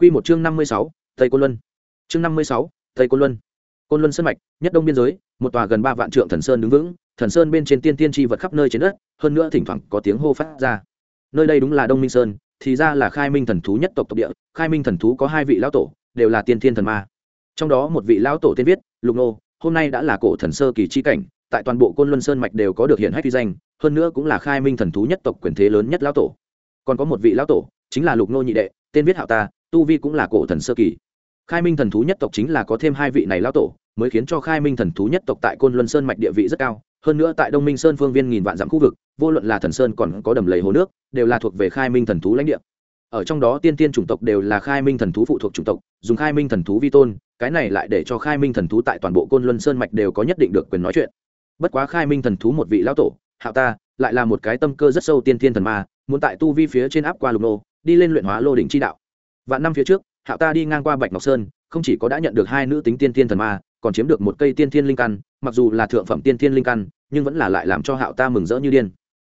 Quy một chương năm mươi sáu, Tây Côn Luân. Chương năm mươi sáu, Tây Côn Luân. Côn Luân sơn mạch, nhất đông biên giới, một tòa gần ba vạn trượng thần sơn đứng vững, thần sơn bên trên tiên tiên chi vật khắp nơi trên đất, hơn nữa thỉnh thoảng có tiếng hô phát ra. Nơi đây đúng là Đông Minh Sơn, thì ra là Khai Minh thần thú nhất tộc tộc địa, Khai Minh thần thú có hai vị lão tổ, đều là tiên thiên thần ma. Trong đó một vị lão tổ tên viết, Lục Nô, hôm nay đã là cổ thần sơ kỳ chi cảnh, tại toàn bộ Côn Luân Sơn mạch đều có được hiện hách uy danh, hơn nữa cũng là Khai Minh thần thú nhất tộc quyền thế lớn nhất lão tổ. Còn có một vị lão tổ, chính là Lục Nô nhị đệ, tên viết Hạo Ta, tu vi cũng là cổ thần sơ kỳ. Khai minh thần thú nhất tộc chính là có thêm hai vị này lão tổ, mới khiến cho khai minh thần thú nhất tộc tại côn luân sơn mạch địa vị rất cao. Hơn nữa tại đông minh sơn phương viên nghìn vạn dặm khu vực, vô luận là thần sơn còn có đầm lầy hồ nước, đều là thuộc về khai minh thần thú lãnh địa. Ở trong đó tiên tiên chủng tộc đều là khai minh thần thú phụ thuộc chủng tộc, dùng khai minh thần thú vi tôn, cái này lại để cho khai minh thần thú tại toàn bộ côn luân sơn mạch đều có nhất định được quyền nói chuyện. Bất quá khai minh thần thú một vị lão tổ, hạo ta, lại là một cái tâm cơ rất sâu tiên tiên thần ma, muốn tại tu vi phía trên áp qua lục nô, đi lên luyện hóa lô đỉnh chi đạo vạn năm phía trước, hạo ta đi ngang qua bạch ngọc sơn, không chỉ có đã nhận được hai nữ tính tiên tiên thần ma, còn chiếm được một cây tiên thiên linh căn, mặc dù là thượng phẩm tiên thiên linh căn, nhưng vẫn là lại làm cho hạo ta mừng rỡ như điên.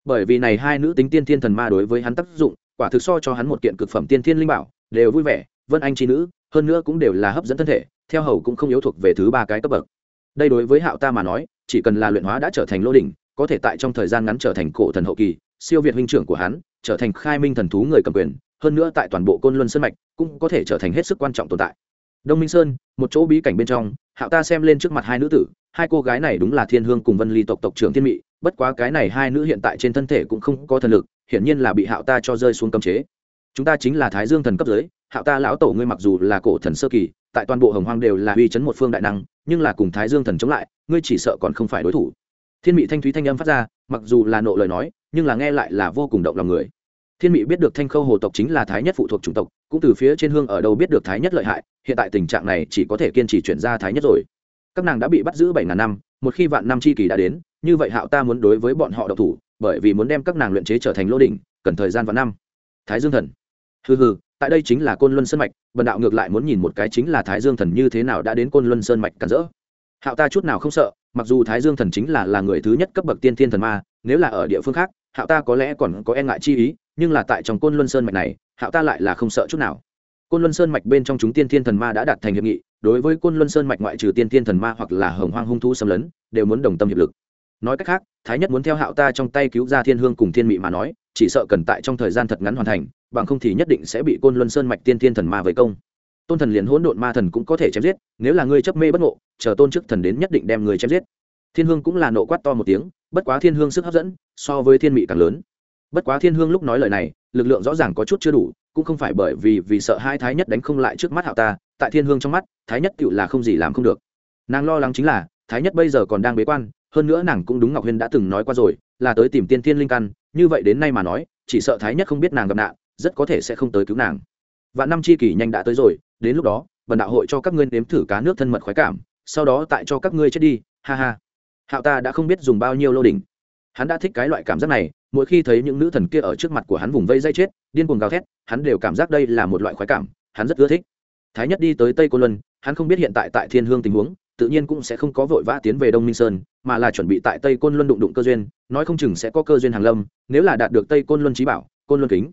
Bởi vì này hai nữ tính tiên thiên thần ma đối với hắn tác dụng, quả thực so cho hắn một kiện cực phẩm tiên thiên linh bảo, đều vui vẻ, vân anh trí nữ, hơn nữa cũng đều là hấp dẫn thân thể, theo hầu cũng không yếu thuộc về thứ ba cái cấp bậc. Đây đối với hạo ta mà nói, chỉ cần là luyện hóa đã trở thành lô đỉnh, có thể tại trong thời gian ngắn trở thành cổ thần hậu kỳ, siêu việt huynh trưởng của hắn, trở thành khai minh thần thú người cầm quyền hơn nữa tại toàn bộ côn luân sơn mạch cũng có thể trở thành hết sức quan trọng tồn tại. Đông minh sơn, một chỗ bí cảnh bên trong, hạo ta xem lên trước mặt hai nữ tử, hai cô gái này đúng là thiên hương cùng vân ly tộc tộc trưởng thiên mị, bất quá cái này hai nữ hiện tại trên thân thể cũng không có thần lực, hiển nhiên là bị hạo ta cho rơi xuống cấm chế. Chúng ta chính là thái dương thần cấp dưới hạo ta lão tổ ngươi mặc dù là cổ thần sơ kỳ, tại toàn bộ hồng hoang đều là uy chấn một phương đại năng, nhưng là cùng thái dương thần chống lại, ngươi chỉ sợ còn không phải đối thủ. Thiên mị thanh thúy thanh âm phát ra, mặc dù là nộ lời nói, nhưng là nghe lại là vô cùng động lòng người thiên mị biết được thanh khâu hồ tộc chính là thái nhất phụ thuộc chủng tộc, cũng từ phía trên hương ở đâu biết được thái nhất lợi hại, hiện tại tình trạng này chỉ có thể kiên trì chuyển ra thái nhất rồi. Các nàng đã bị bắt giữ bảy ngàn năm, một khi vạn năm c h i kỳ đã đến, như vậy hạo ta muốn đối với bọn họ độc thủ, bởi vì muốn đem các nàng luyện chế trở thành lô đỉnh, cần thời gian vạn năm. Thái dương thần. Hừ hừ, tại đây chính là côn luân sơn mạch, bần đạo ngược lại muốn nhìn một cái chính là thái dương thần như thế nào đã đến côn luân sơn mạch cản rỡ. Hạo ta chút nào không sợ, mặc dù thái dương thần chính là là người thứ nhất cấp bậc tiên thiên thần ma, nếu là ở địa phương khác, hạo ta có lẽ còn có e ngại chi ý nhưng là tại trong côn luân sơn mạch này, hạo ta lại là không sợ chút nào. Côn luân sơn mạch bên trong chúng tiên thiên thần ma đã đạt thành hiệp nghị, đối với côn luân sơn mạch ngoại trừ tiên thiên thần ma hoặc là hồng hoang hung thu xâm lấn, đều muốn đồng tâm hiệp lực. Nói cách khác, thái nhất muốn theo hạo ta trong tay cứu ra thiên hương cùng thiên mị mà nói, chỉ sợ cần tại trong thời gian thật ngắn hoàn thành, bằng không thì nhất định sẽ bị côn luân sơn mạch tiên thiên thần ma vây công. Tôn thần liền hỗn độn ma thần cũng có thể chém giết, nếu là ngươi chấp mê bất ngộ, chờ tôn chức thần đến nhất định đem người chém giết. Thiên hương cũng là nộ quát to một tiếng, bất quá thiên hương sức hấp dẫn, so với thiên mị càng lớn bất quá thiên hương lúc nói lời này, lực lượng rõ ràng có chút chưa đủ, cũng không phải bởi vì vì sợ hai thái nhất đánh không lại trước mắt hạo ta, tại thiên hương trong mắt, thái nhất cựu là không gì làm không được. Nàng lo lắng chính là, thái nhất bây giờ còn đang bế quan, hơn nữa nàng cũng đúng ngọc huyên đã từng nói qua rồi, là tới tìm tiên thiên linh căn, như vậy đến nay mà nói, chỉ sợ thái nhất không biết nàng gặp nạn, rất có thể sẽ không tới cứu nàng. Và năm chi kỷ nhanh đã tới rồi, đến lúc đó vần đạo hội cho các ngươi nếm thử cá nước thân mật khoái cảm, sau đó tại cho các ngươi chết đi, ha ha. Hạo ta đã không biết dùng bao nhiêu lô đỉnh. Hắn đã thích cái loại cảm giác này mỗi khi thấy những nữ thần kia ở trước mặt của hắn vùng vây dây chết, điên cuồng gào thét, hắn đều cảm giác đây là một loại khoái cảm, hắn rất ưa thích. Thái nhất đi tới tây cô luân, hắn không biết hiện tại tại thiên hương tình huống, tự nhiên cũng sẽ không có vội vã tiến về đông minh sơn, mà là chuẩn bị tại tây côn luân đụng đụng cơ duyên, nói không chừng sẽ có cơ duyên hàng lâm, nếu là đạt được tây côn luân trí bảo, côn luân kính.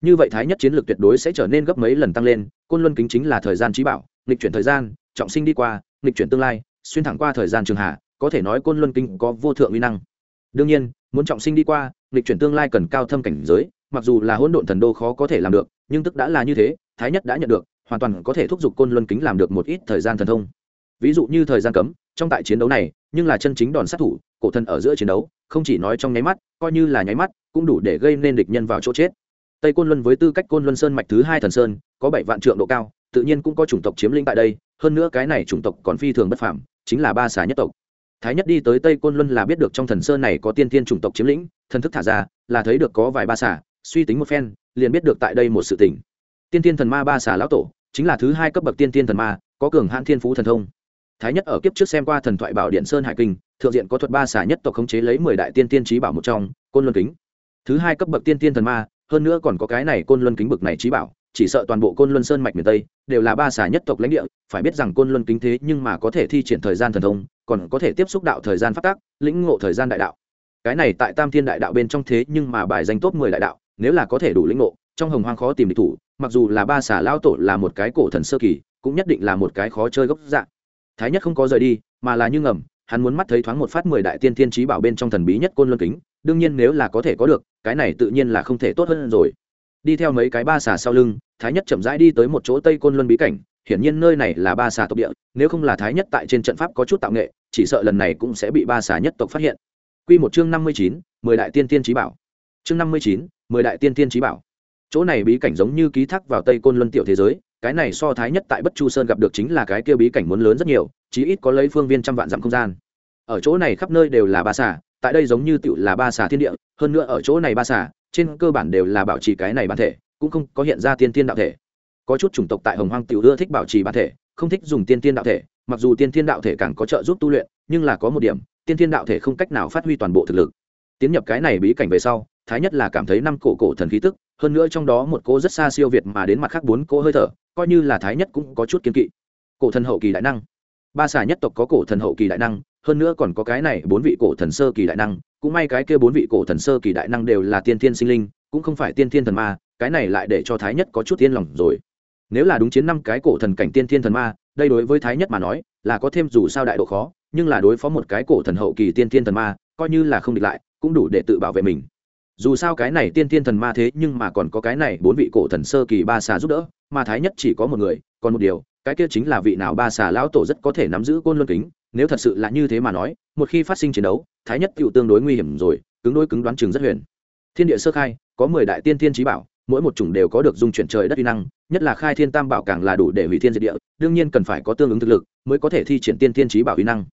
Như vậy thái nhất chiến lược tuyệt đối sẽ trở nên gấp mấy lần tăng lên, côn luân kính chính là thời gian trí bảo, nghịch chuyển thời gian, trọng sinh đi qua, nghịch chuyển tương lai, xuyên thẳng qua thời gian trường hạ, có thể nói côn luân kính có vô thượng uy năng. Đương nhiên, muốn trọng sinh đi qua lịch chuyển tương lai cần cao thâm cảnh giới, mặc dù là hỗn độn thần đô khó có thể làm được, nhưng tức đã là như thế, thái nhất đã nhận được, hoàn toàn có thể thúc giục côn luân kính làm được một ít thời gian thần thông. Ví dụ như thời gian cấm, trong tại chiến đấu này, nhưng là chân chính đòn sát thủ, cổ thần ở giữa chiến đấu, không chỉ nói trong nháy mắt, coi như là nháy mắt, cũng đủ để gây nên địch nhân vào chỗ chết. Tây côn luân với tư cách côn luân sơn mạch thứ hai thần sơn, có bảy vạn trượng độ cao, tự nhiên cũng có chủng tộc chiếm lĩnh tại đây, hơn nữa cái này chủng tộc còn phi thường bất phạm chính là ba xà nhất tộc thái nhất đi tới tây côn luân là biết được trong thần sơn này có tiên tiên chủng tộc chiếm lĩnh, thần thức thả ra, là thấy được có vài ba xả suy tính một phen, liền biết được tại đây một sự tình. Tiên tiên thần ma ba xả lão tổ, chính là thứ hai cấp bậc tiên tiên thần ma, có cường hãn thiên phú thần thông. Thái nhất ở kiếp trước xem qua thần thoại bảo điện sơn hải kinh, thượng diện có thuật ba xả nhất tộc khống chế lấy mười đại tiên tiên trí bảo một trong, côn luân kính. Thứ hai cấp bậc tiên tiên thần ma, hơn nữa còn có cái này côn luân kính bậc này trí bảo chỉ sợ toàn bộ côn luân sơn mạch miền tây đều là ba xả nhất tộc lãnh địa, phải biết rằng côn luân kính thế nhưng mà có thể thi triển thời gian thần thông, còn có thể tiếp xúc đạo thời gian phát tác lĩnh ngộ thời gian đại đạo. Cái này tại tam thiên đại đạo bên trong thế nhưng mà bài danh top mười đại đạo, nếu là có thể đủ lĩnh ngộ, trong hồng hoang khó tìm địch thủ, mặc dù là ba xà lao tổ là một cái cổ thần sơ kỳ, cũng nhất định là một cái khó chơi gốc dạng. Thái nhất không có rời đi, mà là như ngầm, hắn muốn mắt thấy thoáng một phát mười đại tiên thiên trí bảo bên trong thần bí nhất côn luân kính, đương nhiên nếu là có thể có được, cái này tự nhiên là không thể tốt hơn rồi đi theo mấy cái ba xà sau lưng, thái nhất chậm rãi đi tới một chỗ tây côn luân bí cảnh, hiển nhiên nơi này là ba xà tộc địa, nếu không là thái nhất tại trên trận pháp có chút tạo nghệ, chỉ sợ lần này cũng sẽ bị ba xà nhất tộc phát hiện. Quy một chương năm mươi chín, mười đại tiên tiên trí bảo. Chương năm mươi chín, mười đại tiên tiên trí bảo. Chỗ này bí cảnh giống như ký thác vào tây côn luân tiểu thế giới, cái này so thái nhất tại bất chu sơn gặp được chính là cái kia bí cảnh muốn lớn rất nhiều, chí ít có lấy phương viên trăm vạn dặm không gian. Ở chỗ này khắp nơi đều là ba xà, tại đây giống như tựu là ba xà thiên địa, hơn nữa ở chỗ này ba xà trên cơ bản đều là bảo trì cái này bản thể, cũng không có hiện ra tiên tiên đạo thể. Có chút chủng tộc tại hồng hoang tiểu ưa thích bảo trì bản thể, không thích dùng tiên tiên đạo thể, mặc dù tiên tiên đạo thể càng có trợ giúp tu luyện, nhưng là có một điểm, tiên tiên đạo thể không cách nào phát huy toàn bộ thực lực. Tiến nhập cái này bí cảnh về sau, thái nhất là cảm thấy năm cổ cổ thần khí tức, hơn nữa trong đó một cô rất xa siêu việt mà đến mặt khác bốn cô hơi thở, coi như là thái nhất cũng có chút kiên kỵ. Cổ thần hậu kỳ đại năng. Ba xà nhất tộc có cổ thần hậu kỳ đại năng hơn nữa còn có cái này bốn vị cổ thần sơ kỳ đại năng, cũng may cái kia bốn vị cổ thần sơ kỳ đại năng đều là tiên thiên sinh linh, cũng không phải tiên thiên thần ma, cái này lại để cho thái nhất có chút tiên lòng rồi. Nếu là đúng chiến năm cái cổ thần cảnh tiên thiên thần ma, đây đối với thái nhất mà nói, là có thêm dù sao đại độ khó, nhưng là đối phó một cái cổ thần hậu kỳ tiên thiên thần ma, coi như là không địch lại, cũng đủ để tự bảo vệ mình. Dù sao cái này tiên thiên thần ma thế nhưng mà còn có cái này bốn vị cổ thần sơ kỳ ba xà giúp đỡ, mà thái nhất chỉ có một người, còn một điều, cái kia chính là vị nào ba xà lão tổ rất có thể nắm giữ côn luân kính nếu thật sự là như thế mà nói, một khi phát sinh chiến đấu, thái nhất tựu tương đối nguy hiểm rồi, cứng đôi cứng đoán chừng rất huyền. Thiên địa sơ khai, có mười đại tiên thiên trí bảo, mỗi một chủng đều có được dung chuyển trời đất uy năng, nhất là khai thiên tam bảo càng là đủ để hủy thiên diệt địa, đương nhiên cần phải có tương ứng thực lực mới có thể thi triển tiên thiên trí bảo uy năng.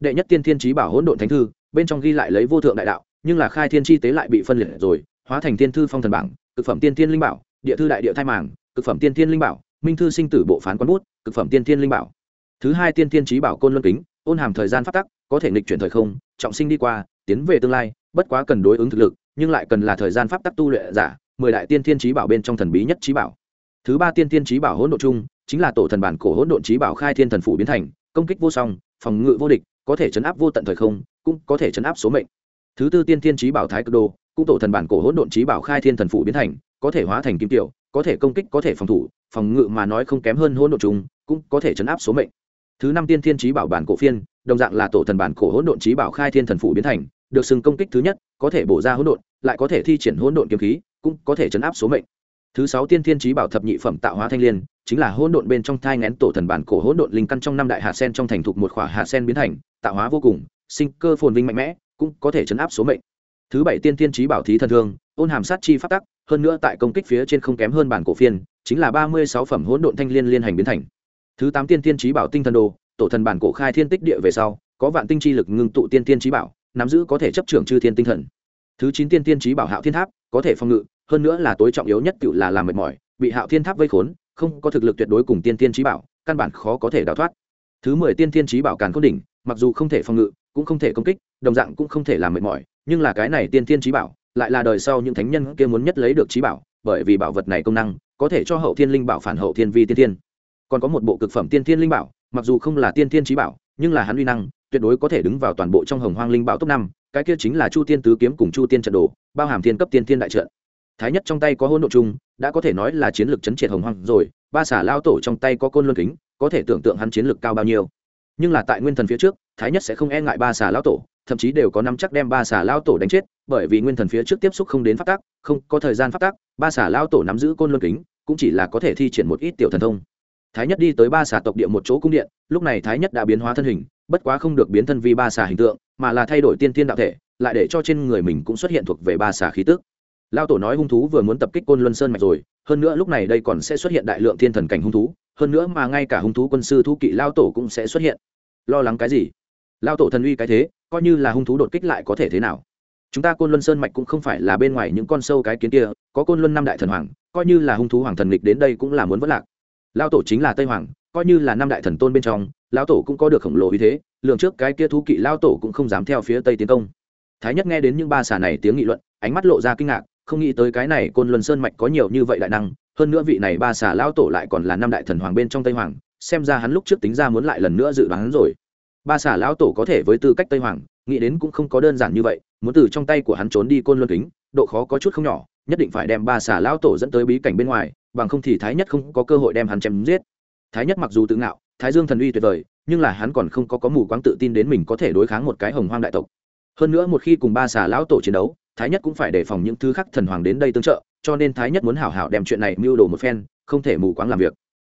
Đệ nhất tiên thiên trí bảo hỗn độn thánh thư, bên trong ghi lại lấy vô thượng đại đạo, nhưng là khai thiên chi tế lại bị phân liệt rồi, hóa thành tiên thư phong thần bảng, cực phẩm tiên thiên linh bảo, địa thư đại địa thai màng, cực phẩm tiên thiên linh bảo, minh thư sinh tử bộ phán quán bút, cực phẩm tiên thiên linh bảo. Thứ hai tiên thiên trí bảo côn luân kính ôn hàm thời gian phát tắc, có thể nghịch chuyển thời không, trọng sinh đi qua, tiến về tương lai, bất quá cần đối ứng thực lực, nhưng lại cần là thời gian pháp tắc tu luyện giả, mười đại tiên thiên trí bảo bên trong thần bí nhất trí bảo. Thứ ba tiên thiên trí bảo hỗn độn chung, chính là tổ thần bản cổ hỗn độn trí bảo khai thiên thần phủ biến thành, công kích vô song, phòng ngự vô địch, có thể chấn áp vô tận thời không, cũng có thể chấn áp số mệnh. Thứ tư tiên thiên trí bảo thái cực đô cũng tổ thần bản cổ hỗn độn trí bảo khai thiên thần phủ biến thành, có thể hóa thành kim tiểu, có thể công kích, có thể phòng thủ, phòng ngự mà nói không kém hơn hỗn độn chung, cũng có thể chấn áp số mệnh thứ năm tiên thiên trí bảo bản cổ phiên, đồng dạng là tổ thần bản cổ hỗn độn trí bảo khai thiên thần phủ biến thành, được xưng công kích thứ nhất, có thể bổ ra hỗn độn, lại có thể thi triển hỗn độn kiếm khí, cũng có thể chấn áp số mệnh. Thứ sáu tiên thiên trí bảo thập nhị phẩm tạo hóa thanh liên, chính là hỗn độn bên trong thai ngén tổ thần bản cổ hỗn độn linh căn trong năm đại hạ sen trong thành thục một khỏa hạ sen biến thành, tạo hóa vô cùng, sinh cơ phồn vinh mạnh mẽ, cũng có thể chấn áp số mệnh. Thứ bảy tiên thiên trí bảo thí thần thương, ôn hàm sát chi phát tắc, hơn nữa tại công kích phía trên không kém hơn bản cổ phiên, chính là ba mươi sáu phẩm hỗn độn thanh liên liên hành biến thành thứ tám tiên tiên trí bảo tinh thần đồ, tổ thần bản cổ khai thiên tích địa về sau, có vạn tinh chi lực ngưng tụ tiên tiên trí bảo, nắm giữ có thể chấp trưởng chư thiên tinh thần. Thứ chín tiên tiên trí bảo hạo thiên tháp, có thể phòng ngự, hơn nữa là tối trọng yếu nhất cựu là làm mệt mỏi, bị hạo thiên tháp vây khốn, không có thực lực tuyệt đối cùng tiên tiên trí bảo, căn bản khó có thể đào thoát. Thứ mười tiên tiên trí bảo càn cốt đỉnh, mặc dù không thể phòng ngự, cũng không thể công kích, đồng dạng cũng không thể làm mệt mỏi, nhưng là cái này tiên tiên trí bảo, lại là đời sau những thánh nhân kia muốn nhất lấy được trí bảo, bởi vì bảo vật này công năng, có thể cho hậu thiên linh bảo phản hậu thiên vi tiên thiên còn có một bộ cực phẩm tiên thiên linh bảo, mặc dù không là tiên thiên trí bảo, nhưng là hắn uy năng, tuyệt đối có thể đứng vào toàn bộ trong hồng hoang linh bảo top năm, cái kia chính là chu tiên tứ kiếm cùng chu tiên trận đồ, bao hàm thiên cấp tiên thiên đại trận. Thái nhất trong tay có hôn độ chung đã có thể nói là chiến lược chấn triệt hồng hoang rồi, ba xả lao tổ trong tay có côn luân kính, có thể tưởng tượng hắn chiến lược cao bao nhiêu. Nhưng là tại nguyên thần phía trước, thái nhất sẽ không e ngại ba xả lao tổ, thậm chí đều có năm chắc đem ba xả lao tổ đánh chết, bởi vì nguyên thần phía trước tiếp xúc không đến phát tác không có thời gian phát tác ba xả lao tổ nắm giữ côn luân kính, cũng chỉ là có thể thi triển một ít tiểu thần thông thái nhất đi tới ba xà tộc địa một chỗ cung điện, lúc này thái nhất đã biến hóa thân hình, bất quá không được biến thân vì ba xà hình tượng, mà là thay đổi tiên tiên đạo thể, lại để cho trên người mình cũng xuất hiện thuộc về ba xà khí tức. Lao tổ nói hung thú vừa muốn tập kích côn luân sơn mạch rồi, hơn nữa lúc này đây còn sẽ xuất hiện đại lượng thiên thần cảnh hung thú, hơn nữa mà ngay cả hung thú quân sư thu kỵ lao tổ cũng sẽ xuất hiện. Lo lắng cái gì? Lao tổ thần uy cái thế, coi như là hung thú đột kích lại có thể thế nào? Chúng ta côn luân sơn mạch cũng không phải là bên ngoài những con sâu cái kiến kia, có côn luân năm đại thần hoàng, coi như là hung thú hoàng thần lịch đến đây cũng là muốn vất lạc lao tổ chính là tây hoàng, coi như là năm đại thần tôn bên trong lao tổ cũng có được khổng lồ uy thế lượng trước cái kia thú kỵ lao tổ cũng không dám theo phía tây tiến công. Thái nhất nghe đến những ba xà này tiếng nghị luận, ánh mắt lộ ra kinh ngạc, không nghĩ tới cái này côn luân sơn mạch có nhiều như vậy đại năng, hơn nữa vị này ba xà lao tổ lại còn là năm đại thần hoàng bên trong tây hoàng, xem ra hắn lúc trước tính ra muốn lại lần nữa dự đoán rồi. Ba xà lão tổ có thể với tư cách tây hoàng, nghĩ đến cũng không có đơn giản như vậy, muốn từ trong tay của hắn trốn đi côn luân kính, độ khó có chút không nhỏ, nhất định phải đem ba xà lão tổ dẫn tới bí cảnh bên ngoài bằng không thì thái nhất không có cơ hội đem hắn chém giết. Thái nhất mặc dù tự ngạo, thái dương thần uy tuyệt vời, nhưng là hắn còn không có có mù quáng tự tin đến mình có thể đối kháng một cái hồng hoang đại tộc. Hơn nữa một khi cùng ba xà lão tổ chiến đấu, thái nhất cũng phải đề phòng những thứ khác thần hoàng đến đây tương trợ, cho nên thái nhất muốn hảo hảo đem chuyện này mưu đồ một phen, không thể mù quáng làm việc.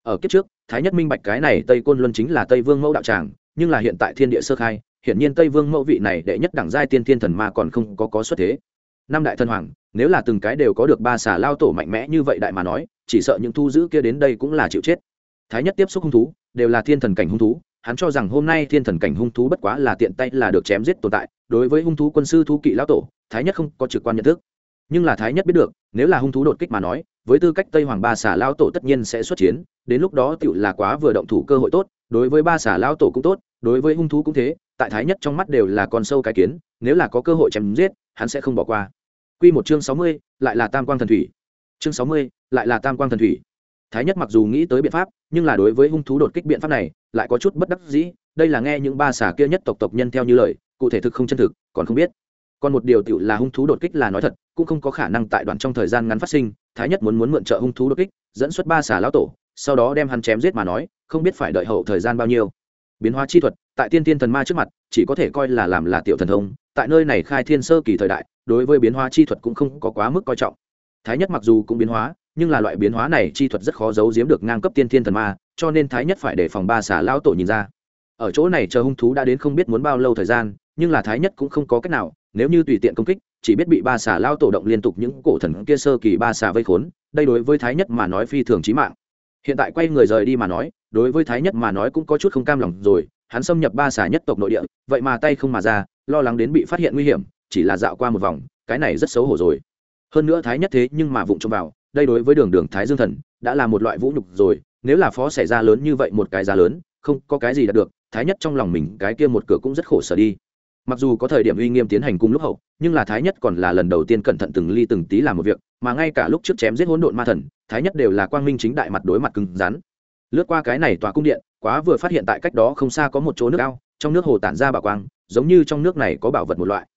Ở kiếp trước, thái nhất minh bạch cái này tây côn luân chính là tây vương mẫu đạo tràng, nhưng là hiện tại thiên địa sơ khai, hiển nhiên tây vương mẫu vị này đệ nhất đẳng giai tiên thiên thần ma còn không có có xuất thế năm đại thần hoàng, nếu là từng cái đều có được ba xà lao tổ mạnh mẽ như vậy đại mà nói, chỉ sợ những thu giữ kia đến đây cũng là chịu chết. Thái nhất tiếp xúc hung thú, đều là thiên thần cảnh hung thú, hắn cho rằng hôm nay thiên thần cảnh hung thú bất quá là tiện tay là được chém giết tồn tại, đối với hung thú quân sư thú kỵ lao tổ, thái nhất không có trực quan nhận thức. Nhưng là thái nhất biết được, nếu là hung thú đột kích mà nói, với tư cách tây hoàng ba xà lao tổ tất nhiên sẽ xuất chiến, đến lúc đó tựu là quá vừa động thủ cơ hội tốt, đối với ba xà lao tổ cũng tốt, đối với hung thú cũng thế, tại thái nhất trong mắt đều là con sâu cái kiến, nếu là có cơ hội chém giết, hắn sẽ không bỏ qua. Quy một chương sáu mươi, lại là Tam Quang Thần Thủy. Chương sáu mươi, lại là Tam Quang Thần Thủy. Thái Nhất mặc dù nghĩ tới biện pháp, nhưng là đối với hung thú đột kích biện pháp này, lại có chút bất đắc dĩ, đây là nghe những ba xà kia nhất tộc tộc nhân theo như lời, cụ thể thực không chân thực, còn không biết. Còn một điều tiểu là hung thú đột kích là nói thật, cũng không có khả năng tại đoạn trong thời gian ngắn phát sinh, Thái Nhất muốn muốn mượn trợ hung thú đột kích, dẫn xuất ba xà lão tổ, sau đó đem hắn chém giết mà nói, không biết phải đợi hậu thời gian bao nhiêu. Biến hóa chi thuật, tại tiên tiên thần ma trước mặt, chỉ có thể coi là làm là tiểu thần thông, tại nơi này khai thiên sơ kỳ thời đại, đối với biến hóa chi thuật cũng không có quá mức coi trọng. Thái nhất mặc dù cũng biến hóa nhưng là loại biến hóa này chi thuật rất khó giấu giếm được ngang cấp tiên thiên thần ma cho nên thái nhất phải để phòng ba xả lao tổ nhìn ra. Ở chỗ này chờ hung thú đã đến không biết muốn bao lâu thời gian nhưng là thái nhất cũng không có cách nào nếu như tùy tiện công kích chỉ biết bị ba xả lao tổ động liên tục những cổ thần kia sơ kỳ ba xả vây khốn đây đối với thái nhất mà nói phi thường chí mạng. Hiện tại quay người rời đi mà nói đối với thái nhất mà nói cũng có chút không cam lòng rồi hắn xâm nhập ba xả nhất tộc nội địa vậy mà tay không mà ra lo lắng đến bị phát hiện nguy hiểm, chỉ là dạo qua một vòng, cái này rất xấu hổ rồi. Hơn nữa thái nhất thế nhưng mà vụng trông vào, đây đối với đường đường thái dương thần, đã là một loại vũ nhục rồi, nếu là phó xảy ra lớn như vậy một cái giá lớn, không có cái gì đạt được, thái nhất trong lòng mình, cái kia một cửa cũng rất khổ sở đi. Mặc dù có thời điểm uy nghiêm tiến hành cùng lúc hậu, nhưng là thái nhất còn là lần đầu tiên cẩn thận từng ly từng tí làm một việc, mà ngay cả lúc trước chém giết hỗn độn ma thần, thái nhất đều là quang minh chính đại mặt đối mặt cứng rắn. Lướt qua cái này tòa cung điện, quá vừa phát hiện tại cách đó không xa có một chỗ nước ao, trong nước hồ tản ra bà quang giống như trong nước này có bảo vật một loại.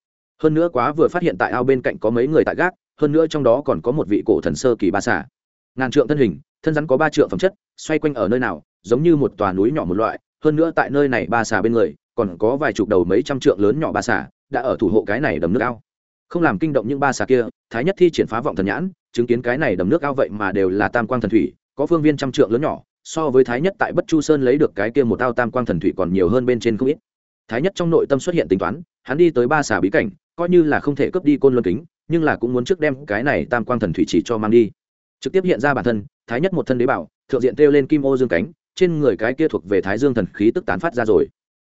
Hơn nữa quá vừa phát hiện tại ao bên cạnh có mấy người tại gác, hơn nữa trong đó còn có một vị cổ thần sơ kỳ ba xả ngàn trượng thân hình, thân rắn có ba trượng phẩm chất, xoay quanh ở nơi nào, giống như một tòa núi nhỏ một loại, hơn nữa tại nơi này ba xà bên người, còn có vài chục đầu mấy trăm trượng lớn nhỏ ba xà, đã ở thủ hộ cái này đầm nước ao. Không làm kinh động những ba xà kia, thái nhất thi triển phá vọng thần nhãn, chứng kiến cái này đầm nước ao vậy mà đều là tam quang thần thủy, có phương viên trăm trượng lớn nhỏ, so với thái nhất tại bất chu sơn lấy được cái kia một ao tam quang thần thủy còn nhiều hơn bên trên không ít thái nhất trong nội tâm xuất hiện tính toán, hắn đi tới ba xà bí cảnh, coi như là không thể cướp đi côn luân kính, nhưng là cũng muốn trước đem cái này tam quang thần thủy chỉ cho mang đi. Trực tiếp hiện ra bản thân, thái nhất một thân đế bảo, thượng diện kêu lên kim ô dương cánh, trên người cái kia thuộc về thái dương thần khí tức tán phát ra rồi.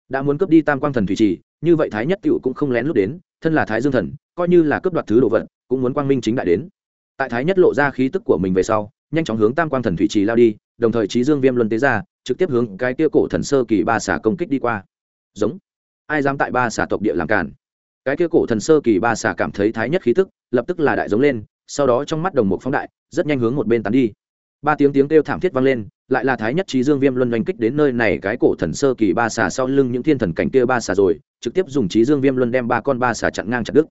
Đã muốn cướp đi tam quang thần thủy chỉ, như vậy thái nhất tựu cũng không lén lút đến, thân là thái dương thần, coi như là cướp đoạt thứ đồ vật, cũng muốn quang minh chính đại đến. Tại thái nhất lộ ra khí tức của mình về sau, nhanh chóng hướng tam quang thần thủy trì lao đi, đồng thời trí dương viêm luân tế ra, trực tiếp hướng cái kia cổ thần sơ kỳ ba xả công kích đi qua giống. Ai dám tại ba xả tộc địa làm cản cái kia cổ thần sơ kỳ ba xà cảm thấy thái nhất khí tức, lập tức là đại giống lên, sau đó trong mắt đồng một phóng đại, rất nhanh hướng một bên tán đi. Ba tiếng tiếng kêu thảm thiết vang lên, lại là thái nhất trí dương viêm luân oanh kích đến nơi này cái cổ thần sơ kỳ ba xà sau lưng những thiên thần cảnh kia ba xà rồi, trực tiếp dùng trí dương viêm luân đem ba con ba xà chặn ngang chặt đứt.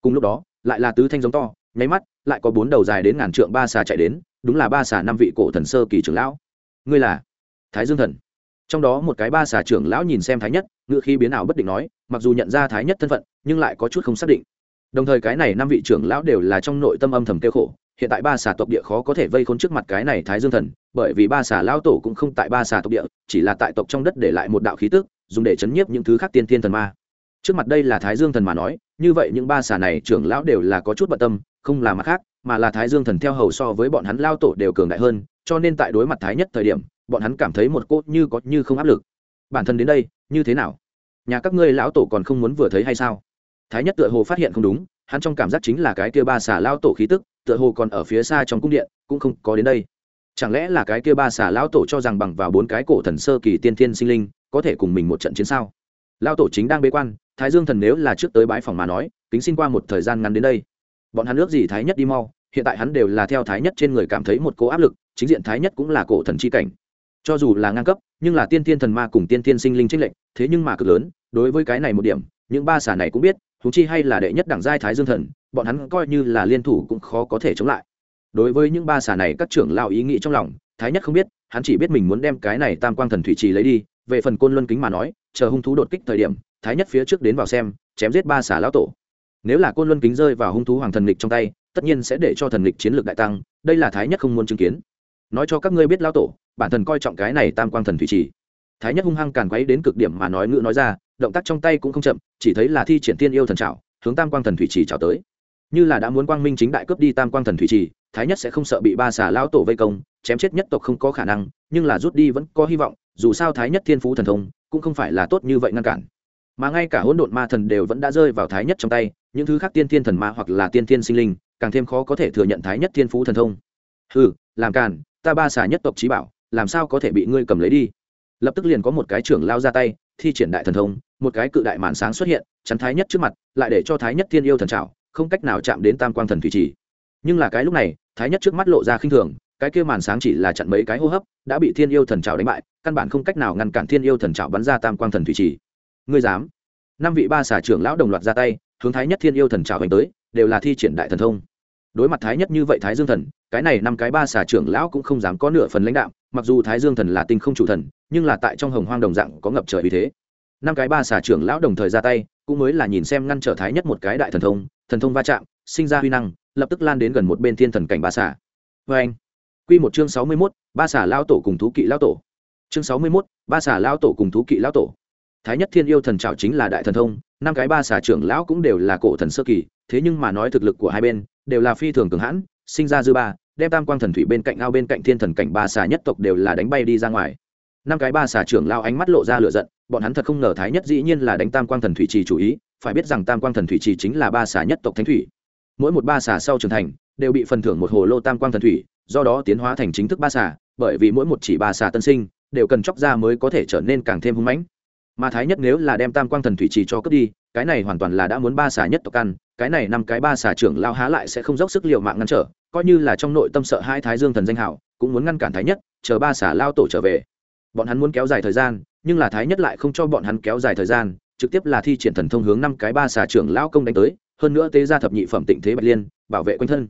Cùng lúc đó, lại là tứ thanh giống to, nháy mắt, lại có bốn đầu dài đến ngàn trượng ba xà chạy đến, đúng là ba xà năm vị cổ thần sơ kỳ trưởng lão. Ngươi là thái dương thần trong đó một cái ba xà trưởng lão nhìn xem thái nhất ngự khi biến ảo bất định nói, mặc dù nhận ra thái nhất thân phận, nhưng lại có chút không xác định. Đồng thời cái này năm vị trưởng lão đều là trong nội tâm âm thầm kêu khổ, hiện tại ba xà tộc địa khó có thể vây khốn trước mặt cái này thái dương thần, bởi vì ba xà lão tổ cũng không tại ba xà tộc địa, chỉ là tại tộc trong đất để lại một đạo khí tức, dùng để chấn nhiếp những thứ khác tiên thiên thần ma. Trước mặt đây là thái dương thần mà nói, như vậy những ba xà này trưởng lão đều là có chút bận tâm, không là mặt khác, mà là thái dương thần theo hầu so với bọn hắn lao tổ đều cường đại hơn, cho nên tại đối mặt thái nhất thời điểm bọn hắn cảm thấy một cốt như có như không áp lực. Bản thân đến đây, như thế nào? Nhà các ngươi lão tổ còn không muốn vừa thấy hay sao? Thái nhất tựa hồ phát hiện không đúng, hắn trong cảm giác chính là cái kia ba xà lao tổ khí tức, tựa hồ còn ở phía xa trong cung điện, cũng không có đến đây. Chẳng lẽ là cái kia ba xà lão tổ cho rằng bằng vào bốn cái cổ thần sơ kỳ tiên thiên sinh linh, có thể cùng mình một trận chiến sao? Lao tổ chính đang bế quan, thái dương thần nếu là trước tới bãi phòng mà nói, kính xin qua một thời gian ngắn đến đây. Bọn hắn ước gì thái nhất đi mau, hiện tại hắn đều là theo thái nhất trên người cảm thấy một cố áp lực, chính diện thái nhất cũng là cổ thần c h i cảnh cho dù là ngang cấp, nhưng là tiên thiên thần ma cùng tiên thiên sinh linh trích lệnh thế nhưng mà cực lớn, đối với cái này một điểm, những ba xà này cũng biết thú chi hay là đệ nhất đẳng giai thái dương thần, bọn hắn coi như là liên thủ cũng khó có thể chống lại. Đối với những ba xà này, các trưởng lao ý nghĩ trong lòng, thái nhất không biết, hắn chỉ biết mình muốn đem cái này tam quang thần thủy trì lấy đi, về phần côn luân kính mà nói, chờ hung thú đột kích thời điểm, thái nhất phía trước đến vào xem, chém giết ba xà lão tổ. Nếu là côn luân kính rơi vào hung thú hoàng thần lịch trong tay, tất nhiên sẽ để cho thần lịch chiến lược đại tăng, đây là thái nhất không muốn chứng kiến. Nói cho các ngươi biết lão tổ bản thân coi trọng cái này tam quang thần thủy trì. Thái nhất hung hăng càn quấy đến cực điểm mà nói ngữ nói ra, động tác trong tay cũng không chậm, chỉ thấy là thi triển tiên yêu thần trào hướng tam quang thần thủy trì trào tới. Như là đã muốn quang minh chính đại cướp đi tam quang thần thủy trì, thái nhất sẽ không sợ bị ba xà lão tổ vây công, chém chết nhất tộc không có khả năng, nhưng là rút đi vẫn có hy vọng, dù sao thái nhất thiên phú thần thông, cũng không phải là tốt như vậy ngăn cản. Mà ngay cả hỗn độn ma thần đều vẫn đã rơi vào thái nhất trong tay, những thứ khác tiên thiên thần ma hoặc là tiên thiên sinh linh, càng thêm khó có thể thừa nhận thái nhất thiên phú thần thông. Ừ làm càn, ta ba xà nhất tộc trí bảo làm sao có thể bị ngươi cầm lấy đi? Lập tức liền có một cái trưởng lao ra tay, thi triển đại thần thông, một cái cự đại màn sáng xuất hiện, chắn thái nhất trước mặt, lại để cho thái nhất thiên yêu thần trào không cách nào chạm đến tam quang thần thủy trì. Nhưng là cái lúc này, thái nhất trước mắt lộ ra khinh thường, cái kia màn sáng chỉ là chặn mấy cái hô hấp, đã bị thiên yêu thần trào đánh bại, căn bản không cách nào ngăn cản thiên yêu thần trào bắn ra tam quang thần thủy trì. Ngươi dám? Năm vị ba xà trưởng lão đồng loạt ra tay, hướng thái nhất thiên yêu thần trào hành tới, đều là thi triển đại thần thông. Đối mặt thái nhất như vậy thái dương thần cái này năm cái ba xà trưởng lão cũng không dám có nửa phần lãnh đạo, mặc dù thái dương thần là tinh không chủ thần, nhưng là tại trong hồng hoang đồng dạng có ngập trời vì thế. Năm cái ba xà trưởng lão đồng thời ra tay, cũng mới là nhìn xem ngăn trở thái nhất một cái đại thần thông thần thông va chạm, sinh ra huy năng, lập tức lan đến gần một bên thiên thần cảnh ba xà. Vê anh q một chương sáu mươi mốt, ba xà lao tổ cùng thú kỵ lao tổ. Chương sáu mươi mốt, ba xà lao tổ cùng thú kỵ lao tổ. Thái nhất thiên yêu thần trào chính là đại thần thông, năm cái ba xà trưởng lão cũng đều là cổ thần sơ kỳ, thế nhưng mà nói thực lực của hai bên, đều là phi thường cường hãn sinh ra dư ba, đem tam quang thần thủy bên cạnh ao bên cạnh thiên thần cảnh ba xà nhất tộc đều là đánh bay đi ra ngoài. Năm cái ba xà trưởng lao ánh mắt lộ ra lửa giận, bọn hắn thật không ngờ thái nhất dĩ nhiên là đánh tam quang thần thủy trì chủ ý, phải biết rằng tam quang thần thủy trì chính là ba xà nhất tộc thánh thủy. Mỗi một ba xà sau trưởng thành, đều bị phần thưởng một hồ lô tam quang thần thủy, do đó tiến hóa thành chính thức ba xà, bởi vì mỗi một chỉ ba xà tân sinh, đều cần chóc ra mới có thể trở nên càng thêm hung mãnh. Mà thái nhất nếu là đem tam quang thần thủy trì cho cướp đi, cái này hoàn toàn là đã muốn ba xà nhất tộc căn cái này năm cái ba xà trưởng lao há lại sẽ không dốc sức l i ề u mạng ngăn trở coi như là trong nội tâm sợ hai thái dương thần danh hảo, cũng muốn ngăn cản thái nhất, chờ ba xả lao tổ trở về. Bọn hắn muốn kéo dài thời gian, nhưng là thái nhất lại không cho bọn hắn kéo dài thời gian, trực tiếp là thi triển thần thông hướng năm cái ba xà trưởng lao công đánh tới, hơn nữa tế ra thập nhị phẩm tịnh thế bạch liên, bảo vệ quanh thân.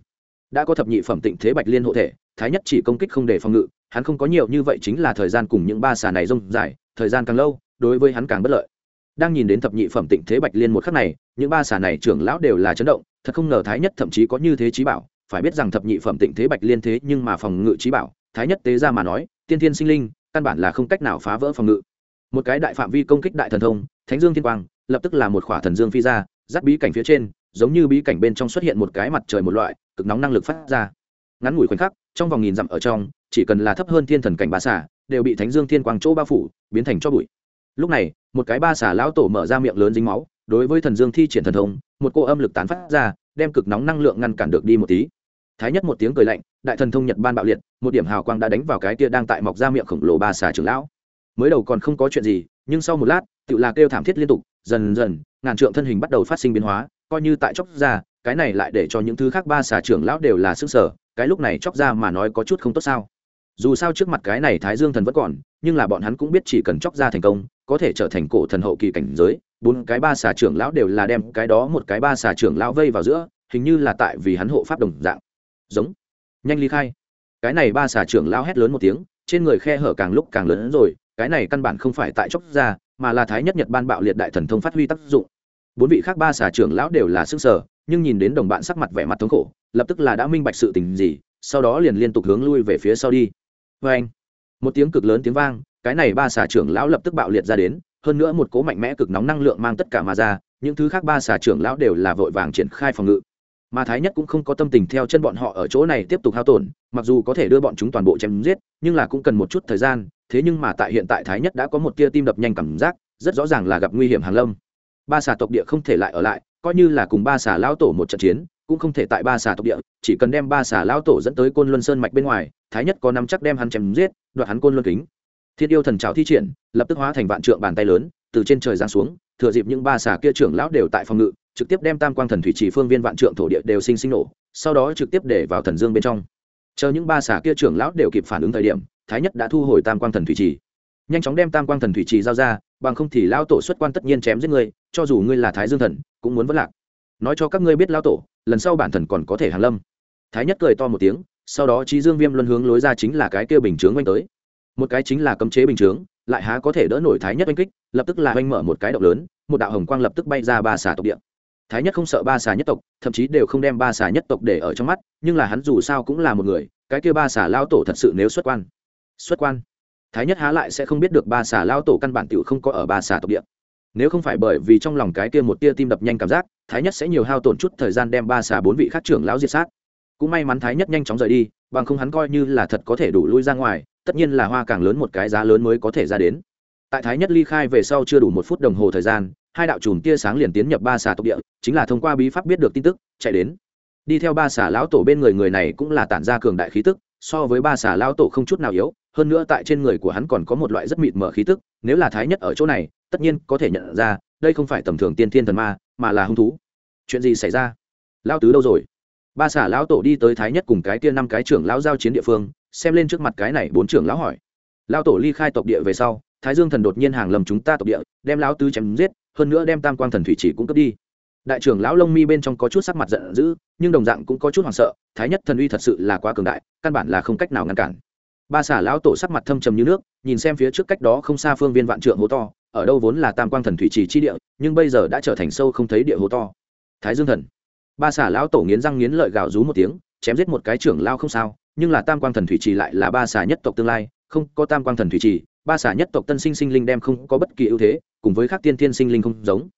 Đã có thập nhị phẩm tịnh thế bạch liên hộ thể, thái nhất chỉ công kích không để phòng ngự, hắn không có nhiều như vậy chính là thời gian cùng những ba xà này rông dài, thời gian càng lâu, đối với hắn càng bất lợi. Đang nhìn đến thập nhị phẩm tịnh thế bạch liên một khắc này, những ba xà này trưởng lão đều là chấn động, thật không ngờ thái nhất thậm chí có như thế trí bảo phải biết rằng thập nhị phẩm tịnh thế bạch liên thế nhưng mà phòng ngự trí bảo, thái nhất tế ra mà nói, tiên thiên sinh linh, căn bản là không cách nào phá vỡ phòng ngự. Một cái đại phạm vi công kích đại thần thông, thánh dương thiên quang, lập tức là một khỏa thần dương phi ra dắt bí cảnh phía trên, giống như bí cảnh bên trong xuất hiện một cái mặt trời một loại, cực nóng năng lực phát ra. Ngắn ngủi khoảnh khắc, trong vòng nghìn dặm ở trong, chỉ cần là thấp hơn thiên thần cảnh ba xả đều bị thánh dương thiên quang chỗ bao phủ, biến thành cho bụi. Lúc này, một cái ba xả lão tổ mở ra miệng lớn dính máu, đối với thần dương thi triển thần thông, một cô âm lực tán phát ra, đem cực nóng năng lượng ngăn cản được đi một tí thái nhất một tiếng cười lạnh, đại thần thông nhật ban bạo liệt, một điểm hào quang đã đánh vào cái kia đang tại mọc ra miệng khổng lồ ba xà trưởng lão. Mới đầu còn không có chuyện gì, nhưng sau một lát tự là kêu thảm thiết liên tục, dần dần, ngàn trượng thân hình bắt đầu phát sinh biến hóa, coi như tại chóc ra, cái này lại để cho những thứ khác ba xà trưởng lão đều là sức sở cái lúc này chóc ra mà nói có chút không tốt sao. Dù sao trước mặt cái này thái dương thần vẫn còn, nhưng là bọn hắn cũng biết chỉ cần chóc ra thành công, có thể trở thành cổ thần hậu kỳ cảnh giới, bốn cái ba xà trưởng lão đều là đem cái đó một cái ba xà trưởng lão vây vào giữa, hình như là tại vì hắn hộ pháp đồng dạng giống. Nhanh ly khai. Cái này ba xà trưởng lão hét lớn một tiếng, trên người khe hở càng lúc càng lớn hơn rồi, cái này căn bản không phải tại chốc ra, mà là thái nhất nhật ban bạo liệt đại thần thông phát huy tác dụng. Bốn vị khác ba xà trưởng lão đều là sức sở nhưng nhìn đến đồng bạn sắc mặt vẻ mặt thống khổ, lập tức là đã minh bạch sự tình gì, sau đó liền liên tục hướng lui về phía sau đi. Vê anh, một tiếng cực lớn tiếng vang, cái này ba xà trưởng lão lập tức bạo liệt ra đến, hơn nữa một cố mạnh mẽ cực nóng năng lượng mang tất cả mà ra, những thứ khác ba xà trưởng lão đều là vội vàng triển khai phòng ngự mà thái nhất cũng không có tâm tình theo chân bọn họ ở chỗ này tiếp tục hao tổn, mặc dù có thể đưa bọn chúng toàn bộ chém giết, nhưng là cũng cần một chút thời gian, thế nhưng mà tại hiện tại thái nhất đã có một tia tim đập nhanh cảm giác, rất rõ ràng là gặp nguy hiểm hàng lâm. Ba xà tộc địa không thể lại ở lại, coi như là cùng ba xà lao tổ một trận chiến, cũng không thể tại ba xà tộc địa, chỉ cần đem ba xà lao tổ dẫn tới côn luân sơn mạch bên ngoài, thái nhất có nắm chắc đem hắn chém giết, đoạt hắn côn luân kính. Thiên yêu thần trào thi triển, lập tức hóa thành vạn trượng bàn tay lớn, từ trên trời giáng xuống, thừa dịp những ba xà kia trưởng lão đều tại phòng ngự trực tiếp đem tam quang thần thủy trì phương viên vạn trượng thổ địa đều sinh sinh nổ, sau đó trực tiếp để vào thần dương bên trong. Chờ những ba xà kia trưởng lão đều kịp phản ứng thời điểm, thái nhất đã thu hồi tam quang thần thủy trì. Nhanh chóng đem tam quang thần thủy trì giao ra, bằng không thì lao tổ xuất quan tất nhiên chém giết ngươi, cho dù ngươi là thái dương thần, cũng muốn vất lạc. Nói cho các ngươi biết lao tổ, lần sau bản thần còn có thể hàn lâm. Thái nhất cười to một tiếng, sau đó trí dương viêm luân hướng lối ra chính là cái kia bình chướng oanh tới. Một cái chính là cấm chế bình chướng, lại há có thể đỡ nổi thái nhất oanh kích, lập tức là oanh mở một cái động lớn, một đạo hồng quang lập tức bay ra ba xà tộc địa thái nhất không sợ ba xà nhất tộc, thậm chí đều không đem ba xà nhất tộc để ở trong mắt, nhưng là hắn dù sao cũng là một người, cái kia ba xà lao tổ thật sự nếu xuất quan xuất quan, thái nhất há lại sẽ không biết được ba xà lao tổ căn bản t i ể u không có ở ba xà tộc địa. Nếu không phải bởi vì trong lòng cái kia một tia tim đập nhanh cảm giác, thái nhất sẽ nhiều hao tổn chút thời gian đem ba xà bốn vị khác trưởng lão diệt sát. Cũng may mắn thái nhất nhanh chóng rời đi, bằng không hắn coi như là thật có thể đủ lui ra ngoài, tất nhiên là hoa càng lớn một cái giá lớn mới có thể ra đến. Tại thái nhất ly khai về sau chưa đủ một phút đồng hồ thời gian hai đạo chùm tia sáng liền tiến nhập ba xà tộc địa, chính là thông qua bí pháp biết được tin tức, chạy đến. Đi theo ba xà lão tổ bên người người này cũng là tản ra cường đại khí tức, so với ba xà lão tổ không chút nào yếu, hơn nữa tại trên người của hắn còn có một loại rất mịt mở khí tức, nếu là thái nhất ở chỗ này, tất nhiên có thể nhận ra, đây không phải tầm thường tiên thiên thần ma, mà là hung thú. Chuyện gì xảy ra? Lão tứ đâu rồi? Ba xà lão tổ đi tới thái nhất cùng cái kia năm cái trưởng lão giao chiến địa phương, xem lên trước mặt cái này bốn trưởng lão hỏi. Lão tổ ly khai tộc địa về sau, thái dương thần đột nhiên hàng lầm chúng ta tộc địa, đem lão tứ chém giết hơn nữa đem tam quang thần thủy chỉ cũng cấp đi. Đại trưởng lão lông mi bên trong có chút sắc mặt giận dữ, nhưng đồng dạng cũng có chút hoảng sợ, thái nhất thần uy thật sự là quá cường đại, căn bản là không cách nào ngăn cản. Ba xả lão tổ sắc mặt thâm trầm như nước, nhìn xem phía trước cách đó không xa phương viên vạn trượng hố to, ở đâu vốn là tam quang thần thủy trì chi địa, nhưng bây giờ đã trở thành sâu không thấy địa hố to. Thái dương thần. Ba xả lão tổ nghiến răng nghiến lợi gào rú một tiếng, chém giết một cái trưởng lao không sao, nhưng là tam quang thần thủy trì lại là ba xả nhất tộc tương lai, không có tam quang thần thủy trì ba xả nhất tộc tân sinh sinh linh đem không có bất kỳ ưu thế cùng với các tiên thiên sinh linh không giống.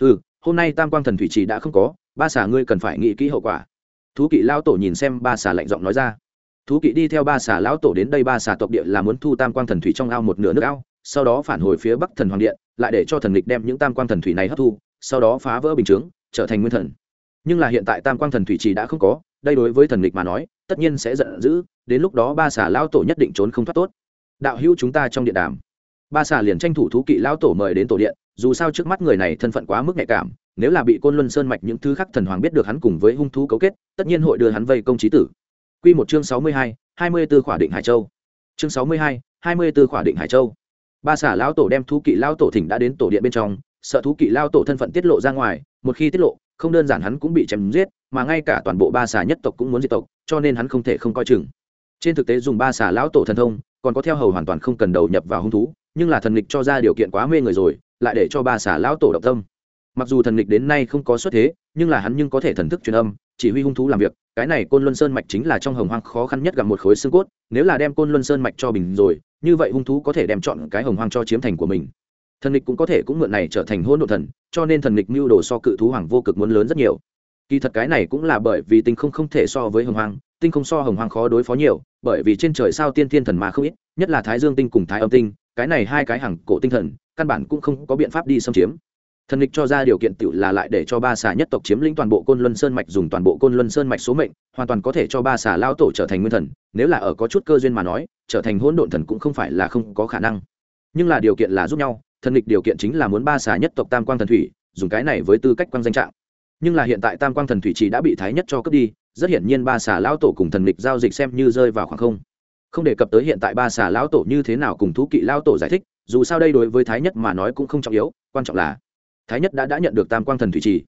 Ừ hôm nay tam quang thần thủy trì đã không có, ba xà ngươi cần phải nghĩ kỹ hậu quả. Thú kỵ lao tổ nhìn xem ba xà lạnh giọng nói ra. Thú kỵ đi theo ba xà lão tổ đến đây, ba xà tộc địa là muốn thu tam quang thần thủy trong ao một nửa nước ao, sau đó phản hồi phía bắc thần hoàng điện, lại để cho thần lịch đem những tam quang thần thủy này hấp thu, sau đó phá vỡ bình chướng, trở thành nguyên thần. Nhưng là hiện tại tam quang thần thủy trì đã không có, đây đối với thần lịch mà nói, tất nhiên sẽ giận dữ, đến lúc đó ba xà lão tổ nhất định trốn không thoát tốt. Đạo hữu chúng ta trong điện đàm ba xà liền tranh thủ thú kỵ lao tổ mời đến tổ điện, dù sao trước mắt người này thân phận quá mức nhạy cảm, nếu là bị côn luân sơn mạch những thứ khác thần hoàng biết được hắn cùng với hung thú cấu kết, tất nhiên hội đưa hắn vây công trí tử. Q một chương sáu mươi hai hai mươi b ố khỏa định hải châu. Chương sáu mươi hai hai mươi b ố khỏa định hải châu. Ba xà lão tổ đem thú kỵ lao tổ thỉnh đã đến tổ điện bên trong, sợ thú kỵ lao tổ thân phận tiết lộ ra ngoài, một khi tiết lộ, không đơn giản hắn cũng bị chém giết, mà ngay cả toàn bộ ba xà nhất tộc cũng muốn diệt tộc, cho nên hắn không thể không coi chừng. Trên thực tế dùng ba xà lão tổ thần thông, còn có theo hầu hoàn toàn không cần đầu nhập vào hung thú nhưng là thần lịch cho ra điều kiện quá mê người rồi, lại để cho ba xả lão tổ động tâm. Mặc dù thần lịch đến nay không có xuất thế, nhưng là hắn nhưng có thể thần thức truyền âm, chỉ huy hung thú làm việc, cái này côn luân sơn mạch chính là trong hồng hoang khó khăn nhất gặp một khối xương cốt, nếu là đem côn luân sơn mạch cho bình rồi, như vậy hung thú có thể đem chọn cái hồng hoang cho chiếm thành của mình. Thần lịch cũng có thể cũng mượn này trở thành hôn độ thần, cho nên thần lịch mưu đồ so cự thú hoàng vô cực muốn lớn rất nhiều. Kỳ thật cái này cũng là bởi vì tinh không không thể so với hồng hoang, tinh không so hồng hoang khó đối phó nhiều, bởi vì trên trời sao tiên thiên thần mà không ít, nhất là thái dương tinh cùng thái âm tinh cái này hai cái hàng cổ tinh thần, căn bản cũng không có biện pháp đi xâm chiếm. Thần lịch cho ra điều kiện tự là lại để cho ba xà nhất tộc chiếm lĩnh toàn bộ côn luân sơn mạch dùng toàn bộ côn luân sơn mạch số mệnh, hoàn toàn có thể cho ba xà lao tổ trở thành nguyên thần, nếu là ở có chút cơ duyên mà nói, trở thành hỗn độn thần cũng không phải là không có khả năng. Nhưng là điều kiện là giúp nhau, thần lịch điều kiện chính là muốn ba xà nhất tộc tam quang thần thủy, dùng cái này với tư cách quang danh trạng. Nhưng là hiện tại tam quang thần thủy chỉ đã bị thái nhất cho cướp đi, rất hiển nhiên ba xà lao tổ cùng thần lịch giao dịch xem như rơi vào khoảng không không đề cập tới hiện tại ba xà lão tổ như thế nào cùng thú kỵ lão tổ giải thích, dù sao đây đối với thái nhất mà nói cũng không trọng yếu, quan trọng là thái nhất đã đã nhận được tam quang thần thủy trì.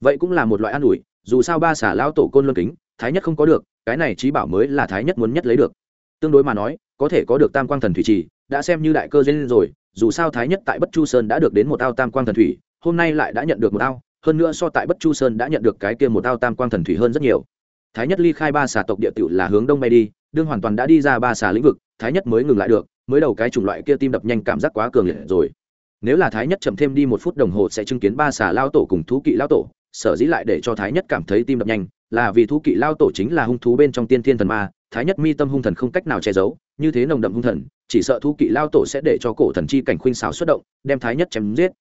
Vậy cũng là một loại an ủi, dù sao ba xà lão tổ côn luân kính, thái nhất không có được, cái này trí bảo mới là thái nhất muốn nhất lấy được. Tương đối mà nói, có thể có được tam quang thần thủy trì, đã xem như đại cơ duyên rồi, dù sao thái nhất tại bất chu sơn đã được đến một ao tam quang thần thủy, hôm nay lại đã nhận được một ao, hơn nữa so tại bất chu sơn đã nhận được cái kia một ao tam quang thần thủy hơn rất nhiều. Thái nhất ly khai ba xà tộc địa tiểu là hướng đông bay đi đương hoàn toàn đã đi ra ba xà lĩnh vực, thái nhất mới ngừng lại được, mới đầu cái chủng loại kia tim đập nhanh cảm giác quá cường liệt rồi. Nếu là thái nhất chậm thêm đi một phút đồng hồ sẽ chứng kiến ba xà lao tổ cùng thú kỵ lao tổ, sở dĩ lại để cho thái nhất cảm thấy tim đập nhanh, là vì thú kỵ lao tổ chính là hung thú bên trong tiên thiên thần ma, thái nhất mi tâm hung thần không cách nào che giấu, như thế nồng đậm hung thần, chỉ sợ thú kỵ lao tổ sẽ để cho cổ thần chi cảnh khuynh xảo xuất động, đem thái nhất chém giết.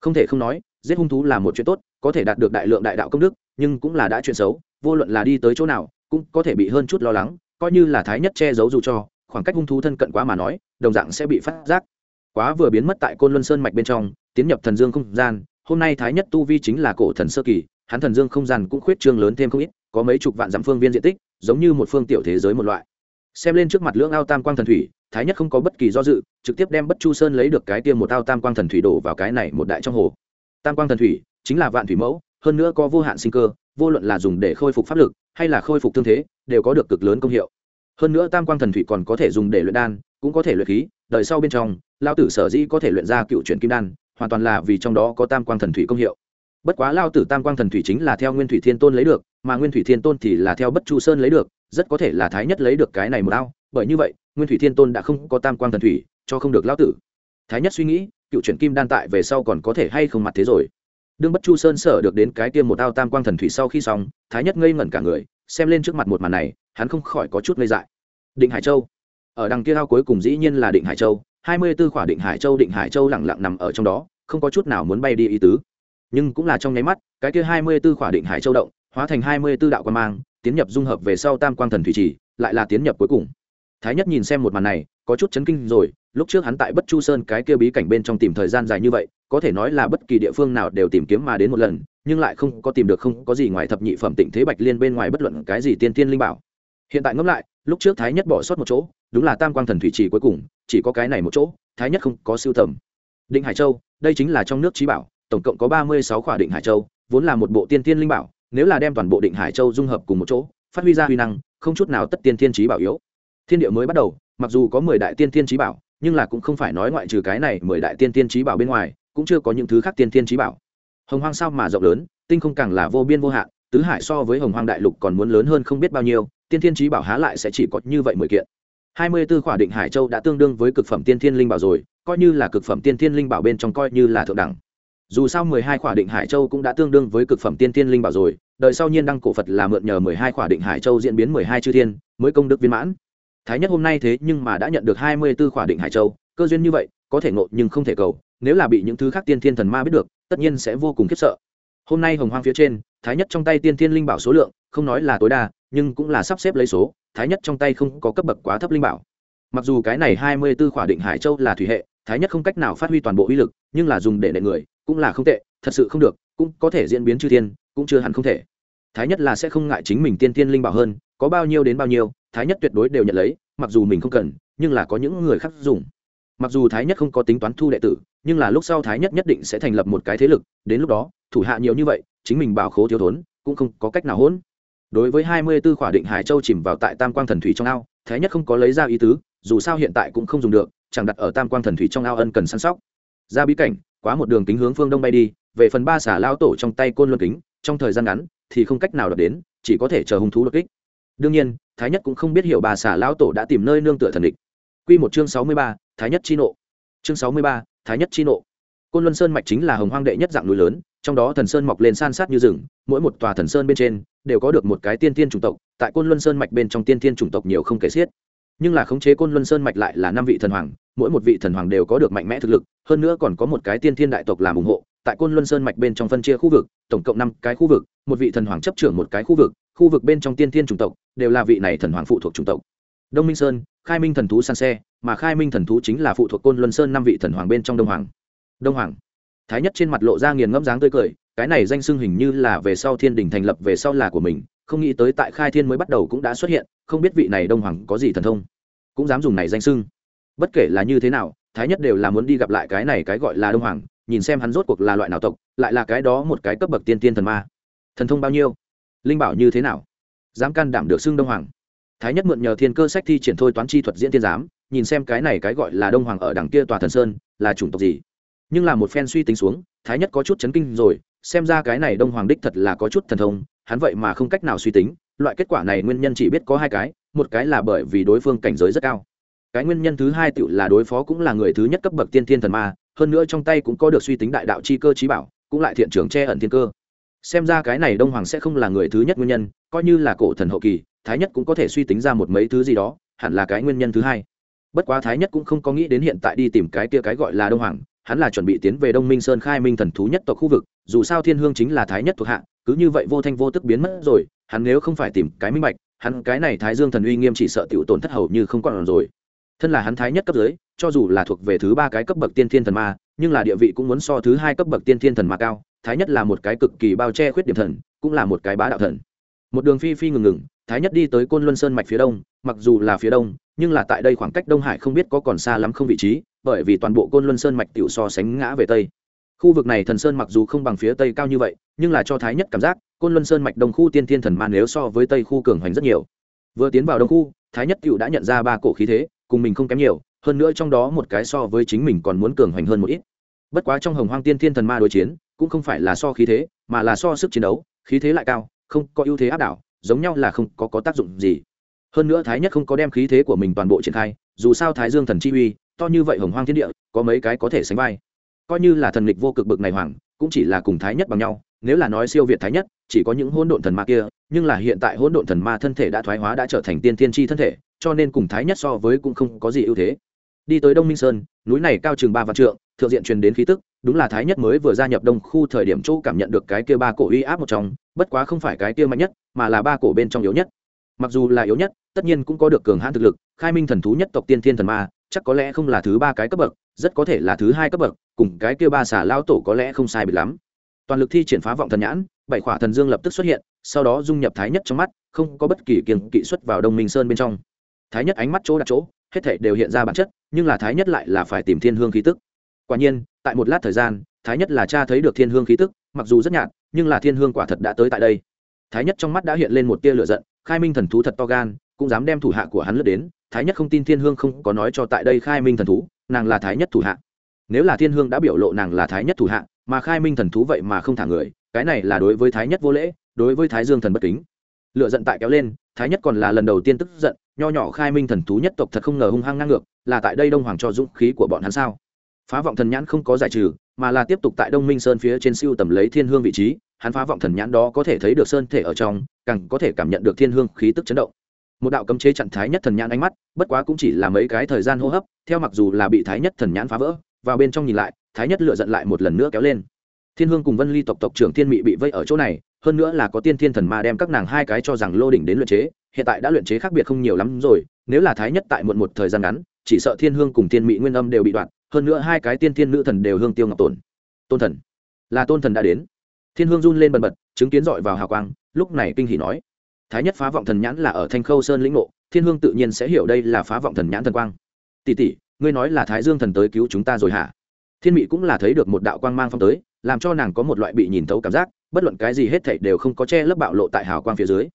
Không thể không nói, giết hung thú là một chuyện tốt, có thể đạt được đại lượng đại đạo công đức, nhưng cũng là đã chuyện xấu, vô luận là đi tới chỗ nào, cũng có thể bị hơn chút lo lắng coi như là thái nhất che giấu dù cho, khoảng cách hung thú thân cận quá mà nói, đồng dạng sẽ bị phát giác. Quá vừa biến mất tại côn luân sơn mạch bên trong, tiến nhập thần dương không gian, hôm nay thái nhất tu vi chính là cổ thần sơ kỳ, hắn thần dương không gian cũng khuyết trương lớn thêm không ít, có mấy chục vạn dặm phương viên diện tích, giống như một phương tiểu thế giới một loại. Xem lên trước mặt lưỡng ao tam quang thần thủy, thái nhất không có bất kỳ do dự, trực tiếp đem bất chu sơn lấy được cái tiêm một ao tam quang thần thủy đổ vào cái này một đại trong hồ. Tam quang thần thủy chính là vạn thủy mẫu, hơn nữa có vô hạn sinh cơ, vô luận là dùng để khôi phục pháp lực, hay là khôi phục thương thế đều có được cực lớn công hiệu. Hơn nữa tam quang thần thủy còn có thể dùng để luyện đan, cũng có thể luyện khí, đời sau bên trong lao tử sở dĩ có thể luyện ra cựu chuyển kim đan, hoàn toàn là vì trong đó có tam quang thần thủy công hiệu. Bất quá lao tử tam quang thần thủy chính là theo nguyên thủy thiên tôn lấy được, mà nguyên thủy thiên tôn thì là theo bất chu sơn lấy được, rất có thể là thái nhất lấy được cái này một ao bởi như vậy, nguyên thủy thiên tôn đã không có tam quang thần thủy, cho không được lao tử. Thái nhất suy nghĩ, cựu chuyển kim đan tại về sau còn có thể hay không mặt thế rồi. Đương bất chu sơn sở được đến cái tiêm một ao tam quang thần thủy sau khi xong, thái nhất ngây ngẩn cả người xem lên trước mặt một màn này, hắn không khỏi có chút ngây dại. Định hải châu. Ở đằng kia ao cuối cùng dĩ nhiên là định hải châu, hai mươi b ố khỏa định hải châu, định hải châu lẳng lặng nằm ở trong đó, không có chút nào muốn bay đi ý tứ. Nhưng cũng là trong nháy mắt, cái kia hai mươi b ố khỏa định hải châu động, hóa thành hai mươi b ố đạo quan mang, tiến nhập dung hợp về sau tam quang thần thủy trì, lại là tiến nhập cuối cùng. Thái nhất nhìn xem một màn này, có chút chấn kinh rồi, lúc trước hắn tại bất chu sơn cái kia bí cảnh bên trong tìm thời gian dài như vậy, có thể nói là bất kỳ địa phương nào đều tìm kiếm mà đến một lần nhưng lại không có tìm được không có gì ngoài thập nhị phẩm tịnh thế bạch liên bên ngoài bất luận cái gì tiên tiên linh bảo. Hiện tại ngẫm lại, lúc trước thái nhất bỏ sót một chỗ, đúng là tam quang thần thủy trì cuối cùng, chỉ có cái này một chỗ, thái nhất không có siêu tầm. Định hải châu, đây chính là trong nước trí bảo, tổng cộng có ba mươi sáu khỏa định hải châu, vốn là một bộ tiên tiên linh bảo, nếu là đem toàn bộ định hải châu dung hợp cùng một chỗ, phát huy ra huy năng, không chút nào tất tiên tiên trí bảo yếu. Thiên địa mới bắt đầu, mặc dù có mười đại tiên tiên trí bảo, nhưng là cũng không phải nói ngoại trừ cái này mười đại tiên tiên trí bảo bên ngoài, cũng chưa có những thứ khác tiên tiên trí bảo hồng hoang sao mà rộng lớn, tinh không càng là vô biên vô hạn, tứ hải so với hồng hoang đại lục còn muốn lớn hơn không biết bao nhiêu, tiên Thiên trí bảo há lại sẽ chỉ có như vậy mười kiện. Hai mươi 24 khỏa định hải châu đã tương đương với cực phẩm tiên thiên linh bảo rồi, coi như là cực phẩm tiên thiên linh bảo bên trong coi như là thượng đẳng. Dù sao mười hai khỏa định hải châu cũng đã tương đương với cực phẩm tiên thiên linh bảo rồi đợi sau nhiên đăng cổ phật là mượn nhờ mười hai khỏa định hải châu diễn biến mười hai chư thiên, mới công đức viên mãn. Thái nhất hôm nay thế nhưng mà đã nhận được hai mươi 24 khỏa định hải châu, cơ duyên như vậy, có thể ngộ nhưng không thể cầu nếu là bị những thứ khác tiên thiên thần ma biết được, tất nhiên sẽ vô cùng khiếp sợ. Hôm nay hồng hoang phía trên, thái nhất trong tay tiên thiên linh bảo số lượng, không nói là tối đa, nhưng cũng là sắp xếp lấy số, thái nhất trong tay không có cấp bậc quá thấp linh bảo. Mặc dù cái này hai mươi b ố khỏa định hải châu là thủy hệ, thái nhất không cách nào phát huy toàn bộ uy lực, nhưng là dùng để đệ người, cũng là không tệ, thật sự không được, cũng có thể diễn biến chư thiên, cũng chưa hẳn không thể. Thái nhất là sẽ không ngại chính mình tiên tiên linh bảo hơn, có bao nhiêu đến bao nhiêu, thái nhất tuyệt đối đều nhận lấy, mặc dù mình không cần, nhưng là có những người khác dùng mặc dù thái nhất không có tính toán thu đệ tử, nhưng là lúc sau thái nhất nhất định sẽ thành lập một cái thế lực, đến lúc đó, thủ hạ nhiều như vậy, chính mình bảo khố thiếu thốn, cũng không có cách nào hỗn. Đối với hai mươi b ố khỏa định hải châu chìm vào tại tam quang thần thủy trong ao, thái nhất không có lấy ra ý tứ, dù sao hiện tại cũng không dùng được, chẳng đặt ở tam quang thần thủy trong ao ân cần săn sóc. Ra bí cảnh, quá một đường kính hướng phương đông bay đi, về phần ba xả lao tổ trong tay côn luân kính, trong thời gian ngắn, thì không cách nào đập đến, chỉ có thể chờ hung thú đột kích. Đương nhiên, thái nhất cũng không biết hiểu bà xả lao tổ đã tìm nơi nương tựa thần địch. Q một chương sáu mươi ba thái nhất chi nộ. Chương sáu mươi ba, thái nhất chi nộ. Côn luân sơn mạch chính là hồng hoang đệ nhất dạng núi lớn, trong đó thần sơn mọc lên san sát như rừng, mỗi một tòa thần sơn bên trên đều có được một cái tiên tiên chủng tộc, tại côn luân sơn mạch bên trong tiên tiên chủng tộc nhiều không kể xiết. Nhưng là khống chế côn luân sơn mạch lại là năm vị thần hoàng, mỗi một vị thần hoàng đều có được mạnh mẽ thực lực, hơn nữa còn có một cái tiên thiên đại tộc làm ủng hộ, tại côn luân sơn mạch bên trong phân chia khu vực, tổng cộng năm cái khu vực, một vị thần hoàng chấp trưởng một cái khu vực khu vực bên trong tiên thiên chủng tộc đều là vị này thần hoàng phụ thuộc chủng tộc. Đông minh sơn, khai minh thần thú san xe mà khai minh thần thú chính là phụ thuộc côn luân sơn năm vị thần hoàng bên trong đông hoàng. Đông hoàng. Thái nhất trên mặt lộ ra nghiền ngẫm dáng tươi cười, cái này danh xưng hình như là về sau thiên đình thành lập về sau là của mình, không nghĩ tới tại khai thiên mới bắt đầu cũng đã xuất hiện, không biết vị này đông hoàng có gì thần thông. Cũng dám dùng này danh xưng. Bất kể là như thế nào, thái nhất đều là muốn đi gặp lại cái này cái gọi là đông hoàng, nhìn xem hắn rốt cuộc là loại nào tộc, lại là cái đó một cái cấp bậc tiên tiên thần ma. Thần thông bao nhiêu? Linh bảo như thế nào? Dám can đảm được xưng đông hoàng. Thái nhất mượn nhờ thiên cơ sách thi triển thôi toán chi thuật diễn tiên giám nhìn xem cái này cái gọi là đông hoàng ở đằng kia tòa thần sơn, là chủng tộc gì. Nhưng là một phen suy tính xuống, thái nhất có chút chấn kinh rồi, xem ra cái này đông hoàng đích thật là có chút thần thông, hắn vậy mà không cách nào suy tính, loại kết quả này nguyên nhân chỉ biết có hai cái, một cái là bởi vì đối phương cảnh giới rất cao. Cái nguyên nhân thứ hai tự là đối phó cũng là người thứ nhất cấp bậc tiên thiên thần ma, hơn nữa trong tay cũng có được suy tính đại đạo chi cơ trí bảo, cũng lại thiện trưởng che ẩn thiên cơ. Xem ra cái này đông hoàng sẽ không là người thứ nhất nguyên nhân, coi như là cổ thần hậu kỳ, thái nhất cũng có thể suy tính ra một mấy thứ gì đó, hẳn là cái nguyên nhân thứ hai bất quá thái nhất cũng không có nghĩ đến hiện tại đi tìm cái kia cái gọi là đông hoàng, hắn là chuẩn bị tiến về đông minh sơn khai minh thần thú nhất tộc khu vực, dù sao thiên hương chính là thái nhất thuộc hạ, cứ như vậy vô thanh vô tức biến mất rồi, hắn nếu không phải tìm cái minh bạch, hắn cái này thái dương thần uy nghiêm chỉ sợ tiểu tổn thất hầu như không còn rồi. Thân là hắn thái nhất cấp dưới, cho dù là thuộc về thứ ba cái cấp bậc tiên thiên thần ma, nhưng là địa vị cũng muốn so thứ hai cấp bậc tiên thiên thần ma cao, thái nhất là một cái cực kỳ bao che khuyết điểm thần, cũng là một cái bá đạo thần. Một đường phi phi ngừng ngừng, thái nhất đi tới côn luân sơn mạch phía đông, mặc dù là phía đông nhưng là tại đây khoảng cách đông hải không biết có còn xa lắm không vị trí bởi vì toàn bộ côn luân sơn mạch tiểu so sánh ngã về tây. Khu vực này thần sơn mặc dù không bằng phía tây cao như vậy nhưng là cho thái nhất cảm giác côn luân sơn mạch đông khu tiên thiên thần ma nếu so với tây khu cường hoành rất nhiều. Vừa tiến vào đông khu thái nhất cựu đã nhận ra ba cổ khí thế cùng mình không kém nhiều hơn nữa trong đó một cái so với chính mình còn muốn cường hoành hơn một ít. Bất quá trong hồng hoang tiên thiên thần ma đối chiến cũng không phải là so khí thế mà là so sức chiến đấu khí thế lại cao không có ưu thế áp đảo giống nhau là không có, có tác dụng gì hơn nữa thái nhất không có đem khí thế của mình toàn bộ triển khai, dù sao thái dương thần chi uy, to như vậy hồng hoang thiên địa, có mấy cái có thể sánh vai. Coi như là thần lịch vô cực bực này hoàng, cũng chỉ là cùng thái nhất bằng nhau, nếu là nói siêu việt thái nhất, chỉ có những hỗn độn thần ma kia, nhưng là hiện tại hỗn độn thần ma thân thể đã thoái hóa đã trở thành tiên thiên chi thân thể, cho nên cùng thái nhất so với cũng không có gì ưu thế. Đi tới đông minh sơn, núi này cao chừng ba vạn trượng, thượng diện truyền đến khí tức, đúng là thái nhất mới vừa gia nhập đông khu thời điểm chỗ cảm nhận được cái kia ba cổ uy áp một trong, bất quá không phải cái kia mạnh nhất, mà là ba cổ bên trong yếu nhất. Mặc dù là yếu nhất tất nhiên cũng có được cường hãn thực lực, khai minh thần thú nhất tộc tiên thiên thần ma, chắc có lẽ không là thứ ba cái cấp bậc, rất có thể là thứ hai cấp bậc, cùng cái kia ba xả lao tổ có lẽ không sai biệt lắm. Toàn lực thi triển phá vọng thần nhãn, bảy khỏa thần dương lập tức xuất hiện, sau đó dung nhập thái nhất trong mắt, không có bất kỳ kiềng kỵ xuất vào đông minh sơn bên trong. Thái nhất ánh mắt chỗ đặt chỗ, hết thể đều hiện ra bản chất, nhưng là thái nhất lại là phải tìm thiên hương khí tức. Quả nhiên, tại một lát thời gian, thái nhất là cha thấy được thiên hương khí tức, mặc dù rất nhạt, nhưng là thiên hương quả thật đã tới tại đây. Thái nhất trong mắt đã hiện lên một tia lửa giận, khai minh thần thú thật to gan cũng dám đem thủ hạ của hắn lướt đến, thái nhất không tin thiên hương không có nói cho tại đây khai minh thần thú, nàng là thái nhất thủ hạ. Nếu là thiên hương đã biểu lộ nàng là thái nhất thủ hạ, mà khai minh thần thú vậy mà không thả người, cái này là đối với thái nhất vô lễ, đối với thái dương thần bất kính. Lựa giận tại kéo lên, thái nhất còn là lần đầu tiên tức giận, nho nhỏ khai minh thần thú nhất tộc thật không ngờ hung hăng ngang ngược, là tại đây đông hoàng cho dũng khí của bọn hắn sao? Phá vọng thần nhãn không có giải trừ, mà là tiếp tục tại đông minh sơn phía trên siêu tầm lấy thiên hương vị trí, hắn phá vọng thần nhãn đó có thể thấy được sơn thể ở trong, càng có thể cảm nhận được thiên hương khí tức chấn động một đạo cấm chế chặn thái nhất thần nhãn ánh mắt, bất quá cũng chỉ là mấy cái thời gian hô hấp, theo mặc dù là bị thái nhất thần nhãn phá vỡ, vào bên trong nhìn lại, thái nhất lựa giận lại một lần nữa kéo lên. Thiên hương cùng vân ly tộc tộc trưởng thiên mị bị vây ở chỗ này, hơn nữa là có tiên thiên thần ma đem các nàng hai cái cho rằng lô đỉnh đến luyện chế, hiện tại đã luyện chế khác biệt không nhiều lắm rồi, nếu là thái nhất tại muộn một thời gian ngắn, chỉ sợ thiên hương cùng thiên mị nguyên âm đều bị đoạn, hơn nữa hai cái tiên thiên nữ thần đều hương tiêu ngọc tồn. Tôn thần. Là tôn thần đã đến. Thiên hương run lên bần bật, chứng kiến dọi vào hào quang, lúc này kinh hỉ nói thái nhất phá vọng thần nhãn là ở thanh khâu sơn lĩnh ngộ, thiên hương tự nhiên sẽ hiểu đây là phá vọng thần nhãn thần quang. Tỷ tỷ, ngươi nói là thái dương thần tới cứu chúng ta rồi hả? Thiên mị cũng là thấy được một đạo quang mang phong tới, làm cho nàng có một loại bị nhìn thấu cảm giác, bất luận cái gì hết thảy đều không có che lấp bạo lộ tại hào quang phía dưới.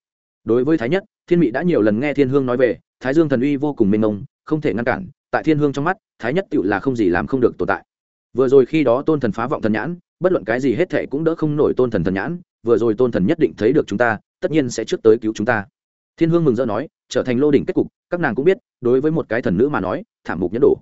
Đối với thái nhất, thiên mị đã nhiều lần nghe thiên hương nói về, thái dương thần uy vô cùng mênh mông, không thể ngăn cản, tại thiên hương trong mắt, thái nhất tựu là không gì làm không được tồn tại. Vừa rồi khi đó tôn thần phá vọng thần nhãn, bất luận cái gì hết thệ cũng đỡ không nổi tôn thần thần nhãn, vừa rồi tôn thần nhất định thấy được chúng ta tất nhiên sẽ trước tới cứu chúng ta. Thiên hương mừng rỡ nói trở thành lô đỉnh kết cục các nàng cũng biết đối với một cái thần nữ mà nói thảm mục nhẫn đổ.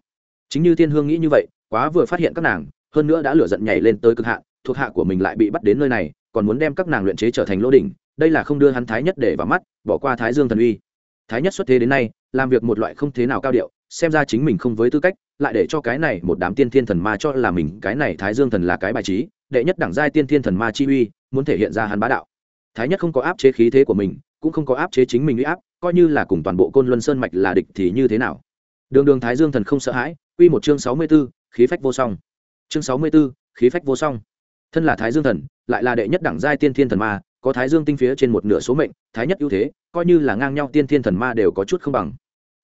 Chính như thiên hương nghĩ như vậy quá vừa phát hiện các nàng hơn nữa đã lửa giận nhảy lên tới cực hạ, thuộc hạ của mình lại bị bắt đến nơi này còn muốn đem các nàng luyện chế trở thành lô đỉnh đây là không đưa hắn thái nhất để vào mắt bỏ qua thái dương thần uy. Thái nhất xuất thế đến nay làm việc một loại không thế nào cao điệu xem ra chính mình không với tư cách lại để cho cái này một đám tiên thiên thần ma cho là mình cái này thái dương thần là cái bài trí đệ nhất đẳng giai tiên thiên thần ma chi uy muốn thể hiện ra hắn bá đạo thái nhất không có áp chế khí thế của mình cũng không có áp chế chính mình uy áp coi như là cùng toàn bộ côn luân sơn mạch là địch thì như thế nào? Đường đường thái dương thần không sợ hãi quy một chương sáu mươi 64, khí phách vô song. Chương sáu mươi 64, khí phách vô song. Thân là thái dương thần lại là đệ nhất đẳng giai tiên thiên thần ma có thái dương tinh phía trên một nửa số mệnh thái nhất ưu thế coi như là ngang nhau tiên thiên thần ma đều có chút không bằng.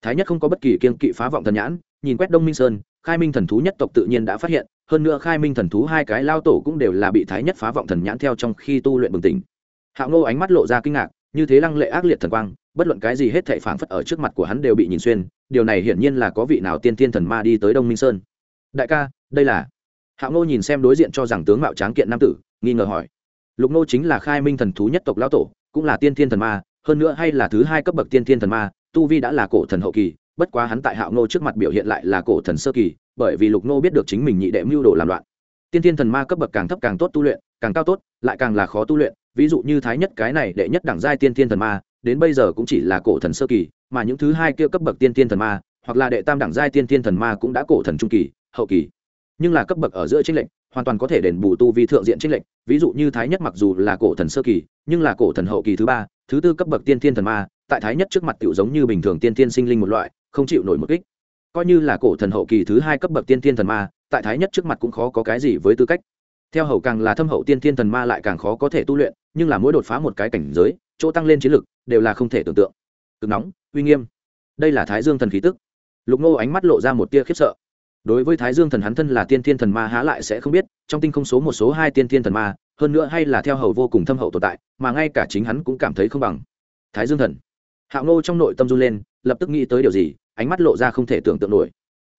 Thái nhất không có bất kỳ kiên kỵ phá vọng thần nhãn nhìn quét đông minh sơn khai minh thần thú nhất tộc tự nhiên đã phát hiện hơn nữa khai minh thần thú hai cái lao tổ cũng đều là bị thái nhất phá vọng thần nhãn theo trong khi tu luyện bừng tỉnh hạo ngô ánh mắt lộ ra kinh ngạc, như thế lăng lệ ác liệt thần quang, bất luận cái gì hết thảy phảng phất ở trước mặt của hắn đều bị nhìn xuyên, điều này hiển nhiên là có vị nào tiên tiên thần ma đi tới đông minh sơn. Đại ca, đây là. Hạo ngô nhìn xem đối diện cho rằng tướng mạo tráng kiện nam tử, nghi ngờ hỏi. Lục ngô chính là khai minh thần thú nhất tộc lão tổ, cũng là tiên thiên thần ma, hơn nữa hay là thứ hai cấp bậc tiên thiên thần ma, tu vi đã là cổ thần hậu kỳ, bất quá hắn tại hạo ngô trước mặt biểu hiện lại là cổ thần sơ kỳ, bởi vì lục ngô biết được chính mình nhị đệ mưu đồ làm loạn. Tiên thiên thần ma cấp bậc càng thấp càng tốt tu luyện, càng cao tốt, lại càng là khó tu luyện ví dụ như thái nhất cái này đệ nhất đẳng giai tiên thiên thần ma, đến bây giờ cũng chỉ là cổ thần sơ kỳ, mà những thứ hai kia cấp bậc tiên thiên thần ma, hoặc là đệ tam đẳng giai tiên thiên thần ma cũng đã cổ thần trung kỳ, hậu kỳ. Nhưng là cấp bậc ở giữa trinh lệnh hoàn toàn có thể đền bù tu vi thượng diện trinh lệnh ví dụ như thái nhất mặc dù là cổ thần sơ kỳ, nhưng là cổ thần hậu kỳ thứ ba, thứ tư cấp bậc tiên thiên thần ma, tại thái nhất trước mặt tiểu giống như bình thường tiên thiên sinh linh một loại, không chịu nổi một kích. Coi như là cổ thần hậu kỳ thứ hai cấp bậc tiên thiên thần ma, tại thái nhất trước mặt cũng khó có cái gì với tư cách theo hậu càng là thâm hậu tiên thiên thần ma lại càng khó có thể tu luyện, nhưng là mỗi đột phá một cái cảnh giới, chỗ tăng lên chiến lực, đều là không thể tưởng tượng. Cực nóng, uy nghiêm. Đây là thái dương thần khí tức. Lục Ngô ánh mắt lộ ra một tia khiếp sợ. Đối với thái dương thần hắn thân là tiên thiên thần ma há lại sẽ không biết, trong tinh không số một số hai tiên thiên thần ma, hơn nữa hay là theo hầu vô cùng thâm hậu tồn tại, mà ngay cả chính hắn cũng cảm thấy không bằng. Thái dương thần. Hạo ngô trong nội tâm run lên, lập tức nghĩ tới điều gì, ánh mắt lộ ra không thể tưởng tượng nổi.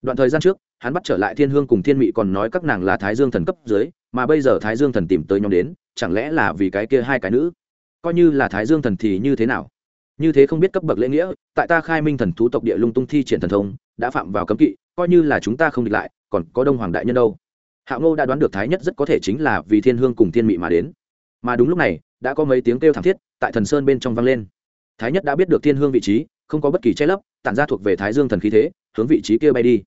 Đoạn thời gian trước hắn bắt trở lại thiên hương cùng thiên mị còn nói các nàng là thái dương thần cấp dưới, mà bây giờ thái dương thần tìm tới nhóm đến, chẳng lẽ là vì cái kia hai cái nữ? Coi như là thái dương thần thì như thế nào? Như thế không biết cấp bậc lễ nghĩa, tại ta khai minh thần thú tộc địa lung tung thi triển thần thông, đã phạm vào cấm kỵ, coi như là chúng ta không địch lại, còn có đông hoàng đại nhân đâu? Hạo ngô đã đoán được thái nhất rất có thể chính là vì thiên hương cùng thiên mị mà đến. Mà đúng lúc này, đã có mấy tiếng kêu thảm thiết tại thần sơn bên trong vang lên. Thái nhất đã biết được thiên hương vị trí, không có bất kỳ che lấp, tản ra thuộc về thái dương thần khí thế, hướng vị trí kia bay đi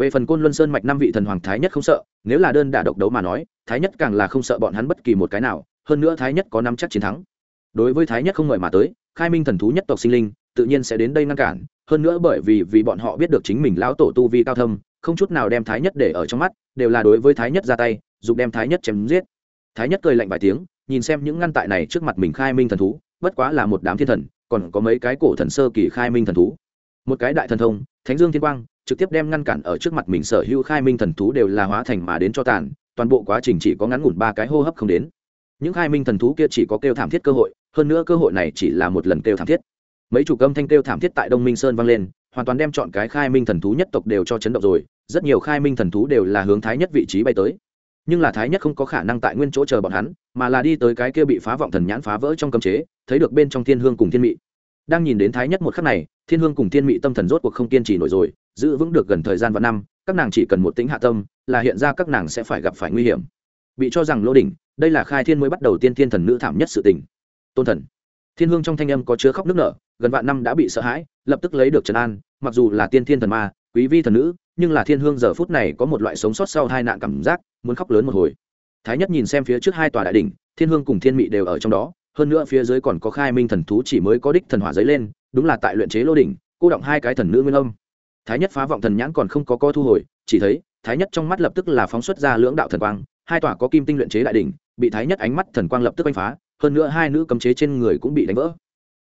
về phần côn luân sơn mạch năm vị thần hoàng thái nhất không sợ, nếu là đơn đả độc đấu mà nói, thái nhất càng là không sợ bọn hắn bất kỳ một cái nào, hơn nữa thái nhất có năm chắc chiến thắng. Đối với thái nhất không ngợi mà tới, khai minh thần thú nhất tộc sinh linh, tự nhiên sẽ đến đây ngăn cản, hơn nữa bởi vì vì bọn họ biết được chính mình lão tổ tu vi cao thâm, không chút nào đem thái nhất để ở trong mắt, đều là đối với thái nhất ra tay, dục đem thái nhất chém giết. Thái nhất cười lạnh vài tiếng, nhìn xem những ngăn tại này trước mặt mình khai minh thần thú, bất quá là một đám thiên thần, còn có mấy cái cổ thần sơ kỳ khai minh thần thú. Một cái đại thần thông, thánh dương thiên quang trực tiếp đem ngăn cản ở trước mặt mình sở hữu khai minh thần thú đều là hóa thành mà đến cho tàn, toàn bộ quá trình chỉ có ngắn ngủn ba cái hô hấp không đến. Những khai minh thần thú kia chỉ có kêu thảm thiết cơ hội, hơn nữa cơ hội này chỉ là một lần kêu thảm thiết. Mấy chủ âm thanh kêu thảm thiết tại đông minh sơn vang lên, hoàn toàn đem chọn cái khai minh thần thú nhất tộc đều cho chấn động rồi, rất nhiều khai minh thần thú đều là hướng thái nhất vị trí bay tới. Nhưng là thái nhất không có khả năng tại nguyên chỗ chờ bọn hắn, mà là đi tới cái kia bị phá vọng thần nhãn phá vỡ trong cấm chế, thấy được bên trong thiên hương cùng thiên mị. Đang nhìn đến thái nhất một khắc này, thiên hương cùng thiên mị tâm thần rốt cuộc không kiên trì nổi rồi giữ vững được gần thời gian và năm, các nàng chỉ cần một tính hạ tâm, là hiện ra các nàng sẽ phải gặp phải nguy hiểm. Bị cho rằng lô đỉnh, đây là khai thiên mới bắt đầu tiên thiên thần nữ thảm nhất sự tình. Tôn thần. Thiên hương trong thanh âm có chứa khóc nước nở, gần vạn năm đã bị sợ hãi, lập tức lấy được trần an, mặc dù là tiên thiên thần ma, quý vi thần nữ, nhưng là thiên hương giờ phút này có một loại sống sót sau hai nạn cảm giác, muốn khóc lớn một hồi. Thái nhất nhìn xem phía trước hai tòa đại đỉnh, thiên hương cùng thiên mị đều ở trong đó, hơn nữa phía dưới còn có khai minh thần thú chỉ mới có đích thần hỏa giấy lên, đúng là tại luyện chế lô đỉnh, cô động hai cái thần nữ nguyên âm thái nhất phá vọng thần nhãn còn không có co thu hồi, chỉ thấy, thái nhất trong mắt lập tức là phóng xuất ra lưỡng đạo thần quang, hai tòa có kim tinh luyện chế đại đỉnh, bị thái nhất ánh mắt thần quang lập tức đánh phá, hơn nữa hai nữ cấm chế trên người cũng bị đánh vỡ.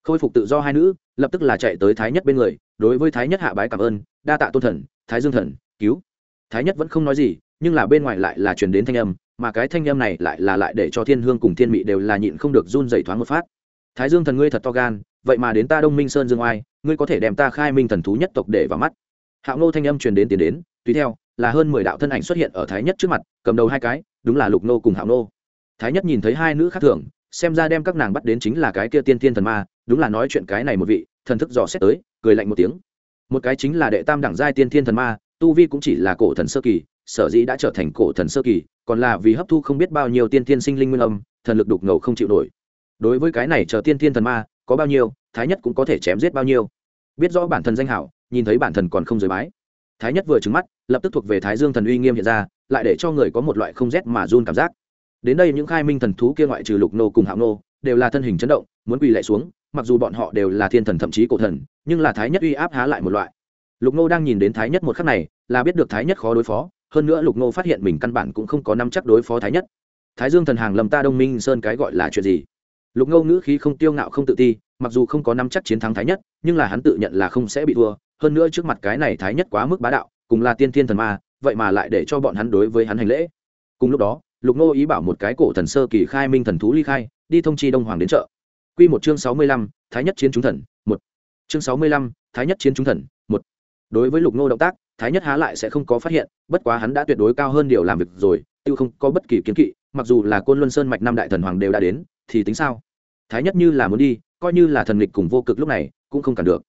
Khôi phục tự do hai nữ, lập tức là chạy tới thái nhất bên người, đối với thái nhất hạ bái cảm ơn, đa tạ tôn thần, thái dương thần, cứu. Thái nhất vẫn không nói gì, nhưng là bên ngoài lại là truyền đến thanh âm, mà cái thanh âm này lại là lại để cho thiên hương cùng thiên mị đều là nhịn không được run dày thoáng một phát. Thái dương thần ngươi thật to gan, vậy mà đến ta đông minh sơn dương oai, ngươi có thể đem ta khai minh thần thú nhất tộc để vào mắt hạo Nô thanh âm truyền đến tiến đến, tùy theo, là hơn mười đạo thân ảnh xuất hiện ở thái nhất trước mặt, cầm đầu hai cái, đúng là lục nô cùng hạo nô thái nhất nhìn thấy hai nữ khác thường, xem ra đem các nàng bắt đến chính là cái kia tiên tiên thần ma, đúng là nói chuyện cái này một vị, thần thức dò xét tới, cười lạnh một tiếng. Một cái chính là đệ tam đẳng giai tiên thiên thần ma, tu vi cũng chỉ là cổ thần sơ kỳ, sở dĩ đã trở thành cổ thần sơ kỳ, còn là vì hấp thu không biết bao nhiêu tiên thiên sinh linh nguyên âm, thần lực đục ngầu không chịu nổi. Đối với cái này chờ tiên thiên thần ma, có bao nhiêu, thái nhất cũng có thể chém giết bao nhiêu. Biết rõ bản thân danh hảo nhìn thấy bản thần còn không rời bái. Thái nhất vừa trứng mắt, lập tức thuộc về thái dương thần uy nghiêm hiện ra, lại để cho người có một loại không rét mà run cảm giác. Đến đây những khai minh thần thú kia ngoại trừ lục nô cùng hạo nô, đều là thân hình chấn động, muốn quỳ lại xuống, mặc dù bọn họ đều là thiên thần thậm chí cổ thần, nhưng là thái nhất uy áp há lại một loại. Lục nô đang nhìn đến thái nhất một khắc này, là biết được thái nhất khó đối phó, hơn nữa lục nô phát hiện mình căn bản cũng không có năm chắc đối phó thái nhất. Thái dương thần hàng lầm ta đông minh sơn cái gọi là chuyện gì? Lục ngô ngữ khí không tiêu ngạo không tự ti mặc dù không có năm chắc chiến thắng thái nhất, nhưng là hắn tự nhận là không sẽ bị thua. Hơn nữa trước mặt cái này thái nhất quá mức bá đạo, cùng là tiên thiên thần ma, vậy mà lại để cho bọn hắn đối với hắn hành lễ. Cùng lúc đó, lục ngô ý bảo một cái cổ thần sơ kỳ khai minh thần thú ly khai, đi thông chi đông hoàng đến chợ. Q một chương sáu mươi lăm, thái nhất chiến chúng thần, một. Chương sáu mươi lăm, thái nhất chiến chúng thần, một. Đối với lục ngô động tác, thái nhất há lại sẽ không có phát hiện, bất quá hắn đã tuyệt đối cao hơn điều làm việc rồi, tiêu không có bất kỳ kiến kỵ, mặc dù là côn luân sơn mạch năm đại thần hoàng đều đã đến, thì tính sao? Thái nhất như là muốn đi, coi như là thần lịch cùng vô cực lúc này, cũng không cản được.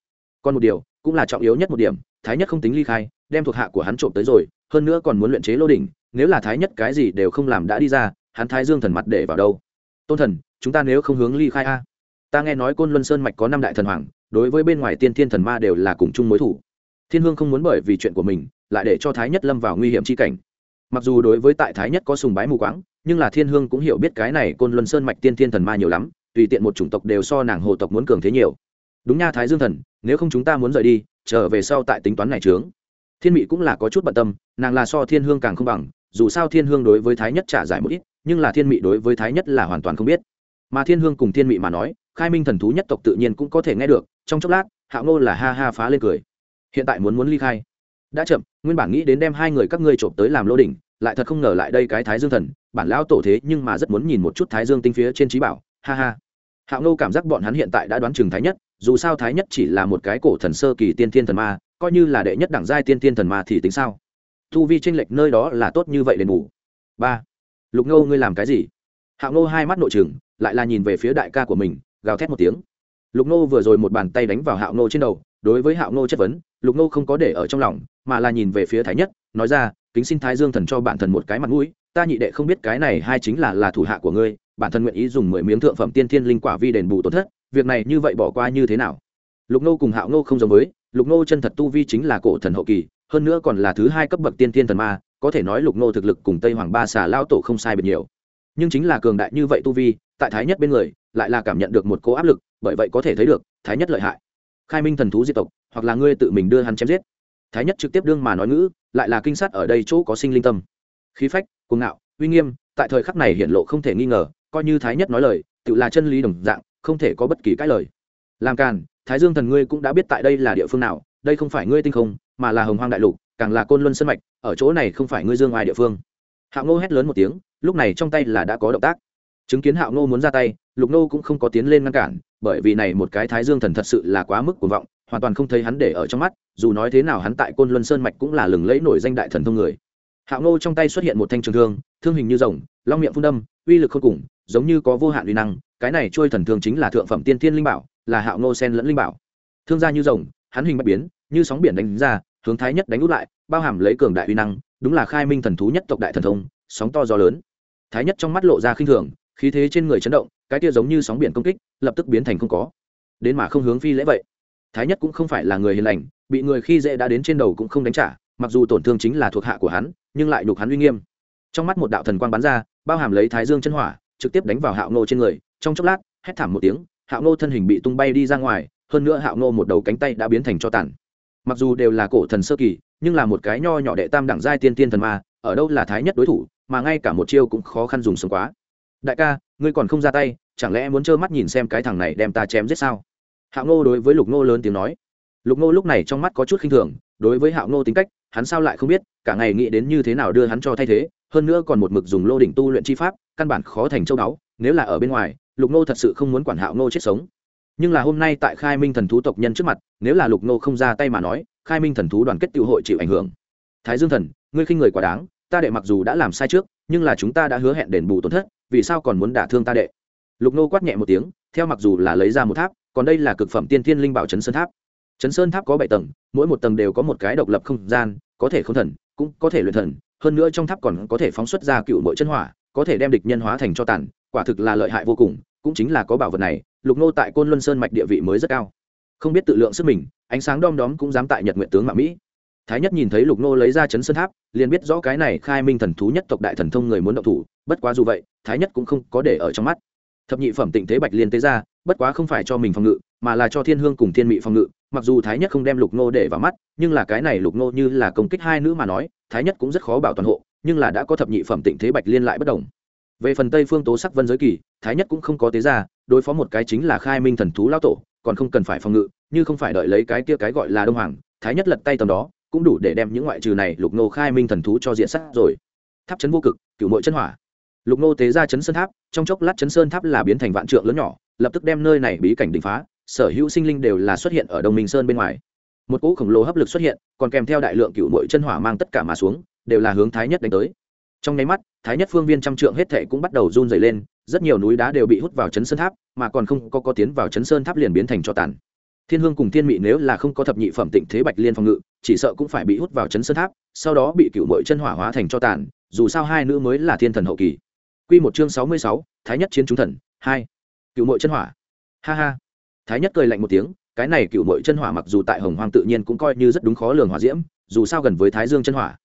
Còn một điều, cũng là trọng yếu nhất một điểm, thái nhất không tính ly khai, đem thuộc hạ của hắn trộm tới rồi, hơn nữa còn muốn luyện chế lô đỉnh, nếu là thái nhất cái gì đều không làm đã đi ra, hắn thái dương thần mặt để vào đâu? Tôn thần, chúng ta nếu không hướng ly khai a. Ta nghe nói côn luân sơn mạch có năm đại thần hoàng, đối với bên ngoài tiên thiên thần ma đều là cùng chung mối thủ. Thiên hương không muốn bởi vì chuyện của mình, lại để cho thái nhất lâm vào nguy hiểm chi cảnh. Mặc dù đối với tại thái nhất có sùng bái mù quáng, nhưng là thiên hương cũng hiểu biết cái này côn luân sơn mạch tiên thiên thần ma nhiều lắm tùy tiện một chủng tộc đều so nàng hồ tộc muốn cường thế nhiều. Đúng nha, thái dương thần, nếu không chúng ta muốn rời đi, trở về sau tại tính toán này trướng thiên mị cũng là có chút bận tâm, nàng là so thiên hương càng không bằng, dù sao thiên hương đối với thái nhất trả giải một ít, nhưng là thiên mị đối với thái nhất là hoàn toàn không biết. Mà thiên hương cùng thiên mị mà nói, khai minh thần thú nhất tộc tự nhiên cũng có thể nghe được, trong chốc lát, hạo ngô là ha ha phá lên cười. Hiện tại muốn muốn ly khai. Đã chậm, nguyên bản nghĩ đến đem hai người các ngươi trộm tới làm lô đỉnh, lại thật không ngờ lại đây cái thái dương thần, bản lão tổ thế nhưng mà rất muốn nhìn một chút thái dương tinh phía trên trí bảo ha ha. Hạo nô cảm giác bọn hắn hiện tại đã đoán chừng thái nhất, dù sao thái nhất chỉ là một cái cổ thần sơ kỳ tiên tiên thần ma, coi như là đệ nhất đẳng giai tiên tiên thần ma thì tính sao? Thu vi tranh lệch nơi đó là tốt như vậy đền bù. Ba. Lục ngô, ngươi làm cái gì? Hạo nô hai mắt nội trừng, lại là nhìn về phía đại ca của mình, gào thét một tiếng. Lục nô vừa rồi một bàn tay đánh vào hạo nô trên đầu, đối với hạo nô chất vấn, lục nô không có để ở trong lòng, mà là nhìn về phía thái nhất, nói ra, kính xin thái dương thần cho bản thần một cái mặt mũi, ta nhị đệ không biết cái này hai chính là là thủ hạ của ngươi bản thân nguyện ý dùng mười miếng thượng phẩm tiên thiên linh quả vi đền bù tổn thất, việc này như vậy bỏ qua như thế nào? Lục nô cùng hạo nô không giống với, lục nô chân thật tu vi chính là cổ thần hậu kỳ, hơn nữa còn là thứ hai cấp bậc tiên thiên thần ma, có thể nói lục nô thực lực cùng tây hoàng ba xà lao tổ không sai biệt nhiều. Nhưng chính là cường đại như vậy tu vi, tại thái nhất bên người, lại là cảm nhận được một cố áp lực, bởi vậy có thể thấy được, thái nhất lợi hại. Khai minh thần thú diệt tộc, hoặc là ngươi tự mình đưa hắn chém giết. Thái nhất trực tiếp đương mà nói ngữ, lại là kinh sát ở đây chỗ có sinh linh tâm. Khí phách, cuồng ngạo, uy nghiêm, tại thời khắc này hiện lộ không thể nghi ngờ coi như thái nhất nói lời, tự là chân lý đồng dạng, không thể có bất kỳ cái lời. Làm càn, thái dương thần ngươi cũng đã biết tại đây là địa phương nào, đây không phải ngươi tinh không, mà là hồng hoang đại lục, càng là côn luân sân mạch, ở chỗ này không phải ngươi dương ai địa phương. Hạo ngô hét lớn một tiếng, lúc này trong tay là đã có động tác. Chứng kiến hạo ngô muốn ra tay, lục nô cũng không có tiến lên ngăn cản, bởi vì này một cái thái dương thần thật sự là quá mức cuồng vọng, hoàn toàn không thấy hắn để ở trong mắt, dù nói thế nào hắn tại côn luân sơn mạch cũng là lừng lẫy nổi danh đại thần thông người. Hạo ngô trong tay xuất hiện một thanh trường thương thương hình như rồng, long miệng phun đâm, uy lực không cùng giống như có vô hạn uy năng, cái này trôi thần thương chính là thượng phẩm tiên thiên linh bảo, là hạo ngô sen lẫn linh bảo. Thương gia như rồng, hắn hình bất biến, như sóng biển đánh ra, hướng thái nhất đánh út lại, bao hàm lấy cường đại uy năng, đúng là khai minh thần thú nhất tộc đại thần thông, sóng to gió lớn. Thái nhất trong mắt lộ ra khinh thường, khí thế trên người chấn động, cái kia giống như sóng biển công kích, lập tức biến thành không có. Đến mà không hướng phi lễ vậy. Thái nhất cũng không phải là người hiền lành, bị người khi dễ đã đến trên đầu cũng không đánh trả, mặc dù tổn thương chính là thuộc hạ của hắn, nhưng lại đục hắn uy nghiêm. Trong mắt một đạo thần quang bắn ra, bao hàm lấy thái dương chân hỏa trực tiếp đánh vào hạo nô trên người, trong chốc lát, hét thảm một tiếng, hạo nô thân hình bị tung bay đi ra ngoài, hơn nữa hạo nô một đầu cánh tay đã biến thành cho tàn. Mặc dù đều là cổ thần sơ kỳ, nhưng là một cái nho nhỏ đệ tam đẳng giai tiên tiên thần ma, ở đâu là thái nhất đối thủ, mà ngay cả một chiêu cũng khó khăn dùng sống quá. Đại ca, ngươi còn không ra tay, chẳng lẽ muốn trơ mắt nhìn xem cái thằng này đem ta chém giết sao? Hạo Nô đối với lục Nô lớn tiếng nói. Lục Nô lúc này trong mắt có chút khinh thường, đối với hạo Nô tính cách, hắn sao lại không biết, cả ngày nghĩ đến như thế nào đưa hắn cho thay thế hơn nữa còn một mực dùng lô đỉnh tu luyện chi pháp, căn bản khó thành châu đáo nếu là ở bên ngoài, lục ngô thật sự không muốn quản hạo ngô chết sống. Nhưng là hôm nay tại khai minh thần thú tộc nhân trước mặt, nếu là lục ngô không ra tay mà nói, khai minh thần thú đoàn kết tự hội chịu ảnh hưởng. Thái dương thần, ngươi khinh người quá đáng, ta đệ mặc dù đã làm sai trước, nhưng là chúng ta đã hứa hẹn đền bù tổn thất, vì sao còn muốn đả thương ta đệ? Lục nô quát nhẹ một tiếng, theo mặc dù là lấy ra một tháp, còn đây là cực phẩm tiên thiên linh bảo chấn sơn tháp. Chấn sơn tháp có bảy tầng, mỗi một tầng đều có một cái độc lập không gian, có thể không thần, cũng có thể luyện thần hơn nữa trong tháp còn có thể phóng xuất ra cựu mỗi chân hỏa, có thể đem địch nhân hóa thành cho tàn, quả thực là lợi hại vô cùng, cũng chính là có bảo vật này, lục nô tại côn luân sơn mạch địa vị mới rất cao. Không biết tự lượng sức mình, ánh sáng đom đóm cũng dám tại nhật nguyện tướng mạ mỹ. Thái nhất nhìn thấy lục nô lấy ra chấn sơn tháp, liền biết rõ cái này khai minh thần thú nhất tộc đại thần thông người muốn động thủ, bất quá dù vậy, thái nhất cũng không có để ở trong mắt. Thập nhị phẩm tịnh thế bạch liên tế ra, bất quá không phải cho mình phòng ngự, mà là cho thiên hương cùng thiên mị phòng ngự, mặc dù thái nhất không đem lục nô để vào mắt, nhưng là cái này lục nô như là công kích hai nữ mà nói thái nhất cũng rất khó bảo toàn hộ, nhưng là đã có thập nhị phẩm tịnh thế bạch liên lại bất đồng. Về phần tây phương tố sắc vân giới kỳ, thái nhất cũng không có tế ra đối phó một cái chính là khai minh thần thú lao tổ, còn không cần phải phòng ngự, như không phải đợi lấy cái kia cái gọi là đông hoàng, thái nhất lật tay tầm đó, cũng đủ để đem những ngoại trừ này lục nô khai minh thần thú cho diện sát rồi. Tháp chấn vô cực cựu mội chân hỏa. Lục nô tế ra chấn sơn tháp, trong chốc lát chấn sơn tháp là biến thành vạn trượng lớn nhỏ, lập tức đem nơi này bí cảnh đình phá, sở hữu sinh linh đều là xuất hiện ở đông minh sơn bên ngoài một cỗ khổng lồ hấp lực xuất hiện, còn kèm theo đại lượng cựu mội chân hỏa mang tất cả mà xuống, đều là hướng thái nhất đánh tới. Trong nháy mắt, thái nhất phương viên trăm trượng hết thệ cũng bắt đầu run dày lên, rất nhiều núi đá đều bị hút vào chấn sơn tháp, mà còn không có có tiến vào chấn sơn tháp liền biến thành cho tàn. Thiên hương cùng thiên mị nếu là không có thập nhị phẩm tịnh thế bạch liên phòng ngự, chỉ sợ cũng phải bị hút vào chấn sơn tháp, sau đó bị cựu mội chân hỏa hóa thành cho tàn, dù sao hai nữ mới là thiên thần hậu kỳ. Q một chương sáu mươi sáu, thái nhất chiến chúng thần, hai. Cựu mội chân hỏa. Ha ha. Thái nhất cười lạnh một tiếng cái này cựu mội chân hỏa mặc dù tại hồng hoang tự nhiên cũng coi như rất đúng khó lường hỏa diễm, dù sao gần với thái dương chân hỏa.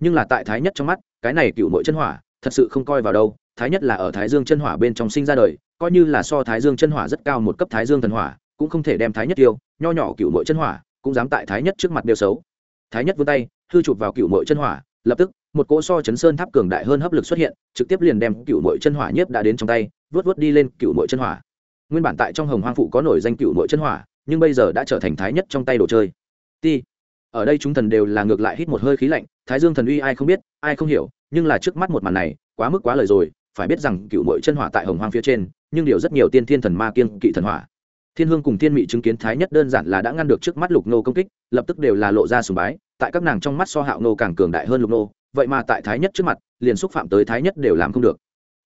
Nhưng là tại thái nhất trong mắt, cái này cựu mội chân hỏa, thật sự không coi vào đâu, thái nhất là ở thái dương chân hỏa bên trong sinh ra đời, coi như là so thái dương chân hỏa rất cao một cấp thái dương thần hỏa, cũng không thể đem thái nhất tiêu nho nhỏ cựu mội chân hỏa, cũng dám tại thái nhất trước mặt đều xấu. Thái nhất vươn tay, hư chụp vào cựu mội chân hỏa, lập tức, một cỗ so chấn sơn tháp cường đại hơn hấp lực xuất hiện, trực tiếp liền đem cựu mội chân hỏa nhiếp đã đến trong tay vớt vớt đi lên cựu mội chân hỏa. Nguyên bản tại trong hồng hoang phụ có nổi danh cựu mội chân hỏa nhưng bây giờ đã trở thành thái nhất trong tay đồ chơi. Ti ở đây chúng thần đều là ngược lại hít một hơi khí lạnh, thái dương thần uy ai không biết, ai không hiểu, nhưng là trước mắt một màn này, quá mức quá lời rồi, phải biết rằng cựu mội chân hỏa tại hồng hoang phía trên, nhưng điều rất nhiều tiên thiên thần ma kiên kỵ thần hỏa. Thiên hương cùng thiên mị chứng kiến thái nhất đơn giản là đã ngăn được trước mắt lục nô công kích, lập tức đều là lộ ra sùng bái, tại các nàng trong mắt so hạo nô càng cường đại hơn lục nô, vậy mà tại thái nhất trước mặt, liền xúc phạm tới thái nhất đều làm không được.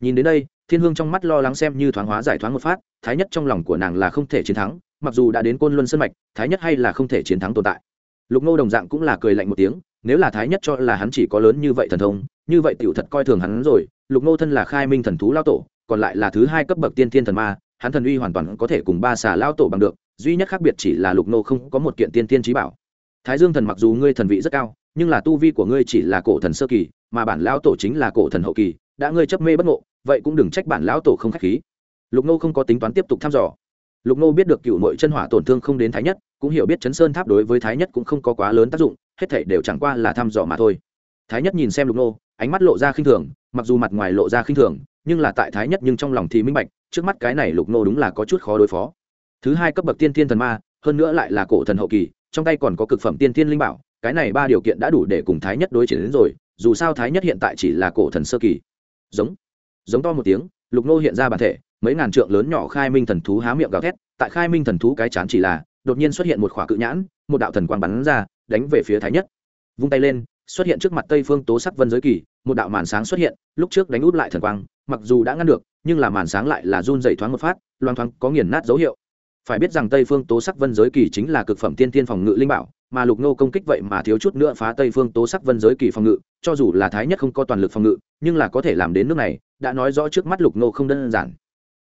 Nhìn đến đây, thiên hương trong mắt lo lắng xem như thoáng hóa giải thoáng một phát, thái nhất trong lòng của nàng là không thể chiến thắng mặc dù đã đến côn luân sân mạch, thái nhất hay là không thể chiến thắng tồn tại. Lục nô đồng dạng cũng là cười lạnh một tiếng, nếu là thái nhất cho là hắn chỉ có lớn như vậy thần thông, như vậy tiểu thật coi thường hắn rồi, lục nô thân là khai minh thần thú lao tổ, còn lại là thứ hai cấp bậc tiên thiên thần ma, hắn thần uy hoàn toàn có thể cùng ba xà lao tổ bằng được, duy nhất khác biệt chỉ là lục nô không có một kiện tiên tiên trí bảo. Thái dương thần mặc dù ngươi thần vị rất cao, nhưng là tu vi của ngươi chỉ là cổ thần sơ kỳ, mà bản lão tổ chính là cổ thần hậu kỳ, đã ngươi chấp mê bất ngộ, vậy cũng đừng trách bản lão tổ không k h á c h khí. Lục nô không có tính toán tiếp tục thăm dò lục nô biết được cựu nội chân hỏa tổn thương không đến thái nhất, cũng hiểu biết chấn sơn tháp đối với thái nhất cũng không có quá lớn tác dụng, hết thảy đều chẳng qua là thăm dò mà thôi. Thái nhất nhìn xem lục nô ánh mắt lộ ra khinh thường, mặc dù mặt ngoài lộ ra khinh thường, nhưng là tại thái nhất nhưng trong lòng thì minh bạch, trước mắt cái này lục nô đúng là có chút khó đối phó. Thứ hai cấp bậc tiên thiên thần ma, hơn nữa lại là cổ thần hậu kỳ, trong tay còn có cực phẩm tiên thiên linh bảo, cái này ba điều kiện đã đủ để cùng thái nhất đối chiến đến rồi, dù sao thái nhất hiện tại chỉ là cổ thần sơ kỳ. Giống. Giống to một tiếng, lục nô hiện ra bản thể mấy ngàn trượng lớn nhỏ khai minh thần thú há miệng gào thét, tại khai minh thần thú cái chán chỉ là, đột nhiên xuất hiện một khỏa cự nhãn, một đạo thần quang bắn ra, đánh về phía thái nhất. Vung tay lên, xuất hiện trước mặt tây phương tố sắc vân giới kỳ, một đạo màn sáng xuất hiện, lúc trước đánh út lại thần quang, mặc dù đã ngăn được, nhưng là màn sáng lại là run dày thoáng một phát, loang thoáng có nghiền nát dấu hiệu. Phải biết rằng tây phương tố sắc vân giới kỳ chính là cực phẩm tiên tiên phòng ngự linh bảo, mà lục nô công kích vậy mà thiếu chút nữa phá tây phương tố sắc vân giới kỳ phòng ngự, cho dù là thái nhất không có toàn lực phòng ngự, nhưng là có thể làm đến nước này, đã nói rõ trước mắt lục nô không đơn giản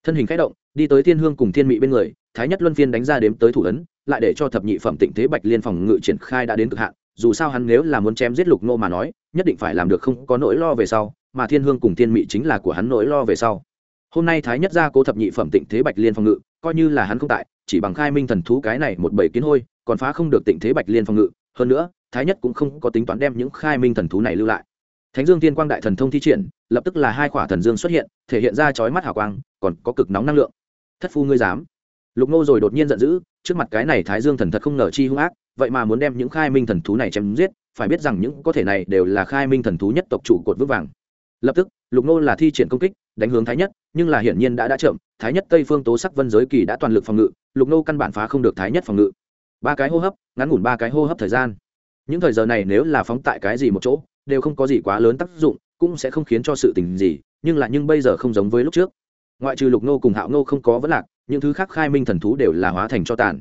thân hình k h ẽ động, đi tới thiên hương cùng thiên mị bên người, thái nhất luân phiên đánh ra đếm tới thủ ấn, lại để cho thập nhị phẩm tịnh thế bạch liên phòng ngự triển khai đã đến cực hạn. Dù sao hắn nếu là muốn chém giết lục nô mà nói, nhất định phải làm được không có nỗi lo về sau, mà thiên hương cùng thiên mị chính là của hắn nỗi lo về sau. Hôm nay thái nhất ra cố thập nhị phẩm tịnh thế bạch liên phòng ngự, coi như là hắn không tại, chỉ bằng khai minh thần thú cái này một bảy kiến hôi, còn phá không được tịnh thế bạch liên phòng ngự. Hơn nữa, thái nhất cũng không có tính toán đem những khai minh thần thú này lưu lại. Thánh dương tiên quang đại thần thông thi triển, lập tức là hai khỏa thần dương xuất hiện, thể hiện ra chói mắt hào quang còn có cực nóng năng lượng. Thất phu ngươi dám. Lục nô rồi đột nhiên giận dữ, trước mặt cái này thái dương thần thật không ngờ chi hung ác, vậy mà muốn đem những khai minh thần thú này chém giết, phải biết rằng những có thể này đều là khai minh thần thú nhất tộc chủ cột vững vàng. Lập tức, lục nô là thi triển công kích, đánh hướng thái nhất, nhưng là hiển nhiên đã đã chậm, thái nhất tây phương tố sắc vân giới kỳ đã toàn lực phòng ngự, lục nô căn bản phá không được thái nhất phòng ngự. Ba cái hô hấp, ngắn ngủn ba cái hô hấp thời gian. Những thời giờ này nếu là phóng tại cái gì một chỗ, đều không có gì quá lớn tác dụng, cũng sẽ không khiến cho sự tình gì, nhưng là nhưng bây giờ không giống với lúc trước ngoại trừ lục nô cùng hạo nô không có vấn lạc, những thứ khác khai minh thần thú đều là hóa thành cho tàn.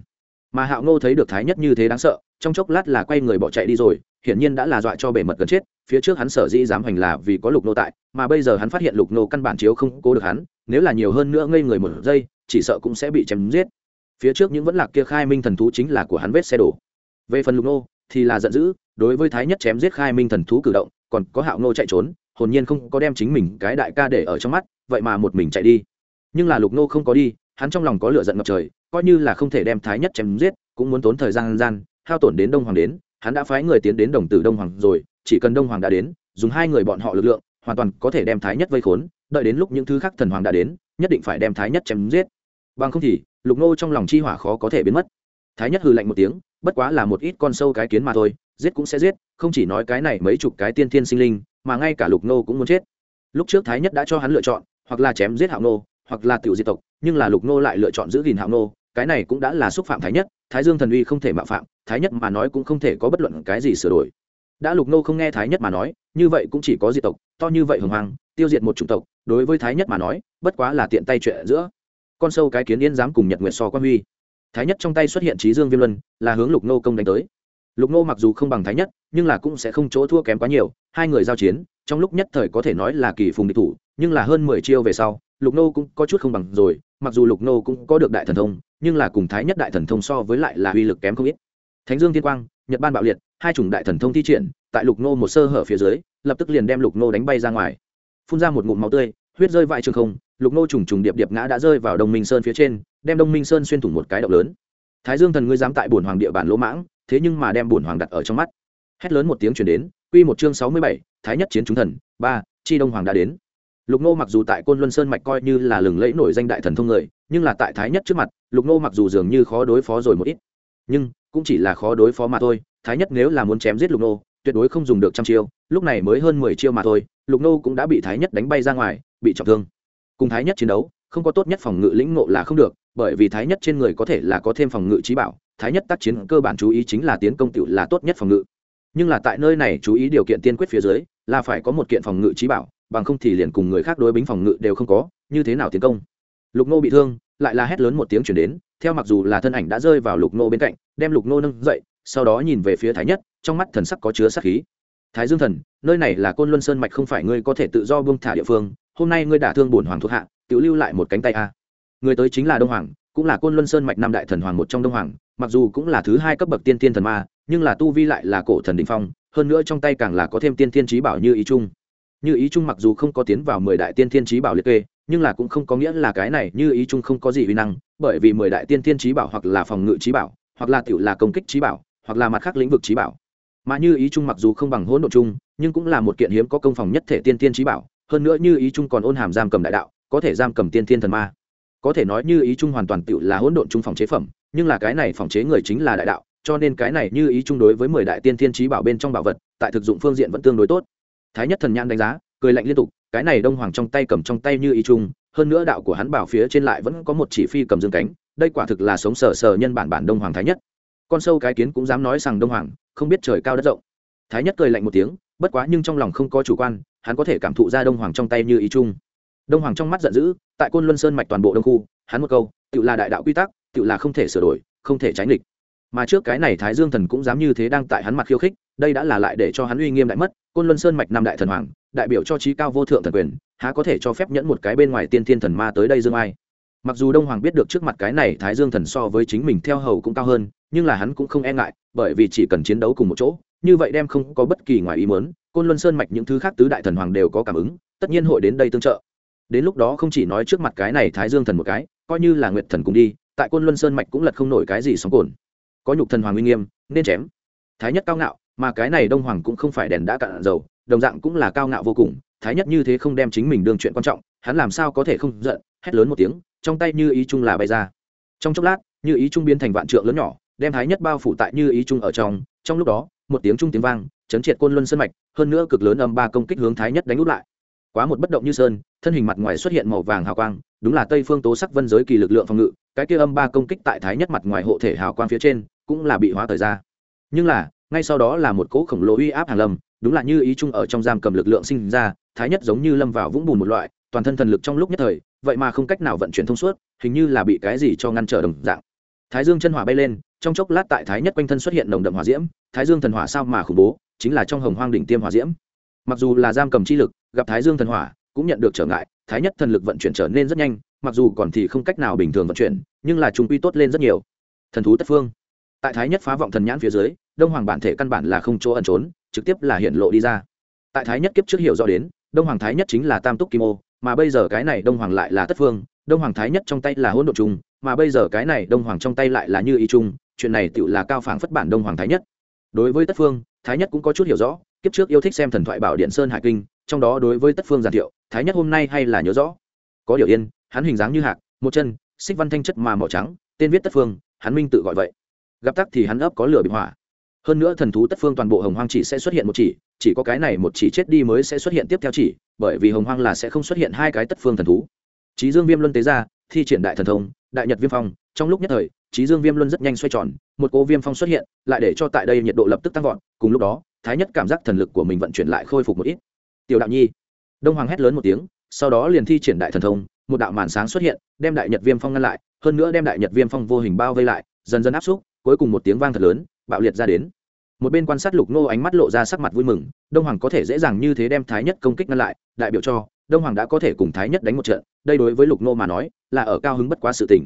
Mà hạo nô thấy được thái nhất như thế đáng sợ, trong chốc lát là quay người bỏ chạy đi rồi, hiển nhiên đã là dọa cho bể mật gần chết, phía trước hắn sở dĩ dám hành là vì có lục nô tại, mà bây giờ hắn phát hiện lục nô căn bản chiếu không cố được hắn, nếu là nhiều hơn nữa ngây người một giây, chỉ sợ cũng sẽ bị chém giết. Phía trước những vẫn lạc kia khai minh thần thú chính là của hắn vết xe đổ. Về phần lục nô thì là giận dữ, đối với thái nhất chém giết khai minh thần thú cử động, còn có hạo nô chạy trốn, hồn nhiên không có đem chính mình cái đại ca để ở trong mắt vậy mà một mình chạy đi. Nhưng là lục nô không có đi, hắn trong lòng có lửa giận ngập trời, coi như là không thể đem thái nhất chém giết, cũng muốn tốn thời gian gian, hao tổn đến đông hoàng đến, hắn đã phái người tiến đến đồng tử đông hoàng rồi, chỉ cần đông hoàng đã đến, dùng hai người bọn họ lực lượng, hoàn toàn có thể đem thái nhất vây khốn, đợi đến lúc những thứ khác thần hoàng đã đến, nhất định phải đem thái nhất chém giết. Bằng không thì, lục nô trong lòng chi hỏa khó có thể biến mất. Thái nhất hừ lạnh một tiếng, bất quá là một ít con sâu cái kiến mà thôi, giết cũng sẽ giết, không chỉ nói cái này mấy chục cái tiên thiên sinh linh, mà ngay cả lục nô cũng muốn chết. Lúc trước thái nhất đã cho hắn lựa chọn hoặc là chém giết hạo nô, hoặc là tiểu diệt tộc, nhưng là lục nô lại lựa chọn giữ gìn hạo nô, cái này cũng đã là xúc phạm thái nhất, thái dương thần uy không thể mạo phạm, thái nhất mà nói cũng không thể có bất luận cái gì sửa đổi. Đã lục nô không nghe thái nhất mà nói, như vậy cũng chỉ có diệt tộc, to như vậy hồng hoàng tiêu diệt một chủng tộc, đối với thái nhất mà nói, bất quá là tiện tay chuyện giữa. Con sâu cái kiến yên dám cùng nhật nguyệt so quan huy. Thái nhất trong tay xuất hiện trí dương viêm luân, là hướng lục nô công đánh tới. Lục nô mặc dù không bằng thái nhất, nhưng là cũng sẽ không chỗ thua kém quá nhiều, hai người giao chiến trong lúc nhất thời có thể nói là kỳ phùng địch thủ, nhưng là hơn mười chiêu về sau, lục nô cũng có chút không bằng rồi, mặc dù lục nô cũng có được đại thần thông, nhưng là cùng thái nhất đại thần thông so với lại là uy lực kém không ít. Thánh dương thiên quang, nhật ban bạo liệt, hai chủng đại thần thông thi triển, tại lục nô một sơ hở phía dưới, lập tức liền đem lục nô đánh bay ra ngoài. Phun ra một ngụm máu tươi, huyết rơi vãi trường không, lục nô trùng trùng điệp điệp ngã đã rơi vào đông minh sơn phía trên, đem đông minh sơn xuyên thủng một cái động lớn. Thái dương thần ngươi dám tại bổn hoàng địa bàn lỗ mãng, thế nhưng mà đem bổn hoàng đặt ở trong mắt. Hét lớn một tiếng chuyển đến quy một chương sáu mươi bảy, thái nhất chiến chúng thần, ba, chi đông hoàng đã đến. Lục nô mặc dù tại côn luân sơn mạch coi như là lừng lẫy nổi danh đại thần thông người, nhưng là tại thái nhất trước mặt, lục nô mặc dù dường như khó đối phó rồi một ít. Nhưng, cũng chỉ là khó đối phó mà thôi, thái nhất nếu là muốn chém giết lục nô, tuyệt đối không dùng được trăm chiêu, lúc này mới hơn mười chiêu mà thôi, lục nô cũng đã bị thái nhất đánh bay ra ngoài, bị trọng thương. Cùng thái nhất chiến đấu, không có tốt nhất phòng ngự lĩnh ngộ là không được, bởi vì thái nhất trên người có thể là có thêm phòng ngự trí bảo, thái nhất tác chiến cơ bản chú ý chính là tiến công tiểu là tốt nhất phòng ngự nhưng là tại nơi này chú ý điều kiện tiên quyết phía dưới, là phải có một kiện phòng ngự trí bảo, bằng không thì liền cùng người khác đối bính phòng ngự đều không có, như thế nào tiến công? Lục nô bị thương, lại là hét lớn một tiếng chuyển đến, theo mặc dù là thân ảnh đã rơi vào lục nô bên cạnh, đem lục nô nâng dậy, sau đó nhìn về phía thái nhất, trong mắt thần sắc có chứa sát khí. Thái dương thần, nơi này là côn luân sơn mạch không phải ngươi có thể tự do buông thả địa phương, hôm nay ngươi đả thương bổn hoàng thuộc hạ tự lưu lại một cánh tay a. Người tới chính là đông hoàng, cũng là côn luân sơn mạch năm đại thần hoàng một trong đông hoàng, mặc dù cũng là thứ hai cấp bậc tiên tiên thần ma nhưng là tu vi lại là cổ thần đình phong, hơn nữa trong tay càng là có thêm tiên thiên trí bảo như ý trung. Như ý trung mặc dù không có tiến vào mười đại tiên thiên trí bảo liệt kê, nhưng là cũng không có nghĩa là cái này như ý trung không có gì uy năng, bởi vì mười đại tiên thiên trí bảo hoặc là phòng ngự trí bảo, hoặc là tiểu là công kích trí bảo, hoặc là mặt khác lĩnh vực trí bảo. Mà như ý trung mặc dù không bằng hỗn độ trung, nhưng cũng là một kiện hiếm có công phòng nhất thể tiên tiên trí bảo, hơn nữa như ý trung còn ôn hàm giam cầm đại đạo, có thể giam cầm tiên thiên thần ma. Có thể nói như ý trung hoàn toàn tự là hỗn độn trung phòng chế phẩm, nhưng là cái này phòng chế người chính là đại đạo cho nên cái này như ý chung đối với mười đại tiên thiên trí bảo bên trong bảo vật, tại thực dụng phương diện vẫn tương đối tốt. Thái nhất thần nhãn đánh giá, cười lạnh liên tục, cái này đông hoàng trong tay cầm trong tay như ý chung, hơn nữa đạo của hắn bảo phía trên lại vẫn có một chỉ phi cầm dương cánh, đây quả thực là sống sờ sờ nhân bản bản đông hoàng thái nhất. Con sâu cái kiến cũng dám nói rằng đông hoàng, không biết trời cao đất rộng. Thái nhất cười lạnh một tiếng, bất quá nhưng trong lòng không có chủ quan, hắn có thể cảm thụ ra đông hoàng trong tay như ý chung. Đông hoàng trong mắt giận dữ, tại côn luân sơn mạch toàn bộ đông khu, hắn một câu, tự là đại đạo quy tắc, tự là không thể sửa đổi, không thể tránh địch mà trước cái này thái dương thần cũng dám như thế đang tại hắn mặt khiêu khích, đây đã là lại để cho hắn uy nghiêm đại mất. Côn luân sơn mạch năm đại thần hoàng, đại biểu cho trí cao vô thượng thần quyền, há có thể cho phép nhẫn một cái bên ngoài tiên thiên thần ma tới đây dương ai? Mặc dù đông hoàng biết được trước mặt cái này thái dương thần so với chính mình theo hầu cũng cao hơn, nhưng là hắn cũng không e ngại, bởi vì chỉ cần chiến đấu cùng một chỗ, như vậy đem không có bất kỳ ngoài ý muốn, côn luân sơn mạch những thứ khác tứ đại thần hoàng đều có cảm ứng, tất nhiên hội đến đây tương trợ. Đến lúc đó không chỉ nói trước mặt cái này thái dương thần một cái, coi như là nguyệt thần cùng đi, tại côn luân sơn mạch cũng lật không nổi cái gì sóng cồn có nhục thần hoàng uy nghiêm, nên chém. Thái nhất cao ngạo, mà cái này đông hoàng cũng không phải đèn đã cạn dầu, đồng dạng cũng là cao ngạo vô cùng, thái nhất như thế không đem chính mình đương chuyện quan trọng, hắn làm sao có thể không giận, hét lớn một tiếng, trong tay như ý trung là bay ra. Trong chốc lát, như ý trung biến thành vạn trượng lớn nhỏ, đem thái nhất bao phủ tại như ý trung ở trong trong lúc đó, một tiếng trung tiếng vang, chấn triệt côn luân sơn mạch, hơn nữa cực lớn âm ba công kích hướng thái nhất đánh úp lại. Quá một bất động như sơn, thân hình mặt ngoài xuất hiện màu vàng hào quang, đúng là tây phương tố sắc vân giới kỳ lực lượng phòng ngự, cái kia âm ba công kích tại thái nhất mặt ngoài hộ thể hào quang phía trên cũng là bị hóa thời ra. Nhưng là, ngay sau đó là một cỗ khổng lồ uy áp hàng lâm, đúng là như ý chung ở trong giam cầm lực lượng sinh ra, thái nhất giống như lâm vào vũng bùn một loại, toàn thân thần lực trong lúc nhất thời, vậy mà không cách nào vận chuyển thông suốt, hình như là bị cái gì cho ngăn trở đồng dạng. Thái dương chân hỏa bay lên, trong chốc lát tại thái nhất quanh thân xuất hiện nồng đậm hỏa diễm, thái dương thần hỏa sao mà khủng bố, chính là trong hồng hoang đỉnh tiêm hỏa diễm. Mặc dù là giam cầm chi lực, gặp thái dương thần hỏa, cũng nhận được trở ngại, thái nhất thần lực vận chuyển trở nên rất nhanh, mặc dù còn thì không cách nào bình thường vận chuyển, nhưng là trung quy tốt lên rất nhiều. Thần thú tất phương tại thái nhất phá vọng thần nhãn phía dưới, đông hoàng bản thể căn bản là không chỗ ẩn trốn, trực tiếp là hiện lộ đi ra. Tại thái nhất kiếp trước hiểu rõ đến, đông hoàng thái nhất chính là tam túc kim ô, mà bây giờ cái này đông hoàng lại là tất phương, đông hoàng thái nhất trong tay là hỗn độ trung, mà bây giờ cái này đông hoàng trong tay lại là như Y trung, chuyện này tự là cao phảng phất bản đông hoàng thái nhất. Đối với tất phương, thái nhất cũng có chút hiểu rõ, kiếp trước yêu thích xem thần thoại bảo điện sơn hải kinh, trong đó đối với tất phương giàn thiệu, thái nhất hôm nay hay là nhớ rõ. Có điều yên, hắn hình dáng như hạc, một chân, xích văn thanh chất mà màu trắng, tên viết tất phương, hắn minh tự gọi vậy gặp tắc thì hắn ấp có lửa bị hỏa. Hơn nữa thần thú tất phương toàn bộ hồng hoang chỉ sẽ xuất hiện một chỉ chỉ có cái này một chỉ chết đi mới sẽ xuất hiện tiếp theo chỉ, bởi vì hồng hoang là sẽ không xuất hiện hai cái tất phương thần thú. Trí dương viêm luân tế ra, thi triển đại thần thông, đại nhật viêm phong, trong lúc nhất thời trí dương viêm luân rất nhanh xoay tròn, một cô viêm phong xuất hiện, lại để cho tại đây nhiệt độ lập tức tăng vọt, cùng lúc đó, thái nhất cảm giác thần lực của mình vận chuyển lại khôi phục một ít. Tiểu đạo nhi, đông hoàng hét lớn một tiếng, sau đó liền thi triển đại thần thông, một đạo màn sáng xuất hiện, đem đại nhật viêm phong ngăn lại, hơn nữa đem đại nhật viêm phong vô hình bao vây lại, dần dần áp xúc cuối cùng một tiếng vang thật lớn, bạo liệt ra đến. Một bên quan sát lục nô ánh mắt lộ ra sắc mặt vui mừng, đông hoàng có thể dễ dàng như thế đem thái nhất công kích ngăn lại, đại biểu cho, đông hoàng đã có thể cùng thái nhất đánh một trận, đây đối với lục nô mà nói, là ở cao hứng bất quá sự tình.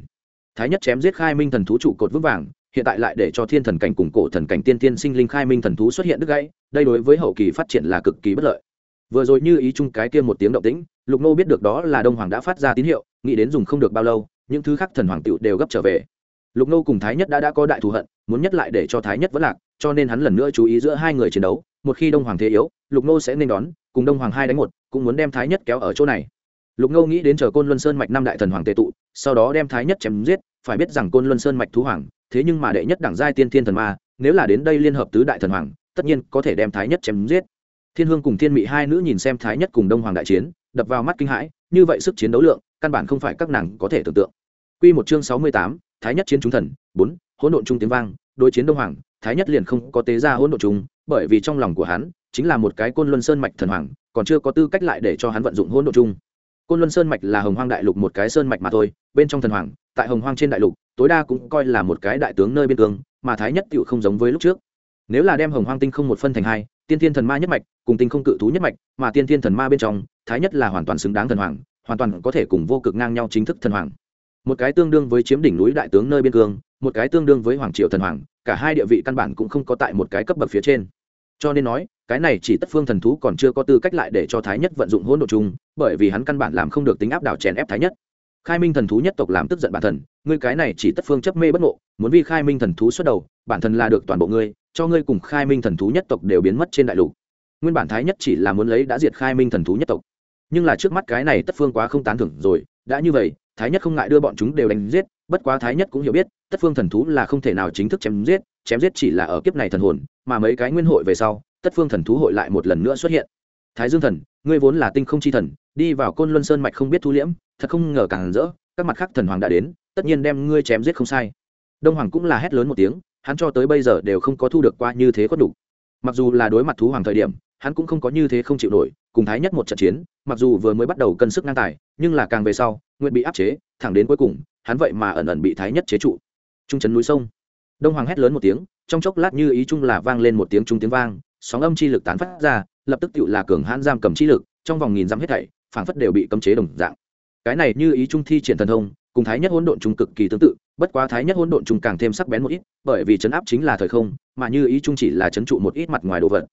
Thái nhất chém giết khai minh thần thú trụ cột vững vàng, hiện tại lại để cho thiên thần cảnh cùng cổ thần cảnh tiên tiên sinh linh khai minh thần thú xuất hiện đứt gãy, đây đối với hậu kỳ phát triển là cực kỳ bất lợi. Vừa rồi như ý chung cái kia một tiếng động tĩnh, lục nô biết được đó là đông hoàng đã phát ra tín hiệu, nghĩ đến dùng không được bao lâu, những thứ khác thần hoàng tựu đều gấp trở về lục nô cùng thái nhất đã đã có đại thù hận muốn nhất lại để cho thái nhất vẫn lạc cho nên hắn lần nữa chú ý giữa hai người chiến đấu một khi đông hoàng thế yếu lục nô sẽ nên đón cùng đông hoàng hai đánh một cũng muốn đem thái nhất kéo ở chỗ này. Lục nô nghĩ đến chờ côn luân sơn mạch năm đại thần hoàng tệ tụ sau đó đem thái nhất chém giết phải biết rằng côn luân sơn mạch thú hoàng thế nhưng mà đệ nhất đẳng giai tiên thiên thần ma nếu là đến đây liên hợp tứ đại thần hoàng tất nhiên có thể đem thái nhất chém giết. Thiên hương cùng thiên mị hai nữ nhìn xem thái nhất cùng đông hoàng đại chiến đập vào mắt kinh hãi như vậy sức chiến đấu lượng căn bản không phải các nàng có thể tưởng tượng. Quy một chương sáu mươi tám, Thái nhất chiến chúng thần, bốn, hỗn độn trung tiếng vang, đối chiến Đông Hoàng, Thái nhất liền không có tế ra hỗn độn trung, bởi vì trong lòng của hắn chính là một cái Côn Luân Sơn mạch thần hoàng, còn chưa có tư cách lại để cho hắn vận dụng hỗn độn trung. Côn Luân Sơn mạch là Hồng Hoang đại lục một cái sơn mạch mà thôi, bên trong thần hoàng, tại Hồng Hoang trên đại lục, tối đa cũng coi là một cái đại tướng nơi biên cương, mà Thái nhất tựu không giống với lúc trước. Nếu là đem Hồng Hoang tinh không một phân thành hai, Tiên Thiên thần ma nhất mạch, cùng tinh không cự thú nhất mạch, mà Tiên Thiên thần ma bên trong, Thái nhất là hoàn toàn xứng đáng thần hoàng, hoàn toàn có thể cùng vô cực ngang nhau chính thức thần hoàng một cái tương đương với chiếm đỉnh núi đại tướng nơi biên cương, một cái tương đương với hoàng triều thần hoàng, cả hai địa vị căn bản cũng không có tại một cái cấp bậc phía trên. Cho nên nói, cái này chỉ tất phương thần thú còn chưa có tư cách lại để cho thái nhất vận dụng hỗn độ chung, bởi vì hắn căn bản làm không được tính áp đảo chèn ép thái nhất. Khai minh thần thú nhất tộc làm tức giận bản thần ngươi cái này chỉ tất phương chấp mê bất ngộ, muốn vi khai minh thần thú xuất đầu, bản thân là được toàn bộ ngươi, cho ngươi cùng khai minh thần thú nhất tộc đều biến mất trên đại lục. Nguyên bản thái nhất chỉ là muốn lấy đã diệt khai minh thần thú nhất tộc. Nhưng là trước mắt cái này tất phương quá không tán thưởng rồi, đã như vậy thái nhất không ngại đưa bọn chúng đều đánh giết, bất quá thái nhất cũng hiểu biết, tất phương thần thú là không thể nào chính thức chém giết chém giết chỉ là ở kiếp này thần hồn, mà mấy cái nguyên hội về sau, tất phương thần thú hội lại một lần nữa xuất hiện. Thái dương thần, ngươi vốn là tinh không chi thần, đi vào côn luân sơn mạch không biết thu liễm, thật không ngờ càng rỡ, các mặt khác thần hoàng đã đến, tất nhiên đem ngươi chém giết không sai. Đông hoàng cũng là hét lớn một tiếng, hắn cho tới bây giờ đều không có thu được qua như thế khuất đủ. Mặc dù là đối mặt thú hoàng thời điểm hắn cũng không có như thế không chịu nổi, cùng thái nhất một trận chiến, mặc dù vừa mới bắt đầu cân sức ngang tài, nhưng là càng về sau, nguyện bị áp chế, thẳng đến cuối cùng, hắn vậy mà ẩn ẩn bị thái nhất chế trụ. Trung trấn núi sông. Đông hoàng hét lớn một tiếng, trong chốc lát như ý chung là vang lên một tiếng trung tiếng vang, sóng âm chi lực tán phát ra, lập tức tự là cường hãn giam cầm chi lực, trong vòng nghìn dặm hết thảy, phảng phất đều bị cấm chế đồng dạng. Cái này như ý trung thi triển thần thông, cùng thái nhất hỗn độn trung cực kỳ tương tự, bất quá thái nhất hỗn độn trung càng thêm sắc bén một ít, bởi vì chấn áp chính là thời không, mà như ý trung chỉ là chấn trụ một ít mặt ngoài đồ vật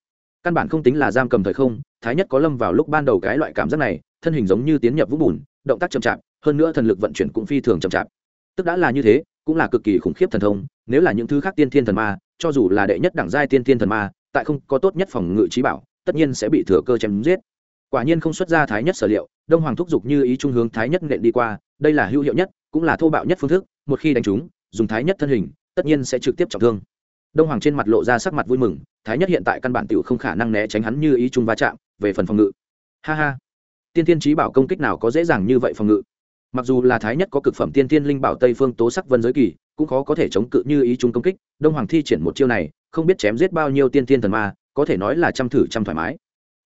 căn bản không tính là giam cầm thời không, thái nhất có lâm vào lúc ban đầu cái loại cảm giác này, thân hình giống như tiến nhập vũng bùn, động tác chậm chạp, hơn nữa thần lực vận chuyển cũng phi thường chậm chạp. Tức đã là như thế, cũng là cực kỳ khủng khiếp thần thông, nếu là những thứ khác tiên thiên thần ma, cho dù là đệ nhất đẳng giai tiên thiên thần ma, tại không có tốt nhất phòng ngự trí bảo, tất nhiên sẽ bị thừa cơ chém giết. Quả nhiên không xuất ra thái nhất sở liệu, đông hoàng thúc giục như ý trung hướng thái nhất nện đi qua, đây là hữu hiệu nhất, cũng là thô bạo nhất phương thức, một khi đánh chúng dùng thái nhất thân hình, tất nhiên sẽ trực tiếp trọng thương đông hoàng trên mặt lộ ra sắc mặt vui mừng, thái nhất hiện tại căn bản t không khả năng né tránh hắn như ý trung va chạm, về phần phòng ngự. Ha ha. Tiên tiên trí bảo công kích nào có dễ dàng như vậy phòng ngự? Mặc dù là thái nhất có cực phẩm tiên tiên linh bảo tây phương tố sắc vân giới kỳ, cũng khó có thể chống cự như ý trung công kích, đông hoàng thi triển một chiêu này, không biết chém giết bao nhiêu tiên tiên thần ma, có thể nói là chăm thử chăm thoải mái.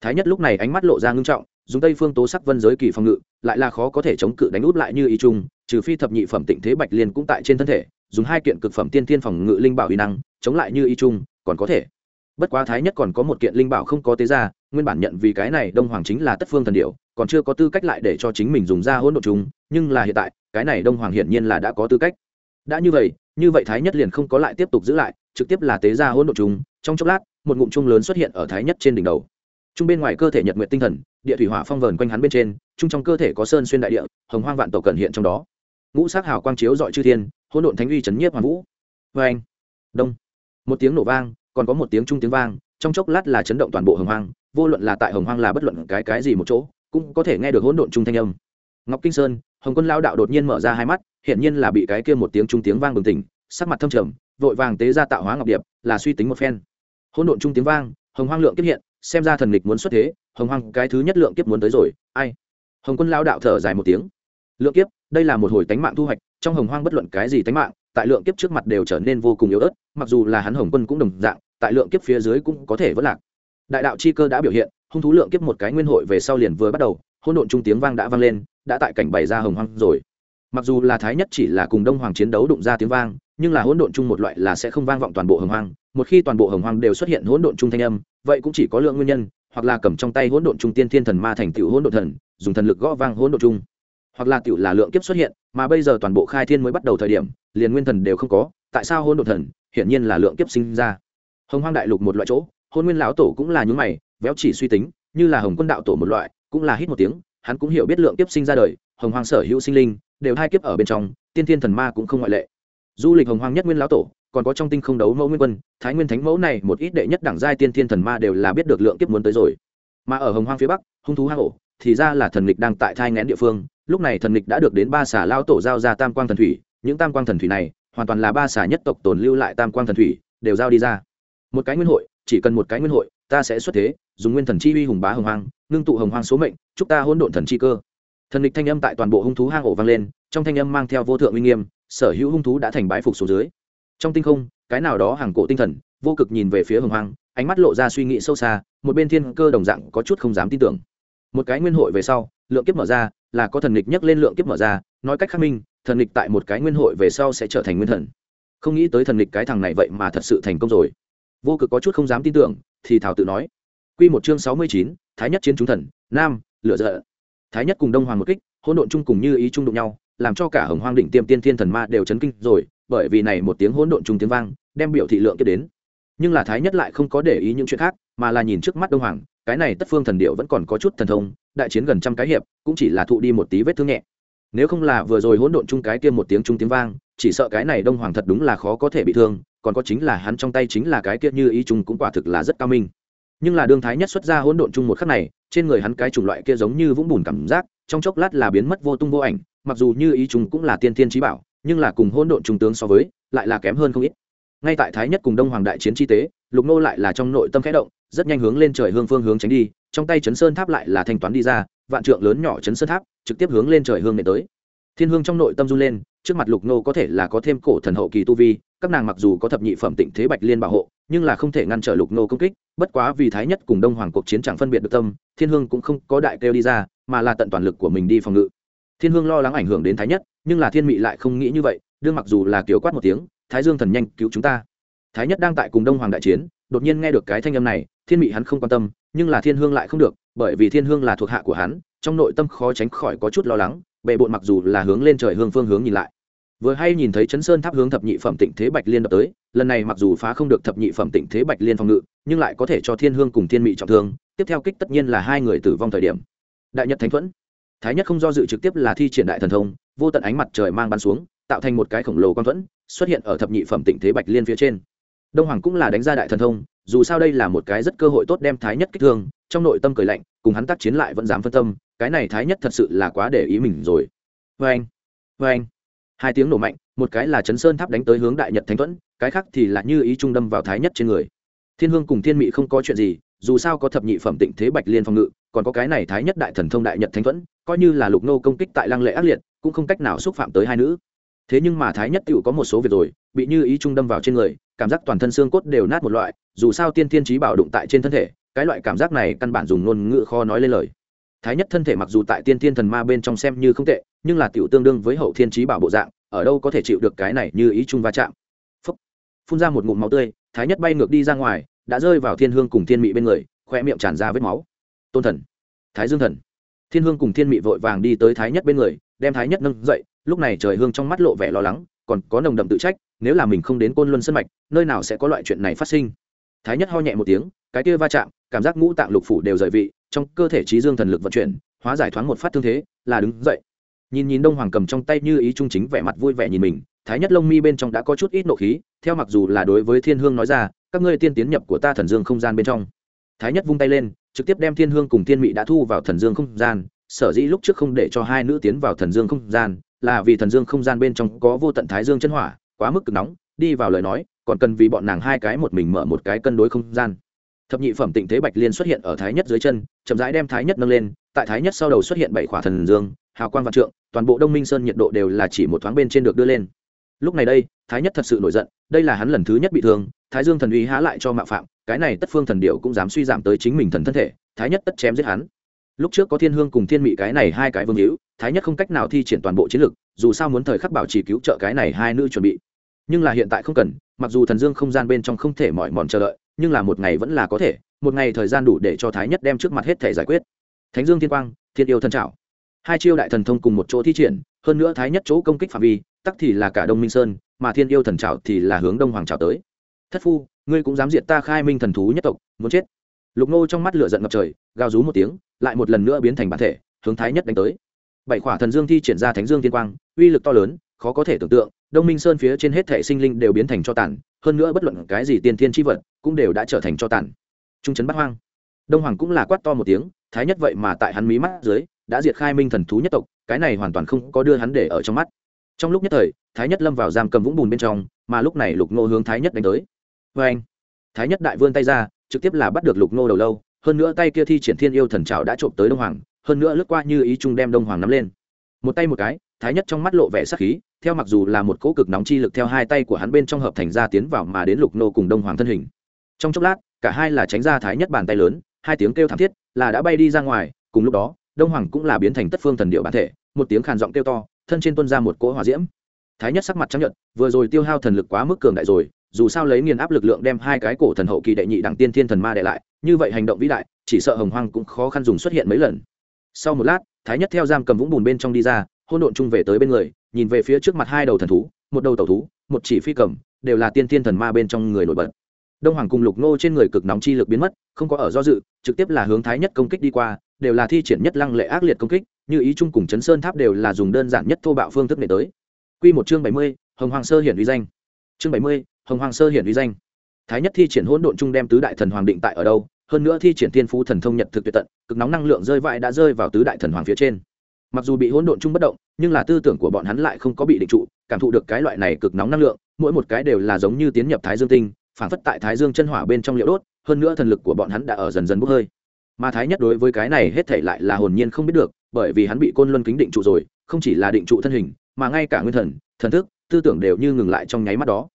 Thái nhất lúc này ánh mắt lộ ra ngưng trọng, dùng tây phương tố sắc vân giới kỳ phòng ngự, lại là khó có thể chống cự đánh út lại như ý trung, trừ phi thập nhị phẩm tịnh thế bạch liên cũng tại trên thân thể dùng hai kiện cực phẩm tiên thiên phòng ngự linh bảo uy năng, chống lại như y trung, còn có thể. Bất quá thái nhất còn có một kiện linh bảo không có tế ra, nguyên bản nhận vì cái này đông hoàng chính là tất phương thần điệu còn chưa có tư cách lại để cho chính mình dùng ra hỗn độ chúng, nhưng là hiện tại, cái này đông hoàng hiển nhiên là đã có tư cách. Đã như vậy như vậy thái nhất liền không có lại tiếp tục giữ lại, trực tiếp là tế ra hỗn độ chúng, trong chốc lát, một ngụm chung lớn xuất hiện ở thái nhất trên đỉnh đầu. Trung bên ngoài cơ thể nhật nguyện tinh thần, địa thủy hỏa phong vờn quanh hắn bên trên trung trong cơ thể có sơn xuyên đại địa, hồng hoang vạn tổ cận hiện trong đó ngũ sắc hào quang chiếu dọi chư thiên, hỗn độn thánh uy trấn nhiếp hoàng vũ. Vê anh, đông. Một tiếng nổ vang, còn có một tiếng trung tiếng vang, trong chốc lát là chấn động toàn bộ hồng hoang, vô luận là tại hồng hoang là bất luận cái cái gì một chỗ, cũng có thể nghe được hỗn độn trung thanh âm. Ngọc kinh sơn, hồng quân lao đạo đột nhiên mở ra hai mắt hiện nhiên là bị cái kia một tiếng trung tiếng vang bừng tỉnh, sắc mặt thâm trầm, vội vàng tế ra tạo hóa ngọc điệp, là suy tính một phen. Hỗn độn trung tiếng vang, hồng hoang lượng kiếp hiện, xem ra thần lịch muốn xuất thế, hồng hoang cái thứ nhất lượng kiếp muốn tới rồi, ai? Hồng quân lao đạo thở dài một tiếng. Lượng kiếp đây là một hồi tánh mạng thu hoạch, trong hồng hoang bất luận cái gì tánh mạng, tại lượng kiếp trước mặt đều trở nên vô cùng yếu ớt, mặc dù là hắn hồng quân cũng đồng dạng, tại lượng kiếp phía dưới cũng có thể vất lạc. Đại đạo chi cơ đã biểu hiện, hung thú lượng kiếp một cái nguyên hội về sau liền vừa bắt đầu hôn độn trung tiếng vang đã vang lên, đã tại cảnh bày ra hồng hoang rồi. Mặc dù là thái nhất chỉ là cùng đông hoàng chiến đấu đụng ra tiếng vang, nhưng là hỗn độn chung một loại là sẽ không vang vọng toàn bộ hồng hoang. Một khi toàn bộ hồng hoang đều xuất hiện hỗn độn chung thanh âm, vậy cũng chỉ có lượng nguyên nhân, hoặc là cầm trong tay hỗn độn chung tiên thiên thần ma thành tựu hỗn độn thần, dùng thần lực gõ vang hỗn độn chung hoặc là tiểu là lượng kiếp xuất hiện, mà bây giờ toàn bộ khai thiên mới bắt đầu thời điểm, liền nguyên thần đều không có, tại sao hôn độn thần, hiển nhiên là lượng kiếp sinh ra. Hồng hoang đại lục một loại chỗ, hôn nguyên lão tổ cũng là nhướng mày, véo chỉ suy tính, như là hồng quân đạo tổ một loại, cũng là hít một tiếng, hắn cũng hiểu biết lượng kiếp sinh ra đời, hồng hoang sở hữu sinh linh, đều hai kiếp ở bên trong, tiên thiên thần ma cũng không ngoại lệ. Du lịch hồng hoang nhất nguyên lão tổ, còn có trong tinh không đấu mẫu nguyên quân, thái nguyên thánh mẫu này một ít đệ nhất đẳng giai tiên thiên thần ma đều là biết được lượng kiếp muốn tới rồi. Mà ở hồng hoang phía bắc, hung thú hang ổ thì ra là thần lịch đang tại thai ngén địa phương, lúc này thần lịch đã được đến ba xả lao tổ giao ra tam quang thần thủy, những tam quang thần thủy này, hoàn toàn là ba xả nhất tộc tồn lưu lại tam quang thần thủy, đều giao đi ra. Một cái nguyên hội, chỉ cần một cái nguyên hội, ta sẽ xuất thế, dùng nguyên thần chi uy hùng bá hồng hoang, ngưng tụ hồng hoang số mệnh, chúc ta hỗn độn thần chi cơ. Thần lịch thanh âm tại toàn bộ hung thú hang ổ vang lên, trong thanh âm mang theo vô thượng uy nghiêm, sở hữu hung thú đã thành bái phục xuống dưới. Trong tinh không, cái nào đó hàng cổ tinh thần, vô cực nhìn về phía hồng hoang, ánh mắt lộ ra suy nghĩ sâu xa, một bên thiên cơ đồng dạng có chút không dám tin tưởng một cái nguyên hội về sau, lượng kiếp mở ra, là có thần địch nhắc lên lượng kiếp mở ra, nói cách khác minh, thần địch tại một cái nguyên hội về sau sẽ trở thành nguyên thần. Không nghĩ tới thần địch cái thằng này vậy mà thật sự thành công rồi. Vô cực có chút không dám tin tưởng, thì thảo tự nói. Q một chương sáu mươi chín, thái nhất chiến chúng thần, nam lựa dợ thái nhất cùng đông hoàng một kích, hỗn độn chung cùng như ý chung đụng nhau, làm cho cả hồng hoang định tiêm tiên thiên thần ma đều chấn kinh rồi, bởi vì này một tiếng hỗn độn chung tiếng vang, đem biểu thị lượng kiếp đến. Nhưng là thái nhất lại không có để ý những chuyện khác, mà là nhìn trước mắt đông hoàng cái này tất phương thần điệu vẫn còn có chút thần thông, đại chiến gần trăm cái hiệp, cũng chỉ là thụ đi một tí vết thương nhẹ. Nếu không là vừa rồi hỗn độn chung cái kia một tiếng chung tiếng vang, chỉ sợ cái này đông hoàng thật đúng là khó có thể bị thương, còn có chính là hắn trong tay chính là cái kia như ý chung cũng quả thực là rất cao minh. Nhưng là đương thái nhất xuất ra hỗn độn chung một khắc này, trên người hắn cái chủng loại kia giống như vũng bùn cảm giác, trong chốc lát là biến mất vô tung vô ảnh, mặc dù như ý chung cũng là tiên thiên trí bảo, nhưng là cùng hỗn độn trung tướng so với, lại là kém hơn không ít. Ngay tại thái nhất cùng đông hoàng đại chiến chi tế, lục nô lại là trong nội tâm khẽ động rất nhanh hướng lên trời hương phương hướng tránh đi, trong tay chấn sơn tháp lại là thanh toán đi ra, vạn trượng lớn nhỏ chấn sơn tháp trực tiếp hướng lên trời hương nệ tới. Thiên hương trong nội tâm run lên, trước mặt lục nô có thể là có thêm cổ thần hậu kỳ tu vi, các nàng mặc dù có thập nhị phẩm tịnh thế bạch liên bảo hộ, nhưng là không thể ngăn trở lục nô công kích, bất quá vì thái nhất cùng đông hoàng cuộc chiến chẳng phân biệt được tâm, thiên hương cũng không có đại kêu đi ra, mà là tận toàn lực của mình đi phòng ngự. Thiên hương lo lắng ảnh hưởng đến thái nhất, nhưng là thiên mị lại không nghĩ như vậy, đương mặc dù là kiếu quát một tiếng, thái dương thần nhanh cứu chúng ta. Thái nhất đang tại cùng đông hoàng đại chiến, đột nhiên nghe được cái thanh âm này thiên mị hắn không quan tâm, nhưng là thiên hương lại không được, bởi vì thiên hương là thuộc hạ của hắn, trong nội tâm khó tránh khỏi có chút lo lắng, bệ bộn mặc dù là hướng lên trời hương phương hướng nhìn lại. Vừa hay nhìn thấy chấn sơn tháp hướng thập nhị phẩm tịnh thế bạch liên đập tới, lần này mặc dù phá không được thập nhị phẩm tịnh thế bạch liên phòng ngự, nhưng lại có thể cho thiên hương cùng thiên mị trọng thương, tiếp theo kích tất nhiên là hai người tử vong thời điểm. Đại nhật thánh thuẫn. Thái nhất không do dự trực tiếp là thi triển đại thần thông, vô tận ánh mặt trời mang bắn xuống, tạo thành một cái khổng lồ quang thuẫn, xuất hiện ở thập nhị phẩm tịnh thế bạch liên phía trên đông hoàng cũng là đánh ra đại thần thông, dù sao đây là một cái rất cơ hội tốt đem thái nhất kích thương, trong nội tâm cười lạnh, cùng hắn tác chiến lại vẫn dám phân tâm, cái này thái nhất thật sự là quá để ý mình rồi. Vê anh vê anh. Hai tiếng nổ mạnh, một cái là chấn sơn tháp đánh tới hướng đại nhật thánh thuẫn, cái khác thì là như ý trung đâm vào thái nhất trên người. Thiên hương cùng thiên mị không có chuyện gì, dù sao có thập nhị phẩm tịnh thế bạch liên phòng ngự, còn có cái này thái nhất đại thần thông đại nhật thánh thuẫn, coi như là lục nô công kích tại lăng lệ ác liệt, cũng không cách nào xúc phạm tới hai nữ. Thế nhưng mà thái nhất tựu có một số việc rồi, bị như ý trung đâm vào trên người cảm giác toàn thân xương cốt đều nát một loại, dù sao tiên thiên trí bảo đụng tại trên thân thể, cái loại cảm giác này căn bản dùng ngôn ngữ kho nói lên lời. Thái nhất thân thể mặc dù tại tiên thiên thần ma bên trong xem như không tệ, nhưng là tiểu tương đương với hậu thiên trí bảo bộ dạng, ở đâu có thể chịu được cái này như ý trung va chạm. Phúc. phun ra một ngụm máu tươi, thái nhất bay ngược đi ra ngoài, đã rơi vào thiên hương cùng thiên mị bên người, khoe miệng tràn ra vết máu. Tôn thần, thái dương thần. Thiên hương cùng thiên mị vội vàng đi tới thái nhất bên người, đem thái nhất nâng dậy, lúc này trời hương trong mắt lộ vẻ lo lắng còn có nồng đậm tự trách, nếu là mình không đến côn luân sân mạch, nơi nào sẽ có loại chuyện này phát sinh? Thái nhất ho nhẹ một tiếng, cái kia va chạm, cảm giác ngũ tạng lục phủ đều rời vị, trong cơ thể trí dương thần lực vận chuyển, hóa giải thoáng một phát thương thế, là đứng dậy. Nhìn nhìn đông hoàng cầm trong tay như ý trung chính vẻ mặt vui vẻ nhìn mình, thái nhất lông mi bên trong đã có chút ít nộ khí, theo mặc dù là đối với thiên hương nói ra, các ngươi tiên tiến nhập của ta thần dương không gian bên trong. Thái nhất vung tay lên, trực tiếp đem thiên hương cùng thiên mị đã thu vào thần dương không gian, sở dĩ lúc trước không để cho hai nữ tiến vào thần dương không gian là vì thần dương không gian bên trong có vô tận thái dương chân hỏa, quá mức cực nóng, đi vào lời nói, còn cần vì bọn nàng hai cái một mình mở một cái cân đối không gian. Thập nhị phẩm tịnh thế bạch liên xuất hiện ở thái nhất dưới chân, chậm rãi đem thái nhất nâng lên, tại thái nhất sau đầu xuất hiện bảy khỏa thần dương, hào quang vạn trượng, toàn bộ đông minh sơn nhiệt độ đều là chỉ một thoáng bên trên được đưa lên. Lúc này đây, thái nhất thật sự nổi giận, đây là hắn lần thứ nhất bị thương, thái dương thần uy há lại cho mạo phạm, cái này tất phương thần điệu cũng dám suy giảm tới chính mình thần thân thể, thái nhất tất chém giết hắn lúc trước có thiên hương cùng thiên mị cái này hai cái vương hữu, thái nhất không cách nào thi triển toàn bộ chiến lược. dù sao muốn thời khắc bảo trì cứu trợ cái này hai nữ chuẩn bị. Nhưng là hiện tại không cần, mặc dù thần dương không gian bên trong không thể mỏi mòn chờ đợi, nhưng là một ngày vẫn là có thể, một ngày thời gian đủ để cho thái nhất đem trước mặt hết thể giải quyết. Thánh dương thiên quang, thiên yêu thân trảo. Hai chiêu đại thần thông cùng một chỗ thi triển, hơn nữa thái nhất chỗ công kích phạm vi, tắc thì là cả đông minh sơn, mà thiên yêu thần trảo thì là hướng đông hoàng trảo tới. Thất phu, ngươi cũng dám diệt ta khai minh thần thú nhất tộc, muốn chết lục nô trong mắt lửa giận ngập trời, gào rú một tiếng, lại một lần nữa biến thành bản thể, hướng thái nhất đánh tới. Bảy khỏa thần dương thi triển ra thánh dương thiên quang, uy lực to lớn, khó có thể tưởng tượng, đông minh sơn phía trên hết thể sinh linh đều biến thành cho tàn, hơn nữa bất luận cái gì tiên thiên tri vật cũng đều đã trở thành cho tàn. Trung trấn bắt hoang. Đông hoàng cũng là quát to một tiếng, thái nhất vậy mà tại hắn mí mắt dưới, đã diệt khai minh thần thú nhất tộc, cái này hoàn toàn không có đưa hắn để ở trong mắt. Trong lúc nhất thời, thái nhất lâm vào giam cầm vũng bùn bên trong, mà lúc này lục ngô hướng thái nhất đánh tới. Vê anh thái nhất đại vươn tay ra trực tiếp là bắt được lục nô đầu lâu, hơn nữa tay kia thi triển thiên yêu thần trào đã trộm tới đông hoàng, hơn nữa lướt qua như ý trung đem đông hoàng nắm lên. Một tay một cái, thái nhất trong mắt lộ vẻ sắc khí, theo mặc dù là một cỗ cực nóng chi lực theo hai tay của hắn bên trong hợp thành ra tiến vào mà đến lục nô cùng đông hoàng thân hình. Trong chốc lát, cả hai là tránh ra thái nhất bàn tay lớn, hai tiếng kêu thảm thiết là đã bay đi ra ngoài, cùng lúc đó, đông hoàng cũng là biến thành tất phương thần điệu bản thể, một tiếng khàn giọng kêu to, thân trên tuân ra một cỗ hỏa diễm. Thái nhất sắc mặt chấp nhận vừa rồi tiêu hao thần lực quá mức cường đại rồi dù sao lấy nghiền áp lực lượng đem hai cái cổ thần hậu kỳ đệ nhị đẳng tiên thiên thần ma đệ lại, như vậy hành động vĩ đại, chỉ sợ hồng hoang cũng khó khăn dùng xuất hiện mấy lần. Sau một lát, thái nhất theo giam cầm vũng bùn bên trong đi ra hôn độn chung về tới bên người, nhìn về phía trước mặt hai đầu thần thú, một đầu tẩu thú, một chỉ phi cầm, đều là tiên thiên thần ma bên trong người nổi bật. Đông hoàng cùng lục nô trên người cực nóng chi lực biến mất, không có ở do dự, trực tiếp là hướng thái nhất công kích đi qua, đều là thi triển nhất lăng lệ ác liệt công kích, như ý chung cùng chấn sơn tháp đều là dùng đơn giản nhất thô bạo phương thức để tới. Quy một chương bảy mươi, hồng hoàng sơ hiển uy danh. Chương bảy mươi hồng hoàng sơ hiển uy danh. Thái nhất thi triển hỗn độn chung đem tứ đại thần hoàng định tại ở đâu, hơn nữa thi triển thiên phú thần thông nhật thực tuyệt tận, cực nóng năng lượng rơi vãi đã rơi vào tứ đại thần hoàng phía trên. Mặc dù bị hỗn độn chung bất động, nhưng là tư tưởng của bọn hắn lại không có bị định trụ, cảm thụ được cái loại này cực nóng năng lượng, mỗi một cái đều là giống như tiến nhập thái dương tinh phản phất tại thái dương chân hỏa bên trong liệu đốt, hơn nữa thần lực của bọn hắn đã ở dần dần bốc hơi. Mà thái nhất đối với cái này hết thể lại là hồn nhiên không biết được, bởi vì hắn bị côn luân kính định trụ rồi, không chỉ là định trụ thân hình, mà ngay cả nguyên thần thần thức, tư tưởng đều như ngừng lại trong nháy mắt đó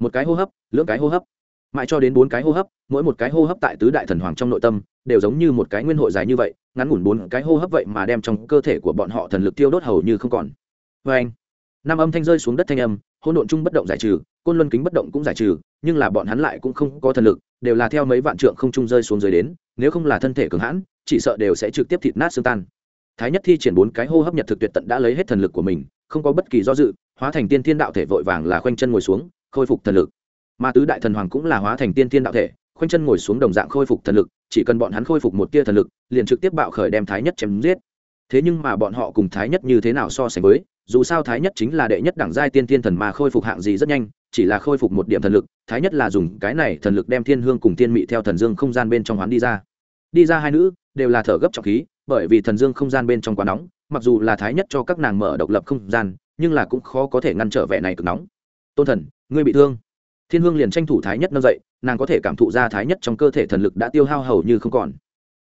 một cái hô hấp, lưỡng cái hô hấp. Mãi cho đến bốn cái hô hấp, mỗi một cái hô hấp tại tứ đại thần hoàng trong nội tâm, đều giống như một cái nguyên hội dài như vậy, ngắn ngủn bốn cái hô hấp vậy mà đem trong cơ thể của bọn họ thần lực tiêu đốt hầu như không còn. Vê anh, năm âm thanh rơi xuống đất thanh âm hôn độn chung bất động giải trừ, côn luân kính bất động cũng giải trừ, nhưng là bọn hắn lại cũng không có thần lực, đều là theo mấy vạn trượng không trung rơi xuống dưới đến, nếu không là thân thể cường hãn, chỉ sợ đều sẽ trực tiếp thịt nát xương tan. Thái nhất thi triển bốn cái hô hấp nhật thực tuyệt tận đã lấy hết thần lực của mình, không có bất kỳ do dự, hóa thành tiên thiên đạo thể vội vàng là khoanh chân ngồi xuống khôi phục thần lực. Mà tứ đại thần hoàng cũng là hóa thành tiên tiên đạo thể, khoanh chân ngồi xuống đồng dạng khôi phục thần lực, chỉ cần bọn hắn khôi phục một tia thần lực, liền trực tiếp bạo khởi đem thái nhất chém giết. Thế nhưng mà bọn họ cùng thái nhất như thế nào so sánh với, dù sao thái nhất chính là đệ nhất đẳng giai tiên tiên thần mà khôi phục hạng gì rất nhanh, chỉ là khôi phục một điểm thần lực, thái nhất là dùng cái này thần lực đem thiên hương cùng tiên mị theo thần dương không gian bên trong hoán đi ra. Đi ra hai nữ, đều là thở gấp trọng khí, bởi vì thần dương không gian bên trong quá nóng, mặc dù là thái nhất cho các nàng mở độc lập không gian, nhưng là cũng khó có thể ngăn trở vẻ này cực nóng. Tôn thần ngươi bị thương. Thiên hương liền tranh thủ thái nhất nâng dậy, nàng có thể cảm thụ ra thái nhất trong cơ thể thần lực đã tiêu hao hầu như không còn.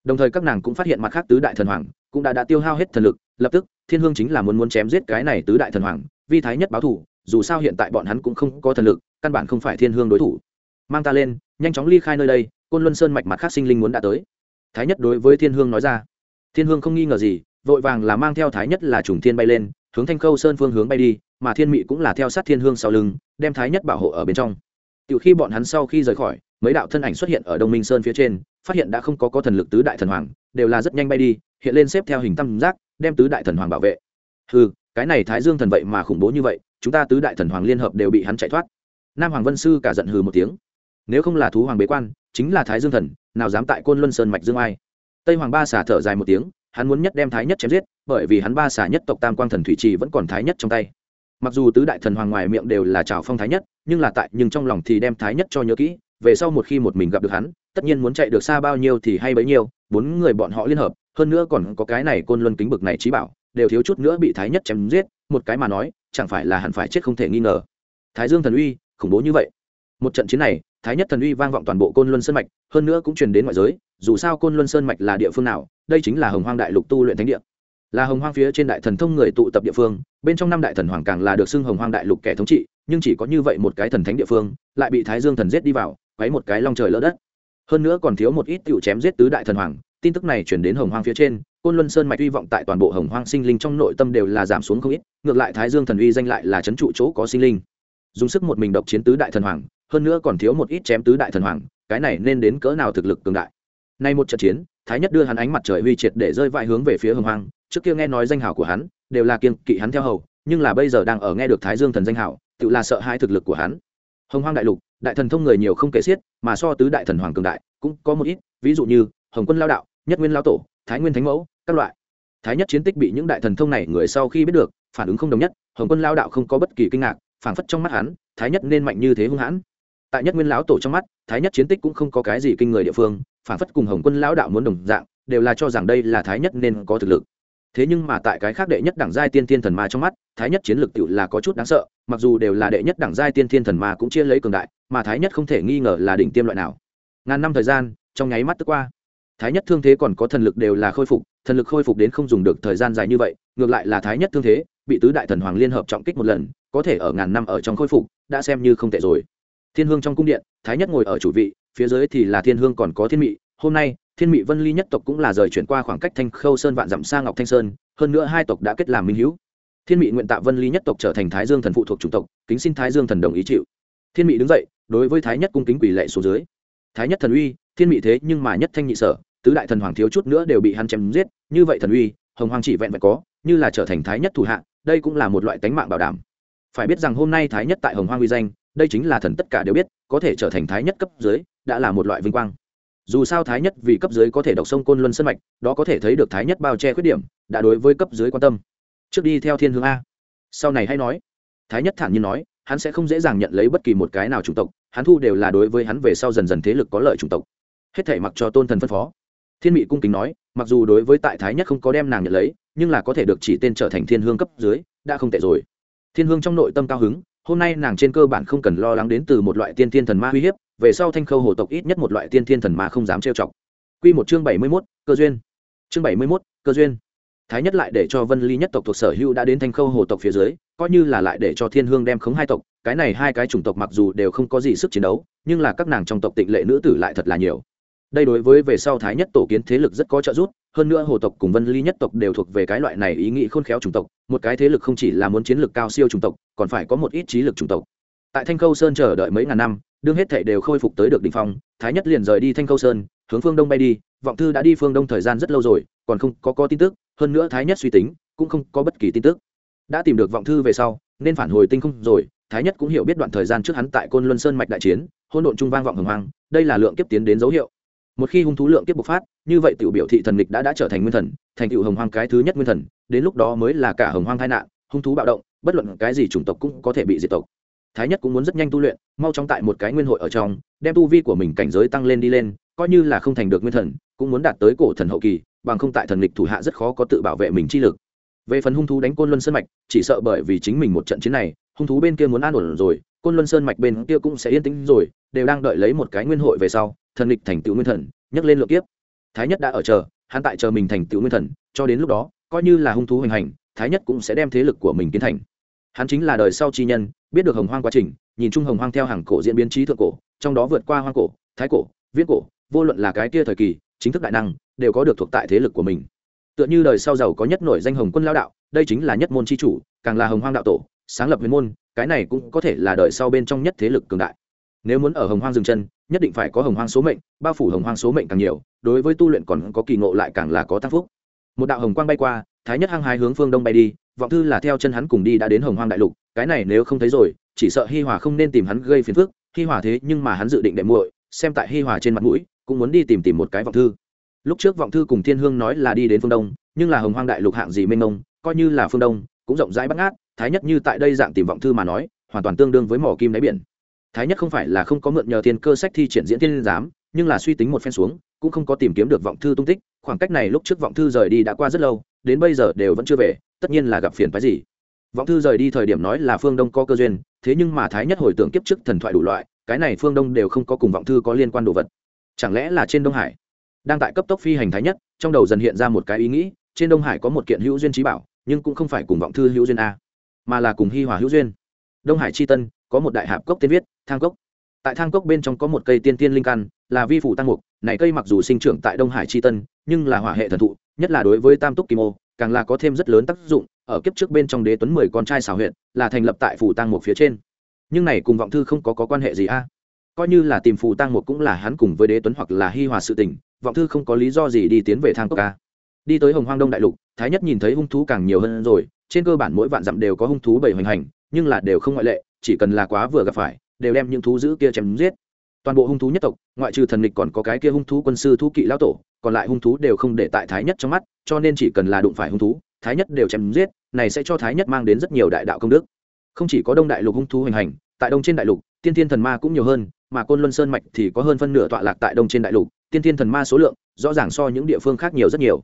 Đồng thời các nàng cũng phát hiện mặt khác tứ đại thần hoàng, cũng đã đã tiêu hao hết thần lực, lập tức, thiên hương chính là muốn muốn chém giết cái này tứ đại thần hoàng, vì thái nhất báo thủ dù sao hiện tại bọn hắn cũng không có thần lực, căn bản không phải thiên hương đối thủ. Mang ta lên, nhanh chóng ly khai nơi đây, côn luân sơn mạch mặt khác sinh linh muốn đã tới. Thái nhất đối với thiên hương nói ra. Thiên hương không nghi ngờ gì, vội vàng là mang theo thái nhất là trùng thiên bay lên hướng thanh khâu sơn phương hướng bay đi, mà thiên mị cũng là theo sát thiên hương sau lưng, đem thái nhất bảo hộ ở bên trong. Từ khi bọn hắn sau khi rời khỏi, mấy đạo thân ảnh xuất hiện ở đông minh sơn phía trên, phát hiện đã không có có thần lực tứ đại thần hoàng, đều là rất nhanh bay đi, hiện lên xếp theo hình tam giác, đem tứ đại thần hoàng bảo vệ. Ừ cái này thái dương thần vậy mà khủng bố như vậy, chúng ta tứ đại thần hoàng liên hợp đều bị hắn chạy thoát. Nam hoàng vân sư cả giận hừ một tiếng. Nếu không là thú hoàng bế quan, chính là thái dương thần, nào dám tại côn luân sơn mạch dương ai? Tây hoàng ba xả thở dài một tiếng, hắn muốn nhất đem thái nhất chém giết bởi vì hắn ba xả nhất tộc tam quang thần thủy trì vẫn còn thái nhất trong tay. Mặc dù tứ đại thần hoàng ngoài miệng đều là trào phong thái nhất, nhưng là tại, nhưng trong lòng thì đem thái nhất cho nhớ kỹ, về sau một khi một mình gặp được hắn, tất nhiên muốn chạy được xa bao nhiêu thì hay bấy nhiêu, bốn người bọn họ liên hợp, hơn nữa còn có cái này côn luân kính bực này trí bảo, đều thiếu chút nữa bị thái nhất chém giết, một cái mà nói, chẳng phải là hẳn phải chết không thể nghi ngờ. Thái dương thần uy, khủng bố như vậy. Một trận chiến này, thái nhất thần uy vang vọng toàn bộ côn luân sơn mạch, hơn nữa cũng truyền đến ngoại giới, dù sao côn luân sơn mạch là địa phương nào, đây chính là hồng hoang đại lục tu luyện thánh địa là hồng hoang phía trên đại thần thông người tụ tập địa phương, bên trong năm đại thần hoàng càng là được xưng hồng hoang đại lục kẻ thống trị, nhưng chỉ có như vậy một cái thần thánh địa phương, lại bị thái dương thần giết đi vào, quấy một cái long trời lỡ đất. Hơn nữa còn thiếu một ít tiểu chém giết tứ đại thần hoàng, tin tức này chuyển đến hồng hoang phía trên, côn luân sơn mạch hy vọng tại toàn bộ hồng hoang sinh linh trong nội tâm đều là giảm xuống không ít, ngược lại thái dương thần uy danh lại là c h ấ n trụ chỗ có sinh linh. Dùng sức một mình độc chiến tứ đại thần hoàng, hơn nữa còn thiếu một ít chém tứ đại thần hoàng, cái này nên đến cỡ nào thực lực cường đại. Nay một trận chiến, thái nhất đưa hắn ánh mặt trời huy triệt để rơi vãi hướng về phía hồng hoang trước kia nghe nói danh hảo của hắn đều là kiên kỵ hắn theo hầu, nhưng là bây giờ đang ở nghe được thái dương thần danh hảo tự là sợ hãi thực lực của hắn. Hồng hoang đại lục, đại thần thông người nhiều không kể xiết, mà so tứ đại thần hoàng cường đại, cũng có một ít, ví dụ như, hồng quân lao đạo, nhất nguyên lao tổ, thái nguyên thánh mẫu, các loại. Thái nhất chiến tích bị những đại thần thông này người sau khi biết được, phản ứng không đồng nhất, hồng quân lao đạo không có bất kỳ kinh ngạc phản phất trong mắt hắn, thái nhất nên mạnh như thế hung hãn. Tại nhất nguyên lão tổ trong mắt, thái nhất chiến tích cũng không có cái gì kinh người địa phương phản phất cùng hồng quân lão đạo muốn đồng dạng, đều là cho rằng đây là thái nhất nên có thực lực thế nhưng mà tại cái khác đệ nhất đẳng giai tiên thiên thần ma trong mắt, thái nhất chiến lược tựu là có chút đáng sợ, mặc dù đều là đệ nhất đẳng giai tiên thiên thần ma cũng chia lấy cường đại, mà thái nhất không thể nghi ngờ là đỉnh tiêm loại nào. Ngàn năm thời gian, trong nháy mắt tức qua. Thái nhất thương thế còn có thần lực đều là khôi phục, thần lực khôi phục đến không dùng được thời gian dài như vậy, ngược lại là thái nhất thương thế, bị tứ đại thần hoàng liên hợp trọng kích một lần, có thể ở ngàn năm ở trong khôi phục, đã xem như không tệ rồi. Thiên hương trong cung điện, thái nhất ngồi ở chủ vị, phía dưới thì là thiên hương còn có thiên mị, hôm nay thiên mị vân ly nhất tộc cũng là rời chuyển qua khoảng cách thanh khâu sơn vạn dặm sang ngọc thanh sơn, hơn nữa hai tộc đã kết làm minh hữu. Thiên mị nguyện tạ vân ly nhất tộc trở thành thái dương thần phụ thuộc chủng tộc, kính xin thái dương thần đồng ý chịu. Thiên mị đứng dậy, đối với thái nhất cung kính quỷ lệ xuống dưới. Thái nhất thần uy, thiên mị thế nhưng mà nhất thanh nhị sở, tứ đại thần hoàng thiếu chút nữa đều bị hắn chém giết, như vậy thần uy, hồng hoàng chỉ vẹn vẹn có, như là trở thành thái nhất thủ hạ, đây cũng là một loại tánh mạng bảo đảm. Phải biết rằng hôm nay thái nhất tại hồng hoàng uy danh, đây chính là thần tất cả đều biết, có thể trở thành thái nhất cấp dưới, đã là một loại vinh quang dù sao thái nhất vì cấp dưới có thể đọc sông côn luân sân mạch, đó có thể thấy được thái nhất bao che khuyết điểm, đã đối với cấp dưới quan tâm. Trước đi theo thiên hướng a. Sau này hay nói. Thái nhất thản nhiên nói, hắn sẽ không dễ dàng nhận lấy bất kỳ một cái nào chủng tộc, hắn thu đều là đối với hắn về sau dần dần thế lực có lợi chủng tộc. Hết thể mặc cho tôn thần phân phó. Thiên mị cung kính nói, mặc dù đối với tại thái nhất không có đem nàng nhận lấy, nhưng là có thể được chỉ tên trở thành thiên hương cấp dưới, đã không tệ rồi. Thiên hương trong nội tâm cao hứng hôm nay nàng trên cơ bản không cần lo lắng đến từ một loại tiên thiên thần ma uy hiếp, về sau thanh khâu hồ tộc ít nhất một loại tiên thiên thần ma không dám trêu chọc. Q một chương bảy mươi mốt, cơ duyên. Chương bảy mươi mốt, cơ duyên. Thái nhất lại để cho vân ly nhất tộc thuộc sở hữu đã đến thanh khâu hồ tộc phía dưới, coi như là lại để cho thiên hương đem khống hai tộc, cái này hai cái chủng tộc mặc dù đều không có gì sức chiến đấu, nhưng là các nàng trong tộc tịnh lệ nữ tử lại thật là nhiều đây đối với về sau thái nhất tổ kiến thế lực rất có trợ giúp, hơn nữa hồ tộc cùng vân ly nhất tộc đều thuộc về cái loại này ý nghĩ khôn khéo chủng tộc, một cái thế lực không chỉ là muốn chiến lược cao siêu chủng tộc, còn phải có một ít trí lực chủng tộc. Tại thanh khâu sơn chờ đợi mấy ngàn năm, đương hết thảy đều khôi phục tới được đỉnh phong, thái nhất liền rời đi thanh khâu sơn, hướng phương đông bay đi, vọng thư đã đi phương đông thời gian rất lâu rồi, còn không có có tin tức, hơn nữa thái nhất suy tính, cũng không có bất kỳ tin tức. Đã tìm được vọng thư về sau, nên phản hồi tinh không rồi, thái nhất cũng hiểu biết đoạn thời gian trước hắn tại côn luân sơn mạch đại chiến hôn độn trung vang vọng hồng hoang, đây là lượng kiếp tiến đến dấu hiệu một khi hung thú lượng tiếp bộc phát, như vậy tiểu biểu thị thần lịch đã đã trở thành nguyên thần, thành tựu hồng hoang cái thứ nhất nguyên thần, đến lúc đó mới là cả hồng hoang tai nạn, hung thú bạo động, bất luận cái gì chủng tộc cũng có thể bị diệt tộc. Thái nhất cũng muốn rất nhanh tu luyện, mau chóng tại một cái nguyên hội ở trong, đem tu vi của mình cảnh giới tăng lên đi lên, coi như là không thành được nguyên thần, cũng muốn đạt tới cổ thần hậu kỳ, bằng không tại thần lịch thủ hạ rất khó có tự bảo vệ mình chi lực. Về phần hung thú đánh côn luân sơn mạch, chỉ sợ bởi vì chính mình một trận chiến này, hung thú bên kia muốn an ổn rồi, côn luân sơn mạch bên kia cũng sẽ yên tĩnh rồi, đều đang đợi lấy một cái nguyên hội về sau thần lịch thành tựu nguyên thần nhấc lên lượng kiếp. Thái nhất đã ở chờ, hắn tại chờ mình thành tựu nguyên thần, cho đến lúc đó, coi như là hung thú hoành hành, thái nhất cũng sẽ đem thế lực của mình kiến thành. Hắn chính là đời sau chi nhân, biết được hồng hoang quá trình, nhìn chung hồng hoang theo hàng cổ diễn biến trí thượng cổ, trong đó vượt qua hoang cổ, thái cổ, viễn cổ, vô luận là cái kia thời kỳ, chính thức đại năng, đều có được thuộc tại thế lực của mình. Tựa như đời sau giàu có nhất nổi danh hồng quân lao đạo, đây chính là nhất môn c h i chủ, càng là hồng hoang đạo tổ, sáng lập huyền môn, cái này cũng có thể là đời sau bên trong nhất thế lực cường đại. Nếu muốn ở hồng hoang dừng chân nhất định phải có hồng hoang số mệnh, bao phủ hồng hoang số mệnh càng nhiều, đối với tu luyện còn có kỳ ngộ lại càng là có tác phúc. Một đạo hồng quang bay qua, thái nhất hăng hai hướng phương đông bay đi, vọng thư là theo chân hắn cùng đi đã đến hồng hoang đại lục, cái này nếu không thấy rồi, chỉ sợ hi hòa không nên tìm hắn gây phiền phức, hi hòa thế nhưng mà hắn dự định đệ muội, xem tại hi hòa trên mặt mũi, cũng muốn đi tìm tìm một cái vọng thư. Lúc trước vọng thư cùng thiên hương nói là đi đến phương đông, nhưng là hồng hoang đại lục hạng gì mênh mông, coi như là phương đông, cũng rộng rãi bắt ngát, thái nhất như tại đây dạng tìm vọng thư mà nói, hoàn toàn tương đương với mỏ kim đáy biển thái nhất không phải là không có mượn nhờ thiên cơ sách thi triển diễn thiên giám, nhưng là suy tính một phen xuống, cũng không có tìm kiếm được vọng thư tung tích, khoảng cách này lúc trước vọng thư rời đi đã qua rất lâu, đến bây giờ đều vẫn chưa về, tất nhiên là gặp phiền phái gì. Vọng thư rời đi thời điểm nói là phương đông có cơ duyên, thế nhưng mà thái nhất hồi tưởng kiếp trước thần thoại đủ loại, cái này phương đông đều không có cùng vọng thư có liên quan đồ vật. Chẳng lẽ là trên đông hải? Đang tại cấp tốc phi hành thái nhất, trong đầu dần hiện ra một cái ý nghĩ, trên đông hải có một kiện hữu duyên trí bảo, nhưng cũng không phải cùng vọng thư hữu duyên a, mà là cùng hi hòa hữu duyên. Đông hải c h i tân, có một đại hạp cốc tên viết thang cốc. Tại thang cốc bên trong có một cây tiên tiên linh căn là vi phủ tăng mục này cây mặc dù sinh trưởng tại đông hải tri tân nhưng là hỏa hệ thần thụ nhất là đối với tam túc kim ô càng là có thêm rất lớn tác dụng ở kiếp trước bên trong đế tuấn mười con trai xảo huyện là thành lập tại phủ tăng mục phía trên. Nhưng này cùng vọng thư không có, có quan hệ gì a? Coi như là tìm phù tăng mục cũng là hắn cùng với đế tuấn hoặc là hi hòa sự tình vọng thư không có lý do gì đi tiến về thang cốc ca đi tới hồng hoang đông đại lục thái nhất nhìn thấy hung thú càng nhiều hơn rồi trên cơ bản mỗi vạn dặm đều có hung thú bảy hoành hành nhưng là đều không ngoại lệ chỉ cần là quá vừa gặp phải đều đem những thú dữ kia chém giết. Toàn bộ hung thú nhất tộc, ngoại trừ thần lịch còn có cái kia hung thú quân sư thú kỵ lão tổ, còn lại hung thú đều không để tại thái nhất trong mắt, cho nên chỉ cần là đụng phải hung thú, thái nhất đều chém giết, này sẽ cho thái nhất mang đến rất nhiều đại đạo công đức. Không chỉ có đông đại lục hung thú hoành hành, tại đông trên đại lục, tiên thiên thần ma cũng nhiều hơn, mà côn luân sơn mạch thì có hơn phân nửa tọa lạc tại đông trên đại lục, tiên thiên thần ma số lượng rõ ràng so những địa phương khác nhiều rất nhiều.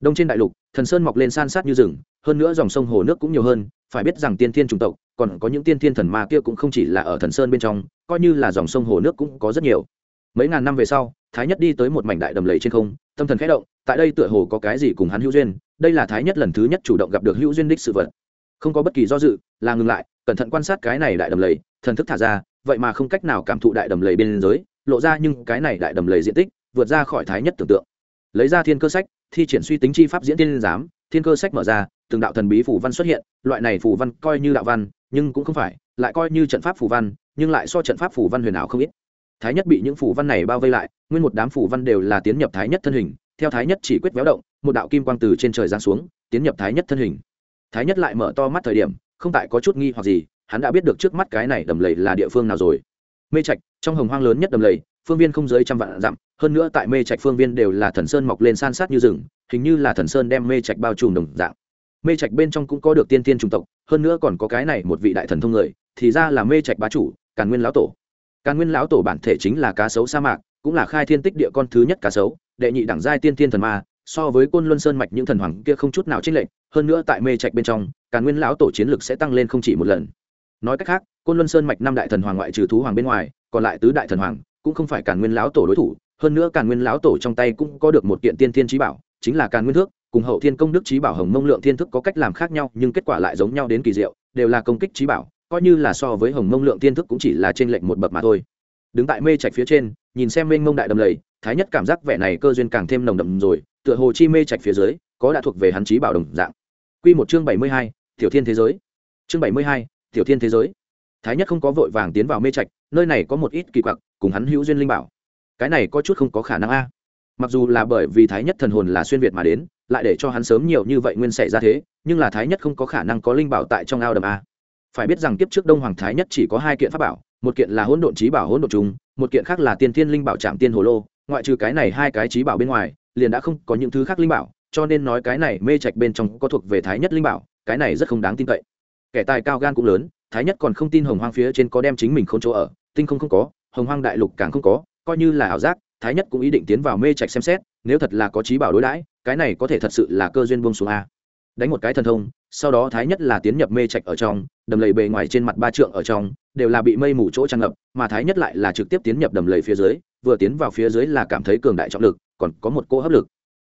Đông trên đại lục, thần sơn mọc lên san sát như rừng hơn nữa dòng sông hồ nước cũng nhiều hơn, phải biết rằng tiên thiên chủng tộc, còn có những tiên thiên thần ma kia cũng không chỉ là ở thần sơn bên trong, coi như là dòng sông hồ nước cũng có rất nhiều. Mấy ngàn năm về sau, thái nhất đi tới một mảnh đại đầm lầy trên không, tâm thần khẽ động, tại đây tựa hồ có cái gì cùng hắn hữu duyên, đây là thái nhất lần thứ nhất chủ động gặp được hữu duyên đích sự vật. Không có bất kỳ do dự, là ngừng lại, cẩn thận quan sát cái này đại đầm lầy, thần thức thả ra, vậy mà không cách nào cảm thụ đại đầm lầy bên dưới, lộ ra nhưng cái này đại đầm lầy diện tích, vượt ra khỏi thái nhất tưởng tượng. Lấy ra thiên cơ sách, thi triển suy tính chi pháp diễn tiên giám thiên cơ sách mở ra, từng đạo thần bí phủ văn xuất hiện, loại này phủ văn coi như đạo văn, nhưng cũng không phải, lại coi như trận pháp phủ văn, nhưng lại so trận pháp phủ văn huyền ảo không ít. Thái nhất bị những phủ văn này bao vây lại, nguyên một đám phủ văn đều là tiến nhập thái nhất thân hình, theo thái nhất chỉ quyết véo động, một đạo kim quang từ trên trời giáng xuống, tiến nhập thái nhất thân hình. Thái nhất lại mở to mắt thời điểm, không tại có chút nghi hoặc gì, hắn đã biết được trước mắt cái này đầm lầy là địa phương nào rồi. Mê trạch, trong hồng hoang lớn nhất đầm lầy phương viên không dưới trăm vạn dặm, hơn nữa tại mê trạch phương viên đều là thần sơn mọc lên san sát như rừng, hình như là thần sơn đem mê trạch bao trùm đồng dạng. Mê trạch bên trong cũng có được tiên tiên trung tộc, hơn nữa còn có cái này một vị đại thần thông người, thì ra là mê trạch bá chủ, càn nguyên lão tổ. Càn nguyên lão tổ bản thể chính là cá sấu sa mạc, cũng là khai thiên tích địa con thứ nhất cá sấu, đệ nhị đẳng giai tiên tiên thần ma, so với côn luân sơn mạch những thần hoàng kia không chút nào chênh lệch, hơn nữa tại mê trạch bên trong, càn nguyên lão tổ chiến lực sẽ tăng lên không chỉ một lần. Nói cách khác, côn luân sơn mạch năm đại thần hoàng ngoại trừ thú hoàng bên ngoài, còn lại tứ đại thần hoàng cũng không phải càn nguyên lão tổ đối thủ, hơn nữa càn nguyên lão tổ trong tay cũng có được một kiện tiên thiên trí bảo, chính là càn nguyên thước, cùng hậu thiên công đức trí bảo hồng mông lượng thiên thức có cách làm khác nhau, nhưng kết quả lại giống nhau đến kỳ diệu, đều là công kích trí bảo, coi như là so với hồng mông lượng thiên thức cũng chỉ là trên lệnh một bậc mà thôi. Đứng tại mê trạch phía trên, nhìn xem mênh mông đại đầm lầy, thái nhất cảm giác vẻ này cơ duyên càng thêm nồng đậm rồi, tựa hồ chi mê trạch phía dưới, có đã thuộc về hắn trí bảo đồng dạng. Quy một chương bảy mươi hai, tiểu thiên thế giới. Chương bảy mươi hai, tiểu thiên thế giới. Thái nhất không có vội vàng tiến vào mê trạch, nơi này có một ít kỳ quặc cùng hắn hữu duyên linh bảo. Cái này có chút không có khả năng a. Mặc dù là bởi vì thái nhất thần hồn là xuyên việt mà đến, lại để cho hắn sớm nhiều như vậy nguyên xảy ra thế, nhưng là thái nhất không có khả năng có linh bảo tại trong ao đầm a. Phải biết rằng kiếp trước đông hoàng thái nhất chỉ có hai kiện pháp bảo, một kiện là hỗn độn trí bảo hỗn độn trùng, một kiện khác là tiên thiên linh bảo trạm tiên hồ lô. Ngoại trừ cái này hai cái trí bảo bên ngoài, liền đã không có những thứ khác linh bảo, cho nên nói cái này mê trạch bên trong có thuộc về thái nhất linh bảo, cái này rất không đáng tin cậy. Kẻ tài cao gan cũng lớn, thái nhất còn không tin hồng hoang phía trên có đem chính mình không chỗ ở, tinh không không có hồng hoang đại lục càng không có, coi như là ảo giác, thái nhất cũng ý định tiến vào mê trạch xem xét, nếu thật là có trí bảo đối đãi, cái này có thể thật sự là cơ duyên buông xuống a. Đánh một cái thần thông, sau đó thái nhất là tiến nhập mê trạch ở trong, đầm lầy bề ngoài trên mặt ba trượng ở trong, đều là bị mây mù chỗ tràn ngập, mà thái nhất lại là trực tiếp tiến nhập đầm lầy phía dưới, vừa tiến vào phía dưới là cảm thấy cường đại trọng lực, còn có một cô hấp lực.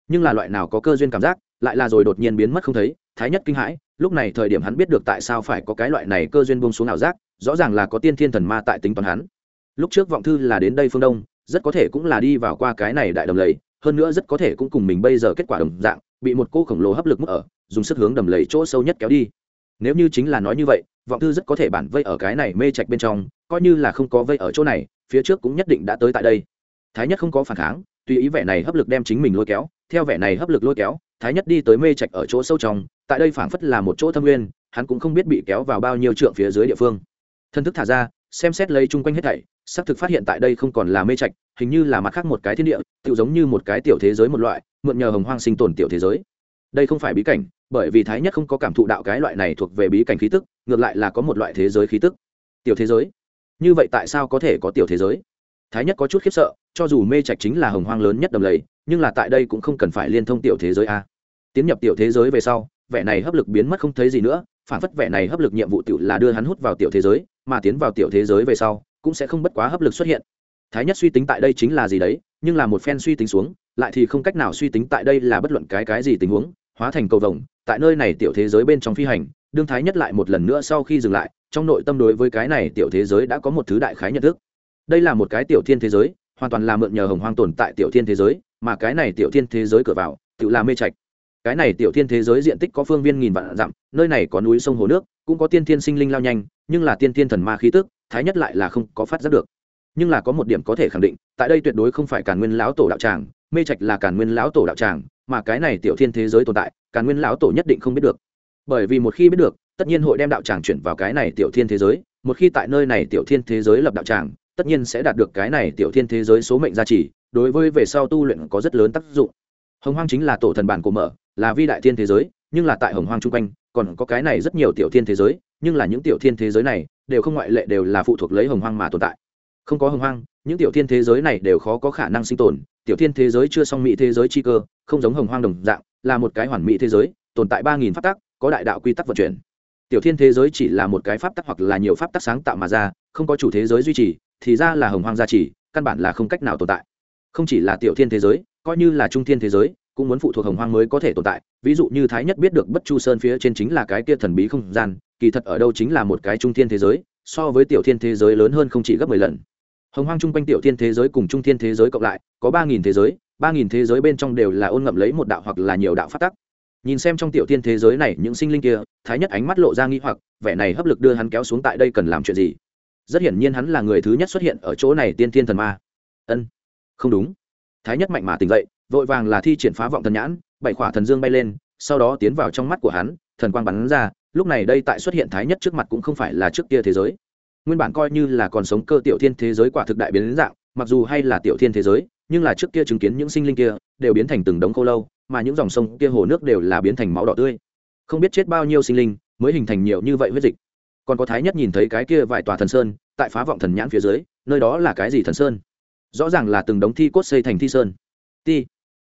Nhưng là loại nào có cơ duyên cảm giác, lại là rồi đột nhiên biến mất không thấy, thái nhất kinh hãi, lúc này thời điểm hắn biết được tại sao phải có cái loại này cơ duyên buông xuống ảo giác, rõ ràng là có tiên thiên thần ma tại tính toán hắn lúc trước vọng thư là đến đây phương đông, rất có thể cũng là đi vào qua cái này đại đầm lầy, hơn nữa rất có thể cũng cùng mình bây giờ kết quả đồng dạng, bị một cô khổng lồ hấp lực mức ở, dùng sức hướng đầm lầy chỗ sâu nhất kéo đi. Nếu như chính là nói như vậy, vọng thư rất có thể bản vây ở cái này mê trạch bên trong, coi như là không có vây ở chỗ này, phía trước cũng nhất định đã tới tại đây. Thái nhất không có phản kháng, tùy ý vẻ này hấp lực đem chính mình lôi kéo, theo vẻ này hấp lực lôi kéo, thái nhất đi tới mê trạch ở chỗ sâu trong, tại đây phảng phất là một chỗ thâm nguyên, hắn cũng không biết bị kéo vào bao nhiêu trượng phía dưới địa phương. Thân thức thả ra, xem xét lấy chung quanh hết thảy xác thực phát hiện tại đây không còn là mê trạch, hình như là mặt khác một cái thiên địa tự giống như một cái tiểu thế giới một loại, mượn nhờ hồng hoang sinh tồn tiểu thế giới. Đây không phải bí cảnh, bởi vì thái nhất không có cảm thụ đạo cái loại này thuộc về bí cảnh khí tức, ngược lại là có một loại thế giới khí tức. Tiểu thế giới? Như vậy tại sao có thể có tiểu thế giới? Thái nhất có chút khiếp sợ, cho dù mê trạch chính là hồng hoang lớn nhất đầm lầy, nhưng là tại đây cũng không cần phải liên thông tiểu thế giới a. Tiến nhập tiểu thế giới về sau, vẻ này hấp lực biến mất không thấy gì nữa, phản phất vẻ này hấp lực nhiệm vụ tiểu là đưa hắn hút vào tiểu thế giới, mà tiến vào tiểu thế giới về sau cũng sẽ không bất quá hấp lực xuất hiện. Thái nhất suy tính tại đây chính là gì đấy, nhưng là một phen suy tính xuống, lại thì không cách nào suy tính tại đây là bất luận cái cái gì tình huống, hóa thành cầu vồng, tại nơi này tiểu thế giới bên trong phi hành, đương thái nhất lại một lần nữa sau khi dừng lại, trong nội tâm đối với cái này tiểu thế giới đã có một thứ đại khái nhận thức. Đây là một cái tiểu thiên thế giới, hoàn toàn là mượn nhờ hồng hoang tồn tại tiểu thiên thế giới, mà cái này tiểu thiên thế giới cửa vào, tự là mê trạch. Cái này tiểu thiên thế giới diện tích có phương viên nghìn vạn dặm, nơi này có núi sông hồ nước, cũng có tiên thiên sinh linh lao nhanh, nhưng là tiên thiên thần ma khí tức thái nhất lại là không có phát giác được. Nhưng là có một điểm có thể khẳng định, tại đây tuyệt đối không phải càn nguyên lão tổ đạo tràng, mê trạch là càn nguyên lão tổ đạo tràng, mà cái này tiểu thiên thế giới tồn tại, càn nguyên lão tổ nhất định không biết được. Bởi vì một khi biết được, tất nhiên hội đem đạo tràng chuyển vào cái này tiểu thiên thế giới, một khi tại nơi này tiểu thiên thế giới lập đạo tràng, tất nhiên sẽ đạt được cái này tiểu thiên thế giới số mệnh gia trì, đối với về sau tu luyện có rất lớn tác dụng. Hồng hoang chính là tổ thần bản của mở, là vi đại thiên thế giới nhưng là tại hồng hoang chung quanh, còn có cái này rất nhiều tiểu thiên thế giới, nhưng là những tiểu thiên thế giới này đều không ngoại lệ đều là phụ thuộc lấy hồng hoang mà tồn tại. Không có hồng hoang, những tiểu thiên thế giới này đều khó có khả năng sinh tồn. Tiểu thiên thế giới chưa song mỹ thế giới chi cơ, không giống hồng hoang đồng dạng, là một cái hoàn mỹ thế giới, tồn tại ba nghìn pháp tắc, có đại đạo quy tắc vận chuyển. Tiểu thiên thế giới chỉ là một cái pháp tắc hoặc là nhiều pháp tắc sáng tạo mà ra, không có chủ thế giới duy trì, thì ra là hồng hoang gia trì, căn bản là không cách nào tồn tại. Không chỉ là tiểu thiên thế giới, coi như là trung thiên thế giới cũng muốn phụ thuộc hồng hoang mới có thể tồn tại. Ví dụ như thái nhất biết được bất chu sơn phía trên chính là cái kia thần bí không gian, kỳ thật ở đâu chính là một cái trung thiên thế giới, so với tiểu thiên thế giới lớn hơn không chỉ gấp mười lần. Hồng hoang chung quanh tiểu thiên thế giới cùng trung thiên thế giới cộng lại, có ba nghìn thế giới, ba nghìn thế giới bên trong đều là ôn ngậm lấy một đạo hoặc là nhiều đạo phát tắc. Nhìn xem trong tiểu thiên thế giới này những sinh linh kia, thái nhất ánh mắt lộ ra nghi hoặc, vẻ này hấp lực đưa hắn kéo xuống tại đây cần làm chuyện gì? Rất hiển nhiên hắn là người thứ nhất xuất hiện ở chỗ này tiên thiên thần ma. Ân, không đúng. Thái nhất mạnh mà tỉnh dậy vội vàng là thi triển phá vọng thần nhãn, bảy khỏa thần dương bay lên, sau đó tiến vào trong mắt của hắn, thần quang bắn ra, lúc này đây tại xuất hiện thái nhất trước mặt cũng không phải là trước kia thế giới. Nguyên bản coi như là còn sống cơ tiểu thiên thế giới quả thực đại biến dạng, mặc dù hay là tiểu thiên thế giới, nhưng là trước kia chứng kiến những sinh linh kia, đều biến thành từng đống khô lâu, mà những dòng sông kia hồ nước đều là biến thành máu đỏ tươi. Không biết chết bao nhiêu sinh linh, mới hình thành nhiều như vậy huyết dịch. Còn có thái nhất nhìn thấy cái kia vài tòa thần sơn, tại phá vọng thần nhãn phía dưới, nơi đó là cái gì thần sơn? Rõ ràng là từng đống thi cốt xây thành thi sơn. Ti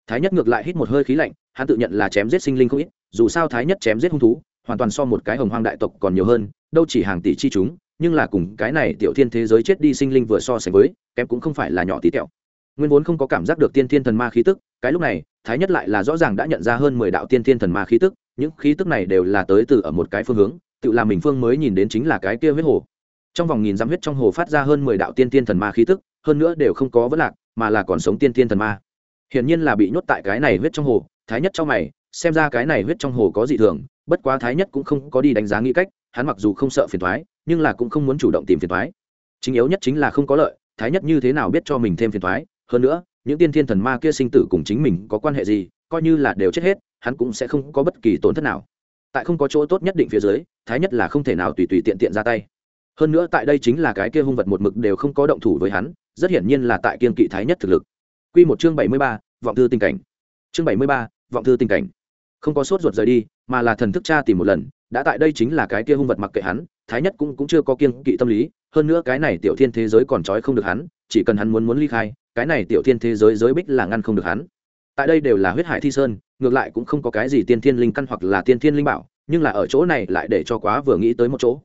thái nhất ngược lại hít một hơi khí lạnh, hắn tự nhận là chém giết sinh linh không ít, dù sao thái nhất chém giết hung thú, hoàn toàn so một cái hồng hoang đại tộc còn nhiều hơn, đâu chỉ hàng tỷ chi chúng, nhưng là cùng cái này tiểu thiên thế giới chết đi sinh linh vừa so sánh với, kém cũng không phải là nhỏ tí tẹo. Nguyên vốn không có cảm giác được tiên thiên thần ma khí tức, cái lúc này, thái nhất lại là rõ ràng đã nhận ra hơn mười đạo tiên thiên thần ma khí tức, những khí tức này đều là tới từ ở một cái phương hướng, tự làm mình phương mới nhìn đến chính là cái kia huyết hồ. Trong vòng nghìn dặm huyết trong hồ phát ra hơn mười đạo tiên thiên thần ma khí tức, hơn nữa đều không có vấn lạc, mà là còn sống tiên thiên thần ma hiển nhiên là bị nhốt tại cái này huyết trong hồ, thái nhất trong mày, xem ra cái này huyết trong hồ có dị thường, bất quá thái nhất cũng không có đi đánh giá nghĩ cách, hắn mặc dù không sợ phiền thoái nhưng là cũng không muốn chủ động tìm phiền thoái chính yếu nhất chính là không có lợi, thái nhất như thế nào biết cho mình thêm phiền thoái hơn nữa, những tiên thiên thần ma kia sinh tử cùng chính mình có quan hệ gì, coi như là đều chết hết, hắn cũng sẽ không có bất kỳ tổn thất nào. Tại không có chỗ tốt nhất định phía dưới, thái nhất là không thể nào tùy tùy tiện tiện ra tay. Hơn nữa tại đây chính là cái kia hung vật một mực đều không có động thủ với hắn, rất hiển nhiên là tại kiên kỵ thái nhất thực lực. Quy một chương bảy mươi ba, vọng thư tình cảnh. Chương bảy mươi ba, vọng thư tình cảnh. Không có sốt ruột rời đi, mà là thần thức tra tìm một lần, đã tại đây chính là cái kia hung vật mặc kệ hắn, thái nhất cũng cũng chưa có kiên kỵ tâm lý, hơn nữa cái này tiểu thiên thế giới còn trói không được hắn, chỉ cần hắn muốn muốn ly khai, cái này tiểu thiên thế giới giới bích là ngăn không được hắn. Tại đây đều là huyết hải thi sơn, ngược lại cũng không có cái gì tiên thiên linh căn hoặc là tiên thiên linh bảo, nhưng là ở chỗ này lại để cho quá vừa nghĩ tới một chỗ.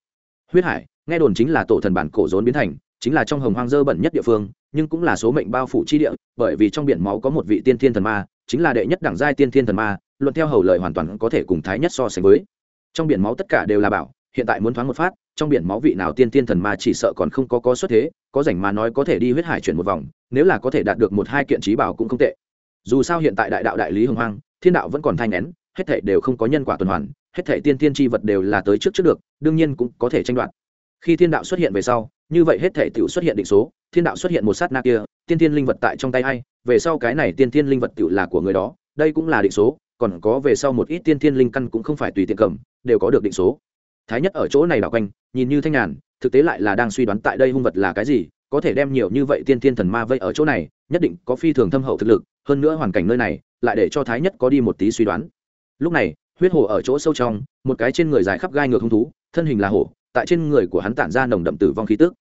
Huyết hải, nghe đồn chính là tổ thần bản cổ rốn biến thành, chính là trong hồng hoang dơ bẩn nhất địa phương nhưng cũng là số mệnh bao phủ chi địa, bởi vì trong biển máu có một vị tiên thiên thần ma, chính là đệ nhất đẳng giai tiên thiên thần ma, luận theo hầu lời hoàn toàn có thể cùng thái nhất so sánh với. Trong biển máu tất cả đều là bảo, hiện tại muốn thoáng một phát, trong biển máu vị nào tiên thiên thần ma chỉ sợ còn không có có xuất thế, có rảnh mà nói có thể đi huyết hải chuyển một vòng, nếu là có thể đạt được một hai kiện trí bảo cũng không tệ. Dù sao hiện tại đại đạo đại lý hưng hoang, thiên đạo vẫn còn thanh nén hết thể đều không có nhân quả tuần hoàn, hết thể tiên thiên tri vật đều là tới trước trước được, đương nhiên cũng có thể tranh đoạt. Khi thiên đạo xuất hiện về sau, như vậy hết thể tiểu xuất hiện định số thiên đạo xuất hiện một sát na kia, tiên thiên linh vật tại trong tay hay về sau cái này tiên thiên linh vật tự là của người đó, đây cũng là định số, còn có về sau một ít tiên thiên linh căn cũng không phải tùy tiện cầm, đều có được định số. Thái nhất ở chỗ này đảo quanh, nhìn như thanh nhàn, thực tế lại là đang suy đoán tại đây hung vật là cái gì, có thể đem nhiều như vậy tiên thiên thần ma vây ở chỗ này, nhất định có phi thường thâm hậu thực lực, hơn nữa hoàn cảnh nơi này, lại để cho thái nhất có đi một tí suy đoán. Lúc này, huyết hồ ở chỗ sâu trong, một cái trên người dài khắp gai ngược hung thú, thân hình là hổ, tại trên người của hắn tản ra nồng đậm tử vong khí tức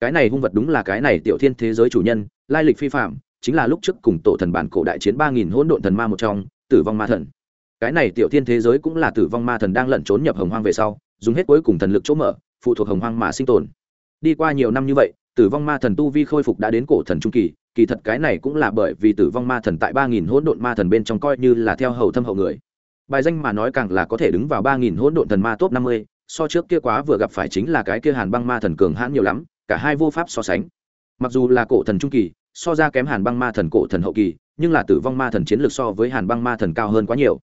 cái này hung vật đúng là cái này tiểu thiên thế giới chủ nhân, lai lịch phi phạm, chính là lúc trước cùng tổ thần bản cổ đại chiến ba nghìn hỗn độn thần ma một trong, tử vong ma thần. Cái này tiểu thiên thế giới cũng là tử vong ma thần đang lẩn trốn nhập hồng hoang về sau, dùng hết cuối cùng thần lực chỗ mở, phụ thuộc hồng hoang mà sinh tồn. Đi qua nhiều năm như vậy, tử vong ma thần tu vi khôi phục đã đến cổ thần trung kỳ kỳ thật cái này cũng là bởi vì tử vong ma thần tại ba nghìn hỗn độn ma thần bên trong coi như là theo hầu thâm hậu người. Bài danh mà nói càng là có thể đứng vào ba nghìn hỗn độn thần ma top năm mươi, so trước kia quá vừa gặp phải chính là cái kia hàn băng ma thần cường hãn nhiều lắm cả hai vô pháp so sánh. Mặc dù là cổ thần trung kỳ, so ra kém hàn băng ma thần cổ thần hậu kỳ, nhưng là tử vong ma thần chiến lược so với hàn băng ma thần cao hơn quá nhiều.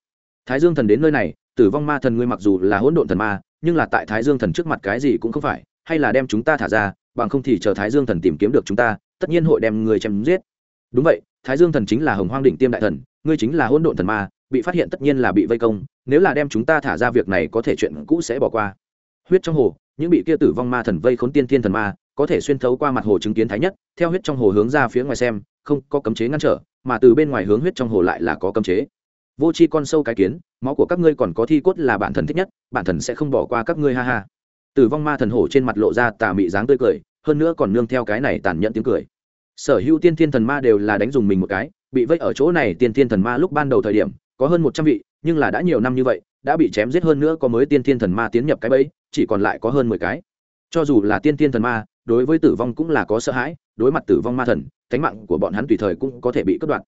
Thái dương thần đến nơi này, tử vong ma thần ngươi mặc dù là hỗn độn thần ma, nhưng là tại thái dương thần trước mặt cái gì cũng không phải, hay là đem chúng ta thả ra, bằng không thì chờ thái dương thần tìm kiếm được chúng ta, tất nhiên hội đem người chém giết. Đúng vậy, thái dương thần chính là hồng hoang đỉnh tiêm đại thần, ngươi chính là hỗn độn thần ma, bị phát hiện tất nhiên là bị vây công, nếu là đem chúng ta thả ra việc này có thể chuyện cũ sẽ bỏ qua. Huyết trong hồ, những bị kia tử vong ma thần vây khốn tiên thiên thần ma có thể xuyên thấu qua mặt hồ chứng kiến thái nhất, theo huyết trong hồ hướng ra phía ngoài xem, không có cấm chế ngăn trở, mà từ bên ngoài hướng huyết trong hồ lại là có cấm chế. Vô c h i con sâu cái kiến, máu của các ngươi còn có thi cốt là bản thần thích nhất, bản thần sẽ không bỏ qua các ngươi, ha ha. Tử vong ma thần hổ trên mặt lộ ra tà mị dáng tươi cười, hơn nữa còn nương theo cái này tàn nhẫn tiếng cười. Sở hữu tiên thiên thần ma đều là đánh dùng mình một cái, bị vây ở chỗ này tiên thiên thần ma lúc ban đầu thời điểm, có hơn một trăm vị, nhưng là đã nhiều năm như vậy, đã bị chém giết hơn nữa có mới tiên thiên thần ma tiến nhập cái bẫy, chỉ còn lại có hơn mười cái. Cho dù là tiên thiên thần ma đối với tử vong cũng là có sợ hãi, đối mặt tử vong ma thần, thánh mạng của bọn hắn tùy thời cũng có thể bị cắt đoạn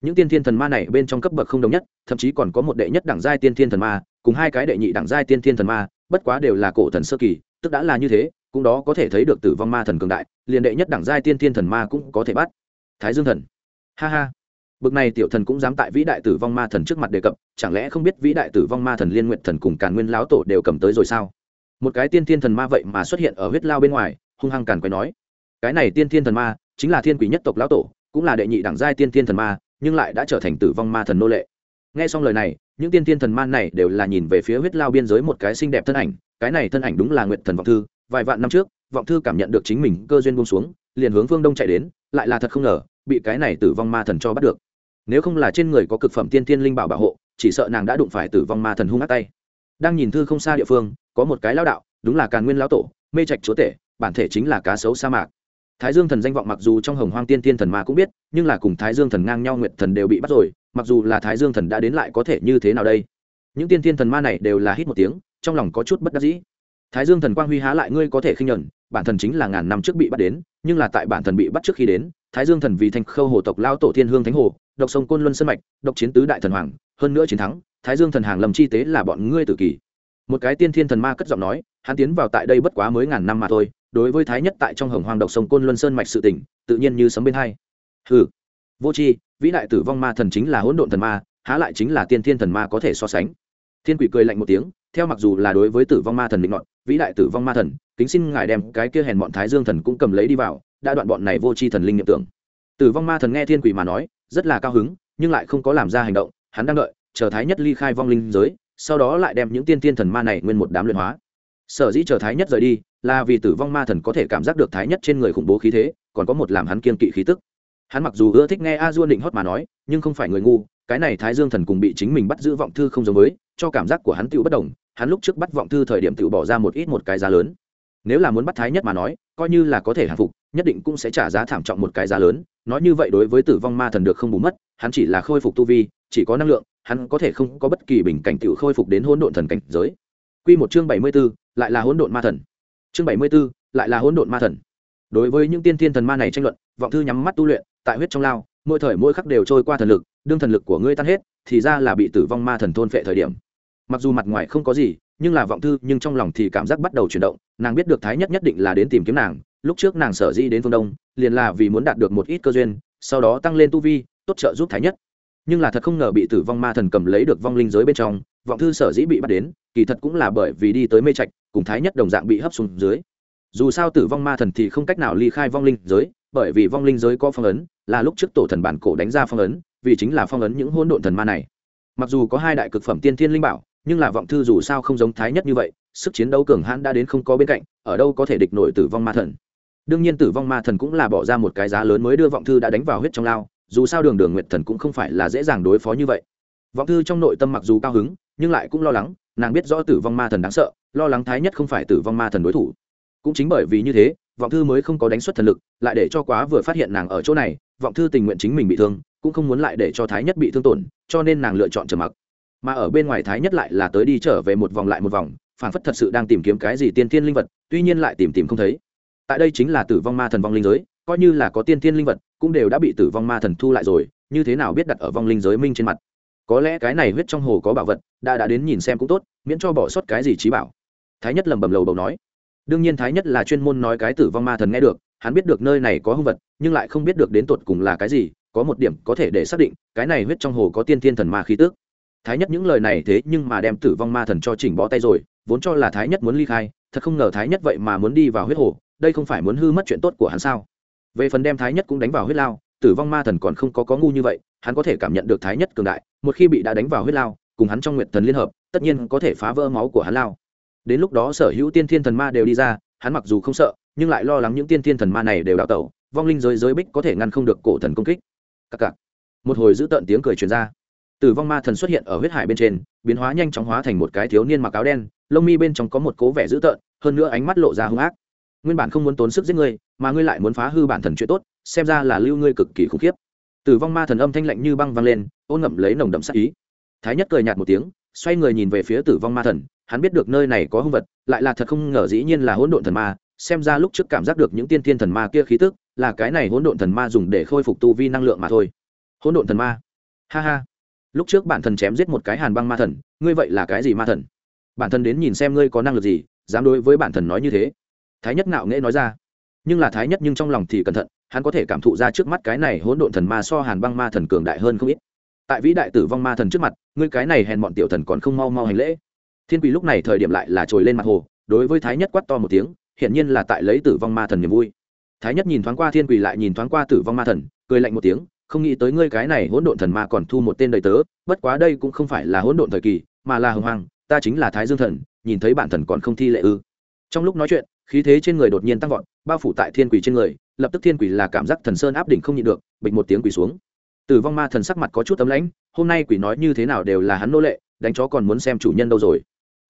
những tiên thiên thần ma này bên trong cấp bậc không đồng nhất, thậm chí còn có một đệ nhất đẳng giai tiên thiên thần ma, cùng hai cái đệ nhị đẳng giai tiên thiên thần ma, bất quá đều là cổ thần sơ kỳ, tức đã là như thế, cũng đó có thể thấy được tử vong ma thần cường đại, liền đệ nhất đẳng giai tiên thiên thần ma cũng có thể bắt. Thái dương thần. Ha ha. Bực này tiểu thần cũng dám tại vĩ đại tử vong ma thần trước mặt đề cập, chẳng lẽ không biết vĩ đại tử vong ma thần liên nguyện thần cùng càn nguyên lão tổ đều cầm tới rồi sao? Một cái tiên thiên thần ma vậy mà xuất hiện ở huyết lao bên ngoài hung hăng càn quấy nói, cái này tiên thiên thần ma chính là thiên quỷ nhất tộc lão tổ, cũng là đệ nhị đẳng giai tiên thiên thần ma, nhưng lại đã trở thành tử vong ma thần nô lệ. Nghe xong lời này, những tiên thiên thần ma này đều là nhìn về phía huyết lao biên giới một cái xinh đẹp thân ảnh, cái này thân ảnh đúng là nguyện thần vọng thư, vài vạn năm trước, vọng thư cảm nhận được chính mình cơ duyên buông xuống, liền hướng phương đông chạy đến, lại là thật không ngờ, bị cái này tử vong ma thần cho bắt được. Nếu không là trên người có cực phẩm tiên thiên linh bảo bảo hộ, chỉ sợ nàng đã đụng phải tử vong ma thần hung ác tay. Đang nhìn thư không xa địa phương, có một cái lao đạo, đúng là càn nguyên lão tổ, mê trạch chúa tể bản thể chính là cá sấu sa mạc. Thái dương thần danh vọng mặc dù trong hồng hoang tiên tiên thần ma cũng biết, nhưng là cùng thái dương thần ngang nhau nguyệt thần đều bị bắt rồi, mặc dù là thái dương thần đã đến lại có thể như thế nào đây? Những tiên tiên thần ma này đều là hít một tiếng, trong lòng có chút bất đắc dĩ. Thái dương thần quang huy há lại ngươi có thể khinh nhuận bản thần chính là ngàn năm trước bị bắt đến, nhưng là tại bản thần bị bắt trước khi đến, thái dương thần vì thành khâu hồ tộc lao tổ thiên hương thánh hồ, độc sông côn luân sơn mạch, độc chiến tứ đại thần hoàng, hơn nữa chiến thắng, thái dương thần hàng lầm chi tế là bọn ngươi tự kỷ một cái tiên thiên thần ma cất giọng nói, hắn tiến vào tại đây bất quá mới ngàn năm mà thôi đối với thái nhất tại trong hồng hoàng độc sông côn luân sơn mạch sự tỉnh tự nhiên như sấm bên hai. Hừ. Vô c h i vĩ đại tử vong ma thần chính là hỗn độn thần ma, há lại chính là tiên thiên thần ma có thể so sánh. Thiên quỷ cười lạnh một tiếng, theo mặc dù là đối với tử vong ma thần định ngọn vĩ đại tử vong ma thần, kính xin ngài đem cái kia hèn bọn thái dương thần cũng cầm lấy đi vào, đã đoạn bọn này vô c h i thần linh nghiệm tưởng. Tử vong ma thần nghe thiên quỷ mà nói, rất là cao hứng, nhưng lại không có làm ra hành động, hắn đang đợi, chờ thái nhất ly khai vong linh giới, sau đó lại đem những tiên tiên thần ma này nguyên một đám luyện hóa. Sở dĩ chờ thái nhất rời đi là vì tử vong ma thần có thể cảm giác được thái nhất trên người khủng bố khí thế còn có một làm hắn kiên kỵ khí tức. Hắn mặc dù ưa thích nghe a duôn định hót mà nói nhưng không phải người ngu cái này thái dương thần cùng bị chính mình bắt giữ vọng thư không giống với cho cảm giác của hắn tựu bất đồng hắn lúc trước bắt vọng thư thời điểm tựu bỏ ra một ít một cái giá lớn. Nếu là muốn bắt thái nhất mà nói coi như là có thể hạ phục nhất định cũng sẽ trả giá thảm trọng một cái giá lớn nói như vậy đối với tử vong ma thần được không bù mất hắn chỉ là khôi phục tu vi chỉ có năng lượng hắn có thể không có bất kỳ bình cảnh tựu khôi phục đến hỗn độn thần cảnh giới. Quy một chương bảy mươi 74, lại là hỗn độn ma thần chương bảy mươi b ố lại là hỗn độn ma thần. Đối với những tiên thiên thần ma này tranh luận, vọng thư nhắm mắt tu luyện, tại huyết trong lao, mỗi thời mỗi khắc đều trôi qua thần lực, đương thần lực của ngươi tan hết, thì ra là bị tử vong ma thần thôn phệ thời điểm. Mặc dù mặt ngoài không có gì, nhưng là vọng thư, nhưng trong lòng thì cảm giác bắt đầu chuyển động, nàng biết được thái nhất nhất định là đến tìm kiếm nàng, lúc trước nàng sở di đến phương đông, liền là vì muốn đạt được một ít cơ duyên, sau đó tăng lên tu vi, tốt trợ giúp thái nhất. Nhưng là thật không ngờ bị tử vong ma thần cầm lấy được vong linh giới bên trong, vọng thư sở dĩ bị bắt đến, kỳ thật cũng là bởi vì đi tới mê trạch cùng thái nhất đồng dạng bị hấp xuống dưới. Dù sao tử vong ma thần thì không cách nào ly khai vong linh giới, bởi vì vong linh giới có phong ấn, là lúc trước tổ thần bản cổ đánh ra phong ấn, vì chính là phong ấn những hôn độn thần ma này. Mặc dù có hai đại cực phẩm tiên thiên linh bảo, nhưng là vọng thư dù sao không giống thái nhất như vậy, sức chiến đấu cường hãn đã đến không có bên cạnh, ở đâu có thể địch nổi tử vong ma thần. Đương nhiên tử vong ma thần cũng là bỏ ra một cái giá lớn mới đưa vọng thư đã đánh vào huyết trong lao, dù sao đường đường nguyệt thần cũng không phải là dễ dàng đối phó như vậy. Vọng thư trong nội tâm mặc dù cao hứng, nhưng lại cũng lo lắng nàng biết rõ tử vong ma thần đáng sợ, lo lắng thái nhất không phải tử vong ma thần đối thủ. Cũng chính bởi vì như thế, vọng thư mới không có đánh xuất thần lực, lại để cho quá vừa phát hiện nàng ở chỗ này, vọng thư tình nguyện chính mình bị thương, cũng không muốn lại để cho thái nhất bị thương tổn, cho nên nàng lựa chọn trầm mặc. Mà ở bên ngoài thái nhất lại là tới đi trở về một vòng lại một vòng phản phất thật sự đang tìm kiếm cái gì tiên tiên linh vật, tuy nhiên lại tìm tìm không thấy. Tại đây chính là tử vong ma thần vong linh giới, coi như là có tiên tiên linh vật, cũng đều đã bị tử vong ma thần thu lại rồi, như thế nào biết đặt ở vong linh giới minh trên mặt có lẽ cái này huyết trong hồ có bảo vật, đã đã đến nhìn xem cũng tốt, miễn cho bỏ sót cái gì trí bảo. Thái nhất lầm bầm lầu bầu nói. Đương nhiên thái nhất là chuyên môn nói cái tử vong ma thần nghe được, hắn biết được nơi này có hung vật, nhưng lại không biết được đến tột cùng là cái gì, có một điểm có thể để xác định, cái này huyết trong hồ có tiên thiên thần ma khí tước thái nhất những lời này thế nhưng mà đem tử vong ma thần cho chỉnh bó tay rồi, vốn cho là thái nhất muốn ly khai, thật không ngờ thái nhất vậy mà muốn đi vào huyết hồ, đây không phải muốn hư mất chuyện tốt của hắn sao? Về phần đem thái nhất cũng đánh vào huyết lao, tử vong ma thần còn không có có ngu như vậy, hắn có thể cảm nhận được thái nhất cường đại một khi bị đã đánh vào huyết lao, cùng hắn trong nguyệt thần liên hợp, tất nhiên có thể phá vỡ máu của hắn lao. Đến lúc đó sở hữu tiên thiên thần ma đều đi ra, hắn mặc dù không sợ, nhưng lại lo lắng những tiên thiên thần ma này đều đào tẩu, vong linh giới giới bích có thể ngăn không được cổ thần công kích. Cặc cặc. Một hồi giữ tợn tiếng cười truyền ra. Tử vong ma thần xuất hiện ở huyết hải bên trên, biến hóa nhanh chóng hóa thành một cái thiếu niên mặc áo đen, lông mi bên trong có một cố vẻ dữ tợn, hơn nữa ánh mắt lộ ra hung ác. Nguyên bản không muốn tốn sức giết ngươi, mà ngươi lại muốn phá hư bản thần chuyện tốt, xem ra là lưu ngươi cực kỳ khủng khiếp tử vong ma thần âm thanh lạnh như băng vang lên, ôn ngậm lấy nồng đậm sắc ý. Thái nhất cười nhạt một tiếng, xoay người nhìn về phía tử vong ma thần, hắn biết được nơi này có hung vật, lại là thật không ngờ dĩ nhiên là hỗn độn thần ma, xem ra lúc trước cảm giác được những tiên tiên thần ma kia khí tức, là cái này hỗn độn thần ma dùng để khôi phục tu vi năng lượng mà thôi. Hỗn độn thần ma. Ha ha. Lúc trước bản thân chém giết một cái hàn băng ma thần, ngươi vậy là cái gì ma thần? Bản thân đến nhìn xem ngươi có năng lực gì, dám đối với bản thân nói như thế. Thái nhất ngạo nghễ nói ra nhưng là thái nhất nhưng trong lòng thì cẩn thận, hắn có thể cảm thụ ra trước mắt cái này hỗn độn thần ma so hàn băng ma thần cường đại hơn không ít. Tại vĩ đại tử vong ma thần trước mặt, ngươi cái này hèn bọn tiểu thần còn không mau mau hành lễ. Thiên quỷ lúc này thời điểm lại là trồi lên mặt hồ, đối với thái nhất quát to một tiếng, hiển nhiên là tại lấy tử vong ma thần niềm vui. Thái nhất nhìn thoáng qua thiên quỷ lại nhìn thoáng qua tử vong ma thần, cười lạnh một tiếng, không nghĩ tới ngươi cái này hỗn độn thần ma còn thu một tên đầy tớ, bất quá đây cũng không phải là hỗn độn thời kỳ, mà là hồng hoàng, ta chính là thái dương thần, nhìn thấy bản thần còn không thi lệ ư. Trong lúc nói chuyện khí thế trên người đột nhiên tăng vọt, bao phủ tại thiên quỷ trên người, lập tức thiên quỷ là cảm giác thần sơn áp đỉnh không nhịn được, bịch một tiếng quỷ xuống. Tử vong ma thần sắc mặt có chút tấm lãnh, hôm nay quỷ nói như thế nào đều là hắn nô lệ, đánh chó còn muốn xem chủ nhân đâu rồi.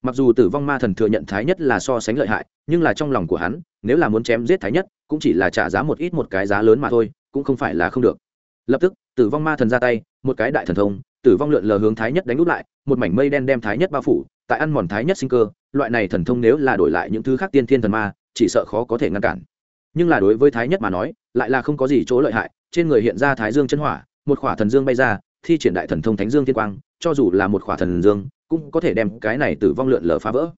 Mặc dù tử vong ma thần thừa nhận thái nhất là so sánh lợi hại, nhưng là trong lòng của hắn, nếu là muốn chém giết thái nhất, cũng chỉ là trả giá một ít một cái giá lớn mà thôi, cũng không phải là không được. Lập tức, tử vong ma thần ra tay, một cái đại thần thông, tử vong lượn lờ hướng thái nhất đánh úp lại, một mảnh mây đen đem thái nhất bao phủ tại ăn mòn thái nhất sinh cơ, loại này thần thông nếu là đổi lại những thứ khác tiên thiên thần ma, chỉ sợ khó có thể ngăn cản. Nhưng là đối với thái nhất mà nói, lại là không có gì chỗ lợi hại, trên người hiện ra thái dương chân hỏa, một khỏa thần dương bay ra, thi triển đại thần thông thánh dương thiên quang, cho dù là một khỏa thần dương, cũng có thể đem cái này tử vong lượn lờ phá vỡ.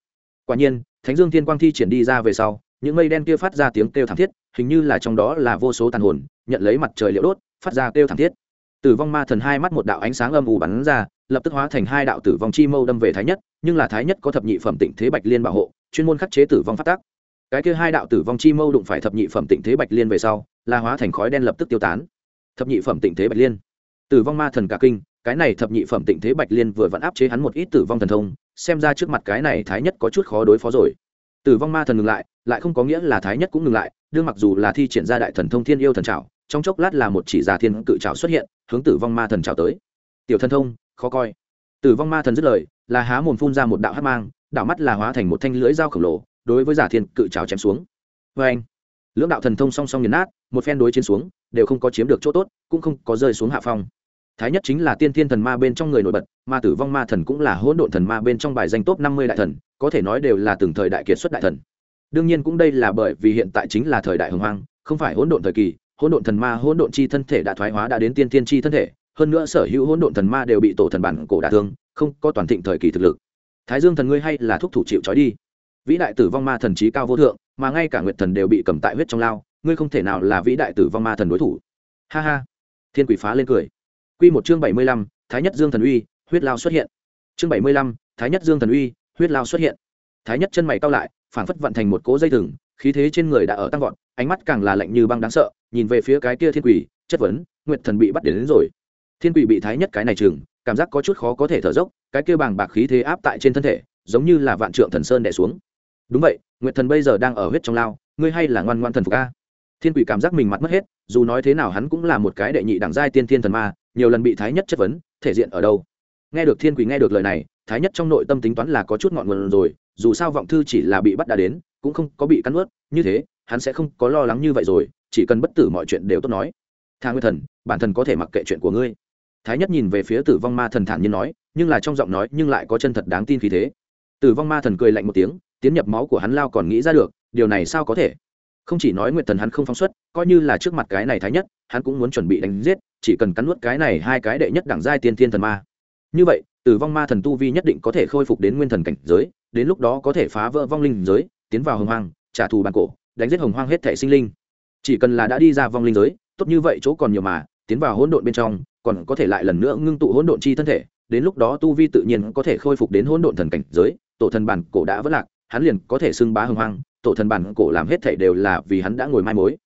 Quả nhiên, thánh dương thiên quang thi triển đi ra về sau, những mây đen kia phát ra tiếng kêu thảm thiết, hình như là trong đó là vô số tàn hồn, nhận lấy mặt trời liệu đốt, phát ra kêu thảm thiết tử vong ma thần hai mắt một đạo ánh sáng âm u bắn ra, lập tức hóa thành hai đạo tử vong chi mâu đâm về thái nhất, nhưng là thái nhất có thập nhị phẩm tịnh thế bạch liên bảo hộ, chuyên môn khắc chế tử vong phát tác. Cái kia hai đạo tử vong chi mâu đụng phải thập nhị phẩm tịnh thế bạch liên về sau, là hóa thành khói đen lập tức tiêu tán. Thập nhị phẩm tịnh thế bạch liên. Tử vong ma thần cả kinh, cái này thập nhị phẩm tịnh thế bạch liên vừa vẫn áp chế hắn một ít tử vong thần thông, xem ra trước mặt cái này thái nhất có chút khó đối phó rồi. Tử vong ma thần ngừng lại lại không có nghĩa là thái nhất cũng ngừng lại, đương mặc dù là thi triển ra đại thần thông thiên yêu thần trảo trong chốc lát là một chỉ già thiên cự trào xuất hiện, hướng tử vong ma thần trào tới. Tiểu thần thông, khó coi. Tử vong ma thần dứt lời, là há mồm phun ra một đạo hát mang, đạo mắt là hóa thành một thanh lưỡi dao khổng lồ, đối với giả thiên cự trào chém xuống. Vê anh, lưỡng đạo thần thông song song nhấn nát, một phen đối chiến xuống, đều không có chiếm được chỗ tốt, cũng không có rơi xuống hạ phong. Thái nhất chính là tiên thiên thần ma bên trong người nổi bật ma tử vong ma thần cũng là hỗn độn thần ma bên trong bài danh top năm mươi đại thần, có thể nói đều là từng thời đại kiệt xuất đại thần. Đương nhiên cũng đây là bởi vì hiện tại chính là thời đại hồng hoang, không phải hỗn độn thời kỳ hỗn độn thần ma hỗn độn chi thân thể đã thoái hóa đã đến tiên thiên chi thân thể. Hơn nữa sở hữu hỗn độn thần ma đều bị tổ thần bản cổ đả thương không có toàn thịnh thời kỳ thực lực. Thái dương thần ngươi hay là thúc thủ chịu trói đi. Vĩ đại tử vong ma thần trí cao vô thượng mà ngay cả nguyệt thần đều bị cầm tại huyết trong lao ngươi không thể nào là vĩ đại tử vong ma thần đối thủ. Ha ha. Thiên quỷ phá lên cười. Quy một chương 75, Thái Nhất Dương Thần Uy, huyết lao xuất hiện. Chương 75, Thái Nhất Dương Thần Uy, huyết lao xuất hiện. Thái Nhất chân mày cau lại, phản phất vận thành một cỗ dây thừng, khí thế trên người đã ở tăng vọt, ánh mắt càng là lạnh như băng đáng sợ, nhìn về phía cái kia Thiên Quỷ, chất vấn, Nguyệt Thần bị bắt đến, đến rồi. Thiên Quỷ bị Thái Nhất cái này chừng, cảm giác có chút khó có thể thở dốc, cái kia bàng bạc khí thế áp tại trên thân thể, giống như là vạn trượng thần sơn đè xuống. Đúng vậy, Nguyệt Thần bây giờ đang ở huyết trong lao, ngươi hay là ngoan ngoan thần phục a? Thiên Quỷ cảm giác mình mặt mất hết, dù nói thế nào hắn cũng là một cái đệ nhị đẳng giai tiên thiên thần ma, nhiều lần bị thái nhất chất vấn thể diện ở đâu nghe được thiên quỷ nghe được lời này thái nhất trong nội tâm tính toán là có chút ngọn nguồn rồi dù sao vọng thư chỉ là bị bắt đã đến cũng không có bị cắn ướt, như thế, hắn sẽ không có lo lắng như vậy rồi, chỉ cần bất tử mọi chuyện đều tốt nói. Thà nguyên thần, bản thân có thể mặc kệ chuyện của ngươi. Thái nhất nhìn về phía tử vong ma thần thản nhiên nói, nhưng là trong giọng nói nhưng lại có chân thật đáng tin khí thế. Tử vong ma thần cười lạnh một tiếng, tiến nhập máu của hắn lao còn nghĩ ra được, điều này sao có thể? Không chỉ nói nguyện thần hắn không phóng xuất, coi như là trước mặt cái này thái nhất, hắn cũng muốn chuẩn bị đánh giết, chỉ cần cắn nuốt cái này hai cái đệ nhất đẳng giai tiên thiên thần ma. Như vậy, tử vong ma thần tu vi nhất định có thể khôi phục đến nguyên thần cảnh giới, đến lúc đó có thể phá vỡ vong linh giới tiến vào hồng hoang, trả thù bàn cổ, đánh giết hồng hoang hết thể sinh linh. Chỉ cần là đã đi ra vong linh giới, tốt như vậy chỗ còn nhiều mà, tiến vào hỗn độn bên trong, còn có thể lại lần nữa ngưng tụ hỗn độn chi thân thể. Đến lúc đó tu vi tự nhiên có thể khôi phục đến hỗn độn thần cảnh giới, tổ thần bản cổ đã vất lạc, hắn liền có thể xưng bá hồng hoang, tổ thần bản cổ làm hết thể đều là vì hắn đã ngồi mai mối.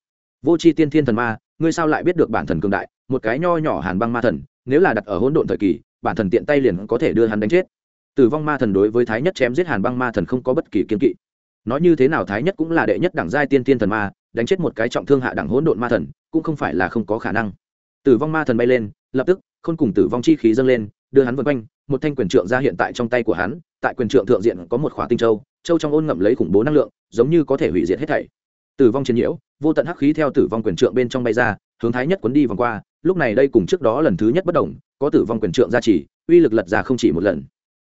Vô c h i tiên thiên thần ma, ngươi sao lại biết được bản thần cường đại, một cái nho nhỏ hàn băng ma thần, nếu là đặt ở hỗn độn thời kỳ, bản thần tiện tay liền có thể đưa hắn đánh chết. Tử vong ma thần đối với thái nhất chém giết hàn băng ma thần không có bất kỳ kiên kỵ nói như thế nào thái nhất cũng là đệ nhất đẳng giai tiên tiên thần ma, đánh chết một cái trọng thương hạ đẳng hỗn độn ma thần, cũng không phải là không có khả năng. Tử vong ma thần bay lên, lập tức, khôn cùng tử vong chi khí dâng lên, đưa hắn vân quanh, một thanh quyền trượng ra hiện tại trong tay của hắn, tại quyền trượng thượng diện có một khỏa tinh châu châu trong ôn ngậm lấy khủng bố năng lượng, giống như có thể hủy diệt hết thảy. Tử vong chiến nhiễu, vô tận hắc khí theo tử vong quyền trượng bên trong bay ra, hướng thái nhất quấn đi vòng qua, lúc này đây cùng trước đó lần thứ nhất bất đồng, có tử vong quyền trượng gia trì, uy lực lật ra không chỉ một lần.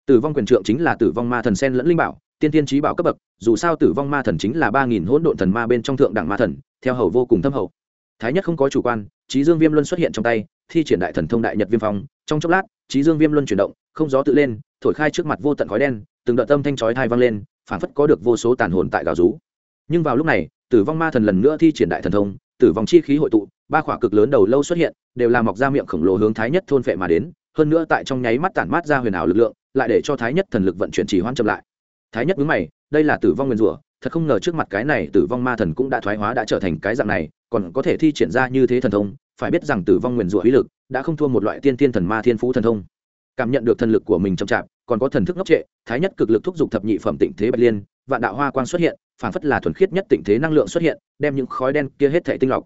Tử vong quyền trượng chính là tử vong ma thần sen lẫn linh bảo tiên tiên trí bảo cấp bậc, dù sao tử vong ma thần chính là ba nghìn hỗn độn thần ma bên trong thượng đẳng ma thần, theo hầu vô cùng thâm hậu. Thái nhất không có chủ quan, trí dương viêm luân xuất hiện trong tay, thi triển đại thần thông đại nhật viêm phong. Trong chốc lát, trí dương viêm luân chuyển động, không gió tự lên, thổi khai trước mặt vô tận khói đen, từng đợt tâm thanh chói thai vang lên phảng phất có được vô số tàn hồn tại gào rú. Nhưng vào lúc này, tử vong ma thần lần nữa thi triển đại thần thông, tử vong chi khí hội tụ, ba khỏa cực lớn đầu lâu xuất hiện, đều làm mọc ra miệng khổng lồ hướng thái nhất thôn phệ mà đến, hơn nữa tại trong nháy mắt tản mát ra huyền ảo lực lượng, lại để cho thái nhất thần lực vận chuyển chỉ hoan chậm lại thái nhất mướn mày, đây là tử vong nguyên rủa, thật không ngờ trước mặt cái này tử vong ma thần cũng đã thoái hóa đã trở thành cái dạng này, còn có thể thi triển ra như thế thần thông, phải biết rằng tử vong nguyên rủa uy lực đã không thua một loại tiên tiên thần ma thiên phú thần thông. Cảm nhận được thần lực của mình chậm chạp, còn có thần thức ngốc trệ, thái nhất cực lực thúc giục thập nhị phẩm tịnh thế bạch liên, vạn đạo hoa quang xuất hiện, phản phất là thuần khiết nhất tịnh thế năng lượng xuất hiện, đem những khói đen kia hết thể tinh lọc.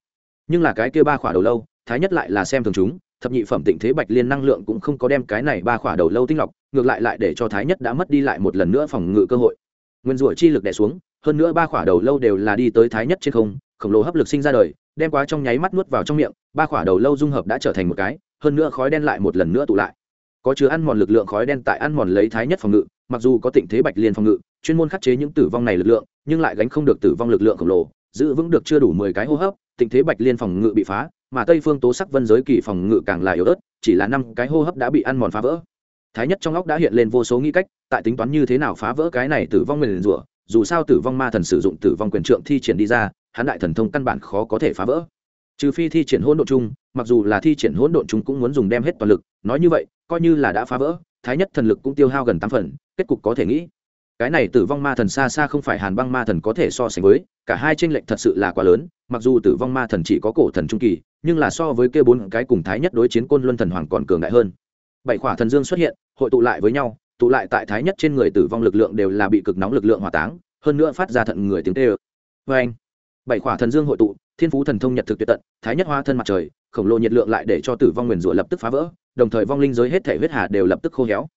Nhưng là cái kia ba khỏa đầu lâu, thái nhất lại là xem thường chúng thập nhị phẩm tịnh thế bạch liên năng lượng cũng không có đem cái này ba khỏa đầu lâu tinh lọc, ngược lại lại để cho thái nhất đã mất đi lại một lần nữa phòng ngự cơ hội. Nguyên rủa chi lực đè xuống, hơn nữa ba khỏa đầu lâu đều là đi tới thái nhất trên không, khổng lồ hấp lực sinh ra đời, đem quá trong nháy mắt nuốt vào trong miệng, ba khỏa đầu lâu dung hợp đã trở thành một cái, hơn nữa khói đen lại một lần nữa tụ lại. Có chứa ăn mòn lực lượng khói đen tại ăn mòn lấy thái nhất phòng ngự, mặc dù có tịnh thế bạch liên phòng ngự, chuyên môn khắc chế những tử vong này lực lượng, nhưng lại gánh không được tử vong lực lượng khổng lồ, giữ vững được chưa đủ mười cái hô hấp, tịnh thế bạch liên phòng ngự bị phá mà tây phương tố sắc vân giới kỳ phòng ngự càng là yếu ớt, chỉ là năm cái hô hấp đã bị ăn mòn phá vỡ. Thái nhất trong óc đã hiện lên vô số nghĩ cách, tại tính toán như thế nào phá vỡ cái này tử vong nguyền rủa, dù sao tử vong ma thần sử dụng tử vong quyền trượng thi triển đi ra, hắn đại thần thông căn bản khó có thể phá vỡ. Trừ phi thi triển hỗn độn chung, mặc dù là thi triển hỗn độn chung cũng muốn dùng đem hết toàn lực, nói như vậy, coi như là đã phá vỡ, thái nhất thần lực cũng tiêu hao gần tám phần, kết cục có thể nghĩ cái này tử vong ma thần xa xa không phải hàn băng ma thần có thể so sánh với, cả hai tranh lệch thật sự là quá lớn, mặc dù tử vong ma thần chỉ có cổ thần trung kỳ, nhưng là so với kia bốn cái cùng thái nhất đối chiến côn luân thần hoàng còn cường đại hơn. Bảy khỏa thần dương xuất hiện, hội tụ lại với nhau, tụ lại tại thái nhất trên người tử vong lực lượng đều là bị cực nóng lực lượng hỏa táng, hơn nữa phát ra thận người tiếng tê ơ. Vê anh bảy khỏa thần dương hội tụ, thiên phú thần thông nhật thực tuyệt tận, thái nhất hoa thân mặt trời, khổng lồ nhiệt lượng lại để cho tử vong nguyền rủa lập tức phá vỡ, đồng thời vong linh giới hết thể huyết hà đều lập tức khô héo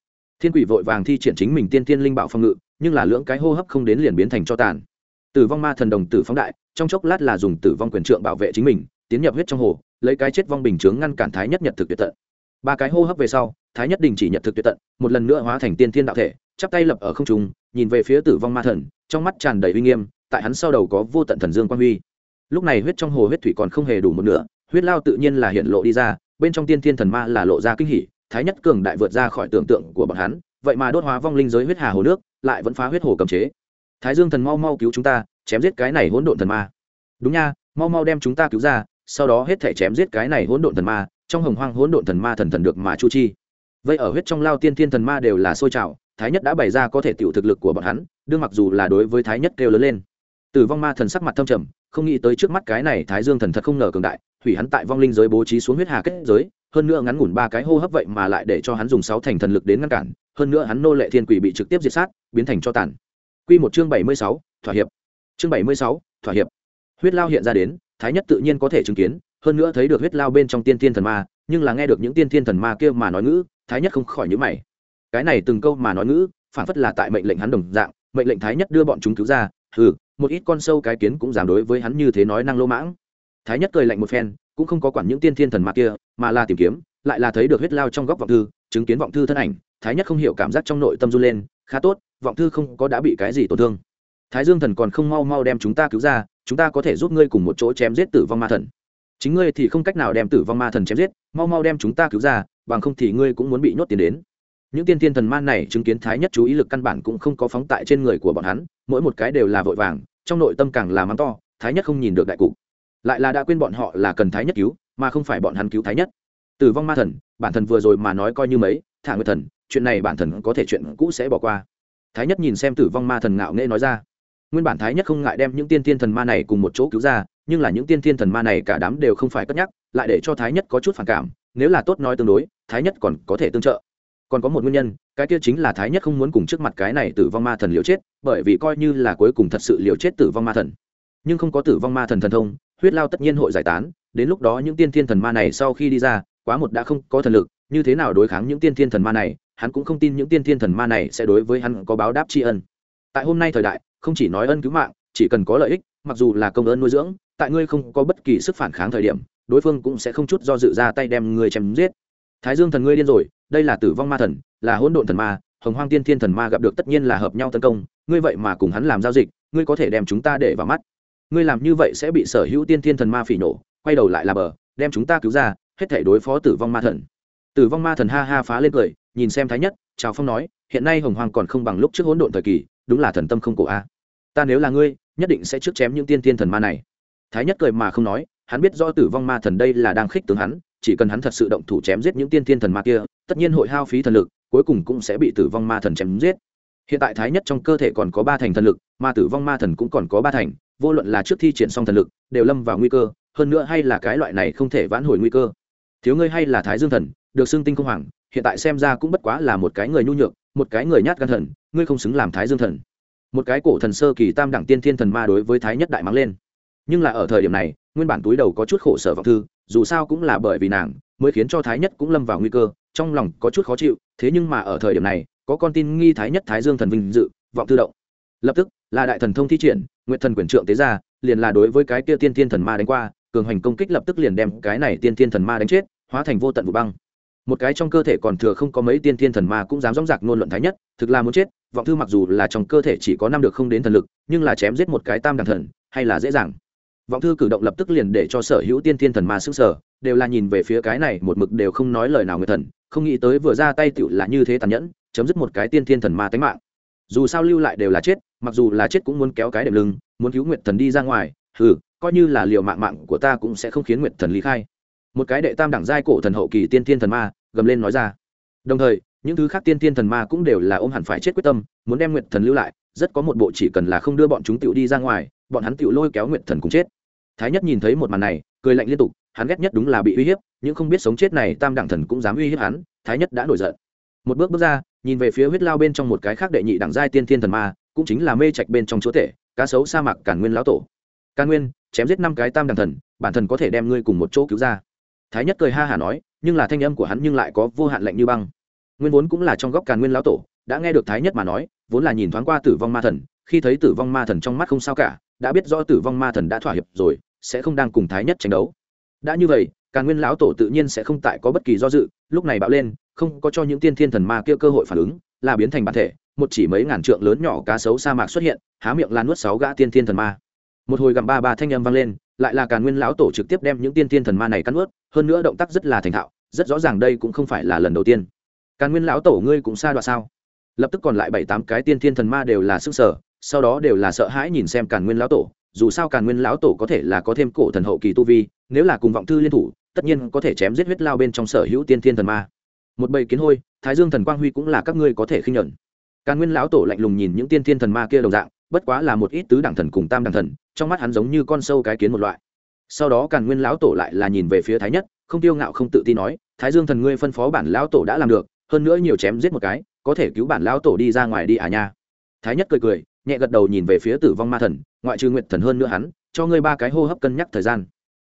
thiên quỷ vội vàng thi triển chính mình tiên tiên linh bảo phong ngự, nhưng là lưỡng cái hô hấp không đến liền biến thành cho tàn. Tử vong ma thần đồng tử phóng đại, trong chốc lát là dùng tử vong quyền trượng bảo vệ chính mình, tiến nhập huyết trong hồ, lấy cái chết vong bình chướng ngăn cản thái nhất nhật thực tuyệt tận. Ba cái hô hấp về sau, thái nhất đình chỉ nhật thực tuyệt tận, một lần nữa hóa thành tiên thiên đạo thể, chắp tay lập ở không trung, nhìn về phía tử vong ma thần, trong mắt tràn đầy uy nghiêm, tại hắn sau đầu có vô tận thần dương quan huy. Lúc này huyết trong hồ huyết thủy còn không hề đủ một nửa, huyết lao tự nhiên là hiện lộ đi ra, bên trong tiên thiên thần ma là lộ ra kinh hỉ thái nhất cường đại vượt ra khỏi tưởng tượng của bọn hắn, vậy mà đốt hóa vong linh giới huyết hà hồ nước, lại vẫn phá huyết hồ cầm chế. Thái dương thần mau mau cứu chúng ta, chém giết cái này hỗn độn thần ma. Đúng nha, mau mau đem chúng ta cứu ra, sau đó hết thể chém giết cái này hỗn độn thần ma, trong hồng hoang hỗn độn thần ma thần thần được mà chu chi. Vậy ở huyết trong lao tiên thiên thần ma đều là sôi trào, thái nhất đã bày ra có thể tiểu thực lực của bọn hắn, đương mặc dù là đối với thái nhất kêu lớn lên. Tử vong ma thần sắc mặt thâm trầm, không nghĩ tới trước mắt cái này thái dương thần thật không ngờ cường đại hủy hắn tại vong linh giới bố trí xuống huyết hà kết giới, hơn nữa ngắn ngủn ba cái hô hấp vậy mà lại để cho hắn dùng sáu thành thần lực đến ngăn cản, hơn nữa hắn nô lệ thiên quỷ bị trực tiếp diệt sát, biến thành cho tàn. Quy một chương bảy mươi sáu, thỏa hiệp. Chương bảy mươi sáu, thỏa hiệp. Huyết lao hiện ra đến, thái nhất tự nhiên có thể chứng kiến, hơn nữa thấy được huyết lao bên trong tiên thiên thần ma, nhưng là nghe được những tiên thiên thần ma kia mà nói ngữ, thái nhất không khỏi nhữ mày. Cái này từng câu mà nói ngữ, phản phất là tại mệnh lệnh hắn đồng dạng, mệnh lệnh thái nhất đưa bọn chúng cứu ra ừ một ít con sâu cái kiến cũng dám đối với hắn như thế nói năng lô mãng thái nhất cười lạnh một phen, cũng không có quản những tiên thiên thần ma kia, mà là tìm kiếm, lại là thấy được huyết lao trong góc vọng thư, chứng kiến vọng thư thân ảnh, thái nhất không hiểu cảm giác trong nội tâm run lên, khá tốt, vọng thư không có đã bị cái gì tổn thương. Thái dương thần còn không mau mau đem chúng ta cứu ra, chúng ta có thể giúp ngươi cùng một chỗ chém giết tử vong ma thần. Chính ngươi thì không cách nào đem tử vong ma thần chém giết, mau mau đem chúng ta cứu ra, bằng không thì ngươi cũng muốn bị nhốt tiền đến. Những tiên tiên thần man này chứng kiến thái nhất chú ý lực căn bản cũng không có phóng tại trên người của bọn hắn, mỗi một cái đều là vội vàng, trong nội tâm càng là mắng to, thái nhất không nhìn được đại cục lại là đã quên bọn họ là cần thái nhất cứu, mà không phải bọn hắn cứu thái nhất. Tử vong ma thần, bản thần vừa rồi mà nói coi như mấy, thả Nguyệt thần, chuyện này bản thần có thể chuyện cũ sẽ bỏ qua. Thái nhất nhìn xem tử vong ma thần ngạo nghễ nói ra. Nguyên bản thái nhất không ngại đem những tiên Thiên thần ma này cùng một chỗ cứu ra, nhưng là những tiên Thiên thần ma này cả đám đều không phải cất nhắc, lại để cho thái nhất có chút phản cảm, nếu là tốt nói tương đối, thái nhất còn có thể tương trợ. Còn có một nguyên nhân, cái kia chính là thái nhất không muốn cùng trước mặt cái này tử vong ma thần liều chết, bởi vì coi như là cuối cùng thật sự liều chết tử vong ma thần nhưng không có tử vong ma thần thần thông, huyết lao tất nhiên hội giải tán, đến lúc đó những tiên thiên thần ma này sau khi đi ra, quá một đã không có thần lực, như thế nào đối kháng những tiên thiên thần ma này, hắn cũng không tin những tiên thiên thần ma này sẽ đối với hắn có báo đáp tri ân. Tại hôm nay thời đại, không chỉ nói ân cứu mạng, chỉ cần có lợi ích, mặc dù là công ơn nuôi dưỡng, tại ngươi không có bất kỳ sức phản kháng thời điểm, đối phương cũng sẽ không chút do dự ra tay đem ngươi chém giết. Thái dương thần ngươi điên rồi, đây là tử vong ma thần, là hỗn độn thần ma, hồng hoang tiên thiên thần ma gặp được tất nhiên là hợp nhau tấn công, ngươi vậy mà cùng hắn làm giao dịch, ngươi có thể đem chúng ta để vào mắt ngươi làm như vậy sẽ bị sở hữu tiên thiên thần ma phỉ nổ, quay đầu lại là bờ, đem chúng ta cứu ra, hết thể đối phó tử vong ma thần. Tử vong ma thần ha ha phá lên cười, nhìn xem thái nhất, chào phong nói, hiện nay hồng hoàng còn không bằng lúc trước hỗn độn thời kỳ, đúng là thần tâm không cổ a. Ta nếu là ngươi, nhất định sẽ trước chém những tiên thiên thần ma này. Thái nhất cười mà không nói, hắn biết do tử vong ma thần đây là đang khích tướng hắn, chỉ cần hắn thật sự động thủ chém giết những tiên thiên thần ma kia, tất nhiên hội hao phí thần lực, cuối cùng cũng sẽ bị tử vong ma thần chém giết. Hiện tại thái nhất trong cơ thể còn có ba thành thần lực, mà tử vong ma thần cũng còn có ba thành vô luận là trước thi triển xong thần lực, đều lâm vào nguy cơ, hơn nữa hay là cái loại này không thể vãn hồi nguy cơ. Thiếu ngươi hay là thái dương thần, được xưng tinh không hoàng, hiện tại xem ra cũng bất quá là một cái người nhu nhược, một cái người nhát gan thần, ngươi không xứng làm thái dương thần. Một cái cổ thần sơ kỳ tam đẳng tiên thiên thần ma đối với thái nhất đại mắng lên. Nhưng là ở thời điểm này, nguyên bản túi đầu có chút khổ sở vọng thư, dù sao cũng là bởi vì nàng, mới khiến cho thái nhất cũng lâm vào nguy cơ, trong lòng có chút khó chịu, thế nhưng mà ở thời điểm này, có con tin nghi thái nhất thái dương thần vinh dự, vọng thư động. Lập tức, là đại thần thông thi triển nguyện thần quyền trượng tế ra, liền là đối với cái kia tiên thiên thần ma đánh qua, cường hành công kích lập tức liền đem cái này tiên thiên thần ma đánh chết, hóa thành vô tận vụ băng. Một cái trong cơ thể còn thừa không có mấy tiên thiên thần ma cũng dám dóng dạc ngôn luận thái nhất, thực là muốn chết, vọng thư mặc dù là trong cơ thể chỉ có năm được không đến thần lực, nhưng là chém giết một cái tam đẳng thần, hay là dễ dàng. Vọng thư cử động lập tức liền để cho sở hữu tiên thiên thần ma sức sở, đều là nhìn về phía cái này, một mực đều không nói lời nào người thần, không nghĩ tới vừa ra tay tựu là như thế tàn nhẫn, chấm dứt một cái tiên thiên thần ma tánh mạng dù sao lưu lại đều là chết mặc dù là chết cũng muốn kéo cái đệm lưng muốn cứu nguyệt thần đi ra ngoài Hừ, coi như là liều mạng mạng của ta cũng sẽ không khiến nguyệt thần lý khai. Một cái đệ tam đẳng giai cổ thần hậu kỳ tiên thiên thần ma gầm lên nói ra. Đồng thời những thứ khác tiên thiên thần ma cũng đều là ôm hẳn phải chết quyết tâm muốn đem nguyệt thần lưu lại rất có một bộ chỉ cần là không đưa bọn chúng tựu đi ra ngoài bọn hắn tựu lôi kéo nguyệt thần cũng chết. Thái nhất nhìn thấy một màn này cười lạnh liên tục hắn ghét nhất đúng là bị uy hiếp nhưng không biết sống chết này tam đẳng thần cũng dám uy hiếp hắn thái nhất đã nổi giận một bước bước ra, nhìn về phía huyết lao bên trong một cái khác đệ nhị đẳng giai tiên thiên thần ma, cũng chính là mê trạch bên trong chúa tể, cá sấu sa mạc cản nguyên lão tổ. Càn nguyên, chém giết năm cái tam đẳng thần, bản thần có thể đem ngươi cùng một chỗ cứu ra. Thái nhất cười ha hả nói, nhưng là thanh âm của hắn nhưng lại có vô hạn lạnh như băng. Nguyên vốn cũng là trong góc càn nguyên lão tổ, đã nghe được thái nhất mà nói, vốn là nhìn thoáng qua tử vong ma thần, khi thấy tử vong ma thần trong mắt không sao cả, đã biết rõ tử vong ma thần đã thỏa hiệp rồi, sẽ không đang cùng thái nhất tranh đấu. Đã như vậy, càn nguyên lão tổ tự nhiên sẽ không tại có bất kỳ do dự, lúc này bạo lên không có cho những tiên thiên thần ma kia cơ hội phản ứng, là biến thành bản thể, một chỉ mấy ngàn trượng lớn nhỏ cá sấu sa mạc xuất hiện, há miệng lan nuốt sáu gã tiên thiên thần ma. Một hồi gặm ba ba thanh âm vang lên, lại là càn nguyên lão tổ trực tiếp đem những tiên thiên thần ma này cắn nuốt, hơn nữa động tác rất là thành thạo, rất rõ ràng đây cũng không phải là lần đầu tiên. Càn nguyên lão tổ ngươi cũng xa đoạn sao? Lập tức còn lại bảy tám cái tiên thiên thần ma đều là sức sở, sau đó đều là sợ hãi nhìn xem càn nguyên lão tổ, dù sao càn nguyên lão tổ có thể là có thêm cổ thần hậu kỳ tu vi, nếu là cùng vọng thư liên thủ, tất nhiên có thể chém giết huyết lao bên trong sở hữu tiên thiên thần ma một bầy kiến hôi, thái dương thần quang huy cũng là các ngươi có thể khinh nhuận càn nguyên lão tổ lạnh lùng nhìn những tiên thiên thần ma kia đồng dạng, bất quá là một ít tứ đẳng thần cùng tam đẳng thần, trong mắt hắn giống như con sâu cái kiến một loại. Sau đó càn nguyên lão tổ lại là nhìn về phía thái nhất, không tiêu ngạo không tự tin nói, thái dương thần ngươi phân phó bản lão tổ đã làm được, hơn nữa nhiều chém giết một cái, có thể cứu bản lão tổ đi ra ngoài đi à nha. Thái nhất cười cười, nhẹ gật đầu nhìn về phía tử vong ma thần, ngoại trừ nguyện thần hơn nữa hắn, cho ngươi ba cái hô hấp cân nhắc thời gian.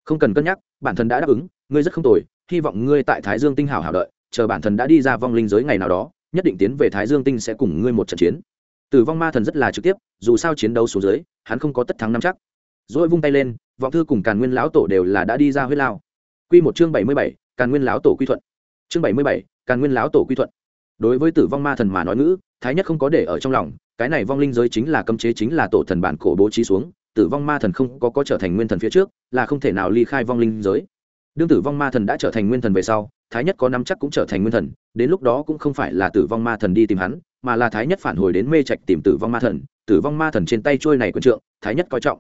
Không cần cân nhắc, bản thân đã đáp ứng, ngươi rất không tồi, hy vọng ngươi tại thái dương tinh hảo hảo đợi chờ bản thần đã đi ra vong linh giới ngày nào đó, nhất định tiến về thái dương tinh sẽ cùng ngươi một trận chiến. Tử vong ma thần rất là trực tiếp, dù sao chiến đấu xuống dưới, hắn không có tất thắng năm chắc. Dỗi vung tay lên, vọng thư cùng càn nguyên lão tổ đều là đã đi ra huyết lao. Q một chương bảy mươi bảy, càn nguyên lão tổ quy thuận. Chương bảy mươi bảy, càn nguyên lão tổ quy thuận. Đối với tử vong ma thần mà nói ngữ, thái nhất không có để ở trong lòng, cái này vong linh giới chính là cấm chế chính là tổ thần bản cổ bố trí xuống, tử vong ma thần không có có trở thành nguyên thần phía trước, là không thể nào ly khai vong linh giới. Đương tử vong ma thần đã trở thành nguyên thần về sau thái nhất có năm chắc cũng trở thành nguyên thần, đến lúc đó cũng không phải là tử vong ma thần đi tìm hắn, mà là thái nhất phản hồi đến mê trạch tìm tử vong ma thần, tử vong ma thần trên tay trôi này quân trượng, thái nhất coi trọng.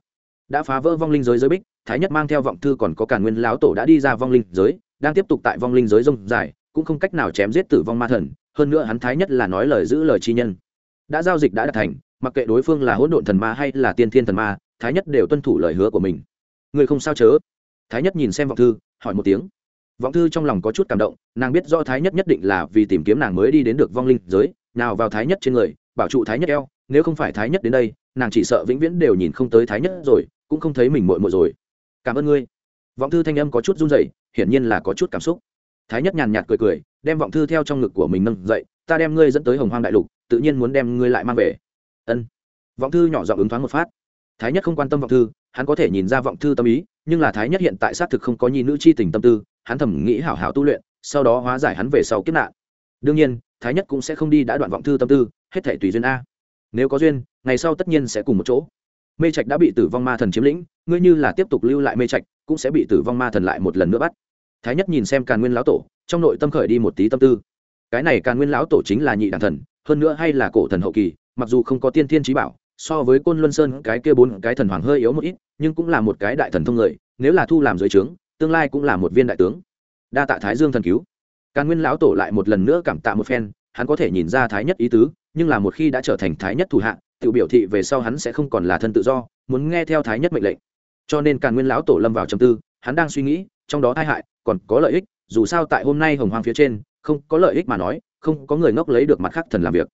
Đã phá vỡ vong linh giới giới bích, thái nhất mang theo vọng thư còn có cả nguyên lão tổ đã đi ra vong linh giới, đang tiếp tục tại vong linh giới rông dài, cũng không cách nào chém giết tử vong ma thần, hơn nữa hắn thái nhất là nói lời giữ lời chi nhân. Đã giao dịch đã đạt thành, mặc kệ đối phương là hỗn độn thần ma hay là tiên thiên thần ma, thái nhất đều tuân thủ lời hứa của mình. Người không sao chớ? Thái nhất nhìn xem vọng thư, hỏi một tiếng vọng thư trong lòng có chút cảm động, nàng biết do thái nhất nhất định là vì tìm kiếm nàng mới đi đến được vong linh giới, nào vào thái nhất trên người, bảo trụ thái nhất eo, nếu không phải thái nhất đến đây, nàng chỉ sợ vĩnh viễn đều nhìn không tới thái nhất rồi, cũng không thấy mình muội muội rồi. Cảm ơn ngươi. Vọng thư thanh âm có chút run rẩy, hiển nhiên là có chút cảm xúc. Thái nhất nhàn nhạt cười cười, đem vọng thư theo trong ngực của mình nâng dậy, ta đem ngươi dẫn tới hồng hoang đại lục, tự nhiên muốn đem ngươi lại mang về. Ân. Vọng thư nhỏ giọng ứng thoáng một phát. Thái nhất không quan tâm vọng thư, hắn có thể nhìn ra vọng thư tâm ý, nhưng là thái nhất hiện tại xác thực không có nhi nữ chi tình tâm tư hắn thầm nghĩ hảo hảo tu luyện, sau đó hóa giải hắn về sau kiếp nạn. Đương nhiên, thái nhất cũng sẽ không đi đã đoạn vọng thư tâm tư, hết thể tùy duyên a. Nếu có duyên, ngày sau tất nhiên sẽ cùng một chỗ. Mê trạch đã bị tử vong ma thần chiếm lĩnh, ngươi như là tiếp tục lưu lại mê trạch, cũng sẽ bị tử vong ma thần lại một lần nữa bắt. Thái nhất nhìn xem càn nguyên lão tổ, trong nội tâm khởi đi một tí tâm tư. Cái này càn nguyên lão tổ chính là nhị đẳng thần, hơn nữa hay là cổ thần hậu kỳ, mặc dù không có tiên thiên trí bảo, so với côn luân sơn cái kia bốn cái thần hoàng hơi yếu một ít, nhưng cũng là một cái đại thần thông người, nếu là thu làm dưới trướng tương lai cũng là một viên đại tướng. Đa tạ thái dương thần cứu. Càn nguyên lão tổ lại một lần nữa cảm tạ một phen, hắn có thể nhìn ra thái nhất ý tứ, nhưng là một khi đã trở thành thái nhất thủ hạ tự biểu thị về sau hắn sẽ không còn là thân tự do, muốn nghe theo thái nhất mệnh lệnh. Cho nên càn nguyên lão tổ lâm vào trầm tư, hắn đang suy nghĩ, trong đó tai hại còn có lợi ích, dù sao tại hôm nay hồng hoang phía trên, không có lợi ích mà nói, không có người ngốc lấy được mặt khác thần làm việc.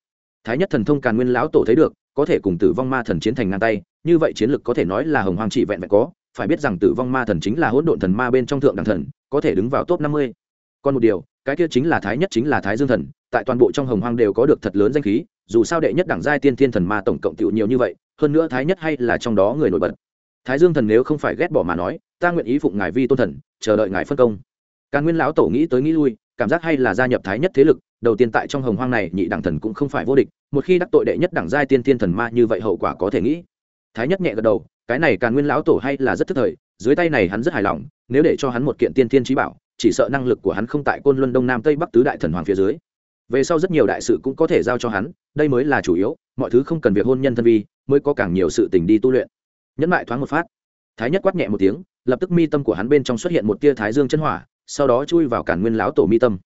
Thái nhất thần thông càn nguyên lão tổ thấy được có thể cùng tử vong ma thần chiến thành ngang tay, như vậy chiến lực có thể nói là hồng hoàng chỉ vẹn vẹn có, phải biết rằng tử vong ma thần chính là hỗn độn thần ma bên trong thượng đẳng thần, có thể đứng vào top năm mươi. Còn một điều, cái kia chính là thái nhất chính là thái dương thần, tại toàn bộ trong hồng hoàng đều có được thật lớn danh khí, dù sao đệ nhất đẳng giai tiên thiên thần ma tổng cộng tiểu nhiều như vậy, hơn nữa thái nhất hay là trong đó người nổi bật. Thái dương thần nếu không phải ghét bỏ mà nói, ta nguyện ý phụng ngài vi tôn thần, chờ đợi ngài phân công. Càn nguyên lão tổ nghĩ tới nghĩ lui, cảm giác hay là gia nhập thái nhất thế lực đầu tiên tại trong hồng hoang này, nhị đẳng thần cũng không phải vô địch, một khi đắc tội đệ nhất đẳng giai tiên thiên thần ma, như vậy hậu quả có thể nghĩ. Thái nhất nhẹ gật đầu, cái này càng nguyên lão tổ hay là rất thức thời, dưới tay này hắn rất hài lòng, nếu để cho hắn một kiện tiên thiên trí bảo, chỉ sợ năng lực của hắn không tại côn luân đông nam tây bắc tứ đại thần hoàng phía dưới. Về sau rất nhiều đại sự cũng có thể giao cho hắn, đây mới là chủ yếu, mọi thứ không cần việc hôn nhân thân vi, mới có càng nhiều sự tình đi tu luyện. Nhẫn lại thoáng một phát. Thái nhất quát nhẹ một tiếng, lập tức mi tâm của hắn bên trong xuất hiện một tia thái dương chân hỏa, sau đó chui vào cản nguyên lão tổ mi tâm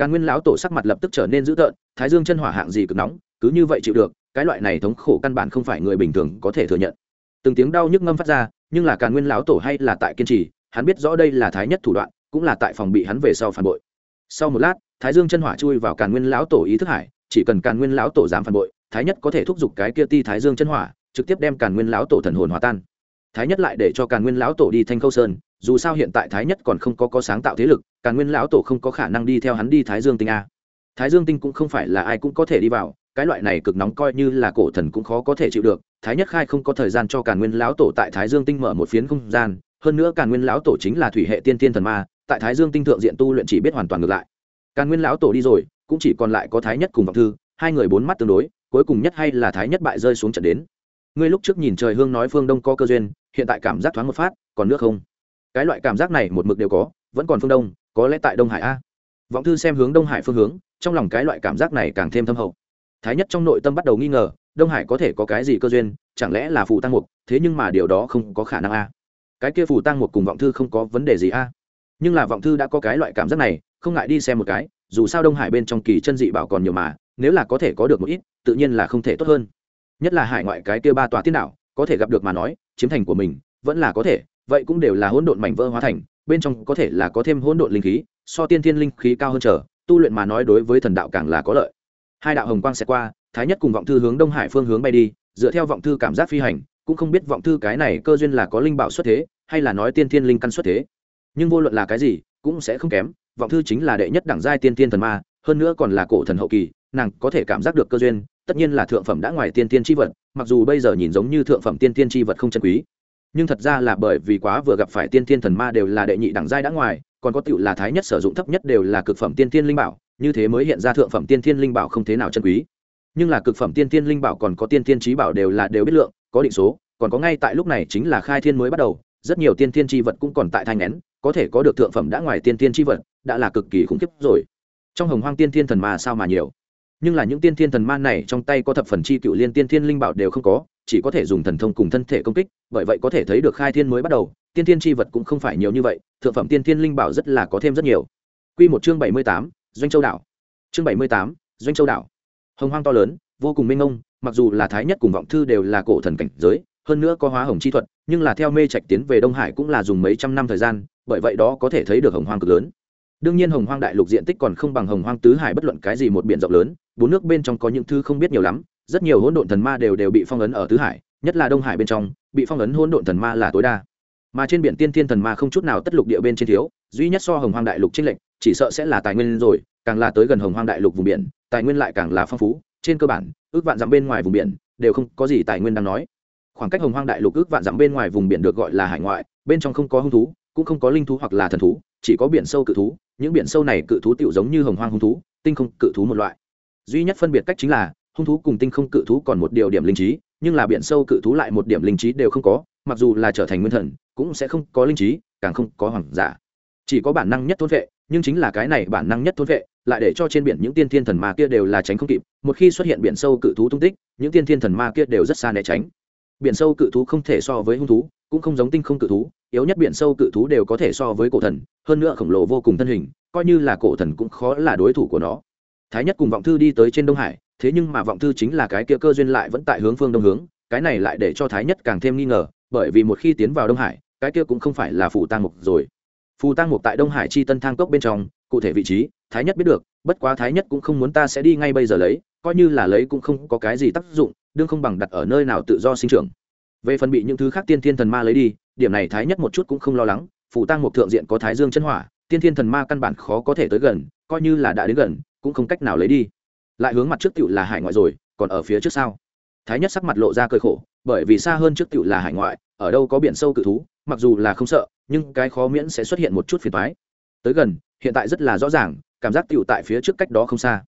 càn nguyên lão tổ sắc mặt lập tức trở nên dữ tợn, thái dương chân hỏa hạng gì cực nóng, cứ như vậy chịu được, cái loại này thống khổ căn bản không phải người bình thường có thể thừa nhận. Từng tiếng đau nhức ngâm phát ra, nhưng là càn nguyên lão tổ hay là tại kiên trì, hắn biết rõ đây là thái nhất thủ đoạn, cũng là tại phòng bị hắn về sau phản bội. Sau một lát, thái dương chân hỏa chui vào càn nguyên lão tổ ý thức hải, chỉ cần càn nguyên lão tổ dám phản bội, thái nhất có thể thúc giục cái kia ti thái dương chân hỏa, trực tiếp đem càn nguyên lão tổ thần hồn hòa tan. Thái nhất lại để cho càn nguyên lão tổ đi thanh khâu sơn dù sao hiện tại thái nhất còn không có có sáng tạo thế lực, càn nguyên lão tổ không có khả năng đi theo hắn đi thái dương tinh a. Thái dương tinh cũng không phải là ai cũng có thể đi vào, cái loại này cực nóng coi như là cổ thần cũng khó có thể chịu được, thái nhất khai không có thời gian cho càn nguyên lão tổ tại thái dương tinh mở một phiến không gian, hơn nữa càn nguyên lão tổ chính là thủy hệ tiên tiên thần ma, tại thái dương tinh thượng diện tu luyện chỉ biết hoàn toàn ngược lại. Càn nguyên lão tổ đi rồi, cũng chỉ còn lại có thái nhất cùng vọng thư, hai người bốn mắt tương đối, cuối cùng nhất hay là thái nhất bại rơi xuống trận đến. Ngươi lúc trước nhìn trời hương nói phương đông có cơ duyên, hiện tại cảm giác thoáng một phát, còn nước không? Cái loại cảm giác này một mực đều có, vẫn còn phương đông, có lẽ tại đông hải a. Vọng thư xem hướng đông hải phương hướng, trong lòng cái loại cảm giác này càng thêm thâm hậu. Thái nhất trong nội tâm bắt đầu nghi ngờ, đông hải có thể có cái gì cơ duyên, chẳng lẽ là phù tăng mục, thế nhưng mà điều đó không có khả năng a. Cái kia phù tăng mục cùng vọng thư không có vấn đề gì a. Nhưng là vọng thư đã có cái loại cảm giác này, không ngại đi xem một cái, dù sao đông hải bên trong kỳ chân dị bảo còn nhiều mà, nếu là có thể có được một ít, tự nhiên là không thể tốt hơn. Nhất là hải ngoại cái kia ba tòa tiên đảo, có thể gặp được mà nói, chiếm thành của mình, vẫn là có thể vậy cũng đều là hỗn độn mảnh vỡ hóa thành, bên trong có thể là có thêm hỗn độn linh khí, so tiên thiên linh khí cao hơn trở tu luyện mà nói đối với thần đạo càng là có lợi. Hai đạo hồng quang sẽ qua, thái nhất cùng vọng thư hướng đông hải phương hướng bay đi, dựa theo vọng thư cảm giác phi hành, cũng không biết vọng thư cái này cơ duyên là có linh bảo xuất thế, hay là nói tiên thiên linh căn xuất thế. Nhưng vô luận là cái gì, cũng sẽ không kém, vọng thư chính là đệ nhất đẳng giai tiên thiên thần ma, hơn nữa còn là cổ thần hậu kỳ, nàng có thể cảm giác được cơ duyên, tất nhiên là thượng phẩm đã ngoài tiên tiên tri vật, mặc dù bây giờ nhìn giống như thượng phẩm tiên tiên tri vật không chân quý nhưng thật ra là bởi vì quá vừa gặp phải tiên thiên thần ma đều là đệ nhị đẳng giai đã ngoài, còn có tựu là thái nhất sử dụng thấp nhất đều là cực phẩm tiên thiên linh bảo, như thế mới hiện ra thượng phẩm tiên thiên linh bảo không thế nào chân quý. Nhưng là cực phẩm tiên thiên linh bảo còn có tiên thiên trí bảo đều là đều biết lượng, có định số, còn có ngay tại lúc này chính là khai thiên mới bắt đầu, rất nhiều tiên thiên tri vật cũng còn tại thai ngén có thể có được thượng phẩm đã ngoài tiên thiên tri vật, đã là cực kỳ khủng khiếp rồi. Trong hồng hoang tiên thiên thần ma sao mà nhiều? Nhưng là những tiên thiên thần man này trong tay có thập phần chi cựu liên tiên thiên linh bảo đều không có, chỉ có thể dùng thần thông cùng thân thể công kích, bởi vậy có thể thấy được khai thiên mới bắt đầu, tiên thiên chi vật cũng không phải nhiều như vậy, thượng phẩm tiên thiên linh bảo rất là có thêm rất nhiều. Q một chương bảy mươi tám, doanh châu đảo. Chương bảy mươi tám, doanh châu đảo. Hồng hoang to lớn, vô cùng minh ông mặc dù là thái nhất cùng vọng thư đều là cổ thần cảnh giới, hơn nữa có hóa hồng chi thuật, nhưng là theo mê trạch tiến về đông hải cũng là dùng mấy trăm năm thời gian, bởi vậy đó có thể thấy được hồng hoang cực lớn. Đương nhiên hồng hoang đại lục diện tích còn không bằng hồng hoang tứ hải bất luận cái gì một biển rộng lớn bốn nước bên trong có những thứ không biết nhiều lắm, rất nhiều hỗn độn thần ma đều đều bị phong ấn ở tứ hải, nhất là đông hải bên trong, bị phong ấn hỗn độn thần ma là tối đa. Mà trên biển tiên thiên thần ma không chút nào tất lục địa bên trên thiếu, duy nhất so hồng hoang đại lục trên lệnh chỉ sợ sẽ là tài nguyên rồi, càng là tới gần hồng hoang đại lục vùng biển, tài nguyên lại càng là phong phú, trên cơ bản, ước vạn dặm bên ngoài vùng biển, đều không có gì tài nguyên đang nói. Khoảng cách hồng hoang đại lục ước vạn dặm bên ngoài vùng biển được gọi là hải ngoại, bên trong không có hung thú, cũng không có linh thú hoặc là thần thú, chỉ có biển sâu cự thú, những biển sâu này cự thú tựu giống như hồng hoang hung thú, tinh không cự thú một loại duy nhất phân biệt cách chính là, hung thú cùng tinh không cự thú còn một điều điểm linh trí, nhưng là biển sâu cự thú lại một điểm linh trí đều không có, mặc dù là trở thành nguyên thần, cũng sẽ không có linh trí, càng không có hoàng giả. Chỉ có bản năng nhất thôn vệ, nhưng chính là cái này bản năng nhất thôn vệ, lại để cho trên biển những tiên thiên thần ma kia đều là tránh không kịp. Một khi xuất hiện biển sâu cự thú tung tích, những tiên thiên thần ma kia đều rất xa né tránh. Biển sâu cự thú không thể so với hung thú, cũng không giống tinh không cự thú, yếu nhất biển sâu cự thú đều có thể so với cổ thần, hơn nữa khổng lồ vô cùng thân hình, coi như là cổ thần cũng khó là đối thủ của nó thái nhất cùng vọng thư đi tới trên đông hải, thế nhưng mà vọng thư chính là cái kia cơ duyên lại vẫn tại hướng phương đông hướng, cái này lại để cho thái nhất càng thêm nghi ngờ, bởi vì một khi tiến vào đông hải, cái kia cũng không phải là phù tang mục rồi. Phù tang mục tại đông hải chi tân thang cốc bên trong, cụ thể vị trí, thái nhất biết được, bất quá thái nhất cũng không muốn ta sẽ đi ngay bây giờ lấy, coi như là lấy cũng không có cái gì tác dụng, đương không bằng đặt ở nơi nào tự do sinh trưởng. Về phần bị những thứ khác tiên thiên thần ma lấy đi, điểm này thái nhất một chút cũng không lo lắng, phù tang mục thượng diện có thái dương chân hỏa, tiên thiên thần ma căn bản khó có thể tới gần, coi như là đã đến gần cũng không cách nào lấy đi. Lại hướng mặt trước tựu là hải ngoại rồi, còn ở phía trước sau thái nhất sắc mặt lộ ra cơi khổ, bởi vì xa hơn trước tựu là hải ngoại, ở đâu có biển sâu cự thú, mặc dù là không sợ, nhưng cái khó miễn sẽ xuất hiện một chút phiền thoái tới gần, hiện tại rất là rõ ràng, cảm giác tựu tại phía trước cách đó không xa.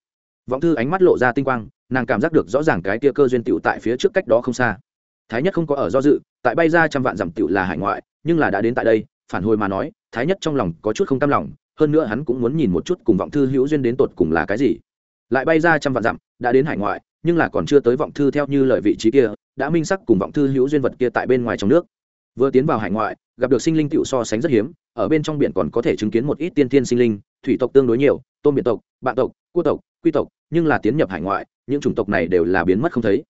Vọng thư ánh mắt lộ ra tinh quang, nàng cảm giác được rõ ràng cái tia cơ duyên tựu tại phía trước cách đó không xa. Thái nhất không có ở do dự, tại bay ra trăm vạn dặm tựu là hải ngoại, nhưng là đã đến tại đây, phản hồi mà nói, thái nhất trong lòng có chút không cam lòng hơn nữa hắn cũng muốn nhìn một chút cùng vọng thư hữu duyên đến tột cùng là cái gì. Lại bay ra trăm vạn dặm, đã đến hải ngoại, nhưng là còn chưa tới vọng thư theo như lời vị trí kia, đã minh sắc cùng vọng thư hữu duyên vật kia tại bên ngoài trong nước. Vừa tiến vào hải ngoại, gặp được sinh linh tựu so sánh rất hiếm, ở bên trong biển còn có thể chứng kiến một ít tiên tiên sinh linh, thủy tộc tương đối nhiều, tôm biển tộc bạn tộc, cua tộc, quy tộc, nhưng là tiến nhập hải ngoại, những chủng tộc này đều là biến mất không thấy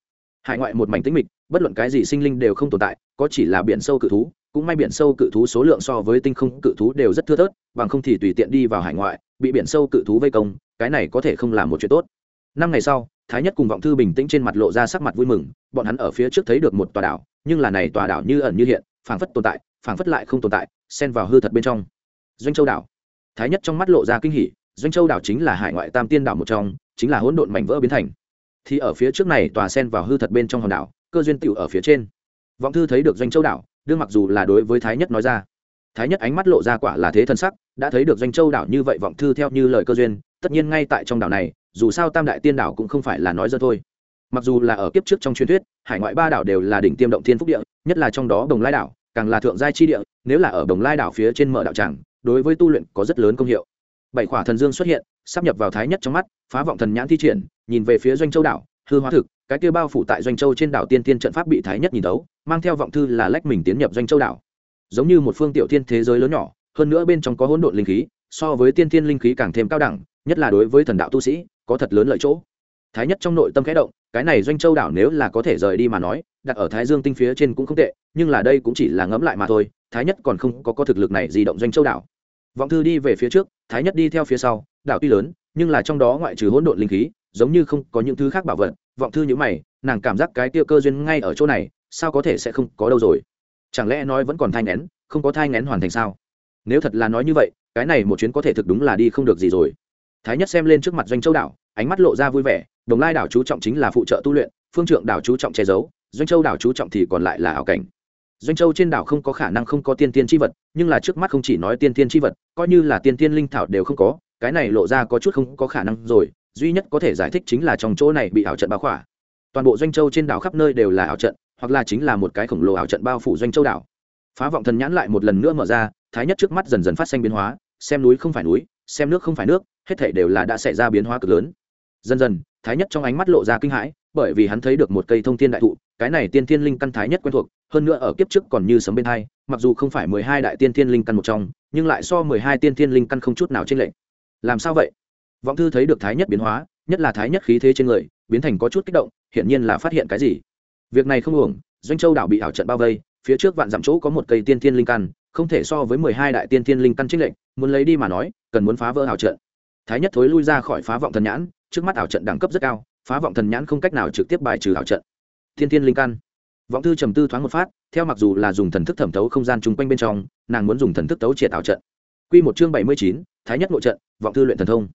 hải ngoại một mảnh tĩnh mịch, bất luận cái gì sinh linh đều không tồn tại, có chỉ là biển sâu cự thú, cũng may biển sâu cự thú số lượng so với tinh không cự thú đều rất thưa thớt, bằng không thì tùy tiện đi vào hải ngoại, bị biển sâu cự thú vây công, cái này có thể không làm một chuyện tốt. Năm ngày sau, thái nhất cùng vọng thư bình tĩnh trên mặt lộ ra sắc mặt vui mừng, bọn hắn ở phía trước thấy được một tòa đảo, nhưng là này tòa đảo như ẩn như hiện, phảng phất tồn tại, phảng phất lại không tồn tại, xen vào hư thật bên trong. Doanh châu đảo. Thái nhất trong mắt lộ ra kinh hỉ, doanh châu đảo chính là hải ngoại tam tiên đảo một trong, chính là hỗn độn mảnh vỡ biến thành thì ở phía trước này tòa sen vào hư thật bên trong hòn đảo, cơ duyên tựu ở phía trên. Vọng thư thấy được doanh châu đảo, đương mặc dù là đối với thái nhất nói ra. Thái nhất ánh mắt lộ ra quả là thế thân sắc, đã thấy được doanh châu đảo như vậy vọng thư theo như lời cơ duyên, tất nhiên ngay tại trong đảo này, dù sao tam đại tiên đảo cũng không phải là nói dơ thôi. Mặc dù là ở kiếp trước trong truyền thuyết, hải ngoại ba đảo đều là đỉnh tiêm động thiên phúc địa, nhất là trong đó đồng lai đảo, càng là thượng giai chi địa, nếu là ở đồng lai đảo phía trên mở đạo tràng đối với tu luyện có rất lớn công hiệu bảy khỏa thần dương xuất hiện, sắp nhập vào thái nhất trong mắt, phá vọng thần nhãn thi triển, nhìn về phía doanh châu đảo, hư hóa thực, cái kia bao phủ tại doanh châu trên đảo tiên tiên trận pháp bị thái nhất nhìn đấu mang theo vọng thư là lách mình tiến nhập doanh châu đảo. Giống như một phương tiểu thiên thế giới lớn nhỏ, hơn nữa bên trong có hỗn độn linh khí, so với tiên tiên linh khí càng thêm cao đẳng, nhất là đối với thần đạo tu sĩ, có thật lớn lợi chỗ. Thái nhất trong nội tâm khẽ động, cái này doanh châu đảo nếu là có thể rời đi mà nói, đặt ở thái dương tinh phía trên cũng không tệ, nhưng là đây cũng chỉ là ngẫm lại mà thôi, thái nhất còn không có có thực lực này di động doanh châu đảo vọng thư đi về phía trước, thái nhất đi theo phía sau, đảo tuy lớn, nhưng là trong đó ngoại trừ hỗn độn linh khí, giống như không có những thứ khác bảo vật. Vọng thư nhữ mày, nàng cảm giác cái tiêu cơ duyên ngay ở chỗ này, sao có thể sẽ không có đâu rồi? Chẳng lẽ nói vẫn còn thai ngén không có thai ngén hoàn thành sao? Nếu thật là nói như vậy, cái này một chuyến có thể thực đúng là đi không được gì rồi. Thái nhất xem lên trước mặt doanh châu đảo, ánh mắt lộ ra vui vẻ, đồng lai đảo chú trọng chính là phụ trợ tu luyện, phương trượng đảo chú trọng che giấu, doanh châu đảo chú trọng thì còn lại là ảo cảnh doanh châu trên đảo không có khả năng không có tiên tiên tri vật, nhưng là trước mắt không chỉ nói tiên tiên tri vật, coi như là tiên tiên linh thảo đều không có, cái này lộ ra có chút không có khả năng rồi, duy nhất có thể giải thích chính là trong chỗ này bị ảo trận bao khỏa. Toàn bộ doanh châu trên đảo khắp nơi đều là ảo trận, hoặc là chính là một cái khổng lồ ảo trận bao phủ doanh châu đảo. Phá vọng thần nhãn lại một lần nữa mở ra, thái nhất trước mắt dần dần phát sinh biến hóa, xem núi không phải núi, xem nước không phải nước, hết thể đều là đã xảy ra biến hóa cực lớn dần dần, thái nhất trong ánh mắt lộ ra kinh hãi, bởi vì hắn thấy được một cây thông thiên đại thụ, cái này tiên thiên linh căn thái nhất quen thuộc, hơn nữa ở kiếp trước còn như sấm bên hai, mặc dù không phải mười hai đại tiên thiên linh căn một trong, nhưng lại so mười hai tiên thiên linh căn không chút nào trên lệnh làm sao vậy? Vọng thư thấy được thái nhất biến hóa, nhất là thái nhất khí thế trên người, biến thành có chút kích động, hiển nhiên là phát hiện cái gì. Việc này không uổng, doanh châu đảo bị ảo trận bao vây, phía trước vạn dặm chỗ có một cây tiên thiên linh căn, không thể so với mười hai đại tiên thiên linh căn trích lệnh muốn lấy đi mà nói, cần muốn phá vỡ ảo trận. Thái nhất thối lui ra khỏi phá vọng thần nhãn trước mắt ảo trận đẳng cấp rất cao, phá vọng thần nhãn không cách nào trực tiếp bài trừ ảo trận. Thiên thiên linh căn. Vọng thư trầm tư thoáng một phát, theo mặc dù là dùng thần thức thẩm thấu không gian chung quanh bên trong, nàng muốn dùng thần thức tấu triệt ảo trận. Quy một chương bảy mươi chín, thái nhất nội trận, vọng thư luyện thần thông.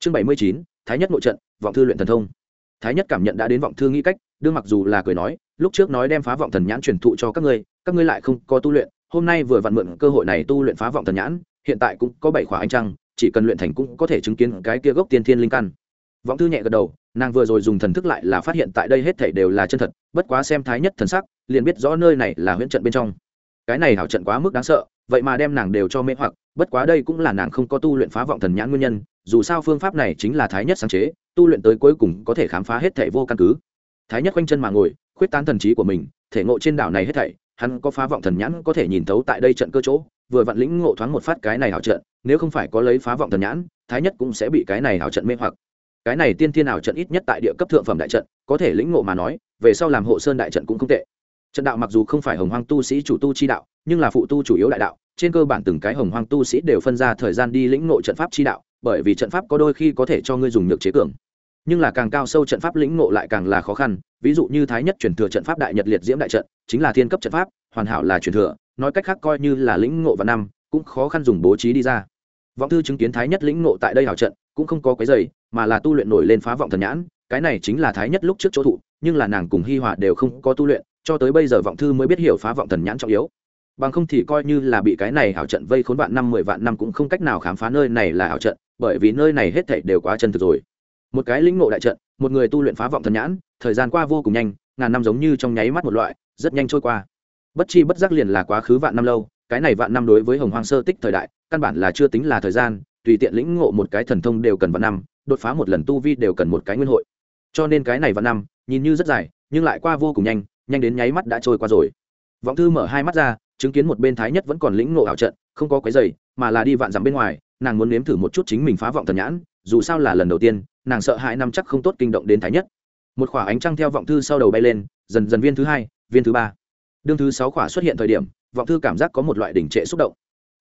Chương bảy mươi chín, thái nhất nội trận, vọng thư luyện thần thông. Thái nhất cảm nhận đã đến vọng thư nghĩ cách, đương mặc dù là cười nói, lúc trước nói đem phá vọng thần nhãn truyền thụ cho các ngươi các ngươi lại không có tu luyện, hôm nay vừa vặn mượn cơ hội này tu luyện phá vọng thần nhãn, hiện tại cũng có bảy khỏa anh trăng, chỉ cần luyện thành cũng có thể chứng kiến cái kia gốc tiên thiên linh căn vọng thư nhẹ gật đầu, nàng vừa rồi dùng thần thức lại là phát hiện tại đây hết thảy đều là chân thật, bất quá xem thái nhất thần sắc, liền biết rõ nơi này là huyễn trận bên trong. Cái này hảo trận quá mức đáng sợ, vậy mà đem nàng đều cho mê hoặc, bất quá đây cũng là nàng không có tu luyện phá vọng thần nhãn nguyên nhân, dù sao phương pháp này chính là thái nhất sáng chế, tu luyện tới cuối cùng có thể khám phá hết thảy vô căn cứ. Thái nhất quanh chân mà ngồi, khuyết tán thần trí của mình, thể ngộ trên đảo này hết thảy, hắn có phá vọng thần nhãn có thể nhìn thấu tại đây trận cơ chỗ, vừa vặn lĩnh ngộ thoáng một phát cái này hảo trận, nếu không phải có lấy phá vọng thần nhãn, thái nhất cũng sẽ bị cái này hảo trận mê hoặc cái này tiên thiên ảo trận ít nhất tại địa cấp thượng phẩm đại trận, có thể lĩnh ngộ mà nói, về sau làm hộ sơn đại trận cũng không tệ. Trận đạo mặc dù không phải hồng hoang tu sĩ chủ tu chi đạo, nhưng là phụ tu chủ yếu đại đạo, trên cơ bản từng cái hồng hoang tu sĩ đều phân ra thời gian đi lĩnh ngộ trận pháp chi đạo, bởi vì trận pháp có đôi khi có thể cho ngươi dùng nhược chế cường. Nhưng là càng cao sâu trận pháp lĩnh ngộ lại càng là khó khăn, ví dụ như thái nhất truyền thừa trận pháp đại nhật liệt diễm đại trận, chính là thiên cấp trận pháp, hoàn hảo là truyền thừa, nói cách khác coi như là lĩnh ngộ và năm, cũng khó khăn dùng bố trí đi ra. Vọng thư chứng kiến thái nhất lĩnh ngộ tại đây hảo trận cũng không có cái giày, mà là tu luyện nổi lên phá vọng thần nhãn, cái này chính là thái nhất lúc trước chỗ thụ, nhưng là nàng cùng hi hòa đều không có tu luyện, cho tới bây giờ vọng thư mới biết hiểu phá vọng thần nhãn trọng yếu. Bằng không thì coi như là bị cái này hảo trận vây khốn vạn năm, mười vạn năm cũng không cách nào khám phá nơi này là hảo trận, bởi vì nơi này hết thảy đều quá chân thực rồi. Một cái lĩnh ngộ đại trận, một người tu luyện phá vọng thần nhãn, thời gian qua vô cùng nhanh, ngàn năm giống như trong nháy mắt một loại, rất nhanh trôi qua. Bất chi bất giác liền là quá khứ vạn năm lâu, cái này vạn năm đối với hồng hoang sơ tích thời đại, căn bản là chưa tính là thời gian tùy tiện lĩnh ngộ một cái thần thông đều cần vạn năm, đột phá một lần tu vi đều cần một cái nguyên hội. Cho nên cái này vạn năm, nhìn như rất dài, nhưng lại qua vô cùng nhanh nhanh đến nháy mắt đã trôi qua rồi. Vọng thư mở hai mắt ra, chứng kiến một bên thái nhất vẫn còn lĩnh ngộ ảo trận, không có cái giày mà là đi vạn dặm bên ngoài, nàng muốn nếm thử một chút chính mình phá vọng thần nhãn, dù sao là lần đầu tiên, nàng sợ hãi năm chắc không tốt kinh động đến thái nhất. Một khỏa ánh trăng theo vọng thư sau đầu bay lên, dần dần viên thứ hai, viên thứ ba. Đương thứ sáu khỏa xuất hiện thời điểm, vọng thư cảm giác có một loại đỉnh trệ xúc động.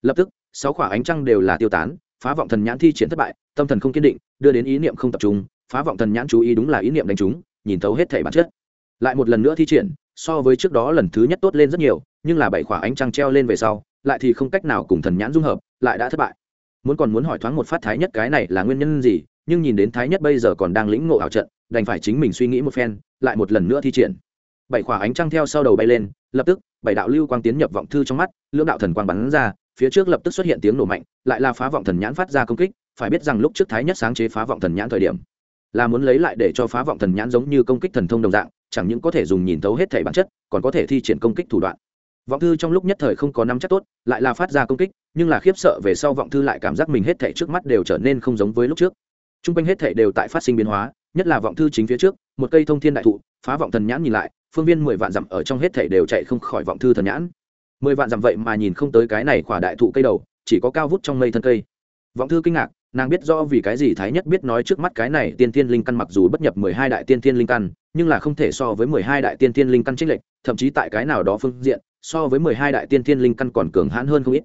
Lập tức, sáu khỏa ánh trăng đều là tiêu tán phá vọng thần nhãn thi triển thất bại, tâm thần không kiên định, đưa đến ý niệm không tập trung, phá vọng thần nhãn chú ý đúng là ý niệm đánh trúng nhìn thấu hết thể bản chất. Lại một lần nữa thi triển, so với trước đó lần thứ nhất tốt lên rất nhiều, nhưng là bảy khỏa ánh trăng treo lên về sau, lại thì không cách nào cùng thần nhãn dung hợp, lại đã thất bại. Muốn còn muốn hỏi thoáng một phát thái nhất cái này là nguyên nhân gì, nhưng nhìn đến thái nhất bây giờ còn đang lĩnh ngộ ảo trận, đành phải chính mình suy nghĩ một phen, lại một lần nữa thi triển. Bảy khỏa ánh trăng theo sau đầu bay lên, lập tức, bảy đạo lưu quang tiến nhập vọng thư trong mắt, lưỡng đạo thần quang bắn ra phía trước lập tức xuất hiện tiếng nổ mạnh, lại là phá vọng thần nhãn phát ra công kích, phải biết rằng lúc trước thái nhất sáng chế phá vọng thần nhãn thời điểm, là muốn lấy lại để cho phá vọng thần nhãn giống như công kích thần thông đồng dạng, chẳng những có thể dùng nhìn thấu hết thể bản chất, còn có thể thi triển công kích thủ đoạn. Vọng thư trong lúc nhất thời không có năm chắc tốt, lại là phát ra công kích, nhưng là khiếp sợ về sau vọng thư lại cảm giác mình hết thể trước mắt đều trở nên không giống với lúc trước. T r u n g quanh hết thể đều tại phát sinh biến hóa, nhất là vọng thư chính phía trước, một cây thông thiên đại thụ, phá vọng thần nhãn nhìn lại, phương viên mười vạn dặm ở trong hết thể đều chạy không khỏi vọng thư thần nhãn mười vạn dặm vậy mà nhìn không tới cái này khỏa đại thụ cây đầu, chỉ có cao vút trong mây thân cây. Vọng thư kinh ngạc, nàng biết rõ vì cái gì thái nhất biết nói trước mắt cái này tiên thiên linh căn mặc dù bất nhập mười hai đại tiên thiên linh căn, nhưng là không thể so với mười hai đại tiên thiên linh căn trích lệch, thậm chí tại cái nào đó phương diện, so với mười hai đại tiên thiên linh căn còn cường hãn hơn không ít.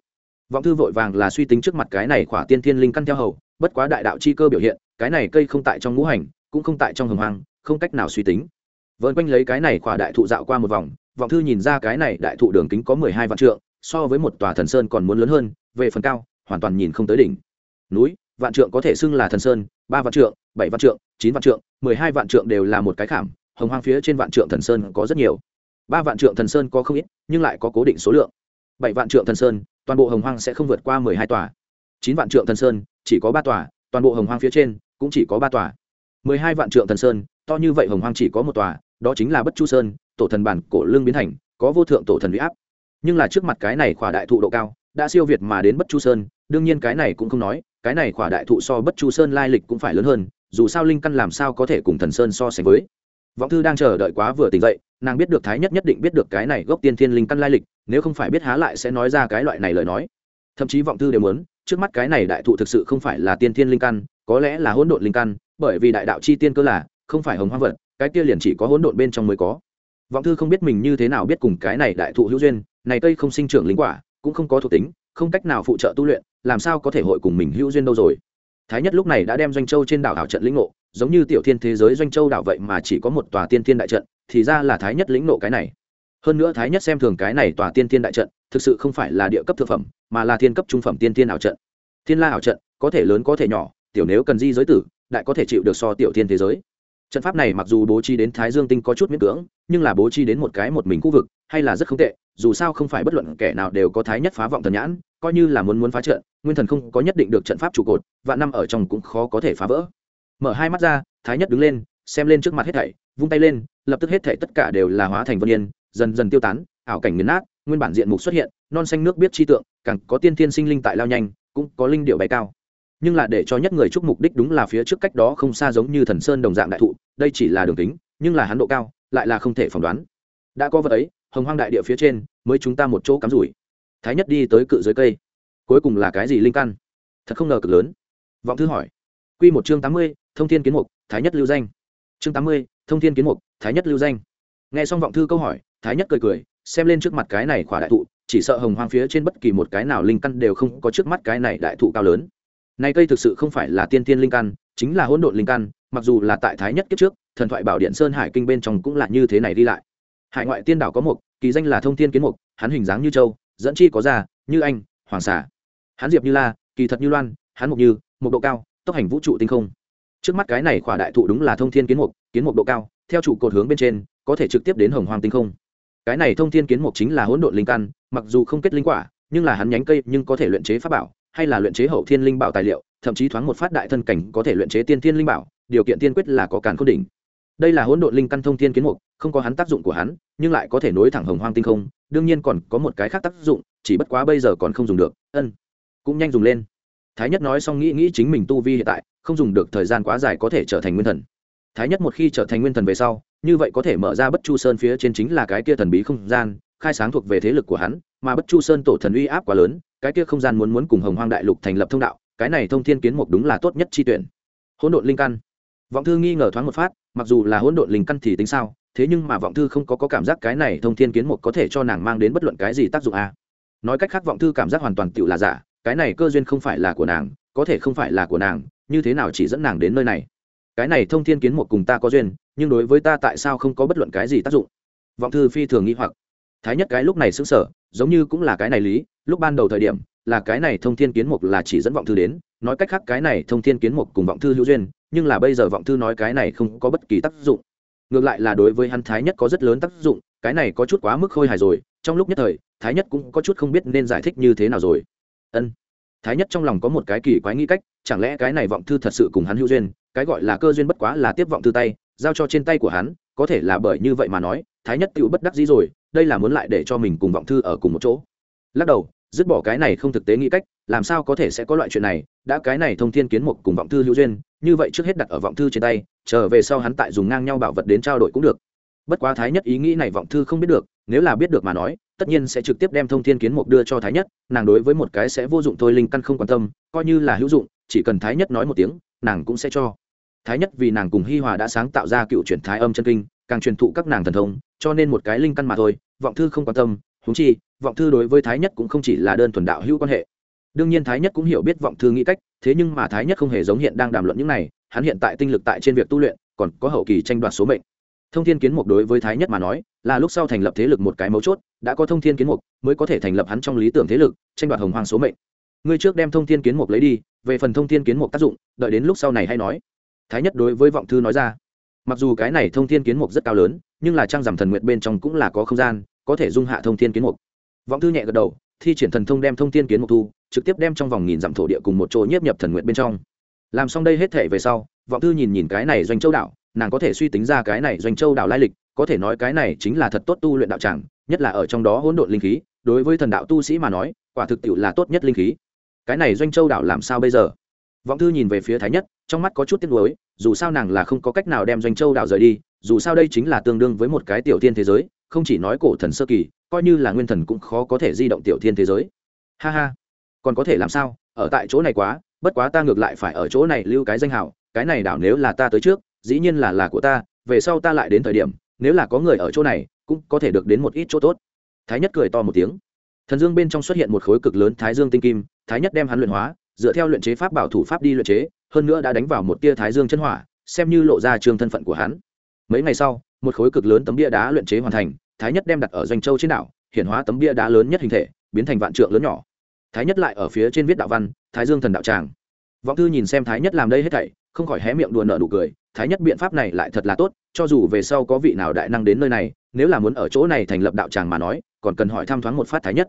Vọng thư vội vàng là suy tính trước mặt cái này khỏa tiên thiên linh căn theo hầu, bất quá đại đạo chi cơ biểu hiện, cái này cây không tại trong ngũ hành, cũng không tại trong hồng hoang, không cách nào suy tính. Vợn quanh lấy cái này khỏa đại thụ dạo qua một vòng vọng thư nhìn ra cái này đại thụ đường kính có mười hai vạn trượng, so với một tòa thần sơn còn muốn lớn hơn, về phần cao, hoàn toàn nhìn không tới đỉnh. Núi, vạn trượng có thể xưng là thần sơn, ba vạn trượng, bảy vạn trượng, chín vạn trượng, mười hai vạn trượng đều là một cái khảm, hồng hoang phía trên vạn trượng thần sơn có rất nhiều. Ba vạn trượng thần sơn có không ít, nhưng lại có cố định số lượng. Bảy vạn trượng thần sơn, toàn bộ hồng hoang sẽ không vượt qua mười hai tòa. Chín vạn trượng thần sơn, chỉ có ba tòa, toàn bộ hồng hoang phía trên cũng chỉ có ba tòa. Mười hai vạn trượng thần sơn, to như vậy hồng hoang chỉ có một tòa, đó chính là bất chu sơn tổ thần bản cổ lương biến thành, có vô thượng tổ thần huy áp. Nhưng là trước mặt cái này khỏa đại thụ độ cao, đã siêu việt mà đến bất chu sơn, đương nhiên cái này cũng không nói, cái này khỏa đại thụ so bất chu sơn lai lịch cũng phải lớn hơn, dù sao linh căn làm sao có thể cùng thần sơn so sánh với. Vọng thư đang chờ đợi quá vừa tỉnh dậy, nàng biết được thái nhất nhất định biết được cái này gốc tiên thiên linh căn lai lịch, nếu không phải biết há lại sẽ nói ra cái loại này lời nói. Thậm chí vọng thư đều muốn, trước mắt cái này đại thụ thực sự không phải là tiên thiên linh căn, có lẽ là hỗn độn linh căn, bởi vì đại đạo chi tiên cơ là, không phải hồng hoang vật, cái kia liền chỉ có hỗn độn bên trong mới có vọng thư không biết mình như thế nào biết cùng cái này đại thụ hữu duyên, này cây không sinh trưởng linh quả, cũng không có thuộc tính, không cách nào phụ trợ tu luyện, làm sao có thể hội cùng mình hữu duyên đâu rồi? Thái nhất lúc này đã đem doanh châu trên đảo đảo trận lĩnh ngộ, giống như tiểu thiên thế giới doanh châu đảo vậy mà chỉ có một tòa tiên thiên đại trận, thì ra là thái nhất lĩnh nộ cái này. Hơn nữa thái nhất xem thường cái này tòa tiên thiên đại trận, thực sự không phải là địa cấp thực phẩm, mà là thiên cấp trung phẩm tiên thiên ảo trận. Thiên la ảo trận, có thể lớn có thể nhỏ, tiểu nếu cần di giới tử, đại có thể chịu được so tiểu thiên thế giới trận pháp này mặc dù bố trí đến thái dương tinh có chút miễn cưỡng, nhưng là bố trí đến một cái một mình khu vực, hay là rất không tệ, dù sao không phải bất luận kẻ nào đều có thái nhất phá vọng thần nhãn, coi như là muốn muốn phá trận, nguyên thần không có nhất định được trận pháp trụ cột và năm ở trong cũng khó có thể phá vỡ. Mở hai mắt ra, thái nhất đứng lên, xem lên trước mặt hết thảy, vung tay lên, lập tức hết thảy tất cả đều là hóa thành vân yên, dần dần tiêu tán, ảo cảnh nghiền nát, nguyên bản diện mục xuất hiện, non xanh nước biết chi tượng, càng có tiên thiên sinh linh tại lao nhanh, cũng có linh điệu bay cao nhưng là để cho nhất người chúc mục đích đúng là phía trước cách đó không xa giống như thần sơn đồng dạng đại thụ, đây chỉ là đường kính, nhưng là hắn độ cao, lại là không thể phỏng đoán. Đã có vật ấy, hồng hoang đại địa phía trên, mới chúng ta một chỗ cắm rủi. Thái nhất đi tới cự dưới cây. Cuối cùng là cái gì linh căn? Thật không ngờ cực lớn. Vọng thư hỏi. Q một chương tám mươi, thông thiên kiến mục, thái nhất lưu danh. Chương tám mươi, thông thiên kiến mục, thái nhất lưu danh. Nghe xong vọng thư câu hỏi, thái nhất cười cười, xem lên trước mặt cái này khỏa đại thụ, chỉ sợ hồng hoang phía trên bất kỳ một cái nào linh căn đều không có trước mắt cái này đại thụ cao lớn này cây thực sự không phải là tiên tiên linh căn chính là hỗn độn linh căn mặc dù là tại thái nhất kiếp trước thần thoại bảo điện sơn hải kinh bên trong cũng là như thế này đi lại. Hải ngoại tiên đảo có một kỳ danh là thông thiên kiến mục hắn hình dáng như châu dẫn chi có già, như anh hoàng xà. hắn diệp như la kỳ thật như loan hắn mục như mục độ cao tốc hành vũ trụ tinh không. Trước mắt cái này khỏa đại thụ đúng là thông thiên kiến mục kiến mục độ cao theo trụ cột hướng bên trên có thể trực tiếp đến hồng hoàng tinh không. Cái này thông thiên kiến mục chính là hỗn độn linh căn mặc dù không kết linh quả nhưng là hắn nhánh cây nhưng có thể luyện chế pháp bảo hay là luyện chế hậu thiên linh bảo tài liệu, thậm chí thoáng một phát đại thân cảnh có thể luyện chế tiên thiên linh bảo, điều kiện tiên quyết là có càn khôn đỉnh. Đây là hỗn độn linh căn thông thiên kiến mục, không có hắn tác dụng của hắn, nhưng lại có thể nối thẳng hồng hoang tinh không, đương nhiên còn có một cái khác tác dụng, chỉ bất quá bây giờ còn không dùng được, ân. Cũng nhanh dùng lên. Thái nhất nói xong nghĩ nghĩ chính mình tu vi hiện tại, không dùng được thời gian quá dài có thể trở thành nguyên thần. Thái nhất một khi trở thành nguyên thần về sau, như vậy có thể mở ra bất chu sơn phía trên chính là cái kia thần bí không gian, khai sáng thuộc về thế lực của hắn mà bất chu sơn tổ thần uy áp quá lớn cái kia không gian muốn muốn cùng hồng hoang đại lục thành lập thông đạo cái này thông thiên kiến mục đúng là tốt nhất chi tuyển. Hỗn độn linh căn. Vọng thư nghi ngờ thoáng một phát mặc dù là hỗn độn linh căn thì tính sao thế nhưng mà vọng thư không có, có cảm giác cái này thông thiên kiến mục có thể cho nàng mang đến bất luận cái gì tác dụng a à. nói cách khác vọng thư cảm giác hoàn toàn tựu là giả cái này cơ duyên không phải là của nàng có thể không phải là của nàng như thế nào chỉ dẫn nàng đến nơi này? Cái này thông thiên kiến một cùng ta có duyên nhưng đối với ta tại sao không có bất luận cái gì tác dụng? Vọng thư phi thường nghĩ hoặc thái nhất cái lúc này xứng sở giống như cũng là cái này lý, lúc ban đầu thời điểm, là cái này thông thiên kiến mục là chỉ dẫn vọng thư đến, nói cách khác cái này thông thiên kiến mục cùng vọng thư hữu duyên, nhưng là bây giờ vọng thư nói cái này không có bất kỳ tác dụng. Ngược lại là đối với hắn thái nhất có rất lớn tác dụng, cái này có chút quá mức khôi hài rồi, trong lúc nhất thời, thái nhất cũng có chút không biết nên giải thích như thế nào rồi. Ân. Thái nhất trong lòng có một cái kỳ quái nghĩ cách, chẳng lẽ cái này vọng thư thật sự cùng hắn hữu duyên, cái gọi là cơ duyên bất quá là tiếp vọng thư tay, giao cho trên tay của hắn, có thể là bởi như vậy mà nói, thái nhất tựu bất đắc dĩ rồi đây là muốn lại để cho mình cùng vọng thư ở cùng một chỗ. Lắc đầu, dứt bỏ cái này không thực tế nghĩ cách, làm sao có thể sẽ có loại chuyện này, đã cái này thông thiên kiến mục cùng vọng thư hữu duyên, như vậy trước hết đặt ở vọng thư trên tay trở về sau hắn tại dùng ngang nhau bảo vật đến trao đổi cũng được. Bất quá thái nhất ý nghĩ này vọng thư không biết được, nếu là biết được mà nói, tất nhiên sẽ trực tiếp đem thông thiên kiến mục đưa cho thái nhất, nàng đối với một cái sẽ vô dụng thôi linh căn không quan tâm, coi như là hữu dụng, chỉ cần thái nhất nói một tiếng, nàng cũng sẽ cho. Thái nhất vì nàng cùng hi hòa đã sáng tạo ra cựu chuyển thái âm chân kinh càng truyền thụ các nàng thần thông, cho nên một cái linh căn mà thôi, vọng thư không quan tâm húng chi, vọng thư đối với thái nhất cũng không chỉ là đơn thuần đạo hữu quan hệ. Đương nhiên thái nhất cũng hiểu biết vọng thư nghĩ cách, thế nhưng mà thái nhất không hề giống hiện đang đàm luận những này, hắn hiện tại tinh lực tại trên việc tu luyện, còn có hậu kỳ tranh đoạt số mệnh. Thông thiên kiến mục đối với thái nhất mà nói, là lúc sau thành lập thế lực một cái mấu chốt, đã có thông thiên kiến mục mới có thể thành lập hắn trong lý tưởng thế lực, tranh đoạt hồng hoàng số mệnh. Ngươi trước đem thông thiên kiến mục lấy đi, về phần thông thiên kiến mục tác dụng, đợi đến lúc sau này hay nói. Thái nhất đối với vọng thư nói ra mặc dù cái này thông thiên kiến mục rất cao lớn, nhưng là trang giảm thần nguyện bên trong cũng là có không gian, có thể dung hạ thông thiên kiến mục. Vọng thư nhẹ gật đầu, thi triển thần thông đem thông thiên kiến mục thu, trực tiếp đem trong vòng nghìn dặm thổ địa cùng một chỗ nhiếp nhập thần nguyện bên trong. Làm xong đây hết thể về sau, vọng thư nhìn nhìn cái này doanh châu đảo, nàng có thể suy tính ra cái này doanh châu đảo lai lịch, có thể nói cái này chính là thật tốt tu luyện đạo tràng, nhất là ở trong đó hỗn độn linh khí, đối với thần đạo tu sĩ mà nói, quả thực tiệu là tốt nhất linh khí. Cái này doanh châu đảo làm sao bây giờ? Vọng thư nhìn về phía thái nhất, trong mắt có chút tiếc nuối, dù sao nàng là không có cách nào đem doanh châu đảo rời đi, dù sao đây chính là tương đương với một cái tiểu thiên thế giới, không chỉ nói cổ thần sơ kỳ, coi như là nguyên thần cũng khó có thể di động tiểu thiên thế giới. Ha ha. Còn có thể làm sao? Ở tại chỗ này quá, bất quá ta ngược lại phải ở chỗ này lưu cái danh hào, cái này đảo nếu là ta tới trước, dĩ nhiên là là của ta, về sau ta lại đến thời điểm, nếu là có người ở chỗ này, cũng có thể được đến một ít chỗ tốt. Thái nhất cười to một tiếng. Thần dương bên trong xuất hiện một khối cực lớn thái dương tinh kim, thái nhất đem hắn luyện hóa dựa theo luyện chế pháp bảo thủ pháp đi luyện chế, hơn nữa đã đánh vào một tia thái dương chân hỏa, xem như lộ ra trường thân phận của hắn. Mấy ngày sau, một khối cực lớn tấm bia đá luyện chế hoàn thành, thái nhất đem đặt ở doanh châu trên đảo hiện hóa tấm bia đá lớn nhất hình thể, biến thành vạn trượng lớn nhỏ. Thái nhất lại ở phía trên viết đạo văn, thái dương thần đạo tràng. Vọng thư nhìn xem thái nhất làm đây hết thảy, không khỏi hé miệng đùa nợ nụ cười, thái nhất biện pháp này lại thật là tốt, cho dù về sau có vị nào đại năng đến nơi này, nếu là muốn ở chỗ này thành lập đạo tràng mà nói, còn cần hỏi thăm thoáng một phát thái nhất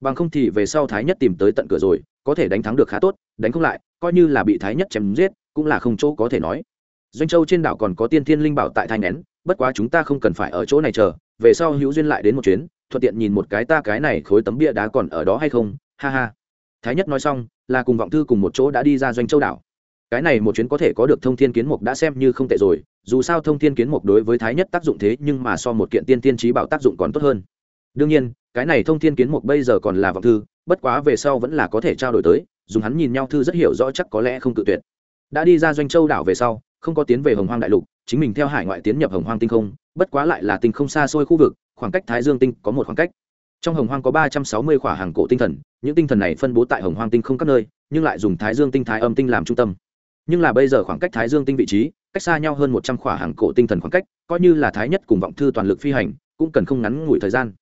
bằng không thì về sau thái nhất tìm tới tận cửa rồi, có thể đánh thắng được khá tốt, đánh không lại, coi như là bị thái nhất chém giết, cũng là không chỗ có thể nói. Doanh châu trên đảo còn có tiên thiên linh bảo tại thanh nén, bất quá chúng ta không cần phải ở chỗ này chờ, về sau hữu duyên lại đến một chuyến, thuận tiện nhìn một cái ta cái này khối tấm bia đá còn ở đó hay không, ha ha. Thái nhất nói xong, là cùng vọng thư cùng một chỗ đã đi ra doanh châu đảo. Cái này một chuyến có thể có được thông thiên kiến mục đã xem như không tệ rồi, dù sao thông thiên kiến mục đối với thái nhất tác dụng thế nhưng mà so một kiện tiên tiên trí bảo tác dụng còn tốt hơn. Đương nhiên cái này thông thiên kiến mục bây giờ còn là vọng thư, bất quá về sau vẫn là có thể trao đổi tới, dùng hắn nhìn nhau thư rất hiểu rõ chắc có lẽ không tự tuyệt. Đã đi ra doanh châu đảo về sau, không có tiến về hồng hoang đại lục, chính mình theo hải ngoại tiến nhập hồng hoang tinh không, bất quá lại là tinh không xa xôi khu vực, khoảng cách thái dương tinh có một khoảng cách. Trong hồng hoang có ba trăm sáu mươi khỏa hàng cổ tinh thần, những tinh thần này phân bố tại hồng hoang tinh không các nơi, nhưng lại dùng thái dương tinh thái âm tinh làm trung tâm. Nhưng là bây giờ khoảng cách thái dương tinh vị trí, cách xa nhau hơn một trăm khỏa hàng cổ tinh thần khoảng cách, coi như là thái nhất cùng vọng thư toàn lực phi hành, cũng cần không ngắn ngủi thời gian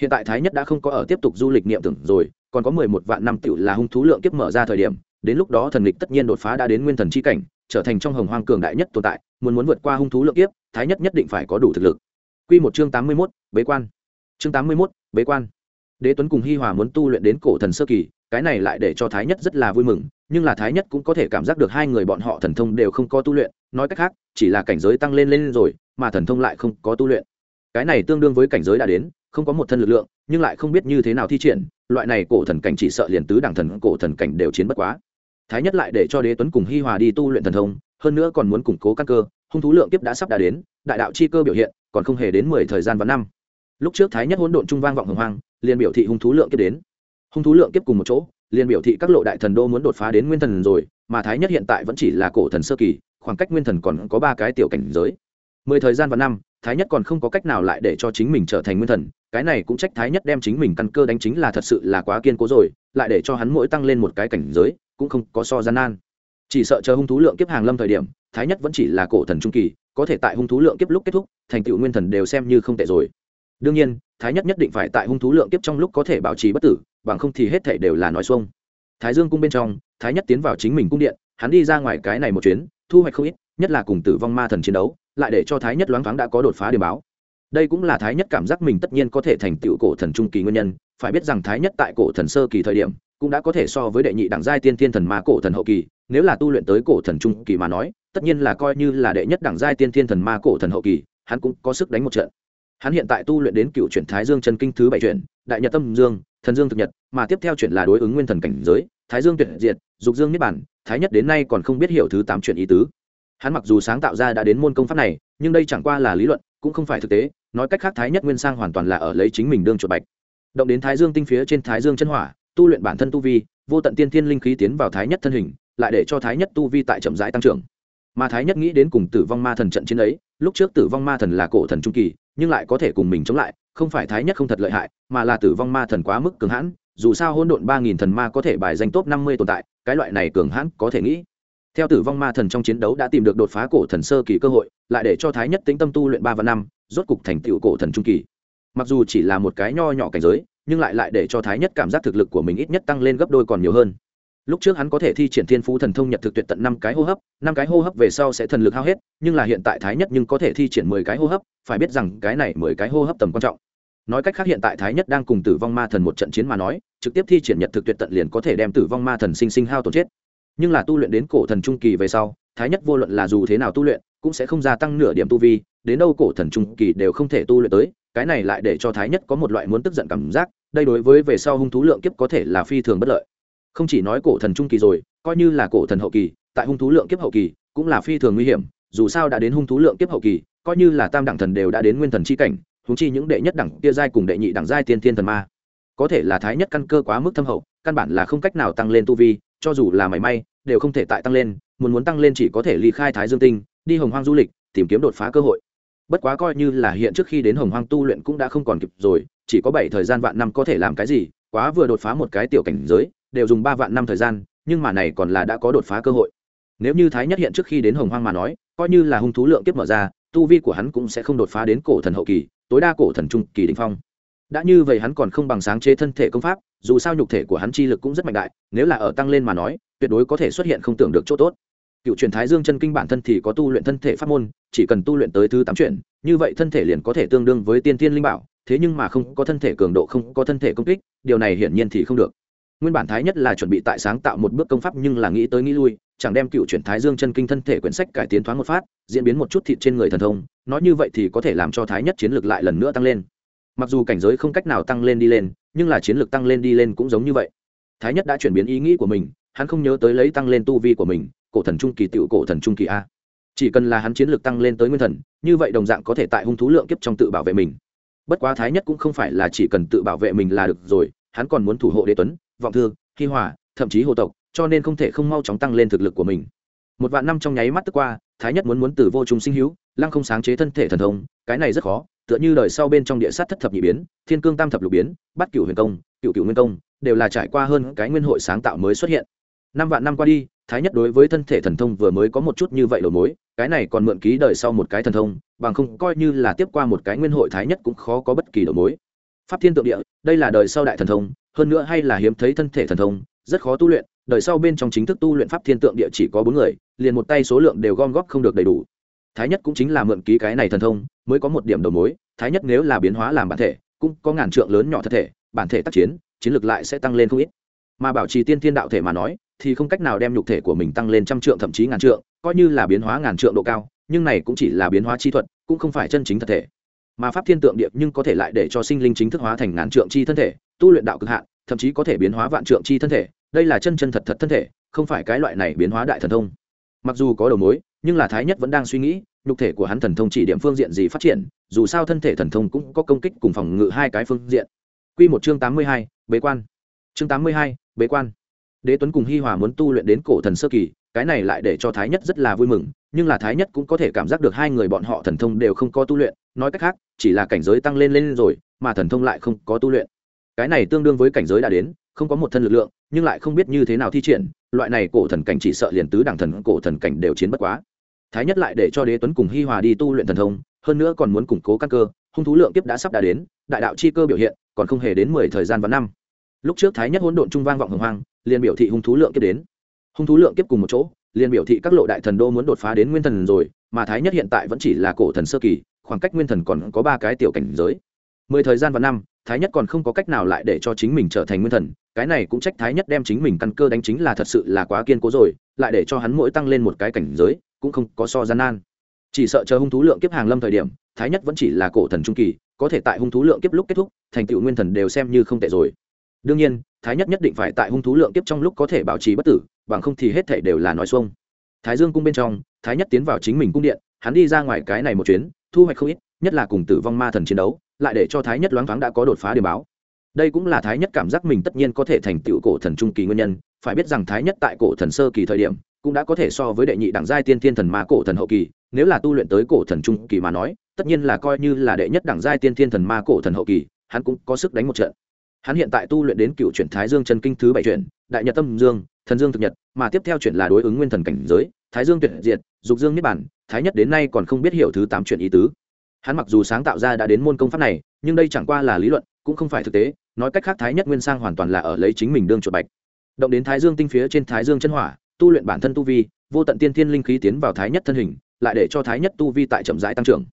hiện tại thái nhất đã không có ở tiếp tục du lịch niệm tưởng rồi, còn có mười một vạn năm tựu là hung thú lượng kiếp mở ra thời điểm, đến lúc đó thần lịch tất nhiên đột phá đã đến nguyên thần c h i cảnh, trở thành trong hồng hoang cường đại nhất tồn tại, muốn muốn vượt qua hung thú lượng kiếp, thái nhất nhất định phải có đủ thực lực. Q một chương tám mươi mốt, bế quan. Chương tám mươi mốt, bế quan. Đế tuấn cùng hi hòa muốn tu luyện đến cổ thần sơ kỳ, cái này lại để cho thái nhất rất là vui mừng, nhưng là thái nhất cũng có thể cảm giác được hai người bọn họ thần thông đều không có tu luyện, nói cách khác, chỉ là cảnh giới tăng lên lên rồi, mà thần thông lại không có tu luyện. Cái này tương đương với cảnh giới đã đến không có một thân lực lượng, nhưng lại không biết như thế nào thi triển, loại này cổ thần cảnh chỉ sợ liền tứ đẳng thần, cổ thần cảnh đều chiến bất quá. Thái nhất lại để cho đế tuấn cùng hi hòa đi tu luyện thần thông, hơn nữa còn muốn củng cố căn cơ, hung thú lượng kiếp đã sắp đã đến, đại đạo chi cơ biểu hiện, còn không hề đến mười thời gian và năm. Lúc trước thái nhất hỗn độn trung vang vọng hồng hoang, liền biểu thị hung thú lượng kiếp đến. Hung thú lượng kiếp cùng một chỗ, liền biểu thị các lộ đại thần đô muốn đột phá đến nguyên thần rồi, mà thái nhất hiện tại vẫn chỉ là cổ thần sơ kỳ, khoảng cách nguyên thần còn có ba cái tiểu cảnh giới. Mười thời gian và năm thái nhất còn không có cách nào lại để cho chính mình trở thành nguyên thần, cái này cũng trách thái nhất đem chính mình căn cơ đánh chính là thật sự là quá kiên cố rồi, lại để cho hắn mỗi tăng lên một cái cảnh giới, cũng không có so gian nan. Chỉ sợ chờ hung thú lượng kiếp hàng lâm thời điểm, thái nhất vẫn chỉ là cổ thần trung kỳ, có thể tại hung thú lượng kiếp lúc kết thúc, thành tựu nguyên thần đều xem như không tệ rồi. Đương nhiên, thái nhất nhất định phải tại hung thú lượng kiếp trong lúc có thể bảo trì bất tử, bằng không thì hết thể đều là nói xuông. Thái dương cung bên trong, thái nhất tiến vào chính mình cung điện, hắn đi ra ngoài cái này một chuyến, thu hoạch không ít, nhất là cùng tử vong ma thần chiến đấu lại để cho thái nhất loáng thoáng đã có đột phá điểm báo. Đây cũng là thái nhất cảm giác mình tất nhiên có thể thành tựu cổ thần trung kỳ nguyên nhân, phải biết rằng thái nhất tại cổ thần sơ kỳ thời điểm, cũng đã có thể so với đệ nhị đẳng giai tiên thiên thần ma cổ thần hậu kỳ, nếu là tu luyện tới cổ thần trung kỳ mà nói, tất nhiên là coi như là đệ nhất đẳng giai tiên thiên thần ma cổ thần hậu kỳ, hắn cũng có sức đánh một trận. Hắn hiện tại tu luyện đến cựu chuyển thái dương chân kinh thứ bảy chuyển, đại nhật tâm dương, thần dương thực nhật, mà tiếp theo chuyển là đối ứng nguyên thần cảnh giới, thái dương tuyệt diệt, dục dương niết bản thái nhất đến nay còn không biết hiểu thứ tám chuyển ý tứ hắn mặc dù sáng tạo ra đã đến môn công pháp này, nhưng đây chẳng qua là lý luận, cũng không phải thực tế. Nói cách khác, thái nhất nguyên sang hoàn toàn là ở lấy chính mình đương chuột bạch. Động đến thái dương tinh phía trên thái dương chân hỏa, tu luyện bản thân tu vi, vô tận tiên thiên linh khí tiến vào thái nhất thân hình, lại để cho thái nhất tu vi tại chậm rãi tăng trưởng. Mà thái nhất nghĩ đến cùng tử vong ma thần trận chiến ấy, lúc trước tử vong ma thần là cổ thần trung kỳ, nhưng lại có thể cùng mình chống lại, không phải thái nhất không thật lợi hại, mà là tử vong ma thần quá mức cường hãn, dù sao hỗn độn ba nghìn thần ma có thể bài danh top năm mươi tồn tại, cái loại này cường hãn có thể nghĩ theo tử vong ma thần trong chiến đấu đã tìm được đột phá cổ thần sơ kỳ cơ hội, lại để cho thái nhất tính tâm tu luyện ba và năm, rốt cục thành tựu cổ thần trung kỳ. Mặc dù chỉ là một cái nho nhỏ cảnh giới, nhưng lại lại để cho thái nhất cảm giác thực lực của mình ít nhất tăng lên gấp đôi còn nhiều hơn. Lúc trước hắn có thể thi triển thiên phú thần thông nhật thực tuyệt tận năm cái hô hấp, năm cái hô hấp về sau sẽ thần lực hao hết, nhưng là hiện tại thái nhất nhưng có thể thi triển mười cái hô hấp, phải biết rằng cái này mười cái hô hấp tầm quan trọng. Nói cách khác hiện tại thái nhất đang cùng tử vong ma thần một trận chiến mà nói, trực tiếp thi triển nhật thực tuyệt tận liền có thể đem tử vong ma thần sinh sinh hao tổn chết nhưng là tu luyện đến cổ thần trung kỳ về sau, thái nhất vô luận là dù thế nào tu luyện, cũng sẽ không gia tăng nửa điểm tu vi, đến đâu cổ thần trung kỳ đều không thể tu luyện tới, cái này lại để cho thái nhất có một loại muốn tức giận cảm giác, đây đối với về sau hung thú lượng kiếp có thể là phi thường bất lợi. Không chỉ nói cổ thần trung kỳ rồi, coi như là cổ thần hậu kỳ, tại hung thú lượng kiếp hậu kỳ cũng là phi thường nguy hiểm, dù sao đã đến hung thú lượng kiếp hậu kỳ, coi như là tam đẳng thần đều đã đến nguyên thần chi cảnh húng chi những đệ nhất đẳng kia giai cùng đệ nhị đẳng giai tiên thiên thần ma, có thể là thái nhất căn cơ quá mức thâm hậu, căn bản là không cách nào tăng lên tu vi, cho dù là mảy may đều không thể tại tăng lên, muốn muốn tăng lên chỉ có thể ly khai thái dương tinh, đi hồng hoang du lịch, tìm kiếm đột phá cơ hội. Bất quá coi như là hiện trước khi đến hồng hoang tu luyện cũng đã không còn kịp rồi, chỉ có bảy thời gian vạn năm có thể làm cái gì, quá vừa đột phá một cái tiểu cảnh giới, đều dùng ba vạn năm thời gian, nhưng mà này còn là đã có đột phá cơ hội. Nếu như thái nhất hiện trước khi đến hồng hoang mà nói, coi như là hung thú lượng kiếp mở ra, tu vi của hắn cũng sẽ không đột phá đến cổ thần hậu kỳ, tối đa cổ thần trung kỳ đình phong. Đã như vậy hắn còn không bằng sáng chế thân thể công pháp, dù sao nhục thể của hắn chi lực cũng rất mạnh đại, nếu là ở tăng lên mà nói tuyệt đối có thể xuất hiện không tưởng được chỗ tốt. Cựu truyền thái dương chân kinh bản thân thì có tu luyện thân thể pháp môn, chỉ cần tu luyện tới thứ tám chuyển, như vậy thân thể liền có thể tương đương với tiên tiên linh bảo, thế nhưng mà không có thân thể cường độ, không có thân thể công kích, điều này hiển nhiên thì không được. Nguyên bản thái nhất là chuẩn bị tại sáng tạo một bước công pháp nhưng là nghĩ tới nghĩ lui, chẳng đem cựu chuyển thái dương chân kinh thân thể quyển sách cải tiến thoáng một phát, diễn biến một chút thịt trên người thần thông, nói như vậy thì có thể làm cho thái nhất chiến lược lại lần nữa tăng lên. Mặc dù cảnh giới không cách nào tăng lên đi lên, nhưng là chiến lược tăng lên đi lên cũng giống như vậy. Thái nhất đã chuyển biến ý nghĩ của mình hắn không nhớ tới lấy tăng lên tu vi của mình, cổ thần trung kỳ tựu cổ thần trung kỳ a. Chỉ cần là hắn chiến lược tăng lên tới nguyên thần, như vậy đồng dạng có thể tại hung thú lượng kiếp trong tự bảo vệ mình. Bất quá thái nhất cũng không phải là chỉ cần tự bảo vệ mình là được rồi, hắn còn muốn thủ hộ đế tuấn, vọng thư, hi hòa, thậm chí hồ tộc, cho nên không thể không mau chóng tăng lên thực lực của mình. Một vạn năm trong nháy mắt tức qua, thái nhất muốn muốn từ vô trùng sinh hữu, lăng không sáng chế thân thể thần thông, cái này rất khó, tựa như đời sau bên trong địa sát thất thập nhị biến, thiên cương tam thập lục biến bắt cửu huyền công cựu cựu nguyên công, đều là trải qua hơn cái nguyên hội sáng tạo mới xuất hiện năm vạn năm qua đi, thái nhất đối với thân thể thần thông vừa mới có một chút như vậy đầu mối, cái này còn mượn ký đời sau một cái thần thông, bằng không coi như là tiếp qua một cái nguyên hội thái nhất cũng khó có bất kỳ đầu mối. Pháp thiên tượng địa, đây là đời sau đại thần thông, hơn nữa hay là hiếm thấy thân thể thần thông, rất khó tu luyện, đời sau bên trong chính thức tu luyện pháp thiên tượng địa chỉ có bốn người, liền một tay số lượng đều gom góp không được đầy đủ. Thái nhất cũng chính là mượn ký cái này thần thông, mới có một điểm đầu mối, thái nhất nếu là biến hóa làm bản thể, cũng có ngàn trượng lớn nhỏ thật thể, bản thể tác chiến chiến lược lại sẽ tăng lên không ít. Mà bảo trì tiên thiên đạo thể mà nói thì không cách nào đem nhục thể của mình tăng lên trăm trượng thậm chí ngàn trượng coi như là biến hóa ngàn trượng độ cao nhưng này cũng chỉ là biến hóa chi thuật cũng không phải chân chính thật thể mà pháp thiên tượng điệp nhưng có thể lại để cho sinh linh chính thức hóa thành ngàn trượng chi thân thể tu luyện đạo cực hạn thậm chí có thể biến hóa vạn trượng chi thân thể đây là chân chân thật thật thân thể không phải cái loại này biến hóa đại thần thông mặc dù có đầu mối nhưng là thái nhất vẫn đang suy nghĩ nhục thể của hắn thần thông chỉ điểm phương diện gì phát triển dù sao thân thể thần thông cũng có công kích cùng phòng ngự hai cái phương diện Quy một chương tám mươi hai, bế quan. Chương tám mươi hai, bế quan. Đế Tuấn cùng Hi Hòa muốn tu luyện đến cổ thần sơ kỳ, cái này lại để cho Thái Nhất rất là vui mừng, nhưng là Thái Nhất cũng có thể cảm giác được hai người bọn họ thần thông đều không có tu luyện, nói cách khác, chỉ là cảnh giới tăng lên lên rồi, mà thần thông lại không có tu luyện. Cái này tương đương với cảnh giới đã đến, không có một thân lực lượng, nhưng lại không biết như thế nào thi triển, loại này cổ thần cảnh chỉ sợ liền tứ đẳng thần cổ thần cảnh đều chiến bất quá. Thái Nhất lại để cho Đế Tuấn cùng Hi Hòa đi tu luyện thần thông, hơn nữa còn muốn củng cố căn cơ, hung thú lượng tiếp đã sắp đã đến, đại đạo chi cơ biểu hiện, còn không hề đến mười thời gian và năm lúc trước thái nhất hỗn độn trung vang vọng hồng hoang liền biểu thị hung thú lượng kiếp đến. Hung thú lượng kiếp cùng một chỗ, liền biểu thị các lộ đại thần đô muốn đột phá đến nguyên thần rồi, mà thái nhất hiện tại vẫn chỉ là cổ thần sơ kỳ, khoảng cách nguyên thần còn có ba cái tiểu cảnh giới. Mười thời gian và năm, thái nhất còn không có cách nào lại để cho chính mình trở thành nguyên thần, cái này cũng trách thái nhất đem chính mình căn cơ đánh chính là thật sự là quá kiên cố rồi, lại để cho hắn mỗi tăng lên một cái cảnh giới, cũng không có so gian nan. Chỉ sợ chờ hung thú lượng kiếp hàng lâm thời điểm, thái nhất vẫn chỉ là cổ thần trung kỳ, có thể tại hung thú lượng kiếp lúc kết thúc, thành tựu nguyên thần đều xem như không tệ rồi. Đương nhiên thái nhất nhất định phải tại hung thú lượng kiếp trong lúc có thể bảo trì bất tử, bằng không thì hết thể đều là nói xuông. Thái dương cung bên trong, thái nhất tiến vào chính mình cung điện, hắn đi ra ngoài cái này một chuyến, thu hoạch không ít, nhất là cùng tử vong ma thần chiến đấu, lại để cho thái nhất loáng thoáng đã có đột phá điểm báo. Đây cũng là thái nhất cảm giác mình tất nhiên có thể thành tựu cổ thần trung kỳ nguyên nhân, phải biết rằng thái nhất tại cổ thần sơ kỳ thời điểm, cũng đã có thể so với đệ nhị đẳng giai tiên thiên thần ma cổ thần hậu kỳ, nếu là tu luyện tới cổ thần trung kỳ mà nói, tất nhiên là coi như là đệ nhất đẳng giai tiên thiên thần ma cổ thần hậu kỳ, hắn cũng có sức đánh một trận hắn hiện tại tu luyện đến cựu chuyển thái dương chân kinh thứ bảy chuyển, đại nhật tâm dương, thần dương thực nhật, mà tiếp theo chuyển là đối ứng nguyên thần cảnh giới, thái dương tuyệt diệt, dục dương niết bản thái nhất đến nay còn không biết hiểu thứ tám chuyển ý tứ. Hắn mặc dù sáng tạo ra đã đến môn công pháp này, nhưng đây chẳng qua là lý luận, cũng không phải thực tế, nói cách khác thái nhất nguyên sang hoàn toàn là ở lấy chính mình đương chuột bạch. Động đến thái dương tinh phía trên thái dương chân hỏa, tu luyện bản thân tu vi, vô tận tiên thiên linh khí tiến vào thái nhất thân hình, lại để cho thái nhất tu vi tại chậm rãi tăng trưởng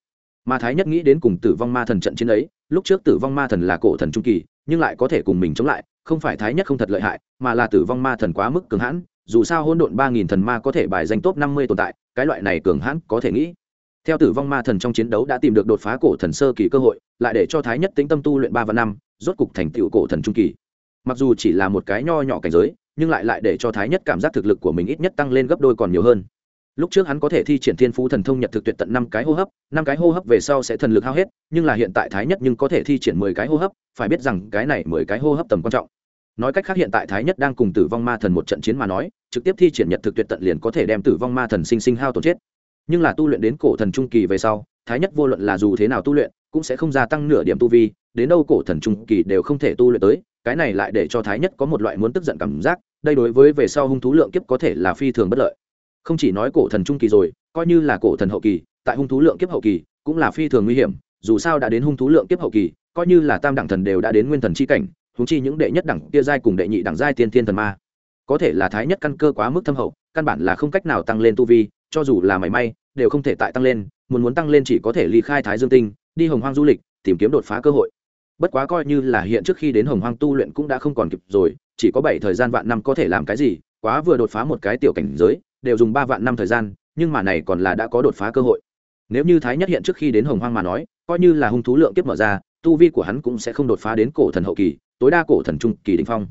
mà thái nhất nghĩ đến cùng tử vong ma thần trận chiến ấy, lúc trước tử vong ma thần là cổ thần trung kỳ, nhưng lại có thể cùng mình chống lại, không phải thái nhất không thật lợi hại, mà là tử vong ma thần quá mức cường hãn, dù sao hỗn độn ba nghìn thần ma có thể bài danh top năm mươi tồn tại, cái loại này cường hãn có thể nghĩ. Theo tử vong ma thần trong chiến đấu đã tìm được đột phá cổ thần sơ kỳ cơ hội, lại để cho thái nhất tính tâm tu luyện ba và năm, rốt cục thành tựu cổ thần trung kỳ. Mặc dù chỉ là một cái nho nhỏ cảnh giới, nhưng lại lại để cho thái nhất cảm giác thực lực của mình ít nhất tăng lên gấp đôi còn nhiều hơn lúc trước hắn có thể thi triển thiên phú thần thông nhật thực tuyệt tận năm cái hô hấp, năm cái hô hấp về sau sẽ thần lực hao hết, nhưng là hiện tại thái nhất nhưng có thể thi triển mười cái hô hấp, phải biết rằng cái này mười cái hô hấp tầm quan trọng. Nói cách khác hiện tại thái nhất đang cùng tử vong ma thần một trận chiến mà nói, trực tiếp thi triển nhật thực tuyệt tận liền có thể đem tử vong ma thần sinh sinh hao tổn chết. Nhưng là tu luyện đến cổ thần trung kỳ về sau, thái nhất vô luận là dù thế nào tu luyện, cũng sẽ không gia tăng nửa điểm tu vi, đến đâu cổ thần trung kỳ đều không thể tu luyện tới, cái này lại để cho thái nhất có một loại muốn tức giận cảm giác, đây đối với về sau hung thú lượng kiếp có thể là phi thường bất lợi không chỉ nói cổ thần trung kỳ rồi, coi như là cổ thần hậu kỳ, tại hung thú lượng kiếp hậu kỳ cũng là phi thường nguy hiểm, dù sao đã đến hung thú lượng kiếp hậu kỳ, coi như là tam đẳng thần đều đã đến nguyên thần c h i cảnh húng chi những đệ nhất đẳng kia giai cùng đệ nhị đẳng giai tiên thiên thần ma, có thể là thái nhất căn cơ quá mức thâm hậu, căn bản là không cách nào tăng lên tu vi, cho dù là mảy may, đều không thể tại tăng lên, muốn muốn tăng lên chỉ có thể ly khai thái dương tinh, đi hồng hoang du lịch, tìm kiếm đột phá cơ hội. Bất quá coi như là hiện trước khi đến hồng hoang tu luyện cũng đã không còn kịp rồi, chỉ có bảy thời gian vạn năm có thể làm cái gì, quá vừa đột phá một cái tiểu cảnh giới đều dùng ba vạn năm thời gian, nhưng mà này còn là đã có đột phá cơ hội. Nếu như thái nhất hiện trước khi đến hồng hoang mà nói, coi như là hung thú lượng kiếp mở ra, tu vi của hắn cũng sẽ không đột phá đến cổ thần hậu kỳ, tối đa cổ thần trung kỳ đình phong.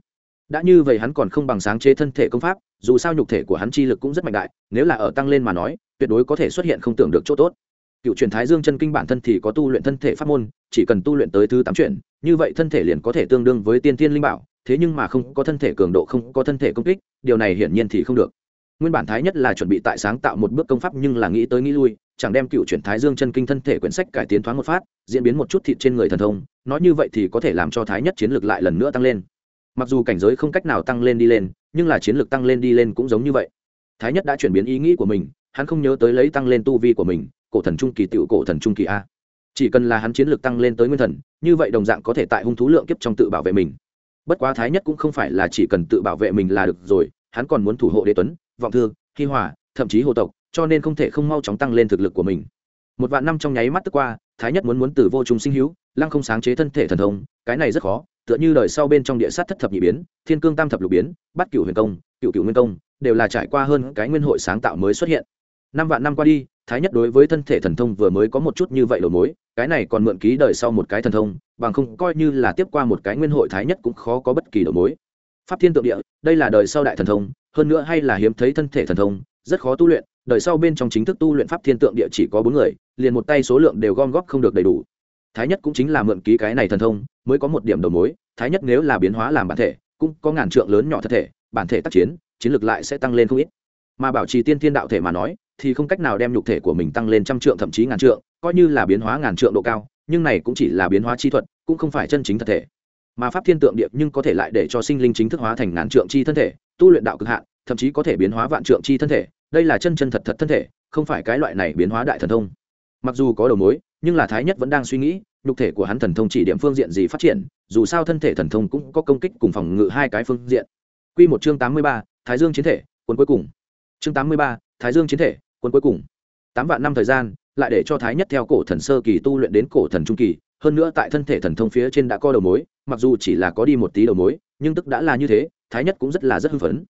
Đã như vậy hắn còn không bằng sáng chế thân thể công pháp, dù sao nhục thể của hắn chi lực cũng rất mạnh đại, nếu là ở tăng lên mà nói, tuyệt đối có thể xuất hiện không tưởng được chỗ tốt. Cựu truyền thái dương chân kinh bản thân thì có tu luyện thân thể pháp môn, chỉ cần tu luyện tới thứ tám chuyển, như vậy thân thể liền có thể tương đương với tiên tiên linh bảo, thế nhưng mà không có thân thể cường độ, không có thân thể công kích, điều này hiển nhiên thì không được nguyên bản thái nhất là chuẩn bị tại sáng tạo một bước công pháp nhưng là nghĩ tới nghĩ lui, chẳng đem cựu chuyển thái dương chân kinh thân thể quyển sách cải tiến thoáng một phát, diễn biến một chút thịt trên người thần thông, nói như vậy thì có thể làm cho thái nhất chiến lược lại lần nữa tăng lên. Mặc dù cảnh giới không cách nào tăng lên đi lên, nhưng là chiến lược tăng lên đi lên cũng giống như vậy. Thái nhất đã chuyển biến ý nghĩ của mình, hắn không nhớ tới lấy tăng lên tu vi của mình, cổ thần trung kỳ tựu cổ thần trung kỳ a. Chỉ cần là hắn chiến lược tăng lên tới nguyên thần, như vậy đồng dạng có thể tại hung thú lượng kiếp trong tự bảo vệ mình. Bất quá thái nhất cũng không phải là chỉ cần tự bảo vệ mình là được rồi, hắn còn muốn thủ hộ đế tuấn vọng thương hi hòa, thậm chí hồ tộc, cho nên không thể không mau chóng tăng lên thực lực của mình. Một vạn năm trong nháy mắt tức qua, thái nhất muốn muốn từ vô trung sinh hữu, lăng không sáng chế thân thể thần thông, cái này rất khó, tựa như đời sau bên trong địa sát thất thập nhị biến, thiên cương tam thập lục biến, bắt cửu huyền công cựu cựu nguyên công, đều là trải qua hơn cái nguyên hội sáng tạo mới xuất hiện. Năm vạn năm qua đi, thái nhất đối với thân thể thần thông vừa mới có một chút như vậy đầu mối, cái này còn mượn ký đời sau một cái thần thông, bằng không coi như là tiếp qua một cái nguyên hội thái nhất cũng khó có bất kỳ đầu mối. Pháp thiên tượng địa, đây là đời sau đại thần thông hơn nữa hay là hiếm thấy thân thể thần thông, rất khó tu luyện, đời sau bên trong chính thức tu luyện pháp thiên tượng địa chỉ có bốn người, liền một tay số lượng đều gom góp không được đầy đủ. Thái nhất cũng chính là mượn ký cái này thần thông, mới có một điểm đầu mối, thái nhất nếu là biến hóa làm bản thể, cũng có ngàn trượng lớn nhỏ thật thể, bản thể tác chiến chiến lược lại sẽ tăng lên không ít. Mà bảo trì tiên thiên đạo thể mà nói, thì không cách nào đem nhục thể của mình tăng lên trăm trượng thậm chí ngàn trượng, coi như là biến hóa ngàn trượng độ cao, nhưng này cũng chỉ là biến hóa chi thuật, cũng không phải chân chính thật thể mà pháp thiên tượng điệp nhưng có thể lại để cho sinh linh chính thức hóa thành ngàn trượng chi thân thể tu luyện đạo cực hạn thậm chí có thể biến hóa vạn trượng chi thân thể đây là chân chân thật thật thân thể không phải cái loại này biến hóa đại thần thông mặc dù có đầu mối nhưng là thái nhất vẫn đang suy nghĩ nhục thể của hắn thần thông chỉ điểm phương diện gì phát triển dù sao thân thể thần thông cũng có công kích cùng phòng ngự hai cái phương diện Quy một chương tám mươi ba, Thái Dương chiến thể, quân cuối cùng. Chương tám mươi ba, Thái Dương chiến thể, quân cuối cùng. Tám vạn năm thời gian, lại để cho Thái Nhất theo cổ thần sơ kỳ tu luyện đến cổ thần trung kỳ, hơn nữa tại thân thể thần thông phía trên đã có đầu mối, mặc dù chỉ là có đi một tí đầu mối, nhưng tức đã là như thế, Thái Nhất cũng rất là rất hưng phấn.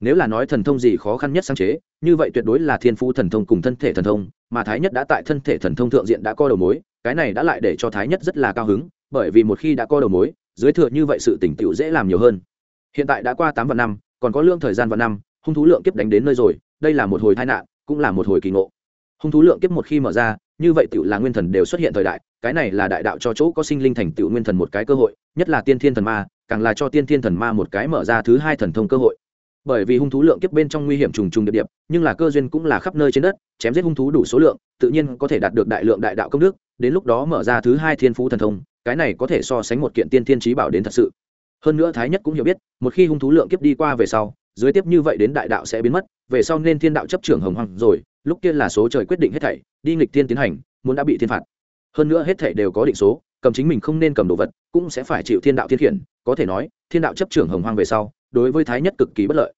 Nếu là nói thần thông gì khó khăn nhất sáng chế, như vậy tuyệt đối là thiên phú thần thông cùng thân thể thần thông, mà Thái Nhất đã tại thân thể thần thông thượng diện đã có đầu mối, cái này đã lại để cho Thái Nhất rất là cao hứng, bởi vì một khi đã có đầu mối, dưới thừa như vậy sự tỉnh tựu dễ làm nhiều hơn hiện tại đã qua tám vạn năm còn có lượng thời gian vạn năm hung thú lượng kiếp đánh đến nơi rồi đây là một hồi tai nạn cũng là một hồi kỳ ngộ hung thú lượng kiếp một khi mở ra như vậy tựu là nguyên thần đều xuất hiện thời đại cái này là đại đạo cho chỗ có sinh linh thành tựu nguyên thần một cái cơ hội, nhất là tiên thiên thần ma, càng là cho tiên thiên thần ma một cái mở ra thứ hai thần thông cơ hội. Bởi vì hung thú lượng kiếp bên trong nguy hiểm trùng trùng điệp điệp nhưng là cơ duyên cũng là khắp nơi trên đất, chém giết hung thú đủ số lượng, tự nhiên có thể đạt được đại lượng đại đạo công đức, đến lúc đó mở ra thứ hai thiên phú thần thông, cái này có thể so sánh một kiện tiên thiên trí bảo đến thật sự. Hơn nữa thái nhất cũng hiểu biết, một khi hung thú lượng kiếp đi qua về sau, dưới tiếp như vậy đến đại đạo sẽ biến mất, về sau nên thiên đạo chấp trưởng hồng hoàng rồi, lúc kia là số trời quyết định hết thảy, đi nghịch thiên tiến hành, muốn đã bị thiên phạt hơn nữa hết thảy đều có định số, cầm chính mình không nên cầm đồ vật, cũng sẽ phải chịu thiên đạo thiên khiển, có thể nói, thiên đạo chấp trưởng hồng hoang về sau, đối với thái nhất cực kỳ bất lợi.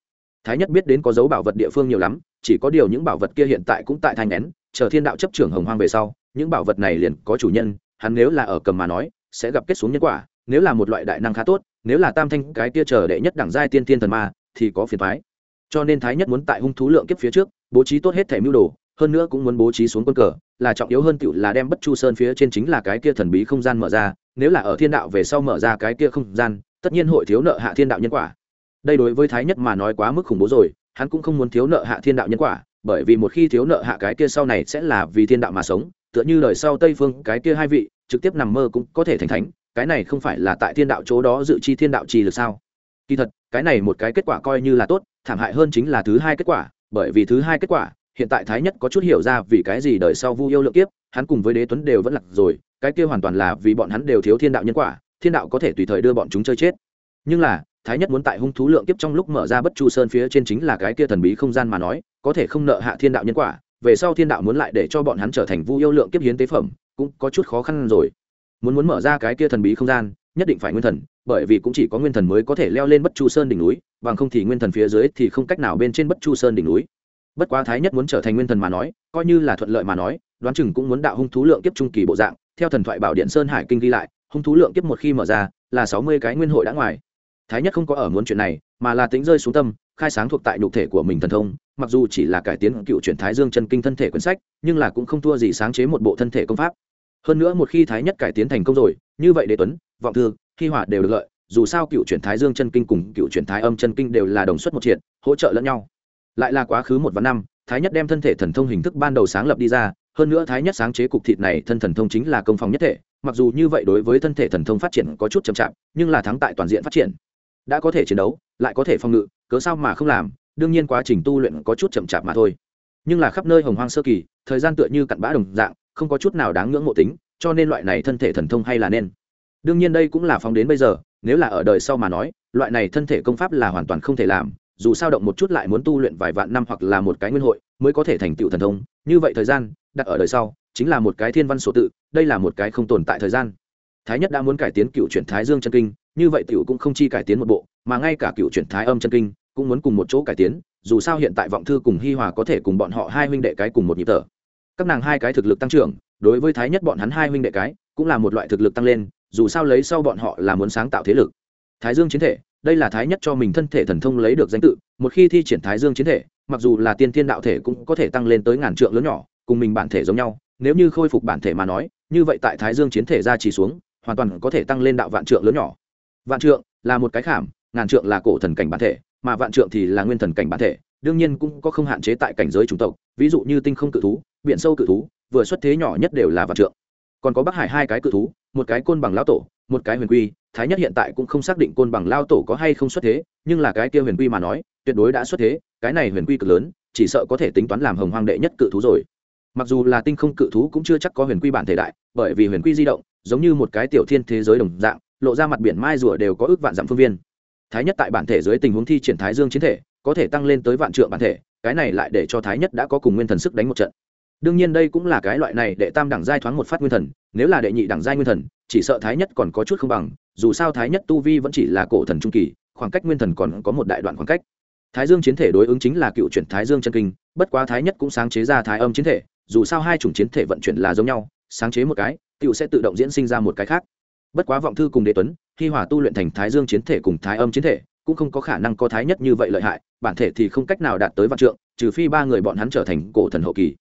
Thái nhất biết đến có dấu bảo vật địa phương nhiều lắm, chỉ có điều những bảo vật kia hiện tại cũng tại thanh nén chờ thiên đạo chấp trưởng hồng hoang về sau, những bảo vật này liền có chủ nhân, hắn nếu là ở cầm mà nói, sẽ gặp kết xuống nhân quả, nếu là một loại đại năng khá tốt, nếu là tam thanh cái kia chờ đệ nhất đẳng giai tiên tiên thần ma, thì có phiền thoái cho nên thái nhất muốn tại hung thú lượng kiếp phía trước, bố trí tốt hết thẻ mưu đồ hơn nữa cũng muốn bố trí xuống quân cờ, là trọng yếu hơn tựu là đem bất chu sơn phía trên chính là cái kia thần bí không gian mở ra, nếu là ở thiên đạo về sau mở ra cái kia không gian, tất nhiên hội thiếu nợ hạ thiên đạo nhân quả. Đây đối với thái nhất mà nói quá mức khủng bố rồi, hắn cũng không muốn thiếu nợ hạ thiên đạo nhân quả, bởi vì một khi thiếu nợ hạ cái kia sau này sẽ là vì thiên đạo mà sống, tựa như lời sau tây phương cái kia hai vị, trực tiếp nằm mơ cũng có thể thành thánh, cái này không phải là tại thiên đạo chỗ đó dự chi thiên đạo trì được sao? Kỳ thật, cái này một cái kết quả coi như là tốt, thảm hại hơn chính là thứ hai kết quả, bởi vì thứ hai kết quả hiện tại thái nhất có chút hiểu ra vì cái gì đời sau vu yêu lượng kiếp, hắn cùng với đế tuấn đều vẫn lặc rồi, cái kia hoàn toàn là vì bọn hắn đều thiếu thiên đạo nhân quả, thiên đạo có thể tùy thời đưa bọn chúng chơi chết. Nhưng là, thái nhất muốn tại hung thú lượng kiếp trong lúc mở ra bất chu sơn phía trên chính là cái kia thần bí không gian mà nói, có thể không nợ hạ thiên đạo nhân quả, về sau thiên đạo muốn lại để cho bọn hắn trở thành vu yêu lượng kiếp hiến tế phẩm, cũng có chút khó khăn rồi. Muốn muốn mở ra cái kia thần bí không gian, nhất định phải nguyên thần, bởi vì cũng chỉ có nguyên thần mới có thể leo lên bất chu sơn đỉnh núi, bằng không thì nguyên thần phía dưới thì không cách nào bên trên bất chu sơn đỉnh núi bất quá thái nhất muốn trở thành nguyên thần mà nói, coi như là thuận lợi mà nói, đoán chừng cũng muốn đạo hung thú lượng kiếp trung kỳ bộ dạng, theo thần thoại bảo điện sơn hải kinh ghi lại, hung thú lượng kiếp một khi mở ra, là sáu mươi cái nguyên hội đã ngoài. Thái nhất không có ở muốn chuyện này, mà là tính rơi xuống tâm, khai sáng thuộc tại nhục thể của mình thần thông, mặc dù chỉ là cải tiến cựu Truyền thái dương chân kinh thân thể quyển sách, nhưng là cũng không thua gì sáng chế một bộ thân thể công pháp. Hơn nữa một khi thái nhất cải tiến thành công rồi, như vậy đế tuấn, vọng thư khi hỏa đều được lợi, dù sao cựu Truyền thái dương chân kinh cùng cựu Truyền thái âm chân kinh đều là đồng xuất một triệt, hỗ trợ lẫn nhau lại là quá khứ một và năm, thái nhất đem thân thể thần thông hình thức ban đầu sáng lập đi ra, hơn nữa thái nhất sáng chế cục thịt này thân thần thông chính là công phòng nhất thể, mặc dù như vậy đối với thân thể thần thông phát triển có chút chậm chạp, nhưng là thắng tại toàn diện phát triển. Đã có thể chiến đấu, lại có thể phòng ngự, cớ sao mà không làm, đương nhiên quá trình tu luyện có chút chậm chạp mà thôi. Nhưng là khắp nơi hồng hoang sơ kỳ, thời gian tựa như cặn bã đồng dạng, không có chút nào đáng ngưỡng mộ tính, cho nên loại này thân thể thần thông hay là nên. Đương nhiên đây cũng là phóng đến bây giờ, nếu là ở đời sau mà nói, loại này thân thể công pháp là hoàn toàn không thể làm dù sao động một chút lại muốn tu luyện vài vạn năm hoặc là một cái nguyên hội, mới có thể thành tựu thần thông. Như vậy thời gian, đặt ở đời sau, chính là một cái thiên văn số tự, đây là một cái không tồn tại thời gian. Thái nhất đã muốn cải tiến cựu chuyển thái dương chân kinh, như vậy tiểu cũng không chi cải tiến một bộ, mà ngay cả cựu chuyển thái âm chân kinh cũng muốn cùng một chỗ cải tiến, dù sao hiện tại vọng thư cùng hi hòa có thể cùng bọn họ hai huynh đệ cái cùng một nhịp thở. Các nàng hai cái thực lực tăng trưởng, đối với thái nhất bọn hắn hai huynh đệ cái cũng là một loại thực lực tăng lên, dù sao lấy sau bọn họ là muốn sáng tạo thế lực. Thái dương chiến thể đây là thái nhất cho mình thân thể thần thông lấy được danh tự, một khi thi triển thái dương chiến thể, mặc dù là tiên thiên đạo thể cũng có thể tăng lên tới ngàn trượng lớn nhỏ, cùng mình bản thể giống nhau, nếu như khôi phục bản thể mà nói, như vậy tại thái dương chiến thể ra chỉ xuống, hoàn toàn có thể tăng lên đạo vạn trượng lớn nhỏ. Vạn trượng là một cái khảm, ngàn trượng là cổ thần cảnh bản thể, mà vạn trượng thì là nguyên thần cảnh bản thể, đương nhiên cũng có không hạn chế tại cảnh giới chủng tộc, ví dụ như tinh không cự thú, biển sâu cự thú, vừa xuất thế nhỏ nhất đều là vạn trượng. Còn có bắc hải hai cái cự thú, một cái côn bằng Lão tổ một cái huyền quy, thái nhất hiện tại cũng không xác định côn bằng lao tổ có hay không xuất thế, nhưng là cái kia huyền quy mà nói, tuyệt đối đã xuất thế, cái này huyền quy cực lớn, chỉ sợ có thể tính toán làm hồng hoang đệ nhất cự thú rồi. Mặc dù là tinh không cự thú cũng chưa chắc có huyền quy bản thể đại, bởi vì huyền quy di động, giống như một cái tiểu thiên thế giới đồng dạng, lộ ra mặt biển mai rùa đều có ước vạn dặm phương viên. Thái nhất tại bản thể dưới tình huống thi triển thái dương chiến thể, có thể tăng lên tới vạn trượng bản thể, cái này lại để cho thái nhất đã có cùng nguyên thần sức đánh một trận đương nhiên đây cũng là cái loại này đệ tam đẳng giai thoáng một phát nguyên thần, nếu là đệ nhị đẳng giai nguyên thần, chỉ sợ thái nhất còn có chút không bằng, dù sao thái nhất tu vi vẫn chỉ là cổ thần trung kỳ, khoảng cách nguyên thần còn có một đại đoạn khoảng cách. Thái dương chiến thể đối ứng chính là cựu chuyển thái dương chân kinh, bất quá thái nhất cũng sáng chế ra thái âm chiến thể, dù sao hai chủng chiến thể vận chuyển là giống nhau, sáng chế một cái cựu sẽ tự động diễn sinh ra một cái khác. Bất quá vọng thư cùng đế tuấn, khi hòa tu luyện thành thái dương chiến thể cùng thái âm chiến thể, cũng không có khả năng có thái nhất như vậy lợi hại, bản thể thì không cách nào đạt tới vạn trượng, trừ phi ba người bọn hắn trở thành cổ thần hậu kỳ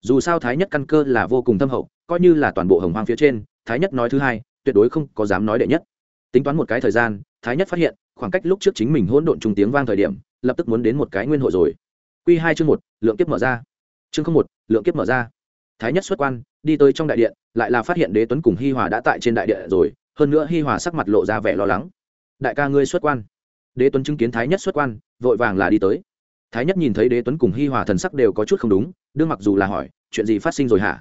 dù sao thái nhất căn cơ là vô cùng thâm hậu, coi như là toàn bộ hồng hoang phía trên, thái nhất nói thứ hai, tuyệt đối không có dám nói đệ nhất. Tính toán một cái thời gian, thái nhất phát hiện, khoảng cách lúc trước chính mình hỗn độn trung tiếng vang thời điểm, lập tức muốn đến một cái nguyên hội rồi. Q hai chương một, lượng kiếp mở ra. Chương không một, lượng kiếp mở ra. Thái nhất xuất quan, đi tới trong đại điện, lại là phát hiện đế tuấn cùng hi hòa đã tại trên đại điện rồi, hơn nữa hi hòa sắc mặt lộ ra vẻ lo lắng. Đại ca ngươi xuất quan. Đế tuấn chứng kiến thái nhất xuất quan, vội vàng là đi tới thái nhất nhìn thấy đế tuấn cùng hi hòa thần sắc đều có chút không đúng, đương mặc dù là hỏi, chuyện gì phát sinh rồi hả?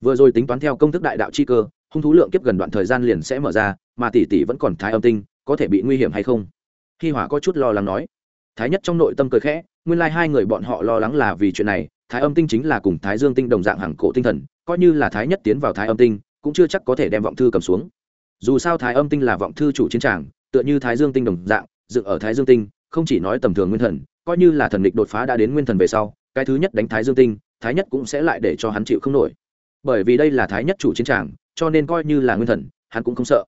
Vừa rồi tính toán theo công thức đại đạo chi cơ, hung thú lượng kiếp gần đoạn thời gian liền sẽ mở ra, mà tỷ tỷ vẫn còn thái âm tinh, có thể bị nguy hiểm hay không? Hi hòa có chút lo lắng nói. Thái nhất trong nội tâm cười khẽ, nguyên lai、like、hai người bọn họ lo lắng là vì chuyện này, thái âm tinh chính là cùng thái dương tinh đồng dạng hàng cổ tinh thần, coi như là thái nhất tiến vào thái âm tinh, cũng chưa chắc có thể đem vọng thư cầm xuống. Dù sao thái âm tinh là vọng thư chủ chiến tràng, tựa như thái dương tinh đồng dạng, dựng ở thái dương tinh, không chỉ nói tầm thường nguyên thần coi như là thần địch đột phá đã đến nguyên thần về sau, cái thứ nhất đánh thái dương tinh, thái nhất cũng sẽ lại để cho hắn chịu không nổi. Bởi vì đây là thái nhất chủ chiến tràng, cho nên coi như là nguyên thần, hắn cũng không sợ.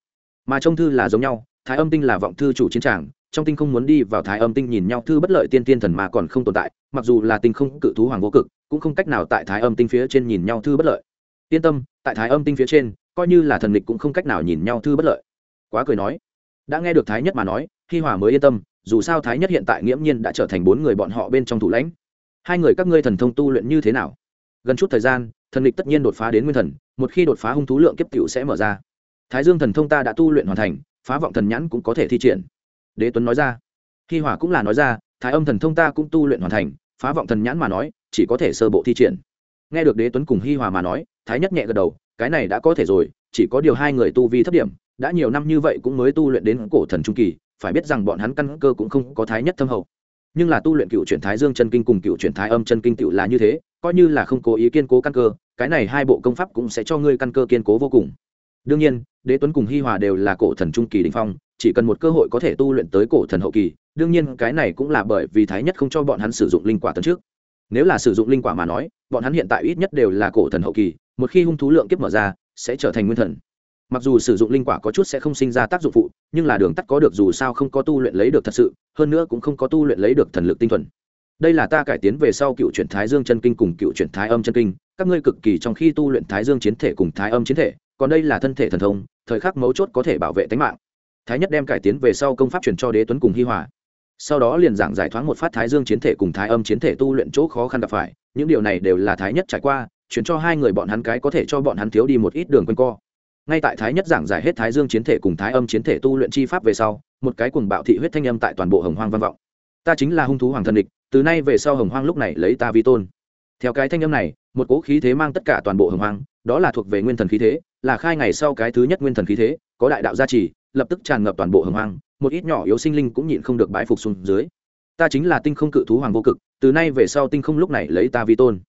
Mà trong thư là giống nhau, thái âm tinh là vọng thư chủ chiến tràng, trong tinh không muốn đi vào thái âm tinh nhìn nhau thư bất lợi tiên tiên thần mà còn không tồn tại, mặc dù là tinh không cự thú hoàng vô cực, cũng không cách nào tại thái âm tinh phía trên nhìn nhau thư bất lợi. Yên tâm, tại thái âm tinh phía trên, coi như là thần lịch cũng không cách nào nhìn nhau thư bất lợi. Quá cười nói. Đã nghe được thái nhất mà nói, hi hòa mới yên tâm dù sao thái nhất hiện tại nghiễm nhiên đã trở thành bốn người bọn họ bên trong thủ lãnh. Hai người các ngươi thần thông tu luyện như thế nào? Gần chút thời gian, thần lịch tất nhiên đột phá đến nguyên thần, một khi đột phá hung thú lượng kiếp cựu sẽ mở ra. Thái dương thần thông ta đã tu luyện hoàn thành, phá vọng thần nhãn cũng có thể thi triển. Đế tuấn nói ra. Khi hòa cũng là nói ra, thái âm thần thông ta cũng tu luyện hoàn thành, phá vọng thần nhãn mà nói, chỉ có thể sơ bộ thi triển. Nghe được đế tuấn cùng hi hòa mà nói, thái nhất nhẹ gật đầu, cái này đã có thể rồi, chỉ có điều hai người tu vi thấp điểm, đã nhiều năm như vậy cũng mới tu luyện đến cổ thần trung kỳ phải biết rằng bọn hắn căn cơ cũng không có thái nhất thâm hậu. Nhưng là tu luyện cựu chuyển thái dương chân kinh cùng cựu chuyển thái âm chân kinh cựu là như thế, coi như là không cố ý kiên cố căn cơ, cái này hai bộ công pháp cũng sẽ cho ngươi căn cơ kiên cố vô cùng. Đương nhiên, đế tuấn cùng hi hòa đều là cổ thần trung kỳ đình phong, chỉ cần một cơ hội có thể tu luyện tới cổ thần hậu kỳ, đương nhiên cái này cũng là bởi vì thái nhất không cho bọn hắn sử dụng linh quả tấn trước. Nếu là sử dụng linh quả mà nói, bọn hắn hiện tại ít nhất đều là cổ thần hậu kỳ, một khi hung thú lượng kiếp mở ra, sẽ trở thành nguyên thần mặc dù sử dụng linh quả có chút sẽ không sinh ra tác dụng phụ, nhưng là đường tắt có được dù sao không có tu luyện lấy được thật sự, hơn nữa cũng không có tu luyện lấy được thần lực tinh thuần. Đây là ta cải tiến về sau cựu chuyển thái dương chân kinh cùng cựu chuyển thái âm chân kinh, các ngươi cực kỳ trong khi tu luyện thái dương chiến thể cùng thái âm chiến thể, còn đây là thân thể thần thông, thời khắc mấu chốt có thể bảo vệ tính mạng. Thái nhất đem cải tiến về sau công pháp truyền cho đế tuấn cùng hi hòa. Sau đó liền giảng giải thoáng một phát thái dương chiến thể cùng thái âm chiến thể tu luyện chỗ khó khăn gặp phải, những điều này đều là thái nhất trải qua chuyển cho hai người bọn hắn cái có thể cho bọn hắn thiếu đi một ít đường quanh co ngay tại thái nhất giảng giải hết thái dương chiến thể cùng thái âm chiến thể tu luyện chi pháp về sau, một cái cuồng bạo thị huyết thanh âm tại toàn bộ hồng hoang văn vọng. Ta chính là hung thú hoàng thần địch, từ nay về sau hồng hoang lúc này lấy ta vi tôn. Theo cái thanh âm này, một cỗ khí thế mang tất cả toàn bộ hồng hoang, đó là thuộc về nguyên thần khí thế, là khai ngày sau cái thứ nhất nguyên thần khí thế, có đại đạo gia trì, lập tức tràn ngập toàn bộ hồng hoang, một ít nhỏ yếu sinh linh cũng nhịn không được bãi phục xuống dưới. Ta chính là tinh không cự thú hoàng vô cực, từ nay về sau tinh không lúc này lấy ta vi tôn.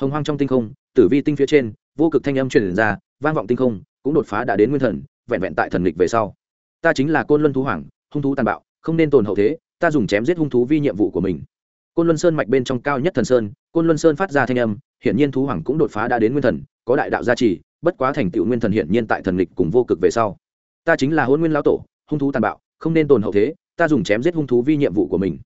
Hồng hoang trong tinh không, tử vi tinh phía trên, vô cực thanh âm truyền ra, vang vọng tinh không cũng đột phá đã đến nguyên thần, vẹn vẹn tại thần lịch về sau. Ta chính là côn luân thú hoàng, hung thú tàn bạo, không nên tồn hậu thế, ta dùng chém giết hung thú vi nhiệm vụ của mình. Côn luân sơn mạch bên trong cao nhất thần sơn, côn luân sơn phát ra thanh âm, hiển nhiên thú hoàng cũng đột phá đã đến nguyên thần, có đại đạo gia trì, bất quá thành tựu nguyên thần hiển nhiên tại thần lịch cùng vô cực về sau. Ta chính là hôn nguyên lão tổ, hung thú tàn bạo, không nên tồn hậu thế, ta dùng chém giết hung thú vi nhiệm vụ của mình.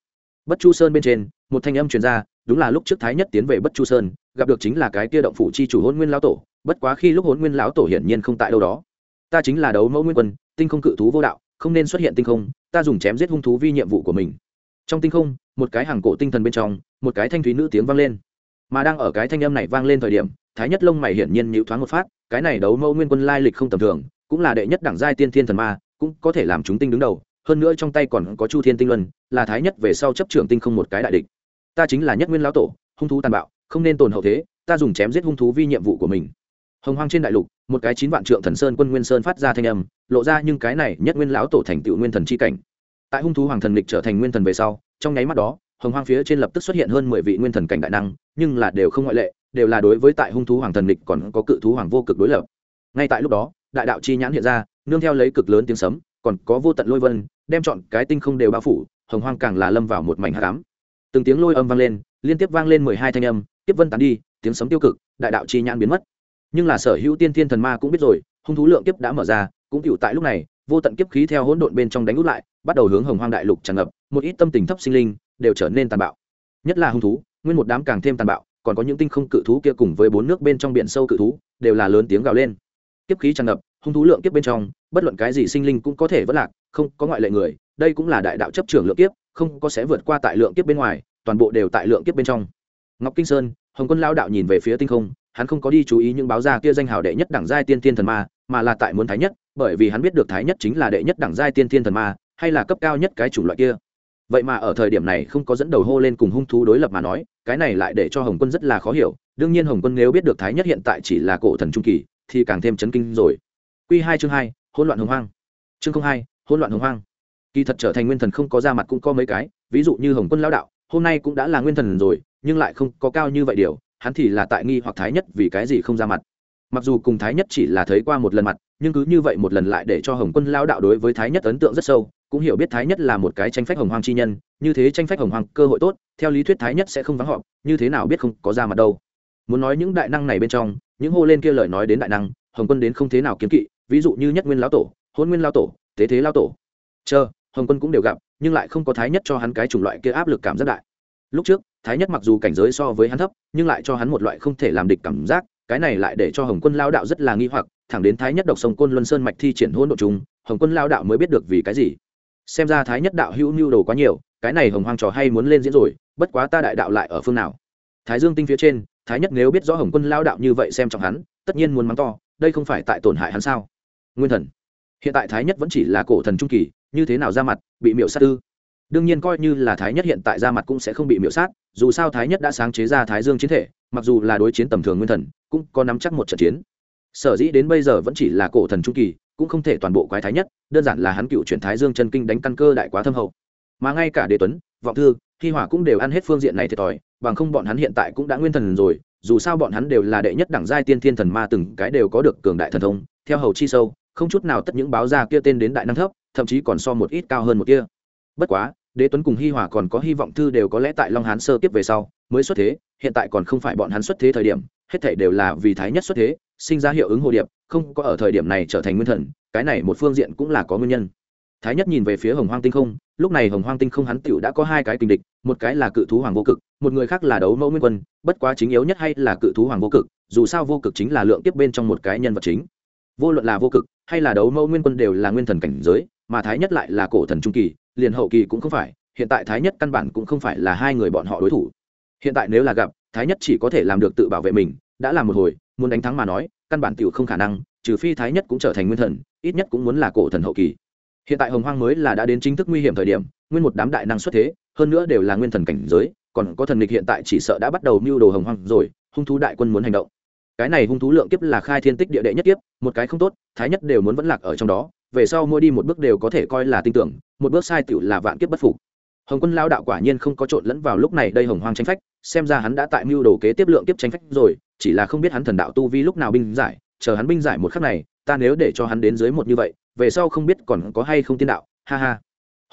Bất chu sơn bên trên, một thanh âm truyền ra, đúng là lúc trước thái nhất tiến về bất chu sơn, gặp được chính là cái kia động phủ chi chủ hôn nguyên lão tổ bất quá khi lúc hốn nguyên lão tổ hiển nhiên không tại đâu đó. Ta chính là đấu mẫu nguyên quân, tinh không cự thú vô đạo, không nên xuất hiện tinh không, ta dùng chém giết hung thú vi nhiệm vụ của mình. Trong tinh không, một cái hàng cổ tinh thần bên trong, một cái thanh thúy nữ tiếng vang lên. Mà đang ở cái thanh âm này vang lên thời điểm, thái nhất lông mày hiển nhiên nhịu thoáng một phát, cái này đấu mẫu nguyên quân lai lịch không tầm thường, cũng là đệ nhất đẳng giai tiên thiên thần ma, cũng có thể làm chúng tinh đứng đầu, hơn nữa trong tay còn có chu thiên tinh luân, là thái nhất về sau chấp trưởng tinh không một cái đại địch. Ta chính là nhất nguyên lão tổ, hung thú tàn bạo, không nên tồn hậu thế, ta dùng chém giết hung thú vi nhiệm vụ của mình hồng hoang trên đại lục, một cái chín vạn trượng thần sơn quân nguyên sơn phát ra thanh âm, lộ ra nhưng cái này nhất nguyên lão tổ thành tựu nguyên thần c h i cảnh. Tại hung thú hoàng thần lịch trở thành nguyên thần về sau, trong nháy mắt đó, hồng hoang phía trên lập tức xuất hiện hơn mười vị nguyên thần cảnh đại năng, nhưng là đều không ngoại lệ, đều là đối với tại hung thú hoàng thần lịch còn có cự thú hoàng vô cực đối lập. Ngay tại lúc đó, đại đạo chi nhãn hiện ra, nương theo lấy cực lớn tiếng sấm, còn có vô tận lôi vân, đem chọn cái tinh không đều bao phủ, hồng hoang càng là lâm vào một mảnh hát cám từng tiếng lôi âm vang lên, liên tiếp vang lên mười hai thanh âm, tiếp vân tán đi, tiếng sấm tiêu cực, đại đạo chi nhãn biến mất nhưng là sở hữu tiên thiên thần ma cũng biết rồi, hung thú lượng kiếp đã mở ra, cũng cựu tại lúc này, vô tận kiếp khí theo hỗn độn bên trong đánh út lại, bắt đầu hướng hồng hoang đại lục tràn ngập, một ít tâm tình thấp sinh linh đều trở nên tàn bạo. Nhất là hung thú, nguyên một đám càng thêm tàn bạo, còn có những tinh không cự thú kia cùng với bốn nước bên trong biển sâu cự thú, đều là lớn tiếng gào lên. Kiếp khí tràn ngập, hung thú lượng kiếp bên trong, bất luận cái gì sinh linh cũng có thể vất lạc, không có ngoại lệ người, đây cũng là đại đạo chấp trưởng lượng kiếp, không có sẽ vượt qua tại lượng kiếp bên ngoài, toàn bộ đều tại lượng kiếp bên trong. Ngọc kinh sơn, hồng quân lao đạo nhìn về phía tinh không hắn không có đi chú ý những báo gia kia danh hào đệ nhất đẳng giai tiên thiên thần ma, mà là tại muốn thái nhất, bởi vì hắn biết được thái nhất chính là đệ nhất đẳng giai tiên thiên thần ma, hay là cấp cao nhất cái chủng loại kia. Vậy mà ở thời điểm này không có dẫn đầu hô lên cùng hung thú đối lập mà nói, cái này lại để cho hồng quân rất là khó hiểu. Đương nhiên hồng quân nếu biết được thái nhất hiện tại chỉ là cổ thần trung kỳ, thì càng thêm chấn kinh rồi. Q hai chương hai, hỗn loạn hồng hoang. Chương hai, hỗn loạn hồng hoang. Kỳ thật trở thành nguyên thần không có ra mặt cũng có mấy cái, ví dụ như hồng quân lao đạo, hôm nay cũng đã là nguyên thần rồi, nhưng lại không có cao như vậy điều hắn thì là tại nghi hoặc thái nhất vì cái gì không ra mặt. Mặc dù cùng thái nhất chỉ là thấy qua một lần mặt, nhưng cứ như vậy một lần lại để cho hồng quân lao đạo đối với thái nhất ấn tượng rất sâu, cũng hiểu biết thái nhất là một cái tranh phách hồng hoang chi nhân, như thế tranh phách hồng hoang cơ hội tốt, theo lý thuyết thái nhất sẽ không vắng họp, như thế nào biết không có ra mặt đâu. Muốn nói những đại năng này bên trong, những hô lên kia lời nói đến đại năng, hồng quân đến không thế nào kiếm kỵ, ví dụ như nhất nguyên lão tổ hôn nguyên lao tổ, tế thế lao tổ. Chờ, hồng quân cũng đều gặp, nhưng lại không có thái nhất cho hắn cái chủng loại kia áp lực cảm rất đại. Lúc trước thái nhất mặc dù cảnh giới so với hắn thấp, nhưng lại cho hắn một loại không thể làm địch cảm giác, cái này lại để cho hồng quân lao đạo rất là nghi hoặc, thẳng đến thái nhất độc sông côn luân sơn mạch thi triển hôn độ chúng hồng quân lao đạo mới biết được vì cái gì. Xem ra thái nhất đạo hữu mưu đồ quá nhiều, cái này hồng hoang trò hay muốn lên diễn rồi, bất quá ta đại đạo lại ở phương nào? Thái dương tinh phía trên, thái nhất nếu biết rõ hồng quân lao đạo như vậy xem trọng hắn, tất nhiên muốn mắng to, đây không phải tại tổn hại hắn sao? Nguyên thần. Hiện tại thái nhất vẫn chỉ là cổ thần trung kỳ, như thế nào ra mặt, bị Miệu sát ư? Đương nhiên coi như là thái nhất hiện tại ra mặt cũng sẽ không bị miễu sát, dù sao thái nhất đã sáng chế ra thái dương chiến thể, mặc dù là đối chiến tầm thường nguyên thần, cũng có nắm chắc một trận chiến. Sở dĩ đến bây giờ vẫn chỉ là cổ thần trung kỳ, cũng không thể toàn bộ quái thái nhất, đơn giản là hắn cựu chuyển thái dương chân kinh đánh căn cơ đại quá thâm hậu. Mà ngay cả đế tuấn, vọng thư khi hỏa cũng đều ăn hết phương diện này thiệt thòi, bằng không bọn hắn hiện tại cũng đã nguyên thần rồi, dù sao bọn hắn đều là đệ nhất đẳng giai tiên thiên thần ma từng cái đều có được cường đại thần thông, theo hầu chi sâu, không chút nào tất những báo ra kia tên đến đại năng thấp, thậm chí còn so một ít cao hơn một kia. Bất quá đế tuấn cùng hi hòa còn có hy vọng thư đều có lẽ tại long hán sơ tiếp về sau mới xuất thế, hiện tại còn không phải bọn hắn xuất thế thời điểm, hết thảy đều là vì thái nhất xuất thế, sinh ra hiệu ứng hồ điệp, không có ở thời điểm này trở thành nguyên thần, cái này một phương diện cũng là có nguyên nhân. Thái nhất nhìn về phía hồng hoang tinh không, lúc này hồng hoang tinh không hắn tựu đã có hai cái kình địch, một cái là cự thú hoàng vô cực, một người khác là đấu mẫu nguyên quân, bất quá chính yếu nhất hay là cự thú hoàng vô cực, dù sao vô cực chính là lượng tiếp bên trong một cái nhân vật chính. Vô luận là vô cực hay là đấu mẫu nguyên quân đều là nguyên thần cảnh giới mà thái nhất lại là cổ thần trung kỳ, liền hậu kỳ cũng không phải, hiện tại thái nhất căn bản cũng không phải là hai người bọn họ đối thủ. Hiện tại nếu là gặp, thái nhất chỉ có thể làm được tự bảo vệ mình, đã làm một hồi, muốn đánh thắng mà nói, căn bản tiểu không khả năng, trừ phi thái nhất cũng trở thành nguyên thần, ít nhất cũng muốn là cổ thần hậu kỳ. Hiện tại hồng hoang mới là đã đến chính thức nguy hiểm thời điểm, nguyên một đám đại năng xuất thế, hơn nữa đều là nguyên thần cảnh giới, còn có thần địch hiện tại chỉ sợ đã bắt đầu mưu đồ hồng hoang rồi, hung thú đại quân muốn hành động. Cái này hung thú lượng kiếp là khai thiên tích địa đệ nhất kiếp, một cái không tốt, thái nhất đều muốn vẫn lạc ở trong đó về sau mua đi một bước đều có thể coi là tin tưởng, một bước sai tựu là vạn kiếp bất phục. Hồng quân lao đạo quả nhiên không có trộn lẫn vào lúc này đây hồng hoang tranh phách, xem ra hắn đã tại mưu đồ kế tiếp lượng kiếp tranh phách rồi, chỉ là không biết hắn thần đạo tu vi lúc nào binh giải, chờ hắn binh giải một khắc này, ta nếu để cho hắn đến dưới một như vậy, về sau không biết còn có hay không tiên đạo, ha ha.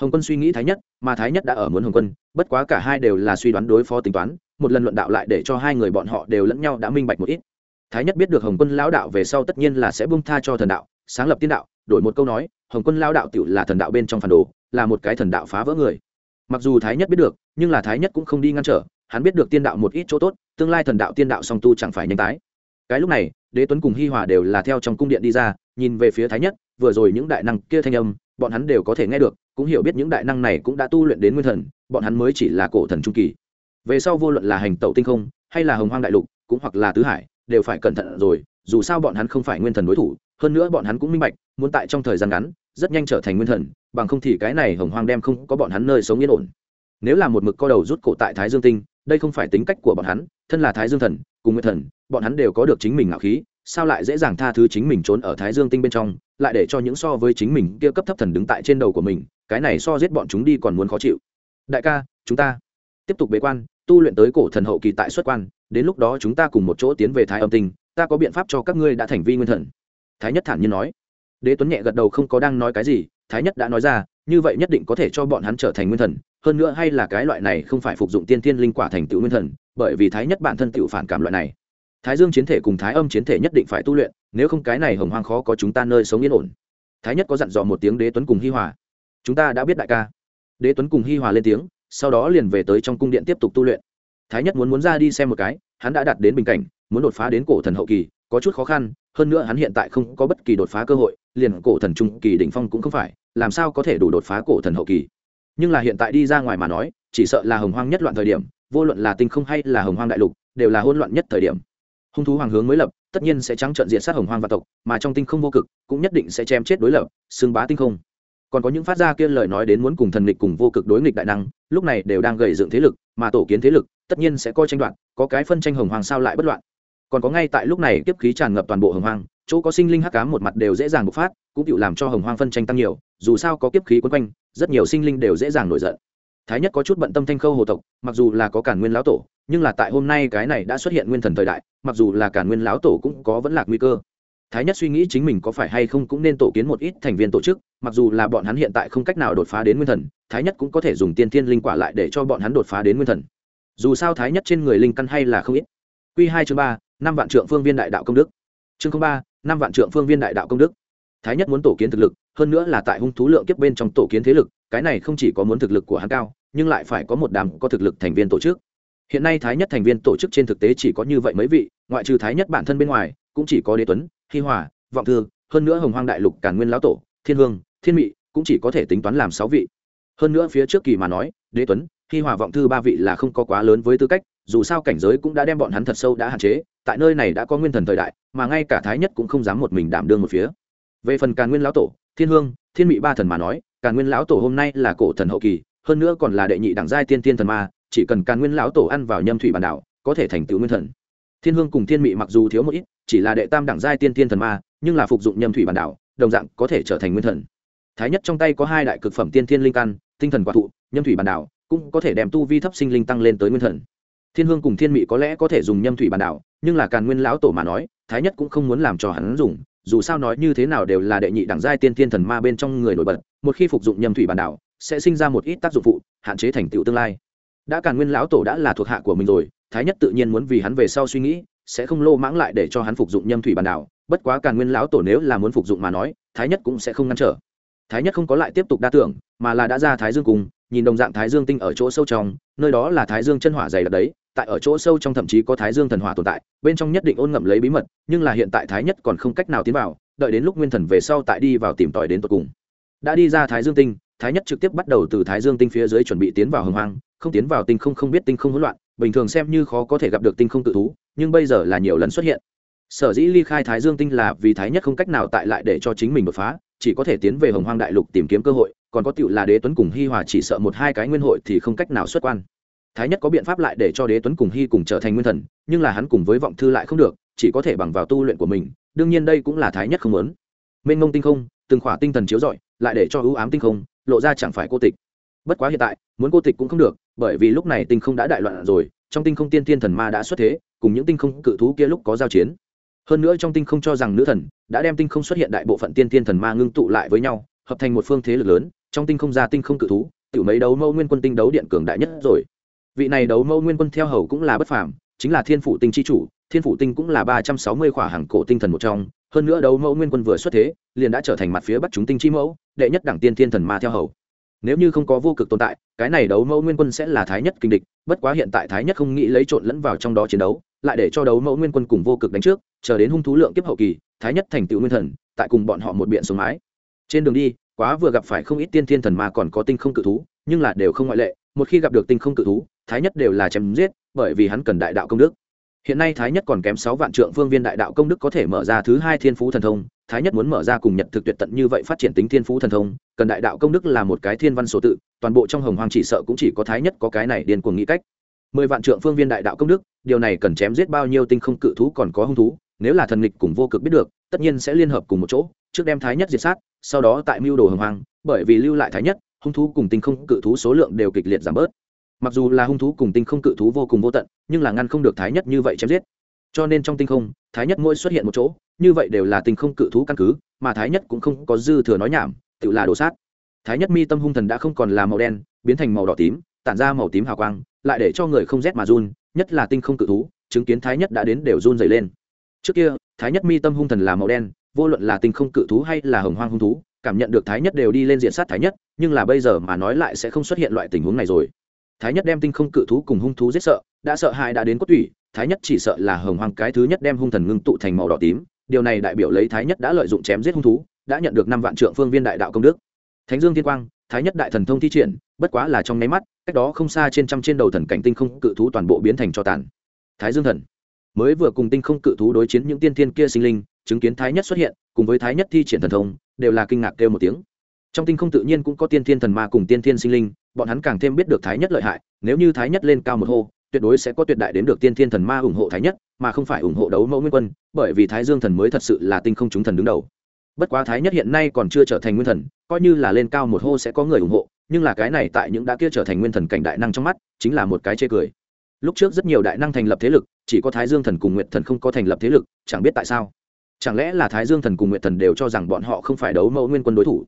Hồng quân suy nghĩ thái nhất, mà thái nhất đã ở muốn hồng quân, bất quá cả hai đều là suy đoán đối phó tính toán, một lần luận đạo lại để cho hai người bọn họ đều lẫn nhau đã minh bạch một ít. Thái nhất biết được hồng quân lão đạo về sau tất nhiên là sẽ bung tha cho thần đạo sáng lập tiên đạo, đổi một câu nói, hồng quân lao đạo tựu là thần đạo bên trong phản đồ, là một cái thần đạo phá vỡ người. Mặc dù thái nhất biết được, nhưng là thái nhất cũng không đi ngăn trở, hắn biết được tiên đạo một ít chỗ tốt, tương lai thần đạo tiên đạo song tu chẳng phải nhanh tái. Cái lúc này, đế tuấn cùng hi hòa đều là theo trong cung điện đi ra, nhìn về phía thái nhất, vừa rồi những đại năng kia thanh âm, bọn hắn đều có thể nghe được, cũng hiểu biết những đại năng này cũng đã tu luyện đến nguyên thần, bọn hắn mới chỉ là cổ thần trung kỳ. Về sau vô luận là hành tẩu tinh không, hay là hồng hoang đại lục, cũng hoặc là tứ hải, đều phải cẩn thận rồi, dù sao bọn hắn không phải nguyên thần đối thủ hơn nữa bọn hắn cũng minh bạch, muốn tại trong thời gian ngắn, rất nhanh trở thành nguyên thần, bằng không thì cái này hồng hoang đem không có bọn hắn nơi sống yên ổn. Nếu là một mực co đầu rút cổ tại thái dương tinh, đây không phải tính cách của bọn hắn, thân là thái dương thần, cùng nguyên thần, bọn hắn đều có được chính mình ngạo khí, sao lại dễ dàng tha thứ chính mình trốn ở thái dương tinh bên trong, lại để cho những so với chính mình kia cấp thấp thần đứng tại trên đầu của mình, cái này so giết bọn chúng đi còn muốn khó chịu. Đại ca, chúng ta tiếp tục bế quan, tu luyện tới cổ thần hậu kỳ tại xuất quan, đến lúc đó chúng ta cùng một chỗ tiến về thái âm tinh, ta có biện pháp cho các ngươi đã thành vi nguyên thần thái nhất thản nhiên nói. Đế tuấn nhẹ gật đầu không có đang nói cái gì, thái nhất đã nói ra, như vậy nhất định có thể cho bọn hắn trở thành nguyên thần, hơn nữa hay là cái loại này không phải phục dụng tiên tiên linh quả thành tựu nguyên thần, bởi vì thái nhất bản thân tựu phản cảm loại này. Thái dương chiến thể cùng thái âm chiến thể nhất định phải tu luyện, nếu không cái này hồng hoang khó có chúng ta nơi sống yên ổn. Thái nhất có dặn dò một tiếng đế tuấn cùng hi hòa. Chúng ta đã biết đại ca. Đế tuấn cùng hi hòa lên tiếng, sau đó liền về tới trong cung điện tiếp tục tu luyện. Thái nhất muốn muốn ra đi xem một cái, hắn đã đạt đến bình cảnh, muốn đột phá đến cổ thần hậu kỳ, có chút khó khăn hơn nữa hắn hiện tại không có bất kỳ đột phá cơ hội, liền cổ thần trung kỳ đỉnh phong cũng không phải, làm sao có thể đủ đột phá cổ thần hậu kỳ? Nhưng là hiện tại đi ra ngoài mà nói, chỉ sợ là hồng hoang nhất loạn thời điểm, vô luận là tinh không hay là hồng hoang đại lục, đều là hỗn loạn nhất thời điểm. Hung thú hoàng hướng mới lập, tất nhiên sẽ trắng trận diện sát hồng hoang và tộc, mà trong tinh không vô cực, cũng nhất định sẽ chém chết đối lập, xưng bá tinh không. Còn có những phát ra kia lời nói đến muốn cùng thần nghịch cùng vô cực đối nghịch đại năng, lúc này đều đang gầy dựng thế lực, mà tổ kiến thế lực, tất nhiên sẽ coi tranh đoạt, có cái phân tranh hồng hoàng sao lại bất loạn còn có ngay tại lúc này kiếp khí tràn ngập toàn bộ hồng hoang, chỗ có sinh linh hắc cám một mặt đều dễ dàng bộc phát, cũng chịu làm cho hồng hoang phân tranh tăng nhiều, dù sao có kiếp khí quấn quanh, rất nhiều sinh linh đều dễ dàng nổi giận. Thái nhất có chút bận tâm thanh khâu hồ tộc, mặc dù là có cản nguyên lão tổ, nhưng là tại hôm nay cái này đã xuất hiện nguyên thần thời đại, mặc dù là cản nguyên lão tổ cũng có vẫn lạc nguy cơ. Thái nhất suy nghĩ chính mình có phải hay không cũng nên tổ kiến một ít thành viên tổ chức, mặc dù là bọn hắn hiện tại không cách nào đột phá đến nguyên thần, thái nhất cũng có thể dùng tiên thiên linh quả lại để cho bọn hắn đột phá đến nguyên thần. Dù sao thái nhất trên người linh căn hay là không ít. Q hai chương ba năm vạn trượng phương viên đại đạo công đức. Chương ba, năm vạn trượng phương viên đại đạo công đức. Thái nhất muốn tổ kiến thực lực, hơn nữa là tại hung thú lượng kiếp bên trong tổ kiến thế lực, cái này không chỉ có muốn thực lực của hắn cao, nhưng lại phải có một đám có thực lực thành viên tổ chức. Hiện nay thái nhất thành viên tổ chức trên thực tế chỉ có như vậy mấy vị, ngoại trừ thái nhất bản thân bên ngoài, cũng chỉ có đế tuấn, hi hòa, vọng thư, hơn nữa hồng hoang đại lục càn nguyên lão tổ, thiên hương, thiên mị, cũng chỉ có thể tính toán làm sáu vị. Hơn nữa phía trước kỳ mà nói, đế tuấn, hi hòa, vọng thư ba vị là không có quá lớn với tư cách, dù sao cảnh giới cũng đã đem bọn hắn thật sâu đã hạn chế tại nơi này đã có nguyên thần thời đại, mà ngay cả thái nhất cũng không dám một mình đảm đương một phía. Về phần càn nguyên lão tổ, thiên hương, thiên mị ba thần mà nói, càn nguyên lão tổ hôm nay là cổ thần hậu kỳ, hơn nữa còn là đệ nhị đẳng giai tiên tiên thần ma, chỉ cần càn nguyên lão tổ ăn vào nhâm thủy bản đảo có thể thành tựu nguyên thần. Thiên hương cùng thiên mị mặc dù thiếu một ít, chỉ là đệ tam đẳng giai tiên tiên thần ma, nhưng là phục dụng nhâm thủy bản đảo đồng dạng có thể trở thành nguyên thần. Thái nhất trong tay có hai đại cực phẩm tiên thiên linh căn, tinh thần quả thụ, nhâm thủy bản đảo cũng có thể đem tu vi thấp sinh linh tăng lên tới nguyên thần. Thiên hương cùng thiên mị có lẽ có thể dùng nhâm thủy bản đảo nhưng là càn nguyên lão tổ mà nói, thái nhất cũng không muốn làm cho hắn dùng, dù sao nói như thế nào đều là đệ nhị đẳng giai tiên thiên thần ma bên trong người nổi bật, một khi phục dụng nhâm thủy bản đảo sẽ sinh ra một ít tác dụng phụ, hạn chế thành tựu tương lai. Đã càn nguyên lão tổ đã là thuộc hạ của mình rồi, thái nhất tự nhiên muốn vì hắn về sau suy nghĩ, sẽ không lô mãng lại để cho hắn phục dụng nhâm thủy bản đảo bất quá càn nguyên lão tổ nếu là muốn phục dụng mà nói, thái nhất cũng sẽ không ngăn trở. Thái nhất không có lại tiếp tục đa tưởng, mà là đã ra thái dương cùng nhìn đồng dạng thái dương tinh ở chỗ sâu trong, nơi đó là thái dương chân hỏa dày đặc đấy tại ở chỗ sâu trong thậm chí có thái dương thần hỏa tồn tại, bên trong nhất định ôn ngậm lấy bí mật, nhưng là hiện tại thái nhất còn không cách nào tiến vào, đợi đến lúc nguyên thần về sau tại đi vào tìm tòi đến tột cùng. Đã đi ra thái dương tinh, thái nhất trực tiếp bắt đầu từ thái dương tinh phía dưới chuẩn bị tiến vào hồng hoang, không tiến vào tinh không không biết tinh không hỗn loạn, bình thường xem như khó có thể gặp được tinh không tự thú, nhưng bây giờ là nhiều lần xuất hiện. Sở dĩ ly khai thái dương tinh là vì thái nhất không cách nào tại lại để cho chính mình đột phá, chỉ có thể tiến về hồng hoang đại lục tìm kiếm cơ hội, còn có tựu là đế tuấn cùng hi hòa chỉ sợ một hai cái nguyên hội thì không cách nào xuất quan thái nhất có biện pháp lại để cho đế tuấn cùng hi cùng trở thành nguyên thần, nhưng là hắn cùng với vọng thư lại không được, chỉ có thể bằng vào tu luyện của mình, đương nhiên đây cũng là thái nhất không muốn. Mênh mông tinh không, từng khỏa tinh thần chiếu rọi, lại để cho ưu ám tinh không lộ ra chẳng phải cô tịch. Bất quá hiện tại, muốn cô tịch cũng không được, bởi vì lúc này tinh không đã đại loạn rồi, trong tinh không tiên thiên thần ma đã xuất thế, cùng những tinh không cự thú kia lúc có giao chiến. Hơn nữa trong tinh không cho rằng nữ thần đã đem tinh không xuất hiện đại bộ phận tiên thiên thần ma ngưng tụ lại với nhau, hợp thành một phương thế lực lớn, trong tinh không ra tinh không cự thú tự mấy đấu mẫu nguyên quân tinh đấu điện cường đại nhất rồi vị này đấu mẫu nguyên quân theo hầu cũng là bất phàm, chính là thiên phủ tinh chi chủ, thiên phủ tinh cũng là ba trăm sáu mươi khỏa hàng cổ tinh thần một trong, hơn nữa đấu mẫu nguyên quân vừa xuất thế, liền đã trở thành mặt phía bắc chúng tinh chi mẫu, đệ nhất đảng tiên thiên thần ma theo hầu. Nếu như không có vô cực tồn tại, cái này đấu mẫu nguyên quân sẽ là thái nhất kinh địch, bất quá hiện tại thái nhất không nghĩ lấy trộn lẫn vào trong đó chiến đấu, lại để cho đấu mẫu nguyên quân cùng vô cực đánh trước, chờ đến hung thú lượng kiếp hậu kỳ, thái nhất thành tựu nguyên thần, tại cùng bọn họ một biện xuống mái trên đường đi, quá vừa gặp phải không ít tiên thiên thần ma còn có tinh không cự thú, nhưng là đều không ngoại lệ, một khi gặp được tinh không cự thú thái nhất đều là chém giết, bởi vì hắn cần đại đạo công đức. Hiện nay thái nhất còn kém sáu vạn trượng phương viên đại đạo công đức có thể mở ra thứ hai thiên phú thần thông. Thái nhất muốn mở ra cùng nhật thực tuyệt tận như vậy phát triển tính thiên phú thần thông, cần đại đạo công đức là một cái thiên văn số tự, toàn bộ trong hồng hoàng chỉ sợ cũng chỉ có thái nhất có cái này điên cuồng nghĩ cách. Mười vạn trượng phương viên đại đạo công đức, điều này cần chém giết bao nhiêu tinh không cự thú còn có hung thú, nếu là thần nghịch cùng vô cực biết được, tất nhiên sẽ liên hợp cùng một chỗ, trước đem thái nhất diệt sát, sau đó tại mưu đồ hồng hoàng bởi vì lưu lại thái nhất, hung thú cùng tinh không cự thú số lượng đều kịch liệt giảm bớt mặc dù là hung thú cùng tinh không cự thú vô cùng vô tận, nhưng là ngăn không được thái nhất như vậy chém giết. Cho nên trong tinh không, thái nhất mỗi xuất hiện một chỗ, như vậy đều là tinh không cự thú căn cứ, mà thái nhất cũng không có dư thừa nói nhảm, tự là đồ sát. Thái nhất mi tâm hung thần đã không còn là màu đen, biến thành màu đỏ tím, tản ra màu tím hào quang, lại để cho người không rét mà run, nhất là tinh không cự thú, chứng kiến thái nhất đã đến đều run dày lên. Trước kia, thái nhất mi tâm hung thần là màu đen, vô luận là tinh không cự thú hay là hồng hoang hung thú, cảm nhận được thái nhất đều đi lên diện sát thái nhất, nhưng là bây giờ mà nói lại sẽ không xuất hiện loại tình huống này rồi thái nhất đem tinh không cự thú cùng hung thú giết sợ, đã sợ hãi đã đến cốt tủy, thái nhất chỉ sợ là hồng hoang cái thứ nhất đem hung thần ngưng tụ thành màu đỏ tím. Điều này đại biểu lấy thái nhất đã lợi dụng chém giết hung thú, đã nhận được năm vạn trượng phương viên đại đạo công đức. Thánh dương thiên quang, thái nhất đại thần thông thi triển, bất quá là trong nháy mắt, cách đó không xa trên trăm trên đầu thần cảnh tinh không cự thú toàn bộ biến thành cho tàn. Thái dương thần, mới vừa cùng tinh không cự thú đối chiến những tiên thiên kia sinh linh, chứng kiến thái nhất xuất hiện, cùng với thái nhất thi triển thần thông, đều là kinh ngạc kêu một tiếng. Trong tinh không tự nhiên cũng có tiên thiên thần ma cùng tiên thiên sinh linh bọn hắn càng thêm biết được thái nhất lợi hại, nếu như thái nhất lên cao một hô, tuyệt đối sẽ có tuyệt đại đến được tiên thiên thần ma ủng hộ thái nhất, mà không phải ủng hộ đấu mẫu nguyên quân, bởi vì thái dương thần mới thật sự là tinh không chúng thần đứng đầu. Bất quá thái nhất hiện nay còn chưa trở thành nguyên thần, coi như là lên cao một hô sẽ có người ủng hộ, nhưng là cái này tại những đã kia trở thành nguyên thần cảnh đại năng trong mắt, chính là một cái chê cười. Lúc trước rất nhiều đại năng thành lập thế lực, chỉ có thái dương thần cùng nguyện thần không có thành lập thế lực, chẳng biết tại sao. Chẳng lẽ là thái dương thần cùng nguyện thần đều cho rằng bọn họ không phải đấu mẫu nguyên quân đối thủ?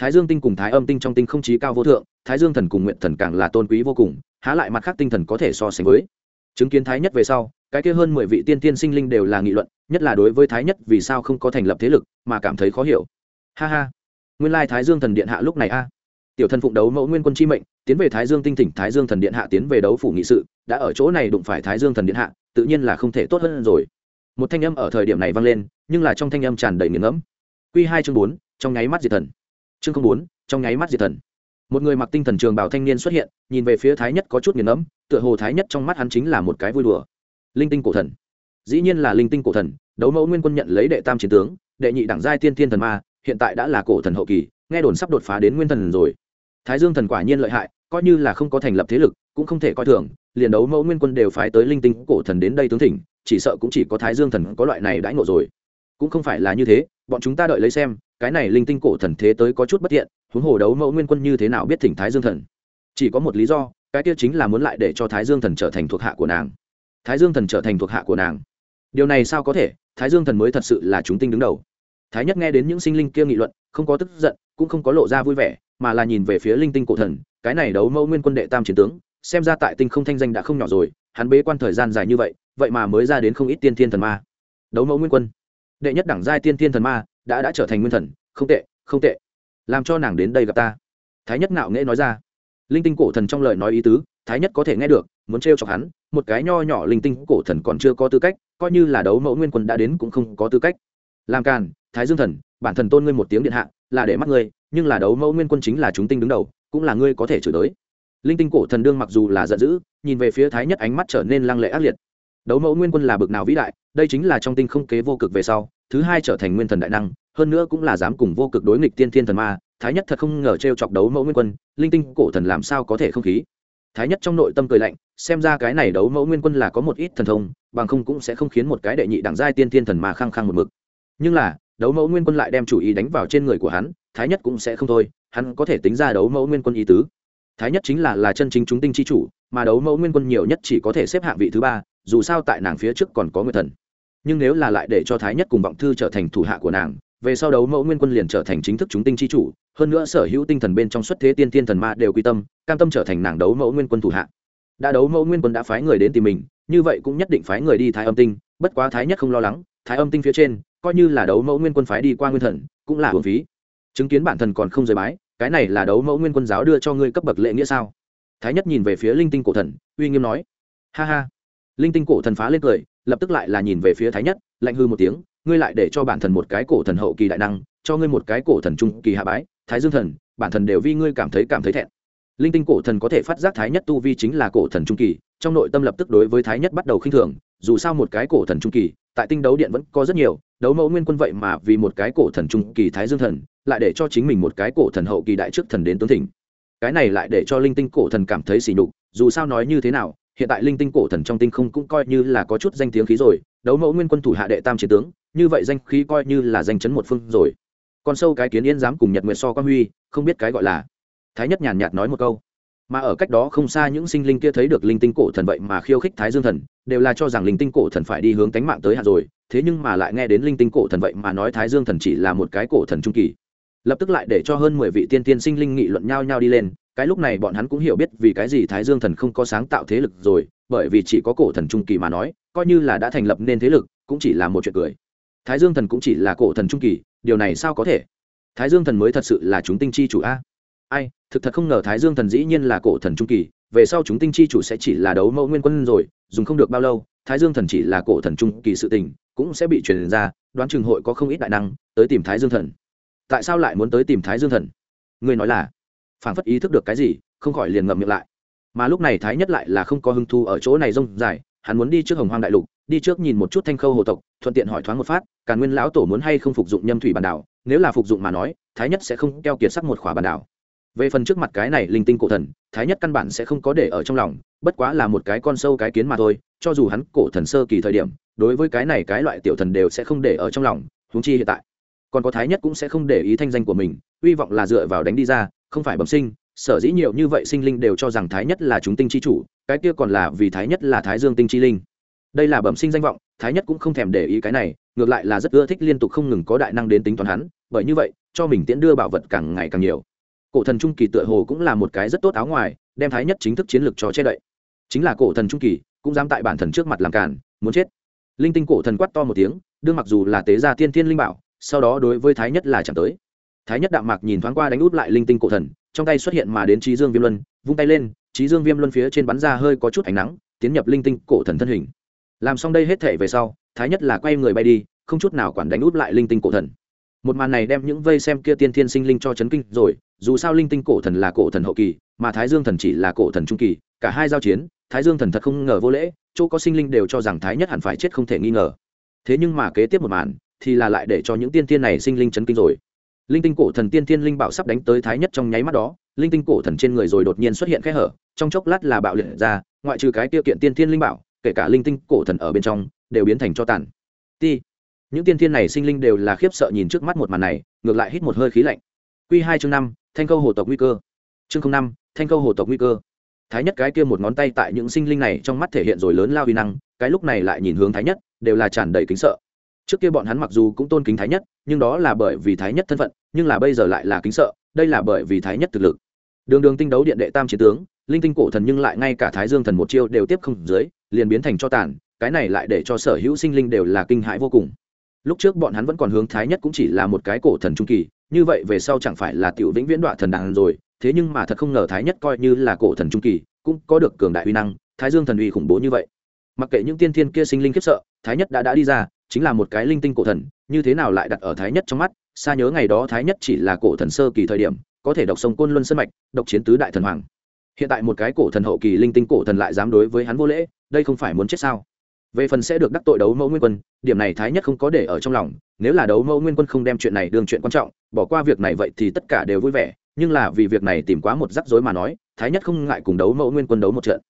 Thái dương tinh cùng thái âm tinh trong tinh không chí cao vô thượng, thái dương thần cùng nguyện thần càng là tôn quý vô cùng, há lại mặt khác tinh thần có thể so sánh với. Chứng kiến thái nhất về sau, cái kia hơn mười vị tiên tiên sinh linh đều là nghị luận, nhất là đối với thái nhất vì sao không có thành lập thế lực, mà cảm thấy khó hiểu. Ha ha. Nguyên lai thái dương thần điện hạ lúc này a. Tiểu thần phụng đấu mẫu nguyên quân chi mệnh, tiến về thái dương tinh thỉnh thái dương thần điện hạ tiến về đấu phủ nghị sự, đã ở chỗ này đụng phải thái dương thần điện hạ, tự nhiên là không thể tốt hơn rồi. Một thanh âm ở thời điểm này vang lên, nhưng là trong thanh âm tràn đầy nghiền ngẫm. Q hai chương bốn, trong nháy mắt diệt thần chương không bốn, trong nháy mắt diệt thần. Một người mặc tinh thần trường bảo thanh niên xuất hiện, nhìn về phía thái nhất có chút nghiền ngẫm, tựa hồ thái nhất trong mắt hắn chính là một cái vui đùa. Linh tinh cổ thần. Dĩ nhiên là linh tinh cổ thần, đấu mẫu nguyên quân nhận lấy đệ tam chiến tướng, đệ nhị đẳng giai tiên thiên thần ma, hiện tại đã là cổ thần hậu kỳ, nghe đồn sắp đột phá đến nguyên thần rồi. Thái dương thần quả nhiên lợi hại, coi như là không có thành lập thế lực, cũng không thể coi thường, liền đấu mẫu nguyên quân đều phái tới linh tinh cổ thần đến đây tướng thỉnh, chỉ sợ cũng chỉ có thái dương thần có loại này đãi ngộ rồi. Cũng không phải là như thế, bọn chúng ta đợi lấy xem cái này linh tinh cổ thần thế tới có chút bất tiện, huống hồ đấu mẫu nguyên quân như thế nào biết thỉnh thái dương thần? Chỉ có một lý do cái kia chính là muốn lại để cho thái dương thần trở thành thuộc hạ của nàng. Thái dương thần trở thành thuộc hạ của nàng. Điều này sao có thể? Thái dương thần mới thật sự là chúng tinh đứng đầu. Thái nhất nghe đến những sinh linh kia nghị luận không có tức giận cũng không có lộ ra vui vẻ mà là nhìn về phía linh tinh cổ thần cái này đấu mẫu nguyên quân đệ tam chiến tướng xem ra tại tinh không thanh danh đã không nhỏ rồi hắn bế quan thời gian dài như vậy vậy mà mới ra đến không ít tiên thiên thần ma. Đấu mẫu nguyên quân. Đệ nhất đẳng giai tiên thiên thần ma đã đã trở thành nguyên thần, không tệ không tệ. Làm cho nàng đến đây gặp ta. Thái nhất ngạo nghễ nói ra. Linh tinh cổ thần trong lời nói ý tứ, thái nhất có thể nghe được, muốn t chọc hắn, một cái nho nhỏ linh tinh cổ thần còn chưa có tư cách, coi như là đấu mẫu nguyên quân đã đến cũng không có tư cách. Làm càn, thái dương thần, bản thần tôn ngươi một tiếng điện hạ, là để mắt ngươi, nhưng là đấu mẫu nguyên quân chính là chúng tinh đứng đầu, cũng là ngươi có thể chửi tới linh tinh cổ thần đương mặc dù là giận dữ, nhìn về phía thái nhất ánh mắt trở nên lăng lệ ác liệt đấu mẫu nguyên quân là bực nào vĩ đại, đây chính là trong tinh không kế vô cực về sau, thứ hai trở thành nguyên thần đại năng, hơn nữa cũng là dám cùng vô cực đối nghịch tiên thiên thần ma, thái nhất thật không ngờ t r e o chọc đấu mẫu nguyên quân, linh tinh cổ thần làm sao có thể không khí. Thái nhất trong nội tâm cười lạnh, xem ra cái này đấu mẫu nguyên quân là có một ít thần thông, bằng không cũng sẽ không khiến một cái đệ nhị đẳng giai tiên thiên thần ma khăng khăng một mực. Nhưng là, đấu mẫu nguyên quân lại đem chủ ý đánh vào trên người của hắn, thái nhất cũng sẽ không thôi, hắn có thể tính ra đấu mẫu nguyên quân ý tứ. Thái nhất chính là là chân chính chúng tinh chi chủ, mà đấu mẫu nguyên quân nhiều nhất chỉ có thể xếp hạng vị thứ ba dù sao tại nàng phía trước còn có người thần. Nhưng nếu là lại để cho thái nhất cùng vọng thư trở thành thủ hạ của nàng, về sau đấu mẫu nguyên quân liền trở thành chính thức chúng tinh chi chủ, hơn nữa sở hữu tinh thần bên trong xuất thế tiên tiên thần ma đều quy tâm, cam tâm trở thành nàng đấu mẫu nguyên quân thủ hạ. Đã đấu mẫu nguyên quân đã phái người đến tìm mình, như vậy cũng nhất định phái người đi thái âm tinh, bất quá thái nhất không lo lắng, thái âm tinh phía trên, coi như là đấu mẫu nguyên quân phái đi qua nguyên thần, cũng là hưởng phí. Chứng kiến bản thần còn không rời bái, cái này là đấu mẫu nguyên quân giáo đưa cho ngươi cấp bậc lệ nghĩa sao? Thái nhất nhìn về phía linh tinh cổ thần, uy nghiêm nói, ha ha linh tinh cổ thần phá lên cười, lập tức lại là nhìn về phía thái nhất, lạnh hư một tiếng, ngươi lại để cho bản thần một cái cổ thần hậu kỳ đại năng, cho ngươi một cái cổ thần trung kỳ hạ bái, thái dương thần, bản thần đều vi ngươi cảm thấy cảm thấy thẹn. Linh tinh cổ thần có thể phát giác thái nhất tu vi chính là cổ thần trung kỳ, trong nội tâm lập tức đối với thái nhất bắt đầu khinh thường, dù sao một cái cổ thần trung kỳ, tại tinh đấu điện vẫn có rất nhiều, đấu mẫu nguyên quân vậy mà vì một cái cổ thần trung kỳ thái dương thần, lại để cho chính mình một cái cổ thần hậu kỳ đại trước thần đến tướng thỉnh. Cái này lại để cho linh tinh cổ thần cảm thấy sỉ nhục, dù sao nói như thế nào hiện tại linh tinh cổ thần trong tinh không cũng coi như là có chút danh tiếng khí rồi, đấu mẫu nguyên quân thủ hạ đệ tam chiến tướng, như vậy danh khí coi như là danh chấn một phương rồi. Còn sâu cái kiến yên dám cùng nhật nguyệt so quan huy, không biết cái gọi là. Thái nhất nhàn nhạt nói một câu. Mà ở cách đó không xa những sinh linh kia thấy được linh tinh cổ thần vậy mà khiêu khích thái dương thần, đều là cho rằng linh tinh cổ thần phải đi hướng tánh mạng tới hạt rồi, thế nhưng mà lại nghe đến linh tinh cổ thần vậy mà nói thái dương thần chỉ là một cái cổ thần trung kỳ. Lập tức lại để cho hơn mười vị tiên tiên sinh linh nghị luận nhau nhau đi lên cái lúc này bọn hắn cũng hiểu biết vì cái gì thái dương thần không có sáng tạo thế lực rồi, bởi vì chỉ có cổ thần trung kỳ mà nói, coi như là đã thành lập nên thế lực, cũng chỉ là một chuyện cười. Thái dương thần cũng chỉ là cổ thần trung kỳ, điều này sao có thể? Thái dương thần mới thật sự là chúng tinh chi chủ a. Ai, thực thật không ngờ thái dương thần dĩ nhiên là cổ thần trung kỳ, về sau chúng tinh chi chủ sẽ chỉ là đấu mẫu nguyên quân rồi, dùng không được bao lâu, thái dương thần chỉ là cổ thần trung kỳ sự tình, cũng sẽ bị truyền ra, đoán chừng hội có không ít đại năng tới tìm thái dương thần. Tại sao lại muốn tới tìm thái dương thần? Người nói là phảng phất ý thức được cái gì, không khỏi liền ngậm miệng lại. Mà lúc này thái nhất lại là không có hưng thu ở chỗ này rông dài, hắn muốn đi trước hồng hoang đại lục, đi trước nhìn một chút thanh khâu hồ tộc, thuận tiện hỏi thoáng một phát cả nguyên lão tổ muốn hay không phục dụng nhâm thủy bản đảo, nếu là phục dụng mà nói, thái nhất sẽ không keo kiệt sắc một khỏa bản đảo. Về phần trước mặt cái này linh tinh cổ thần, thái nhất căn bản sẽ không có để ở trong lòng, bất quá là một cái con sâu cái kiến mà thôi, cho dù hắn cổ thần sơ kỳ thời điểm, đối với cái này cái loại tiểu thần đều sẽ không để ở trong lòng, huống chi hiện tại. Còn có thái nhất cũng sẽ không để ý thanh danh của mình, hy vọng là dựa vào đánh đi ra không phải bẩm sinh, sở dĩ nhiều như vậy sinh linh đều cho rằng thái nhất là chúng tinh chi chủ, cái kia còn là vì thái nhất là thái dương tinh chi linh. Đây là bẩm sinh danh vọng, thái nhất cũng không thèm để ý cái này, ngược lại là rất ưa thích liên tục không ngừng có đại năng đến tính toán hắn, bởi như vậy, cho mình tiễn đưa bảo vật càng ngày càng nhiều. Cổ thần trung kỳ tựa hồ cũng là một cái rất tốt áo ngoài, đem thái nhất chính thức chiến lược cho che đậy. Chính là cổ thần trung kỳ, cũng dám tại bản thần trước mặt làm cản muốn chết. Linh tinh cổ thần quát to một tiếng, đương mặc dù là tế gia tiên thiên linh bảo, sau đó đối với thái nhất là chẳng tới thái nhất đạm mạc nhìn thoáng qua đánh út lại linh tinh cổ thần, trong tay xuất hiện mà đến trí dương viêm luân, vung tay lên trí dương viêm luân phía trên bắn ra hơi có chút ánh nắng, tiến nhập linh tinh cổ thần thân hình. Làm xong đây hết thể về sau, thái nhất là quay người bay đi, không chút nào quản đánh út lại linh tinh cổ thần. Một màn này đem những vây xem kia tiên thiên sinh linh cho chấn kinh rồi, dù sao linh tinh cổ thần là cổ thần hậu kỳ, mà thái dương thần chỉ là cổ thần trung kỳ, cả hai giao chiến, thái dương thần thật không ngờ vô lễ, chỗ có sinh linh đều cho rằng thái nhất hẳn phải chết không thể nghi ngờ. Thế nhưng mà kế tiếp một màn, thì là lại để cho những tiên tiên này sinh linh chấn kinh rồi linh tinh cổ thần tiên thiên linh bảo sắp đánh tới thái nhất trong nháy mắt đó, linh tinh cổ thần trên người rồi đột nhiên xuất hiện khe hở, trong chốc lát là bạo liệt ra, ngoại trừ cái tiêu kiện tiên thiên linh bảo, kể cả linh tinh cổ thần ở bên trong, đều biến thành cho tàn. Ti, những tiên thiên này sinh linh đều là khiếp sợ nhìn trước mắt một màn này, ngược lại hít một hơi khí lạnh. Q hai chương năm, thanh câu hồ tộc nguy cơ. Chương năm, thanh câu hồ tộc nguy cơ. Thái nhất cái kia một ngón tay tại những sinh linh này trong mắt thể hiện rồi lớn lao huy năng, cái lúc này lại nhìn hướng thái nhất, đều là tràn đầy kính sợ. Trước kia bọn hắn mặc dù cũng tôn kính thái nhất, nhưng đó là bởi vì thái nhất thân phận nhưng là bây giờ lại là kính sợ, đây là bởi vì thái nhất thực lực. Đường đường tinh đấu điện đệ tam chiến tướng, linh tinh cổ thần nhưng lại ngay cả thái dương thần một chiêu đều tiếp không dưới, liền biến thành cho tàn, cái này lại để cho sở hữu sinh linh đều là kinh hãi vô cùng. Lúc trước bọn hắn vẫn còn hướng thái nhất cũng chỉ là một cái cổ thần trung kỳ, như vậy về sau chẳng phải là tiểu vĩnh viễn đoạn thần đàn rồi, thế nhưng mà thật không ngờ thái nhất coi như là cổ thần trung kỳ, cũng có được cường đại uy năng, thái dương thần uy khủng bố như vậy. Mặc kệ những tiên thiên kia sinh linh khiếp sợ, thái nhất đã đã đi ra, chính là một cái linh tinh cổ thần, như thế nào lại đặt ở thái nhất trong mắt xa nhớ ngày đó thái nhất chỉ là cổ thần sơ kỳ thời điểm, có thể độc sông côn luân sân mạch, độc chiến tứ đại thần hoàng. Hiện tại một cái cổ thần hậu kỳ linh tinh cổ thần lại dám đối với hắn vô lễ, đây không phải muốn chết sao? Về phần sẽ được đắc tội đấu mẫu nguyên quân, điểm này thái nhất không có để ở trong lòng, nếu là đấu mẫu nguyên quân không đem chuyện này đương chuyện quan trọng, bỏ qua việc này vậy thì tất cả đều vui vẻ, nhưng là vì việc này tìm quá một rắc rối mà nói, thái nhất không ngại cùng đấu mẫu nguyên quân đấu một trận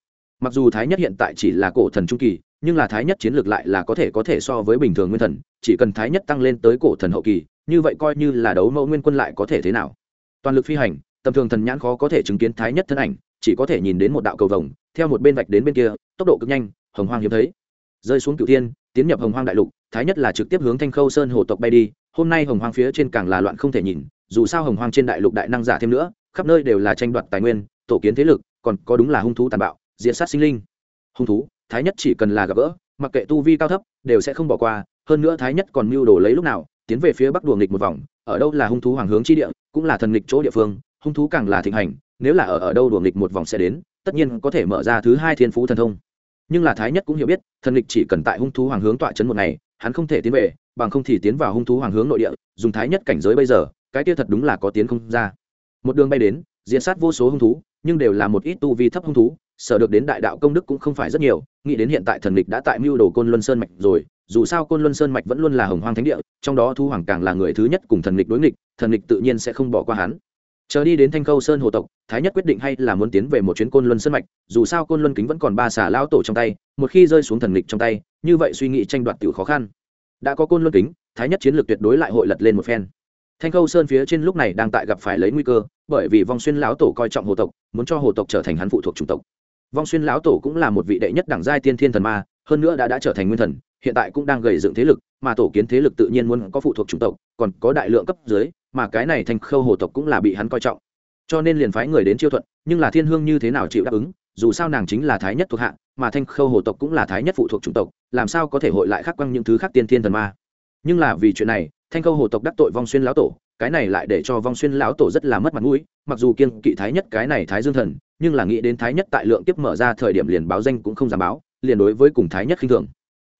mặc dù thái nhất hiện tại chỉ là cổ thần trung kỳ, nhưng là thái nhất chiến lược lại là có thể có thể so với bình thường nguyên thần, chỉ cần thái nhất tăng lên tới cổ thần hậu kỳ, như vậy coi như là đấu mẫu nguyên quân lại có thể thế nào? Toàn lực phi hành, tầm thường thần nhãn khó có thể chứng kiến thái nhất thân ảnh, chỉ có thể nhìn đến một đạo cầu vồng, theo một bên vạch đến bên kia, tốc độ cực nhanh, hồng hoang hiếm thấy. Rơi xuống cửu thiên, tiến nhập hồng hoang đại lục, thái nhất là trực tiếp hướng thanh khâu sơn hồ tộc bay đi, hôm nay hồng hoang phía trên càng là loạn không thể nhìn, dù sao hồng hoang trên đại lục đại năng giả thêm nữa, khắp nơi đều là tranh đoạt tài nguyên, tổ kiến thế lực, còn có đúng là hung thú tàn bạo diện sát sinh linh. Hung thú, thái nhất chỉ cần là gặp gỡ, mặc kệ tu vi cao thấp, đều sẽ không bỏ qua, hơn nữa thái nhất còn mưu đồ lấy lúc nào, tiến về phía bắc đùa nghịch một vòng, ở đâu là hung thú hoàng hướng chi địa, cũng là thần nghịch chỗ địa phương, hung thú càng là thịnh hành, nếu là ở ở đâu đùa nghịch một vòng sẽ đến, tất nhiên có thể mở ra thứ hai thiên phú thần thông. Nhưng là thái nhất cũng hiểu biết, thần nghịch chỉ cần tại hung thú hoàng hướng tọa chấn một ngày, hắn không thể tiến về, bằng không thì tiến vào hung thú hoàng hướng nội địa, dùng thái nhất cảnh giới bây giờ, cái kia thật đúng là có tiến không ra. Một đường bay đến diện sát vô số hung thú, nhưng đều là một ít tu vi thấp hung thú sở được đến đại đạo công đức cũng không phải rất nhiều, nghĩ đến hiện tại thần lịch đã tại mưu đồ côn luân sơn mạch rồi, dù sao côn luân sơn mạch vẫn luôn là hồng hoang thánh địa, trong đó thu hoàng càng là người thứ nhất cùng thần lịch đối nghịch, thần lịch tự nhiên sẽ không bỏ qua hắn. Chờ đi đến thanh khâu sơn hồ tộc, thái nhất quyết định hay là muốn tiến về một chuyến côn luân sơn mạch, dù sao côn luân kính vẫn còn ba xà lao tổ trong tay, một khi rơi xuống thần lịch trong tay, như vậy suy nghĩ tranh đoạt tiểu khó khăn. Đã có côn luân kính, thái nhất chiến lược tuyệt đối lại hội lật lên một phen. Thanh khâu sơn phía trên lúc này đang tại gặp phải lấy nguy cơ, bởi vì vong xuyên lão tổ coi trọng hồ tộc, muốn cho hồ tộc trở thành hắn phụ thuộc chủng tộc vong xuyên lão tổ cũng là một vị đệ nhất đẳng giai tiên thiên thần ma, hơn nữa đã đã trở thành nguyên thần, hiện tại cũng đang gầy dựng thế lực, mà tổ kiến thế lực tự nhiên muốn có phụ thuộc chủng tộc, còn có đại lượng cấp dưới, mà cái này thành khâu hồ tộc cũng là bị hắn coi trọng. Cho nên liền phái người đến chiêu thuận, nhưng là thiên hương như thế nào chịu đáp ứng, dù sao nàng chính là thái nhất thuộc hạ, mà thanh khâu hồ tộc cũng là thái nhất phụ thuộc chủng tộc, làm sao có thể hội lại khắc quăng những thứ khác tiên thiên thần ma. Nhưng là vì chuyện này thanh khâu hồ tộc đắc tội vong xuyên lão tổ cái này lại để cho vong xuyên lão tổ rất là mất mặt mũi, mặc dù kiên kỵ thái nhất cái này thái dương thần, nhưng là nghĩ đến thái nhất tại lượng tiếp mở ra thời điểm liền báo danh cũng không dám báo, liền đối với cùng thái nhất khinh thường.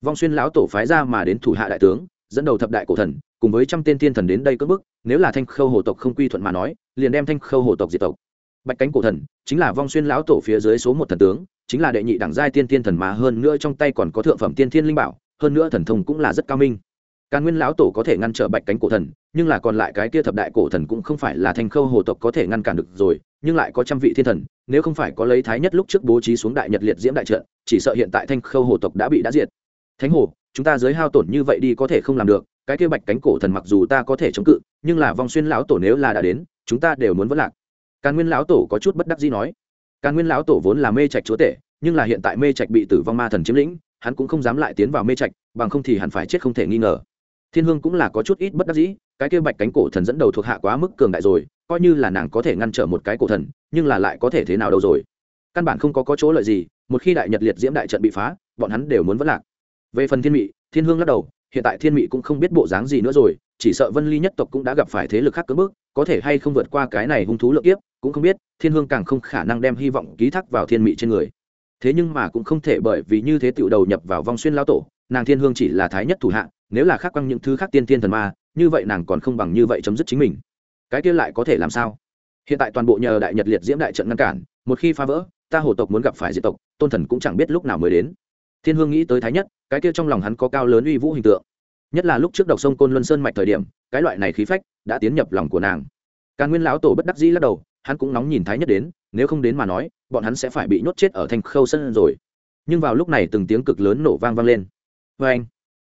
Vong xuyên lão tổ phái ra mà đến thủ hạ đại tướng, dẫn đầu thập đại cổ thần, cùng với trăm tên thiên thần đến đây cất bức, nếu là thanh khâu hồ tộc không quy thuận mà nói, liền đem thanh khâu hồ tộc diệt tộc. Bạch cánh cổ thần, chính là vong xuyên lão tổ phía dưới số một thần tướng, chính là đệ nhị đẳng giai tiên tiên thần mà hơn nữa trong tay còn có thượng phẩm tiên thiên linh bảo, hơn nữa thần thông cũng là rất cao minh càn nguyên lão tổ có thể ngăn trở bạch cánh cổ thần, nhưng là còn lại cái kia thập đại cổ thần cũng không phải là thanh khâu hồ tộc có thể ngăn cản được rồi, nhưng lại có trăm vị thiên thần, nếu không phải có lấy thái nhất lúc trước bố trí xuống đại nhật liệt diễm đại trận, chỉ sợ hiện tại thanh khâu hồ tộc đã bị đã diệt. Thánh hồ, chúng ta giới hao tổn như vậy đi có thể không làm được, cái kia bạch cánh cổ thần mặc dù ta có thể chống cự, nhưng là vong xuyên lão tổ nếu là đã đến, chúng ta đều muốn vất lạc. Càn nguyên lão tổ có chút bất đắc dĩ nói. Càn nguyên lão tổ vốn là mê trạch chúa tể, nhưng là hiện tại mê trạch bị tử vong ma thần chiếm lĩnh, hắn cũng không dám lại tiến vào mê trạch, bằng không thì hẳn phải chết không thể nghi ngờ thiên hương cũng là có chút ít bất đắc dĩ cái kia bạch cánh cổ thần dẫn đầu thuộc hạ quá mức cường đại rồi coi như là nàng có thể ngăn trở một cái cổ thần nhưng là lại có thể thế nào đâu rồi? Căn bản không có, có chỗ lợi gì một khi đại nhật liệt diễm đại trận bị phá bọn hắn đều muốn vất lạc. Về phần thiên mị thiên hương lắc đầu hiện tại thiên mị cũng không biết bộ dáng gì nữa rồi chỉ sợ vân ly nhất tộc cũng đã gặp phải thế lực khác cưỡng bức có thể hay không vượt qua cái này hung thú lượng tiếp cũng không biết thiên hương càng không khả năng đem hy vọng ký thác vào thiên mị trên người. Thế nhưng mà cũng không thể bởi vì như thế tựu đầu nhập vào vong xuyên lao tổ nàng thiên hương chỉ là thái nhất thủ hạ nếu là khác quăng những thứ khác tiên tiên thần ma, như vậy nàng còn không bằng như vậy chấm dứt chính mình. Cái kia lại có thể làm sao? Hiện tại toàn bộ nhờ đại nhật liệt diễm đại trận ngăn cản, một khi phá vỡ, ta hồ tộc muốn gặp phải diệt tộc, tôn thần cũng chẳng biết lúc nào mới đến. Thiên hương nghĩ tới thái nhất, cái kia trong lòng hắn có cao lớn uy vũ hình tượng. Nhất là lúc trước đọc sông côn luân sơn mạch thời điểm, cái loại này khí phách đã tiến nhập lòng của nàng. Càn nguyên lão tổ bất đắc dĩ lắc đầu, hắn cũng nóng nhìn thái nhất đến, nếu không đến mà nói, bọn hắn sẽ phải bị nhốt chết ở thành khâu sân rồi. Nhưng vào lúc này từng tiếng cực lớn nổ vang vang lên. Vê anh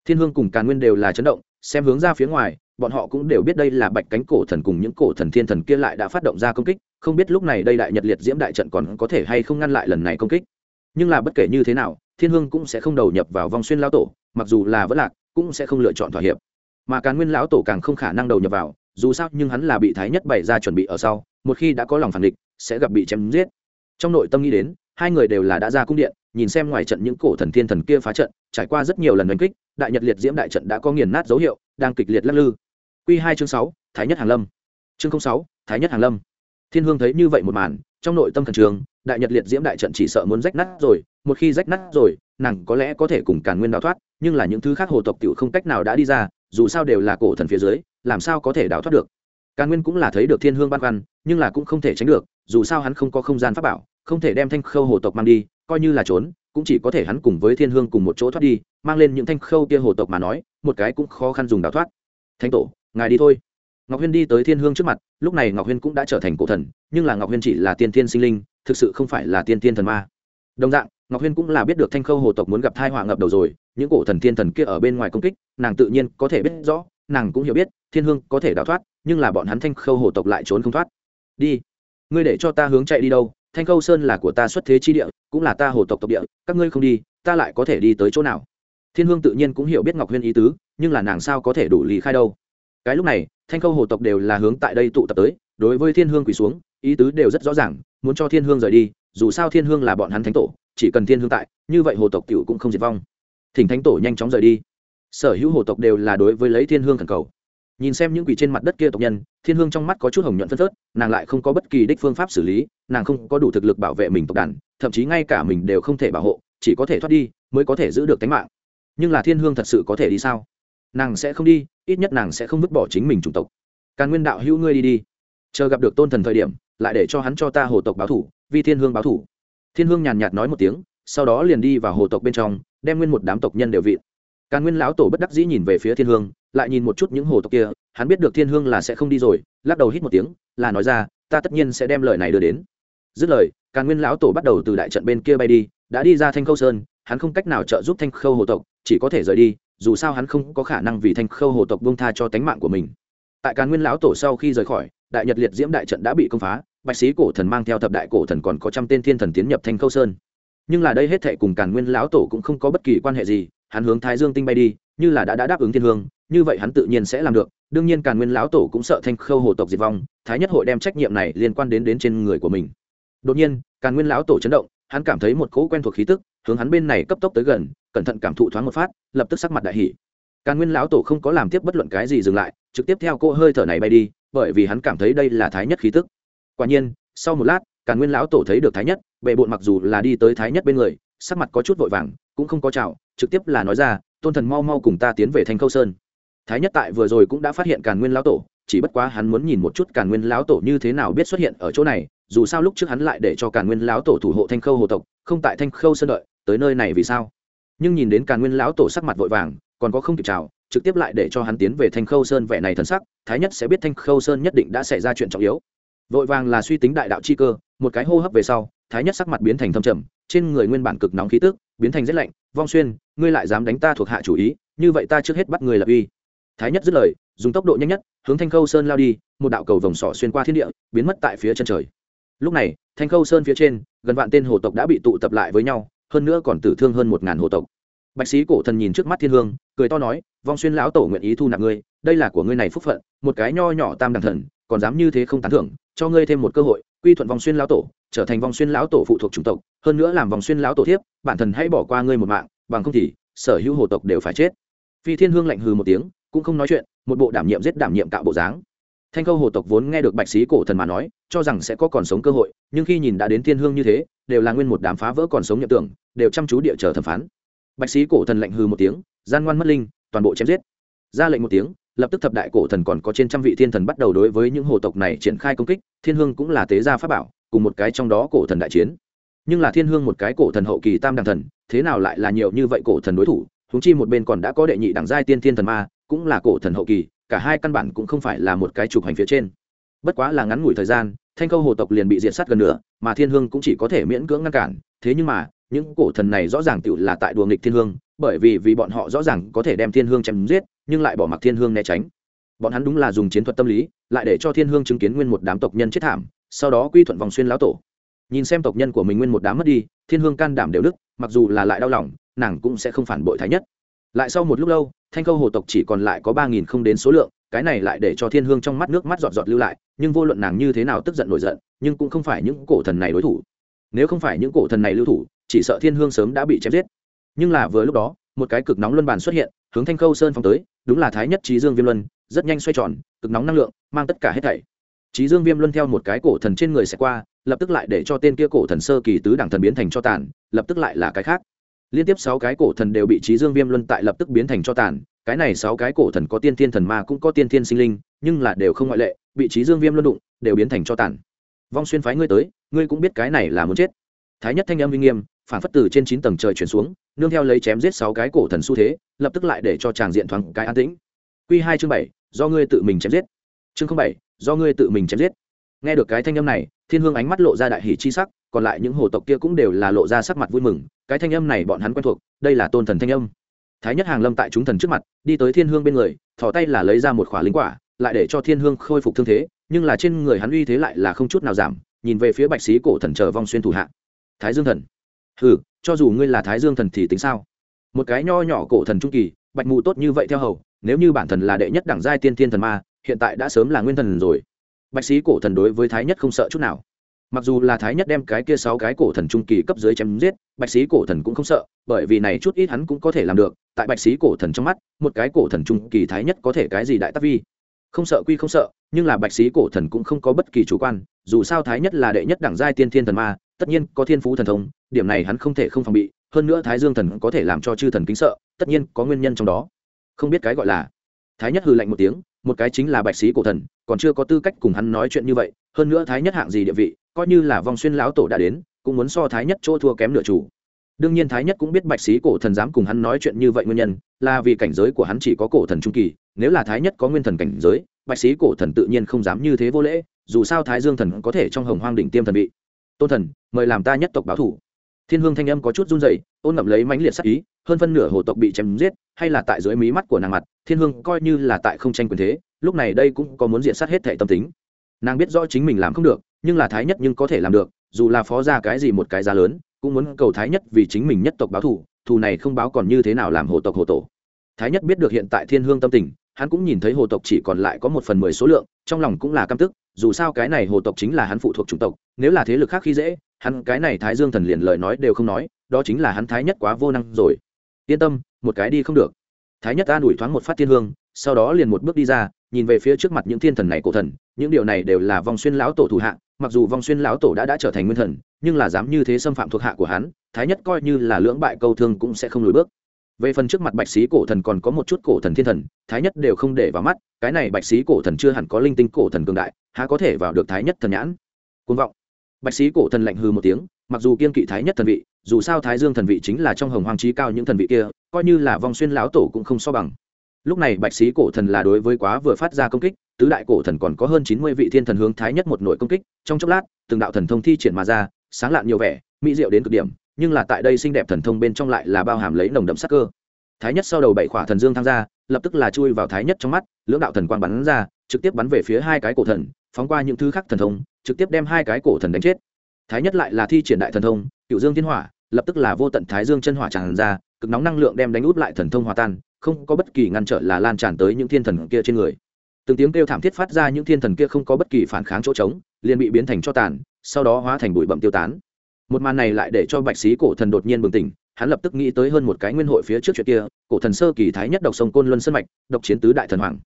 thiên hương cùng càn nguyên đều là chấn động, xem hướng ra phía ngoài, bọn họ cũng đều biết đây là bạch cánh cổ thần cùng những cổ thần thiên thần kia lại đã phát động ra công kích, không biết lúc này đây đại nhật liệt diễm đại trận còn có thể hay không ngăn lại lần này công kích. Nhưng là bất kể như thế nào, thiên hương cũng sẽ không đầu nhập vào vòng xuyên lão tổ, mặc dù là vẫn lạc, cũng sẽ không lựa chọn thỏa hiệp. Mà càn nguyên lão tổ càng không khả năng đầu nhập vào, dù sao nhưng hắn là bị thái nhất bày ra chuẩn bị ở sau, một khi đã có lòng phản địch, sẽ gặp bị chém giết. Trong nội tâm nghĩ đến hai người đều là đã ra cung điện, nhìn xem ngoài trận những cổ thần thiên thần kia phá trận, trải qua rất nhiều lần đánh kích, đại nhật liệt diễm đại trận đã có nghiền nát dấu hiệu, đang kịch liệt lắc lư. Q hai chương sáu, thái nhất hàn lâm. Chương sáu, thái nhất hàn lâm. Thiên hương thấy như vậy một màn, trong nội tâm thần trường đại nhật liệt diễm đại trận chỉ sợ muốn rách nát rồi, một khi rách nát rồi, nàng có lẽ có thể cùng càn nguyên đào thoát, nhưng là những thứ khác hồ tộc t không cách nào đã đi ra, dù sao đều là cổ thần phía dưới, làm sao có thể đào thoát được? Càn nguyên cũng là thấy được thiên hương băn khoăn, nhưng là cũng không thể tránh được, dù sao hắn không có không gian pháp bảo không thể đem thanh khâu hồ tộc mang đi, coi như là trốn, cũng chỉ có thể hắn cùng với thiên hương cùng một chỗ thoát đi, mang lên những thanh khâu kia hồ tộc mà nói, một cái cũng khó khăn dùng đào thoát. Thanh tổ, ngài đi thôi. Ngọc huyên đi tới thiên hương trước mặt, lúc này ngọc huyên cũng đã trở thành cổ thần, nhưng là ngọc huyên chỉ là tiên tiên sinh linh, thực sự không phải là tiên tiên thần ma. Đồng dạng, ngọc huyên cũng là biết được thanh khâu hồ tộc muốn gặp thai họa ngập đầu rồi, những cổ thần tiên thần kia ở bên ngoài công kích, nàng tự nhiên có thể biết rõ, nàng cũng hiểu biết, thiên hương có thể đào thoát, nhưng là bọn hắn thanh khâu hồ tộc lại trốn không thoát. Đi, ngươi để cho ta hướng chạy đi đâu thanh khâu sơn là của ta xuất thế chi địa, cũng là ta hồ tộc tộc địa, các ngươi không đi, ta lại có thể đi tới chỗ nào? Thiên hương tự nhiên cũng hiểu biết ngọc huyên ý tứ, nhưng là nàng sao có thể đủ lý khai đâu? Cái lúc này, thanh khâu hồ tộc đều là hướng tại đây tụ tập tới, đối với thiên hương quỳ xuống, ý tứ đều rất rõ ràng, muốn cho thiên hương rời đi, dù sao thiên hương là bọn hắn thánh tổ, chỉ cần thiên hương tại, như vậy hồ tộc cựu cũng không diệt vong. Thỉnh thánh tổ nhanh chóng rời đi. Sở hữu hồ tộc đều là đối với lấy thiên hương thần cầu nhìn xem những quỷ trên mặt đất kia tộc nhân, thiên hương trong mắt có chút hồng nhuận phân phớt, nàng lại không có bất kỳ đích phương pháp xử lý, nàng không có đủ thực lực bảo vệ mình tộc đàn, thậm chí ngay cả mình đều không thể bảo hộ, chỉ có thể thoát đi, mới có thể giữ được tính mạng. Nhưng là thiên hương thật sự có thể đi sao? Nàng sẽ không đi, ít nhất nàng sẽ không vứt bỏ chính mình chủng tộc. Càn nguyên đạo hữu ngươi đi đi. Chờ gặp được tôn thần thời điểm, lại để cho hắn cho ta hồ tộc báo thủ, vì thiên hương báo thủ. Thiên hương nhàn nhạt nói một tiếng, sau đó liền đi vào hồ tộc bên trong, đem nguyên một đám tộc nhân đều vị càn nguyên lão tổ bất đắc dĩ nhìn về phía thiên hương lại nhìn một chút những hồ tộc kia hắn biết được thiên hương là sẽ không đi rồi lắc đầu hít một tiếng là nói ra ta tất nhiên sẽ đem lời này đưa đến. Dứt lời càn nguyên lão tổ bắt đầu từ đại trận bên kia bay đi đã đi ra thanh khâu sơn hắn không cách nào trợ giúp thanh khâu hồ tộc chỉ có thể rời đi dù sao hắn không có khả năng vì thanh khâu hồ tộc bông tha cho tánh mạng của mình. Tại càn nguyên lão tổ sau khi rời khỏi đại nhật liệt diễm đại trận đã bị công phá bạch sĩ cổ thần mang theo thập đại cổ thần còn có trăm tên thiên thần tiến nhập thanh khâu sơn. Nhưng là đây hết thệ cùng càn nguyên lão tổ cũng không có bất kỳ quan hệ gì hắn hướng thái dương tinh bay đi như là đã, đã đáp ứng thiên hương như vậy hắn tự nhiên sẽ làm được. Đương nhiên càn nguyên lão tổ cũng sợ thanh khâu hồ tộc diệt vong, thái nhất hội đem trách nhiệm này liên quan đến đến trên người của mình. Đột nhiên, càn nguyên lão tổ chấn động, hắn cảm thấy một cỗ quen thuộc khí tức hướng hắn bên này cấp tốc tới gần, cẩn thận cảm thụ thoáng một phát, lập tức sắc mặt đại hỷ càn nguyên lão tổ không có làm tiếp bất luận cái gì dừng lại, trực tiếp theo cỗ hơi thở này bay đi, bởi vì hắn cảm thấy đây là thái nhất khí tức. Quả nhiên, sau một lát, càn nguyên lão tổ thấy được thái nhất bệ bộn mặc dù là đi tới thái nhất bên người, sắc mặt có chút vội vàng, cũng không có chào, trực tiếp là nói ra, tôn thần mau mau cùng ta tiến về thanh khâu sơn thái nhất tại vừa rồi cũng đã phát hiện càn nguyên lão tổ, chỉ bất quá hắn muốn nhìn một chút càn nguyên lão tổ như thế nào biết xuất hiện ở chỗ này, dù sao lúc trước hắn lại để cho càn nguyên lão tổ thủ hộ thanh khâu hồ tộc, không tại thanh khâu sơn đợi, tới nơi này vì sao? Nhưng nhìn đến càn nguyên lão tổ sắc mặt vội vàng, còn có không kịp chào, trực tiếp lại để cho hắn tiến về thanh khâu sơn vẻ này thần sắc, thái nhất sẽ biết thanh khâu sơn nhất định đã xảy ra chuyện trọng yếu. Vội vàng là suy tính đại đạo chi cơ, một cái hô hấp về sau, thái nhất sắc mặt biến thành thâm trầm, trên người nguyên bản cực nóng khí tức, biến thành rét lạnh, vong xuyên, ngươi lại dám đánh ta thuộc hạ chủ ý, như vậy ta trước hết bắt người lập uy thái nhất dứt lời, dùng tốc độ nhanh nhất, hướng thanh khâu sơn lao đi, một đạo cầu vòng sỏ xuyên qua thiên địa, biến mất tại phía chân trời. Lúc này, thanh khâu sơn phía trên, gần vạn tên hồ tộc đã bị tụ tập lại với nhau, hơn nữa còn tử thương hơn một ngàn hồ tộc. Bạch sĩ cổ thần nhìn trước mắt thiên hương, cười to nói, vong xuyên lão tổ nguyện ý thu nạp ngươi, đây là của ngươi này phúc phận, một cái nho nhỏ tam đằng thần, còn dám như thế không tán thưởng, cho ngươi thêm một cơ hội, quy thuận vong xuyên lão tổ, trở thành vong xuyên lão tổ phụ thuộc chủng tộc, hơn nữa làm vòng xuyên lão tổ thiếp, bản thần hãy bỏ qua ngươi một mạng, bằng không thì sở hữu hồ tộc đều phải chết. Phi thiên hương lạnh hừ một tiếng cũng không nói chuyện, một bộ đảm nhiệm giết đảm nhiệm cạo bộ dáng. Thanh khâu hồ tộc vốn nghe được bạch sĩ cổ thần mà nói, cho rằng sẽ có còn sống cơ hội, nhưng khi nhìn đã đến thiên hương như thế, đều là nguyên một đám phá vỡ còn sống nhậm tưởng, đều chăm chú địa chờ thẩm phán. Bạch sĩ cổ thần lạnh hư một tiếng, gian ngoan mất linh, toàn bộ chém giết. Ra lệnh một tiếng, lập tức thập đại cổ thần còn có trên trăm vị thiên thần bắt đầu đối với những hồ tộc này triển khai công kích, thiên hương cũng là tế gia pháp bảo, cùng một cái trong đó cổ thần đại chiến. Nhưng là thiên hương một cái cổ thần hậu kỳ tam đẳng thần, thế nào lại là nhiều như vậy cổ thần đối thủ húng chi một bên còn đã có đệ nhị đẳng giai tiên thiên thần ma cũng là cổ thần hậu kỳ cả hai căn bản cũng không phải là một cái trục hành phía trên. Bất quá là ngắn ngủi thời gian thanh câu hồ tộc liền bị diệt sát gần nửa, mà thiên hương cũng chỉ có thể miễn cưỡng ngăn cản. Thế nhưng mà những cổ thần này rõ ràng tự là tại đùa nghịch thiên hương bởi vì vì bọn họ rõ ràng có thể đem thiên hương chém giết nhưng lại bỏ mặc thiên hương né tránh. Bọn hắn đúng là dùng chiến thuật tâm lý lại để cho thiên hương chứng kiến nguyên một đám tộc nhân chết thảm sau đó quy thuận vòng xuyên lão tổ. Nhìn xem tộc nhân của mình nguyên một đám mất đi thiên hương can đảm đều đức mặc dù là lại đau lòng nàng cũng sẽ không phản bội thái nhất lại sau một lúc lâu, thanh câu hồ tộc chỉ còn lại có ba nghìn không đến số lượng, cái này lại để cho thiên hương trong mắt nước mắt giọt giọt lưu lại, nhưng vô luận nàng như thế nào tức giận nổi giận, nhưng cũng không phải những cổ thần này đối thủ. Nếu không phải những cổ thần này lưu thủ, chỉ sợ thiên hương sớm đã bị chém giết. Nhưng là vừa lúc đó, một cái cực nóng luân bàn xuất hiện, hướng thanh khâu sơn phong tới, đúng là thái nhất trí dương viêm luân, rất nhanh xoay tròn, cực nóng năng lượng, mang tất cả hết thảy. Trí dương viêm luân theo một cái cổ thần trên người sẽ qua, lập tức lại để cho tên kia cổ thần sơ kỳ tứ đẳng thần biến thành cho tàn, lập tức lại là cái khác liên tiếp sáu cái cổ thần đều bị trí dương viêm luân tại lập tức biến thành cho tàn. Cái này sáu cái cổ thần có tiên thiên thần ma cũng có tiên thiên sinh linh, nhưng là đều không ngoại lệ, bị trí dương viêm luân đụng, đều biến thành cho tàn. Vong xuyên phái ngươi tới, ngươi cũng biết cái này là muốn chết. Thái nhất thanh âm uy nghiêm, phản phất từ trên chín tầng trời chuyển xuống, nương theo lấy chém giết sáu cái cổ thần xu thế, lập tức lại để cho tràng diện thoáng cái an tĩnh. Q hai chương bảy, do ngươi tự mình chém giết. Chương bảy, do ngươi tự mình chém giết. Nghe được cái thanh âm này, thiên hương ánh mắt lộ ra đại hỷ chi sắc còn lại những hồ tộc kia cũng đều là lộ ra sắc mặt vui mừng cái thanh âm này bọn hắn quen thuộc đây là tôn thần thanh âm. Thái nhất hàng lâm tại chúng thần trước mặt đi tới thiên hương bên người thỏ tay là lấy ra một khỏa linh quả lại để cho thiên hương khôi phục thương thế nhưng là trên người hắn uy thế lại là không chút nào giảm nhìn về phía bạch sĩ cổ thần chờ vong xuyên thủ hạ. Thái dương thần. Ừ, cho dù ngươi là thái dương thần thì tính sao? Một cái nho nhỏ cổ thần trung kỳ bạch mù tốt như vậy theo hầu nếu như bản thần là đệ nhất đẳng giai tiên thiên thần ma hiện tại đã sớm là nguyên thần rồi. Bạch sĩ cổ thần đối với thái nhất không sợ chút nào mặc dù là thái nhất đem cái kia sáu cái cổ thần trung kỳ cấp dưới chém giết, bạch sĩ cổ thần cũng không sợ, bởi vì này chút ít hắn cũng có thể làm được, tại bạch sĩ cổ thần trong mắt, một cái cổ thần trung kỳ thái nhất có thể cái gì đại tác vi? Không sợ quy không sợ, nhưng là bạch sĩ cổ thần cũng không có bất kỳ chủ quan, dù sao thái nhất là đệ nhất đẳng giai tiên thiên thần ma, tất nhiên có thiên phú thần thông, điểm này hắn không thể không phòng bị, hơn nữa thái dương thần có thể làm cho chư thần kính sợ, tất nhiên có nguyên nhân trong đó. Không biết cái gọi là. Thái nhất hừ lạnh một tiếng, một cái chính là bạch sĩ cổ thần, còn chưa có tư cách cùng hắn nói chuyện như vậy, hơn nữa thái nhất hạng gì địa vị coi như là vong xuyên lão tổ đã đến, cũng muốn so thái nhất chỗ thua kém nửa chủ. Đương nhiên thái nhất cũng biết bạch sĩ cổ thần dám cùng hắn nói chuyện như vậy nguyên nhân, là vì cảnh giới của hắn chỉ có cổ thần trung kỳ, nếu là thái nhất có nguyên thần cảnh giới, bạch sĩ cổ thần tự nhiên không dám như thế vô lễ, dù sao thái dương thần có thể trong hồng hoang đỉnh tiêm thần vị. Tôn thần, mời làm ta nhất tộc báo thủ. Thiên hương thanh âm có chút run dậy ôn ngậm lấy mãnh liệt sắc ý, hơn phân nửa hồ tộc bị chém giết, hay là tại dưới mí mắt của nàng mặt, thiên hương coi như là tại không tranh quyền thế, lúc này đây cũng có muốn diện sát hết thệ tâm tính nàng biết rõ chính mình làm không được, nhưng là thái nhất nhưng có thể làm được, dù là phó ra cái gì một cái giá lớn, cũng muốn cầu thái nhất vì chính mình nhất tộc báo thù thù này không báo còn như thế nào làm hồ tộc hồ tổ. Thái nhất biết được hiện tại thiên hương tâm tình, hắn cũng nhìn thấy hồ tộc chỉ còn lại có một phần mười số lượng, trong lòng cũng là căm tức, dù sao cái này hồ tộc chính là hắn phụ thuộc chủng tộc, nếu là thế lực khác khi dễ, hắn cái này thái dương thần liền lời nói đều không nói, đó chính là hắn thái nhất quá vô năng rồi. Yên tâm, một cái đi không được. Thái nhất an ủi thoáng một phát thiên hương, sau đó liền một bước đi ra nhìn về phía trước mặt những thiên thần này cổ thần, những điều này đều là vong xuyên lão tổ thủ hạ, mặc dù vong xuyên lão tổ đã đã trở thành nguyên thần, nhưng là dám như thế xâm phạm thuộc hạ của hắn, thái nhất coi như là lưỡng bại câu thương cũng sẽ không lùi bước. Về phần trước mặt bạch sĩ cổ thần còn có một chút cổ thần thiên thần, thái nhất đều không để vào mắt, cái này bạch sĩ cổ thần chưa hẳn có linh tinh cổ thần cường đại, há có thể vào được thái nhất thần nhãn? Côn vọng. Bạch sĩ cổ thần lạnh hư một tiếng, mặc dù kiên kỵ thái nhất thần vị, dù sao thái dương thần vị chính là trong hồng hoàng trí cao những thần vị kia, coi như là vong xuyên lão tổ cũng không so bằng lúc này bạch sĩ cổ thần là đối với quá vừa phát ra công kích, tứ đại cổ thần còn có hơn chín mươi vị thiên thần hướng thái nhất một nội công kích, trong chốc lát, từng đạo thần thông thi triển mà ra, sáng lạn nhiều vẻ, mỹ diệu đến cực điểm, nhưng là tại đây xinh đẹp thần thông bên trong lại là bao hàm lấy nồng đậm sắc cơ. Thái nhất sau đầu bảy khỏa thần dương tham gia lập tức là chui vào thái nhất trong mắt, lưỡng đạo thần quang bắn ra, trực tiếp bắn về phía hai cái cổ thần, phóng qua những thứ khác thần thông, trực tiếp đem hai cái cổ thần đánh chết. Thái nhất lại là thi triển đại thần thông cựu dương thiên hỏa, lập tức là vô tận thái dương chân hỏa tràn ra, cực nóng năng lượng đem đánh út lại thần thông hòa tan không có bất kỳ ngăn trở là lan tràn tới những thiên thần kia trên người. Từng tiếng kêu thảm thiết phát ra những thiên thần kia không có bất kỳ phản kháng chỗ trống, liền bị biến thành cho tàn, sau đó hóa thành bụi bậm tiêu tán. Một màn này lại để cho bạch sĩ cổ thần đột nhiên bừng tỉnh, hắn lập tức nghĩ tới hơn một cái nguyên hội phía trước chuyện kia, cổ thần sơ kỳ thái nhất độc sông côn luân sân mạch, độc chiến tứ đại thần hoàng.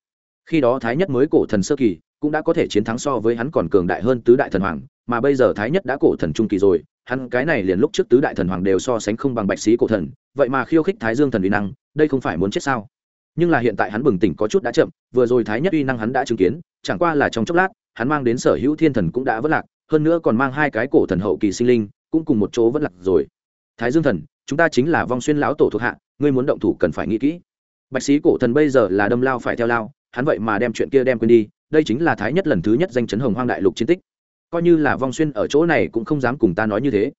Khi đó thái nhất mới cổ thần sơ kỳ, cũng đã có thể chiến thắng so với hắn còn cường đại hơn tứ đại thần hoàng, mà bây giờ thái nhất đã cổ thần trung kỳ rồi hắn cái này liền lúc trước tứ đại thần hoàng đều so sánh không bằng bạch sĩ cổ thần, vậy mà khiêu khích thái dương thần uy năng, đây không phải muốn chết sao? Nhưng là hiện tại hắn bừng tỉnh có chút đã chậm, vừa rồi thái nhất uy năng hắn đã chứng kiến, chẳng qua là trong chốc lát, hắn mang đến sở hữu thiên thần cũng đã vất lạc, hơn nữa còn mang hai cái cổ thần hậu kỳ sinh linh, cũng cùng một chỗ vất lạc rồi. Thái dương thần, chúng ta chính là vong xuyên lão tổ thuộc hạ, ngươi muốn động thủ cần phải nghĩ kỹ. Bạch sĩ cổ thần bây giờ là đâm lao phải theo lao, hắn vậy mà đem chuyện kia đem quên đi, đây chính là thái nhất lần thứ nhất danh chấn hồng hoang đại lục chiến tích coi như là vong xuyên ở chỗ này cũng không dám cùng ta nói như thế.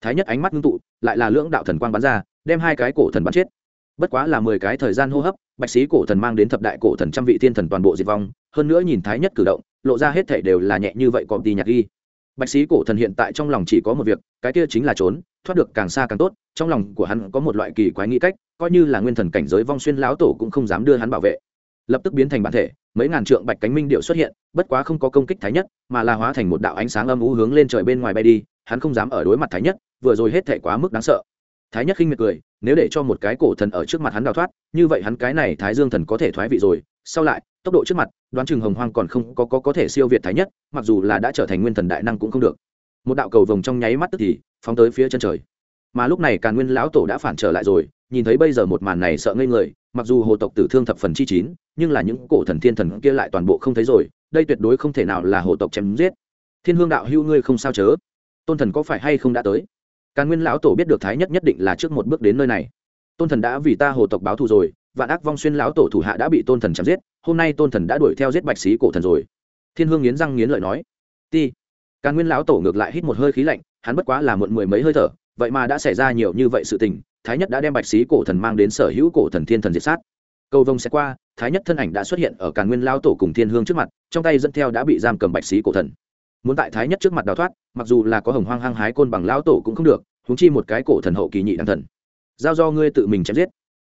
Thái nhất ánh mắt ngưng tụ, lại là lưỡng đạo thần quang bắn ra, đem hai cái cổ thần bắn chết. Bất quá là mười cái thời gian hô hấp, bạch sĩ cổ thần mang đến thập đại cổ thần trăm vị thiên thần toàn bộ diệt vong, hơn nữa nhìn thái nhất cử động, lộ ra hết thể đều là nhẹ như vậy còn tì nhạc ghi. Bạch sĩ cổ thần hiện tại trong lòng chỉ có một việc, cái kia chính là trốn, thoát được càng xa càng tốt, trong lòng của hắn có một loại kỳ quái nghĩ cách, coi như là nguyên thần cảnh giới vong xuyên lão tổ cũng không dám đưa hắn bảo vệ lập tức biến thành bản thể mấy ngàn trượng bạch cánh minh điệu xuất hiện bất quá không có công kích thái nhất mà là hóa thành một đạo ánh sáng âm u hướng lên trời bên ngoài bay đi hắn không dám ở đối mặt thái nhất vừa rồi hết thể quá mức đáng sợ. Thái nhất khinh miệt cười nếu để cho một cái cổ thần ở trước mặt hắn đào thoát như vậy hắn cái này thái dương thần có thể thoái vị rồi. Sau lại tốc độ trước mặt đoán chừng hồng hoang còn không có, có có thể siêu việt thái nhất mặc dù là đã trở thành nguyên thần đại năng cũng không được. Một đạo cầu vồng trong nháy mắt tức thì phóng tới phía chân trời. Mà lúc này càn nguyên lão tổ đã phản trở lại rồi nhìn thấy bây giờ một màn này sợ ngây người mặc dù hồ tộc tử thương thập phần chi chín, nhưng là những cổ thần thiên thần kia lại toàn bộ không thấy rồi, đây tuyệt đối không thể nào là hồ tộc chém giết. Thiên hương đạo hưu ngươi không sao chớ? Tôn thần có phải hay không đã tới? Càn nguyên lão tổ biết được thái nhất nhất định là trước một bước đến nơi này. Tôn thần đã vì ta hồ tộc báo thù rồi, vạn ác vong xuyên lão tổ thủ hạ đã bị tôn thần chém giết, hôm nay tôn thần đã đuổi theo giết bạch sĩ cổ thần rồi. Thiên hương nghiến răng nghiến lợi nói, ti. Càn nguyên lão tổ ngược lại hít một hơi khí lạnh, hắn bất quá là muộn mười mấy hơi thở, vậy mà đã xảy ra nhiều như vậy sự tình thái nhất đã đem bạch sĩ cổ thần mang đến sở hữu cổ thần thiên thần diệt sát. Cầu vông sẽ qua, thái nhất thân ảnh đã xuất hiện ở càn nguyên lao tổ cùng thiên hương trước mặt, trong tay dẫn theo đã bị giam cầm bạch sĩ cổ thần. Muốn tại thái nhất trước mặt đào thoát, mặc dù là có hồng hoang hăng hái côn bằng lao tổ cũng không được húng chi một cái cổ thần hậu kỳ nhị đàn thần. Giao do ngươi tự mình chém giết.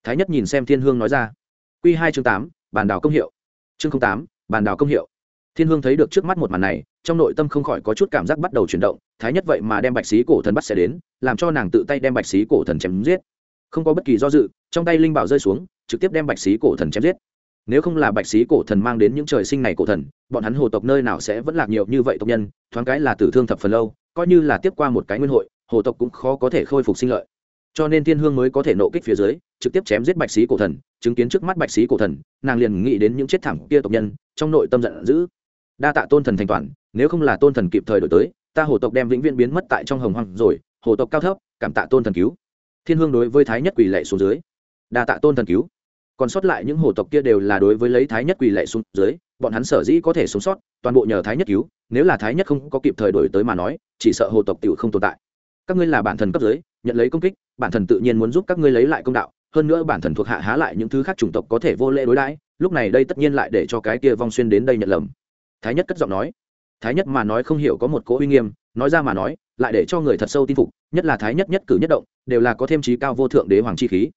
Thái nhất nhìn xem thiên hương nói ra. Q hai chương tám, bàn đào công hiệu. Chương tám, bàn đào công hiệu thiên hương thấy được trước mắt một màn này, trong nội tâm không khỏi có chút cảm giác bắt đầu chuyển động, thái nhất vậy mà đem bạch sĩ cổ thần bắt sẽ đến, làm cho nàng tự tay đem bạch sĩ cổ thần chém giết. Không có bất kỳ do dự, trong tay linh bảo rơi xuống, trực tiếp đem bạch sĩ cổ thần chém giết. Nếu không là bạch sĩ cổ thần mang đến những trời sinh này cổ thần, bọn hắn hồ tộc nơi nào sẽ vẫn lạc nhiều như vậy tộc nhân, thoáng cái là tử thương thập phần lâu, coi như là tiếp qua một cái nguyên hội, hồ tộc cũng khó có thể khôi phục sinh lợi. Cho nên thiên hương mới có thể nộ kích phía dưới, trực tiếp chém giết bạch sĩ cổ thần, chứng kiến trước mắt bạch sĩ cổ thần, nàng liền nghĩ đến những chết thẳng kia tộc nhân, trong nội tâm giận dữ đa tạ tôn thần thành toàn, nếu không là tôn thần kịp thời đổi tới, ta hồ tộc đem vĩnh viễn biến mất tại trong hồng hoang rồi, hồ tộc cao thấp, cảm tạ tôn thần cứu. Thiên hương đối với thái nhất quỳ lệ xuống dưới. Đa tạ tôn thần cứu. Còn sót lại những hồ tộc kia đều là đối với lấy thái nhất quỳ lệ xuống dưới, bọn hắn sở dĩ có thể sống sót, toàn bộ nhờ thái nhất cứu, nếu là thái nhất không có kịp thời đổi tới mà nói, chỉ sợ hồ tộc tiểu không tồn tại. Các ngươi là bản thần cấp dưới, nhận lấy công kích, bản thần tự nhiên muốn giúp các ngươi lấy lại công đạo, hơn nữa bản thần thuộc hạ há lại những thứ khác chủng tộc có thể vô lễ đối đãi, lúc này đây tất nhiên lại để cho cái kia vong xuyên đến đây nhận lầm thái nhất cất giọng nói. Thái nhất mà nói không hiểu có một cỗ uy nghiêm, nói ra mà nói, lại để cho người thật sâu tin phục, nhất là thái nhất nhất cử nhất động, đều là có thêm trí cao vô thượng đế hoàng chi khí.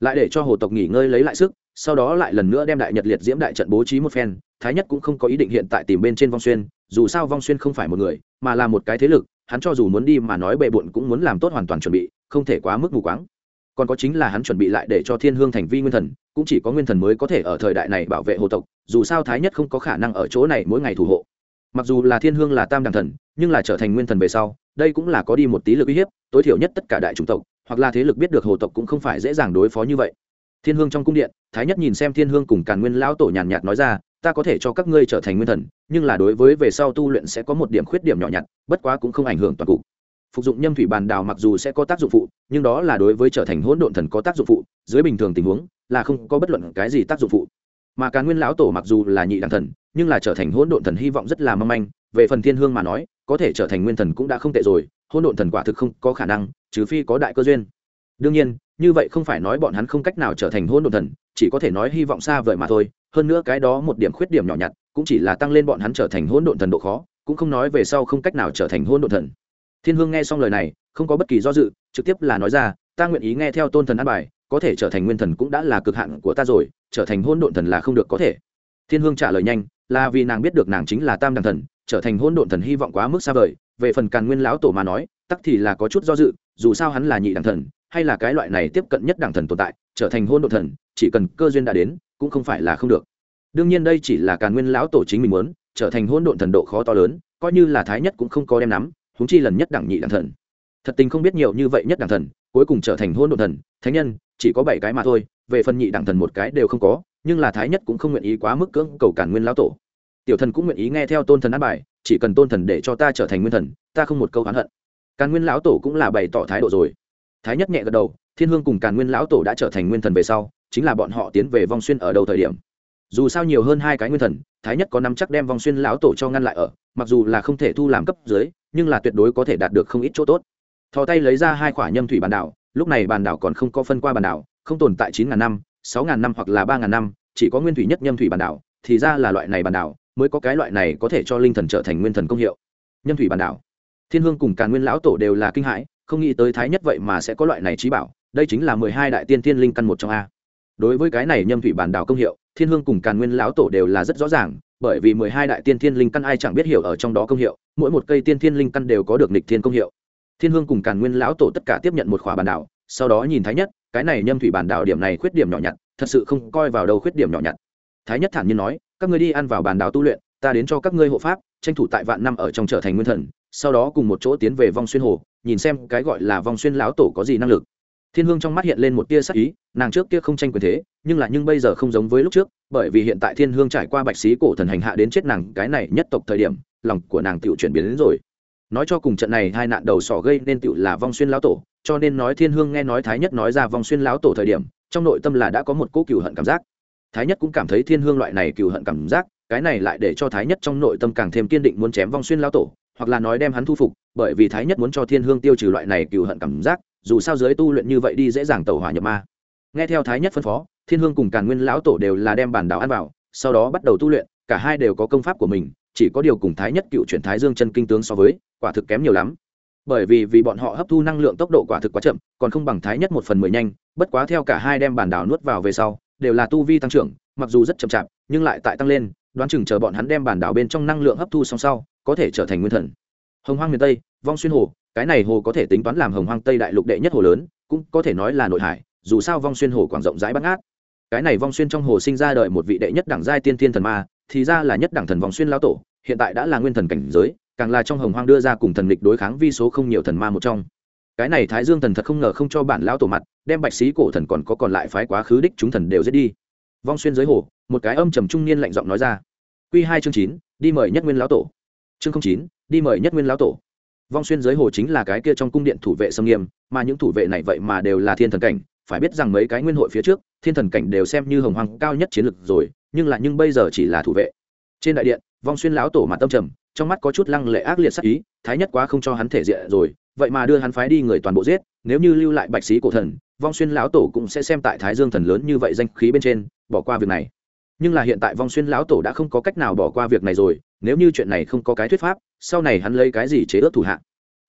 Lại để cho hồ tộc nghỉ ngơi lấy lại sức, sau đó lại lần nữa đem đại nhật liệt diễm đại trận bố trí một phen, thái nhất cũng không có ý định hiện tại tìm bên trên vong xuyên, dù sao vong xuyên không phải một người, mà là một cái thế lực, hắn cho dù muốn đi mà nói bệ bộn cũng muốn làm tốt hoàn toàn chuẩn bị, không thể quá mức mù quáng. Còn có chính là hắn chuẩn bị lại để cho thiên hương thành vi nguyên thần cũng chỉ có nguyên thần mới có thể ở thời đại này bảo vệ hồ tộc, dù sao thái nhất không có khả năng ở chỗ này mỗi ngày thủ hộ. Mặc dù là thiên hương là tam đẳng thần, nhưng là trở thành nguyên thần về sau, đây cũng là có đi một tí lực uy hiếp, tối thiểu nhất tất cả đại chủng tộc, hoặc là thế lực biết được hồ tộc cũng không phải dễ dàng đối phó như vậy. Thiên hương trong cung điện, thái nhất nhìn xem thiên hương cùng càn nguyên lão tổ nhàn nhạt nói ra, ta có thể cho các ngươi trở thành nguyên thần, nhưng là đối với về sau tu luyện sẽ có một điểm khuyết điểm nhỏ nhặt, bất quá cũng không ảnh hưởng toàn cục. Phục dụng nhâm thủy bàn đào mặc dù sẽ có tác dụng phụ, nhưng đó là đối với trở thành hỗn độn thần có tác dụng phụ, dưới bình thường tình huống là không có bất luận cái gì tác dụng phụ. Mà càn nguyên lão tổ mặc dù là nhị đẳng thần, nhưng là trở thành hỗn độn thần hy vọng rất là mong manh. Về phần thiên hương mà nói, có thể trở thành nguyên thần cũng đã không tệ rồi, hỗn độn thần quả thực không có khả năng, trừ phi có đại cơ duyên. Đương nhiên, như vậy không phải nói bọn hắn không cách nào trở thành hỗn độn thần, chỉ có thể nói hy vọng xa vời mà thôi. Hơn nữa cái đó một điểm khuyết điểm nhỏ nhặt, cũng chỉ là tăng lên bọn hắn trở thành hỗn độn thần độ khó, cũng không nói về sau không cách nào trở thành hỗn độn thần. Thiên hương nghe xong lời này, không có bất kỳ do dự, trực tiếp là nói ra, ta nguyện ý nghe theo tôn thần an bài có thể trở thành nguyên thần cũng đã là cực hạn của ta rồi, trở thành hôn độn thần là không được có thể. Thiên hương trả lời nhanh, là vì nàng biết được nàng chính là tam đẳng thần, trở thành hôn độn thần hy vọng quá mức xa vời, về phần càn nguyên lão tổ mà nói, tắc thì là có chút do dự, dù sao hắn là nhị đẳng thần, hay là cái loại này tiếp cận nhất đẳng thần tồn tại, trở thành hôn độn thần, chỉ cần cơ duyên đã đến, cũng không phải là không được. Đương nhiên đây chỉ là càn nguyên lão tổ chính mình muốn, trở thành hôn độn thần độ khó to lớn, coi như là thái nhất cũng không có đem nắm húng chi lần nhất đẳng nhị đẳng thần. Thật tình không biết nhiều như vậy nhất đẳng thần, cuối cùng trở thành hôn độn thần, thánh nhân chỉ có bảy cái mà thôi, về phần nhị đẳng thần một cái đều không có, nhưng là thái nhất cũng không nguyện ý quá mức cưỡng cầu cản nguyên lão tổ. Tiểu thần cũng nguyện ý nghe theo tôn thần an bài, chỉ cần tôn thần để cho ta trở thành nguyên thần, ta không một câu oán hận. Càn nguyên lão tổ cũng là bày tỏ thái độ rồi. Thái nhất nhẹ gật đầu, thiên hương cùng càn nguyên lão tổ đã trở thành nguyên thần về sau, chính là bọn họ tiến về vong xuyên ở đầu thời điểm. Dù sao nhiều hơn hai cái nguyên thần, thái nhất có năm chắc đem vong xuyên lão tổ cho ngăn lại ở, mặc dù là không thể thu làm cấp dưới, nhưng là tuyệt đối có thể đạt được không ít chỗ tốt. Thò tay lấy ra hai quả nhâm thủy bản đảo lúc này bàn đảo còn không có phân qua bàn đảo, không tồn tại chín ngàn năm, sáu ngàn năm hoặc là ba ngàn năm, chỉ có nguyên thủy nhất nhâm thủy bàn đảo, thì ra là loại này bàn đảo mới có cái loại này có thể cho linh thần trở thành nguyên thần công hiệu. Nhâm thủy bàn đảo. Thiên hương cùng càn nguyên lão tổ đều là kinh hãi, không nghĩ tới thái nhất vậy mà sẽ có loại này trí bảo, đây chính là mười hai đại tiên thiên linh căn một trong a. Đối với cái này nhâm thủy bản đảo công hiệu, thiên hương cùng càn nguyên lão tổ đều là rất rõ ràng, bởi vì mười hai đại tiên thiên linh căn ai chẳng biết hiểu ở trong đó công hiệu, mỗi một cây tiên thiên linh căn đều có được nịch thiên công hiệu thiên hương cùng càn nguyên lão tổ tất cả tiếp nhận một khỏa bản đảo, sau đó nhìn thái nhất, cái này nhâm thủy bản đảo điểm này khuyết điểm nhỏ nhặt, thật sự không coi vào đâu khuyết điểm nhỏ nhặt. Thái nhất thản nhiên nói, các ngươi đi ăn vào bản đảo tu luyện, ta đến cho các ngươi hộ pháp, tranh thủ tại vạn năm ở trong trở thành nguyên thần, sau đó cùng một chỗ tiến về vong xuyên hồ, nhìn xem cái gọi là vong xuyên lão tổ có gì năng lực. Thiên hương trong mắt hiện lên một tia sắc ý, nàng trước kia không tranh quyền thế, nhưng là nhưng bây giờ không giống với lúc trước, bởi vì hiện tại thiên hương trải qua bạch sĩ cổ thần hành hạ đến chết nàng cái này nhất tộc thời điểm, lòng của nàng tự chuyển biến đến rồi nói cho cùng trận này hai nạn đầu sỏ gây nên tựu là vong xuyên lão tổ, cho nên nói thiên hương nghe nói thái nhất nói ra vong xuyên lão tổ thời điểm, trong nội tâm là đã có một cỗ cựu hận cảm giác. Thái nhất cũng cảm thấy thiên hương loại này cựu hận cảm giác, cái này lại để cho thái nhất trong nội tâm càng thêm kiên định muốn chém vong xuyên lão tổ, hoặc là nói đem hắn thu phục, bởi vì thái nhất muốn cho thiên hương tiêu trừ loại này cựu hận cảm giác, dù sao giới tu luyện như vậy đi dễ dàng tẩu hỏa nhập ma. Nghe theo thái nhất phân phó, thiên hương cùng càn nguyên lão tổ đều là đem bản đảo ăn vào, sau đó bắt đầu tu luyện, cả hai đều có công pháp của mình chỉ có điều cùng thái nhất cựu chuyển thái dương chân kinh tướng so với, quả thực kém nhiều lắm. Bởi vì vì bọn họ hấp thu năng lượng tốc độ quả thực quá chậm, còn không bằng thái nhất một phần mười nhanh, bất quá theo cả hai đem bản đảo nuốt vào về sau, đều là tu vi tăng trưởng, mặc dù rất chậm chạp, nhưng lại tại tăng lên, đoán chừng chờ bọn hắn đem bản đảo bên trong năng lượng hấp thu xong sau, có thể trở thành nguyên thần. Hồng hoang miền tây, vong xuyên hồ, cái này hồ có thể tính toán làm hồng hoang tây đại lục đệ nhất hồ lớn, cũng có thể nói là nội hải, dù sao vong xuyên hồ quảng rộng rãi bắt ngát. Cái này vong xuyên trong hồ sinh ra đời một vị đệ nhất đẳng giai tiên thiên thần ma thì ra là nhất đẳng thần vòng xuyên lao tổ, hiện tại đã là nguyên thần cảnh giới, càng là trong hồng hoang đưa ra cùng thần lịch đối kháng vi số không nhiều thần ma một trong. Cái này thái dương thần thật không ngờ không cho bản lão tổ mặt, đem bạch sĩ cổ thần còn có còn lại phái quá khứ đích chúng thần đều giết đi. Vong xuyên giới hồ, một cái âm trầm trung niên lạnh giọng nói ra. Q hai chương chín, đi mời nhất nguyên lão tổ. Chương chín, đi mời nhất nguyên lão tổ. Vong xuyên giới hồ chính là cái kia trong cung điện thủ vệ sâm nghiêm, mà những thủ vệ này vậy mà đều là thiên thần cảnh, phải biết rằng mấy cái nguyên hội phía trước, thiên thần cảnh đều xem như hồng hoàng cao nhất chiến lược rồi nhưng là nhưng bây giờ chỉ là thủ vệ. Trên đại điện, vong xuyên lão tổ mặt tâm trầm, trong mắt có chút lăng lệ ác liệt sắc ý, thái nhất quá không cho hắn thể diện rồi, vậy mà đưa hắn phái đi người toàn bộ giết, nếu như lưu lại bạch sĩ cổ thần, vong xuyên lão tổ cũng sẽ xem tại thái dương thần lớn như vậy danh khí bên trên, bỏ qua việc này. Nhưng là hiện tại vong xuyên lão tổ đã không có cách nào bỏ qua việc này rồi, nếu như chuyện này không có cái thuyết pháp, sau này hắn lấy cái gì chế ước thủ hạ?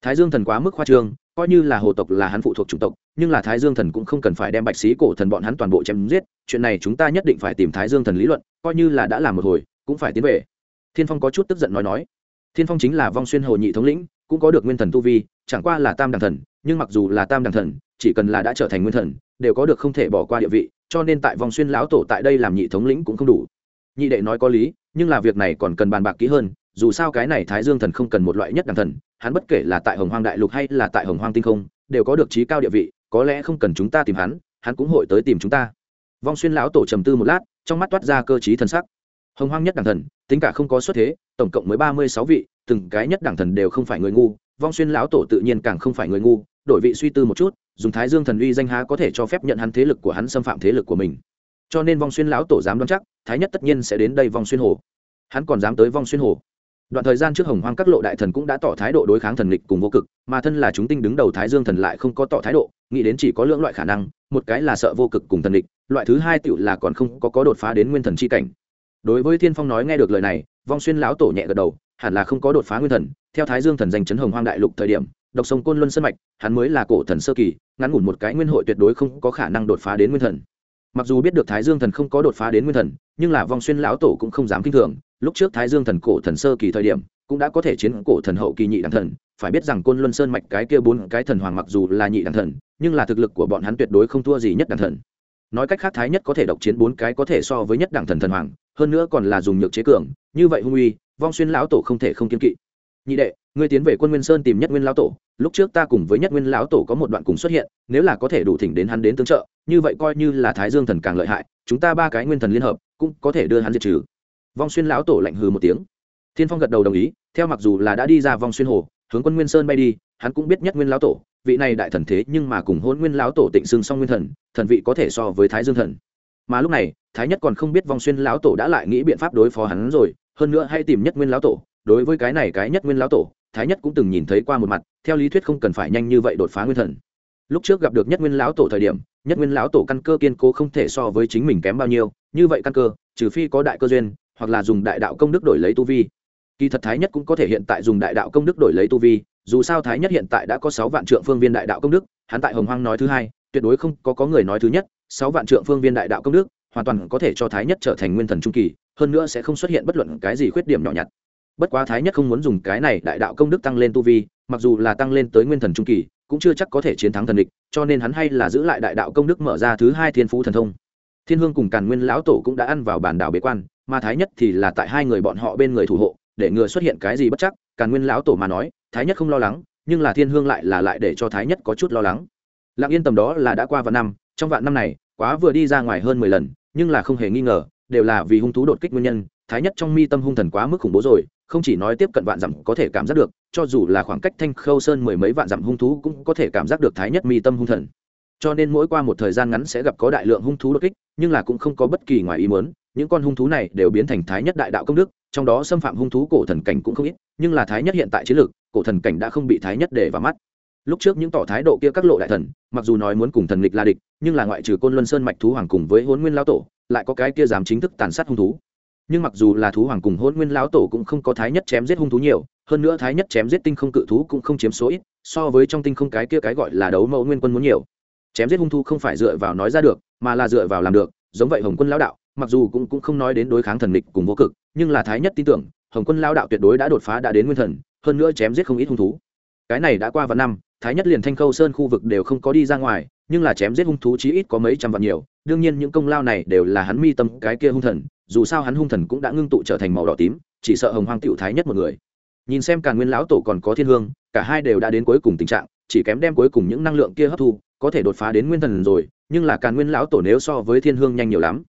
Thái dương thần quá mức khoa trương coi như là hồ tộc là hắn phụ thuộc chủng tộc, nhưng là thái dương thần cũng không cần phải đem bạch sĩ cổ thần bọn hắn toàn bộ chém giết, chuyện này chúng ta nhất định phải tìm thái dương thần lý luận, coi như là đã làm một hồi, cũng phải tiến về. Thiên phong có chút tức giận nói nói. Thiên phong chính là vong xuyên hồ nhị thống lĩnh, cũng có được nguyên thần tu vi, chẳng qua là tam đẳng thần, nhưng mặc dù là tam đẳng thần, chỉ cần là đã trở thành nguyên thần, đều có được không thể bỏ qua địa vị, cho nên tại vòng xuyên lão tổ tại đây làm nhị thống lĩnh cũng không đủ. Nhị đệ nói có lý, nhưng là việc này còn cần bàn bạc kỹ hơn dù sao cái này thái dương thần không cần một loại nhất đẳng thần, hắn bất kể là tại hồng hoang đại lục hay là tại hồng hoang tinh không, đều có được trí cao địa vị, có lẽ không cần chúng ta tìm hắn hắn cũng hội tới tìm chúng ta. Vong xuyên lão tổ trầm tư một lát, trong mắt toát ra cơ t thần sắc. Hồng hoang nhất đẳng thần, tính cả không có xuất thế, tổng cộng mới ba mươi sáu vị, từng cái nhất đẳng thần đều không phải người ngu, vong xuyên lão tổ tự nhiên càng không phải người ngu, đổi vị suy tư một chút, dùng thái dương thần uy danh há có thể cho phép nhận hắn thế lực của hắn xâm phạm thế lực của mình. Cho nên vong xuyên lão tổ dám đoán chắc, thái nhất tất nhiên sẽ đến đây vong xuyên hồ. Hắn còn dám tới vong xuyên hồ đoạn thời gian trước hồng hoang các lộ đại thần cũng đã tỏ thái độ đối kháng thần lịch cùng vô cực, mà thân là chúng tinh đứng đầu thái dương thần lại không có tỏ thái độ, nghĩ đến chỉ có lưỡng loại khả năng, một cái là sợ vô cực cùng thần lịch loại thứ hai tựu là còn không có có đột phá đến nguyên thần c h i cảnh. Đối với thiên phong nói nghe được lời này, vong xuyên lão tổ nhẹ gật đầu, hẳn là không có đột phá nguyên thần, theo thái dương thần danh chấn hồng hoang đại lục thời điểm, độc sông côn luân sân mạch, hắn mới là cổ thần sơ kỳ, ngắn ngủn một cái nguyên hội tuyệt đối không có khả năng đột phá đến nguyên thần. Mặc dù biết được thái dương thần không có đột phá đến nguyên thần, nhưng là vong xuyên lão tổ cũng không dám kinh thường lúc trước thái dương thần cổ thần sơ kỳ thời điểm, cũng đã có thể chiến cổ thần hậu kỳ nhị đẳng thần. Phải biết rằng côn luân sơn mạch cái kia bốn cái thần hoàng mặc dù là nhị đẳng thần, nhưng là thực lực của bọn hắn tuyệt đối không thua gì nhất đẳng thần. Nói cách khác thái nhất có thể độc chiến bốn cái có thể so với nhất đẳng thần thần hoàng, hơn nữa còn là dùng nhược chế cường, như vậy hung uy, vong xuyên lão tổ không thể không kiên kỵ. Nhị đệ, ngươi tiến về quân nguyên sơn tìm nhất nguyên lão tổ, lúc trước ta cùng với nhất nguyên lão tổ có một đoạn cùng xuất hiện, nếu là có thể đủ thỉnh đến hắn đến tương trợ, như vậy coi như là thái dương thần càng lợi hại, chúng ta ba cái nguyên thần liên hợp, cũng có thể đưa hắn diệt trừ vong xuyên lão tổ lạnh hừ một tiếng. Thiên phong gật đầu đồng ý, theo mặc dù là đã đi ra vong xuyên hồ, hướng quân nguyên sơn bay đi, hắn cũng biết nhất nguyên lão tổ, vị này đại thần thế nhưng mà cùng hôn nguyên lão tổ tịnh xưng song nguyên thần thần vị có thể so với thái dương thần. Mà lúc này, thái nhất còn không biết vong xuyên lão tổ đã lại nghĩ biện pháp đối phó hắn rồi, hơn nữa hay tìm nhất nguyên lão tổ. Đối với cái này cái nhất nguyên lão tổ, thái nhất cũng từng nhìn thấy qua một mặt, theo lý thuyết không cần phải nhanh như vậy đột phá nguyên thần. Lúc trước gặp được nhất nguyên lão tổ thời điểm, nhất nguyên lão tổ căn cơ kiên cố không thể so với chính mình kém bao nhiêu, như vậy căn cơ, trừ phi có đại cơ duyên hoặc là dùng đại đạo công đức đổi lấy tu vi. Kỳ thật thái nhất cũng có thể hiện tại dùng đại đạo công đức đổi lấy tu vi, dù sao thái nhất hiện tại đã có sáu vạn trượng phương viên đại đạo công đức, hắn tại hồng hoang nói thứ hai, tuyệt đối không có có người nói thứ nhất, sáu vạn trượng phương viên đại đạo công đức, hoàn toàn có thể cho thái nhất trở thành nguyên thần trung kỳ, hơn nữa sẽ không xuất hiện bất luận cái gì khuyết điểm nhỏ nhặt. Bất quá thái nhất không muốn dùng cái này đại đạo công đức tăng lên tu vi, mặc dù là tăng lên tới nguyên thần trung kỳ, cũng chưa chắc có thể chiến thắng thần địch, cho nên hắn hay là giữ lại đại đạo công đức mở ra thứ hai thiên phú thần thông. Thiên hương cùng càn nguyên lão tổ cũng đã ăn vào bản đảo bế quan mà thái nhất thì là tại hai người bọn họ bên người thủ hộ, để ngừa xuất hiện cái gì bất chắc, càn nguyên lão tổ mà nói, thái nhất không lo lắng, nhưng là thiên hương lại là lại để cho thái nhất có chút lo lắng. Lặng yên tầm đó là đã qua vạn năm, trong vạn năm này, quá vừa đi ra ngoài hơn mười lần, nhưng là không hề nghi ngờ, đều là vì hung thú đột kích nguyên nhân, thái nhất trong mi tâm hung thần quá mức khủng bố rồi, không chỉ nói tiếp cận vạn dặm có thể cảm giác được, cho dù là khoảng cách thanh khâu sơn mười mấy vạn dặm hung thú cũng có thể cảm giác được thái nhất mi tâm hung thần. Cho nên mỗi qua một thời gian ngắn sẽ gặp có đại lượng hung thú đột kích, nhưng là cũng không có bất kỳ ngoài ý muốn những con hung thú này đều biến thành thái nhất đại đạo công đức, trong đó xâm phạm hung thú cổ thần cảnh cũng không ít, nhưng là thái nhất hiện tại chiến lược, cổ thần cảnh đã không bị thái nhất để vào mắt. Lúc trước những tỏ thái độ kia các lộ đại thần, mặc dù nói muốn cùng thần nghịch la địch, nhưng là ngoại trừ côn luân sơn mạch thú hoàng cùng với hôn nguyên lao tổ, lại có cái kia dám chính thức tàn sát hung thú. Nhưng mặc dù là thú hoàng cùng hôn nguyên lão tổ cũng không có thái nhất chém giết hung thú nhiều, hơn nữa thái nhất chém giết tinh không cự thú cũng không chiếm số ít, so với trong tinh không cái kia cái gọi là đấu mẫu nguyên quân muốn nhiều. Chém giết hung thú không phải dựa vào nói ra được, mà là dựa vào làm được, giống vậy hồng quân lão đạo mặc dù cũng cũng không nói đến đối kháng thần địch cùng vô cực, nhưng là thái nhất tin tưởng, hồng quân lão đạo tuyệt đối đã đột phá đã đến nguyên thần, hơn nữa chém giết không ít hung thú. Cái này đã qua vạn năm, thái nhất liền thanh khâu sơn khu vực đều không có đi ra ngoài, nhưng là chém giết hung thú chí ít có mấy trăm vạn nhiều, đương nhiên những công lao này đều là hắn mi tâm cái kia hung thần, dù sao hắn hung thần cũng đã ngưng tụ trở thành màu đỏ tím, chỉ sợ hồng hoang tiểu thái nhất một người. Nhìn xem càn nguyên lão tổ còn có thiên hương, cả hai đều đã đến cuối cùng tình trạng, chỉ kém đem cuối cùng những năng lượng kia hấp thu, có thể đột phá đến nguyên thần rồi, nhưng là càn nguyên lão tổ nếu so với thiên hương nhanh nhiều lắm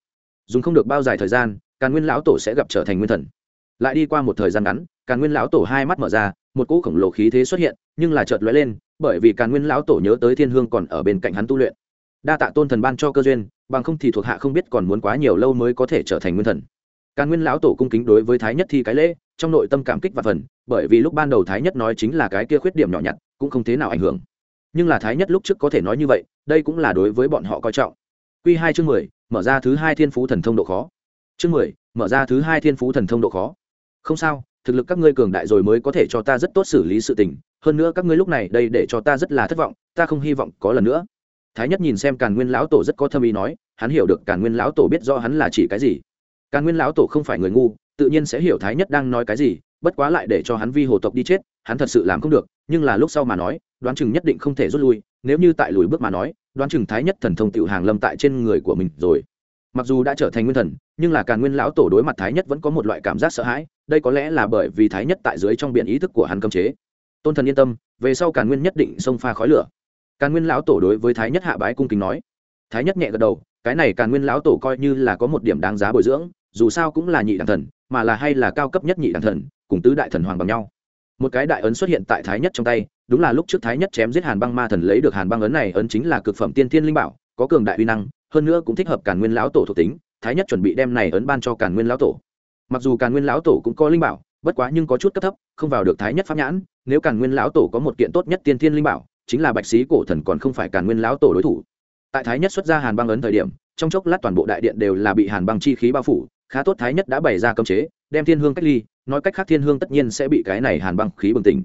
dùng không được bao dài thời gian, càn nguyên lão tổ sẽ gặp trở thành nguyên thần. Lại đi qua một thời gian ngắn, càn nguyên lão tổ hai mắt mở ra, một cỗ khổng lồ khí thế xuất hiện, nhưng là chợt lóe lên, bởi vì càn nguyên lão tổ nhớ tới thiên hương còn ở bên cạnh hắn tu luyện. Đa tạ tôn thần ban cho cơ duyên, bằng không thì thuộc hạ không biết còn muốn quá nhiều lâu mới có thể trở thành nguyên thần. Càn nguyên lão tổ cung kính đối với thái nhất thi cái lễ, trong nội tâm cảm kích và phần, bởi vì lúc ban đầu thái nhất nói chính là cái kia khuyết điểm nhỏ nhặt, cũng không thế nào ảnh hưởng. Nhưng là thái nhất lúc trước có thể nói như vậy, đây cũng là đối với bọn họ coi trọng. Q hai chương mười mở ra thứ hai thiên phú thần thông độ khó. Chương mười, mở ra thứ hai thiên phú thần thông độ khó. Không sao, thực lực các ngươi cường đại rồi mới có thể cho ta rất tốt xử lý sự tình. Hơn nữa các ngươi lúc này đây để cho ta rất là thất vọng, ta không hy vọng có lần nữa. Thái nhất nhìn xem càn nguyên lão tổ rất có thâm ý nói, hắn hiểu được càn nguyên lão tổ biết do hắn là chỉ cái gì. Càn nguyên lão tổ không phải người ngu, tự nhiên sẽ hiểu thái nhất đang nói cái gì, bất quá lại để cho hắn vi hồ tộc đi chết, hắn thật sự làm không được, nhưng là lúc sau mà nói, đoán chừng nhất định không thể rút lui, nếu như tại lùi bước mà nói đoán chừng thái nhất thần thông tiểu hàng lâm tại trên người của mình rồi. Mặc dù đã trở thành nguyên thần, nhưng là càn nguyên lão tổ đối mặt thái nhất vẫn có một loại cảm giác sợ hãi, đây có lẽ là bởi vì thái nhất tại dưới trong biển ý thức của hắn cấm chế. Tôn thần yên tâm, về sau càn nguyên nhất định xông pha khói lửa. Càn nguyên lão tổ đối với thái nhất hạ bái cung kính nói. Thái nhất nhẹ gật đầu, cái này càn nguyên lão tổ coi như là có một điểm đáng giá bồi dưỡng, dù sao cũng là nhị đẳng thần, mà là hay là cao cấp nhất nhị đẳng thần, cùng tứ đại thần hoàng bằng nhau một cái đại ấn xuất hiện tại thái nhất trong tay, đúng là lúc trước thái nhất chém giết hàn băng ma thần lấy được hàn băng ấn này, ấn chính là cực phẩm tiên thiên linh bảo, có cường đại uy năng, hơn nữa cũng thích hợp càn nguyên lão tổ thuộc tính, thái nhất chuẩn bị đem này ấn ban cho càn nguyên lão tổ. Mặc dù càn nguyên lão tổ cũng có linh bảo, bất quá nhưng có chút cấp thấp, không vào được thái nhất pháp nhãn, nếu càn nguyên lão tổ có một kiện tốt nhất tiên thiên linh bảo, chính là bạch sĩ cổ thần còn không phải càn nguyên lão tổ đối thủ. Tại thái nhất xuất ra hàn băng ấn thời điểm, trong chốc lát toàn bộ đại điện đều là bị hàn băng chi khí bao phủ khá tốt thái nhất đã bày ra cấm chế, đem thiên hương cách ly, nói cách khác thiên hương tất nhiên sẽ bị cái này hàn băng khí bừng tỉnh.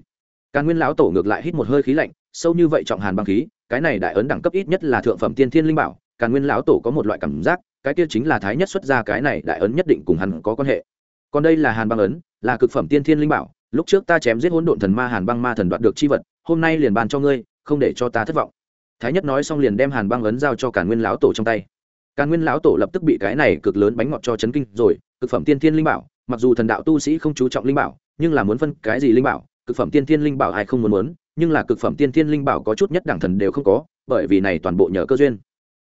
Càn nguyên lão tổ ngược lại hít một hơi khí lạnh, sâu như vậy trọng hàn băng khí, cái này đại ấn đẳng cấp ít nhất là thượng phẩm tiên thiên linh bảo, càn nguyên lão tổ có một loại cảm giác, cái kia chính là thái nhất xuất ra cái này đại ấn nhất định cùng hắn có quan hệ. Còn đây là hàn băng ấn, là cực phẩm tiên thiên linh bảo, lúc trước ta chém giết hỗn độn thần ma hàn băng ma thần đoạt được chi vật, hôm nay liền bàn cho ngươi, không để cho ta thất vọng. Thái nhất nói xong liền đem hàn băng ấn giao cho càn nguyên lão tổ trong tay càn nguyên lão tổ lập tức bị cái này cực lớn bánh ngọt cho chấn kinh rồi, cực phẩm tiên thiên linh bảo, mặc dù thần đạo tu sĩ không chú trọng linh bảo, nhưng là muốn phân cái gì linh bảo, cực phẩm tiên thiên linh bảo ai không muốn muốn, nhưng là cực phẩm tiên thiên linh bảo có chút nhất đẳng thần đều không có, bởi vì này toàn bộ nhờ cơ duyên.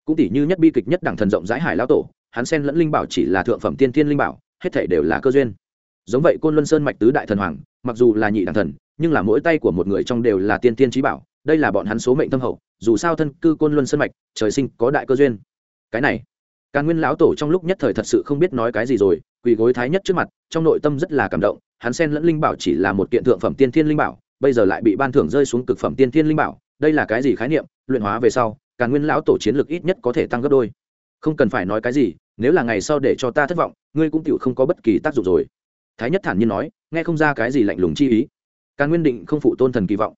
Cũng tỷ như nhất bi kịch nhất đẳng thần rộng rãi hải lão tổ, hắn sen lẫn linh bảo chỉ là thượng phẩm tiên thiên linh bảo, hết thể đều là cơ duyên. Giống vậy côn luân sơn mạch tứ đại thần hoàng, mặc dù là nhị đẳng thần, nhưng là mỗi tay của một người trong đều là tiên thiên trí bảo, đây là bọn hắn số mệnh tâm hậu, dù sao thân cư côn luân sơn mạch, trời sinh có đại cơ duyên cái này. Càn nguyên lão tổ trong lúc nhất thời thật sự không biết nói cái gì rồi, quỳ gối thái nhất trước mặt, trong nội tâm rất là cảm động, hắn sen lẫn linh bảo chỉ là một kiện thượng phẩm tiên thiên linh bảo, bây giờ lại bị ban thưởng rơi xuống cực phẩm tiên thiên linh bảo, đây là cái gì khái niệm, luyện hóa về sau, càn nguyên lão tổ chiến lực ít nhất có thể tăng gấp đôi. Không cần phải nói cái gì, nếu là ngày sau để cho ta thất vọng, ngươi cũng tựu không có bất kỳ tác dụng rồi. Thái nhất thản nhiên nói, nghe không ra cái gì lạnh lùng chi ý. Càn nguyên định không phụ tôn thần kỳ vọng.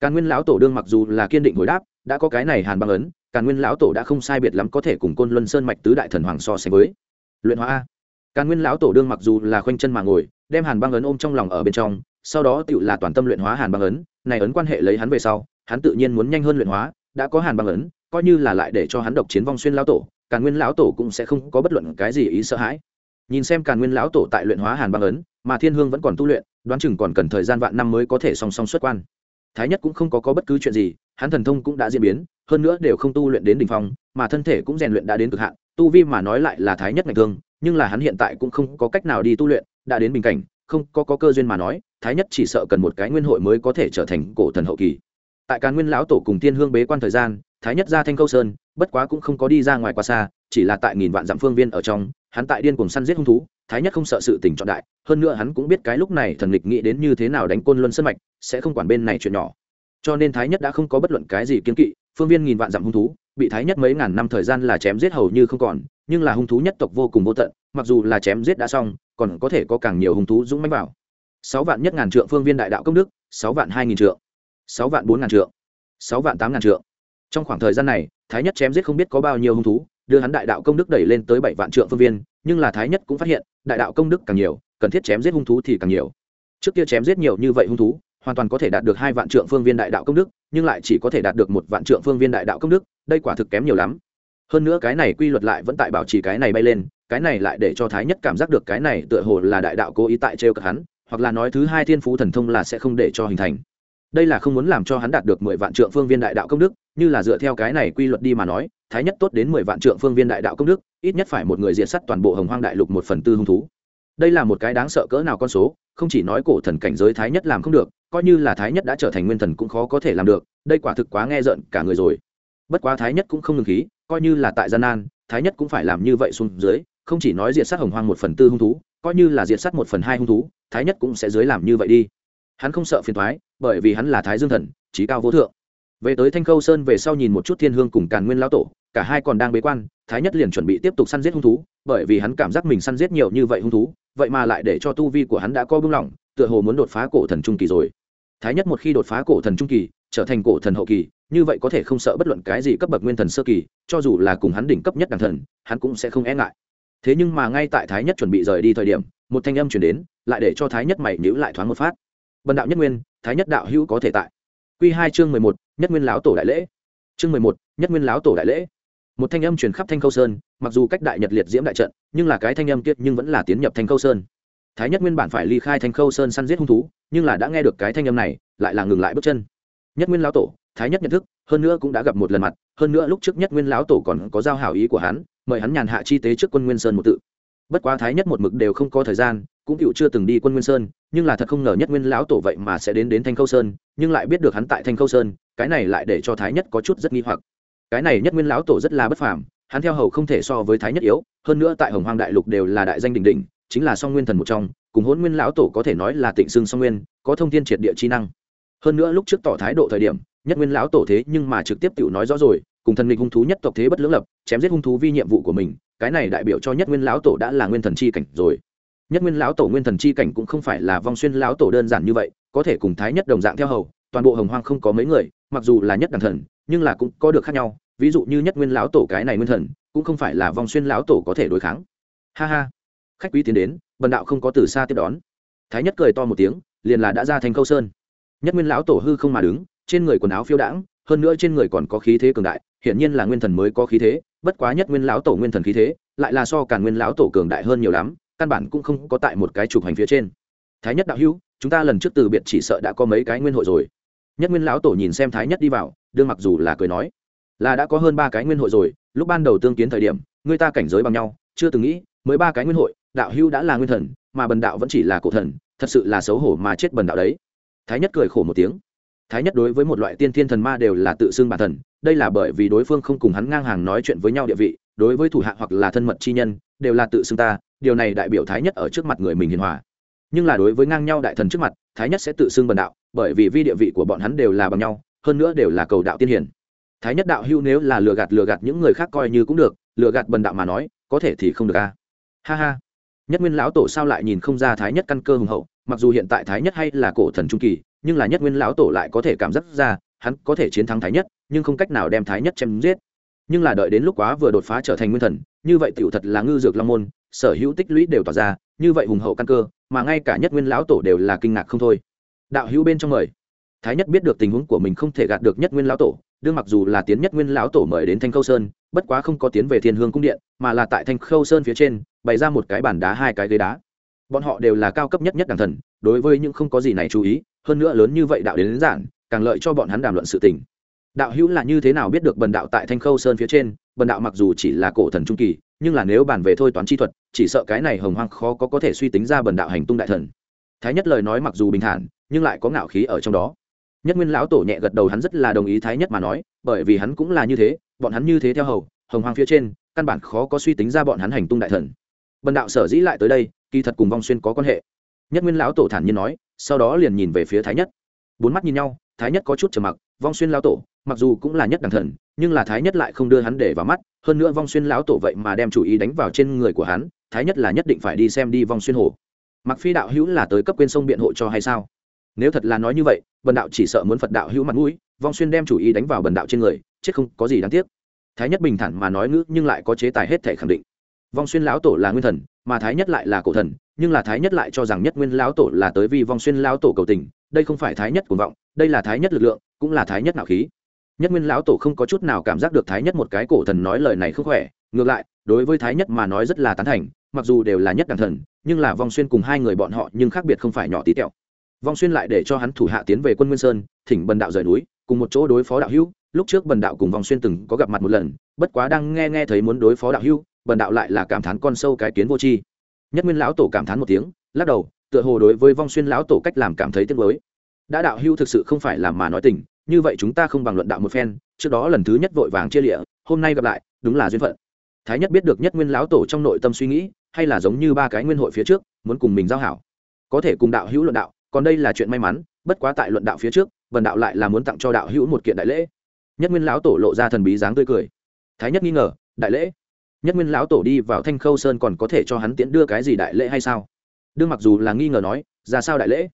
Càn nguyên lão tổ đương mặc dù là kiên định hồi đáp, đã có cái này hàn băng ấn càn nguyên lão tổ đã không sai biệt lắm có thể cùng côn luân sơn mạch tứ đại thần hoàng so sánh với. Luyện hóa a. Càn nguyên lão tổ đương mặc dù là khoanh chân mà ngồi, đem hàn băng ấn ôm trong lòng ở bên trong, sau đó tựu là toàn tâm luyện hóa hàn băng ấn, này ấn quan hệ lấy hắn về sau, hắn tự nhiên muốn nhanh hơn luyện hóa, đã có hàn băng ấn, coi như là lại để cho hắn độc chiến vong xuyên lão tổ, càn nguyên lão tổ cũng sẽ không có bất luận cái gì ý sợ hãi. Nhìn xem càn nguyên lão tổ tại luyện hóa hàn băng ấn, mà thiên hương vẫn còn tu luyện, đoán chừng còn cần thời gian vạn năm mới có thể song song xuất quan thái nhất cũng không có, có bất cứ chuyện gì hắn thần thông cũng đã diễn biến hơn nữa đều không tu luyện đến đ ỉ n h phong mà thân thể cũng rèn luyện đã đến cực hạn tu vi mà nói lại là thái nhất ngạch thương nhưng là hắn hiện tại cũng không có cách nào đi tu luyện đã đến bình cảnh không có, có cơ duyên mà nói thái nhất chỉ sợ cần một cái nguyên hội mới có thể trở thành cổ thần hậu kỳ. Tại càn nguyên lão tổ cùng tiên hương bế quan thời gian thái nhất ra thanh câu sơn bất quá cũng không có đi ra ngoài quá xa, chỉ là tại nghìn vạn dặm phương viên ở trong, hắn tại điên cùng săn giết hung thú, thái nhất không sợ sự tình trọng đại, hơn nữa hắn cũng biết cái lúc này thần lịch nghĩ đến như thế nào đánh côn luân sân mạch, sẽ không quản bên này chuyện nhỏ. Cho nên thái nhất đã không có bất luận cái gì kiên kỵ, phương viên nghìn vạn dặm hung thú, bị thái nhất mấy ngàn năm thời gian là chém giết hầu như không còn, nhưng là hung thú nhất tộc vô cùng vô tận, mặc dù là chém giết đã xong, còn có thể có càng nhiều hung thú dũng mãnh vào. Sáu vạn nhất ngàn trượng phương viên đại đạo công đức, sáu vạn hai nghìn trượng, sáu vạn bốn ngàn trượng, sáu vạn tám ngàn trượng. Trong khoảng thời gian này thái nhất chém giết không biết có bao nhiêu hung thú, đưa hắn đại đạo công đức đẩy lên tới bảy vạn trượng phương viên, nhưng là thái nhất cũng phát hiện, đại đạo công đức càng nhiều, cần thiết chém giết hung thú thì càng nhiều. Trước kia chém giết nhiều như vậy hung thú, hoàn toàn có thể đạt được hai vạn trượng phương viên đại đạo công đức, nhưng lại chỉ có thể đạt được một vạn trượng phương viên đại đạo công đức, đây quả thực kém nhiều lắm. Hơn nữa cái này quy luật lại vẫn tại bảo trì cái này bay lên, cái này lại để cho thái nhất cảm giác được cái này tựa hồ là đại đạo cố ý tại trêu cực hắn, hoặc là nói thứ hai thiên phú thần thông là sẽ không để cho hình thành đây là không muốn làm cho hắn đạt được mười vạn trượng phương viên đại đạo công đức, như là dựa theo cái này quy luật đi mà nói, thái nhất tốt đến mười vạn trượng phương viên đại đạo công đức, ít nhất phải một người diệt sắt toàn bộ hồng hoang đại lục một phần tư hung thú. Đây là một cái đáng sợ cỡ nào con số, không chỉ nói cổ thần cảnh giới thái nhất làm không được, coi như là thái nhất đã trở thành nguyên thần cũng khó có thể làm được, đây quả thực quá nghe rợn cả người rồi. Bất quá thái nhất cũng không ngừng khí, coi như là tại gian nan, thái nhất cũng phải làm như vậy xuống dưới, không chỉ nói diệt sát hồng hoang một phần tư hung thú, coi như là diệt sát một phần hai hung thú, thái nhất cũng sẽ dưới làm như vậy đi hắn không sợ phiền thoái bởi vì hắn là thái dương thần, trí cao vô thượng. Về tới thanh khâu sơn về sau nhìn một chút thiên hương cùng càn nguyên lão tổ, cả hai còn đang bế quan, thái nhất liền chuẩn bị tiếp tục săn giết hung thú, bởi vì hắn cảm giác mình săn giết nhiều như vậy hung thú, vậy mà lại để cho tu vi của hắn đã co bưng lỏng tựa hồ muốn đột phá cổ thần trung kỳ rồi. Thái nhất một khi đột phá cổ thần trung kỳ, trở thành cổ thần hậu kỳ, như vậy có thể không sợ bất luận cái gì cấp bậc nguyên thần sơ kỳ, cho dù là cùng hắn đỉnh cấp nhất đằng thần, hắn cũng sẽ không e ngại. Thế nhưng mà ngay tại thái nhất chuẩn bị rời đi thời điểm, một thanh âm chuyển đến, lại để cho thái nhất mày nhữ lại thoáng một phát bần đạo nhất nguyên, thái nhất đạo hữu có thể tại. Q hai chương mười một, nhất nguyên lão tổ đại lễ. Chương mười một, nhất nguyên lão tổ đại lễ. Một thanh âm truyền khắp thanh khâu sơn, mặc dù cách đại nhật liệt diễm đại trận, nhưng là cái thanh âm kiệt nhưng vẫn là tiến nhập thanh khâu sơn. Thái nhất nguyên bản phải ly khai thanh khâu sơn săn giết hung thú, nhưng là đã nghe được cái thanh âm này, lại là ngừng lại bước chân. Nhất nguyên lão tổ, thái nhất nhận thức, hơn nữa cũng đã gặp một lần mặt, hơn nữa lúc trước nhất nguyên lão tổ còn có giao hảo ý của hắn, mời hắn nhàn hạ chi tế trước quân nguyên sơn một tự. Bất quá thái nhất một mực đều không có thời gian cũng cựu chưa từng đi quân nguyên sơn nhưng là thật không ngờ nhất nguyên lão tổ vậy mà sẽ đến đến thanh khâu sơn nhưng lại biết được hắn tại thanh khâu sơn cái này lại để cho thái nhất có chút rất nghi hoặc cái này nhất nguyên lão tổ rất là bất phàm hắn theo hầu không thể so với thái nhất yếu hơn nữa tại hồng hoang đại lục đều là đại danh đỉnh đỉnh chính là song nguyên thần một trong cùng hôn nguyên lão tổ có thể nói là tịnh xương song nguyên có thông tin triệt địa chi năng hơn nữa lúc trước tỏ thái độ thời điểm nhất nguyên lão tổ thế nhưng mà trực tiếp tự nói rõ rồi cùng thần nghịch hung thú nhất tộc thế bất lưỡng lập chém giết hung thú vi nhiệm vụ của mình cái này đại biểu cho nhất nguyên lão tổ đã là nguyên thần chi cảnh rồi nhất nguyên lão tổ nguyên thần chi cảnh cũng không phải là vong xuyên lão tổ đơn giản như vậy, có thể cùng thái nhất đồng dạng theo hầu, toàn bộ hồng hoang không có mấy người, mặc dù là nhất đẳng thần, nhưng là cũng có được khác nhau, ví dụ như nhất nguyên lão tổ cái này nguyên thần, cũng không phải là vong xuyên lão tổ có thể đối kháng. Ha ha. Khách quý tiến đến, bần đạo không có từ xa tiếp đón. Thái nhất cười to một tiếng, liền là đã ra thành câu sơn. Nhất nguyên lão tổ hư không mà đứng, trên người quần áo phiêu đãng, hơn nữa trên người còn có khí thế cường đại, hiển nhiên là nguyên thần mới có khí thế, bất quá nhất nguyên lão tổ nguyên thần khí thế, lại là so cả nguyên lão tổ cường đại hơn nhiều lắm căn bản cũng không có tại một cái trục hành phía trên. Thái nhất đạo hữu, chúng ta lần trước từ biệt chỉ sợ đã có mấy cái nguyên hội rồi. Nhất nguyên lão tổ nhìn xem thái nhất đi vào, đương mặc dù là cười nói, là đã có hơn ba cái nguyên hội rồi, lúc ban đầu tương kiến thời điểm, người ta cảnh giới bằng nhau, chưa từng nghĩ, mới ba cái nguyên hội, đạo hưu đã là nguyên thần, mà bần đạo vẫn chỉ là cổ thần, thật sự là xấu hổ mà chết bần đạo đấy. Thái nhất cười khổ một tiếng. Thái nhất đối với một loại tiên thiên thần ma đều là tự xưng bản thần, đây là bởi vì đối phương không cùng hắn ngang hàng nói chuyện với nhau địa vị đối với thủ hạ hoặc là thân mật chi nhân, đều là tự xưng ta, điều này đại biểu thái nhất ở trước mặt người mình hiền hòa. Nhưng là đối với ngang nhau đại thần trước mặt, thái nhất sẽ tự xưng bần đạo, bởi vì vi địa vị của bọn hắn đều là bằng nhau, hơn nữa đều là cầu đạo tiên hiển thái nhất đạo hưu nếu là lừa gạt lừa gạt những người khác coi như cũng được, lừa gạt bần đạo mà nói, có thể thì không được a. Ha ha. Nhất nguyên lão tổ sao lại nhìn không ra thái nhất căn cơ hùng hậu, mặc dù hiện tại thái nhất hay là cổ thần trung kỳ, nhưng là nhất nguyên lão tổ lại có thể cảm giác ra, hắn có thể chiến thắng thái nhất, nhưng không cách nào đem thái nhất chém giết nhưng là đợi đến lúc quá vừa đột phá trở thành nguyên thần như vậy tiểu thật là ngư dược long môn sở hữu tích lũy đều tỏa ra như vậy hùng hậu căn cơ mà ngay cả nhất nguyên lão tổ đều là kinh ngạc không thôi. Đạo hữu bên trong mời. Thái nhất biết được tình huống của mình không thể gạt được nhất nguyên lão tổ đương mặc dù là tiến nhất nguyên lão tổ mời đến thanh khâu sơn bất quá không có tiến về thiên hương cung điện mà là tại thanh khâu sơn phía trên bày ra một cái bàn đá hai cái ghế đá. Bọn họ đều là cao cấp nhất nhất đảng thần đối với những không có gì này chú ý hơn nữa lớn như vậy đạo đến, đến giản càng lợi cho bọn hắn đàm luận sự tình đạo hữu là như thế nào biết được bần đạo tại thanh khâu sơn phía trên? Bần đạo mặc dù chỉ là cổ thần trung kỳ, nhưng là nếu bàn về thôi toán chi thuật, chỉ sợ cái này hồng hoang khó có có thể suy tính ra bần đạo hành tung đại thần. Thái nhất lời nói mặc dù bình thản, nhưng lại có ngạo khí ở trong đó. Nhất nguyên lão tổ nhẹ gật đầu hắn rất là đồng ý thái nhất mà nói, bởi vì hắn cũng là như thế, bọn hắn như thế theo hầu, hồng hoang phía trên, căn bản khó có suy tính ra bọn hắn hành tung đại thần. Bần đạo sở dĩ lại tới đây, kỳ thật cùng vong xuyên có quan hệ. Nhất nguyên lão tổ thản nhiên nói, sau đó liền nhìn về phía thái nhất. Bốn mắt nhìn nhau, thái nhất có chút trầm mặc, vong xuyên lão tổ mặc dù cũng là nhất đẳng thần, nhưng là thái nhất lại không đưa hắn để vào mắt, hơn nữa vong xuyên lão tổ vậy mà đem chủ ý đánh vào trên người của hắn, thái nhất là nhất định phải đi xem đi vong xuyên hồ. Mặc phi đạo hữu là tới cấp quên sông biện hộ cho hay sao? Nếu thật là nói như vậy, bần đạo chỉ sợ muốn phật đạo hữu mặt mũi, vong xuyên đem chủ ý đánh vào bần đạo trên người, chết không có gì đáng tiếc. Thái nhất bình thản mà nói ngữ, nhưng lại có chế tài hết thể khẳng định. Vong xuyên lão tổ là nguyên thần, mà thái nhất lại là cổ thần, nhưng là thái nhất lại cho rằng nhất nguyên lão tổ là tới vì vong xuyên lão tổ cầu tình, đây không phải thái nhất cuồng vọng, đây là thái nhất lực lượng, cũng là thái nhất nạo khí nhất nguyên lão tổ không có chút nào cảm giác được thái nhất một cái cổ thần nói lời này không khỏe, ngược lại, đối với thái nhất mà nói rất là tán thành, mặc dù đều là nhất đẳng thần, nhưng là vong xuyên cùng hai người bọn họ nhưng khác biệt không phải nhỏ tí tẹo. Vong xuyên lại để cho hắn thủ hạ tiến về quân nguyên sơn, thỉnh bần đạo rời núi, cùng một chỗ đối phó đạo hữu. Lúc trước bần đạo cùng vong xuyên từng có gặp mặt một lần, bất quá đang nghe nghe thấy muốn đối phó đạo hữu, bần đạo lại là cảm thán con sâu cái kiến vô tri. Nhất nguyên lão tổ cảm thán một tiếng, lắc đầu, tựa hồ đối với vong xuyên lão tổ cách làm cảm thấy tiếc mới đã đạo hữu thực sự không phải làm mà nói tình như vậy chúng ta không bằng luận đạo một phen, trước đó lần thứ nhất vội vàng chia lịa, hôm nay gặp lại, đúng là duyên phận. Thái nhất biết được nhất nguyên lão tổ trong nội tâm suy nghĩ, hay là giống như ba cái nguyên hội phía trước, muốn cùng mình giao hảo. Có thể cùng đạo hữu luận đạo, còn đây là chuyện may mắn, bất quá tại luận đạo phía trước, vần đạo lại là muốn tặng cho đạo hữu một kiện đại lễ. Nhất nguyên lão tổ lộ ra thần bí dáng tươi cười. Thái nhất nghi ngờ, đại lễ? Nhất nguyên lão tổ đi vào thanh khâu sơn còn có thể cho hắn tiễn đưa cái gì đại lễ hay sao? Đương mặc dù là nghi ngờ nói, ra sao đại lễ?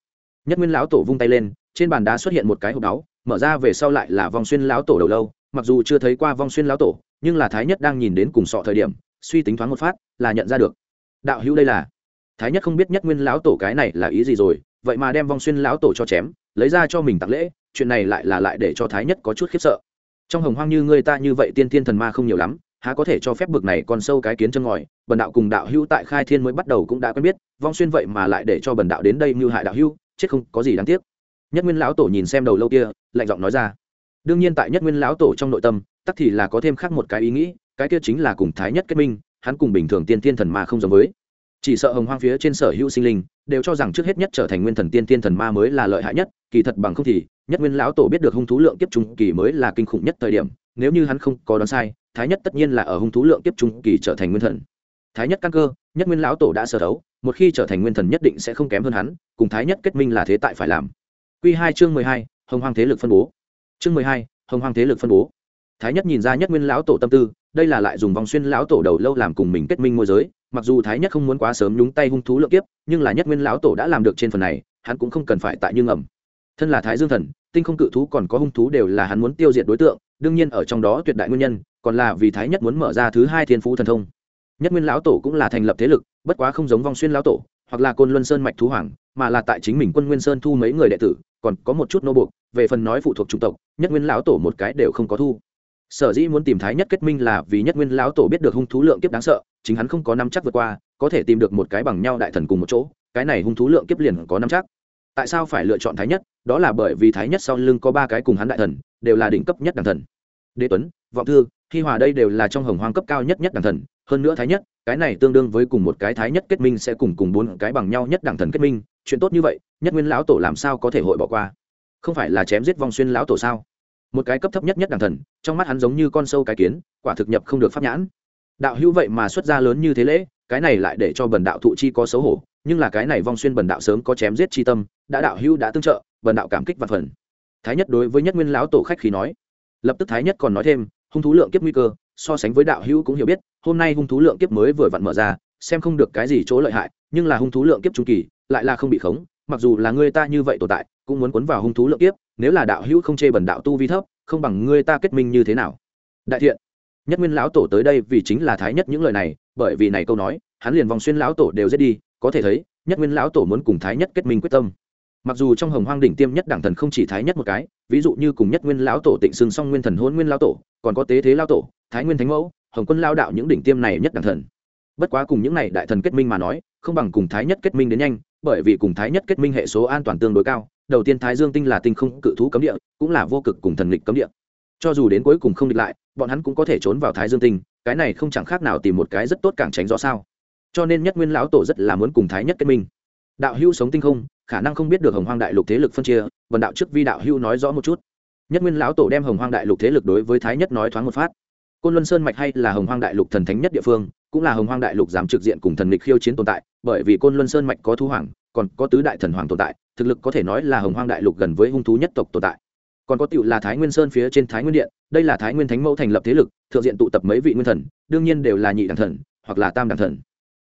Nhất nguyên lão tổ vung tay lên, trên bàn đá xuất hiện một cái hộp đáo mở ra về sau lại là vong xuyên lão tổ đầu lâu, mặc dù chưa thấy qua vong xuyên lão tổ, nhưng là thái nhất đang nhìn đến cùng sọ thời điểm, suy tính thoáng một phát, là nhận ra được. Đạo hữu đây là. Thái nhất không biết nhất nguyên lão tổ cái này là ý gì rồi, vậy mà đem vong xuyên lão tổ cho chém, lấy ra cho mình tặng lễ, chuyện này lại là lại để cho thái nhất có chút khiếp sợ. Trong hồng hoang như người ta như vậy tiên thiên thần ma không nhiều lắm, há có thể cho phép bực này còn sâu cái kiến chân ngòi, bần đạo cùng đạo hữu tại khai thiên mới bắt đầu cũng đã quen biết, vong xuyên vậy mà lại để cho bần đạo đến đây mưu hại đạo hữu, chết không có gì đáng tiếc nhất nguyên lão tổ nhìn xem đầu lâu kia, lạnh giọng nói ra. Đương nhiên tại nhất nguyên lão tổ trong nội tâm, tắc thì là có thêm khác một cái ý nghĩ, cái kia chính là cùng thái nhất kết minh, hắn cùng bình thường tiên tiên thần ma không giống với. Chỉ sợ hồng hoang phía trên sở hữu sinh linh, đều cho rằng trước hết nhất trở thành nguyên thần tiên tiên thần ma mới là lợi hại nhất, kỳ thật bằng không thì, nhất nguyên lão tổ biết được hung thú lượng kiếp trung kỳ mới là kinh khủng nhất thời điểm, nếu như hắn không có đoán sai, thái nhất tất nhiên là ở hung thú lượng kiếp trung kỳ trở thành nguyên thần. Thái nhất căn cơ, nhất nguyên lão tổ đã sở đấu, một khi trở thành nguyên thần nhất định sẽ không kém hơn hắn, cùng thái nhất kết minh là thế tại phải làm. Quy hai chương mười hai, hồng hoang thế lực phân bố. Chương mười hai, hồng hoang thế lực phân bố. Thái nhất nhìn ra nhất nguyên lão tổ tâm tư, đây là lại dùng vòng xuyên lão tổ đầu lâu làm cùng mình kết minh môi giới, mặc dù thái nhất không muốn quá sớm nhúng tay hung thú lượng kiếp, nhưng là nhất nguyên lão tổ đã làm được trên phần này, hắn cũng không cần phải tại như ngầm. Thân là thái dương thần, tinh không cự thú còn có hung thú đều là hắn muốn tiêu diệt đối tượng, đương nhiên ở trong đó tuyệt đại nguyên nhân, còn là vì thái nhất muốn mở ra thứ hai thiên phú thần thông. Nhất nguyên lão tổ cũng là thành lập thế lực, bất quá không giống vong xuyên lão tổ hoặc là côn luân sơn mạch thú hoàng, mà là tại chính mình quân nguyên sơn thu mấy người đệ tử, còn có một chút nô buộc, về phần nói phụ thuộc chủng tộc, nhất nguyên lão tổ một cái đều không có thu. Sở dĩ muốn tìm thái nhất kết minh là vì nhất nguyên lão tổ biết được hung thú lượng kiếp đáng sợ, chính hắn không có năm chắc vượt qua, có thể tìm được một cái bằng nhau đại thần cùng một chỗ, cái này hung thú lượng kiếp liền có năm chắc. Tại sao phải lựa chọn thái nhất? Đó là bởi vì thái nhất sau lưng có ba cái cùng hắn đại thần, đều là đỉnh cấp nhất đẳng thần. Đế tuấn, vọng thư khi hòa đây đều là trong hồng hoang cấp cao nhất nhất đẳng thần hơn nữa thái nhất, cái này tương đương với cùng một cái thái nhất kết minh sẽ cùng cùng bốn cái bằng nhau nhất đẳng thần kết minh, chuyện tốt như vậy, nhất nguyên lão tổ làm sao có thể hội bỏ qua? Không phải là chém giết vong xuyên lão tổ sao? Một cái cấp thấp nhất nhất đẳng thần, trong mắt hắn giống như con sâu cái kiến, quả thực nhập không được pháp nhãn. Đạo hữu vậy mà xuất gia lớn như thế lễ, cái này lại để cho bần đạo thụ chi có xấu hổ, nhưng là cái này vong xuyên bần đạo sớm có chém giết chi tâm, đã đạo hữu đã tương trợ, bần đạo cảm kích và phần. Thái nhất đối với nhất nguyên lão tổ khách khí nói. Lập tức thái nhất còn nói thêm, hung thú lượng kiếp nguy cơ so sánh với đạo hữu cũng hiểu biết, hôm nay hung thú lượng kiếp mới vừa vặn mở ra, xem không được cái gì chỗ lợi hại, nhưng là hung thú lượng kiếp trung kỳ, lại là không bị khống, mặc dù là người ta như vậy tồn tại, cũng muốn cuốn vào hung thú lượng kiếp, nếu là đạo hữu không chê bẩn đạo tu vi thấp, không bằng người ta kết minh như thế nào. Đại thiện, nhất nguyên lão tổ tới đây vì chính là thái nhất những lời này, bởi vì này câu nói, hắn liền vòng xuyên lão tổ đều giết đi, có thể thấy, nhất nguyên lão tổ muốn cùng thái nhất kết minh quyết tâm. Mặc dù trong hồng hoang đỉnh tiêm nhất đảng thần không chỉ thái nhất một cái ví dụ như cùng nhất nguyên lão tổ tịnh xưng song nguyên thần hôn nguyên lão tổ, còn có tế thế lão tổ, thái nguyên thánh mẫu, hồng quân lao đạo những đỉnh tiêm này nhất đẳng thần. Bất quá cùng những này đại thần kết minh mà nói, không bằng cùng thái nhất kết minh đến nhanh, bởi vì cùng thái nhất kết minh hệ số an toàn tương đối cao, đầu tiên thái dương tinh là tinh không cự thú cấm địa, cũng là vô cực cùng thần lịch cấm địa. Cho dù đến cuối cùng không địch lại, bọn hắn cũng có thể trốn vào thái dương tinh, cái này không chẳng khác nào tìm một cái rất tốt càng tránh rõ sao. Cho nên nhất nguyên lão tổ rất là muốn cùng thái nhất kết minh. Đạo hữu sống tinh không khả năng không biết được hồng hoang đại lục thế lực phân chia, vần đạo trước vi đạo Hưu nói rõ một chút. Nhất nguyên lão tổ đem hồng hoang đại lục thế lực đối với thái nhất nói thoáng một phát. Côn luân sơn mạch hay là hồng hoang đại lục thần thánh nhất địa phương, cũng là hồng hoang đại lục dám trực diện cùng thần lịch khiêu chiến tồn tại, bởi vì côn luân sơn mạch có thú hoàng, còn có tứ đại thần hoàng tồn tại, thực lực có thể nói là hồng hoang đại lục gần với hung thú nhất tộc tồn tại. Còn có tựu là thái nguyên sơn phía trên thái nguyên điện, đây là thái nguyên thánh mẫu thành lập thế lực, thượng diện tụ tập mấy vị nguyên thần, đương nhiên đều là nhị đẳng thần, hoặc là tam đẳng thần.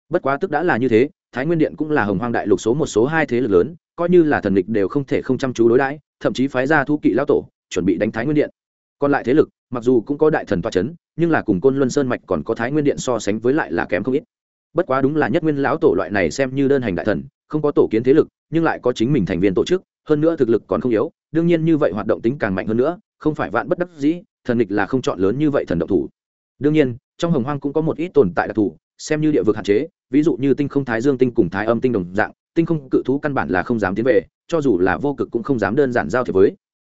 Bất quá tức đã là như thế thái nguyên điện cũng là hồng hoang đại lục số một, số hai thế lực lớn, coi như là thần lịch đều không thể không chăm chú đối đãi, thậm chí phái ra thu kỵ lao tổ, chuẩn bị đánh thái nguyên điện. Còn lại thế lực, mặc dù cũng có đại thần toa c h ấ n nhưng là cùng côn luân sơn mạch còn có thái nguyên điện so sánh với lại là kém không ít. Bất quá đúng là nhất nguyên lão tổ loại này xem như đơn hành đại thần, không có tổ kiến thế lực, nhưng lại có chính mình thành viên tổ chức, hơn nữa thực lực còn không yếu, đương nhiên như vậy hoạt động tính càng mạnh hơn nữa, không phải vạn bất đắc dĩ, thần địch là không chọn lớn như vậy thần độc thủ. Đương nhiên, trong hồng hoang cũng có một ít tồn tại đặc thù xem như địa vực hạn chế, ví dụ như tinh không thái dương, tinh cùng thái âm, tinh đồng dạng, tinh không cự thú căn bản là không dám tiến về, cho dù là vô cực cũng không dám đơn giản giao thiệp với.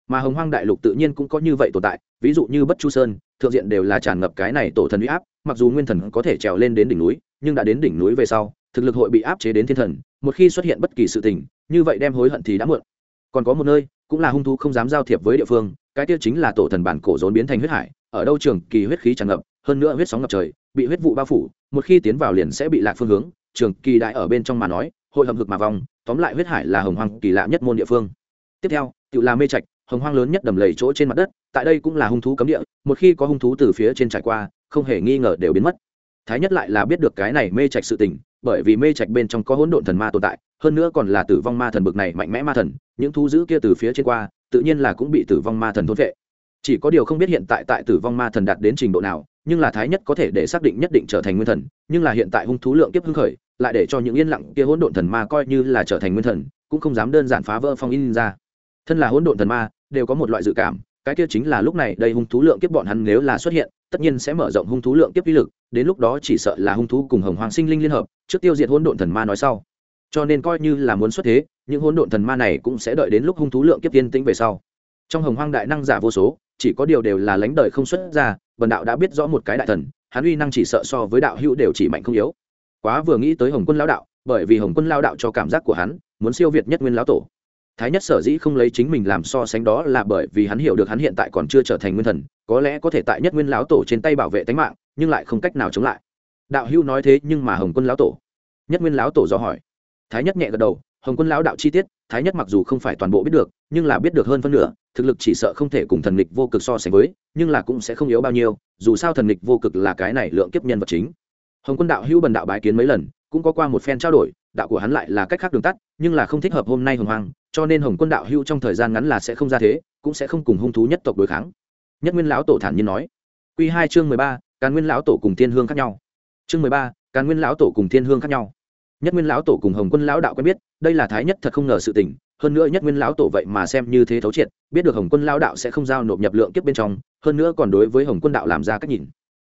Mà hồng hoang đại lục tự nhiên cũng có như vậy tồn tại, ví dụ như bất chu sơn, thượng diện đều là tràn ngập cái này tổ thần huy áp, mặc dù nguyên thần có thể trèo lên đến đỉnh núi, nhưng đã đến đỉnh núi về sau, thực lực hội bị áp chế đến thiên thần, một khi xuất hiện bất kỳ sự tình, như vậy đem hối hận thì đã muộn. Còn có một nơi, cũng là hung thú không dám giao thiệp với địa phương, cái tiêu chính là tổ thần bản cổ rốn biến thành huyết hải, ở đâu trường kỳ huyết khí tràn ngập, hơn nữa huyết sóng ngập trời bị huyết vụ bao phủ, một khi tiến vào liền sẽ bị lạc phương hướng. Trường kỳ đại ở bên trong mà nói, hội hầm hực mà vòng tóm lại huyết hải là hồng hoang kỳ lạ nhất môn địa phương. Tiếp theo tự là mê trạch, hồng hoang lớn nhất đầm lầy chỗ trên mặt đất, tại đây cũng là hung thú cấm địa, một khi có hung thú từ phía trên trải qua, không hề nghi ngờ đều biến mất. Thái nhất lại là biết được cái này mê trạch sự tình, bởi vì mê trạch bên trong có hỗn độn thần ma tồn tại, hơn nữa còn là tử vong ma thần bực này mạnh mẽ ma thần, những thú dữ kia từ phía trên qua, tự nhiên là cũng bị tử vong ma thần thôn vệ. Chỉ có điều không biết hiện tại tại tử vong ma thần đạt đến trình độ nào nhưng là thái nhất có thể để xác định nhất định trở thành nguyên thần, nhưng là hiện tại hung thú lượng kiếp hưng khởi, lại để cho những yên lặng kia hỗn độn thần ma coi như là trở thành nguyên thần, cũng không dám đơn giản phá vỡ phong in ra. Thân là hỗn độn thần ma, đều có một loại dự cảm, cái kia chính là lúc này đây hung thú lượng kiếp bọn hắn nếu là xuất hiện, tất nhiên sẽ mở rộng hung thú lượng kiếp uy lực, đến lúc đó chỉ sợ là hung thú cùng hồng hoàng sinh linh liên hợp, trước tiêu diệt hỗn độn thần ma nói sau. Cho nên coi như là muốn xuất thế, những hỗn độn thần ma này cũng sẽ đợi đến lúc hung thú lượng kiếp tiên tĩnh về sau. Trong hồng hoang đại năng giả vô số chỉ có điều đều là lãnh đời không xuất ra, bần đạo đã biết rõ một cái đại thần, hắn uy năng chỉ sợ so với đạo hữu đều chỉ mạnh không yếu. Quá vừa nghĩ tới hồng quân lão đạo, bởi vì hồng quân lao đạo cho cảm giác của hắn, muốn siêu việt nhất nguyên lão tổ. Thái nhất sở dĩ không lấy chính mình làm so sánh đó là bởi vì hắn hiểu được hắn hiện tại còn chưa trở thành nguyên thần, có lẽ có thể tại nhất nguyên lão tổ trên tay bảo vệ tính mạng, nhưng lại không cách nào chống lại. Đạo hữu nói thế nhưng mà hồng quân lão tổ. Nhất nguyên lão tổ do hỏi. Thái nhất nhẹ gật đầu hồng quân lão đạo chi tiết, thái nhất mặc dù không phải toàn bộ biết được, nhưng là biết được hơn phân nửa, thực lực chỉ sợ không thể cùng thần lịch vô cực so sánh với, nhưng là cũng sẽ không yếu bao nhiêu, dù sao thần lịch vô cực là cái này lượng kiếp nhân vật chính. Hồng quân đạo hữu bần đạo bái kiến mấy lần, cũng có qua một phen trao đổi, đạo của hắn lại là cách khác đường tắt, nhưng là không thích hợp hôm nay hồng hoang, cho nên hồng quân đạo hữu trong thời gian ngắn là sẽ không ra thế, cũng sẽ không cùng hung thú nhất tộc đối kháng. Nhất nguyên lão tổ thản nhiên nói. Q hai chương mười ba, càn nguyên lão tổ cùng thiên hương khác nhau. Chương mười ba, càn nguyên lão tổ cùng thiên hương khác nhau nhất nguyên lão tổ cùng hồng quân lão đạo quen biết, đây là thái nhất thật không ngờ sự tình, hơn nữa nhất nguyên lão tổ vậy mà xem như thế thấu triệt, biết được hồng quân lão đạo sẽ không giao nộp nhập lượng kiếp bên trong, hơn nữa còn đối với hồng quân đạo làm ra cách nhìn.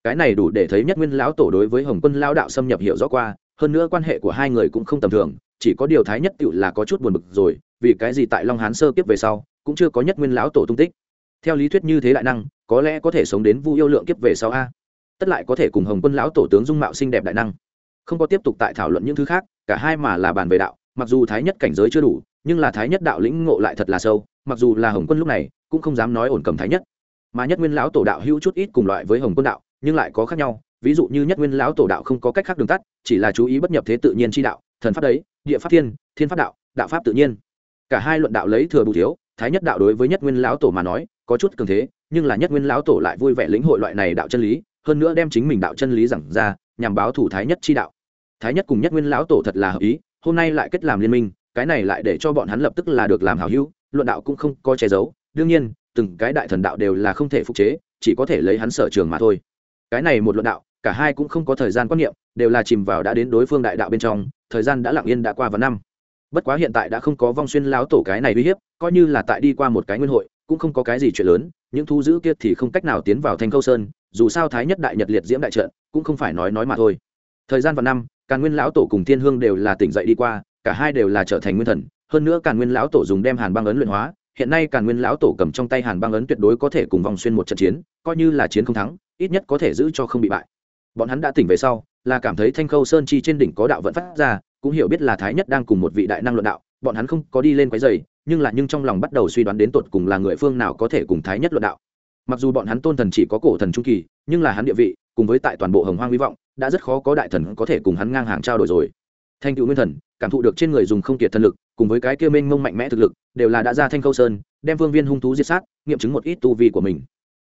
Cái này đủ để thấy nhất nguyên lão tổ đối với hồng quân lão đạo xâm nhập hiểu rõ qua, hơn nữa quan hệ của hai người cũng không tầm thường, chỉ có điều thái nhất tựu là có chút buồn bực rồi, vì cái gì tại long hán sơ kiếp về sau, cũng chưa có nhất nguyên lão tổ tung tích. Theo lý thuyết như thế đại năng, có lẽ có thể sống đến vu yêu lượng kiếp về sau a. Tất lại có thể cùng hồng quân lão tổ tướng dung mạo xinh đẹp đại năng không có tiếp tục tại thảo luận những thứ khác, cả hai mà là bàn về đạo, mặc dù thái nhất cảnh giới chưa đủ, nhưng là thái nhất đạo lĩnh ngộ lại thật là sâu, mặc dù là hồng quân lúc này, cũng không dám nói ổn cầm thái nhất. Mà nhất nguyên lão tổ đạo hữu chút ít cùng loại với hồng quân đạo, nhưng lại có khác nhau, ví dụ như nhất nguyên lão tổ đạo không có cách khác đường tắt, chỉ là chú ý bất nhập thế tự nhiên chi đạo, thần pháp đấy, địa pháp thiên thiên pháp đạo đạo pháp tự nhiên. Cả hai luận đạo lấy thừa bù thiếu, thái nhất đạo đối với nhất nguyên lão tổ mà nói, có chút cường thế, nhưng là nhất nguyên lão tổ lại vui vẻ lĩnh hội loại này đạo chân lý, hơn nữa đem chính mình đạo chân lý giảng ra nhằm báo thủ thái nhất chi đạo. Thái nhất cùng nhất nguyên lão tổ thật là hợp ý, hôm nay lại kết làm liên minh, cái này lại để cho bọn hắn lập tức là được làm hảo hữu, luận đạo cũng không có che giấu, đương nhiên, từng cái đại thần đạo đều là không thể phục chế, chỉ có thể lấy hắn sở trường mà thôi. Cái này một luận đạo, cả hai cũng không có thời gian quan niệm, đều là chìm vào đã đến đối phương đại đạo bên trong, thời gian đã lặng yên đã qua vào năm. Bất quá hiện tại đã không có vong xuyên lão tổ cái này uy hiếp, coi như là tại đi qua một cái nguyên hội, cũng không có cái gì chuyện lớn, những thu giữ kia thì không cách nào tiến vào thanh câu sơn dù sao thái nhất đại nhật liệt diễm đại trận cũng không phải nói nói mà thôi. Thời gian vào năm, càn nguyên lão tổ cùng thiên hương đều là tỉnh dậy đi qua, cả hai đều là trở thành nguyên thần. Hơn nữa càn nguyên lão tổ dùng đem hàn băng ấn luyện hóa, hiện nay càn nguyên lão tổ cầm trong tay hàn băng ấn tuyệt đối có thể cùng vòng xuyên một trận chiến, coi như là chiến không thắng, ít nhất có thể giữ cho không bị bại. Bọn hắn đã tỉnh về sau, là cảm thấy thanh khâu sơn chi trên đỉnh có đạo vận phát ra, cũng hiểu biết là thái nhất đang cùng một vị đại năng luận đạo, bọn hắn không có đi lên quái dày nhưng là nhưng trong lòng bắt đầu suy đoán đến tột cùng là người phương nào có thể cùng thái nhất luận đạo mặc dù bọn hắn tôn thần chỉ có cổ thần trung kỳ, nhưng là hắn địa vị, cùng với tại toàn bộ hồng hoang hy vọng, đã rất khó có đại thần có thể cùng hắn ngang hàng trao đổi rồi. Thanh cựu nguyên thần, cảm thụ được trên người dùng không kiệt thần lực, cùng với cái kia mênh mông mạnh mẽ thực lực, đều là đã ra thanh khâu sơn, đem vương viên hung thú diệt sát, nghiệm chứng một ít tu vi của mình.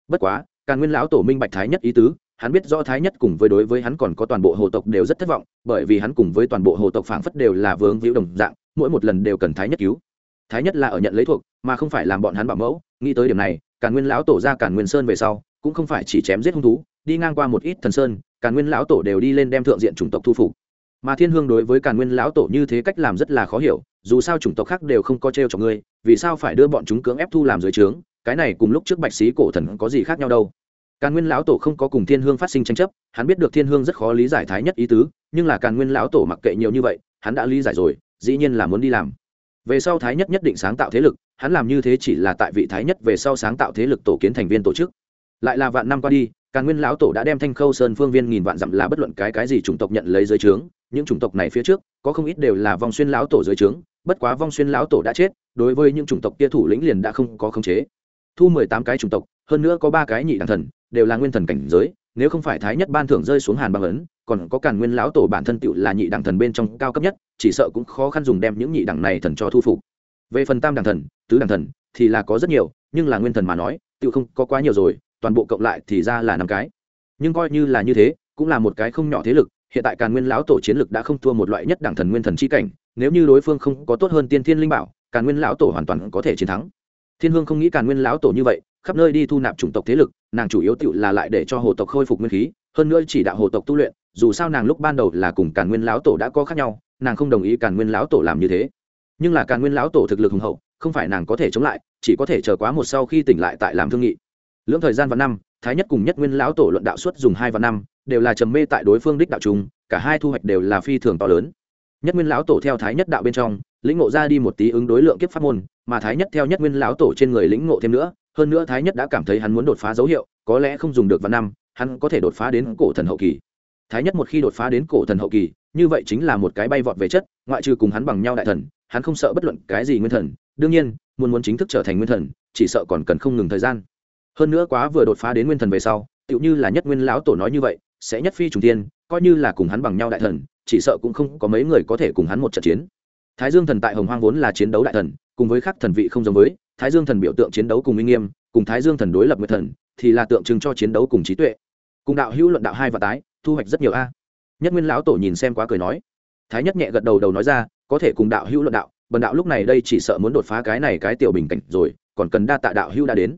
Bất quá càng nguyên lão tổ minh bạch thái nhất ý tứ, hắn biết rõ thái nhất cùng với đối với hắn còn có toàn bộ hồ tộc đều rất thất vọng, bởi vì hắn cùng với toàn bộ hồ tộc phảng phất đều là vướng víu đồng dạng, mỗi một lần đều cần thái nhất cứu. Thái nhất là ở nhận lấy thuộc, mà không phải làm bọn hắn bảo mẫu, nghĩ tới điểm này càn nguyên lão tổ ra càn nguyên sơn về sau, cũng không phải chỉ chém giết hung thú, đi ngang qua một ít thần sơn, càn nguyên lão tổ đều đi lên đem thượng diện chủng tộc thu phục. Mà thiên hương đối với càn nguyên lão tổ như thế cách làm rất là khó hiểu, dù sao chủng tộc khác đều không có t r e o cho ngươi, vì sao phải đưa bọn chúng cưỡng ép thu làm dưới trướng, cái này cùng lúc trước bạch sĩ cổ thần có gì khác nhau đâu. Càn nguyên lão tổ không có cùng thiên hương phát sinh tranh chấp, hắn biết được thiên hương rất khó lý giải thái nhất ý tứ, nhưng là càn nguyên lão tổ mặc kệ nhiều như vậy, hắn đã lý giải rồi, dĩ nhiên là muốn đi làm. Về sau thái nhất nhất định sáng tạo thế lực hắn làm như thế chỉ là tại vị thái nhất về sau sáng tạo thế lực tổ kiến thành viên tổ chức. Lại là vạn năm qua đi, càn nguyên lão tổ đã đem thanh khâu sơn phương viên nghìn vạn dặm là bất luận cái cái gì chủng tộc nhận lấy dưới trướng, những chủng tộc này phía trước, có không ít đều là vong xuyên lão tổ dưới trướng, bất quá vong xuyên lão tổ đã chết, đối với những chủng tộc kia thủ lĩnh liền đã không có khống chế. Thu mười tám cái chủng tộc, hơn nữa có ba cái nhị đẳng thần, đều là nguyên thần cảnh giới, nếu không phải thái nhất ban thưởng rơi xuống hàn băng ấn, còn có càn nguyên lão tổ bản thân tựu là nhị đẳng thần bên trong cao cấp nhất, chỉ sợ cũng khó khăn dùng đem những nhị đẳng này thần cho thu phục về phần tam đẳng thần, tứ đẳng thần thì là có rất nhiều, nhưng là nguyên thần mà nói, tựu không có quá nhiều rồi, toàn bộ cộng lại thì ra là năm cái. Nhưng coi như là như thế, cũng là một cái không nhỏ thế lực, hiện tại càn nguyên lão tổ chiến lực đã không thua một loại nhất đẳng thần nguyên thần chi cảnh, nếu như đối phương không có tốt hơn tiên thiên linh bảo, càn nguyên lão tổ hoàn toàn có thể chiến thắng. Thiên hương không nghĩ càn nguyên lão tổ như vậy, khắp nơi đi thu nạp chủng tộc thế lực, nàng chủ yếu tự là lại để cho hồ tộc khôi phục nguyên khí, hơn nữa chỉ đạo hồ tộc tu luyện, dù sao nàng lúc ban đầu là cùng càn nguyên lão tổ đã có khác nhau, nàng không đồng ý càn nguyên lão tổ làm như thế nhưng là càn nguyên lão tổ thực lực hùng hậu, không phải nàng có thể chống lại, chỉ có thể chờ quá một sau khi tỉnh lại tại làm thương nghị. Lưỡng thời gian và năm, thái nhất cùng nhất nguyên lão tổ luận đạo suất dùng hai và năm, đều là trầm mê tại đối phương đích đạo trung, cả hai thu hoạch đều là phi thường to lớn. Nhất nguyên lão tổ theo thái nhất đạo bên trong, lĩnh ngộ ra đi một tí ứng đối lượng kiếp pháp môn, mà thái nhất theo nhất nguyên lão tổ trên người lĩnh ngộ thêm nữa, hơn nữa thái nhất đã cảm thấy hắn muốn đột phá dấu hiệu, có lẽ không dùng được vào năm, hắn có thể đột phá đến cổ thần hậu kỳ. Thái nhất một khi đột phá đến cổ thần hậu kỳ, như vậy chính là một cái bay vọt về chất, ngoại trừ cùng hắn bằng nhau đại thần hắn không sợ bất luận cái gì nguyên thần, đương nhiên, muốn muốn chính thức trở thành nguyên thần, chỉ sợ còn cần không ngừng thời gian. Hơn nữa quá vừa đột phá đến nguyên thần về sau, tựu như là nhất nguyên lão tổ nói như vậy, sẽ nhất phi trùng tiên coi như là cùng hắn bằng nhau đại thần, chỉ sợ cũng không có mấy người có thể cùng hắn một trận chiến. Thái dương thần tại hồng hoang vốn là chiến đấu đại thần, cùng với các thần vị không giống với, thái dương thần biểu tượng chiến đấu cùng minh nghiêm, cùng thái dương thần đối lập nguyên thần, thì là tượng trưng cho chiến đấu cùng trí tuệ. Cùng đạo hữu luận đạo hai và tái, thu hoạch rất nhiều a. Nhất nguyên lão tổ nhìn xem quá cười nói. Thái nhất nhẹ gật đầu đầu nói ra có thể cùng đạo hữu luận đạo, bần đạo lúc này đây chỉ sợ muốn đột phá cái này cái tiểu bình cảnh rồi, còn cần đa tạ đạo hữu đã đến.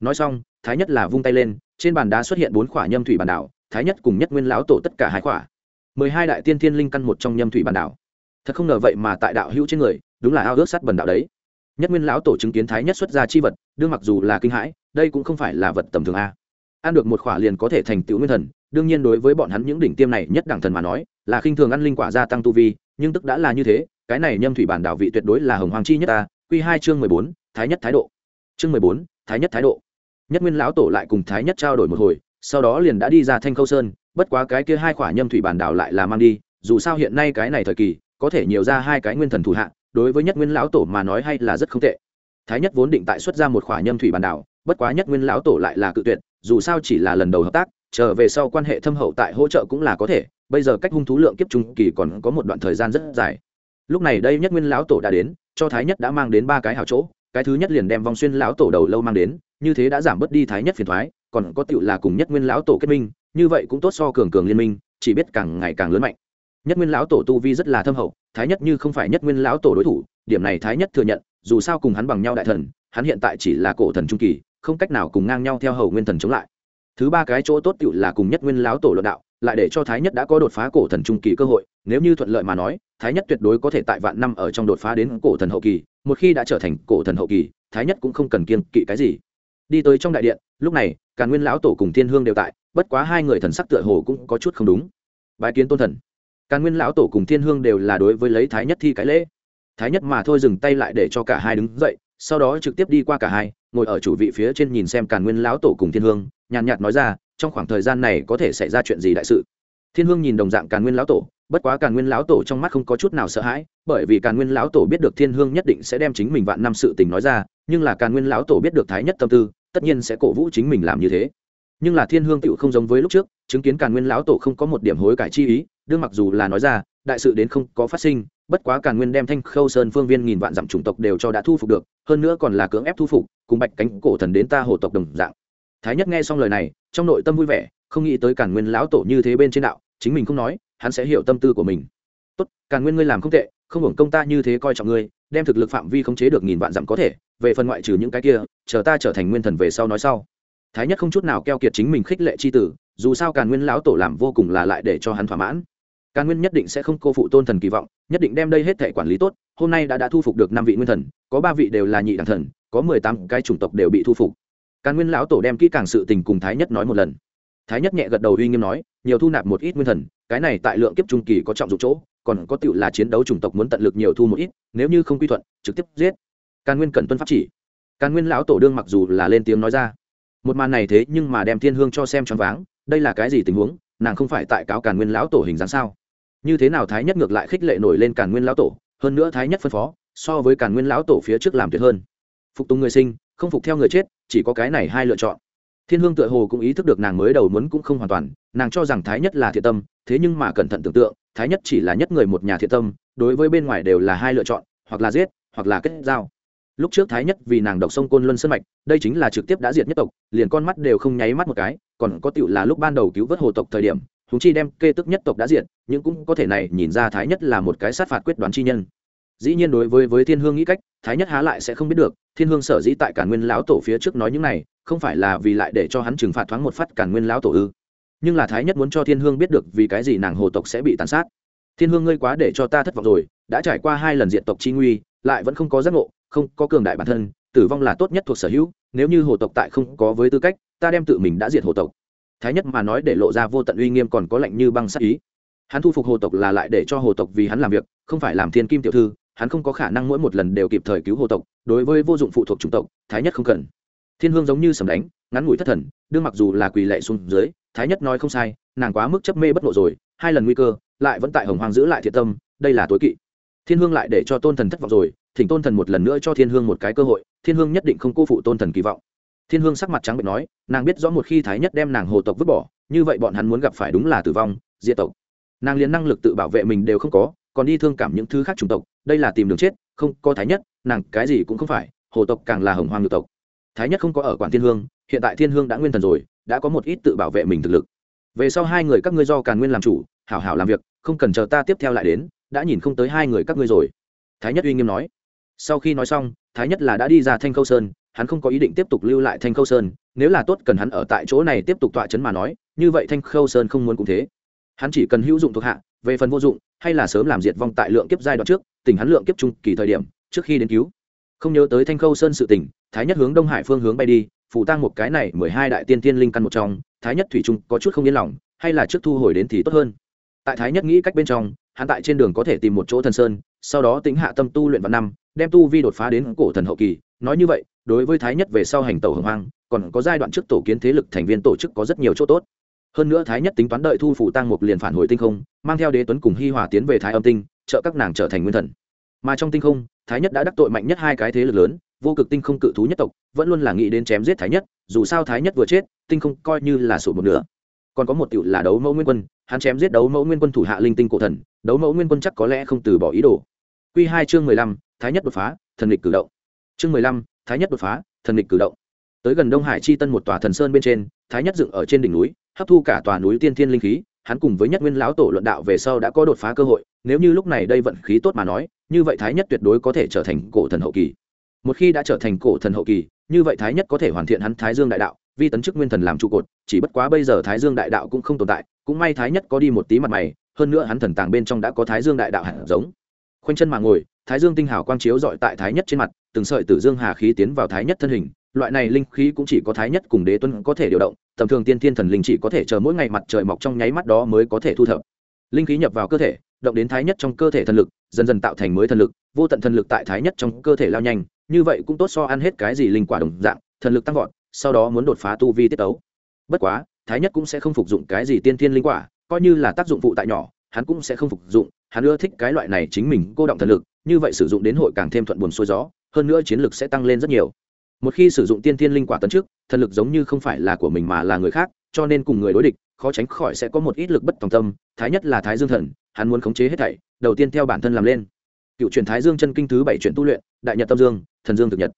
Nói xong, thái nhất là vung tay lên, trên bàn đá xuất hiện bốn khỏa nhâm thủy bản đảo, thái nhất cùng nhất nguyên lão tổ tất cả hai khỏa. Mười hai đại tiên thiên linh căn một trong nhâm thủy bản đảo. Thật không ngờ vậy mà tại đạo hữu trên người, đúng là ao ước sắt bần đạo đấy. Nhất nguyên lão tổ chứng kiến thái nhất xuất ra chi vật, đương mặc dù là kinh hãi, đây cũng không phải là vật tầm thường a. Ăn được một khỏa liền có thể thành tựu nguyên thần, đương nhiên đối với bọn hắn những đỉnh tiêm này nhất đẳng thần mà nói là khinh thường ăn linh quả gia tăng tu vi, nhưng tức đã là như thế, cái này nhâm thủy bản đảo vị tuyệt đối là hồng hoàng chi nhất ta q hai chương mười bốn, thái nhất thái độ. Chương mười bốn, thái nhất thái độ. Nhất nguyên lão tổ lại cùng thái nhất trao đổi một hồi, sau đó liền đã đi ra thanh khâu sơn, bất quá cái kia hai khỏa nhâm thủy bản đảo lại là mang đi, dù sao hiện nay cái này thời kỳ, có thể nhiều ra hai cái nguyên thần thủ hạ, đối với nhất nguyên lão tổ mà nói hay là rất không tệ. Thái nhất vốn định tại xuất ra một khỏa nhâm thủy bản đảo, bất quá nhất nguyên lão tổ lại là cự tuyệt, dù sao chỉ là lần đầu hợp tác, trở về sau quan hệ thâm hậu tại hỗ trợ cũng là có thể bây giờ cách hung thú lượng kiếp trung kỳ còn có một đoạn thời gian rất dài. Lúc này đây nhất nguyên lão tổ đã đến, cho thái nhất đã mang đến ba cái hào chỗ, cái thứ nhất liền đem vòng xuyên lão tổ đầu lâu mang đến, như thế đã giảm bớt đi thái nhất phiền thoái, còn có tựu là cùng nhất nguyên lão tổ kết minh, như vậy cũng tốt so cường cường liên minh, chỉ biết càng ngày càng lớn mạnh. Nhất nguyên lão tổ tu vi rất là thâm hậu, thái nhất như không phải nhất nguyên lão tổ đối thủ, điểm này thái nhất thừa nhận, dù sao cùng hắn bằng nhau đại thần, hắn hiện tại chỉ là cổ thần trung kỳ, không cách nào cùng ngang nhau theo hầu nguyên thần chống lại. Thứ ba cái chỗ tốt tựu là cùng nhất nguyên lão tổ luận đạo lại để cho thái nhất đã có đột phá cổ thần trung kỳ cơ hội, nếu như thuận lợi mà nói, thái nhất tuyệt đối có thể tại vạn năm ở trong đột phá đến cổ thần hậu kỳ, một khi đã trở thành cổ thần hậu kỳ, thái nhất cũng không cần kiên kỵ cái gì. Đi tới trong đại điện, lúc này cả nguyên lão tổ cùng thiên hương đều tại, bất quá hai người thần sắc tựa hồ cũng có chút không đúng. Bái kiến tôn thần. Cả nguyên lão tổ cùng thiên hương đều là đối với lấy thái nhất thi cái lễ. Thái nhất mà thôi dừng tay lại để cho cả hai đứng dậy, sau đó trực tiếp đi qua cả hai, ngồi ở chủ vị phía trên nhìn xem càn nguyên lão tổ cùng thiên hương, nhàn nhạt nói ra trong khoảng thời gian này có thể xảy ra chuyện gì đại sự? Thiên hương nhìn đồng dạng càn nguyên lão tổ, bất quá càn nguyên lão tổ trong mắt không có chút nào sợ hãi, bởi vì càn nguyên lão tổ biết được thiên hương nhất định sẽ đem chính mình vạn năm sự tình nói ra, nhưng là càn nguyên lão tổ biết được thái nhất tâm tư, tất nhiên sẽ cổ vũ chính mình làm như thế. Nhưng là thiên hương tựu không giống với lúc trước, chứng kiến càn nguyên lão tổ không có một điểm hối cải chi ý, đương mặc dù là nói ra, đại sự đến không có phát sinh, bất quá càn nguyên đem thanh khâu sơn phương viên nghìn vạn dặm chủng tộc đều cho đã thu phục được, hơn nữa còn là cưỡng ép thu phục, cùng bạch cánh cổ thần đến ta hồ tộc đồng dạng thái nhất nghe xong lời này, trong nội tâm vui vẻ, không nghĩ tới càn nguyên lão tổ như thế bên trên đạo, chính mình không nói, hắn sẽ hiểu tâm tư của mình. Tốt, càn nguyên ngươi làm không tệ, không hưởng công ta như thế coi trọng ngươi, đem thực lực phạm vi khống chế được nghìn vạn dặm có thể, về phần ngoại trừ những cái kia, chờ ta trở thành nguyên thần về sau nói sau. Thái nhất không chút nào keo kiệt chính mình khích lệ c h i tử, dù sao càn nguyên lão tổ làm vô cùng là lại để cho hắn thỏa mãn. Càn nguyên nhất định sẽ không cô phụ tôn thần kỳ vọng, nhất định đem đây hết thể quản lý tốt, hôm nay đã đã thu phục được năm vị nguyên thần, có ba vị đều là nhị đẳng thần, có mười tám cái chủng tộc đều bị thu phục càn nguyên lão tổ đem kỹ càng sự tình cùng thái nhất nói một lần. Thái nhất nhẹ gật đầu uy nghiêm nói, nhiều thu nạp một ít nguyên thần, cái này tại lượng kiếp trung kỳ có trọng dụng chỗ, còn có tựu là chiến đấu chủng tộc muốn tận lực nhiều thu một ít, nếu như không quy thuận, trực tiếp giết. Càn nguyên cần tuân pháp chỉ. Càn nguyên lão tổ đương mặc dù là lên tiếng nói ra. Một màn này thế nhưng mà đem thiên hương cho xem choáng váng, đây là cái gì tình huống, nàng không phải tại cáo càn nguyên lão tổ hình dáng sao? Như thế nào thái nhất ngược lại khích lệ nổi lên càn nguyên lão tổ, hơn nữa thái nhất phân phó, so với càn nguyên lão tổ phía trước làm tuyệt hơn. Phục tùng người sinh, không phục theo người chết chỉ có cái này hai lựa chọn. Thiên hương tựa hồ cũng ý thức được nàng mới đầu muốn cũng không hoàn toàn, nàng cho rằng thái nhất là thiện tâm, thế nhưng mà cẩn thận tưởng tượng, thái nhất chỉ là nhất người một nhà thiện tâm, đối với bên ngoài đều là hai lựa chọn, hoặc là giết, hoặc là kết giao. Lúc trước thái nhất vì nàng độc sông côn luân sân mạch, đây chính là trực tiếp đã diệt nhất tộc, liền con mắt đều không nháy mắt một cái, còn có tựu là lúc ban đầu cứu vớt hồ tộc thời điểm húng chi đem kê tức nhất tộc đã diệt, nhưng cũng có thể này nhìn ra thái nhất là một cái sát phạt quyết đoán chi nhân dĩ nhiên đối với với thiên hương nghĩ cách, thái nhất há lại sẽ không biết được, thiên hương sở dĩ tại cả nguyên lão tổ phía trước nói những này, không phải là vì lại để cho hắn trừng phạt thoáng một phát cả nguyên lão tổ ư. Nhưng là thái nhất muốn cho thiên hương biết được vì cái gì nàng hồ tộc sẽ bị tàn sát. Thiên hương ngươi quá để cho ta thất vọng rồi, đã trải qua hai lần diện tộc chi nguy, lại vẫn không có giác ngộ, không có cường đại bản thân, tử vong là tốt nhất thuộc sở hữu, nếu như hồ tộc tại không có với tư cách, ta đem tự mình đã diệt hồ tộc. Thái nhất mà nói để lộ ra vô tận uy nghiêm còn có lệnh như băng sắc ý. Hắn thu phục hồ tộc là lại để cho hồ tộc vì hắn làm việc, không phải làm thiên kim tiểu thư hắn không có khả năng mỗi một lần đều kịp thời cứu hộ tộc, đối với vô dụng phụ thuộc chủng tộc, thái nhất không cần. Thiên hương giống như sầm đánh, ngắn ngủi thất thần, đương mặc dù là quỳ lệ xuống dưới, thái nhất nói không sai, nàng quá mức chấp mê bất ngộ rồi, hai lần nguy cơ, lại vẫn tại hồng hoàng giữ lại thiệt tâm, đây là tối kỵ. Thiên hương lại để cho tôn thần thất vọng rồi, thỉnh tôn thần một lần nữa cho thiên hương một cái cơ hội, thiên hương nhất định không cô phụ tôn thần kỳ vọng. Thiên hương sắc mặt trắng bệnh nói, nàng biết rõ một khi thái nhất đem nàng hồ tộc vứt bỏ, như vậy bọn hắn muốn gặp phải đúng là tử vong, diệt tộc. Nàng liền năng lực tự bảo vệ mình đều không có còn đi thương cảm những thứ khác chủng tộc, đây là tìm đường chết, không có thái nhất, nàng cái gì cũng không phải, hồ tộc càng là hồng hoang nhược tộc. Thái nhất không có ở quản thiên hương, hiện tại thiên hương đã nguyên thần rồi, đã có một ít tự bảo vệ mình thực lực. Về sau hai người các ngươi do càn nguyên làm chủ, hảo hảo làm việc, không cần chờ ta tiếp theo lại đến, đã nhìn không tới hai người các ngươi rồi. Thái nhất uy nghiêm nói. Sau khi nói xong, thái nhất là đã đi ra thanh khâu sơn, hắn không có ý định tiếp tục lưu lại thanh khâu sơn, nếu là tốt cần hắn ở tại chỗ này tiếp tục tọa chấn mà nói, như vậy thanh khâu sơn không muốn cũng thế. Hắn chỉ cần hữu dụng thuộc hạ về phần vô dụng, hay là sớm làm diệt vong tại lượng kiếp giai đoạn trước, tình hắn lượng kiếp trung kỳ thời điểm, trước khi đến cứu. Không nhớ tới thanh khâu sơn sự tỉnh thái nhất hướng đông hải phương hướng bay đi phụ tăng một cái này mười hai đại tiên tiên linh căn một trong, thái nhất thủy trung có chút không yên lòng, hay là trước thu hồi đến thì tốt hơn. Tại thái nhất nghĩ cách bên trong, hắn tại trên đường có thể tìm một chỗ thần sơn, sau đó tính hạ tâm tu luyện vào năm, đem tu vi đột phá đến cổ thần hậu kỳ. Nói như vậy, đối với thái nhất về sau hành tàu hồng hoang, còn có giai đoạn trước tổ kiến thế lực thành viên tổ chức có rất nhiều chỗ tốt hơn nữa thái nhất tính toán đợi thu phủ tăng một liền phản hồi tinh không, mang theo đế tuấn cùng hi hòa tiến về thái âm tinh, trợ các nàng trở thành nguyên thần. Mà trong tinh không, thái nhất đã đắc tội mạnh nhất hai cái thế lực lớn, vô cực tinh không cự thú nhất tộc, vẫn luôn là nghĩ đến chém giết thái nhất, dù sao thái nhất vừa chết, tinh không coi như là sụt một nửa. Còn có một tiểu là đấu mẫu nguyên quân, hắn chém giết đấu mẫu nguyên quân thủ hạ linh tinh cổ thần, đấu mẫu nguyên quân chắc có lẽ không từ bỏ ý đồ. Q hai chương mười lăm, thái nhất đột phá, thần lịch cử động. Chương mười lăm, thái nhất đột phá, thần lịch cử động. Tới gần đông hải chi tân một tòa thần sơn bên trên thái nhất dựng ở trên đỉnh núi, hấp thu cả tòa núi tiên thiên linh khí, hắn cùng với nhất nguyên lão tổ luận đạo về sau đã có đột phá cơ hội, nếu như lúc này đây vận khí tốt mà nói, như vậy thái nhất tuyệt đối có thể trở thành cổ thần hậu kỳ. Một khi đã trở thành cổ thần hậu kỳ, như vậy thái nhất có thể hoàn thiện hắn thái dương đại đạo, vi tấn chức nguyên thần làm trụ cột, chỉ bất quá bây giờ thái dương đại đạo cũng không tồn tại, cũng may thái nhất có đi một tí mặt mày, hơn nữa hắn thần tàng bên trong đã có thái dương đại đạo hạt giống. Khoanh chân mà ngồi, thái dương tinh hào quang chiếu dọi tại thái nhất trên mặt, từng sợi tử dương hà khí tiến vào thái nhất thân hình loại này linh khí cũng chỉ có thái nhất cùng đế tuấn có thể điều động, tầm thường tiên thiên thần linh chỉ có thể chờ mỗi ngày mặt trời mọc trong nháy mắt đó mới có thể thu thập. Linh khí nhập vào cơ thể, động đến thái nhất trong cơ thể thần lực, dần dần tạo thành mới thần lực, vô tận thần lực tại thái nhất trong cơ thể lao nhanh, như vậy cũng tốt so ăn hết cái gì linh quả đồng dạng, thần lực tăng vọt, sau đó muốn đột phá tu vi tiết tấu. Bất quá, thái nhất cũng sẽ không phục dụng cái gì tiên thiên linh quả, coi như là tác dụng phụ tại nhỏ, hắn cũng sẽ không phục dụng, hắn ưa thích cái loại này chính mình cô động thần lực, như vậy sử dụng đến hội càng thêm thuận buồm xuôi gió, hơn nữa chiến lực sẽ tăng lên rất nhiều một khi sử dụng tiên thiên linh quả tấn trước, thần lực giống như không phải là của mình mà là người khác, cho nên cùng người đối địch, khó tránh khỏi sẽ có một ít lực bất tòng tâm, thái nhất là thái dương thần, hắn muốn khống chế hết thảy, đầu tiên theo bản thân làm lên. Cựu truyền thái dương chân kinh thứ bảy truyền tu luyện, đại nhật tâm dương, thần dương thực nhật.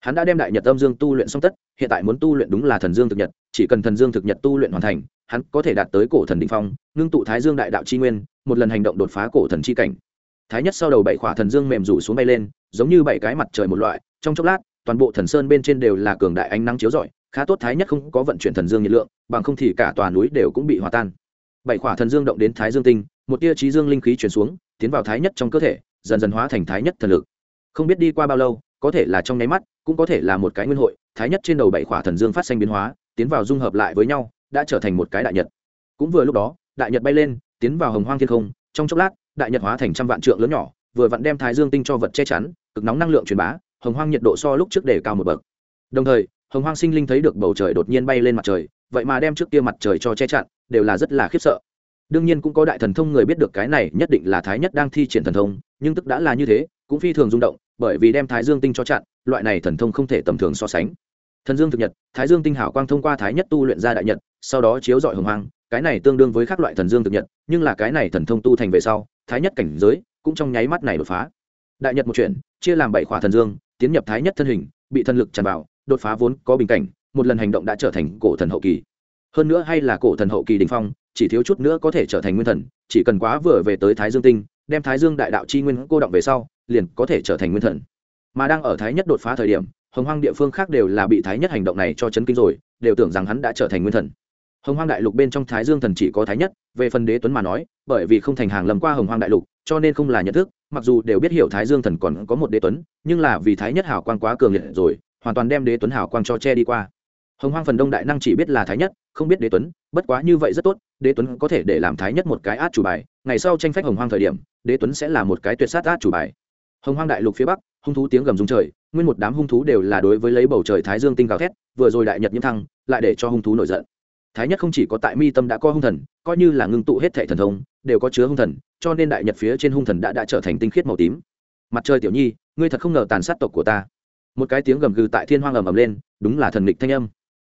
Hắn đã đem đại nhật tâm dương tu luyện xong tất, hiện tại muốn tu luyện đúng là thần dương thực nhật, chỉ cần thần dương thực nhật tu luyện hoàn thành, hắn có thể đạt tới cổ thần định phong, ngưng tụ thái dương đại đạo c nguyên, một lần hành động đột phá cổ thần c cảnh. Thái nhất sau đầu bảy khỏa thần dương mềm rủ xuống bay lên, giống như bảy cái mặt trời một loại, trong chốc lát toàn bộ thần sơn bên trên đều là cường đại ánh nắng chiếu rọi, khá tốt thái nhất không có vận chuyển thần dương nhiệt lượng, bằng không thì cả tòa núi đều cũng bị hòa tan. Bảy khỏa thần dương động đến thái dương tinh, một tia trí dương linh khí chuyển xuống, tiến vào thái nhất trong cơ thể, dần dần hóa thành thái nhất thần lực. Không biết đi qua bao lâu, có thể là trong nháy mắt, cũng có thể là một cái nguyên hội, thái nhất trên đầu bảy khỏa thần dương phát sinh biến hóa, tiến vào dung hợp lại với nhau, đã trở thành một cái đại nhật. Cũng vừa lúc đó, đại nhật bay lên, tiến vào hồng hoang thiên không, trong chốc lát, đại nhật hóa thành trăm vạn trượng lớn nhỏ, vừa vặn đem thái dương tinh cho vật che chắn, cực nóng năng lượng truyền bá hồng hoang nhiệt độ so lúc trước để cao một bậc. Đồng thời, hồng hoang sinh linh thấy được bầu trời đột nhiên bay lên mặt trời, vậy mà đem trước kia mặt trời cho che chắn đều là rất là khiếp sợ. Đương nhiên cũng có đại thần thông người biết được cái này, nhất định là thái nhất đang thi triển thần thông, nhưng tức đã là như thế, cũng phi thường rung động, bởi vì đem thái dương tinh cho chặn, loại này thần thông không thể tầm thường so sánh. Thần dương thực nhật, thái dương tinh hảo quang thông qua thái nhất tu luyện ra đại nhật, sau đó chiếu dọi hồng hoang, cái này tương đương với các loại thần dương thực nhật, nhưng là cái này thần thông tu thành về sau, thái nhất cảnh giới cũng trong nháy mắt này đột phá. Đại nhật một chuyện, chia làm bảy khỏa thần dương tiến nhập thái nhất thân hình, bị thần lực tràn vào, đột phá vốn có bình cảnh, một lần hành động đã trở thành cổ thần hậu kỳ. Hơn nữa hay là cổ thần hậu kỳ đình phong, chỉ thiếu chút nữa có thể trở thành nguyên thần, chỉ cần quá vừa về tới thái dương tinh, đem thái dương đại đạo chi nguyên cô động về sau, liền có thể trở thành nguyên thần. Mà đang ở thái nhất đột phá thời điểm, hồng hoang địa phương khác đều là bị thái nhất hành động này cho chấn kinh rồi, đều tưởng rằng hắn đã trở thành nguyên thần. Hồng hoang đại lục bên trong thái dương thần chỉ có thái nhất, về phần đế tuấn mà nói, bởi vì không thành hàng lầm qua hồng hoang đại lục, cho nên không là nhận thức mặc dù đều biết hiểu thái dương thần còn có một đế tuấn, nhưng là vì thái nhất hảo quang quá cường liệt rồi, hoàn toàn đem đế tuấn hảo quang cho che đi qua. Hồng hoang phần đông đại năng chỉ biết là thái nhất, không biết đế tuấn, bất quá như vậy rất tốt, đế tuấn có thể để làm thái nhất một cái át chủ bài, ngày sau tranh phách hồng hoang thời điểm, đế tuấn sẽ là một cái tuyệt sát át chủ bài. Hồng hoang đại lục phía bắc, hung thú tiếng gầm rung trời, nguyên một đám hung thú đều là đối với lấy bầu trời thái dương tinh gào thét, vừa rồi đại nhật nhiễm thăng, lại để cho hung thú nổi giận. Thái nhất không chỉ có tại mi tâm đã có hung thần, coi như là ngưng tụ hết thệ thần thông đều có chứa hung thần, cho nên đại nhật phía trên hung thần đã đã trở thành tinh khiết màu tím. Mặt trời tiểu nhi, ngươi thật không ngờ tàn sát tộc của ta. Một cái tiếng gầm gừ tại thiên hoang ầm ầm lên, đúng là thần nghịch thanh âm.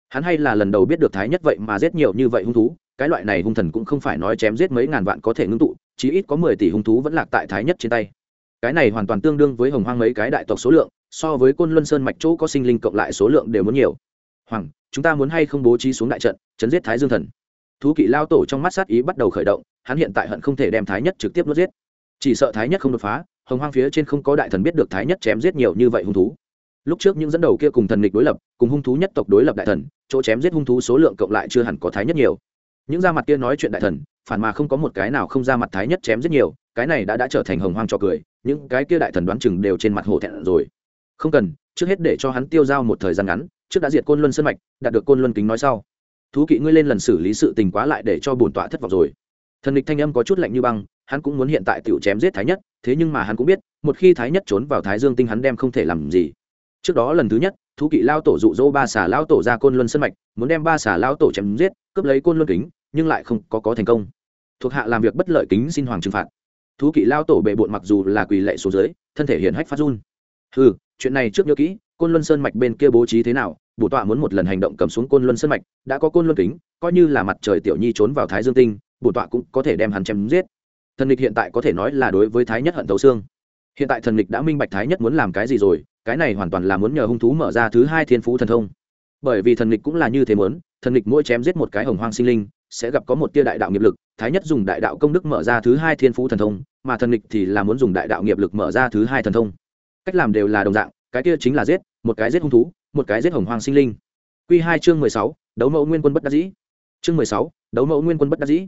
Hắn hay là lần đầu biết được thái nhất vậy mà giết nhiều như vậy hung thú, cái loại này hung thần cũng không phải nói chém giết mấy ngàn vạn có thể ngưng tụ, chí ít có mười tỷ hung thú vẫn lạc tại thái nhất trên tay. Cái này hoàn toàn tương đương với hồng hoang mấy cái đại tộc số lượng, so với côn luân sơn mạch chỗ có sinh linh cộng lại số lượng đều muốn nhiều. Hoàng, chúng ta muốn hay không bố trí xuống đại trận, chấn giết thái dương thần? Thú kỵ lao tổ trong mắt sát ý bắt đầu khởi động hắn hiện tại hận không thể đem thái nhất trực tiếp nuốt giết. Chỉ sợ thái nhất không đột phá, hồng hoang phía trên không có đại thần biết được thái nhất chém giết nhiều như vậy hung thú. Lúc trước những dẫn đầu kia cùng thần địch đối lập, cùng hung thú nhất tộc đối lập đại thần, chỗ chém giết hung thú số lượng cộng lại chưa hẳn có thái nhất nhiều. Những da mặt kia nói chuyện đại thần, phản mà không có một cái nào không ra mặt thái nhất chém giết nhiều, cái này đã đã trở thành hồng hoang cho cười, những cái kia đại thần đoán chừng đều trên mặt hổ thẹn rồi. Không cần, trước hết để cho hắn tiêu dao một thời gian ngắn, trước đã diệt côn luân sân mạch, đạt được côn luân kính nói sau. Thú kỵ ngươi lên lần xử lý sự tình quá lại để cho bổn tọa thất vọng rồi thần địch thanh âm có chút lạnh như băng, hắn cũng muốn hiện tại tiểu chém giết thái nhất, thế nhưng mà hắn cũng biết, một khi thái nhất trốn vào thái dương tinh hắn đem không thể làm gì. Trước đó lần thứ nhất, thú kỵ lao tổ dụ dỗ ba xà lao tổ ra côn luân sân mạch, muốn đem ba xà lao tổ chém giết, cướp lấy côn luân kính, nhưng lại không có có thành công. Thuộc hạ làm việc bất lợi kính xin hoàng trừng phạt. Thú kỵ lao tổ bệ bộn mặc dù là quỳ lệ xuống dưới, thân thể hiển hách phát run. Ừ chuyện này trước nhớ kỹ, côn luân sơn mạch bên kia bố trí thế nào, bổ tọa muốn một lần hành động cầm xuống côn luân sơn mạch, đã có côn luân kính, coi như là mặt trời tiểu nhi trốn vào thái dương tinh bổn tọa cũng có thể đem hắn chém giết. Thần lịch hiện tại có thể nói là đối với thái nhất hận thấu xương. Hiện tại thần lịch đã minh bạch thái nhất muốn làm cái gì rồi, cái này hoàn toàn là muốn nhờ hung thú mở ra thứ hai thiên phú thần thông. Bởi vì thần lịch cũng là như thế muốn, thần lịch mỗi chém giết một cái hồng hoang sinh linh, sẽ gặp có một tia đại đạo nghiệp lực, thái nhất dùng đại đạo công đức mở ra thứ hai thiên phú thần thông, mà thần lịch thì là muốn dùng đại đạo nghiệp lực mở ra thứ hai thần thông. Cách làm đều là đồng dạng, cái kia chính là giết, một cái giết hung thú, một cái giết hồng hoang sinh linh. Q hai chương mười sáu, đấu mẫu nguyên quân bất đắc dĩ. Chương mười sáu, đấu mẫu nguyên quân bất đắc dĩ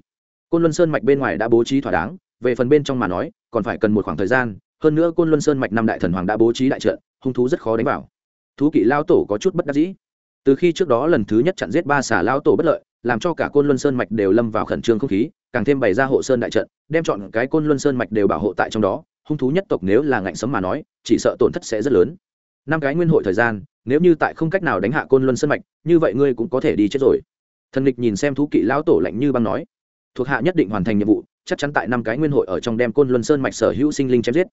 côn luân sơn mạch bên ngoài đã bố trí thỏa đáng, về phần bên trong mà nói, còn phải cần một khoảng thời gian, hơn nữa côn luân sơn mạch năm đại thần hoàng đã bố trí đại trận, hung thú rất khó đánh vào. Thú kỵ lao tổ có chút bất đắc dĩ. Từ khi trước đó lần thứ nhất chặn giết ba xà lao tổ bất lợi, làm cho cả côn luân sơn mạch đều lâm vào khẩn trương không khí, càng thêm bày ra hộ sơn đại trận, đem chọn cái côn luân sơn mạch đều bảo hộ tại trong đó, hung thú nhất tộc nếu là ngạnh sấm mà nói, chỉ sợ tổn thất sẽ rất lớn. Năm cái nguyên hội thời gian, nếu như tại không cách nào đánh hạ côn luân sơn mạch, như vậy ngươi cũng có thể đi chết rồi. Thần địch nhìn xem thú kỵ lão tổ lạnh như băng nói thuộc hạ nhất định hoàn thành nhiệm vụ, chắc chắn tại năm cái nguyên hội ở trong đem côn luân sơn mạch sở hữu sinh linh chém giết.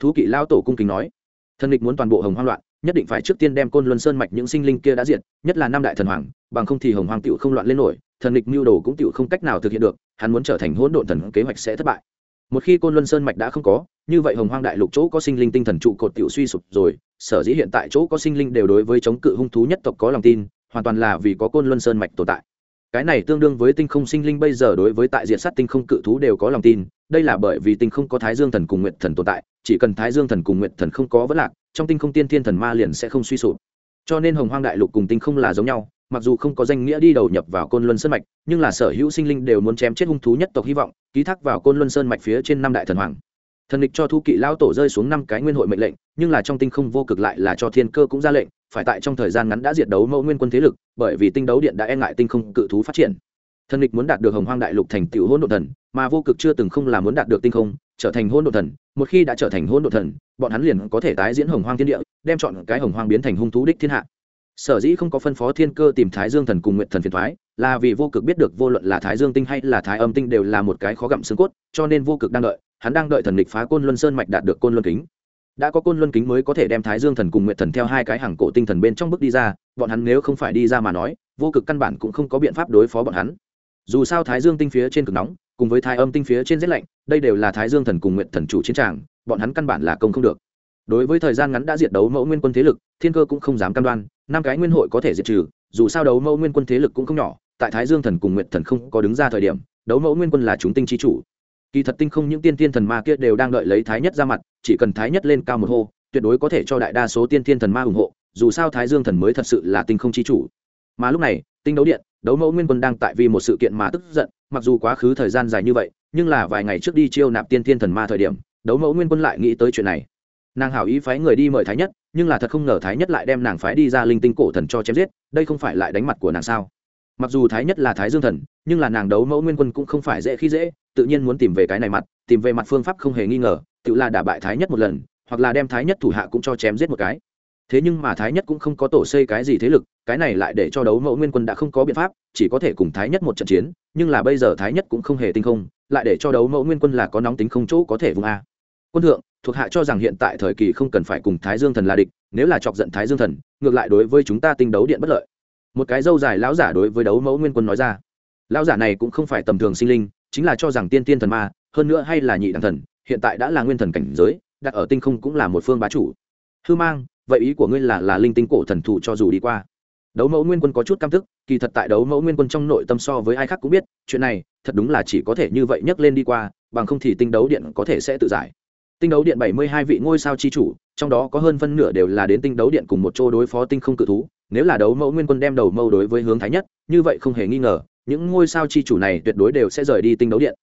Thú kỵ lao tổ cung kính nói. Thần địch muốn toàn bộ hồng hoang loạn, nhất định phải trước tiên đem côn luân sơn mạch những sinh linh kia đã diệt, nhất là năm đại thần hoàng, bằng không thì hồng hoàng tựu không loạn lên nổi, thần địch mưu đồ cũng tựu không cách nào thực hiện được, hắn muốn trở thành hỗn độn thần kế hoạch sẽ thất bại. Một khi côn luân sơn mạch đã không có, như vậy hồng hoang đại lục chỗ có sinh linh tinh thần trụ cột tựu suy sụp rồi, sở dĩ hiện tại chỗ có sinh linh đều đối với chống cự hung thú nhất tộc có lòng tin, hoàn toàn là vì có côn luân sơn mạch tồn tại cái này tương đương với tinh không sinh linh bây giờ đối với tại diện sát tinh không cự thú đều có lòng tin, đây là bởi vì tinh không có thái dương thần cùng nguyện thần tồn tại, chỉ cần thái dương thần cùng nguyện thần không có vấn lạc, trong tinh không tiên thiên thần ma liền sẽ không suy sụp. Cho nên hồng hoang đại lục cùng tinh không là giống nhau, mặc dù không có danh nghĩa đi đầu nhập vào côn luân sơn mạch, nhưng là sở hữu sinh linh đều muốn chém chết hung thú nhất tộc hy vọng, ký thác vào côn luân sơn mạch phía trên năm đại thần hoàng. Thần địch cho thu kỵ lao tổ rơi xuống năm cái nguyên hội mệnh lệnh, nhưng là trong tinh không vô cực lại là cho thiên cơ cũng ra lệnh phải tại trong thời gian ngắn đã diệt đấu mẫu nguyên quân thế lực, bởi vì tinh đấu điện đã e ngại tinh không cự thú phát triển. Thần địch muốn đạt được hồng hoang đại lục thành tựu hôn đ ộ thần, mà vô cực chưa từng không là muốn đạt được tinh không, trở thành hôn đ ộ thần. Một khi đã trở thành hôn đ ộ thần, bọn hắn liền có thể tái diễn hồng hoang thiên địa, đem chọn cái hồng hoang biến thành hung thú đích thiên hạ. Sở dĩ không có phân phó thiên cơ tìm thái dương thần cùng nguyện thần phiền thoái là vì vô cực biết được vô luận là thái dương tinh hay là thái âm tinh đều là một cái khó gặm xương cốt, cho nên vô cực đang đợi, hắn đang đợi thần địch phá côn luân sơn mạch đạt được côn luân kính đã có côn luân kính mới có thể đem thái dương thần cùng nguyện thần theo hai cái hàng cổ tinh thần bên trong bước đi ra, bọn hắn nếu không phải đi ra mà nói, vô cực căn bản cũng không có biện pháp đối phó bọn hắn. Dù sao thái dương tinh phía trên cực nóng, cùng với thái âm tinh phía trên rét lạnh, đây đều là thái dương thần cùng nguyện thần chủ chiến tràng, bọn hắn căn bản là công không được. Đối với thời gian ngắn đã diệt đấu mẫu nguyên quân thế lực, thiên cơ cũng không dám cam đoan, năm cái nguyên hội có thể diệt trừ, dù sao đấu mẫu nguyên quân thế lực cũng không nhỏ, tại thái dương thần cùng nguyện thần không có đứng ra thời điểm, đấu mẫu nguyên quân là chúng tinh trí chủ kỳ thật tinh không những tiên tiên thần ma kia đều đang đợi lấy thái nhất ra mặt, chỉ cần thái nhất lên cao một hô, tuyệt đối có thể cho đại đa số tiên tiên thần ma ủng hộ, dù sao thái dương thần mới thật sự là tinh không chi chủ. Mà lúc này, tinh đấu điện, đấu mẫu nguyên quân đang tại vì một sự kiện mà tức giận, mặc dù quá khứ thời gian dài như vậy, nhưng là vài ngày trước đi chiêu nạp tiên tiên thần ma thời điểm, đấu mẫu nguyên quân lại nghĩ tới chuyện này. Nàng hảo ý phái người đi mời thái nhất, nhưng là thật không ngờ thái nhất lại đem nàng phái đi ra linh tinh cổ thần cho chém giết, đây không phải lại đánh mặt của nàng sao? Mặc dù thái nhất là thái dương thần, nhưng là nàng đấu mẫu nguyên quân cũng không phải dễ khi dễ tự nhiên muốn tìm về cái này mặt, tìm về mặt phương pháp không hề nghi ngờ, tự là đả bại thái nhất một lần, hoặc là đem thái nhất thủ hạ cũng cho chém giết một cái. Thế nhưng mà thái nhất cũng không có tổ xây cái gì thế lực, cái này lại để cho đấu mẫu nguyên quân đã không có biện pháp, chỉ có thể cùng thái nhất một trận chiến, nhưng là bây giờ thái nhất cũng không hề tinh không, lại để cho đấu mẫu nguyên quân là có nóng tính không chỗ có thể vùng a. Quân thượng, thuộc hạ cho rằng hiện tại thời kỳ không cần phải cùng thái dương thần là địch, nếu là chọc giận thái dương thần, ngược lại đối với chúng ta tinh đấu điện bất lợi. Một cái dâu dài lão giả đối với đấu mẫu nguyên quân nói ra. Lão giả này cũng không phải tầm thường sinh linh chính là cho rằng tiên tiên thần ma, hơn nữa hay là nhị đẳng thần, hiện tại đã là nguyên thần cảnh giới, đặt ở tinh không cũng là một phương bá chủ. Hư mang, vậy ý của ngươi là là linh tinh cổ thần thủ cho dù đi qua. Đấu mẫu nguyên quân có chút cam thức kỳ thật tại đấu mẫu nguyên quân trong nội tâm so với ai khác cũng biết, chuyện này, thật đúng là chỉ có thể như vậy nhấc lên đi qua, bằng không thì tinh đấu điện có thể sẽ tự giải. Tinh đấu điện bảy mươi hai vị ngôi sao chi chủ, trong đó có hơn phân nửa đều là đến tinh đấu điện cùng một chỗ đối phó tinh không cự thú, nếu là đấu mẫu nguyên quân đem đầu mâu đối với hướng thái nhất, như vậy không hề nghi ngờ những ngôi sao chi chủ này tuyệt đối đều sẽ rời đi tinh đấu điện.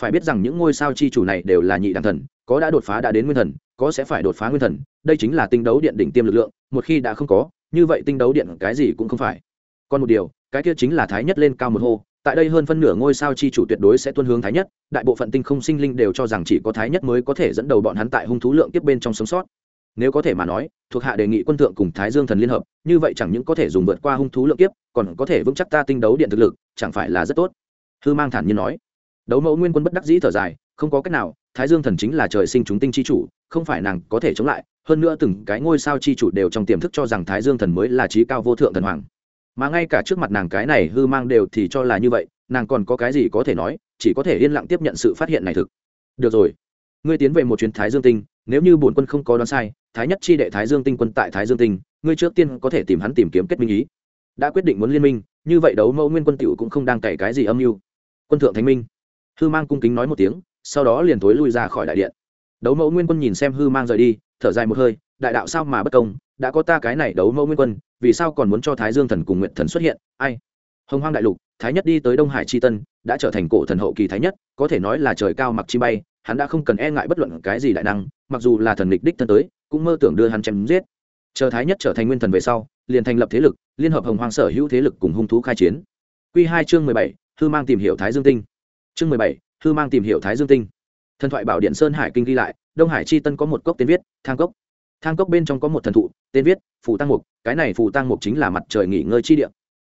Phải biết rằng những ngôi sao chi chủ này đều là nhị đẳng thần, có đã đột phá đã đến nguyên thần, có sẽ phải đột phá nguyên thần, đây chính là tinh đấu điện đỉnh tiêm lực lượng, một khi đã không có, như vậy tinh đấu điện cái gì cũng không phải. Còn một điều, cái kia chính là thái nhất lên cao một hô, tại đây hơn phân nửa ngôi sao chi chủ tuyệt đối sẽ tuân hướng thái nhất, đại bộ phận tinh không sinh linh đều cho rằng chỉ có thái nhất mới có thể dẫn đầu bọn hắn tại hung thú lượng tiếp bên trong sống sót nếu có thể mà nói, thuộc hạ đề nghị quân thượng cùng thái dương thần liên hợp, như vậy chẳng những có thể dùng vượt qua hung thú lượng kiếp, còn có thể vững chắc ta tinh đấu điện thực lực, chẳng phải là rất tốt? Hư mang thản nhiên nói. Đấu mẫu nguyên quân bất đắc dĩ thở dài, không có cách nào, thái dương thần chính là trời sinh chúng tinh chi chủ, không phải nàng có thể chống lại, hơn nữa từng cái ngôi sao chi chủ đều trong tiềm thức cho rằng thái dương thần mới là trí cao vô thượng thần hoàng. Mà ngay cả trước mặt nàng cái này hư mang đều thì cho là như vậy, nàng còn có cái gì có thể nói, chỉ có thể yên lặng tiếp nhận sự phát hiện này thực. Được rồi ngươi tiến về một chuyến thái dương tinh, nếu như bổn quân không có đoán sai, thái nhất chi đệ thái dương tinh quân tại thái dương tinh, ngươi trước tiên có thể tìm hắn tìm kiếm kết minh ý. Đã quyết định muốn liên minh, như vậy đấu mẫu nguyên quân tiểu cũng không đang cày cái gì âm mưu. Quân thượng thánh minh. Hư mang cung kính nói một tiếng, sau đó liền thối lui ra khỏi đại điện. Đấu mẫu nguyên quân nhìn xem hư mang rời đi, thở dài một hơi, đại đạo sao mà bất công, đã có ta cái này đấu mẫu nguyên quân, vì sao còn muốn cho thái dương thần cùng nguyện thần xuất hiện, ai? Hồng hoang đại lục, thái nhất đi tới đông hải tri tân, đã trở thành cổ thần hậu kỳ thái nhất, có thể nói là trời cao mặc chi bay hắn đã không cần e ngại bất luận cái gì đại năng, mặc dù là thần lịch đích thân tới, cũng mơ tưởng đưa hắn chém giết. Chờ thái nhất trở thành nguyên thần về sau, liền thành lập thế lực, liên hợp hồng hoàng sở hữu thế lực cùng hung thú khai chiến. Q hai chương mười bảy thư mang tìm hiểu thái dương tinh. Chương mười bảy thư mang tìm hiểu thái dương tinh. Thần thoại bảo điện sơn hải kinh ghi lại, đông hải chi tân có một cốc tên viết, thang cốc. Thang cốc bên trong có một thần thụ, tên viết, phù tăng mục, cái này phù tăng mục chính là mặt trời nghỉ ngơi chi điện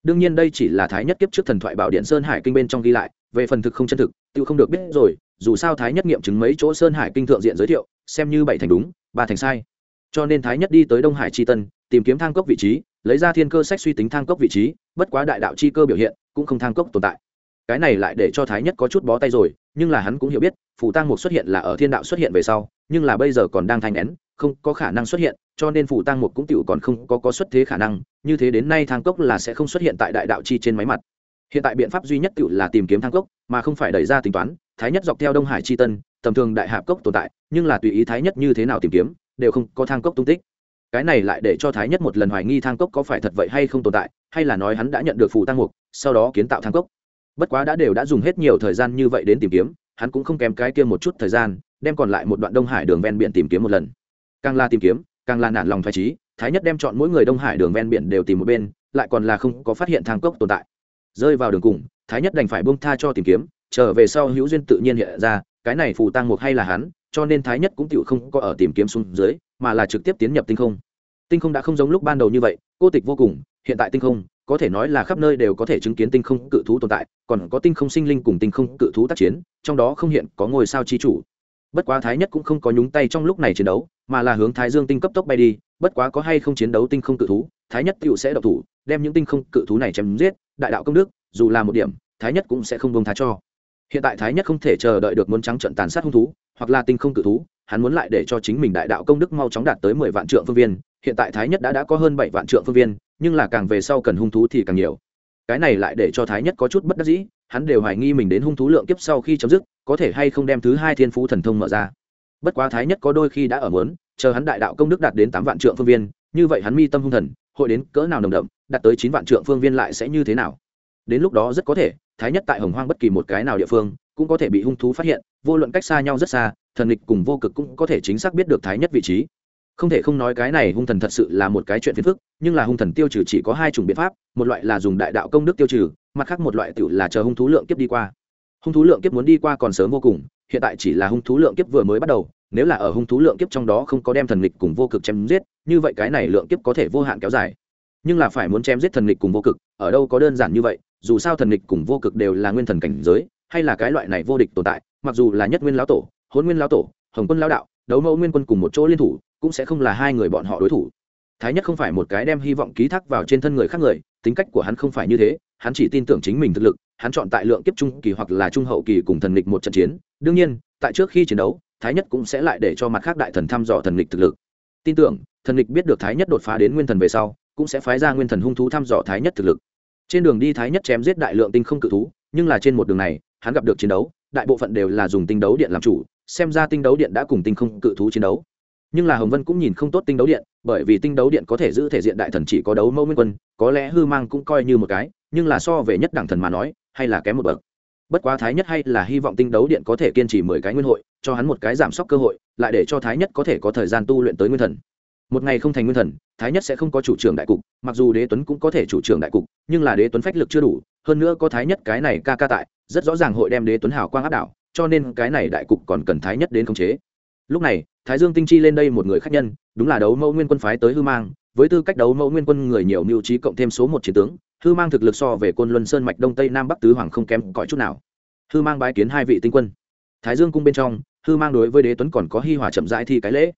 đương nhiên đây chỉ là thái nhất kiếp trước thần thoại bảo điện sơn hải kinh bên trong ghi lại, về phần thực không chân thực tự không được biết rồi dù sao thái nhất nghiệm chứng mấy chỗ sơn hải kinh thượng diện giới thiệu, xem như bảy thành đúng, ba thành sai. Cho nên thái nhất đi tới đông hải tri tân, tìm kiếm thang cốc vị trí, lấy ra thiên cơ sách suy tính thang cốc vị trí, bất quá đại đạo chi cơ biểu hiện cũng không thang cốc tồn tại. Cái này lại để cho thái nhất có chút bó tay rồi, nhưng là hắn cũng hiểu biết phủ tăng mục xuất hiện là ở thiên đạo xuất hiện về sau, nhưng là bây giờ còn đang thanh nén, không có khả năng xuất hiện, cho nên phủ tăng mục cũng tựu còn không có có xuất thế khả năng, như thế đến nay thang cốc là sẽ không xuất hiện tại đại đạo chi trên máy mặt hiện tại biện pháp duy nhất tự là tìm kiếm thang cốc, mà không phải đẩy ra tính toán, thái nhất dọc theo đông hải chi tân, tầm thường đại hạp cốc tồn tại, nhưng là tùy ý thái nhất như thế nào tìm kiếm, đều không có thang cốc tung tích. Cái này lại để cho thái nhất một lần hoài nghi thang cốc có phải thật vậy hay không tồn tại, hay là nói hắn đã nhận được phù tăng mục, sau đó kiến tạo thang cốc. Bất quá đã đều đã dùng hết nhiều thời gian như vậy đến tìm kiếm, hắn cũng không kém cái kia một chút thời gian, đem còn lại một đoạn đông hải đường ven biển tìm kiếm một lần. Càng là tìm kiếm, càng là nản lòng thoải trí thái nhất đem chọn mỗi người đông hải đường ven biển đều tìm một bên, lại còn là không có phát hiện thang cốc tồn tại rơi vào đường cùng, thái nhất đành phải bông tha cho tìm kiếm, trở về sau hữu duyên tự nhiên hiện ra, cái này phù tăng mục hay là hắn, cho nên thái nhất cũng tựu không có ở tìm kiếm xuống dưới, mà là trực tiếp tiến nhập tinh không. Tinh không đã không giống lúc ban đầu như vậy, cô tịch vô cùng, hiện tại tinh không, có thể nói là khắp nơi đều có thể chứng kiến tinh không cự thú tồn tại, còn có tinh không sinh linh cùng tinh không cự thú tác chiến, trong đó không hiện có ngôi sao chi chủ. Bất quá thái nhất cũng không có nhúng tay trong lúc này chiến đấu, mà là hướng thái dương tinh cấp tốc bay đi, bất quá có hay không chiến đấu tinh không cự thú, thái nhất tựu sẽ độc thủ đem những tinh không cự thú này chém giết, đại đạo công đức, dù là một điểm, thái nhất cũng sẽ không bông tha cho. Hiện tại thái nhất không thể chờ đợi được muốn trắng trận tàn sát hung thú, hoặc là tinh không cự thú, hắn muốn lại để cho chính mình đại đạo công đức mau chóng đạt tới mười vạn trượng phương viên. Hiện tại thái nhất đã đã có hơn bảy vạn trượng phương viên, nhưng là càng về sau cần hung thú thì càng nhiều. Cái này lại để cho thái nhất có chút bất đắc dĩ, hắn đều hoài nghi mình đến hung thú lượng kiếp sau khi chấm dứt, có thể hay không đem thứ hai thiên phú thần thông mở ra. Bất quá thái nhất có đôi khi đã ở mớn chờ hắn đại đạo công đức đạt đến tám vạn trượng phương viên, như vậy hắn mi tâm hung thần hội đến cỡ nào nồng đậm, đạt tới chín vạn trượng phương viên lại sẽ như thế nào? Đến lúc đó rất có thể, thái nhất tại hồng hoang bất kỳ một cái nào địa phương, cũng có thể bị hung thú phát hiện, vô luận cách xa nhau rất xa, thần địch cùng vô cực cũng có thể chính xác biết được thái nhất vị trí. Không thể không nói cái này hung thần thật sự là một cái chuyện phiền phức, nhưng là hung thần tiêu trừ chỉ có hai chủng biện pháp, một loại là dùng đại đạo công đức tiêu trừ, mặt khác một loại tự là chờ hung thú lượng kiếp đi qua. Hung thú lượng kiếp muốn đi qua còn sớm vô cùng, hiện tại chỉ là hung thú lượng kiếp vừa mới bắt đầu nếu là ở hung thú lượng kiếp trong đó không có đem thần lịch cùng vô cực chém giết, như vậy cái này lượng kiếp có thể vô hạn kéo dài. Nhưng là phải muốn chém giết thần lịch cùng vô cực, ở đâu có đơn giản như vậy, dù sao thần lịch cùng vô cực đều là nguyên thần cảnh giới, hay là cái loại này vô địch tồn tại, mặc dù là nhất nguyên lão tổ hôn nguyên lão tổ, hồng quân lão đạo, đấu mẫu nguyên quân cùng một chỗ liên thủ, cũng sẽ không là hai người bọn họ đối thủ. Thái nhất không phải một cái đem hy vọng ký thác vào trên thân người khác người, tính cách của hắn không phải như thế, hắn chỉ tin tưởng chính mình thực lực, hắn chọn tại lượng kiếp trung kỳ hoặc là trung hậu kỳ cùng thần lịch một trận chiến. Đương nhiên, tại trước khi chiến đấu thái nhất cũng sẽ lại để cho mặt khác đại thần thăm dò thần lịch thực lực. Tin tưởng, thần lịch biết được thái nhất đột phá đến nguyên thần về sau, cũng sẽ phái ra nguyên thần hung thú thăm dò thái nhất thực lực. Trên đường đi thái nhất chém giết đại lượng tinh không cự thú, nhưng là trên một đường này, hắn gặp được chiến đấu, đại bộ phận đều là dùng tinh đấu điện làm chủ, xem ra tinh đấu điện đã cùng tinh không cự thú chiến đấu. Nhưng là hồng vân cũng nhìn không tốt tinh đấu điện, bởi vì tinh đấu điện có thể giữ thể diện đại thần chỉ có đấu mẫu nguyên quân, có lẽ hư mang cũng coi như một cái, nhưng là so về nhất đẳng thần mà nói, hay là kém một bậc bất quá thái nhất hay là hy vọng tinh đấu điện có thể kiên trì mười cái nguyên hội, cho hắn một cái giảm sốc cơ hội, lại để cho thái nhất có thể có thời gian tu luyện tới nguyên thần. Một ngày không thành nguyên thần, thái nhất sẽ không có chủ trưởng đại cục, mặc dù đế tuấn cũng có thể chủ trưởng đại cục, nhưng là đế tuấn phách lực chưa đủ, hơn nữa có thái nhất cái này ca ca tại, rất rõ ràng hội đem đế tuấn hào quang áp đảo, cho nên cái này đại cục còn cần thái nhất đến khống chế. Lúc này, thái dương tinh chi lên đây một người khác nhân, đúng là đấu mẫu nguyên quân phái tới hư mang với tư cách đấu mẫu nguyên quân người nhiều mưu trí cộng thêm số một chiến tướng, hư mang thực lực so về quân luân sơn mạch đông tây nam bắc tứ hoàng không kém cõi chút nào. Hư mang bái kiến hai vị tinh quân. Thái dương cung bên trong, hư mang đối với đế tuấn còn có hi hòa chậm rãi thi cái lễ.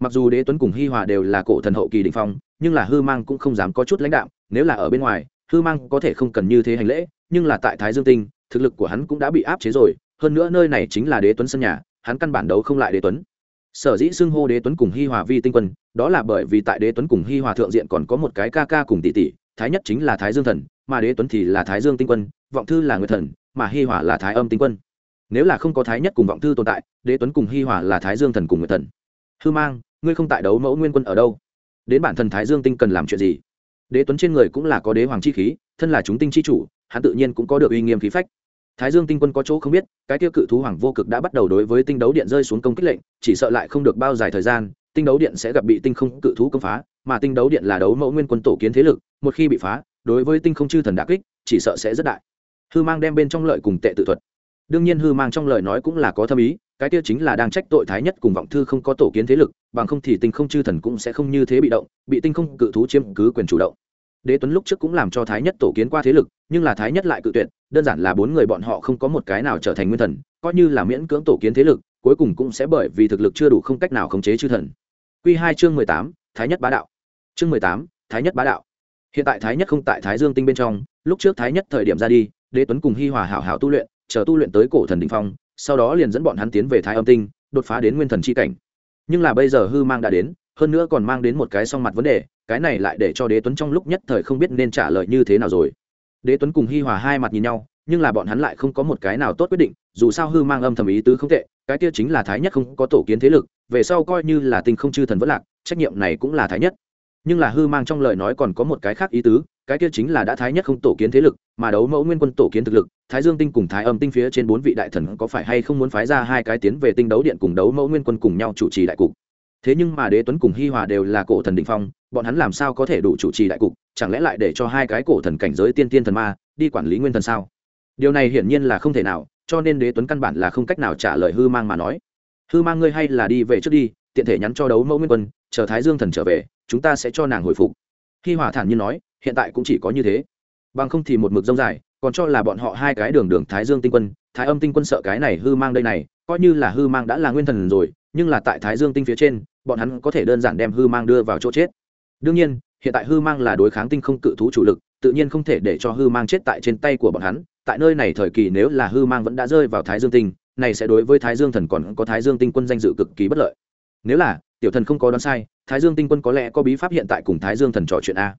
Mặc dù đế tuấn cùng hi hòa đều là cổ thần hậu kỳ đình phong, nhưng là hư mang cũng không dám có chút lãnh đạo nếu là ở bên ngoài, hư mang có thể không cần như thế hành lễ, nhưng là tại thái dương tinh, thực lực của hắn cũng đã bị áp chế rồi, hơn nữa nơi này chính là đế tuấn sân nhà, hắn căn bản đấu không lại đế tuấn sở dĩ xưng hô đế tuấn cùng hi hòa vi tinh quân, đó là bởi vì tại đế tuấn cùng hi hòa thượng diện còn có một cái ca ca cùng tỷ tỷ, thái nhất chính là thái dương thần, mà đế tuấn thì là thái dương tinh quân, vọng thư là người thần, mà hi hòa là thái âm tinh quân. Nếu là không có thái nhất cùng vọng thư tồn tại, đế tuấn cùng hi hòa là thái dương thần cùng người thần. Hư mang, ngươi không tại đấu mẫu nguyên quân ở đâu? Đến bản thần thái dương tinh cần làm chuyện gì? Đế tuấn trên người cũng là có đế hoàng chi khí, thân là chúng tinh chi chủ, hắn tự nhiên cũng có được uy nghiêm khí phách thái dương tinh quân có chỗ không biết, cái tiêu cự thú hoàng vô cực đã bắt đầu đối với tinh đấu điện rơi xuống công kích lệnh, chỉ sợ lại không được bao dài thời gian, tinh đấu điện sẽ gặp bị tinh không cự thú công phá, mà tinh đấu điện là đấu mẫu nguyên quân tổ kiến thế lực, một khi bị phá, đối với tinh không chư thần đà kích, chỉ sợ sẽ rất đại. Hư mang đem bên trong lợi cùng tệ tự thuật. Đương nhiên hư mang trong lời nói cũng là có thâm ý, cái tiêu chính là đang trách tội thái nhất cùng vọng thư không có tổ kiến thế lực, bằng không thì tinh không chư thần cũng sẽ không như thế bị động, bị tinh không cự thú chiếm cứ quyền chủ động. Đế tuấn lúc trước cũng làm cho thái nhất tổ kiến qua thế lực, nhưng là thái nhất lại cự tuyệt đơn giản là bốn người bọn họ không có một cái nào trở thành nguyên thần, coi như là miễn cưỡng tổ kiến thế lực, cuối cùng cũng sẽ bởi vì thực lực chưa đủ không cách nào khống chế chư thần. Q hai chương mười tám, thái nhất bá đạo. Chương mười tám, thái nhất bá đạo. Hiện tại thái nhất không tại thái dương tinh bên trong, lúc trước thái nhất thời điểm ra đi, đế tuấn cùng hi hòa hảo hảo tu luyện, chờ tu luyện tới cổ thần đình phong, sau đó liền dẫn bọn hắn tiến về thái âm tinh, đột phá đến nguyên thần c h i cảnh. Nhưng là bây giờ hư mang đã đến, hơn nữa còn mang đến một cái song mặt vấn đề, cái này lại để cho đế tuấn trong lúc nhất thời không biết nên trả lời như thế nào rồi đế tuấn cùng hi hòa hai mặt nhìn nhau, nhưng là bọn hắn lại không có một cái nào tốt quyết định, dù sao hư mang âm thầm ý tứ không tệ, cái kia chính là thái nhất không có tổ kiến thế lực, về sau coi như là tinh không chư thần vẫn lạc, trách nhiệm này cũng là thái nhất. Nhưng là hư mang trong lời nói còn có một cái khác ý tứ, cái kia chính là đã thái nhất không tổ kiến thế lực, mà đấu mẫu nguyên quân tổ kiến thực lực, thái dương tinh cùng thái âm tinh phía trên bốn vị đại thần có phải hay không muốn phái ra hai cái tiến về tinh đấu điện cùng đấu mẫu nguyên quân cùng nhau chủ trì đại cục? Thế nhưng mà đế tuấn cùng hi hòa đều là cổ thần định phong, bọn hắn làm sao có thể đủ chủ trì đại cục, chẳng lẽ lại để cho hai cái cổ thần cảnh giới tiên tiên thần ma đi quản lý nguyên thần sao? Điều này hiển nhiên là không thể nào, cho nên đế tuấn căn bản là không cách nào trả lời hư mang mà nói. Hư mang ngươi hay là đi về trước đi, tiện thể nhắn cho đấu mẫu nguyên quân, chờ thái dương thần trở về, chúng ta sẽ cho nàng hồi phục. Hi hòa thản nhiên nói, hiện tại cũng chỉ có như thế. Bằng không thì một mực rông dài, còn cho là bọn họ hai cái đường đường thái dương tinh quân, thái âm tinh quân sợ cái này hư mang đây này, coi như là hư mang đã là nguyên thần rồi, nhưng là tại thái dương tinh phía trên bọn hắn có thể đơn giản đem hư mang đưa vào chỗ chết. Đương nhiên, hiện tại hư mang là đối kháng tinh không cự thú chủ lực, tự nhiên không thể để cho hư mang chết tại trên tay của bọn hắn. Tại nơi này thời kỳ nếu là hư mang vẫn đã rơi vào thái dương tinh, này sẽ đối với thái dương thần còn có thái dương tinh quân danh dự cực kỳ bất lợi. Nếu là, tiểu thần không có đoán sai, thái dương tinh quân có lẽ có bí pháp hiện tại cùng thái dương thần trò chuyện a.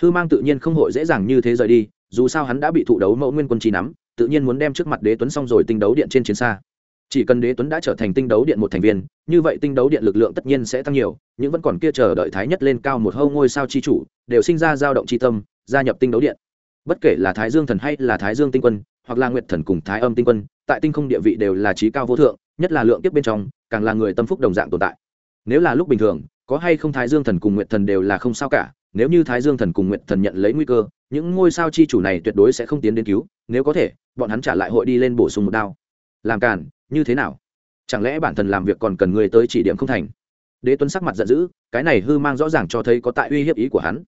Hư mang tự nhiên không hội dễ dàng như thế rời đi, dù sao hắn đã bị thụ đấu mẫu nguyên quân chi nắm, tự nhiên muốn đem trước mặt đế tuấn xong rồi tinh đấu điện trên chiến xa chỉ cần đế tuấn đã trở thành tinh đấu điện một thành viên, như vậy tinh đấu điện lực lượng tất nhiên sẽ tăng nhiều, nhưng vẫn còn kia chờ đợi thái nhất lên cao một hâu ngôi sao chi chủ, đều sinh ra dao động chi tâm, gia nhập tinh đấu điện. Bất kể là thái dương thần hay là thái dương tinh quân, hoặc là nguyệt thần cùng thái âm tinh quân, tại tinh không địa vị đều là trí cao vô thượng, nhất là lượng tiếp bên trong, càng là người tâm phúc đồng dạng tồn tại. Nếu là lúc bình thường, có hay không thái dương thần cùng nguyệt thần đều là không sao cả, nếu như thái dương thần cùng nguyệt thần nhận lấy nguy cơ, những ngôi sao chi chủ này tuyệt đối sẽ không tiến đến cứu, nếu có thể, bọn hắn trả lại hội đi lên bổ sung một đao. Làm cản như thế nào? Chẳng lẽ bản thân làm việc còn cần người tới chỉ điểm không thành? Đế tuấn sắc mặt giận dữ, cái này hư mang rõ ràng cho thấy có tại uy hiếp ý của hắn.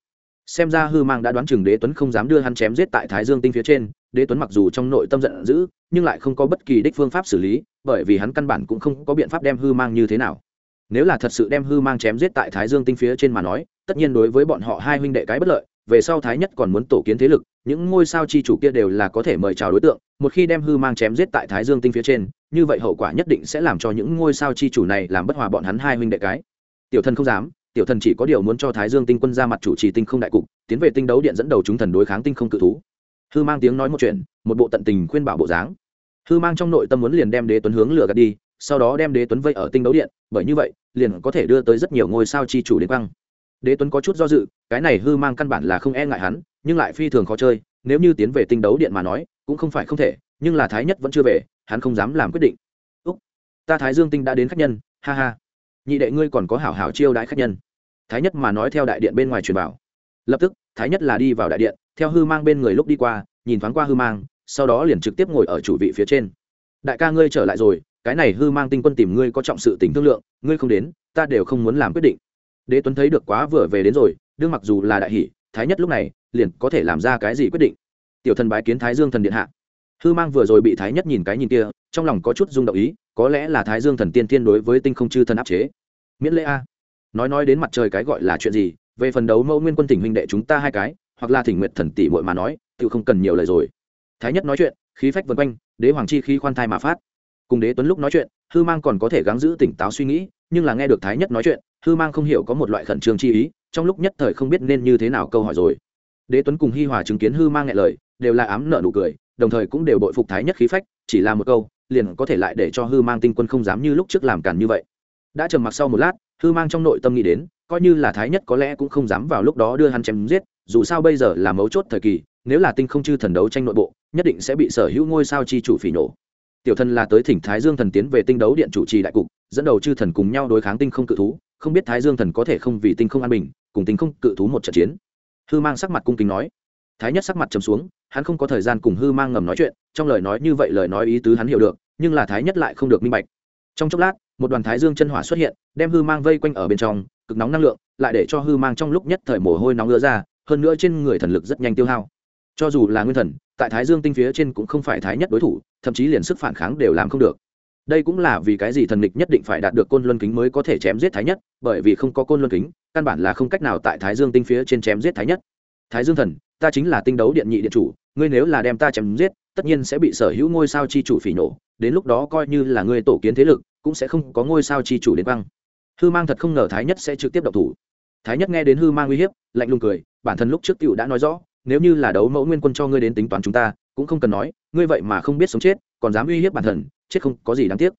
Xem ra hư mang đã đoán chừng đế tuấn không dám đưa hắn chém giết tại thái dương tinh phía trên, đế tuấn mặc dù trong nội tâm giận dữ, nhưng lại không có bất kỳ đích phương pháp xử lý, bởi vì hắn căn bản cũng không có biện pháp đem hư mang như thế nào. Nếu là thật sự đem hư mang chém giết tại thái dương tinh phía trên mà nói, tất nhiên đối với bọn họ hai huynh đệ cái bất lợi về sau thái nhất còn muốn tổ kiến thế lực, những ngôi sao chi chủ kia đều là có thể mời chào đối tượng, một khi đem hư mang chém giết tại thái dương tinh phía trên, như vậy hậu quả nhất định sẽ làm cho những ngôi sao chi chủ này làm bất hòa bọn hắn hai huynh đệ cái. Tiểu thần không dám, tiểu thần chỉ có điều muốn cho thái dương tinh quân ra mặt chủ trì tinh không đại cục, tiến về tinh đấu điện dẫn đầu chúng thần đối kháng tinh không cự thú. Hư mang tiếng nói một chuyện, một bộ tận tình khuyên bảo bộ dáng. Hư mang trong nội tâm muốn liền đem đế tuấn hướng lửa gạt đi, sau đó đem đế tuấn vây ở tinh đấu điện, bởi như vậy, liền có thể đưa tới rất nhiều ngôi sao chi chủ đến băng đế tuấn có chút do dự cái này hư mang căn bản là không e ngại hắn, nhưng lại phi thường khó chơi, nếu như tiến về tinh đấu điện mà nói, cũng không phải không thể, nhưng là thái nhất vẫn chưa về, hắn không dám làm quyết định. Úc, ta thái dương tinh đã đến khách nhân, ha ha. Nhị đệ ngươi còn có hảo hảo chiêu đãi khách nhân. Thái nhất mà nói theo đại điện bên ngoài truyền vào. Lập tức, thái nhất là đi vào đại điện, theo hư mang bên người lúc đi qua, nhìn thoáng qua hư mang, sau đó liền trực tiếp ngồi ở chủ vị phía trên. Đại ca ngươi trở lại rồi, cái này hư mang tinh quân tìm ngươi có trọng sự tình thương lượng, ngươi không đến, ta đều không muốn làm quyết định. Đế tuấn thấy được quá vừa về đến rồi đương mặc dù là đại hỷ, thái nhất lúc này liền có thể làm ra cái gì quyết định. Tiểu thần bái kiến thái dương thần điện hạ. Hư mang vừa rồi bị thái nhất nhìn cái nhìn kia, trong lòng có chút rung động ý, có lẽ là thái dương thần tiên tiên đối với tinh không chư thần áp chế. Miễn lễ a. Nói nói đến mặt trời cái gọi là chuyện gì, về phần đấu mẫu nguyên quân tỉnh huynh đệ chúng ta hai cái, hoặc là thỉnh nguyện thần tỷ muội mà nói tự không cần nhiều lời rồi. Thái nhất nói chuyện, khí phách vân quanh, đế hoàng chi khí khoan thai mà phát. Cùng đế tuấn lúc nói chuyện, hư mang còn có thể gắng giữ tỉnh táo suy nghĩ, nhưng là nghe được thái nhất nói chuyện hư mang không hiểu có một loại khẩn trương chi ý, trong lúc nhất thời không biết nên như thế nào câu hỏi rồi. Đế tuấn cùng hi hòa chứng kiến hư mang nghe lời, đều là ám nợ nụ cười, đồng thời cũng đều bội phục thái nhất khí phách, chỉ là một câu, liền có thể lại để cho hư mang tinh quân không dám như lúc trước làm cản như vậy. Đã trầm mặc sau một lát, hư mang trong nội tâm nghĩ đến, coi như là thái nhất có lẽ cũng không dám vào lúc đó đưa hắn chém giết, dù sao bây giờ là mấu chốt thời kỳ, nếu là tinh không chư thần đấu tranh nội bộ, nhất định sẽ bị sở hữu ngôi sao chi chủ phỉ nổ. Tiểu thần là tới thỉnh thái dương thần tiến về tinh đấu điện chủ trì đại cục dẫn đầu chư thần cùng nhau đối kháng tinh không cự thú, không biết thái dương thần có thể không vì tinh không an bình, cùng tinh không cự thú một trận chiến. Hư mang sắc mặt cung kính nói. Thái nhất sắc mặt trầm xuống, hắn không có thời gian cùng hư mang ngầm nói chuyện, trong lời nói như vậy lời nói ý tứ hắn hiểu được, nhưng là thái nhất lại không được minh bạch. Trong chốc lát, một đoàn thái dương chân hỏa xuất hiện, đem hư mang vây quanh ở bên trong, cực nóng năng lượng, lại để cho hư mang trong lúc nhất thời mồ hôi nóng ngứa ra, hơn nữa trên người thần lực rất nhanh tiêu hao. Cho dù là nguyên thần, tại thái dương tinh phía trên cũng không phải thái nhất đối thủ, thậm chí liền sức phản kháng đều làm không được đây cũng là vì cái gì thần địch nhất định phải đạt được côn luân kính mới có thể chém giết thái nhất, bởi vì không có côn luân kính, căn bản là không cách nào tại thái dương tinh phía trên chém giết thái nhất. Thái dương thần, ta chính là tinh đấu điện nhị điện chủ, ngươi nếu là đem ta chém giết, tất nhiên sẽ bị sở hữu ngôi sao chi chủ phỉ nổ, đến lúc đó coi như là ngươi tổ kiến thế lực, cũng sẽ không có ngôi sao chi chủ đến băng hư mang thật không ngờ thái nhất sẽ trực tiếp độc thủ. Thái nhất nghe đến hư mang uy hiếp, lạnh lùng cười, bản thân lúc trước cựu đã nói rõ, nếu như là đấu mẫu nguyên quân cho ngươi đến tính toán chúng ta, cũng không cần nói, ngươi vậy mà không biết sống chết, còn dám uy hiếp bản thân chết không có gì đáng tiếc.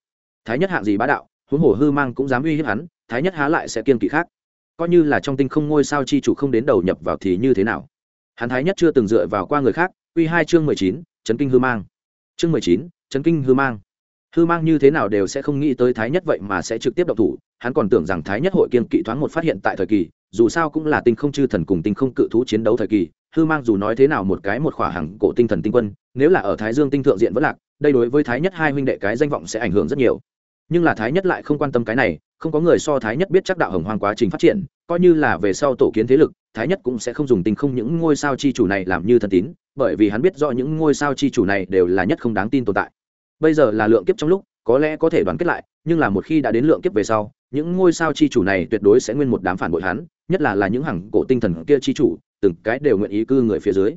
Thái nhất hạng gì bá đạo, huống hồ hư mang cũng dám uy hiếp hắn, thái nhất há lại sẽ kiên kỵ khác. Coi như là trong tinh không ngôi sao chi chủ không đến đầu nhập vào thì như thế nào? Hắn thái nhất chưa từng dựa vào qua người khác uy hai chương mười chín, chấn kinh hư mang. Chương mười chín, chấn kinh hư mang. Hư mang như thế nào đều sẽ không nghĩ tới thái nhất vậy mà sẽ trực tiếp độc thủ, hắn còn tưởng rằng thái nhất hội kiên kỵ thoáng một phát hiện tại thời kỳ, dù sao cũng là tinh không chư thần cùng tinh không cự thú chiến đấu thời kỳ hư mang dù nói thế nào một cái một khỏa hàng cổ tinh thần tinh quân, nếu là ở thái dương tinh thượng diện vẫn lạc, đây đối với thái nhất hai huynh đệ cái danh vọng sẽ ảnh hưởng rất nhiều. Nhưng là thái nhất lại không quan tâm cái này, không có người so thái nhất biết chắc đạo hồng hoang quá trình phát triển, coi như là về sau tổ kiến thế lực, thái nhất cũng sẽ không dùng tình không những ngôi sao chi chủ này làm như thần tín, bởi vì hắn biết rõ những ngôi sao chi chủ này đều là nhất không đáng tin tồn tại. Bây giờ là lượng kiếp trong lúc, có lẽ có thể đoàn kết lại, nhưng là một khi đã đến lượng kiếp về sau, những ngôi sao chi chủ này tuyệt đối sẽ nguyên một đám phản bội hắn, nhất là là những hàng cổ tinh thần kia chi chủ từng cái đều nguyện ý cư người phía dưới.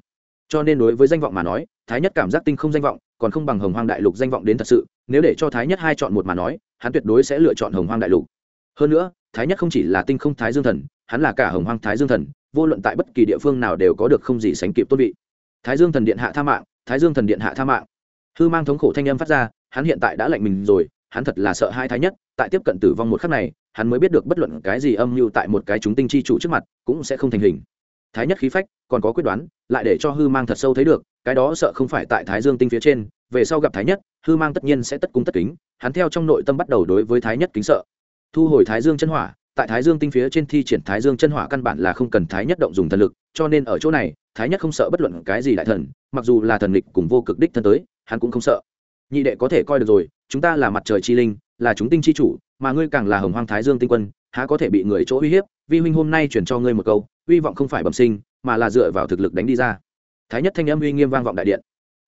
Cho nên đối với danh vọng mà nói, thái nhất cảm giác tinh không danh vọng, còn không bằng hồng hoang đại lục danh vọng đến thật sự, nếu để cho thái nhất hai chọn một mà nói, hắn tuyệt đối sẽ lựa chọn hồng hoang đại lục. Hơn nữa, thái nhất không chỉ là tinh không thái dương thần, hắn là cả hồng hoang thái dương thần, vô luận tại bất kỳ địa phương nào đều có được không gì sánh kịp tốt vị. Thái dương thần điện hạ tha mạng, thái dương thần điện hạ tha mạng. Hư mang thống khổ thanh âm phát ra, hắn hiện tại đã lạnh mình rồi, hắn thật là sợ hai thái nhất, tại tiếp cận tử vong một khắc này, hắn mới biết được bất luận cái gì âm mưu tại một cái chúng tinh chi chủ trước mặt, cũng sẽ không thành hình thái nhất khí phách, còn có quyết đoán, lại để cho hư mang thật sâu thấy được, cái đó sợ không phải tại thái dương tinh phía trên, về sau gặp thái nhất, hư mang tất nhiên sẽ tất cung tất kính, hắn theo trong nội tâm bắt đầu đối với thái nhất kính sợ. Thu hồi thái dương chân hỏa, tại thái dương tinh phía trên thi triển thái dương chân hỏa căn bản là không cần thái nhất động dùng thần lực, cho nên ở chỗ này, thái nhất không sợ bất luận cái gì đại thần, mặc dù là thần lịch cùng vô cực đích thân tới, hắn cũng không sợ. Nhị đệ có thể coi được rồi, chúng ta là mặt trời chi linh, là chúng tinh chi chủ, mà ngươi càng là hồng hoang thái dương tinh quân há có thể bị người chỗ uy hiếp, vi huynh hôm nay chuyển cho ngươi một câu uy vọng không phải bẩm sinh, mà là dựa vào thực lực đánh đi ra. Thái nhất thanh âm uy nghiêm vang vọng đại điện.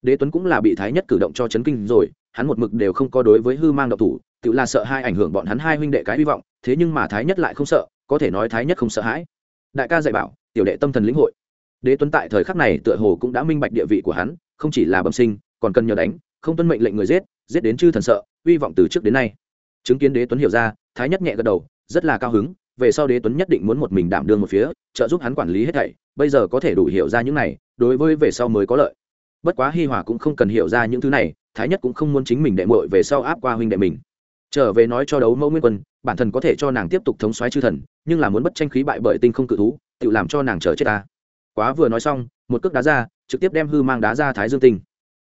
Đế tuấn cũng là bị thái nhất cử động cho chấn kinh rồi, hắn một mực đều không có đối với hư mang độc thủ, tự là sợ hai ảnh hưởng bọn hắn hai huynh đệ cái hy vọng, thế nhưng mà thái nhất lại không sợ, có thể nói thái nhất không sợ hãi. Đại ca dạy bảo, tiểu đệ tâm thần lĩnh hội. Đế tuấn tại thời khắc này tựa hồ cũng đã minh bạch địa vị của hắn, không chỉ là bẩm sinh, còn cần nhờ đánh, không tuân mệnh lệnh người giết giết đến chư thần sợ, hy vọng từ trước đến nay. Chứng kiến đế tuấn hiểu ra, thái nhất nhẹ gật đầu rất là cao hứng, về sau đế tuấn nhất định muốn một mình đảm đương một phía, trợ giúp hắn quản lý hết thảy, bây giờ có thể đủ hiểu ra những này, đối với về sau mới có lợi. Bất quá hi hòa cũng không cần hiểu ra những thứ này, thái nhất cũng không muốn chính mình đệ mội về sau áp qua huynh đệ mình. Trở về nói cho đấu mẫu nguyên quân, bản thân có thể cho nàng tiếp tục thống xoáy chư thần, nhưng là muốn bất tranh khí bại bởi tinh không cự thú, tự làm cho nàng chờ chết ta. Quá vừa nói xong, một cước đá ra, trực tiếp đem hư mang đá ra thái dương tinh.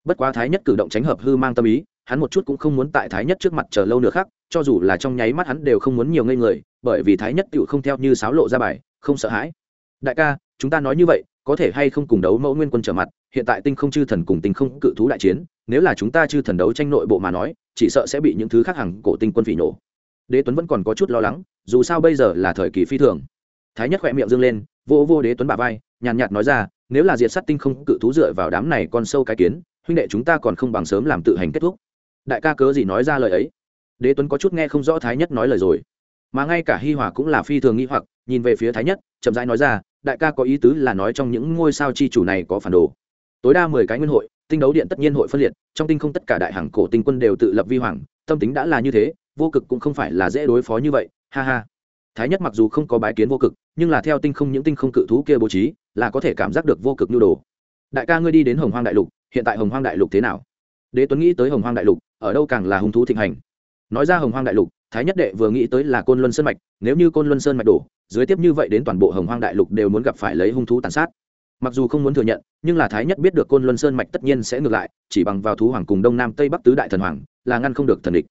Bất quá thái nhất cử động tránh hợp hư mang tâm ý, hắn một chút cũng không muốn tại thái nhất trước mặt chờ lâu nữa khác cho dù là trong nháy mắt hắn đều không muốn nhiều ngây người, bởi vì thái nhất tựu không theo như sáo lộ ra bài, không sợ hãi. Đại ca, chúng ta nói như vậy, có thể hay không cùng đấu mẫu nguyên quân trở mặt, hiện tại tinh không chư thần cùng tinh không cự thú đại chiến, nếu là chúng ta chư thần đấu tranh nội bộ mà nói, chỉ sợ sẽ bị những thứ khác hàng cổ tinh quân phỉ nổ. Đế tuấn vẫn còn có chút lo lắng, dù sao bây giờ là thời kỳ phi thường. Thái nhất khỏe miệng dâng lên, vô vô đế tuấn bà vai, nhàn nhạt nói ra, nếu là diệt sát tinh không cự thú dựa vào đám này con sâu cái kiến, huynh đệ chúng ta còn không bằng sớm làm tự hành kết thúc. Đại ca cớ gì nói ra lời ấy? Đế tuấn có chút nghe không rõ thái nhất nói lời rồi. Mà ngay cả hi hòa cũng là phi thường nghi hoặc, nhìn về phía thái nhất, chậm rãi nói ra, đại ca có ý tứ là nói trong những ngôi sao chi chủ này có phản đồ. Tối đa mười cái nguyên hội, tinh đấu điện tất nhiên hội phân liệt, trong tinh không tất cả đại hàng cổ tinh quân đều tự lập vi hoàng, tâm tính đã là như thế, vô cực cũng không phải là dễ đối phó như vậy, ha ha. Thái nhất mặc dù không có bái kiến vô cực, nhưng là theo tinh không những tinh không cự thú kia bố trí, là có thể cảm giác được vô cực nhu đồ. Đại ca ngươi đi đến hồng hoang đại lục, hiện tại hồng hoang đại lục thế nào? Đế tuấn nghĩ tới hồng hoang đại lục, ở đâu càng là hung thú thịnh hành? Nói ra hồng hoang đại lục, thái nhất đệ vừa nghĩ tới là côn luân sơn mạch, nếu như côn luân sơn mạch đổ, dưới tiếp như vậy đến toàn bộ hồng hoang đại lục đều muốn gặp phải lấy hung thú tàn sát. Mặc dù không muốn thừa nhận, nhưng là thái nhất biết được côn luân sơn mạch tất nhiên sẽ ngược lại, chỉ bằng vào thú hoàng cùng đông nam tây bắc tứ đại thần hoàng, là ngăn không được thần địch.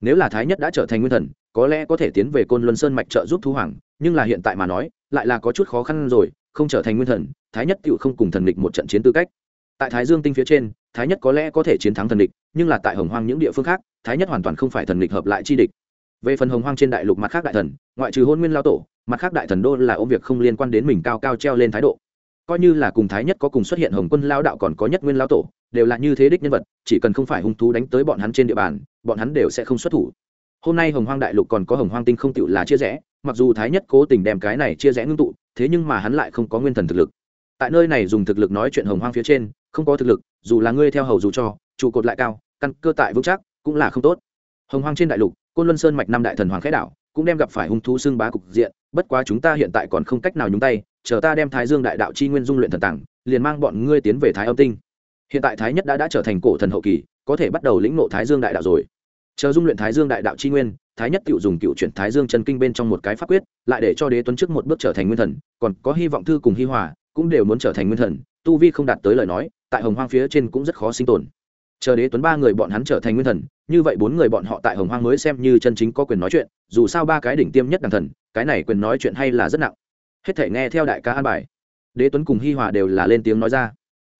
Nếu là thái nhất đã trở thành nguyên thần, có lẽ có thể tiến về côn luân sơn mạch trợ giúp thú hoàng, nhưng là hiện tại mà nói, lại là có chút khó khăn rồi, không trở thành nguyên thần, thái nhất tự không cùng thần địch một trận chiến tư cách tại thái dương tinh phía trên, thái nhất có lẽ có thể chiến thắng thần địch, nhưng là tại hồng hoang những địa phương khác, thái nhất hoàn toàn không phải thần địch hợp lại chi địch. Về phần hồng hoang trên đại lục mặt khác đại thần, ngoại trừ hôn nguyên lao tổ, mặt khác đại thần đô là ôm việc không liên quan đến mình cao cao treo lên thái độ. Coi như là cùng thái nhất có cùng xuất hiện hồng quân lao đạo còn có nhất nguyên lao tổ, đều là như thế đích nhân vật, chỉ cần không phải hung thú đánh tới bọn hắn trên địa bàn, bọn hắn đều sẽ không xuất thủ. Hôm nay hồng hoang đại lục còn có hồng hoang tinh không tựu là chia rẽ, mặc dù thái nhất cố tình đem cái này chia rẽ ngưng tụ, thế nhưng mà hắn lại không có nguyên thần thực lực tại nơi này dùng thực lực nói chuyện hồng hoang phía trên, không có thực lực, dù là ngươi theo hầu dù cho, trụ cột lại cao, căn cơ tại vững chắc, cũng là không tốt. Hồng hoang trên đại lục, côn luân sơn mạch năm đại thần hoàng khẽ đảo, cũng đem gặp phải hung thú xưng bá cục diện, bất quá chúng ta hiện tại còn không cách nào nhúng tay, chờ ta đem thái dương đại đạo chi nguyên dung luyện thần tảng liền mang bọn ngươi tiến về thái âm tinh. Hiện tại thái nhất đã đã trở thành cổ thần hậu kỳ, có thể bắt đầu lĩnh ngộ thái dương đại đạo rồi. Chờ dung luyện thái dương đại đạo chi nguyên, thái nhất tự dùng cựu chuyển thái dương chân kinh bên trong một cái pháp quyết, lại để cho đế tuấn trước một bước trở thành nguyên thần, còn có hy vọng thư cùng hy hòa cũng đều muốn trở thành nguyên thần, tu vi không đạt tới lời nói, tại hồng hoang phía trên cũng rất khó sinh tồn. Chờ đế tuấn ba người bọn hắn trở thành nguyên thần, như vậy bốn người bọn họ tại hồng hoang mới xem như chân chính có quyền nói chuyện, dù sao ba cái đỉnh tiêm nhất đằng thần, cái này quyền nói chuyện hay là rất nặng. Hết thể nghe theo đại ca an bài. Đế tuấn cùng hi hòa đều là lên tiếng nói ra.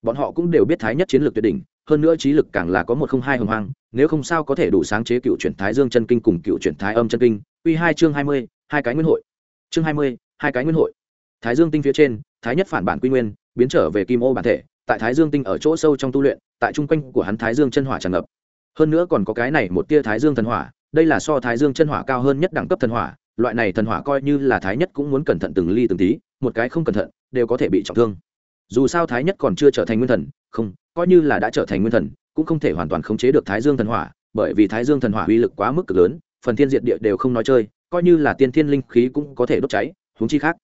Bọn họ cũng đều biết thái nhất chiến lược tuyệt đỉnh, hơn nữa trí lực càng là có một không hai hồng hoang, nếu không sao có thể đủ sáng chế cựu chuyển thái dương chân kinh cùng cựu chuyển thái âm chân kinh. Uy hai chương hai mươi, hai cái nguyên hội. Chương hai mươi, hai cái nguyên hội. Thái dương tinh phía trên thái nhất phản bản quy nguyên, biến trở về kim ô bản thể, tại thái dương tinh ở chỗ sâu trong tu luyện, tại trung quanh của hắn thái dương chân hỏa tràn ngập. Hơn nữa còn có cái này một tia thái dương thần hỏa, đây là so thái dương chân hỏa cao hơn nhất đẳng cấp thần hỏa, loại này thần hỏa coi như là thái nhất cũng muốn cẩn thận từng ly từng tí, một cái không cẩn thận, đều có thể bị trọng thương. Dù sao thái nhất còn chưa trở thành nguyên thần, không, coi như là đã trở thành nguyên thần, cũng không thể hoàn toàn khống chế được thái dương thần hỏa, bởi vì thái dương thần hỏa uy lực quá mức cực lớn, phần thiên diệt địa đều không nói chơi, coi như là tiên thiên linh khí cũng có thể đốt cháy húng chi khác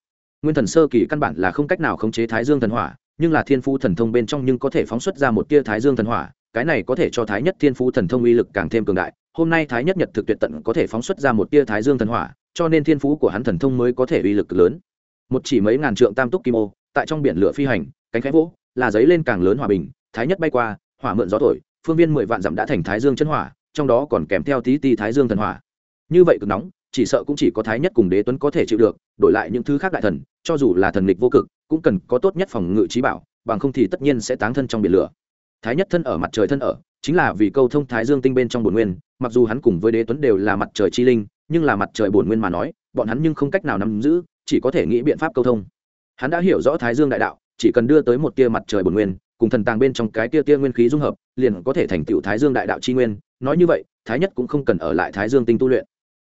nguyên thần sơ kỳ căn bản là không cách nào khống chế thái dương thần hỏa, nhưng là thiên phú thần thông bên trong nhưng có thể phóng xuất ra một tia thái dương thần hỏa, cái này có thể cho thái nhất thiên phú thần thông uy lực càng thêm cường đại. Hôm nay thái nhất nhật thực tuyệt tận có thể phóng xuất ra một tia thái dương thần hỏa, cho nên thiên phú của hắn thần thông mới có thể uy lực lớn. Một chỉ mấy ngàn trượng tam túc kim ô, tại trong biển lửa phi hành, cánh khẽ vỗ, là giấy lên càng lớn hòa bình, thái nhất bay qua, hỏa mượn gió thổi, phương viên mười vạn dặm đã thành thái dương chân hỏa, trong đó còn kèm theo tí ti thái dương thần hỏa. Như vậy cực nóng chỉ sợ cũng chỉ có thái nhất cùng đế tuấn có thể chịu được, đổi lại những thứ khác đại thần, cho dù là thần lịch vô cực, cũng cần có tốt nhất phòng ngự trí bảo, bằng không thì tất nhiên sẽ táng thân trong biển lửa. Thái nhất thân ở, mặt trời thân ở, chính là vì câu thông thái dương tinh bên trong bồn nguyên, mặc dù hắn cùng với đế tuấn đều là mặt trời chi linh, nhưng là mặt trời bổn nguyên mà nói, bọn hắn nhưng không cách nào nắm giữ, chỉ có thể nghĩ biện pháp câu thông. Hắn đã hiểu rõ thái dương đại đạo, chỉ cần đưa tới một tia mặt trời bổn nguyên, cùng thần tàng bên trong cái tia tia nguyên khí dung hợp, liền có thể thành tựu thái dương đại đạo chi nguyên. Nói như vậy, thái nhất cũng không cần ở lại thái dương tinh tu luyện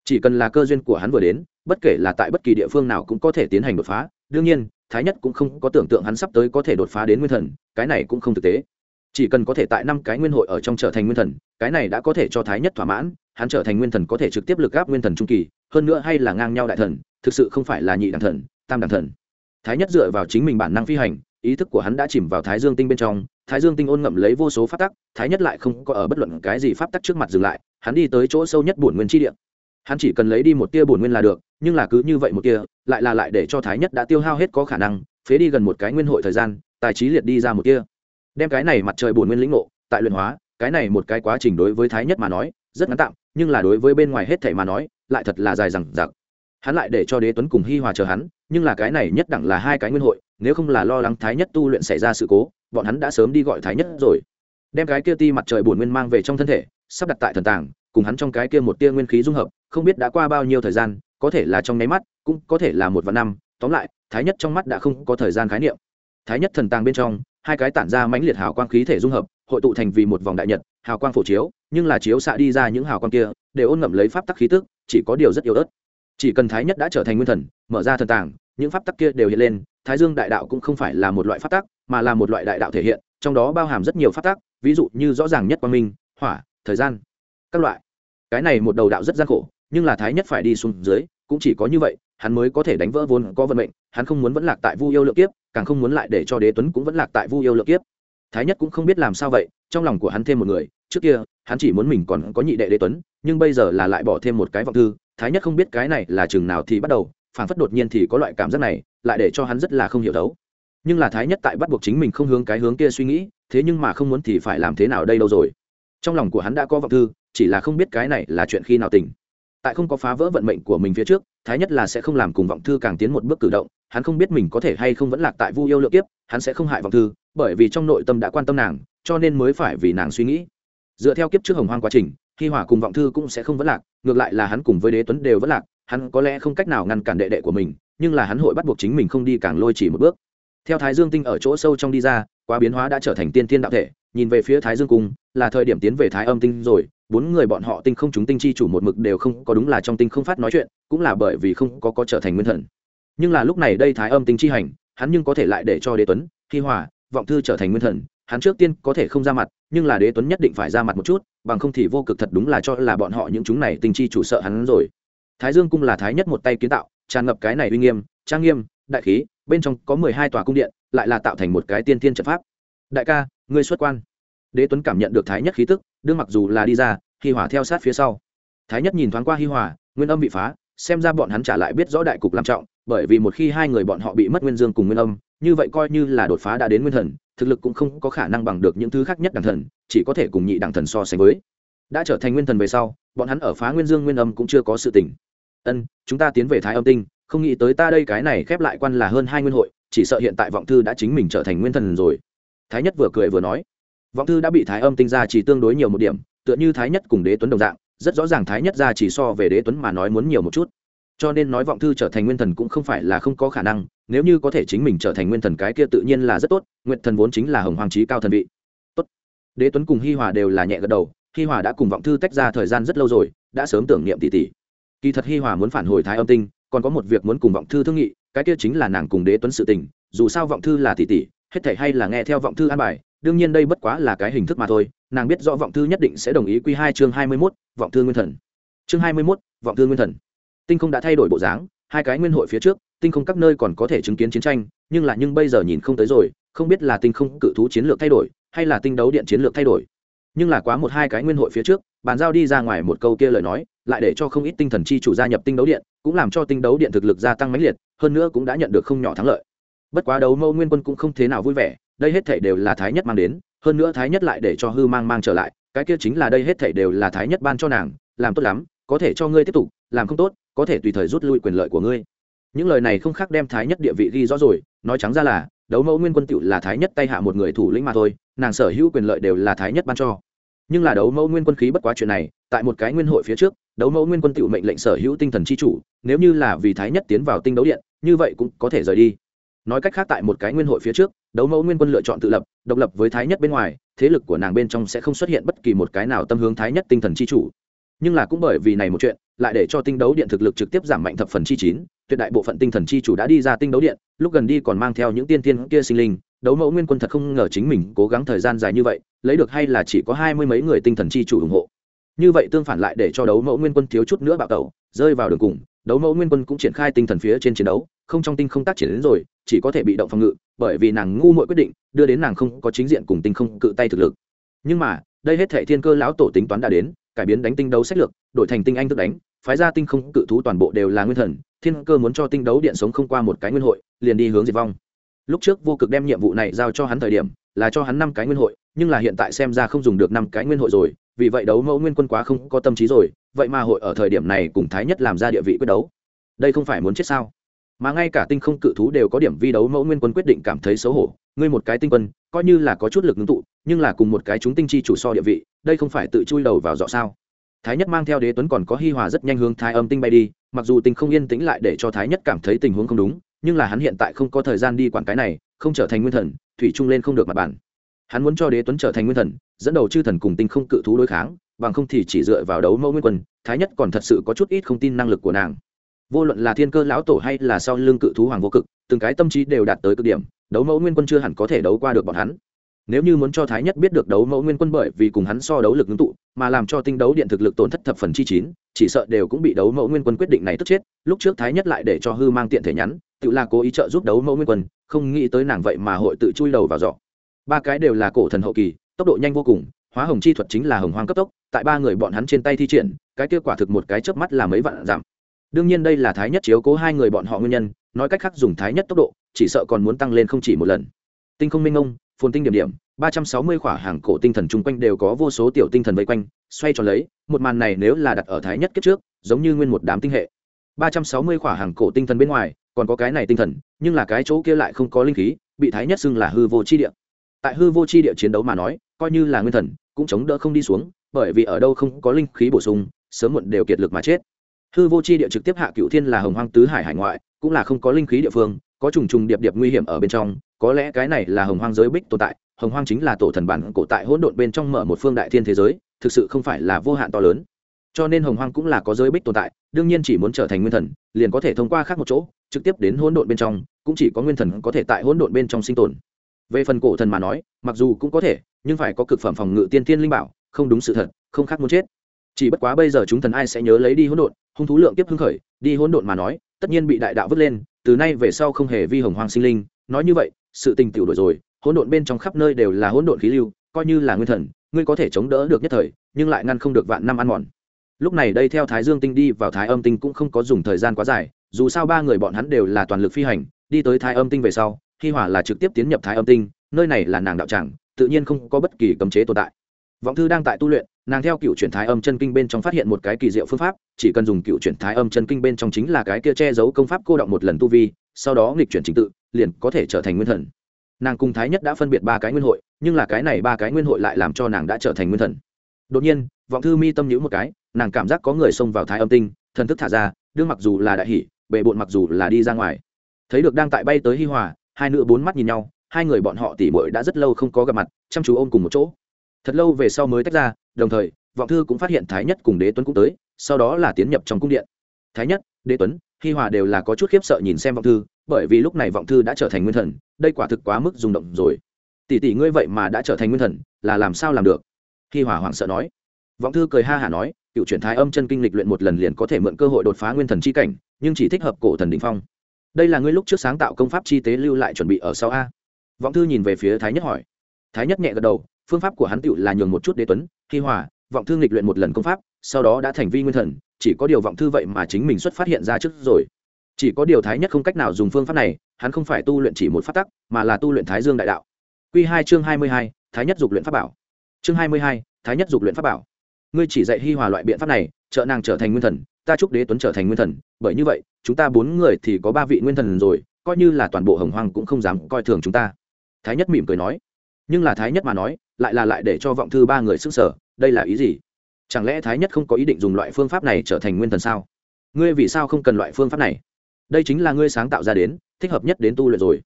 chỉ cần là cơ duyên của hắn vừa đến, bất kể là tại bất kỳ địa phương nào cũng có thể tiến hành đột phá. Đương nhiên, thái nhất cũng không có tưởng tượng hắn sắp tới có thể đột phá đến nguyên thần, cái này cũng không thực tế. Chỉ cần có thể tại năm cái nguyên hội ở trong trở thành nguyên thần, cái này đã có thể cho thái nhất thỏa mãn, hắn trở thành nguyên thần có thể trực tiếp lực gáp nguyên thần trung kỳ, hơn nữa hay là ngang nhau đại thần, thực sự không phải là nhị đẳng thần, tam đẳng thần. Thái nhất dựa vào chính mình bản năng phi hành, ý thức của hắn đã chìm vào thái dương tinh bên trong, thái dương tinh ôn ngậm lấy vô số pháp tắc, thái nhất lại không có ở bất luận cái gì pháp tắc trước mặt dừng lại, hắn đi tới chỗ sâu nhất bổn nguyên chi địa hắn chỉ cần lấy đi một tia bổn nguyên là được, nhưng là cứ như vậy một tia, lại là lại để cho thái nhất đã tiêu hao hết có khả năng, phế đi gần một cái nguyên hội thời gian, tài trí liệt đi ra một tia. Đem cái này mặt trời bổn nguyên lĩnh ngộ, tại luyện hóa, cái này một cái quá trình đối với thái nhất mà nói, rất ngắn tạm, nhưng là đối với bên ngoài hết thảy mà nói, lại thật là dài dằng dặc. Hắn lại để cho đế tuấn cùng hi hòa chờ hắn, nhưng là cái này nhất đẳng là hai cái nguyên hội, nếu không là lo lắng thái nhất tu luyện xảy ra sự cố, bọn hắn đã sớm đi gọi thái nhất rồi. Đem cái kia ti mặt trời bổn nguyên mang về trong thân thể, sắp đặt tại thần tàng, cùng hắn trong cái kia một tia nguyên khí dung hợp không biết đã qua bao nhiêu thời gian, có thể là trong nháy mắt, cũng có thể là một vạn năm, tóm lại, thái nhất trong mắt đã không có thời gian khái niệm. Thái nhất thần tàng bên trong, hai cái tản ra mãnh liệt hào quang khí thể dung hợp, hội tụ thành vì một vòng đại nhật, hào quang phổ chiếu, nhưng là chiếu xạ đi ra những hào quang kia, đều ôn ngậm lấy pháp tắc khí tức, chỉ có điều rất yếu ớt. Chỉ cần thái nhất đã trở thành nguyên thần, mở ra thần tàng, những pháp tắc kia đều hiện lên, thái dương đại đạo cũng không phải là một loại pháp tắc, mà là một loại đại đạo thể hiện, trong đó bao hàm rất nhiều pháp tắc, ví dụ như rõ ràng nhất quang minh, hỏa, thời gian, các loại. Cái này một đầu đạo rất gian khổ nhưng là thái nhất phải đi xuống dưới, cũng chỉ có như vậy, hắn mới có thể đánh vỡ vốn có vận mệnh, hắn không muốn vẫn lạc tại vu yêu lượng kiếp, càng không muốn lại để cho đế tuấn cũng vẫn lạc tại vu yêu lượng kiếp. Thái nhất cũng không biết làm sao vậy, trong lòng của hắn thêm một người, trước kia, hắn chỉ muốn mình còn có nhị đệ đế tuấn, nhưng bây giờ là lại bỏ thêm một cái vọng thư, thái nhất không biết cái này là chừng nào thì bắt đầu phản phất đột nhiên thì có loại cảm giác này, lại để cho hắn rất là không hiểu đấu. Nhưng là thái nhất tại bắt buộc chính mình không hướng cái hướng kia suy nghĩ, thế nhưng mà không muốn thì phải làm thế nào đây đâu rồi. Trong lòng của hắn đã có vọng thư, chỉ là không biết cái này là chuyện khi nào tỉnh tại không có phá vỡ vận mệnh của mình phía trước, thái nhất là sẽ không làm cùng vọng thư càng tiến một bước cử động, hắn không biết mình có thể hay không vẫn lạc tại vu yêu lượng kiếp, hắn sẽ không hại vọng thư, bởi vì trong nội tâm đã quan tâm nàng, cho nên mới phải vì nàng suy nghĩ. Dựa theo kiếp trước hồng hoang quá trình khi hỏa cùng vọng thư cũng sẽ không vẫn lạc, ngược lại là hắn cùng với đế tuấn đều vẫn lạc, hắn có lẽ không cách nào ngăn cản đệ đệ của mình, nhưng là hắn hội bắt buộc chính mình không đi càng lôi chỉ một bước. Theo thái dương tinh ở chỗ sâu trong đi ra, quá biến hóa đã trở thành tiên tiên đạo thể, nhìn về phía thái dương cung, là thời điểm tiến về thái âm tinh rồi bốn người bọn họ tinh không chúng tinh chi chủ một mực đều không có đúng là trong tinh không phát nói chuyện, cũng là bởi vì không có có trở thành nguyên thần. Nhưng là lúc này đây thái âm tinh chi hành, hắn nhưng có thể lại để cho đế tuấn khi hòa, vọng thư trở thành nguyên thần, hắn trước tiên có thể không ra mặt, nhưng là đế tuấn nhất định phải ra mặt một chút, bằng không thì vô cực thật đúng là cho là bọn họ những chúng này tinh chi chủ sợ hắn rồi. Thái dương cung là thái nhất một tay kiến tạo, tràn ngập cái này uy nghiêm, trang nghiêm, đại khí, bên trong có mười hai tòa cung điện, lại là tạo thành một cái tiên thiên trận pháp. Đại ca, ngươi xuất quan. Đế tuấn cảm nhận được thái nhất khí tức đương mặc dù là đi ra, hi hỏa theo sát phía sau. Thái nhất nhìn thoáng qua hi hỏa, nguyên âm bị phá, xem ra bọn hắn trả lại biết rõ đại cục làm trọng, bởi vì một khi hai người bọn họ bị mất nguyên dương cùng nguyên âm, như vậy coi như là đột phá đã đến nguyên thần, thực lực cũng không có khả năng bằng được những thứ khác nhất đẳng thần, chỉ có thể cùng nhị đẳng thần so sánh với. Đã trở thành nguyên thần về sau, bọn hắn ở phá nguyên dương nguyên âm cũng chưa có sự tỉnh ân, chúng ta tiến về thái âm tinh, không nghĩ tới ta đây cái này khép lại quan là hơn hai nguyên hội, chỉ sợ hiện tại vọng thư đã chính mình trở thành nguyên thần rồi. Thái nhất vừa cười vừa nói vọng thư đã bị thái âm tinh ra chỉ tương đối nhiều một điểm, tựa như thái nhất cùng đế tuấn đồng dạng, rất rõ ràng thái nhất ra chỉ so về đế tuấn mà nói muốn nhiều một chút. Cho nên nói vọng thư trở thành nguyên thần cũng không phải là không có khả năng, nếu như có thể chính mình trở thành nguyên thần cái kia tự nhiên là rất tốt nguyện thần vốn chính là hồng hoàng trí cao thần vị. Tốt. Đế tuấn cùng hi hòa đều là nhẹ gật đầu, hi hòa đã cùng vọng thư tách ra thời gian rất lâu rồi, đã sớm tưởng niệm tỷ tỷ. Kỳ thật hi hòa muốn phản hồi thái âm tinh, còn có một việc muốn cùng vọng thư thương nghị, cái kia chính là nàng cùng đế tuấn sự tình, dù sao vọng thư là tỷ tỷ, hết thể hay là nghe theo vọng thư an bài đương nhiên đây bất quá là cái hình thức mà thôi, nàng biết rõ vọng thư nhất định sẽ đồng ý quy hai chương hai mươi mốt, vọng thư nguyên thần. Chương hai mươi mốt, vọng thư nguyên thần. Tinh không đã thay đổi bộ dáng, hai cái nguyên hội phía trước, tinh không các nơi còn có thể chứng kiến chiến tranh, nhưng là nhưng bây giờ nhìn không tới rồi, không biết là tinh không cự thú chiến lược thay đổi, hay là tinh đấu điện chiến lược thay đổi. Nhưng là quá một hai cái nguyên hội phía trước, bàn giao đi ra ngoài một câu kia lời nói, lại để cho không ít tinh thần chi chủ gia nhập tinh đấu điện, cũng làm cho tinh đấu điện thực lực gia tăng mãnh liệt, hơn nữa cũng đã nhận được không nhỏ thắng lợi. Bất quá đấu mâu nguyên quân cũng không thế nào vui vẻ đây hết thảy đều là thái nhất mang đến, hơn nữa thái nhất lại để cho hư mang mang trở lại, cái kia chính là đây hết thảy đều là thái nhất ban cho nàng, làm tốt lắm, có thể cho ngươi tiếp tục, làm không tốt, có thể tùy thời rút lui quyền lợi của ngươi. Những lời này không khác đem thái nhất địa vị ghi rõ rồi, nói trắng ra là, đấu mẫu nguyên quân tựu là thái nhất tay hạ một người thủ lĩnh mà thôi, nàng sở hữu quyền lợi đều là thái nhất ban cho. Nhưng là đấu mẫu nguyên quân khí bất quá chuyện này, tại một cái nguyên hội phía trước, đấu mẫu nguyên quân tựu mệnh lệnh sở hữu tinh thần c h i chủ, nếu như là vì thái nhất tiến vào tinh đấu điện, như vậy cũng có thể rời đi nói cách khác tại một cái nguyên hội phía trước, đấu mẫu nguyên quân lựa chọn tự lập, độc lập với thái nhất bên ngoài, thế lực của nàng bên trong sẽ không xuất hiện bất kỳ một cái nào tâm hướng thái nhất tinh thần c h i chủ. Nhưng là cũng bởi vì này một chuyện, lại để cho tinh đấu điện thực lực trực tiếp giảm mạnh thập phần chi chín, tuyệt đại bộ phận tinh thần chi chủ đã đi ra tinh đấu điện, lúc gần đi còn mang theo những tiên tiên kia sinh linh, đấu mẫu nguyên quân thật không ngờ chính mình cố gắng thời gian dài như vậy, lấy được hay là chỉ có hai mươi mấy người tinh thần chi chủ ủng hộ. Như vậy tương phản lại để cho đấu mẫu nguyên quân thiếu chút nữa bạo tẩu, rơi vào đường cùng, đấu mẫu nguyên quân cũng triển khai tinh thần phía trên chiến đấu không trong tinh không tác triển đến rồi, chỉ có thể bị động phòng ngự, bởi vì nàng ngu muội quyết định, đưa đến nàng không có chính diện cùng tinh không cự tay thực lực. Nhưng mà, đây hết thảy thiên cơ lão tổ tính toán đã đến, cải biến đánh tinh đấu sách lược, đổi thành tinh anh thức đánh, phái ra tinh không cự thú toàn bộ đều là nguyên thần, thiên cơ muốn cho tinh đấu điện sống không qua một cái nguyên hội, liền đi hướng diệt vong. Lúc trước vô cực đem nhiệm vụ này giao cho hắn thời điểm, là cho hắn năm cái nguyên hội, nhưng là hiện tại xem ra không dùng được năm cái nguyên hội rồi, vì vậy đấu mẫu nguyên quân quá không có tâm trí rồi, vậy mà hội ở thời điểm này cùng thái nhất làm ra địa vị quyết đấu. Đây không phải muốn chết sao? Mà ngay cả tinh không cự thú đều có điểm vi đấu mẫu nguyên quân quyết định cảm thấy xấu hổ. Ngươi một cái tinh quân, coi như là có chút lực ngưng tụ, nhưng là cùng một cái chúng tinh chi chủ so địa vị, đây không phải tự chui đầu vào dọ sao? Thái nhất mang theo đế tuấn còn có hi hòa rất nhanh hướng thái âm tinh bay đi, mặc dù tinh không yên tĩnh lại để cho thái nhất cảm thấy tình huống không đúng, nhưng là hắn hiện tại không có thời gian đi quản cái này, không trở thành nguyên thần, thủy trung lên không được mặt bản hắn muốn cho đế tuấn trở thành nguyên thần, dẫn đầu chư thần cùng tinh không cự thú đối kháng, bằng không thì chỉ dựa vào đấu mẫu nguyên quân, thái nhất còn thật sự có chút ít không tin năng lực của nàng vô luận là thiên cơ lão tổ hay là sau lưng cự thú hoàng vô cực, từng cái tâm trí đều đạt tới cực điểm, đấu mẫu nguyên quân chưa hẳn có thể đấu qua được bọn hắn. Nếu như muốn cho thái nhất biết được đấu mẫu nguyên quân bởi vì cùng hắn so đấu lực ngưng tụ, mà làm cho tinh đấu điện thực lực tổn thất thập phần chi chín, chỉ sợ đều cũng bị đấu mẫu nguyên quân quyết định này tức chết, lúc trước thái nhất lại để cho hư mang tiện thể nhắn, tự là cố ý trợ giúp đấu mẫu nguyên quân, không nghĩ tới nàng vậy mà hội tự chui đầu vào giỏ. Ba cái đều là cổ thần hậu kỳ, tốc độ nhanh vô cùng, hóa hồng chi thuật chính là hồng hoang cấp tốc, tại ba người bọn hắn trên tay thi triển, cái kết quả thực một cái chớp mắt là mấy vạn giảm đương nhiên đây là thái nhất chiếu cố hai người bọn họ nguyên nhân, nói cách khác dùng thái nhất tốc độ, chỉ sợ còn muốn tăng lên không chỉ một lần. Tinh không minh ông phồn tinh điểm điểm, ba trăm sáu mươi khỏa hàng cổ tinh thần chung quanh đều có vô số tiểu tinh thần vây quanh, xoay tròn lấy, một màn này nếu là đặt ở thái nhất kết trước, giống như nguyên một đám tinh hệ. Ba trăm sáu mươi khỏa hàng cổ tinh thần bên ngoài, còn có cái này tinh thần, nhưng là cái chỗ kia lại không có linh khí, bị thái nhất xưng là hư vô chi địa. Tại hư vô chi địa chiến đấu mà nói, coi như là nguyên thần, cũng chống đỡ không đi xuống, bởi vì ở đâu không có linh khí bổ sung, sớm muộn đều kiệt lực mà chết hư vô chi địa trực tiếp hạ cựu thiên là hồng hoang tứ hải hải ngoại, cũng là không có linh khí địa phương, có trùng trùng điệp điệp nguy hiểm ở bên trong. Có lẽ cái này là hồng hoang giới bích tồn tại, hồng hoang chính là tổ thần bản cổ tại hỗn độn bên trong mở một phương đại thiên thế giới, thực sự không phải là vô hạn to lớn. Cho nên hồng hoang cũng là có giới bích tồn tại, đương nhiên chỉ muốn trở thành nguyên thần, liền có thể thông qua khác một chỗ, trực tiếp đến hỗn độn bên trong, cũng chỉ có nguyên thần có thể tại hỗn độn bên trong sinh tồn. Về phần cổ thần mà nói, mặc dù cũng có thể, nhưng phải có cực phẩm phòng ngự tiên tiên linh bảo, không đúng sự thật, không khác muốn chết chỉ bất quá bây giờ chúng thần ai sẽ nhớ lấy đi hỗn độn, hung thú lượng tiếp hưng khởi, đi hỗn độn mà nói, tất nhiên bị đại đạo vứt lên, từ nay về sau không hề vi hồng hoang sinh linh. Nói như vậy, sự tình tiểu đổi rồi, hỗn độn bên trong khắp nơi đều là hỗn độn khí lưu, coi như là nguyên thần, ngươi có thể chống đỡ được nhất thời, nhưng lại ngăn không được vạn năm ăn mòn. Lúc này đây theo thái dương tinh đi vào thái âm tinh cũng không có dùng thời gian quá dài, dù sao ba người bọn hắn đều là toàn lực phi hành, đi tới thái âm tinh về sau hi hỏa là trực tiếp tiến nhập thái âm tinh, nơi này là nàng đạo tràng, tự nhiên không có bất kỳ cấm chế tồn tại. Vọng thư đang tại tu luyện nàng theo cựu chuyển thái âm chân kinh bên trong phát hiện một cái kỳ diệu phương pháp, chỉ cần dùng cựu chuyển thái âm chân kinh bên trong chính là cái kia che giấu công pháp cô động một lần tu vi, sau đó nghịch chuyển trình tự, liền có thể trở thành nguyên thần. Nàng cùng thái nhất đã phân biệt ba cái nguyên hội, nhưng là cái này ba cái nguyên hội lại làm cho nàng đã trở thành nguyên thần. Đột nhiên, vọng thư mi tâm nhữ một cái, nàng cảm giác có người xông vào thái âm tinh, thần thức thả ra, đương mặc dù là đại hỷ bệ bộn mặc dù là đi ra ngoài. Thấy được đang tại bay tới hi hòa, hai nữ bốn mắt nhìn nhau, hai người bọn họ tỉ mội đã rất lâu không có gặp mặt, chăm chú ôm cùng một chỗ thật lâu về sau mới tách ra, đồng thời, vọng thư cũng phát hiện thái nhất cùng đế tuấn cũng tới, sau đó là tiến nhập trong cung điện. Thái nhất, đế tuấn, hi hòa đều là có chút khiếp sợ nhìn xem vọng thư, bởi vì lúc này vọng thư đã trở thành nguyên thần, đây quả thực quá mức rung động rồi. Tỷ tỷ ngươi vậy mà đã trở thành nguyên thần, là làm sao làm được? Hi hòa hoảng sợ nói. Vọng thư cười ha hả nói, cựu chuyển thái âm chân kinh lịch luyện một lần liền có thể mượn cơ hội đột phá nguyên thần c h i cảnh, nhưng chỉ thích hợp cổ thần đình phong. Đây là ngươi lúc trước sáng tạo công pháp chi tế lưu lại chuẩn bị ở sau a. Vọng thư nhìn về phía thái nhất hỏi. Thái nhất nhẹ gật đầu phương pháp của hắn tựu là nhường một chút đế tuấn, hi hòa, vọng thư nghịch luyện một lần công pháp, sau đó đã thành vi nguyên thần, chỉ có điều vọng thư vậy mà chính mình xuất phát hiện ra trước rồi. Chỉ có điều thái nhất không cách nào dùng phương pháp này, hắn không phải tu luyện chỉ một phát tắc, mà là tu luyện thái dương đại đạo. Q hai chương hai mươi hai, thái nhất dục luyện pháp bảo. Chương hai mươi hai, thái nhất dục luyện pháp bảo. Ngươi chỉ dạy hi hòa loại biện pháp này, trợ nàng trở thành nguyên thần, ta chúc đế tuấn trở thành nguyên thần, bởi như vậy, chúng ta bốn người thì có ba vị nguyên thần rồi, coi như là toàn bộ hồng hoang cũng không dám coi thường chúng ta. Thái nhất mỉm cười nói. Nhưng là thái nhất mà nói lại là lại để cho vọng thư ba người sức sở, đây là ý gì? Chẳng lẽ thái nhất không có ý định dùng loại phương pháp này trở thành nguyên thần sao? Ngươi vì sao không cần loại phương pháp này? Đây chính là ngươi sáng tạo ra đến, thích hợp nhất đến tu luyện rồi.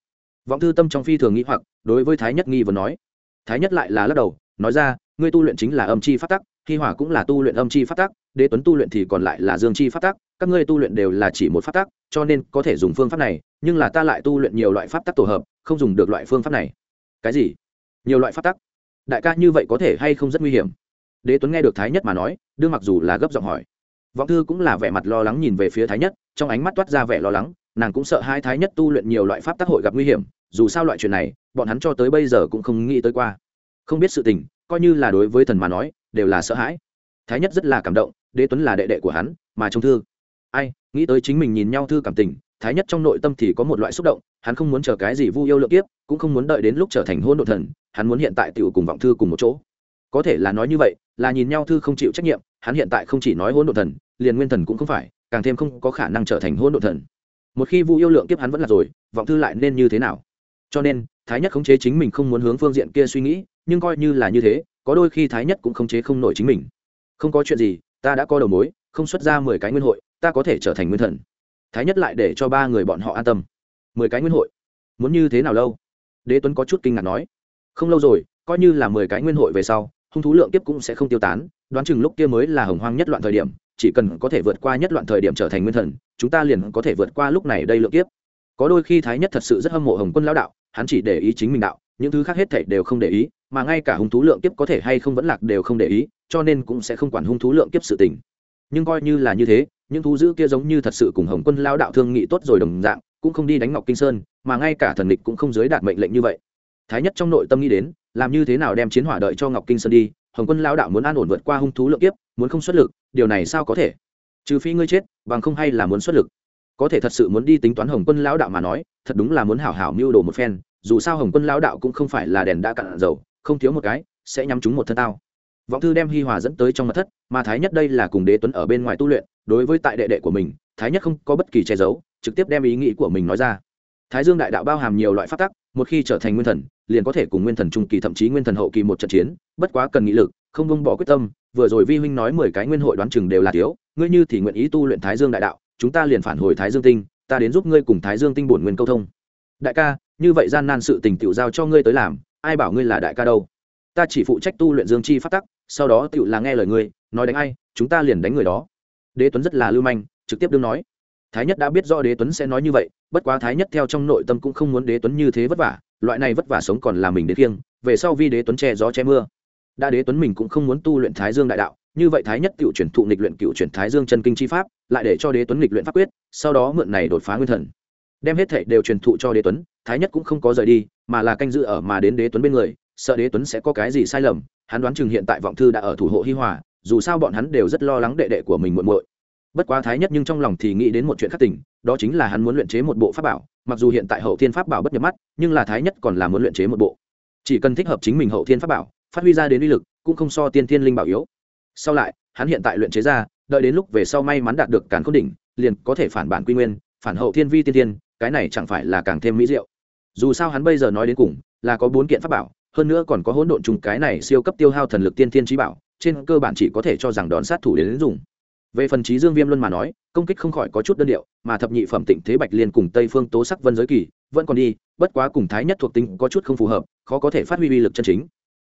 Vọng thư tâm trong phi thường nghĩ hoặc, đối với thái nhất nghi vấn nói. Thái nhất lại là lắc đầu, nói ra, ngươi tu luyện chính là âm chi phát tắc, khi hỏa cũng là tu luyện âm chi phát tắc, đế tuấn tu luyện thì còn lại là dương chi phát tắc, các ngươi tu luyện đều là chỉ một phát tắc, cho nên có thể dùng phương pháp này, nhưng là ta lại tu luyện nhiều loại pháp tắc tổ hợp, không dùng được loại phương pháp này. Cái gì? Nhiều loại pháp tắc? Đại ca như vậy có thể hay không rất nguy hiểm? Đế tuấn nghe được thái nhất mà nói, đương mặc dù là gấp giọng hỏi. Vọng thư cũng là vẻ mặt lo lắng nhìn về phía thái nhất, trong ánh mắt toát ra vẻ lo lắng, nàng cũng sợ hai thái nhất tu luyện nhiều loại pháp tác hội gặp nguy hiểm, dù sao loại chuyện này, bọn hắn cho tới bây giờ cũng không nghĩ tới qua. Không biết sự tình, coi như là đối với thần mà nói, đều là sợ hãi. Thái nhất rất là cảm động, đế tuấn là đệ đệ của hắn, mà trong thư, ai, nghĩ tới chính mình nhìn nhau thư cảm tình, thái nhất trong nội tâm thì có một loại xúc động, hắn không muốn chờ cái gì vu yêu lượng kiếp, cũng không muốn đợi đến lúc trở thành hôn đ ộ thần hắn muốn hiện tại tiểu cùng vọng thư cùng một chỗ. Có thể là nói như vậy, là nhìn nhau thư không chịu trách nhiệm, hắn hiện tại không chỉ nói hỗn độn thần, liền nguyên thần cũng không phải, càng thêm không có khả năng trở thành hỗn độn thần. Một khi vu yêu lượng kiếp hắn vẫn là rồi, vọng thư lại nên như thế nào? Cho nên, thái nhất khống chế chính mình không muốn hướng phương diện kia suy nghĩ, nhưng coi như là như thế, có đôi khi thái nhất cũng khống chế không nổi chính mình. Không có chuyện gì, ta đã có đầu mối, không xuất ra mười cái nguyên hội, ta có thể trở thành nguyên thần. Thái nhất lại để cho ba người bọn họ an tâm. Mười cái nguyên hội? Muốn như thế nào lâu? Đế tuấn có chút kinh ngạc nói không lâu rồi, coi như là mười cái nguyên hội về sau, hung thú lượng kiếp cũng sẽ không tiêu tán, đoán chừng lúc kia mới là hồng hoang nhất loạn thời điểm, chỉ cần có thể vượt qua nhất loạn thời điểm trở thành nguyên thần, chúng ta liền có thể vượt qua lúc này đây lượng kiếp. Có đôi khi thái nhất thật sự rất hâm mộ hồng quân lão đạo, hắn chỉ để ý chính mình đạo, những thứ khác hết thảy đều không để ý, mà ngay cả hung thú lượng kiếp có thể hay không vẫn lạc đều không để ý, cho nên cũng sẽ không quản hung thú lượng kiếp sự tình. Nhưng coi như là như thế, những thú dữ kia giống như thật sự cùng hồng quân lao đạo thương nghị tốt rồi đồng dạng, cũng không đi đánh ngọc kinh sơn, mà ngay cả thần địch cũng không dưới đạt mệnh lệnh như vậy thái nhất trong nội tâm nghĩ đến, làm như thế nào đem chiến hỏa đợi cho ngọc kinh sơn đi, hồng quân lao đạo muốn an ổn vượt qua hung thú lượng kiếp, muốn không xuất lực, điều này sao có thể? Trừ phi ngươi chết, bằng không hay là muốn xuất lực. Có thể thật sự muốn đi tính toán hồng quân lão đạo mà nói, thật đúng là muốn hảo hảo mưu đồ một phen, dù sao hồng quân lão đạo cũng không phải là đèn đã cạn dầu, không thiếu một cái, sẽ nhắm chúng một thân tao. Vọng thư đem hi hòa dẫn tới trong mặt thất, mà thái nhất đây là cùng đế tuấn ở bên ngoài tu luyện, đối với tại đệ đệ của mình, thái nhất không có bất kỳ che giấu, trực tiếp đem ý nghĩ của mình nói ra thái dương đại đạo bao hàm nhiều loại phát tắc, một khi trở thành nguyên thần, liền có thể cùng nguyên thần trung kỳ thậm chí nguyên thần hậu kỳ một trận chiến, bất quá cần nghị lực, không bông bỏ quyết tâm, vừa rồi vi huynh nói mười cái nguyên hội đoán chừng đều là thiếu, ngươi như thì nguyện ý tu luyện thái dương đại đạo, chúng ta liền phản hồi thái dương tinh, ta đến giúp ngươi cùng thái dương tinh bổn nguyên câu thông. Đại ca, như vậy gian nan sự tình tiểu giao cho ngươi tới làm, ai bảo ngươi là đại ca đâu? Ta chỉ phụ trách tu luyện dương chi phát tắc, sau đó tiểu là nghe lời ngươi, nói đánh ai, chúng ta liền đánh người đó. Đế tuấn rất là lưu manh, trực tiếp đương nói. Thái nhất đã biết rõ đế tuấn sẽ nói như vậy bất quá thái nhất theo trong nội tâm cũng không muốn đế tuấn như thế vất vả, loại này vất vả sống còn là mình đến kiêng, về sau vi đế tuấn che gió che mưa. Đã đế tuấn mình cũng không muốn tu luyện thái dương đại đạo, như vậy thái nhất cựu chuyển thụ nghịch luyện cựu chuyển thái dương chân kinh chi pháp, lại để cho đế tuấn nghịch luyện pháp quyết, sau đó mượn này đột phá nguyên thần. Đem hết thệ đều truyền thụ cho đế tuấn, thái nhất cũng không có rời đi, mà là canh dự ở mà đến đế tuấn bên người, sợ đế tuấn sẽ có cái gì sai lầm, hắn đoán chừng hiện tại vọng thư đã ở thủ hộ hi hòa, dù sao bọn hắn đều rất lo lắng đệ đệ của mình muộn muội bất quá thái nhất nhưng trong lòng thì nghĩ đến một chuyện khác tình đó chính là hắn muốn luyện chế một bộ pháp bảo mặc dù hiện tại hậu thiên pháp bảo bất nhập mắt nhưng là thái nhất còn là muốn luyện chế một bộ. Chỉ cần thích hợp chính mình hậu thiên pháp bảo phát huy ra đến uy lực cũng không so tiên thiên linh bảo yếu. Sau lại hắn hiện tại luyện chế ra đợi đến lúc về sau may mắn đạt được càn khôn đỉnh liền có thể phản bản quy nguyên phản hậu thiên vi tiên thiên cái này chẳng phải là càng thêm mỹ diệu. Dù sao hắn bây giờ nói đến cùng là có bốn kiện pháp bảo hơn nữa còn có hỗn độn trùng cái này siêu cấp tiêu hao thần lực tiên thiên trí bảo trên cơ bản chỉ có thể cho rằng đón sát thủ đến, đến dùng về phần trí dương viêm luân mà nói, công kích không khỏi có chút đơn điệu, mà thập nhị phẩm tịnh thế bạch liên cùng tây phương tố sắc vân giới kỳ vẫn còn đi, bất quá cùng thái nhất thuộc tính có chút không phù hợp, khó có thể phát huy uy lực chân chính.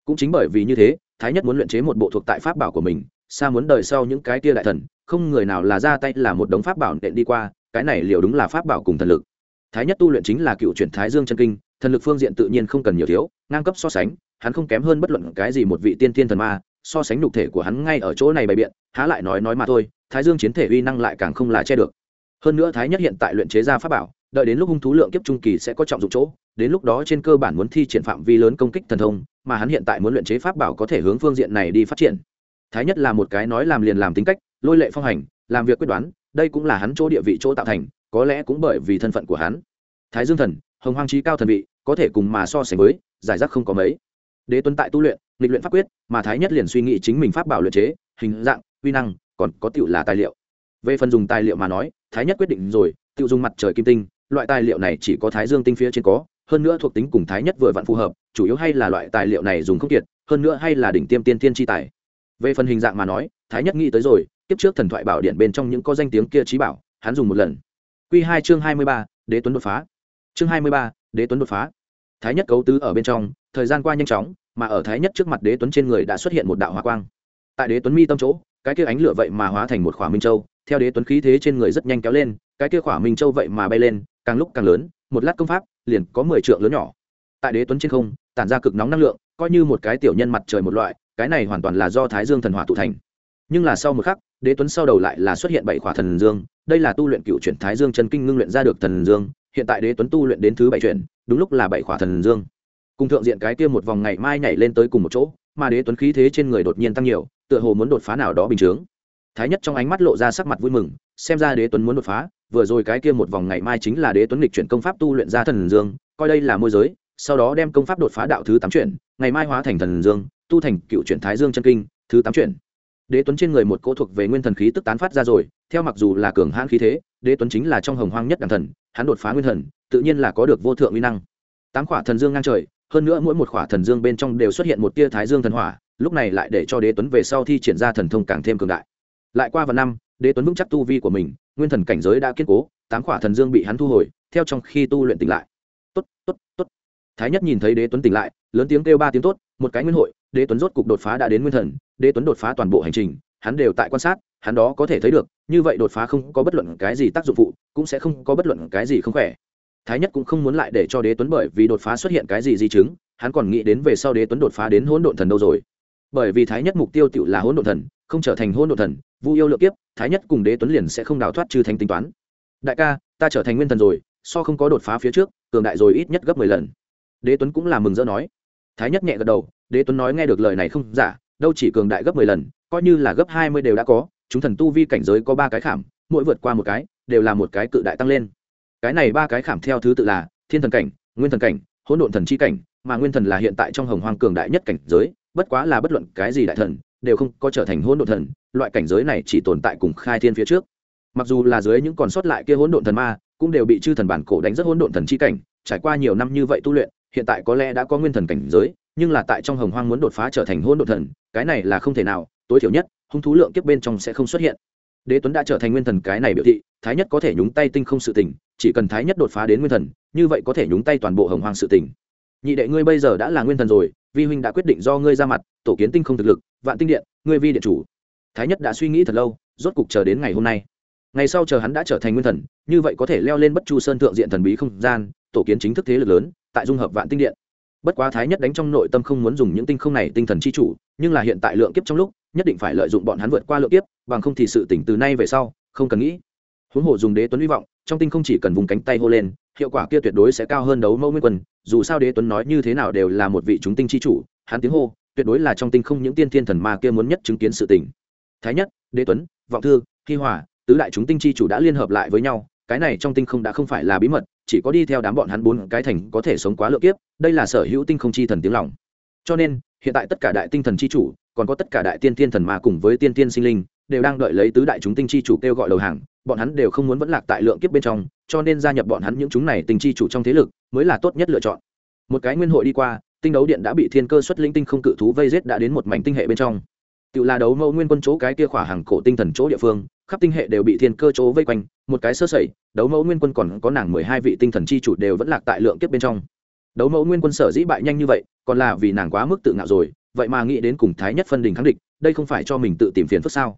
Cũng chính bởi vì như thế, thái nhất muốn luyện chế một bộ thuộc tại pháp bảo của mình xa muốn đời sau những cái tia đại thần, không người nào là ra tay là một đống pháp bảo nện đi qua, cái này liệu đúng là pháp bảo cùng thần lực. Thái nhất tu luyện chính là cựu chuyển thái dương chân kinh, thần lực phương diện tự nhiên không cần nhiều thiếu, ngang cấp so sánh, hắn không kém hơn bất luận cái gì một vị tiên thiên thần ma so sánh nhục thể của hắn ngay ở chỗ này bày biện, há lại nói nói mà thôi, thái dương chiến thể uy năng lại càng không là che được. Hơn nữa thái nhất hiện tại luyện chế ra pháp bảo, đợi đến lúc hung thú lượng kiếp trung kỳ sẽ có trọng dụng chỗ, đến lúc đó trên cơ bản muốn thi triển phạm vi lớn công kích thần thông, mà hắn hiện tại muốn luyện chế pháp bảo có thể hướng phương diện này đi phát triển. Thái nhất là một cái nói làm liền làm tính cách, lôi lệ phong hành, làm việc quyết đoán, đây cũng là hắn chỗ địa vị chỗ tạo thành, có lẽ cũng bởi vì thân phận của hắn. Thái dương thần, hồng hoang trí cao thần vị, có thể cùng mà so sánh với, giải rác không có mấy đế tuấn tại tu luyện lịch luyện pháp quyết, mà thái nhất liền suy nghĩ chính mình pháp bảo luyện chế, hình dạng, uy năng, còn có tựu là tài liệu. Về phần dùng tài liệu mà nói, thái nhất quyết định rồi tựu dùng mặt trời kim tinh, loại tài liệu này chỉ có thái dương tinh phía trên có, hơn nữa thuộc tính cùng thái nhất vừa vặn phù hợp, chủ yếu hay là loại tài liệu này dùng không kiệt, hơn nữa hay là đỉnh tiêm tiên tiên chi tài. Về phần hình dạng mà nói, thái nhất nghĩ tới rồi, kiếp trước thần thoại bảo điện bên trong những có danh tiếng kia trí bảo, hắn dùng một lần. Q hai chương hai mươi ba, đế tuấn đột phá. Chương hai mươi ba, đế tuấn đột phá. Thái nhất cấu tứ ở bên trong thời gian qua nhanh chóng, mà ở thái nhất trước mặt đế tuấn trên người đã xuất hiện một đạo hỏa quang. Tại đế tuấn mi tâm chỗ, cái kia ánh lửa vậy mà hóa thành một khỏa minh châu, theo đế tuấn khí thế trên người rất nhanh kéo lên, cái kia khỏa minh châu vậy mà bay lên, càng lúc càng lớn, một lát công pháp, liền có mười trượng lớn nhỏ. Tại đế tuấn trên không, tản ra cực nóng năng lượng, coi như một cái tiểu nhân mặt trời một loại, cái này hoàn toàn là do thái dương thần hỏa tụ thành. Nhưng là sau một khắc, đế tuấn sau đầu lại là xuất hiện bảy khỏa thần dương, đây là tu luyện cựu chuyển thái dương chân kinh ngưng luyện ra được thần dương, hiện tại đế tuấn tu luyện đến thứ bảy chuyển, đúng lúc là bảy khỏa thần dương cùng thượng diện cái kia một vòng ngày mai nhảy lên tới cùng một chỗ mà đế tuấn khí thế trên người đột nhiên tăng nhiều, tựa hồ muốn đột phá nào đó bình chướng. Thái nhất trong ánh mắt lộ ra sắc mặt vui mừng, xem ra đế tuấn muốn đột phá, vừa rồi cái kia một vòng ngày mai chính là đế tuấn lịch chuyển công pháp tu luyện ra thần dương, coi đây là môi giới, sau đó đem công pháp đột phá đạo thứ tám chuyển, ngày mai hóa thành thần dương, tu thành cựu chuyển thái dương chân kinh, thứ tám chuyển. Đế tuấn trên người một cỗ thuộc về nguyên thần khí tức tán phát ra rồi, theo mặc dù là cường hãn khí thế, đế tuấn chính là trong hồng hoang nhất đẳng thần, hắn đột phá nguyên thần, tự nhiên là có được vô thượng uy năng. Tám quả thần dương ngang trời hơn nữa mỗi một khỏa thần dương bên trong đều xuất hiện một tia thái dương thần hỏa, lúc này lại để cho đế tuấn về sau thi triển ra thần thông càng thêm cường đại. Lại qua vài năm, đế tuấn vững chắc tu vi của mình, nguyên thần cảnh giới đã kiên cố, tám khỏa thần dương bị hắn thu hồi, theo trong khi tu luyện tỉnh lại. Tốt tốt tốt. Thái nhất nhìn thấy đế tuấn tỉnh lại, lớn tiếng kêu ba tiếng tốt, một cái nguyên hội, đế tuấn rốt cục đột phá đã đến nguyên thần, đế tuấn đột phá toàn bộ hành trình, hắn đều tại quan sát, hắn đó có thể thấy được, như vậy đột phá không có bất luận cái gì tác dụng phụ, cũng sẽ không có bất luận cái gì không khỏe thái nhất cũng không muốn lại để cho đế tuấn bởi vì đột phá xuất hiện cái gì di chứng, hắn còn nghĩ đến về sau đế tuấn đột phá đến hỗn độn thần đâu rồi. Bởi vì thái nhất mục tiêu tự là hỗn độn thần, không trở thành hỗn độn thần, vu yêu lượng kiếp, thái nhất cùng đế tuấn liền sẽ không đào thoát trừ thành tính toán. Đại ca, ta trở thành nguyên thần rồi, so không có đột phá phía trước, cường đại rồi ít nhất gấp mười lần. Đế tuấn cũng là mừng rỡ nói. Thái nhất nhẹ gật đầu, đế tuấn nói nghe được lời này không giả, đâu chỉ cường đại gấp mười lần, coi như là gấp hai mươi đều đã có, chúng thần tu vi cảnh giới có ba cái khảm, mỗi vượt qua một cái, đều là một cái cự đại tăng lên cái này ba cái khảm theo thứ tự là thiên thần cảnh, nguyên thần cảnh, hỗn độn thần chi cảnh, mà nguyên thần là hiện tại trong hồng hoang cường đại nhất cảnh giới, bất quá là bất luận cái gì đại thần, đều không có trở thành hỗn độn thần, loại cảnh giới này chỉ tồn tại cùng khai thiên phía trước. Mặc dù là dưới những còn sót lại kia hỗn độn thần ma, cũng đều bị chư thần bản cổ đánh rất hỗn độn thần chi cảnh, trải qua nhiều năm như vậy tu luyện, hiện tại có lẽ đã có nguyên thần cảnh giới, nhưng là tại trong hồng hoang muốn đột phá trở thành hỗn độn thần, cái này là không thể nào, tối thiểu nhất, hung thú lượng kiếp bên trong sẽ không xuất hiện. Đế tuấn đã trở thành nguyên thần cái này biểu thị, thái nhất có thể nhúng tay tinh không sự tình chỉ cần thái nhất đột phá đến nguyên thần, như vậy có thể nhúng tay toàn bộ hồng hoang sự tình. Nhị đệ ngươi bây giờ đã là nguyên thần rồi, vi huynh đã quyết định do ngươi ra mặt, tổ kiến tinh không thực lực, vạn tinh điện, ngươi vi điện chủ. Thái nhất đã suy nghĩ thật lâu, rốt cục chờ đến ngày hôm nay. Ngày sau chờ hắn đã trở thành nguyên thần, như vậy có thể leo lên bất chu sơn thượng diện thần bí không gian, tổ kiến chính thức thế lực lớn, tại dung hợp vạn tinh điện. Bất quá thái nhất đánh trong nội tâm không muốn dùng những tinh không này tinh thần chi chủ, nhưng là hiện tại lượng kiếp trong lúc, nhất định phải lợi dụng bọn hắn vượt qua lượng kiếp, bằng không thì sự tỉnh từ nay về sau, không cần nghĩ. Huống hồ dùng đế tuấn hy vọng trong tinh không chỉ cần vùng cánh tay hô lên, hiệu quả kia tuyệt đối sẽ cao hơn đấu mẫu nguyên quân, dù sao đế tuấn nói như thế nào đều là một vị chúng tinh chi chủ, hắn tiếng hô, tuyệt đối là trong tinh không những tiên thiên thần ma kia muốn nhất chứng kiến sự tỉnh thái nhất, đế tuấn, vọng thư, hi hòa, tứ đại chúng tinh chi chủ đã liên hợp lại với nhau, cái này trong tinh không đã không phải là bí mật, chỉ có đi theo đám bọn hắn bốn cái thành có thể sống quá lượng kiếp, đây là sở hữu tinh không chi thần tiếng lòng. Cho nên, hiện tại tất cả đại tinh thần chi chủ, còn có tất cả đại tiên thiên thần ma cùng với tiên tiên sinh linh, đều đang đợi lấy tứ đại chúng tinh chi chủ kêu gọi đầu hàng bọn hắn đều không muốn vẫn lạc tại lượng kiếp bên trong, cho nên gia nhập bọn hắn những chúng này tình chi chủ trong thế lực mới là tốt nhất lựa chọn. Một cái nguyên hội đi qua, tinh đấu điện đã bị thiên cơ xuất linh tinh không cự thú vây giết đã đến một mảnh tinh hệ bên trong. Tự là đấu mẫu nguyên quân chỗ cái kia khỏa hàng cổ tinh thần chỗ địa phương, khắp tinh hệ đều bị thiên cơ chỗ vây quanh, một cái sơ sẩy, đấu mẫu nguyên quân còn có nàng mười hai vị tinh thần chi chủ đều vẫn lạc tại lượng kiếp bên trong. Đấu mẫu nguyên quân sở dĩ bại nhanh như vậy, còn là vì nàng quá mức tự ngạo rồi, vậy mà nghĩ đến cùng thái nhất phân đình kháng địch, đây không phải cho mình tự tìm phiền phức sao?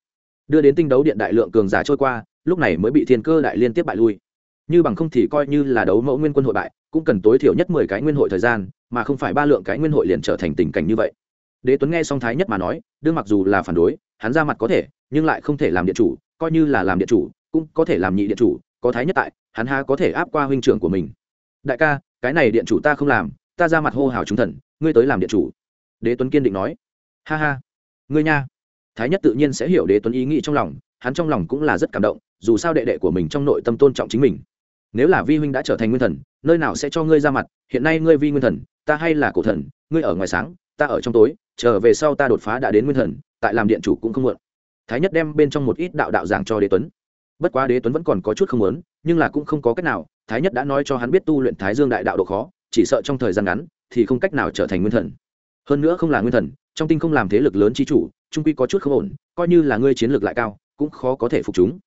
Đưa đến tinh đấu điện đại lượng cường giả trôi qua, lúc này mới bị thiên cơ đại liên tiếp bại lui. Như bằng không thì coi như là đấu mẫu nguyên quân hội bại, cũng cần tối thiểu nhất mười cái nguyên hội thời gian, mà không phải ba lượng cái nguyên hội liền trở thành tình cảnh như vậy. Đế tuấn nghe xong thái nhất mà nói, đương mặc dù là phản đối, hắn ra mặt có thể, nhưng lại không thể làm điện chủ, coi như là làm điện chủ, cũng có thể làm nhị điện chủ, có thái nhất tại, hắn ha có thể áp qua huynh trưởng của mình. Đại ca, cái này điện chủ ta không làm, ta ra mặt hô hào chúng thần, ngươi tới làm điện chủ. Đế tuấn kiên định nói. Ha ha. Ngươi nha thái nhất tự nhiên sẽ hiểu đế tuấn ý nghĩ trong lòng, hắn trong lòng cũng là rất cảm động, dù sao đệ đệ của mình trong nội tâm tôn trọng chính mình. Nếu là vi huynh đã trở thành nguyên thần, nơi nào sẽ cho ngươi ra mặt, hiện nay ngươi vi nguyên thần, ta hay là cổ thần, ngươi ở ngoài sáng, ta ở trong tối trở về sau ta đột phá đã đến nguyên thần, tại làm điện chủ cũng không muộn. Thái nhất đem bên trong một ít đạo đạo giảng cho đế tuấn. Bất quá đế tuấn vẫn còn có chút không muốn, nhưng là cũng không có cách nào, thái nhất đã nói cho hắn biết tu luyện thái dương đại đạo độ khó, chỉ sợ trong thời gian ngắn thì không cách nào trở thành nguyên thần. Hơn nữa không là nguyên thần, trong tinh không làm thế lực lớn chi chủ trung quy có chút không ổn, coi như là ngươi chiến lược lại cao, cũng khó có thể phục chúng.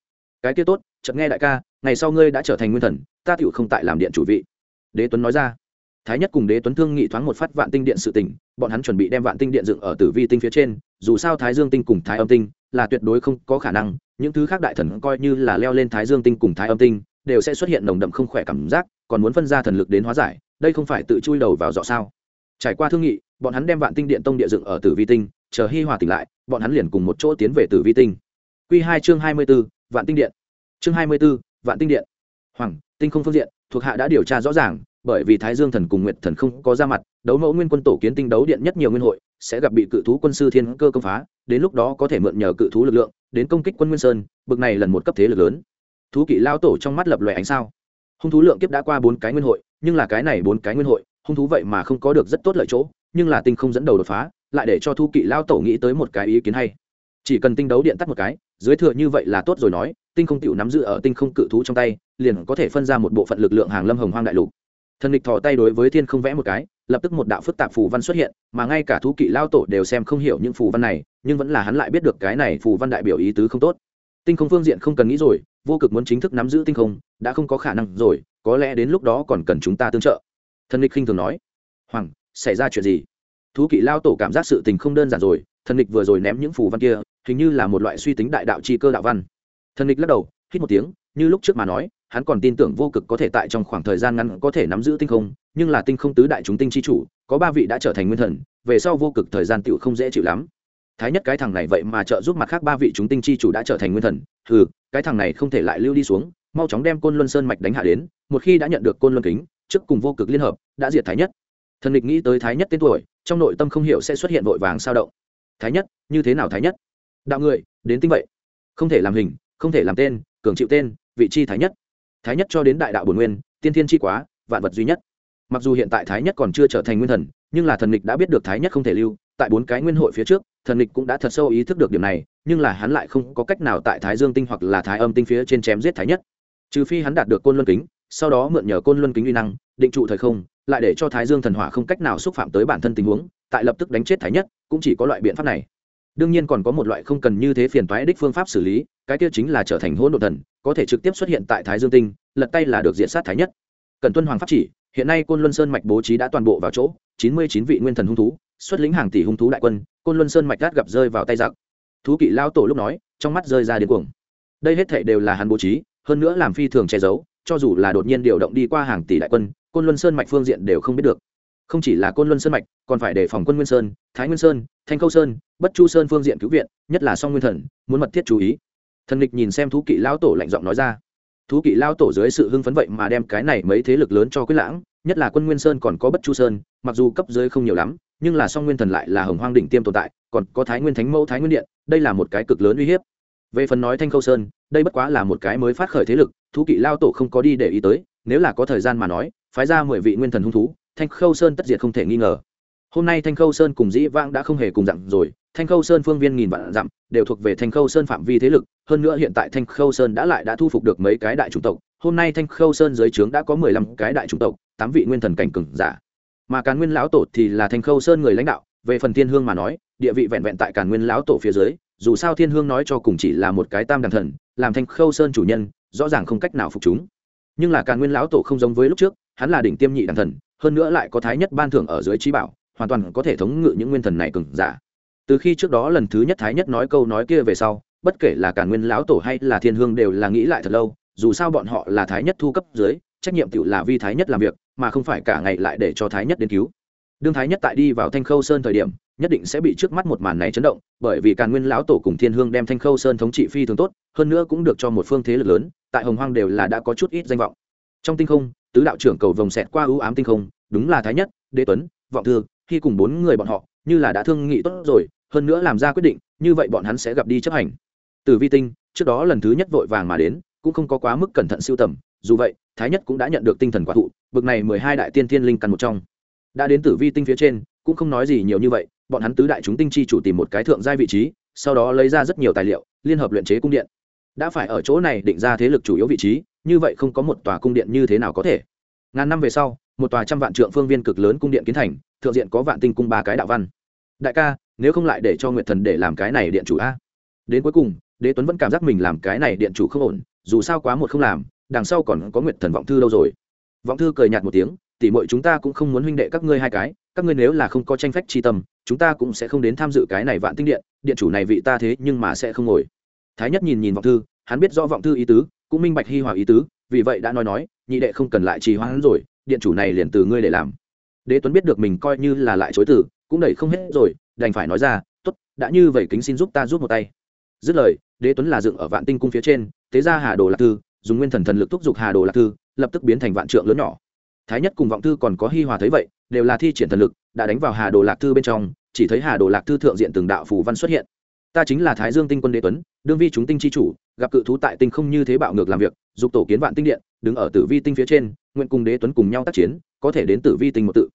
Cái kia tốt, chợt nghe đại ca, ngày sau ngươi đã trở thành nguyên thần, ta tựu không tại làm điện chủ vị. Đế tuấn nói ra. Thái nhất cùng đế tuấn thương nghị thoáng một phát vạn tinh điện sự tỉnh bọn hắn chuẩn bị đem vạn tinh điện dựng ở tử vi tinh phía trên, dù sao thái dương tinh cùng thái âm tinh là tuyệt đối không có khả năng, những thứ khác đại thần coi như là leo lên thái dương tinh cùng thái âm tinh đều sẽ xuất hiện nồng đậm không khỏe cảm giác, còn muốn phân ra thần lực đến hóa giải, đây không phải tự chui đầu vào dọ sao. Trải qua thương nghị, bọn hắn đem vạn tinh điện tông địa dựng ở tử vi tinh, chờ hi hòa tỉnh lại bọn hắn liền cùng một chỗ tiến về tử vi tinh. Quy hai chương hai mươi b ố vạn tinh điện. Chương hai mươi b ố vạn tinh điện. Hoàng, tinh không phương diện, thuộc hạ đã điều tra rõ ràng, bởi vì thái dương thần cùng nguyệt thần không có ra mặt, đấu mẫu nguyên quân tổ kiến tinh đấu điện nhất nhiều nguyên hội, sẽ gặp bị cự thú quân sư thiên cơ công phá, đến lúc đó có thể mượn nhờ cự thú lực lượng, đến công kích quân nguyên sơn, bực này lần một cấp thế lực lớn. Thú kỵ lao tổ trong mắt lập loè ánh sao. Hung thú lượng kiếp đã qua bốn cái nguyên hội, nhưng là cái này bốn cái nguyên hội, hung thú vậy mà không có được rất tốt lợi chỗ, nhưng là tinh không dẫn đầu đột phá lại để cho thu kỵ lao tổ nghĩ tới một cái ý kiến hay. Chỉ cần tinh đấu điện tắt một cái, dưới thừa như vậy là tốt rồi nói, tinh không tựu nắm giữ ở tinh không cự thú trong tay, liền có thể phân ra một bộ phận lực lượng hàng lâm hồng hoang đại lục. Thần địch thò tay đối với thiên không vẽ một cái, lập tức một đạo phức tạp phù văn xuất hiện, mà ngay cả thú kỵ lao tổ đều xem không hiểu những phù văn này, nhưng vẫn là hắn lại biết được cái này phù văn đại biểu ý tứ không tốt. Tinh không phương diện không cần nghĩ rồi, vô cực muốn chính thức nắm giữ tinh không, đã không có khả năng rồi, có lẽ đến lúc đó còn cần chúng ta tương trợ. Thần địch khinh thường nói, hoàng, xảy ra chuyện gì? Thú kỵ lao tổ cảm giác sự tình không đơn giản rồi, thần địch vừa rồi ném những phù văn kia, hình như là một loại suy tính đại đạo chi cơ đạo văn. Thần địch lắc đầu, hít một tiếng, như lúc trước mà nói, hắn còn tin tưởng vô cực có thể tại trong khoảng thời gian ngắn có thể nắm giữ tinh không, nhưng là tinh không tứ đại chúng tinh chi chủ, có ba vị đã trở thành nguyên thần, về sau vô cực thời gian tựu không dễ chịu lắm. Thái nhất cái thằng này vậy mà trợ giúp mặt khác ba vị chúng tinh chi chủ đã trở thành nguyên thần ừ cái thằng này không thể lại lưu đi xuống, mau chóng đem côn luân sơn mạch đánh hạ đến, một khi đã nhận được côn luân kính, trước cùng vô cực liên hợp, đã diệt thái nhất thần địch nghĩ tới thái nhất tên tuổi, trong nội tâm không hiểu sẽ xuất hiện vội vàng sao động. Thái nhất, như thế nào thái nhất? Đạo người, đến tinh vậy. Không thể làm hình, không thể làm tên, cường chịu tên, vị chi thái nhất. Thái nhất cho đến đại đạo bồn nguyên, tiên thiên chi quá, vạn vật duy nhất. Mặc dù hiện tại thái nhất còn chưa trở thành nguyên thần, nhưng là thần địch đã biết được thái nhất không thể lưu, tại bốn cái nguyên hội phía trước, thần địch cũng đã thật sâu ý thức được điểm này, nhưng là hắn lại không có cách nào tại thái dương tinh hoặc là thái âm tinh phía trên chém giết thái nhất. Trừ phi hắn đạt được côn luân kính, sau đó mượn nhờ côn luân kính uy năng, định trụ thời không lại để cho thái dương thần hỏa không cách nào xúc phạm tới bản thân tình huống, tại lập tức đánh chết thái nhất, cũng chỉ có loại biện pháp này. Đương nhiên còn có một loại không cần như thế phiền toái đích phương pháp xử lý, cái kia chính là trở thành hỗn độ thần, có thể trực tiếp xuất hiện tại thái dương tinh, lật tay là được diện sát thái nhất. Cần tuân hoàng pháp chỉ, hiện nay côn luân sơn mạch bố trí đã toàn bộ vào chỗ, chín mươi chín vị nguyên thần hung thú, xuất lĩnh hàng tỷ hung thú đại quân, côn luân sơn mạch gắt gặp rơi vào tay giặc. Thú kỵ lao tổ lúc nói, trong mắt rơi ra điên cuồng. Đây hết thệ đều là hắn bố trí, hơn nữa làm phi thường che giấu cho dù là đột nhiên điều động đi qua hàng tỷ đại quân, côn luân sơn mạch phương diện đều không biết được. Không chỉ là côn luân sơn mạch, còn phải đề phòng quân nguyên sơn, thái nguyên sơn, thanh khâu sơn, bất chu sơn phương diện cứu viện, nhất là song nguyên thần, muốn mật thiết chú ý. Thần lịch nhìn xem thú kỵ lão tổ lạnh giọng nói ra. Thú kỵ lao tổ dưới sự hưng phấn vậy mà đem cái này mấy thế lực lớn cho quyết lãng, nhất là quân nguyên sơn còn có bất chu sơn, mặc dù cấp dưới không nhiều lắm, nhưng là song nguyên thần lại là hồng hoang đỉnh tiêm tồn tại, còn có thái nguyên thánh mẫu, thái nguyên điện, đây là một cái cực lớn uy hiếp. Về phần nói thanh khâu sơn, đây bất quá là một cái mới phát khởi thế lực thú kỵ lao tổ không có đi để ý tới, nếu là có thời gian mà nói, phái ra mười vị nguyên thần hung thú, thanh khâu sơn tất diệt không thể nghi ngờ. Hôm nay thanh khâu sơn cùng dĩ vãng đã không hề cùng dặn rồi, thanh khâu sơn phương viên nghìn vạn dặm, đều thuộc về thanh khâu sơn phạm vi thế lực, hơn nữa hiện tại thanh khâu sơn đã lại đã thu phục được mấy cái đại chủng tộc, hôm nay thanh khâu sơn dưới trướng đã có mười lăm cái đại chủng tộc, tám vị nguyên thần cảnh cừng giả. Mà càn nguyên lão tổ thì là thanh khâu sơn người lãnh đạo, về phần thiên hương mà nói, địa vị vẹn vẹn tại càn nguyên lão tổ phía dưới, dù sao thiên hương nói cho cùng chỉ là một cái tam đàn thần làm thanh khâu sơn chủ nhân, rõ ràng không cách nào phục chúng. Nhưng là càn nguyên lão tổ không giống với lúc trước, hắn là đỉnh tiêm nhị đàn thần, hơn nữa lại có thái nhất ban thưởng ở dưới trí bảo, hoàn toàn có thể thống ngự những nguyên thần này cừng giả. Từ khi trước đó lần thứ nhất thái nhất nói câu nói kia về sau, bất kể là càn nguyên lão tổ hay là thiên hương đều là nghĩ lại thật lâu, dù sao bọn họ là thái nhất thu cấp dưới, trách nhiệm tự là vi thái nhất làm việc, mà không phải cả ngày lại để cho thái nhất đến cứu. Đương thái nhất tại đi vào thanh khâu sơn thời điểm nhất định sẽ bị trước mắt một màn này chấn động, bởi vì càn nguyên lão tổ cùng thiên hương đem thanh khâu sơn thống trị phi thường tốt, hơn nữa cũng được cho một phương thế lực lớn, tại hồng hoang đều là đã có chút ít danh vọng. Trong tinh không, tứ đạo trưởng cầu vồng xẹt qua ưu ám tinh không, đúng là thái nhất, đế tuấn, vọng thư, khi cùng bốn người bọn họ, như là đã thương nghị tốt rồi, hơn nữa làm ra quyết định, như vậy bọn hắn sẽ gặp đi chấp hành. Từ vi tinh, trước đó lần thứ nhất vội vàng mà đến, cũng không có quá mức cẩn thận siêu tầm, dù vậy, thái nhất cũng đã nhận được tinh thần quả thụ, bực này mười hai đại tiên thiên linh căn một trong. Đã đến tử vi tinh phía trên, cũng không nói gì nhiều như vậy bọn hắn tứ đại chúng tinh chi chủ tìm một cái thượng giai vị trí, sau đó lấy ra rất nhiều tài liệu, liên hợp luyện chế cung điện. Đã phải ở chỗ này định ra thế lực chủ yếu vị trí, như vậy không có một tòa cung điện như thế nào có thể. Ngàn năm về sau, một tòa trăm vạn trượng phương viên cực lớn cung điện kiến thành, thượng diện có vạn tinh cung ba cái đạo văn. Đại ca, nếu không lại để cho nguyệt thần để làm cái này điện chủ a. Đến cuối cùng, đế tuấn vẫn cảm giác mình làm cái này điện chủ không ổn, dù sao quá một không làm, đằng sau còn có nguyệt thần vọng thư đâu rồi. Vọng thư cười nhạt một tiếng tỉ mọi chúng ta cũng không muốn huynh đệ các ngươi hai cái, các ngươi nếu là không có tranh phách chi tâm chúng ta cũng sẽ không đến tham dự cái này vạn tinh điện điện chủ này vị ta thế nhưng mà sẽ không ngồi. Thái nhất nhìn nhìn vọng thư, hắn biết rõ vọng thư ý tứ, cũng minh bạch hi hòa ý tứ, vì vậy đã nói nói, nhị đệ không cần lại trì hoãn rồi, điện chủ này liền từ ngươi để làm. Đế tuấn biết được mình coi như là lại chối từ, cũng đẩy không hết rồi, đành phải nói ra, tốt, đã như vậy kính xin giúp ta giúp một tay. Dứt lời, đế tuấn là dựng ở vạn tinh cung phía trên tế ra hà đồ lạc thư, dùng nguyên thần thần lực thúc giục hà đồ lạc thư, lập tức biến thành vạn trượng lớn nhỏ. Thái nhất cùng vọng thư còn có hi hòa thấy vậy đều là thi triển thần lực, đã đánh vào hà đồ lạc thư bên trong, chỉ thấy hà đồ lạc thư thượng diện từng đạo phù văn xuất hiện. Ta chính là thái dương tinh quân đế tuấn, đương vi chúng tinh chi chủ, gặp cự thú tại tinh không như thế bạo ngược làm việc, dục tổ kiến vạn tinh điện, đứng ở tử vi tinh phía trên, nguyện cùng đế tuấn cùng nhau tác chiến, có thể đến tử vi tinh một tự.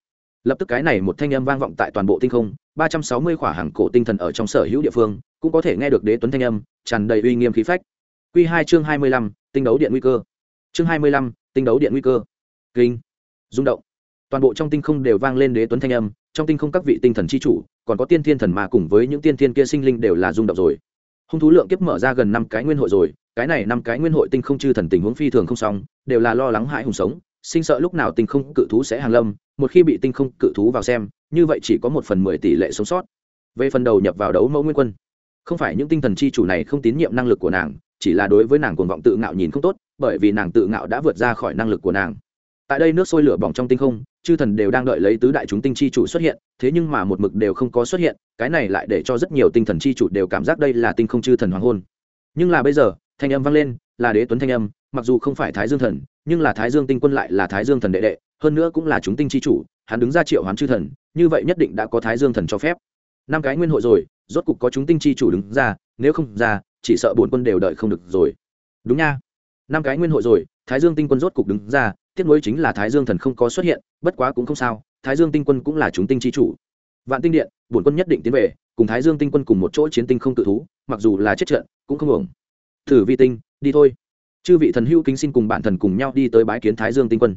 Lập tức cái này một thanh âm vang vọng tại toàn bộ tinh không, ba trăm sáu mươi khỏa hàng cổ tinh thần ở trong sở hữu địa phương, cũng có thể nghe được đế tuấn thanh âm, tràn đầy uy nghiêm khí phách. Q hai chương hai mươi lăm, tinh đấu điện nguy cơ. Chương hai mươi lăm, tinh đấu điện nguy cơ. Kinh. Rung động toàn bộ trong tinh không đều vang lên đế tuấn thanh âm, trong tinh không các vị tinh thần c h i chủ, còn có tiên thiên thần mà cùng với những tiên thiên kia sinh linh đều là rung động rồi. Hung thú lượng kiếp mở ra gần năm cái nguyên hội rồi, cái này năm cái nguyên hội tinh không chư thần tình huống phi thường không xong, đều là lo lắng hãi hùng sống, sinh sợ lúc nào tinh không cự thú sẽ hàng lâm, một khi bị tinh không cự thú vào xem, như vậy chỉ có một phần mười tỷ lệ sống sót. Về phần đầu nhập vào đấu mẫu nguyên quân, không phải những tinh thần chi chủ này không tín nhiệm năng lực của nàng, chỉ là đối với nàng cuồng vọng tự ngạo nhìn không tốt, bởi vì nàng tự ngạo đã vượt ra khỏi năng lực của nàng tại đây nước sôi lửa bỏng trong tinh không, chư thần đều đang đợi lấy tứ đại chúng tinh chi chủ xuất hiện, thế nhưng mà một mực đều không có xuất hiện, cái này lại để cho rất nhiều tinh thần chi chủ đều cảm giác đây là tinh không chư thần hoàng hôn. Nhưng là bây giờ, thanh âm vang lên, là đế tuấn thanh âm, mặc dù không phải thái dương thần, nhưng là thái dương tinh quân lại là thái dương thần đệ đệ, hơn nữa cũng là chúng tinh chi chủ, hắn đứng ra triệu hoán chư thần, như vậy nhất định đã có thái dương thần cho phép. Năm cái nguyên hội rồi, rốt cục có chúng tinh chi chủ đứng ra, nếu không ra, chỉ sợ bốn quân đều đợi không được rồi. Đúng nha. Năm cái nguyên hội rồi, thái dương tinh quân rốt cục đứng ra tiếc nuối chính là thái dương thần không có xuất hiện, bất quá cũng không sao, thái dương tinh quân cũng là chúng tinh chi chủ. Vạn tinh điện, bổn quân nhất định tiến về, cùng thái dương tinh quân cùng một chỗ chiến tinh không tự thú, mặc dù là chết trận, cũng không ổng thử vi tinh, đi thôi. Chư vị thần hữu kính xin cùng bản thần cùng nhau đi tới bái kiến thái dương tinh quân.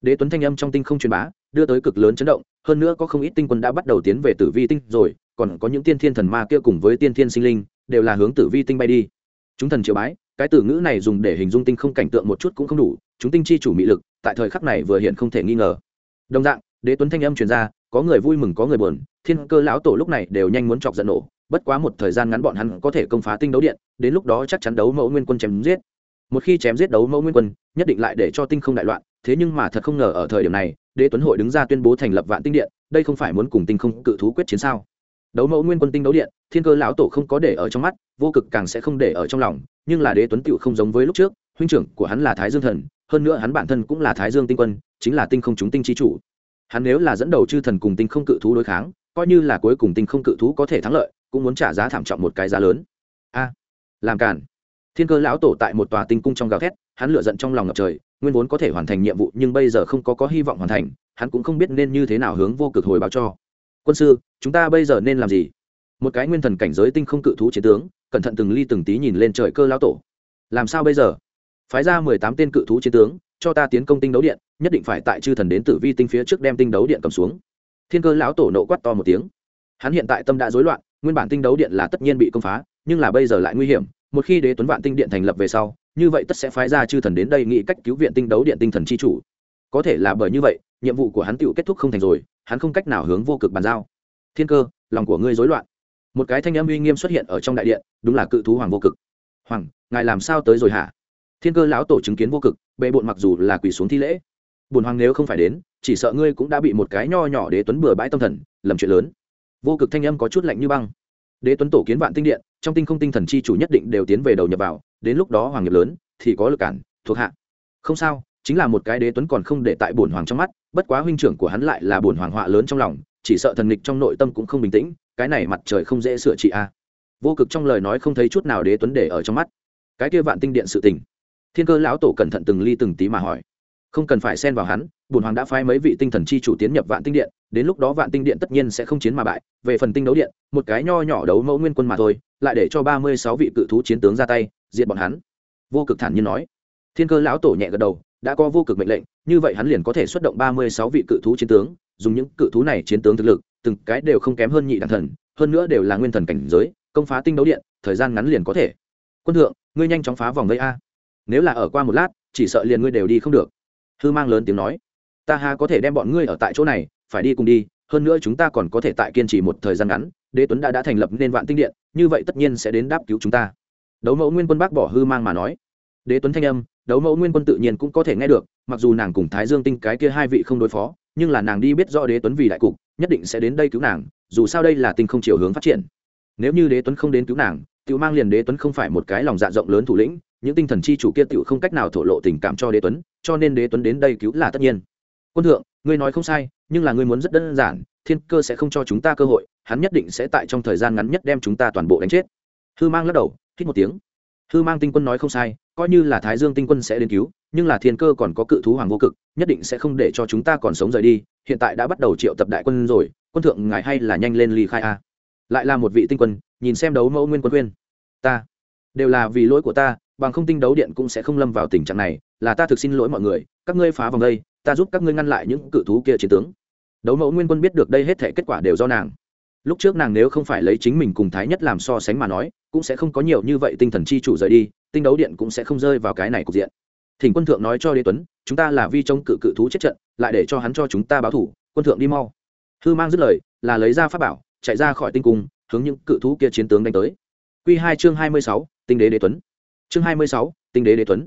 Đế tuấn thanh âm trong tinh không truyền bá, đưa tới cực lớn chấn động, hơn nữa có không ít tinh quân đã bắt đầu tiến về tử vi tinh rồi, còn có những tiên thiên thần ma kia cùng với tiên thiên sinh linh, đều là hướng tử vi tinh bay đi. Chúng thần triều bái, cái từ ngữ này dùng để hình dung tinh không cảnh tượng một chút cũng không đủ chúng tinh chi chủ mị lực, tại thời khắc này vừa hiện không thể nghi ngờ. Đồng dạng, đế tuấn thanh âm truyền ra, có người vui mừng, có người buồn, thiên cơ lão tổ lúc này đều nhanh muốn chọc giận nổ, bất quá một thời gian ngắn bọn hắn có thể công phá tinh đấu điện, đến lúc đó chắc chắn đấu mẫu nguyên quân chém giết. Một khi chém giết đấu mẫu nguyên quân, nhất định lại để cho tinh không đại loạn, thế nhưng mà thật không ngờ ở thời điểm này, đế tuấn hội đứng ra tuyên bố thành lập vạn tinh điện, đây không phải muốn cùng tinh không cự thú quyết chiến sao? Đấu mẫu nguyên quân tinh đấu điện, thiên cơ lão tổ không có để ở trong mắt, vô cực càng sẽ không để ở trong lòng, nhưng là đế tuấn tựu không giống với lúc trước, huynh trưởng của hắn là thái dương thần hơn nữa hắn bản thân cũng là thái dương tinh quân, chính là tinh không chúng tinh chi chủ. Hắn nếu là dẫn đầu chư thần cùng tinh không cự thú đối kháng, coi như là cuối cùng tinh không cự thú có thể thắng lợi, cũng muốn trả giá thảm trọng một cái giá lớn. A, làm cản thiên cơ lão tổ tại một tòa tinh cung trong gào thét, hắn lựa giận trong lòng ngập trời, nguyên vốn có thể hoàn thành nhiệm vụ nhưng bây giờ không có có hy vọng hoàn thành, hắn cũng không biết nên như thế nào hướng vô cực hồi báo cho. Quân sư, chúng ta bây giờ nên làm gì? Một cái nguyên thần cảnh giới tinh không cự thú chiến tướng, cẩn thận từng ly từng tí nhìn lên trời cơ lão tổ. Làm sao bây giờ? Phái ra mười tám tên cự thú chiến tướng, cho ta tiến công tinh đấu điện, nhất định phải tại chư thần đến tử vi tinh phía trước đem tinh đấu điện cầm xuống. Thiên cơ lão tổ nộ quát to một tiếng. Hắn hiện tại tâm đã rối loạn, nguyên bản tinh đấu điện là tất nhiên bị công phá, nhưng là bây giờ lại nguy hiểm, một khi đế tuấn vạn tinh điện thành lập về sau, như vậy tất sẽ phái ra chư thần đến đây nghĩ cách cứu viện tinh đấu điện tinh thần chi chủ. Có thể là bởi như vậy, nhiệm vụ của hắn tựu kết thúc không thành rồi, hắn không cách nào hướng vô cực bàn giao. Thiên cơ, lòng của ngươi rối loạn. Một cái thanh âm uy nghiêm xuất hiện ở trong đại điện, đúng là cự thú hoàng vô cực. Hoàng, ngài làm sao tới rồi hả? Thiên cơ lão tổ chứng kiến vô cực, bệ bộn mặc dù là quỳ xuống thi lễ. Bùn hoàng nếu không phải đến, chỉ sợ ngươi cũng đã bị một cái nho nhỏ đế tuấn bừa bãi tâm thần, lầm chuyện lớn. Vô cực thanh âm có chút lạnh như băng. Đế tuấn tổ kiến vạn tinh điện, trong tinh không tinh thần chi chủ nhất định đều tiến về đầu nhập vào, đến lúc đó hoàng nghiệp lớn, thì có lực cản, thuộc hạ. Không sao, chính là một cái đế tuấn còn không để tại bổn hoàng trong mắt, bất quá huynh trưởng của hắn lại là bổn hoàng họa lớn trong lòng, chỉ sợ thần nghịch trong nội tâm cũng không bình tĩnh, cái này mặt trời không dễ sửa trị a. Vô cực trong lời nói không thấy chút nào đế tuấn để ở trong mắt. Cái kia vạn tinh điện sự tình thiên cơ lão tổ cẩn thận từng ly từng tí mà hỏi. Không cần phải xen vào hắn bùn hoàng đã phái mấy vị tinh thần chi chủ tiến nhập vạn tinh điện, đến lúc đó vạn tinh điện tất nhiên sẽ không chiến mà bại, về phần tinh đấu điện, một cái nho nhỏ đấu mẫu nguyên quân mà thôi, lại để cho ba mươi sáu vị cự thú chiến tướng ra tay, diệt bọn hắn. Vô cực thản nhiên nói. Thiên cơ lão tổ nhẹ gật đầu, đã có vô cực mệnh lệnh, như vậy hắn liền có thể xuất động ba mươi sáu vị cự thú chiến tướng, dùng những cự thú này chiến tướng thực lực, từng cái đều không kém hơn nhị đẳng thần, hơn nữa đều là nguyên thần cảnh giới, công phá tinh đấu điện, thời gian ngắn liền có thể. Quân thượng, ngươi nhanh chóng phá vòng vây a nếu là ở qua một lát, chỉ sợ liền ngươi đều đi không được. Hư mang lớn tiếng nói, ta ha có thể đem bọn ngươi ở tại chỗ này, phải đi cùng đi, hơn nữa chúng ta còn có thể tại kiên trì một thời gian ngắn, đế tuấn đã đã thành lập nên vạn tinh điện, như vậy tất nhiên sẽ đến đáp cứu chúng ta. Đấu mẫu nguyên quân bác bỏ hư mang mà nói. Đế tuấn thanh âm, đấu mẫu nguyên quân tự nhiên cũng có thể nghe được, mặc dù nàng cùng thái dương tinh cái kia hai vị không đối phó, nhưng là nàng đi biết rõ đế tuấn vì đại cục, nhất định sẽ đến đây cứu nàng, dù sao đây là tinh không chiều hướng phát triển. Nếu như đế tuấn không đến cứu nàng tự mang liền đế tuấn không phải một cái lòng dạ rộng lớn thủ lĩnh những tinh thần chi chủ kia tựu không cách nào thổ lộ tình cảm cho đế tuấn, cho nên đế tuấn đến đây cứu là tất nhiên. Quân thượng, ngươi nói không sai, nhưng là ngươi muốn rất đơn giản, thiên cơ sẽ không cho chúng ta cơ hội, hắn nhất định sẽ tại trong thời gian ngắn nhất đem chúng ta toàn bộ đánh chết. Hư mang lắc đầu, hít một tiếng. Hư mang tinh quân nói không sai, coi như là thái dương tinh quân sẽ đến cứu, nhưng là thiên cơ còn có cự thú hoàng vô cực, nhất định sẽ không để cho chúng ta còn sống rời đi, hiện tại đã bắt đầu triệu tập đại quân rồi, quân thượng ngài hay là nhanh lên ly khai a. Lại là một vị tinh quân, nhìn xem đấu mẫu nguyên quân khuyên. Ta, đều là vì lỗi của ta bằng không tinh đấu điện cũng sẽ không lâm vào tình trạng này, là ta thực xin lỗi mọi người, các ngươi phá vòng đây, ta giúp các ngươi ngăn lại những cự thú kia chiến tướng. Đấu mẫu nguyên quân biết được đây hết thể kết quả đều do nàng. Lúc trước nàng nếu không phải lấy chính mình cùng thái nhất làm so sánh mà nói, cũng sẽ không có nhiều như vậy tinh thần chi chủ rời đi, tinh đấu điện cũng sẽ không rơi vào cái này cục diện. Thỉnh quân thượng nói cho đế tuấn, chúng ta là vi chống cự cự thú chết trận, lại để cho hắn cho chúng ta báo thủ, quân thượng đi mau. Hư mang dứt lời, là lấy ra pháp bảo, chạy ra khỏi tinh cung, hướng những cự thú kia chiến tướng đánh tới. Q hai chương hai mươi sáu, tinh đế đế tuấn chương hai mươi sáu, tinh đế đế tuấn.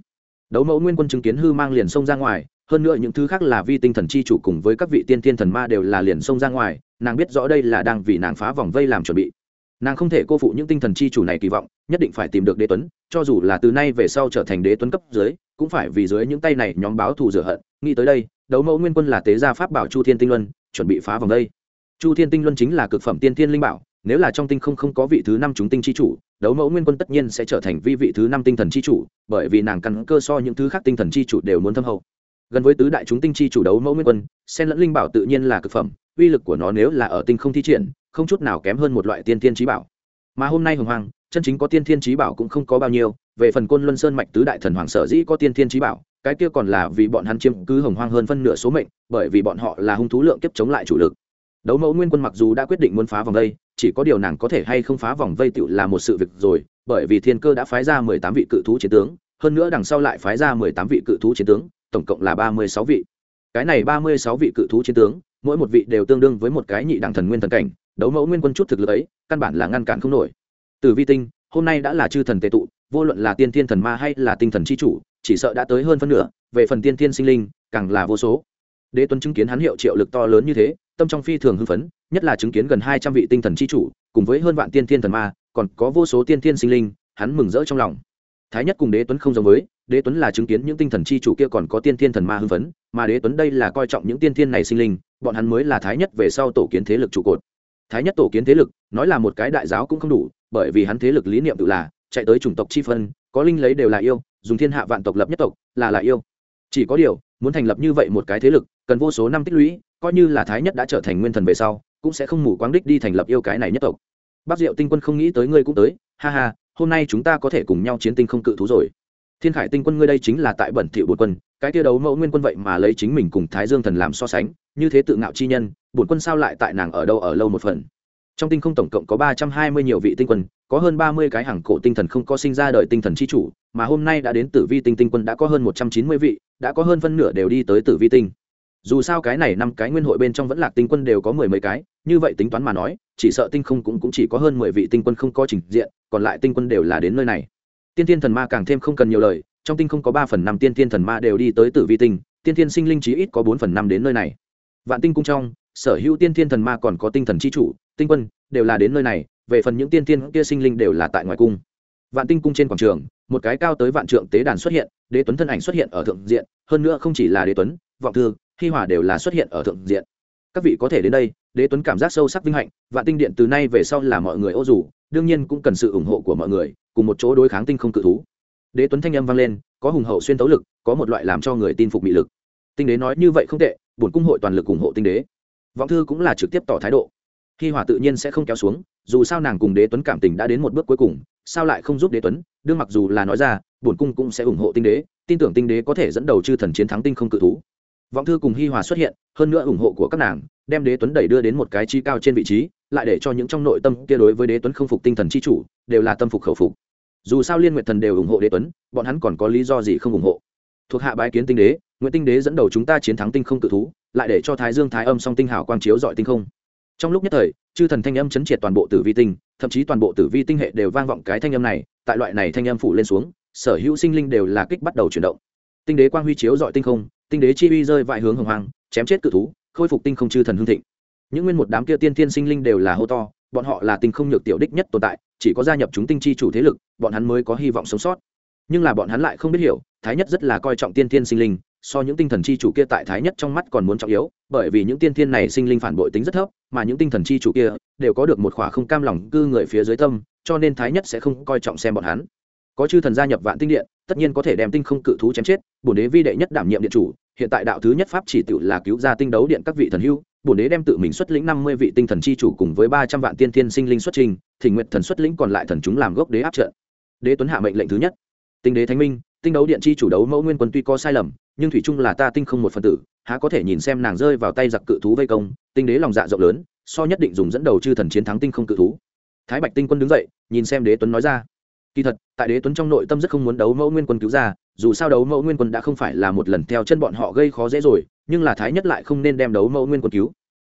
Đấu mẫu nguyên quân chứng kiến hư mang liền xông ra ngoài, hơn nữa những thứ khác là vi tinh thần chi chủ cùng với các vị tiên thiên thần ma đều là liền xông ra ngoài, nàng biết rõ đây là đang vì nàng phá vòng vây làm chuẩn bị. Nàng không thể cô phụ những tinh thần chi chủ này kỳ vọng, nhất định phải tìm được đế tuấn, cho dù là từ nay về sau trở thành đế tuấn cấp dưới, cũng phải vì dưới những tay này nhóm báo thù rửa hận. Nghĩ tới đây, đấu mẫu nguyên quân là tế gia pháp bảo chu thiên tinh luân, chuẩn bị phá vòng vây. Chu thiên tinh luân chính là cực phẩm tiên thiên linh bảo, nếu là trong tinh không không có vị thứ năm chúng tinh chi chủ đấu mẫu nguyên quân tất nhiên sẽ trở thành vi vị thứ năm tinh thần c h i chủ, bởi vì nàng căn cơ so những thứ khác tinh thần c h i chủ đều muốn thâm hậu. Gần với tứ đại chúng tinh c h i chủ đấu mẫu nguyên quân, sen lẫn linh bảo tự nhiên là c ự c phẩm, uy lực của nó nếu là ở tinh không thi triển, không chút nào kém hơn một loại tiên tiên trí bảo. Mà hôm nay hồng hoàng chân chính có tiên thiên trí bảo cũng không có bao nhiêu, về phần côn luân sơn mạch tứ đại thần hoàng sở dĩ có tiên thiên trí bảo, cái kia còn là vì bọn hắn chiếm cứ hồng hoang hơn phân nửa số mệnh, bởi vì bọn họ là hung thú lượng kiếp chống lại chủ lực đấu mẫu nguyên quân mặc dù đã quyết định muốn phá vòng vây, chỉ có điều nàng có thể hay không phá vòng vây tựu là một sự việc rồi bởi vì thiên cơ đã phái ra mười tám vị cự thú chiến tướng hơn nữa đằng sau lại phái ra mười tám vị cự thú chiến tướng tổng cộng là ba mươi sáu vị. Cái này ba mươi sáu vị cự thú chiến tướng mỗi một vị đều tương đương với một cái nhị đẳng thần nguyên thần cảnh đấu mẫu nguyên quân chút thực lực ấy căn bản là ngăn cản không nổi. Từ vi tinh hôm nay đã là chư thần tệ tụ vô luận là tiên thiên thần ma hay là tinh thần c h i chủ chỉ sợ đã tới hơn phân nửa về phần tiên thiên sinh linh càng là vô số. Đế tuấn chứng kiến hắn hiệu triệu lực to lớn như thế tâm trong phi thường hưng phấn, nhất là chứng kiến gần hai trăm vị tinh thần c h i chủ, cùng với hơn vạn tiên thiên thần ma, còn có vô số tiên thiên sinh linh, hắn mừng rỡ trong lòng. Thái nhất cùng đế tuấn không giống với, đế tuấn là chứng kiến những tinh thần c h i chủ kia còn có tiên thiên thần ma hưng phấn, mà đế tuấn đây là coi trọng những tiên thiên này sinh linh, bọn hắn mới là thái nhất về sau tổ kiến thế lực trụ cột. Thái nhất tổ kiến thế lực, nói là một cái đại giáo cũng không đủ, bởi vì hắn thế lực lý niệm tự là, chạy tới chủng tộc chi phân, có linh lấy đều là yêu, dùng thiên hạ vạn tộc lập nhất tộc, là là yêu. Chỉ có điều, muốn thành lập như vậy một cái thế lực, cần vô số năm tích lũy coi như là thái nhất đã trở thành nguyên thần về sau, cũng sẽ không mù quáng đích đi thành lập yêu cái này nhất tộc. Bác diệu tinh quân không nghĩ tới ngươi cũng tới, ha ha, hôm nay chúng ta có thể cùng nhau chiến tinh không cự thú rồi. Thiên khải tinh quân ngươi đây chính là tại bẩn thiệu bột quân, cái tia đấu mẫu nguyên quân vậy mà lấy chính mình cùng thái dương thần làm so sánh, như thế tự ngạo chi nhân, bổn quân sao lại tại nàng ở đâu ở lâu một phần? Trong tinh không tổng cộng có ba trăm hai mươi nhiều vị tinh quân, có hơn ba mươi cái hàng cổ tinh thần không có sinh ra đời tinh thần chi chủ, mà hôm nay đã đến tử vi tinh tinh quân đã có hơn một trăm chín mươi vị, đã có hơn phân nửa đều đi tới tử vi tinh dù sao cái này năm cái nguyên hội bên trong vẫn lạc tinh quân đều có mười mấy cái như vậy tính toán mà nói chỉ sợ tinh không cũng, cũng chỉ có hơn mười vị tinh quân không có trình diện còn lại tinh quân đều là đến nơi này. Tiên tiên thần ma càng thêm không cần nhiều lời trong tinh không có ba phần năm tiên tiên thần ma đều đi tới tử vi tinh tiên tiên sinh linh chí ít có bốn phần năm đến nơi này. Vạn tinh cung trong sở hữu tiên tiên thần ma còn có tinh thần chi chủ tinh quân đều là đến nơi này về phần những tiên tiên kia sinh linh đều là tại ngoài cung. Vạn tinh cung trên quảng trường một cái cao tới vạn trượng tế đàn xuất hiện đế tuấn thân ảnh xuất hiện ở thượng diện hơn nữa không chỉ là đế tuấn vọng thư hi hòa đều là xuất hiện ở thượng diện. Các vị có thể đến đây, đế tuấn cảm giác sâu sắc vinh hạnh vạn tinh điện từ nay về sau là mọi người ô dù, đương nhiên cũng cần sự ủng hộ của mọi người, cùng một chỗ đối kháng tinh không cự thú. Đế tuấn thanh âm vang lên, có hùng hậu xuyên tấu lực, có một loại làm cho người tin phục bị lực. Tinh đế nói như vậy không tệ, bổn cung hội toàn lực ủng hộ tinh đế. Vọng thư cũng là trực tiếp tỏ thái độ. Hi hòa tự nhiên sẽ không kéo xuống, dù sao nàng cùng đế tuấn cảm tình đã đến một bước cuối cùng, sao lại không giúp đế tuấn? Đương mặc dù là nói ra, bổn cung cũng sẽ ủng hộ tinh đế, tin tưởng tinh đế có thể dẫn đầu chư thần chiến thắng tinh không cự thú vọng thư cùng hi hòa xuất hiện, hơn nữa ủng hộ của các nàng, đem đế tuấn đẩy đưa đến một cái chi cao trên vị trí, lại để cho những trong nội tâm kia đối với đế tuấn không phục tinh thần chi chủ, đều là tâm phục khẩu phục. Dù sao liên nguyện thần đều ủng hộ đế tuấn, bọn hắn còn có lý do gì không ủng hộ? Thuộc hạ bái kiến tinh đế nguyễn tinh đế dẫn đầu chúng ta chiến thắng tinh không tự thú, lại để cho thái dương, thái âm song tinh hảo quang chiếu dọi tinh không. Trong lúc nhất thời, chư thần thanh âm chấn triệt toàn bộ tử vi tinh, thậm chí toàn bộ tử vi tinh hệ đều vang vọng cái thanh âm này, tại loại này thanh âm phủ lên xuống, sở hữu sinh linh đều là kích bắt đầu chuyển động. Tinh đế quang huy chiếu dọi tinh không tinh đế chi uy rơi vại hướng hồng hoàng chém chết cự thú, khôi phục tinh không chư thần hương thịnh. Những nguyên một đám kia tiên tiên sinh linh đều là hô to, bọn họ là tinh không nhược tiểu đích nhất tồn tại, chỉ có gia nhập chúng tinh chi chủ thế lực, bọn hắn mới có hy vọng sống sót. Nhưng là bọn hắn lại không biết hiểu, thái nhất rất là coi trọng tiên tiên sinh linh, so những tinh thần chi chủ kia tại thái nhất trong mắt còn muốn trọng yếu, bởi vì những tiên tiên này sinh linh phản bội tính rất thấp, mà những tinh thần chi chủ kia đều có được một khỏa không cam lòng cư người phía dưới tâm, cho nên thái nhất sẽ không coi trọng xem bọn hắn. Có chư thần gia nhập vạn tinh điện, tất nhiên có thể đem tinh không cự thú chém chết, bổn đế vi đệ nhất đảm nhiệm điện chủ hiện tại đạo thứ nhất pháp chỉ tựu là cứu ra tinh đấu điện các vị thần hưu, bổn đế đem tự mình xuất lĩnh năm mươi vị tinh thần chi chủ cùng với ba trăm vạn tiên thiên sinh linh xuất trình thỉnh nguyện thần xuất lĩnh còn lại thần chúng làm gốc đế áp trận. Đế tuấn hạ mệnh lệnh thứ nhất. Tinh đế thánh minh, tinh đấu điện chi chủ đấu mẫu nguyên quân tuy có sai lầm, nhưng thủy trung là ta tinh không một phần tử, há có thể nhìn xem nàng rơi vào tay giặc cự thú vây công, tinh đế lòng dạ rộng lớn, so nhất định dùng dẫn đầu chư thần chiến thắng tinh không cự thú. Thái bạch tinh quân đứng dậy, nhìn xem đế tuấn nói ra. Kỳ thật, tại đế tuấn trong nội tâm rất không muốn đấu mẫu nguyên quân cứu ra dù sao đấu mẫu nguyên quân đã không phải là một lần theo chân bọn họ gây khó dễ rồi, nhưng là thái nhất lại không nên đem đấu mẫu nguyên quân cứu.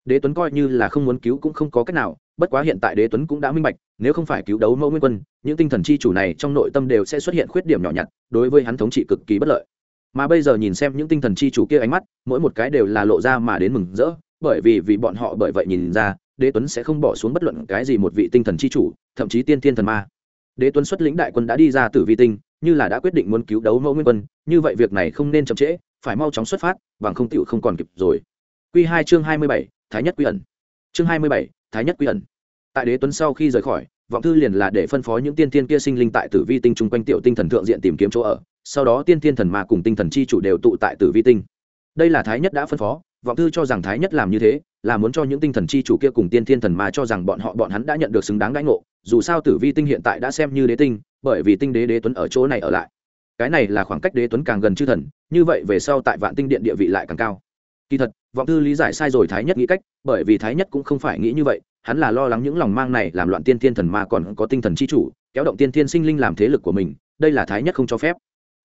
Đế tuấn coi như là không muốn cứu cũng không có cách nào, bất quá hiện tại đế tuấn cũng đã minh bạch, nếu không phải cứu đấu mẫu nguyên quân, những tinh thần chi chủ này trong nội tâm đều sẽ xuất hiện khuyết điểm nhỏ nhặt, đối với hắn thống trị cực kỳ bất lợi. Mà bây giờ nhìn xem những tinh thần chi chủ kia ánh mắt, mỗi một cái đều là lộ ra mà đến mừng rỡ, bởi vì vì bọn họ bởi vậy nhìn ra, đế tuấn sẽ không bỏ xuống bất luận cái gì một vị tinh thần chi chủ, thậm chí tiên thiên thần ma. Đế tuấn xuất lĩnh đại quân đã đi ra từ vi tinh như là đã quyết định muốn cứu đấu mẫu nguyên quân, như vậy việc này không nên chậm trễ, phải mau chóng xuất phát, bằng không tựu không còn kịp rồi. Q hai chương hai mươi bảy, thái nhất quy ẩn. Chương hai mươi bảy, thái nhất quy ẩn. Tại đế tuấn sau khi rời khỏi, vọng thư liền là để phân phó những tiên tiên kia sinh linh tại tử vi tinh chung quanh tiểu tinh thần thượng diện tìm kiếm chỗ ở, sau đó tiên tiên thần ma cùng tinh thần chi chủ đều tụ tại tử vi tinh. Đây là thái nhất đã phân phó, vọng thư cho rằng thái nhất làm như thế, là muốn cho những tinh thần chi chủ kia cùng tiên thiên thần ma cho rằng bọn họ, bọn hắn đã nhận được xứng đáng đãi ngộ dù sao tử vi tinh hiện tại đã xem như đế tinh, bởi vì tinh đế đế tuấn ở chỗ này ở lại. Cái này là khoảng cách đế tuấn càng gần chư thần, như vậy về sau tại vạn tinh điện địa vị lại càng cao. Kỳ thật, vọng thư lý giải sai rồi thái nhất nghĩ cách, bởi vì thái nhất cũng không phải nghĩ như vậy, hắn là lo lắng những lòng mang này làm loạn tiên thiên thần mà còn có tinh thần chi chủ, kéo động tiên thiên sinh linh làm thế lực của mình, đây là thái nhất không cho phép.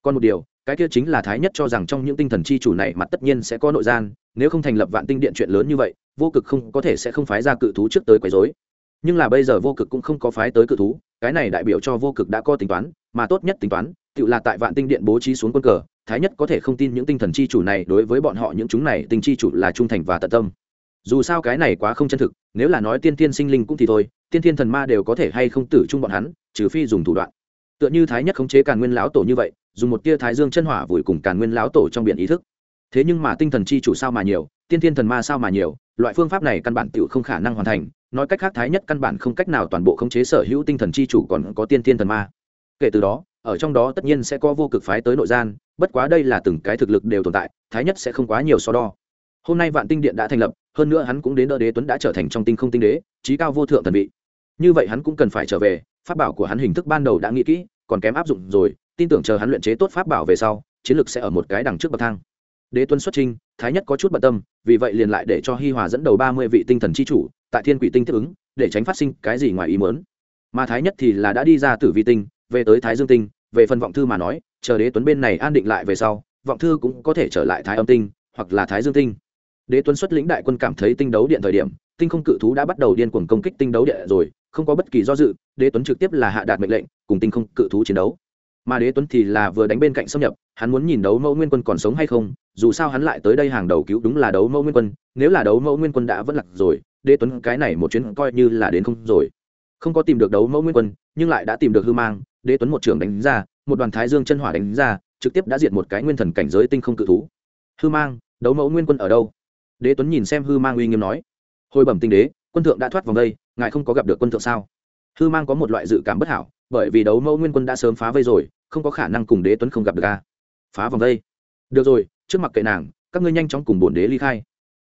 Còn một điều, cái kia chính là thái nhất cho rằng trong những tinh thần chi chủ này mặt tất nhiên sẽ có nội gian, nếu không thành lập vạn tinh điện chuyện lớn như vậy, vô cực không có thể sẽ không phái ra cự thú trước tới quấy rối nhưng là bây giờ vô cực cũng không có phái tới cự thú, cái này đại biểu cho vô cực đã có tính toán, mà tốt nhất tính toán, tự là tại vạn tinh điện bố trí xuống quân cờ, thái nhất có thể không tin những tinh thần chi chủ này, đối với bọn họ những chúng này, tinh chi chủ là trung thành và tận tâm. Dù sao cái này quá không chân thực, nếu là nói tiên tiên sinh linh cũng thì thôi, tiên tiên thần ma đều có thể hay không tử chung bọn hắn, trừ phi dùng thủ đoạn. Tựa như thái nhất khống chế càn nguyên lão tổ như vậy, dùng một tia thái dương chân hỏa vùi cùng càn nguyên lão tổ trong biển ý thức. Thế nhưng mà tinh thần chi chủ sao mà nhiều, tiên thiên thần ma sao mà nhiều, loại phương pháp này căn bản tự không khả năng hoàn thành nói cách khác thái nhất căn bản không cách nào toàn bộ khống chế sở hữu tinh thần chi chủ còn có tiên thiên thần ma. Kể từ đó, ở trong đó tất nhiên sẽ có vô cực phái tới nội gian, bất quá đây là từng cái thực lực đều tồn tại, thái nhất sẽ không quá nhiều so đo. Hôm nay vạn tinh điện đã thành lập, hơn nữa hắn cũng đến đỡ đế tuấn đã trở thành trong tinh không tinh đế trí cao vô thượng thần vị. Như vậy hắn cũng cần phải trở về, pháp bảo của hắn hình thức ban đầu đã nghĩ kỹ, còn kém áp dụng rồi, tin tưởng chờ hắn luyện chế tốt pháp bảo về sau, chiến lược sẽ ở một cái đằng trước bậc thang đế tuấn xuất trinh, thái nhất có chút bận tâm, vì vậy liền lại để cho hi hòa dẫn đầu ba mươi vị tinh thần c h i chủ, tại thiên quỷ tinh tiếp ứng, để tránh phát sinh cái gì ngoài ý mớn mà thái nhất thì là đã đi ra tử vi tinh, về tới thái dương tinh, về phần vọng thư mà nói, chờ đế tuấn bên này an định lại về sau, vọng thư cũng có thể trở lại thái âm tinh, hoặc là thái dương tinh. Đế tuấn xuất lĩnh đại quân cảm thấy tinh đấu điện thời điểm, tinh không cự thú đã bắt đầu điên cuồng công kích tinh đấu điện rồi, không có bất kỳ do dự, đế tuấn trực tiếp là hạ đạt mệnh lệnh, cùng tinh không cự thú chiến đấu. Mà đế tuấn thì là vừa đánh bên cạnh xâm nhập, hắn muốn nhìn đấu mẫu nguyên quân còn sống hay không dù sao hắn lại tới đây hàng đầu cứu đúng là đấu mẫu nguyên quân, nếu là đấu mẫu nguyên quân đã vẫn lặc rồi, đế tuấn cái này một chuyến coi như là đến không rồi. Không có tìm được đấu mẫu nguyên quân, nhưng lại đã tìm được hư mang, đế tuấn một trường đánh ra, một đoàn thái dương chân hỏa đánh ra, trực tiếp đã diệt một cái nguyên thần cảnh giới tinh không cự thú. Hư mang, đấu mẫu nguyên quân ở đâu? Đế tuấn nhìn xem hư mang uy nghiêm nói. Hồi bẩm tinh đế, quân thượng đã thoát vòng đây, ngài không có gặp được quân thượng sao? Hư mang có một loại dự cảm bất hảo, bởi vì đấu mẫu nguyên quân đã sớm phá vây rồi, không có khả năng cùng đế tuấn không gặp được a. Phá vòng đây. Được rồi trước mặt kệ nàng, các ngươi nhanh chóng cùng bổn đế ly khai.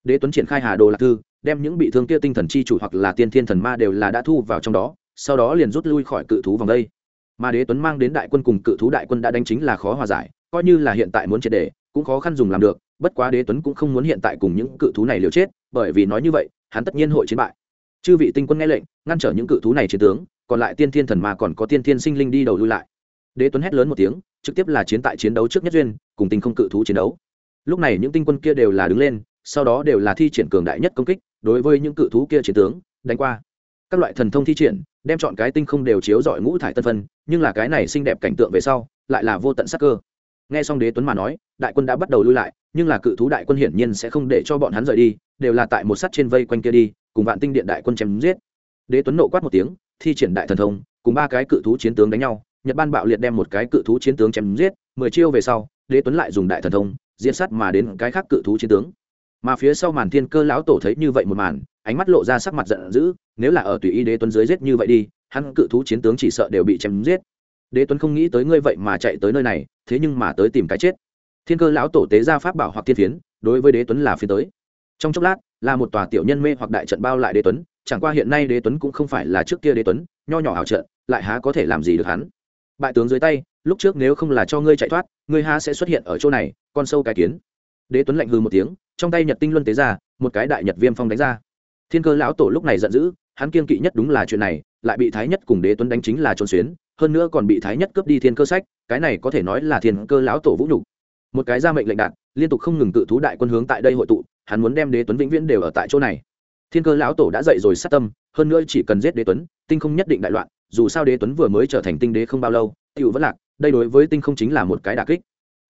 Đế tuấn triển khai hà đồ lạc thư, đem những bị thương kia tinh thần chi chủ hoặc là tiên thiên thần ma đều là đã thu vào trong đó, sau đó liền rút lui khỏi cự thú vòng đây. Mà đế tuấn mang đến đại quân cùng cự thú đại quân đã đánh chính là khó hòa giải, coi như là hiện tại muốn triệt đề, cũng khó khăn dùng làm được, bất quá đế tuấn cũng không muốn hiện tại cùng những cự thú này liều chết, bởi vì nói như vậy, hắn tất nhiên hội chiến bại. Chư vị tinh quân nghe lệnh, ngăn trở những cự thú này chiến tướng, còn lại tiên thiên thần ma còn có tiên thiên sinh linh đi đầu lui lại. Đế tuấn hét lớn một tiếng, trực tiếp là chiến tại chiến đấu trước nhất duyên, cùng tinh không cự thú chiến đấu lúc này những tinh quân kia đều là đứng lên, sau đó đều là thi triển cường đại nhất công kích, đối với những cự thú kia chiến tướng, đánh qua. Các loại thần thông thi triển, đem chọn cái tinh không đều chiếu dọi ngũ thải tân phân, nhưng là cái này xinh đẹp cảnh tượng về sau, lại là vô tận sắc cơ. Nghe xong đế tuấn mà nói, đại quân đã bắt đầu lui lại, nhưng là cự thú đại quân hiển nhiên sẽ không để cho bọn hắn rời đi, đều là tại một sắt trên vây quanh kia đi, cùng vạn tinh điện đại quân chém giết. Đế tuấn nộ quát một tiếng, thi triển đại thần thông, cùng ba cái cự thú chiến tướng đánh nhau, nhật ban bạo liệt đem một cái cự thú chiến tướng chém giết, mười chiêu về sau, đế tuấn lại dùng đại thần thông diễn sát mà đến cái khác cự thú chiến tướng. Mà phía sau màn thiên cơ lão tổ thấy như vậy một màn, ánh mắt lộ ra sắc mặt giận dữ, nếu là ở tùy y đế tuấn dưới giết như vậy đi, hắn cự thú chiến tướng chỉ sợ đều bị chém giết. Đế tuấn không nghĩ tới ngươi vậy mà chạy tới nơi này, thế nhưng mà tới tìm cái chết. Thiên cơ lão tổ tế ra pháp bảo hoặc thiên phiến, đối với đế tuấn là phiến tới. Trong chốc lát, là một tòa tiểu nhân mê hoặc đại trận bao lại đế tuấn, chẳng qua hiện nay đế tuấn cũng không phải là trước kia đế tuấn, nho nhỏ hảo trận, lại há có thể làm gì được hắn. Bại tướng dưới tay, lúc trước nếu không là cho ngươi chạy thoát, ngươi há sẽ xuất hiện ở chỗ này con sâu cái kiến. Đế tuấn lạnh hư một tiếng, trong tay nhật tinh luân tế ra, một cái đại nhật viêm phong đánh ra. Thiên cơ lão tổ lúc này giận dữ, hắn kiên kỵ nhất đúng là chuyện này, lại bị thái nhất cùng đế tuấn đánh chính là trốn xuyến, hơn nữa còn bị thái nhất cướp đi thiên cơ sách, cái này có thể nói là thiên cơ lão tổ vũ nhục. Một cái ra mệnh lệnh đạt liên tục không ngừng tự thú đại quân hướng tại đây hội tụ, hắn muốn đem đế tuấn vĩnh viễn đều ở tại chỗ này. Thiên cơ lão tổ đã dậy rồi sát tâm, hơn nữa chỉ cần giết đế tuấn, tinh không nhất định đại loạn, dù sao đế tuấn vừa mới trở thành tinh đế không bao lâu tựu vẫn lạc, đây đối với tinh không chính là một cái đà kích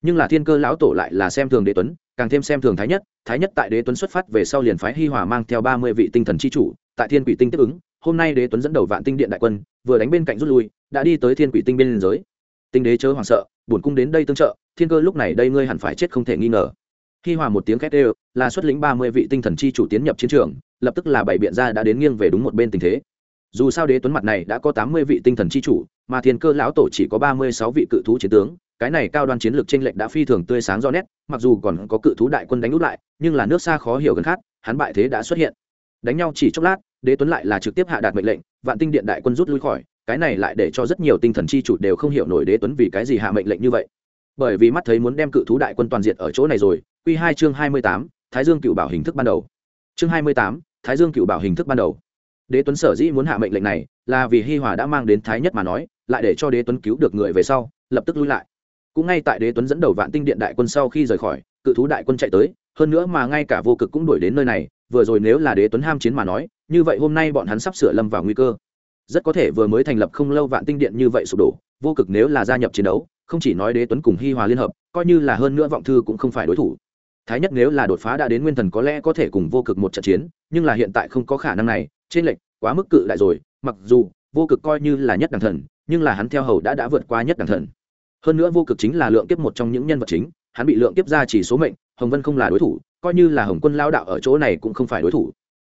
nhưng là thiên cơ lão tổ lại là xem thường đế tuấn, càng thêm xem thường thái nhất thái nhất tại đế tuấn xuất phát về sau liền phái hi hòa mang theo ba mươi vị tinh thần c h i chủ, tại thiên quỷ tinh tiếp ứng, hôm nay đế tuấn dẫn đầu vạn tinh điện đại quân, vừa đánh bên cạnh rút lui, đã đi tới thiên quỷ tinh bên liên giới. Tinh đế chớ hoảng sợ, bổn cung đến đây tương trợ, thiên cơ lúc này đây ngươi hẳn phải chết không thể nghi ngờ. Hi hòa một tiếng két đều, là xuất lĩnh ba mươi vị tinh thần chi chủ tiến nhập chiến trường, lập tức là bảy biện ra đã đến nghiêng về đúng một bên tình thế dù sao đế tuấn mặt này đã có tám mươi vị tinh thần chi chủ, mà thiên cơ lão tổ chỉ có ba mươi sáu vị cự thú chiến tướng, cái này cao đoan chiến lược tranh lệch đã phi thường tươi sáng rõ nét, mặc dù còn có cự thú đại quân đánh út lại, nhưng là nước xa khó hiểu gần khác, hắn bại thế đã xuất hiện. Đánh nhau chỉ chốc lát, đế tuấn lại là trực tiếp hạ đạt mệnh lệnh, vạn tinh điện đại quân rút lui khỏi, cái này lại để cho rất nhiều tinh thần chi chủ đều không hiểu nổi đế tuấn vì cái gì hạ mệnh lệnh như vậy. Bởi vì mắt thấy muốn đem cự thú đại quân toàn diện ở chỗ này rồi q hai chương hai mươi tám, thái dương cựu bảo hình thức ban đầu. Chương hai mươi tám, thái dương cựu bảo hình thức ban đầu đế tuấn sở dĩ muốn hạ mệnh lệnh này là vì hi hòa đã mang đến thái nhất mà nói, lại để cho đế tuấn cứu được người về sau, lập tức lui lại. Cũng ngay tại đế tuấn dẫn đầu vạn tinh điện đại quân sau khi rời khỏi, cự thú đại quân chạy tới, hơn nữa mà ngay cả vô cực cũng đuổi đến nơi này, vừa rồi nếu là đế tuấn ham chiến mà nói, như vậy hôm nay bọn hắn sắp sửa lâm vào nguy cơ. Rất có thể vừa mới thành lập không lâu vạn tinh điện như vậy sụp đổ, vô cực nếu là gia nhập chiến đấu, không chỉ nói đế tuấn cùng hi hòa liên hợp, coi như là hơn nữa vọng thư cũng không phải đối thủ. Thái nhất nếu là đột phá đã đến nguyên thần có lẽ có thể cùng vô cực một trận chiến, nhưng là hiện tại không có khả năng này trên lệnh quá mức cự đại rồi, mặc dù vô cực coi như là nhất đẳng thần, nhưng là hắn theo hầu đã đã vượt qua nhất đẳng thần. Hơn nữa vô cực chính là lượng kiếp một trong những nhân vật chính, hắn bị lượng kiếp ra chỉ số mệnh, hồng vân không là đối thủ, coi như là hồng quân lao đạo ở chỗ này cũng không phải đối thủ.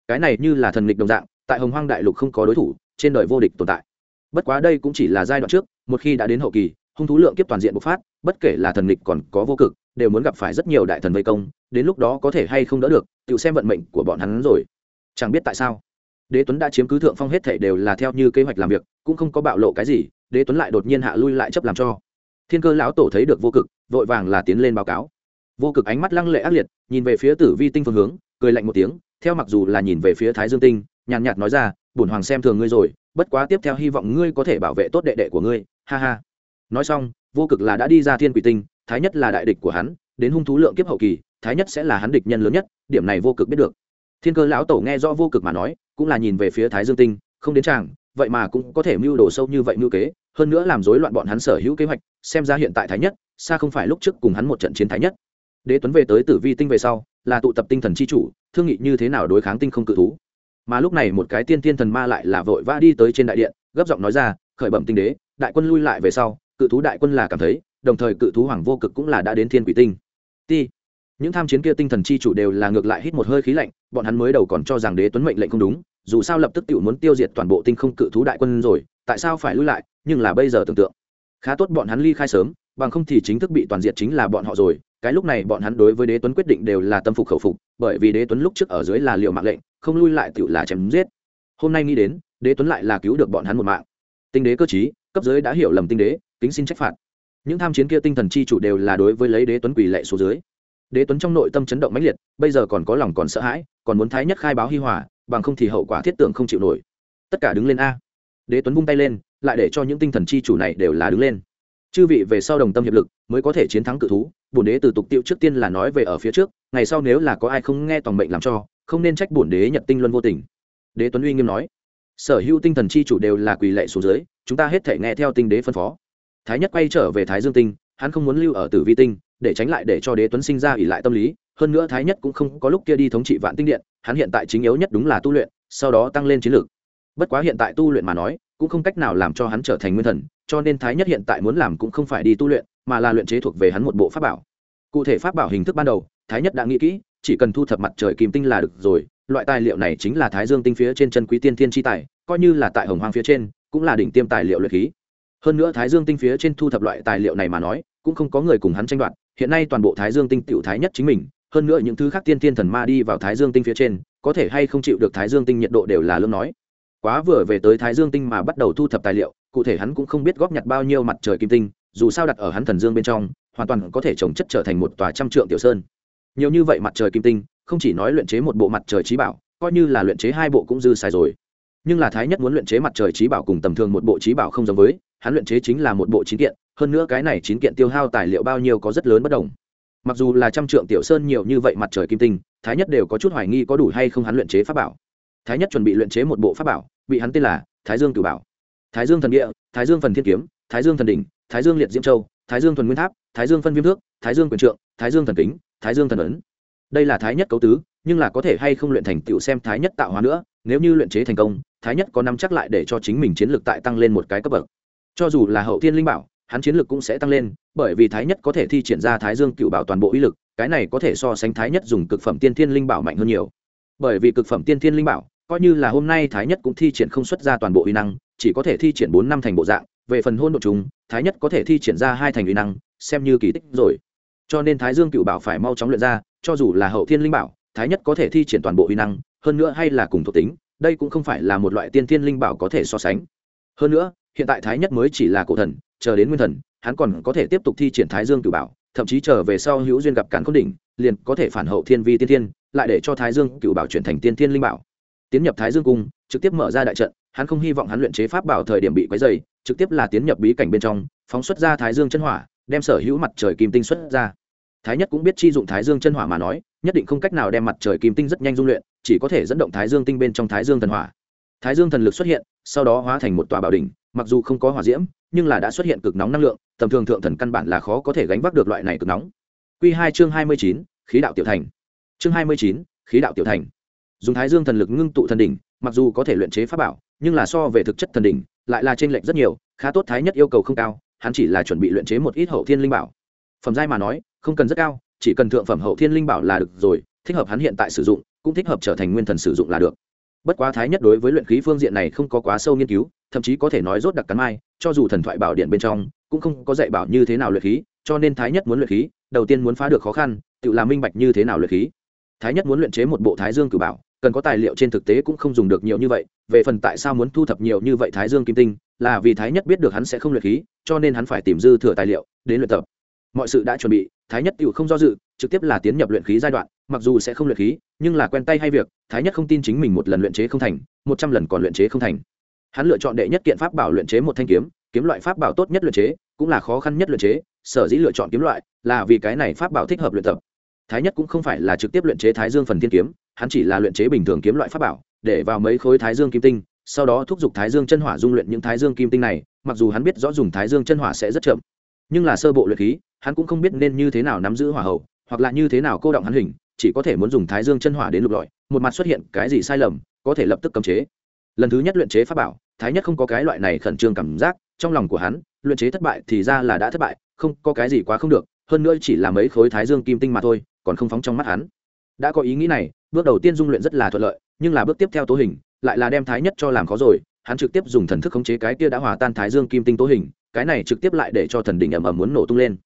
Cái này như là thần nghịch đồng dạng, tại hồng hoang đại lục không có đối thủ, trên đời vô địch tồn tại. Bất quá đây cũng chỉ là giai đoạn trước, một khi đã đến hậu kỳ, hung thú lượng kiếp toàn diện bộc phát, bất kể là thần nghịch còn có vô cực, đều muốn gặp phải rất nhiều đại thần vây công, đến lúc đó có thể hay không đỡ được, tự xem vận mệnh của bọn hắn rồi. Chẳng biết tại sao đế tuấn đã chiếm cứ thượng phong hết thể đều là theo như kế hoạch làm việc, cũng không có bạo lộ cái gì, đế tuấn lại đột nhiên hạ lui lại chấp làm cho. Thiên cơ lão tổ thấy được vô cực, vội vàng là tiến lên báo cáo. Vô cực ánh mắt lăng lệ ác liệt, nhìn về phía tử vi tinh phương hướng, cười lạnh một tiếng, theo mặc dù là nhìn về phía thái dương tinh, nhàn nhạt nói ra, bổn hoàng xem thường ngươi rồi, bất quá tiếp theo hy vọng ngươi có thể bảo vệ tốt đệ đệ của ngươi. Ha ha. Nói xong, vô cực là đã đi ra thiên quỷ tinh, thái nhất là đại địch của hắn, đến hung thú lượng kiếp hậu kỳ, thái nhất sẽ là hắn địch nhân lớn nhất, điểm này vô cực biết được. Thiên cơ lão tổ nghe rõ vô cực mà nói cũng là nhìn về phía thái dương tinh, không đến chàng, vậy mà cũng có thể mưu đồ sâu như vậy mưu kế, hơn nữa làm rối loạn bọn hắn sở hữu kế hoạch, xem ra hiện tại thái nhất, xa không phải lúc trước cùng hắn một trận chiến thái nhất. Đế tuấn về tới tử vi tinh về sau, là tụ tập tinh thần c h i chủ, thương nghị như thế nào đối kháng tinh không cự thú. Mà lúc này một cái tiên tiên thần ma lại là vội vã đi tới trên đại điện, gấp giọng nói ra, khởi bẩm tinh đế, đại quân lui lại về sau, cự thú đại quân là cảm thấy, đồng thời cự thú hoàng vô cực cũng là đã đến thiên quỷ tinh. Ti, những tham chiến kia tinh thần chi chủ đều là ngược lại hít một hơi khí lạnh, bọn hắn mới đầu còn cho rằng đế tuấn mệnh lệnh không đúng dù sao lập tức tự muốn tiêu diệt toàn bộ tinh không cự thú đại quân rồi, tại sao phải lui lại? Nhưng là bây giờ tưởng tượng, khá tốt bọn hắn ly khai sớm, bằng không thì chính thức bị toàn diệt chính là bọn họ rồi. Cái lúc này bọn hắn đối với đế tuấn quyết định đều là tâm phục khẩu phục, bởi vì đế tuấn lúc trước ở dưới là liệu mạng lệnh, không lui lại tự là chém giết. Hôm nay nghĩ đến, đế tuấn lại là cứu được bọn hắn một mạng. Tinh đế cơ chí cấp dưới đã hiểu lầm tinh đế, kính xin trách phạt. Những tham chiến kia tinh thần chi chủ đều là đối với lấy đế tuấn quỳ lệ số dưới. Đế tuấn trong nội tâm chấn động mãnh liệt, bây giờ còn có lòng còn sợ hãi, còn muốn thái nhất khai báo hi hòa bằng không thì hậu quả thiết tưởng không chịu nổi. Tất cả đứng lên a. Đế tuấn vung tay lên, lại để cho những tinh thần chi chủ này đều là đứng lên. Chư vị về sau đồng tâm hiệp lực, mới có thể chiến thắng cự thú. Bổn đế từ tục tiêu trước tiên là nói về ở phía trước, ngày sau nếu là có ai không nghe toàn mệnh làm cho, không nên trách bổn đế nhật tinh luân vô tình. Đế tuấn uy nghiêm nói, sở hữu tinh thần chi chủ đều là quỳ lệ xuống dưới, chúng ta hết thể nghe theo tinh đế phân phó. Thái nhất quay trở về thái dương tinh, hắn không muốn lưu ở tử vi tinh, để tránh lại để cho đế tuấn sinh ra ỉ lại tâm lý. Hơn nữa thái nhất cũng không có lúc kia đi thống trị vạn tinh điện hắn hiện tại chính yếu nhất đúng là tu luyện, sau đó tăng lên chiến lược. Bất quá hiện tại tu luyện mà nói, cũng không cách nào làm cho hắn trở thành nguyên thần, cho nên thái nhất hiện tại muốn làm cũng không phải đi tu luyện, mà là luyện chế thuộc về hắn một bộ pháp bảo. Cụ thể pháp bảo hình thức ban đầu, thái nhất đã nghĩ kỹ, chỉ cần thu thập mặt trời kim tinh là được rồi, loại tài liệu này chính là thái dương tinh phía trên chân quý tiên thiên tri tài, coi như là tại hồng hoang phía trên, cũng là đỉnh tiêm tài liệu luyện khí. Hơn nữa thái dương tinh phía trên thu thập loại tài liệu này mà nói, cũng không có người cùng hắn tranh đoạt, hiện nay toàn bộ thái dương tinh tiểu thái nhất chính mình hơn nữa những thứ khác tiên thiên thần ma đi vào thái dương tinh phía trên, có thể hay không chịu được thái dương tinh nhiệt độ đều là lương nói. Quá vừa về tới thái dương tinh mà bắt đầu thu thập tài liệu, cụ thể hắn cũng không biết góp nhặt bao nhiêu mặt trời kim tinh, dù sao đặt ở hắn thần dương bên trong, hoàn toàn có thể trồng chất trở thành một tòa trăm trượng tiểu sơn. Nhiều như vậy mặt trời kim tinh, không chỉ nói luyện chế một bộ mặt trời trí bảo, coi như là luyện chế hai bộ cũng dư xài rồi. Nhưng là thái nhất muốn luyện chế mặt trời trí bảo cùng tầm thường một bộ trí bảo không giống với, hắn luyện chế chính là một bộ chín kiện, hơn nữa cái này chín kiện tiêu hao tài liệu bao nhiêu có rất lớn bất đồng mặc dù là trăm trượng tiểu sơn nhiều như vậy mặt trời kim tinh thái nhất đều có chút hoài nghi có đủ hay không hắn luyện chế pháp bảo thái nhất chuẩn bị luyện chế một bộ pháp bảo bị hắn tên là thái dương cửu bảo thái dương thần địa thái dương phần thiên kiếm thái dương thần đỉnh thái dương liệt diễm châu thái dương thuần nguyên tháp thái dương phân viêm thước thái dương quyền trượng thái dương thần kính thái dương thần ấn đây là thái nhất cấu tứ nhưng là có thể hay không luyện thành tựu xem thái nhất tạo hóa nữa nếu như luyện chế thành công thái nhất có năm chắc lại để cho chính mình chiến lược tại tăng lên một cái cấp bậc cho dù là hậu thiên linh bảo hắn chiến lực cũng sẽ tăng lên, bởi vì thái nhất có thể thi triển ra thái dương cựu bảo toàn bộ uy lực, cái này có thể so sánh thái nhất dùng cực phẩm tiên thiên linh bảo mạnh hơn nhiều. Bởi vì cực phẩm tiên thiên linh bảo, coi như là hôm nay thái nhất cũng thi triển không xuất ra toàn bộ uy năng, chỉ có thể thi triển bốn năm thành bộ dạng, về phần hôn độ chúng, thái nhất có thể thi triển ra hai thành uy năng, xem như kỳ tích rồi. Cho nên thái dương cựu bảo phải mau chóng luyện ra, cho dù là hậu thiên linh bảo, thái nhất có thể thi triển toàn bộ uy năng, hơn nữa hay là cùng thuộc tính, đây cũng không phải là một loại tiên thiên linh bảo có thể so sánh. Hơn nữa, hiện tại thái nhất mới chỉ là cổ thần chờ đến nguyên thần, hắn còn có thể tiếp tục thi triển thái dương cựu bảo, thậm chí trở về sau hữu duyên gặp cản khôn đỉnh, liền có thể phản hậu thiên vi tiên thiên, lại để cho thái dương cựu bảo chuyển thành tiên thiên linh bảo. Tiến nhập thái dương cung, trực tiếp mở ra đại trận, hắn không hy vọng hắn luyện chế pháp bảo thời điểm bị quấy dày trực tiếp là tiến nhập bí cảnh bên trong, phóng xuất ra thái dương chân hỏa, đem sở hữu mặt trời kim tinh xuất ra. Thái nhất cũng biết chi dụng thái dương chân hỏa mà nói, nhất định không cách nào đem mặt trời kim tinh rất nhanh dung luyện, chỉ có thể dẫn động thái dương tinh bên trong thái dương thần hỏa thái dương thần lực xuất hiện, sau đó hóa thành một tòa bảo đỉnh, mặc dù không có hỏa diễm, nhưng là đã xuất hiện cực nóng năng lượng, tầm thường thượng thần căn bản là khó có thể gánh vác được loại này cực nóng. Q hai chương hai mươi chín, khí đạo tiểu thành. Chương hai mươi chín, khí đạo tiểu thành. Dùng thái dương thần lực ngưng tụ thần đỉnh, mặc dù có thể luyện chế pháp bảo, nhưng là so về thực chất thần đỉnh, lại là t r ê n lệch rất nhiều, khá tốt thái nhất yêu cầu không cao, hắn chỉ là chuẩn bị luyện chế một ít hậu thiên linh bảo. Phẩm giai mà nói, không cần rất cao, chỉ cần thượng phẩm hậu thiên linh bảo là được rồi, thích hợp hắn hiện tại sử dụng, cũng thích hợp trở thành nguyên thần sử dụng là được bất quá thái nhất đối với luyện khí phương diện này không có quá sâu nghiên cứu, thậm chí có thể nói rốt đặc cắn mai, cho dù thần thoại bảo điện bên trong, cũng không có dạy bảo như thế nào luyện khí, cho nên thái nhất muốn luyện khí, đầu tiên muốn phá được khó khăn, tự làm minh bạch như thế nào luyện khí. Thái nhất muốn luyện chế một bộ thái dương cử bảo, cần có tài liệu trên thực tế cũng không dùng được nhiều như vậy, về phần tại sao muốn thu thập nhiều như vậy thái dương kim tinh, là vì thái nhất biết được hắn sẽ không luyện khí, cho nên hắn phải tìm dư thừa tài liệu, đến luyện tập. Mọi sự đã chuẩn bị, thái nhất tự không do dự, trực tiếp là tiến nhập luyện khí giai đoạn mặc dù sẽ không luyện khí, nhưng là quen tay hay việc, thái nhất không tin chính mình một lần luyện chế không thành, một trăm lần còn luyện chế không thành. Hắn lựa chọn đệ nhất kiện pháp bảo luyện chế một thanh kiếm kiếm loại pháp bảo tốt nhất luyện chế, cũng là khó khăn nhất luyện chế, sở dĩ lựa chọn kiếm loại là vì cái này pháp bảo thích hợp luyện tập. Thái nhất cũng không phải là trực tiếp luyện chế thái dương phần thiên kiếm, hắn chỉ là luyện chế bình thường kiếm loại pháp bảo, để vào mấy khối thái dương kim tinh, sau đó thúc giục thái dương chân hỏa dung luyện những thái dương kim tinh này, mặc dù hắn biết rõ dùng thái dương chân hỏa sẽ rất chậm, nhưng là sơ bộ luyện khí, hắn cũng không biết nên như thế nào nắm giữ hỏa hậu, hoặc là như thế nào cô động hắn hình chỉ có thể muốn dùng thái dương chân hỏa đến lục lọi, một mặt xuất hiện cái gì sai lầm, có thể lập tức cấm chế. Lần thứ nhất luyện chế pháp bảo, thái nhất không có cái loại này khẩn trương cảm giác, trong lòng của hắn, luyện chế thất bại thì ra là đã thất bại, không, có cái gì quá không được, hơn nữa chỉ là mấy khối thái dương kim tinh mà thôi, còn không phóng trong mắt hắn. Đã có ý nghĩ này, bước đầu tiên dung luyện rất là thuận lợi, nhưng là bước tiếp theo tố hình, lại là đem thái nhất cho làm khó rồi, hắn trực tiếp dùng thần thức khống chế cái kia đã hòa tan thái dương kim tinh tố hình, cái này trực tiếp lại để cho thần đỉnh ầm ầm muốn nổ tung lên.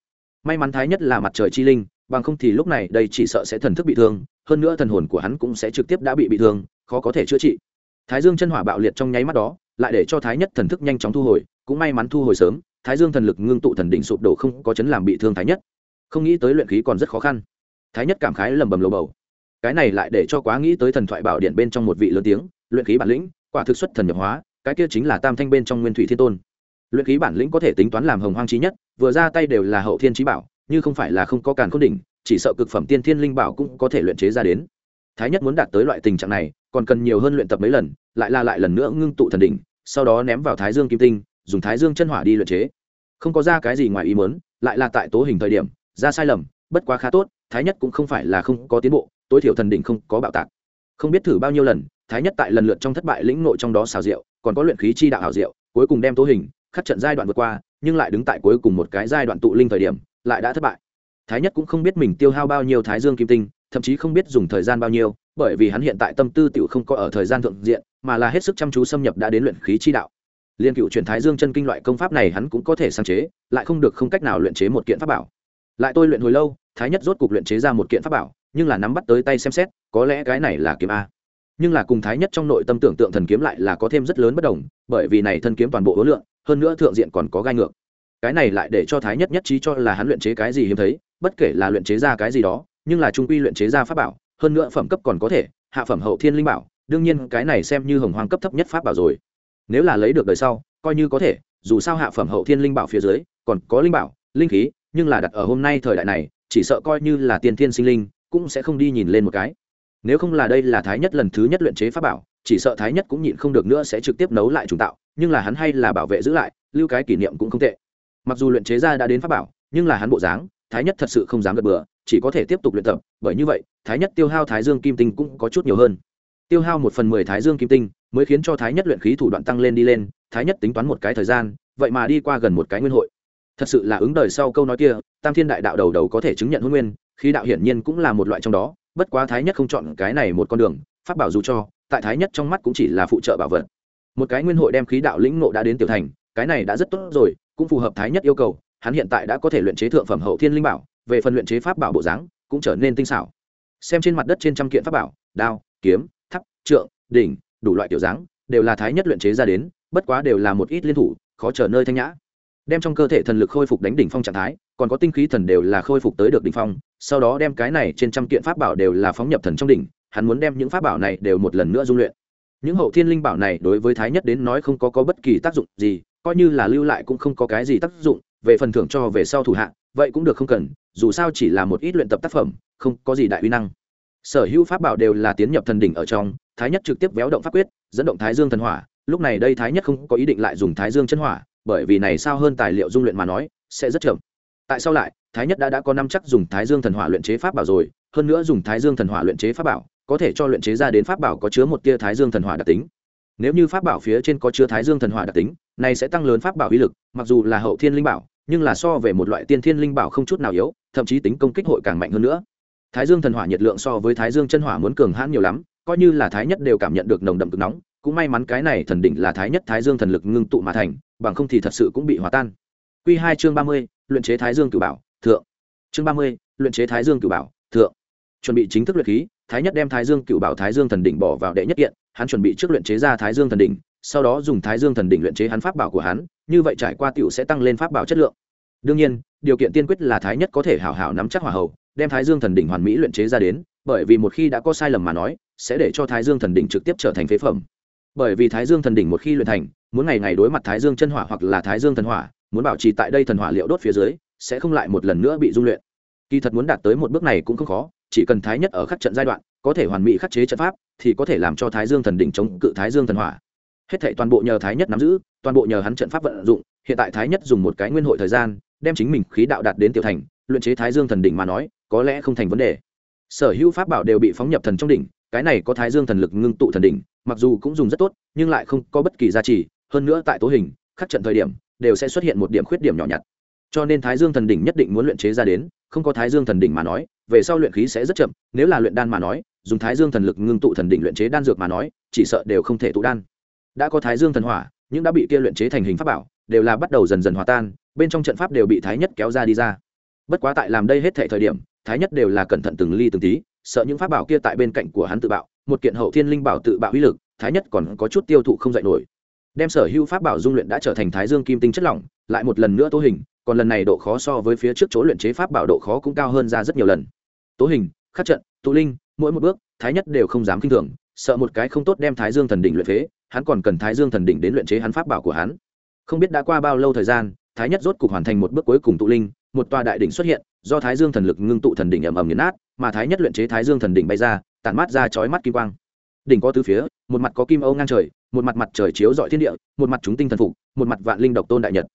May mắn thái nhất là mặt trời chi linh bằng không thì lúc này đây chỉ sợ sẽ thần thức bị thương, hơn nữa thần hồn của hắn cũng sẽ trực tiếp đã bị bị thương, khó có thể chữa trị. Thái dương chân hỏa bạo liệt trong nháy mắt đó, lại để cho thái nhất thần thức nhanh chóng thu hồi, cũng may mắn thu hồi sớm, thái dương thần lực ngưng tụ thần đỉnh sụp đổ không có chấn làm bị thương thái nhất. Không nghĩ tới luyện khí còn rất khó khăn. Thái nhất cảm khái lầm bầm lầu bầu. Cái này lại để cho quá nghĩ tới thần thoại bảo điện bên trong một vị lớn tiếng, luyện khí bản lĩnh, quả thực xuất thần nhập hóa, cái kia chính là tam thanh bên trong nguyên thủy thiên tôn. Luyện khí bản lĩnh có thể tính toán làm hồng hoang trí nhất, vừa ra tay đều là hậu thiên trí bảo như không phải là không có càn khôn đỉnh, chỉ sợ cực phẩm tiên thiên linh bảo cũng có thể luyện chế ra đến. Thái nhất muốn đạt tới loại tình trạng này, còn cần nhiều hơn luyện tập mấy lần, lại là lại lần nữa ngưng tụ thần đỉnh, sau đó ném vào thái dương kim tinh, dùng thái dương chân hỏa đi luyện chế. Không có ra cái gì ngoài ý muốn, lại là tại tố hình thời điểm, ra sai lầm, bất quá khá tốt, thái nhất cũng không phải là không có tiến bộ, tối thiểu thần đỉnh không có bạo tạc. Không biết thử bao nhiêu lần, thái nhất tại lần lượt trong thất bại lĩnh nội trong đó xào rượu, còn có luyện khí chi đạo hảo rượu, cuối cùng đem tố hình, khắc trận giai đoạn vượt qua, nhưng lại đứng tại cuối cùng một cái giai đoạn tụ linh thời điểm lại đã thất bại. Thái nhất cũng không biết mình tiêu hao bao nhiêu thái dương kim tinh, thậm chí không biết dùng thời gian bao nhiêu, bởi vì hắn hiện tại tâm tư tiểu không có ở thời gian thượng diện, mà là hết sức chăm chú xâm nhập đã đến luyện khí chi đạo. Liên cựu truyền thái dương chân kinh loại công pháp này hắn cũng có thể sáng chế, lại không được không cách nào luyện chế một kiện pháp bảo. Lại tôi luyện hồi lâu, thái nhất rốt cục luyện chế ra một kiện pháp bảo, nhưng là nắm bắt tới tay xem xét, có lẽ cái này là kiếm a. Nhưng là cùng thái nhất trong nội tâm tưởng tượng thần kiếm lại là có thêm rất lớn bất đồng, bởi vì này thân kiếm toàn bộ hối lượng, hơn nữa thượng diện còn có gai ngược cái này lại để cho thái nhất nhất trí cho là hắn luyện chế cái gì hiếm thấy, bất kể là luyện chế ra cái gì đó, nhưng là trung quy luyện chế ra pháp bảo, hơn nữa phẩm cấp còn có thể, hạ phẩm hậu thiên linh bảo, đương nhiên cái này xem như hồng hoang cấp thấp nhất pháp bảo rồi. Nếu là lấy được đời sau, coi như có thể, dù sao hạ phẩm hậu thiên linh bảo phía dưới, còn có linh bảo, linh khí, nhưng là đặt ở hôm nay thời đại này, chỉ sợ coi như là tiền thiên sinh linh, cũng sẽ không đi nhìn lên một cái. Nếu không là đây là thái nhất lần thứ nhất luyện chế pháp bảo, chỉ sợ thái nhất cũng nhịn không được nữa sẽ trực tiếp nấu lại trùng tạo, nhưng là hắn hay là bảo vệ giữ lại, lưu cái kỷ niệm cũng không tệ mặc dù luyện chế ra đã đến pháp bảo, nhưng là hắn bộ dáng, thái nhất thật sự không dám gật bừa, chỉ có thể tiếp tục luyện tập, bởi như vậy, thái nhất tiêu hao thái dương kim tinh cũng có chút nhiều hơn. Tiêu hao một phần mười thái dương kim tinh mới khiến cho thái nhất luyện khí thủ đoạn tăng lên đi lên, thái nhất tính toán một cái thời gian, vậy mà đi qua gần một cái nguyên hội. Thật sự là ứng đời sau câu nói kia, tam thiên đại đạo đầu đầu có thể chứng nhận hôn nguyên, khí đạo hiển nhiên cũng là một loại trong đó, bất quá thái nhất không chọn cái này một con đường, pháp bảo dù cho, tại thái nhất trong mắt cũng chỉ là phụ trợ bảo vật. Một cái nguyên hội đem khí đạo lĩnh nộ đã đến tiểu thành, cái này đã rất tốt rồi cũng phù hợp thái nhất yêu cầu hắn hiện tại đã có thể luyện chế thượng phẩm hậu thiên linh bảo về phần luyện chế pháp bảo bộ dáng cũng trở nên tinh xảo. Xem trên mặt đất trên trăm kiện pháp bảo đao kiếm thắp trượng đỉnh đủ loại kiểu dáng đều là thái nhất luyện chế ra đến bất quá đều là một ít liên thủ khó trở nơi thanh nhã. Đem trong cơ thể thần lực khôi phục đánh đỉnh phong trạng thái còn có tinh khí thần đều là khôi phục tới được đỉnh phong sau đó đem cái này trên trăm kiện pháp bảo đều là phóng nhập thần trong đỉnh hắn muốn đem những pháp bảo này đều một lần nữa dung luyện. Những hậu thiên linh bảo này đối với thái nhất đến nói không có, có bất kỳ tác dụng gì coi như là lưu lại cũng không có cái gì tác dụng, về phần thưởng cho về sau thủ hạ, vậy cũng được không cần, dù sao chỉ là một ít luyện tập tác phẩm, không có gì đại uy năng. Sở hữu pháp bảo đều là tiến nhập thần đỉnh ở trong, thái nhất trực tiếp véo động pháp quyết, dẫn động thái dương thần hỏa. Lúc này đây thái nhất không có ý định lại dùng thái dương chân hỏa, bởi vì này sao hơn tài liệu dung luyện mà nói, sẽ rất chậm. Tại sao lại? Thái nhất đã đã có năm chắc dùng thái dương thần hỏa luyện chế pháp bảo rồi, hơn nữa dùng thái dương thần hỏa luyện chế pháp bảo, có thể cho luyện chế ra đến pháp bảo có chứa một tia thái dương thần hỏa đặc tính nếu như pháp bảo phía trên có chứa thái dương thần hỏa đặc tính, này sẽ tăng lớn pháp bảo uy lực, mặc dù là hậu thiên linh bảo, nhưng là so về một loại tiên thiên linh bảo không chút nào yếu, thậm chí tính công kích hội càng mạnh hơn nữa. Thái dương thần hỏa nhiệt lượng so với thái dương chân hỏa muốn cường hãn nhiều lắm, coi như là thái nhất đều cảm nhận được nồng đậm cực nóng, cũng may mắn cái này thần đỉnh là thái nhất thái dương thần lực ngưng tụ mà thành, bằng không thì thật sự cũng bị hòa tan. Q hai chương ba mươi, luyện chế thái dương cử bảo, thượng. Chương ba mươi, luyện chế thái dương cử bảo, thượng. Chuẩn bị chính thức luyện khí thái nhất đem thái dương cựu bảo thái dương thần đỉnh bỏ vào đệ nhất kiện, hắn chuẩn bị trước luyện chế ra thái dương thần đỉnh, sau đó dùng thái dương thần đỉnh luyện chế hắn pháp bảo của hắn, như vậy trải qua tiểu sẽ tăng lên pháp bảo chất lượng. Đương nhiên, điều kiện tiên quyết là thái nhất có thể hảo hảo nắm chắc hỏa hậu đem thái dương thần đỉnh hoàn mỹ luyện chế ra đến, bởi vì một khi đã có sai lầm mà nói, sẽ để cho thái dương thần đỉnh trực tiếp trở thành phế phẩm. Bởi vì thái dương thần đỉnh một khi luyện thành, muốn ngày ngày đối mặt thái dương chân hỏa hoặc là thái dương thần hỏa, muốn bảo trì tại đây thần hỏa liệu đốt phía dưới, sẽ không lại một lần nữa bị dung luyện. Kỳ thật muốn đạt tới một bước này cũng không khó chỉ cần thái nhất ở khắc trận giai đoạn, có thể hoàn mỹ khắc chế trận pháp, thì có thể làm cho thái dương thần đỉnh chống cự thái dương thần hỏa. Hết thảy toàn bộ nhờ thái nhất nắm giữ, toàn bộ nhờ hắn trận pháp vận dụng, hiện tại thái nhất dùng một cái nguyên hội thời gian, đem chính mình khí đạo đạt đến tiểu thành, luyện chế thái dương thần đỉnh mà nói, có lẽ không thành vấn đề. Sở hữu pháp bảo đều bị phóng nhập thần trong đỉnh, cái này có thái dương thần lực ngưng tụ thần đỉnh, mặc dù cũng dùng rất tốt, nhưng lại không có bất kỳ giá trị hơn nữa tại tố hình, khắc trận thời điểm, đều sẽ xuất hiện một điểm khuyết điểm nhỏ nhặt. Cho nên thái dương thần đỉnh nhất định muốn luyện chế ra đến, không có thái dương thần đỉnh mà nói về sau luyện khí sẽ rất chậm, nếu là luyện đan mà nói, dùng thái dương thần lực ngưng tụ thần đỉnh luyện chế đan dược mà nói, chỉ sợ đều không thể tụ đan. Đã có thái dương thần hỏa, những đã bị kia luyện chế thành hình pháp bảo, đều là bắt đầu dần dần hòa tan, bên trong trận pháp đều bị thái nhất kéo ra đi ra. Bất quá tại làm đây hết thể thời điểm, thái nhất đều là cẩn thận từng ly từng tí, sợ những pháp bảo kia tại bên cạnh của hắn tự bạo, một kiện hậu thiên linh bảo tự bạo uy lực, thái nhất còn có chút tiêu thụ không dạy nổi đem sở hữu pháp bảo dung luyện đã trở thành thái dương kim tinh chất lỏng, lại một lần nữa tố hình, còn lần này độ khó so với phía trước chỗ luyện chế pháp bảo độ khó cũng cao hơn ra rất nhiều lần. Tố hình, khắc trận, tụ linh, mỗi một bước, thái nhất đều không dám kinh thường, sợ một cái không tốt đem thái dương thần đỉnh luyện phế, hắn còn cần thái dương thần đỉnh đến luyện chế hắn pháp bảo của hắn. Không biết đã qua bao lâu thời gian, thái nhất rốt cục hoàn thành một bước cuối cùng tụ linh, một tòa đại đỉnh xuất hiện, do thái dương thần lực ngưng tụ thần đỉnh ầm ầm nghiền nát, mà thái nhất luyện chế thái dương thần đỉnh bay ra, tản mát ra chói mắt kim quang. Đỉnh có tứ phía một mặt có kim âu ngang trời, một mặt mặt trời chiếu dọi thiên địa, một mặt chúng tinh thần phục, một mặt vạn linh độc tôn đại nhật.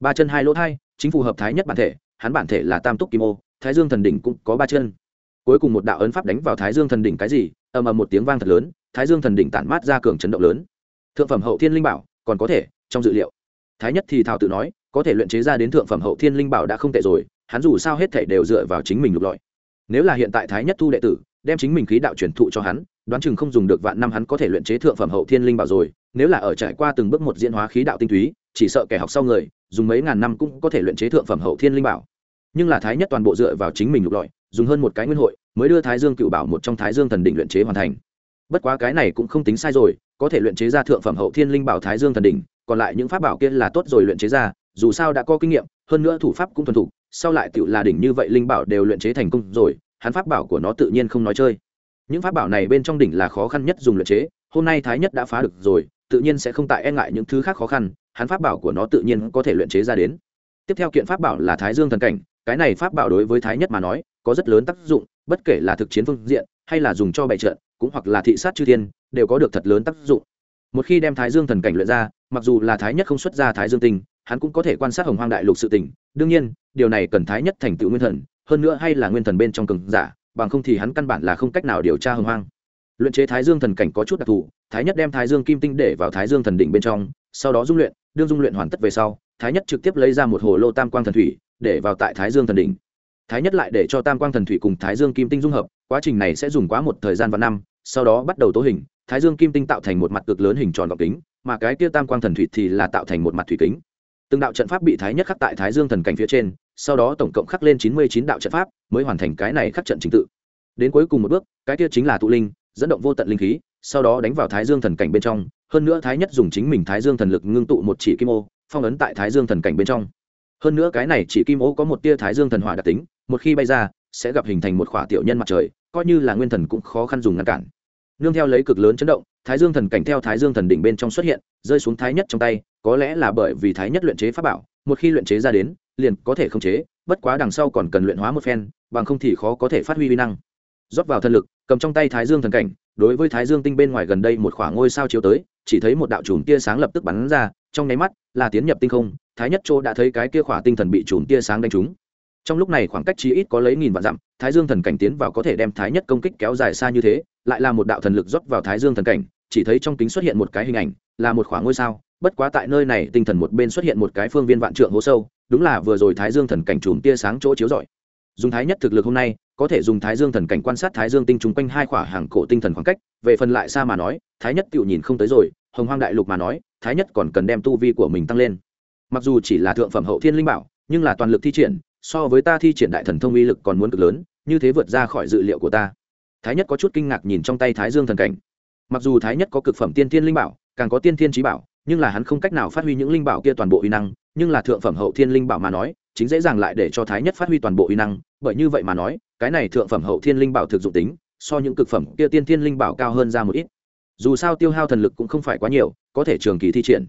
Ba chân hai lỗ thai, chính phù hợp thái nhất bản thể, hắn bản thể là tam túc kim ô, thái dương thần đỉnh cũng có ba chân. Cuối cùng một đạo ấn pháp đánh vào thái dương thần đỉnh cái gì, ầm ầm một tiếng vang thật lớn, thái dương thần đỉnh tản mát ra cường chấn động lớn. Thượng phẩm hậu thiên linh bảo, còn có thể, trong dự liệu. Thái nhất thì thảo tự nói, có thể luyện chế ra đến thượng phẩm hậu thiên linh bảo đã không tệ rồi, hắn dù sao hết thể đều dựa vào chính mình lục lọi. Nếu là hiện tại thái nhất thu đệ tử đem chính mình khí đạo truyền thụ cho hắn, đoán chừng không dùng được vạn năm hắn có thể luyện chế thượng phẩm hậu thiên linh bảo rồi. Nếu là ở trải qua từng bước một diễn hóa khí đạo tinh túy, chỉ sợ kẻ học sau người, dùng mấy ngàn năm cũng có thể luyện chế thượng phẩm hậu thiên linh bảo. Nhưng là thái nhất toàn bộ dựa vào chính mình lục lọi, dùng hơn một cái nguyên hội, mới đưa thái dương cựu bảo một trong thái dương thần đỉnh luyện chế hoàn thành. Bất quá cái này cũng không tính sai rồi, có thể luyện chế ra thượng phẩm hậu thiên linh bảo thái dương thần đỉnh, còn lại những pháp bảo kia là tốt rồi luyện chế ra, dù sao đã có kinh nghiệm, hơn nữa thủ pháp cũng thuần thục, sau lại tựu là đỉnh như vậy linh bảo đều luyện chế thành công rồi hắn pháp bảo của nó tự nhiên không nói chơi. Những pháp bảo này bên trong đỉnh là khó khăn nhất dùng luyện chế, hôm nay thái nhất đã phá được rồi, tự nhiên sẽ không tại e ngại những thứ khác khó khăn, hắn pháp bảo của nó tự nhiên có thể luyện chế ra đến. Tiếp theo kiện pháp bảo là thái dương thần cảnh, cái này pháp bảo đối với thái nhất mà nói, có rất lớn tác dụng, bất kể là thực chiến phương diện, hay là dùng cho bày trận, cũng hoặc là thị sát chư thiên, đều có được thật lớn tác dụng. Một khi đem thái dương thần cảnh luyện ra, mặc dù là thái nhất không xuất ra thái dương tinh, hắn cũng có thể quan sát hồng hoang đại lục sự tình. Đương nhiên, điều này cần thái nhất thành tựu nguyên thần hơn nữa hay là nguyên thần bên trong cường giả, bằng không thì hắn căn bản là không cách nào điều tra hưng hoang. Luyện chế thái dương thần cảnh có chút đặc thù, thái nhất đem thái dương kim tinh để vào thái dương thần đỉnh bên trong, sau đó dung luyện, đương dung luyện hoàn tất về sau, thái nhất trực tiếp lấy ra một hồ lô tam quang thần thủy, để vào tại thái dương thần đỉnh. Thái nhất lại để cho tam quang thần thủy cùng thái dương kim tinh dung hợp, quá trình này sẽ dùng quá một thời gian và năm, sau đó bắt đầu tố hình, thái dương kim tinh tạo thành một mặt cực lớn hình tròn gọc kính, mà cái kia tam quang thần thủy thì là tạo thành một mặt thủy kính. Từng đạo trận pháp bị thái nhất khắc tại thái dương thần cảnh phía trên sau đó tổng cộng khắc lên chín mươi chín đạo trận pháp, mới hoàn thành cái này khắc trận chính tự. Đến cuối cùng một bước, cái kia chính là tụ linh, dẫn động vô tận linh khí, sau đó đánh vào thái dương thần cảnh bên trong. Hơn nữa thái nhất dùng chính mình thái dương thần lực ngưng tụ một chỉ kim ô, phong ấn tại thái dương thần cảnh bên trong. Hơn nữa cái này chỉ kim ô có một tia thái dương thần hỏa đặc tính, một khi bay ra, sẽ gặp hình thành một khỏa tiểu nhân mặt trời, coi như là nguyên thần cũng khó khăn dùng ngăn cản. Nương theo lấy cực lớn chấn động, thái dương thần cảnh theo thái dương thần đỉnh bên trong xuất hiện, rơi xuống thái nhất trong tay, có lẽ là bởi vì thái nhất luyện chế pháp bảo, một khi luyện chế ra đến liền có thể khống chế, bất quá đằng sau còn cần luyện hóa một phen, bằng không thì khó có thể phát huy uy năng. Rót vào thần lực, cầm trong tay thái dương thần cảnh, đối với thái dương tinh bên ngoài gần đây một khoảng ngôi sao chiếu tới, chỉ thấy một đạo chùm tia sáng lập tức bắn ra, trong nháy mắt là tiến nhập tinh không, thái nhất châu đã thấy cái kia khỏa tinh thần bị chùm tia sáng đánh trúng. Trong lúc này khoảng cách chí ít có lấy nghìn vạn dặm, thái dương thần cảnh tiến vào có thể đem thái nhất công kích kéo dài xa như thế, lại là một đạo thần lực rót vào thái dương thần cảnh, chỉ thấy trong kính xuất hiện một cái hình ảnh, là một khoảng ngôi sao, bất quá tại nơi này tinh thần một bên xuất hiện một cái phương viên vạn trượng hố sâu đúng là vừa rồi thái dương thần cảnh chùm tia sáng chỗ chiếu rọi. Dùng thái nhất thực lực hôm nay, có thể dùng thái dương thần cảnh quan sát thái dương tinh trùng quanh hai khỏa hàng cổ tinh thần khoảng cách, về phần lại xa mà nói, thái nhất tự nhìn không tới rồi, hồng hoang đại lục mà nói, thái nhất còn cần đem tu vi của mình tăng lên. Mặc dù chỉ là thượng phẩm hậu thiên linh bảo, nhưng là toàn lực thi triển, so với ta thi triển đại thần thông uy lực còn muốn cực lớn, như thế vượt ra khỏi dự liệu của ta. Thái nhất có chút kinh ngạc nhìn trong tay thái dương thần cảnh. Mặc dù thái nhất có cực phẩm tiên thiên linh bảo, càng có tiên thiên trí bảo, nhưng là hắn không cách nào phát huy những linh bảo kia toàn bộ uy năng nhưng là thượng phẩm hậu thiên linh bảo mà nói, chính dễ dàng lại để cho thái nhất phát huy toàn bộ uy năng, bởi như vậy mà nói, cái này thượng phẩm hậu thiên linh bảo thực dụng tính, so những cực phẩm kia tiên thiên linh bảo cao hơn ra một ít. Dù sao tiêu hao thần lực cũng không phải quá nhiều, có thể trường kỳ thi triển.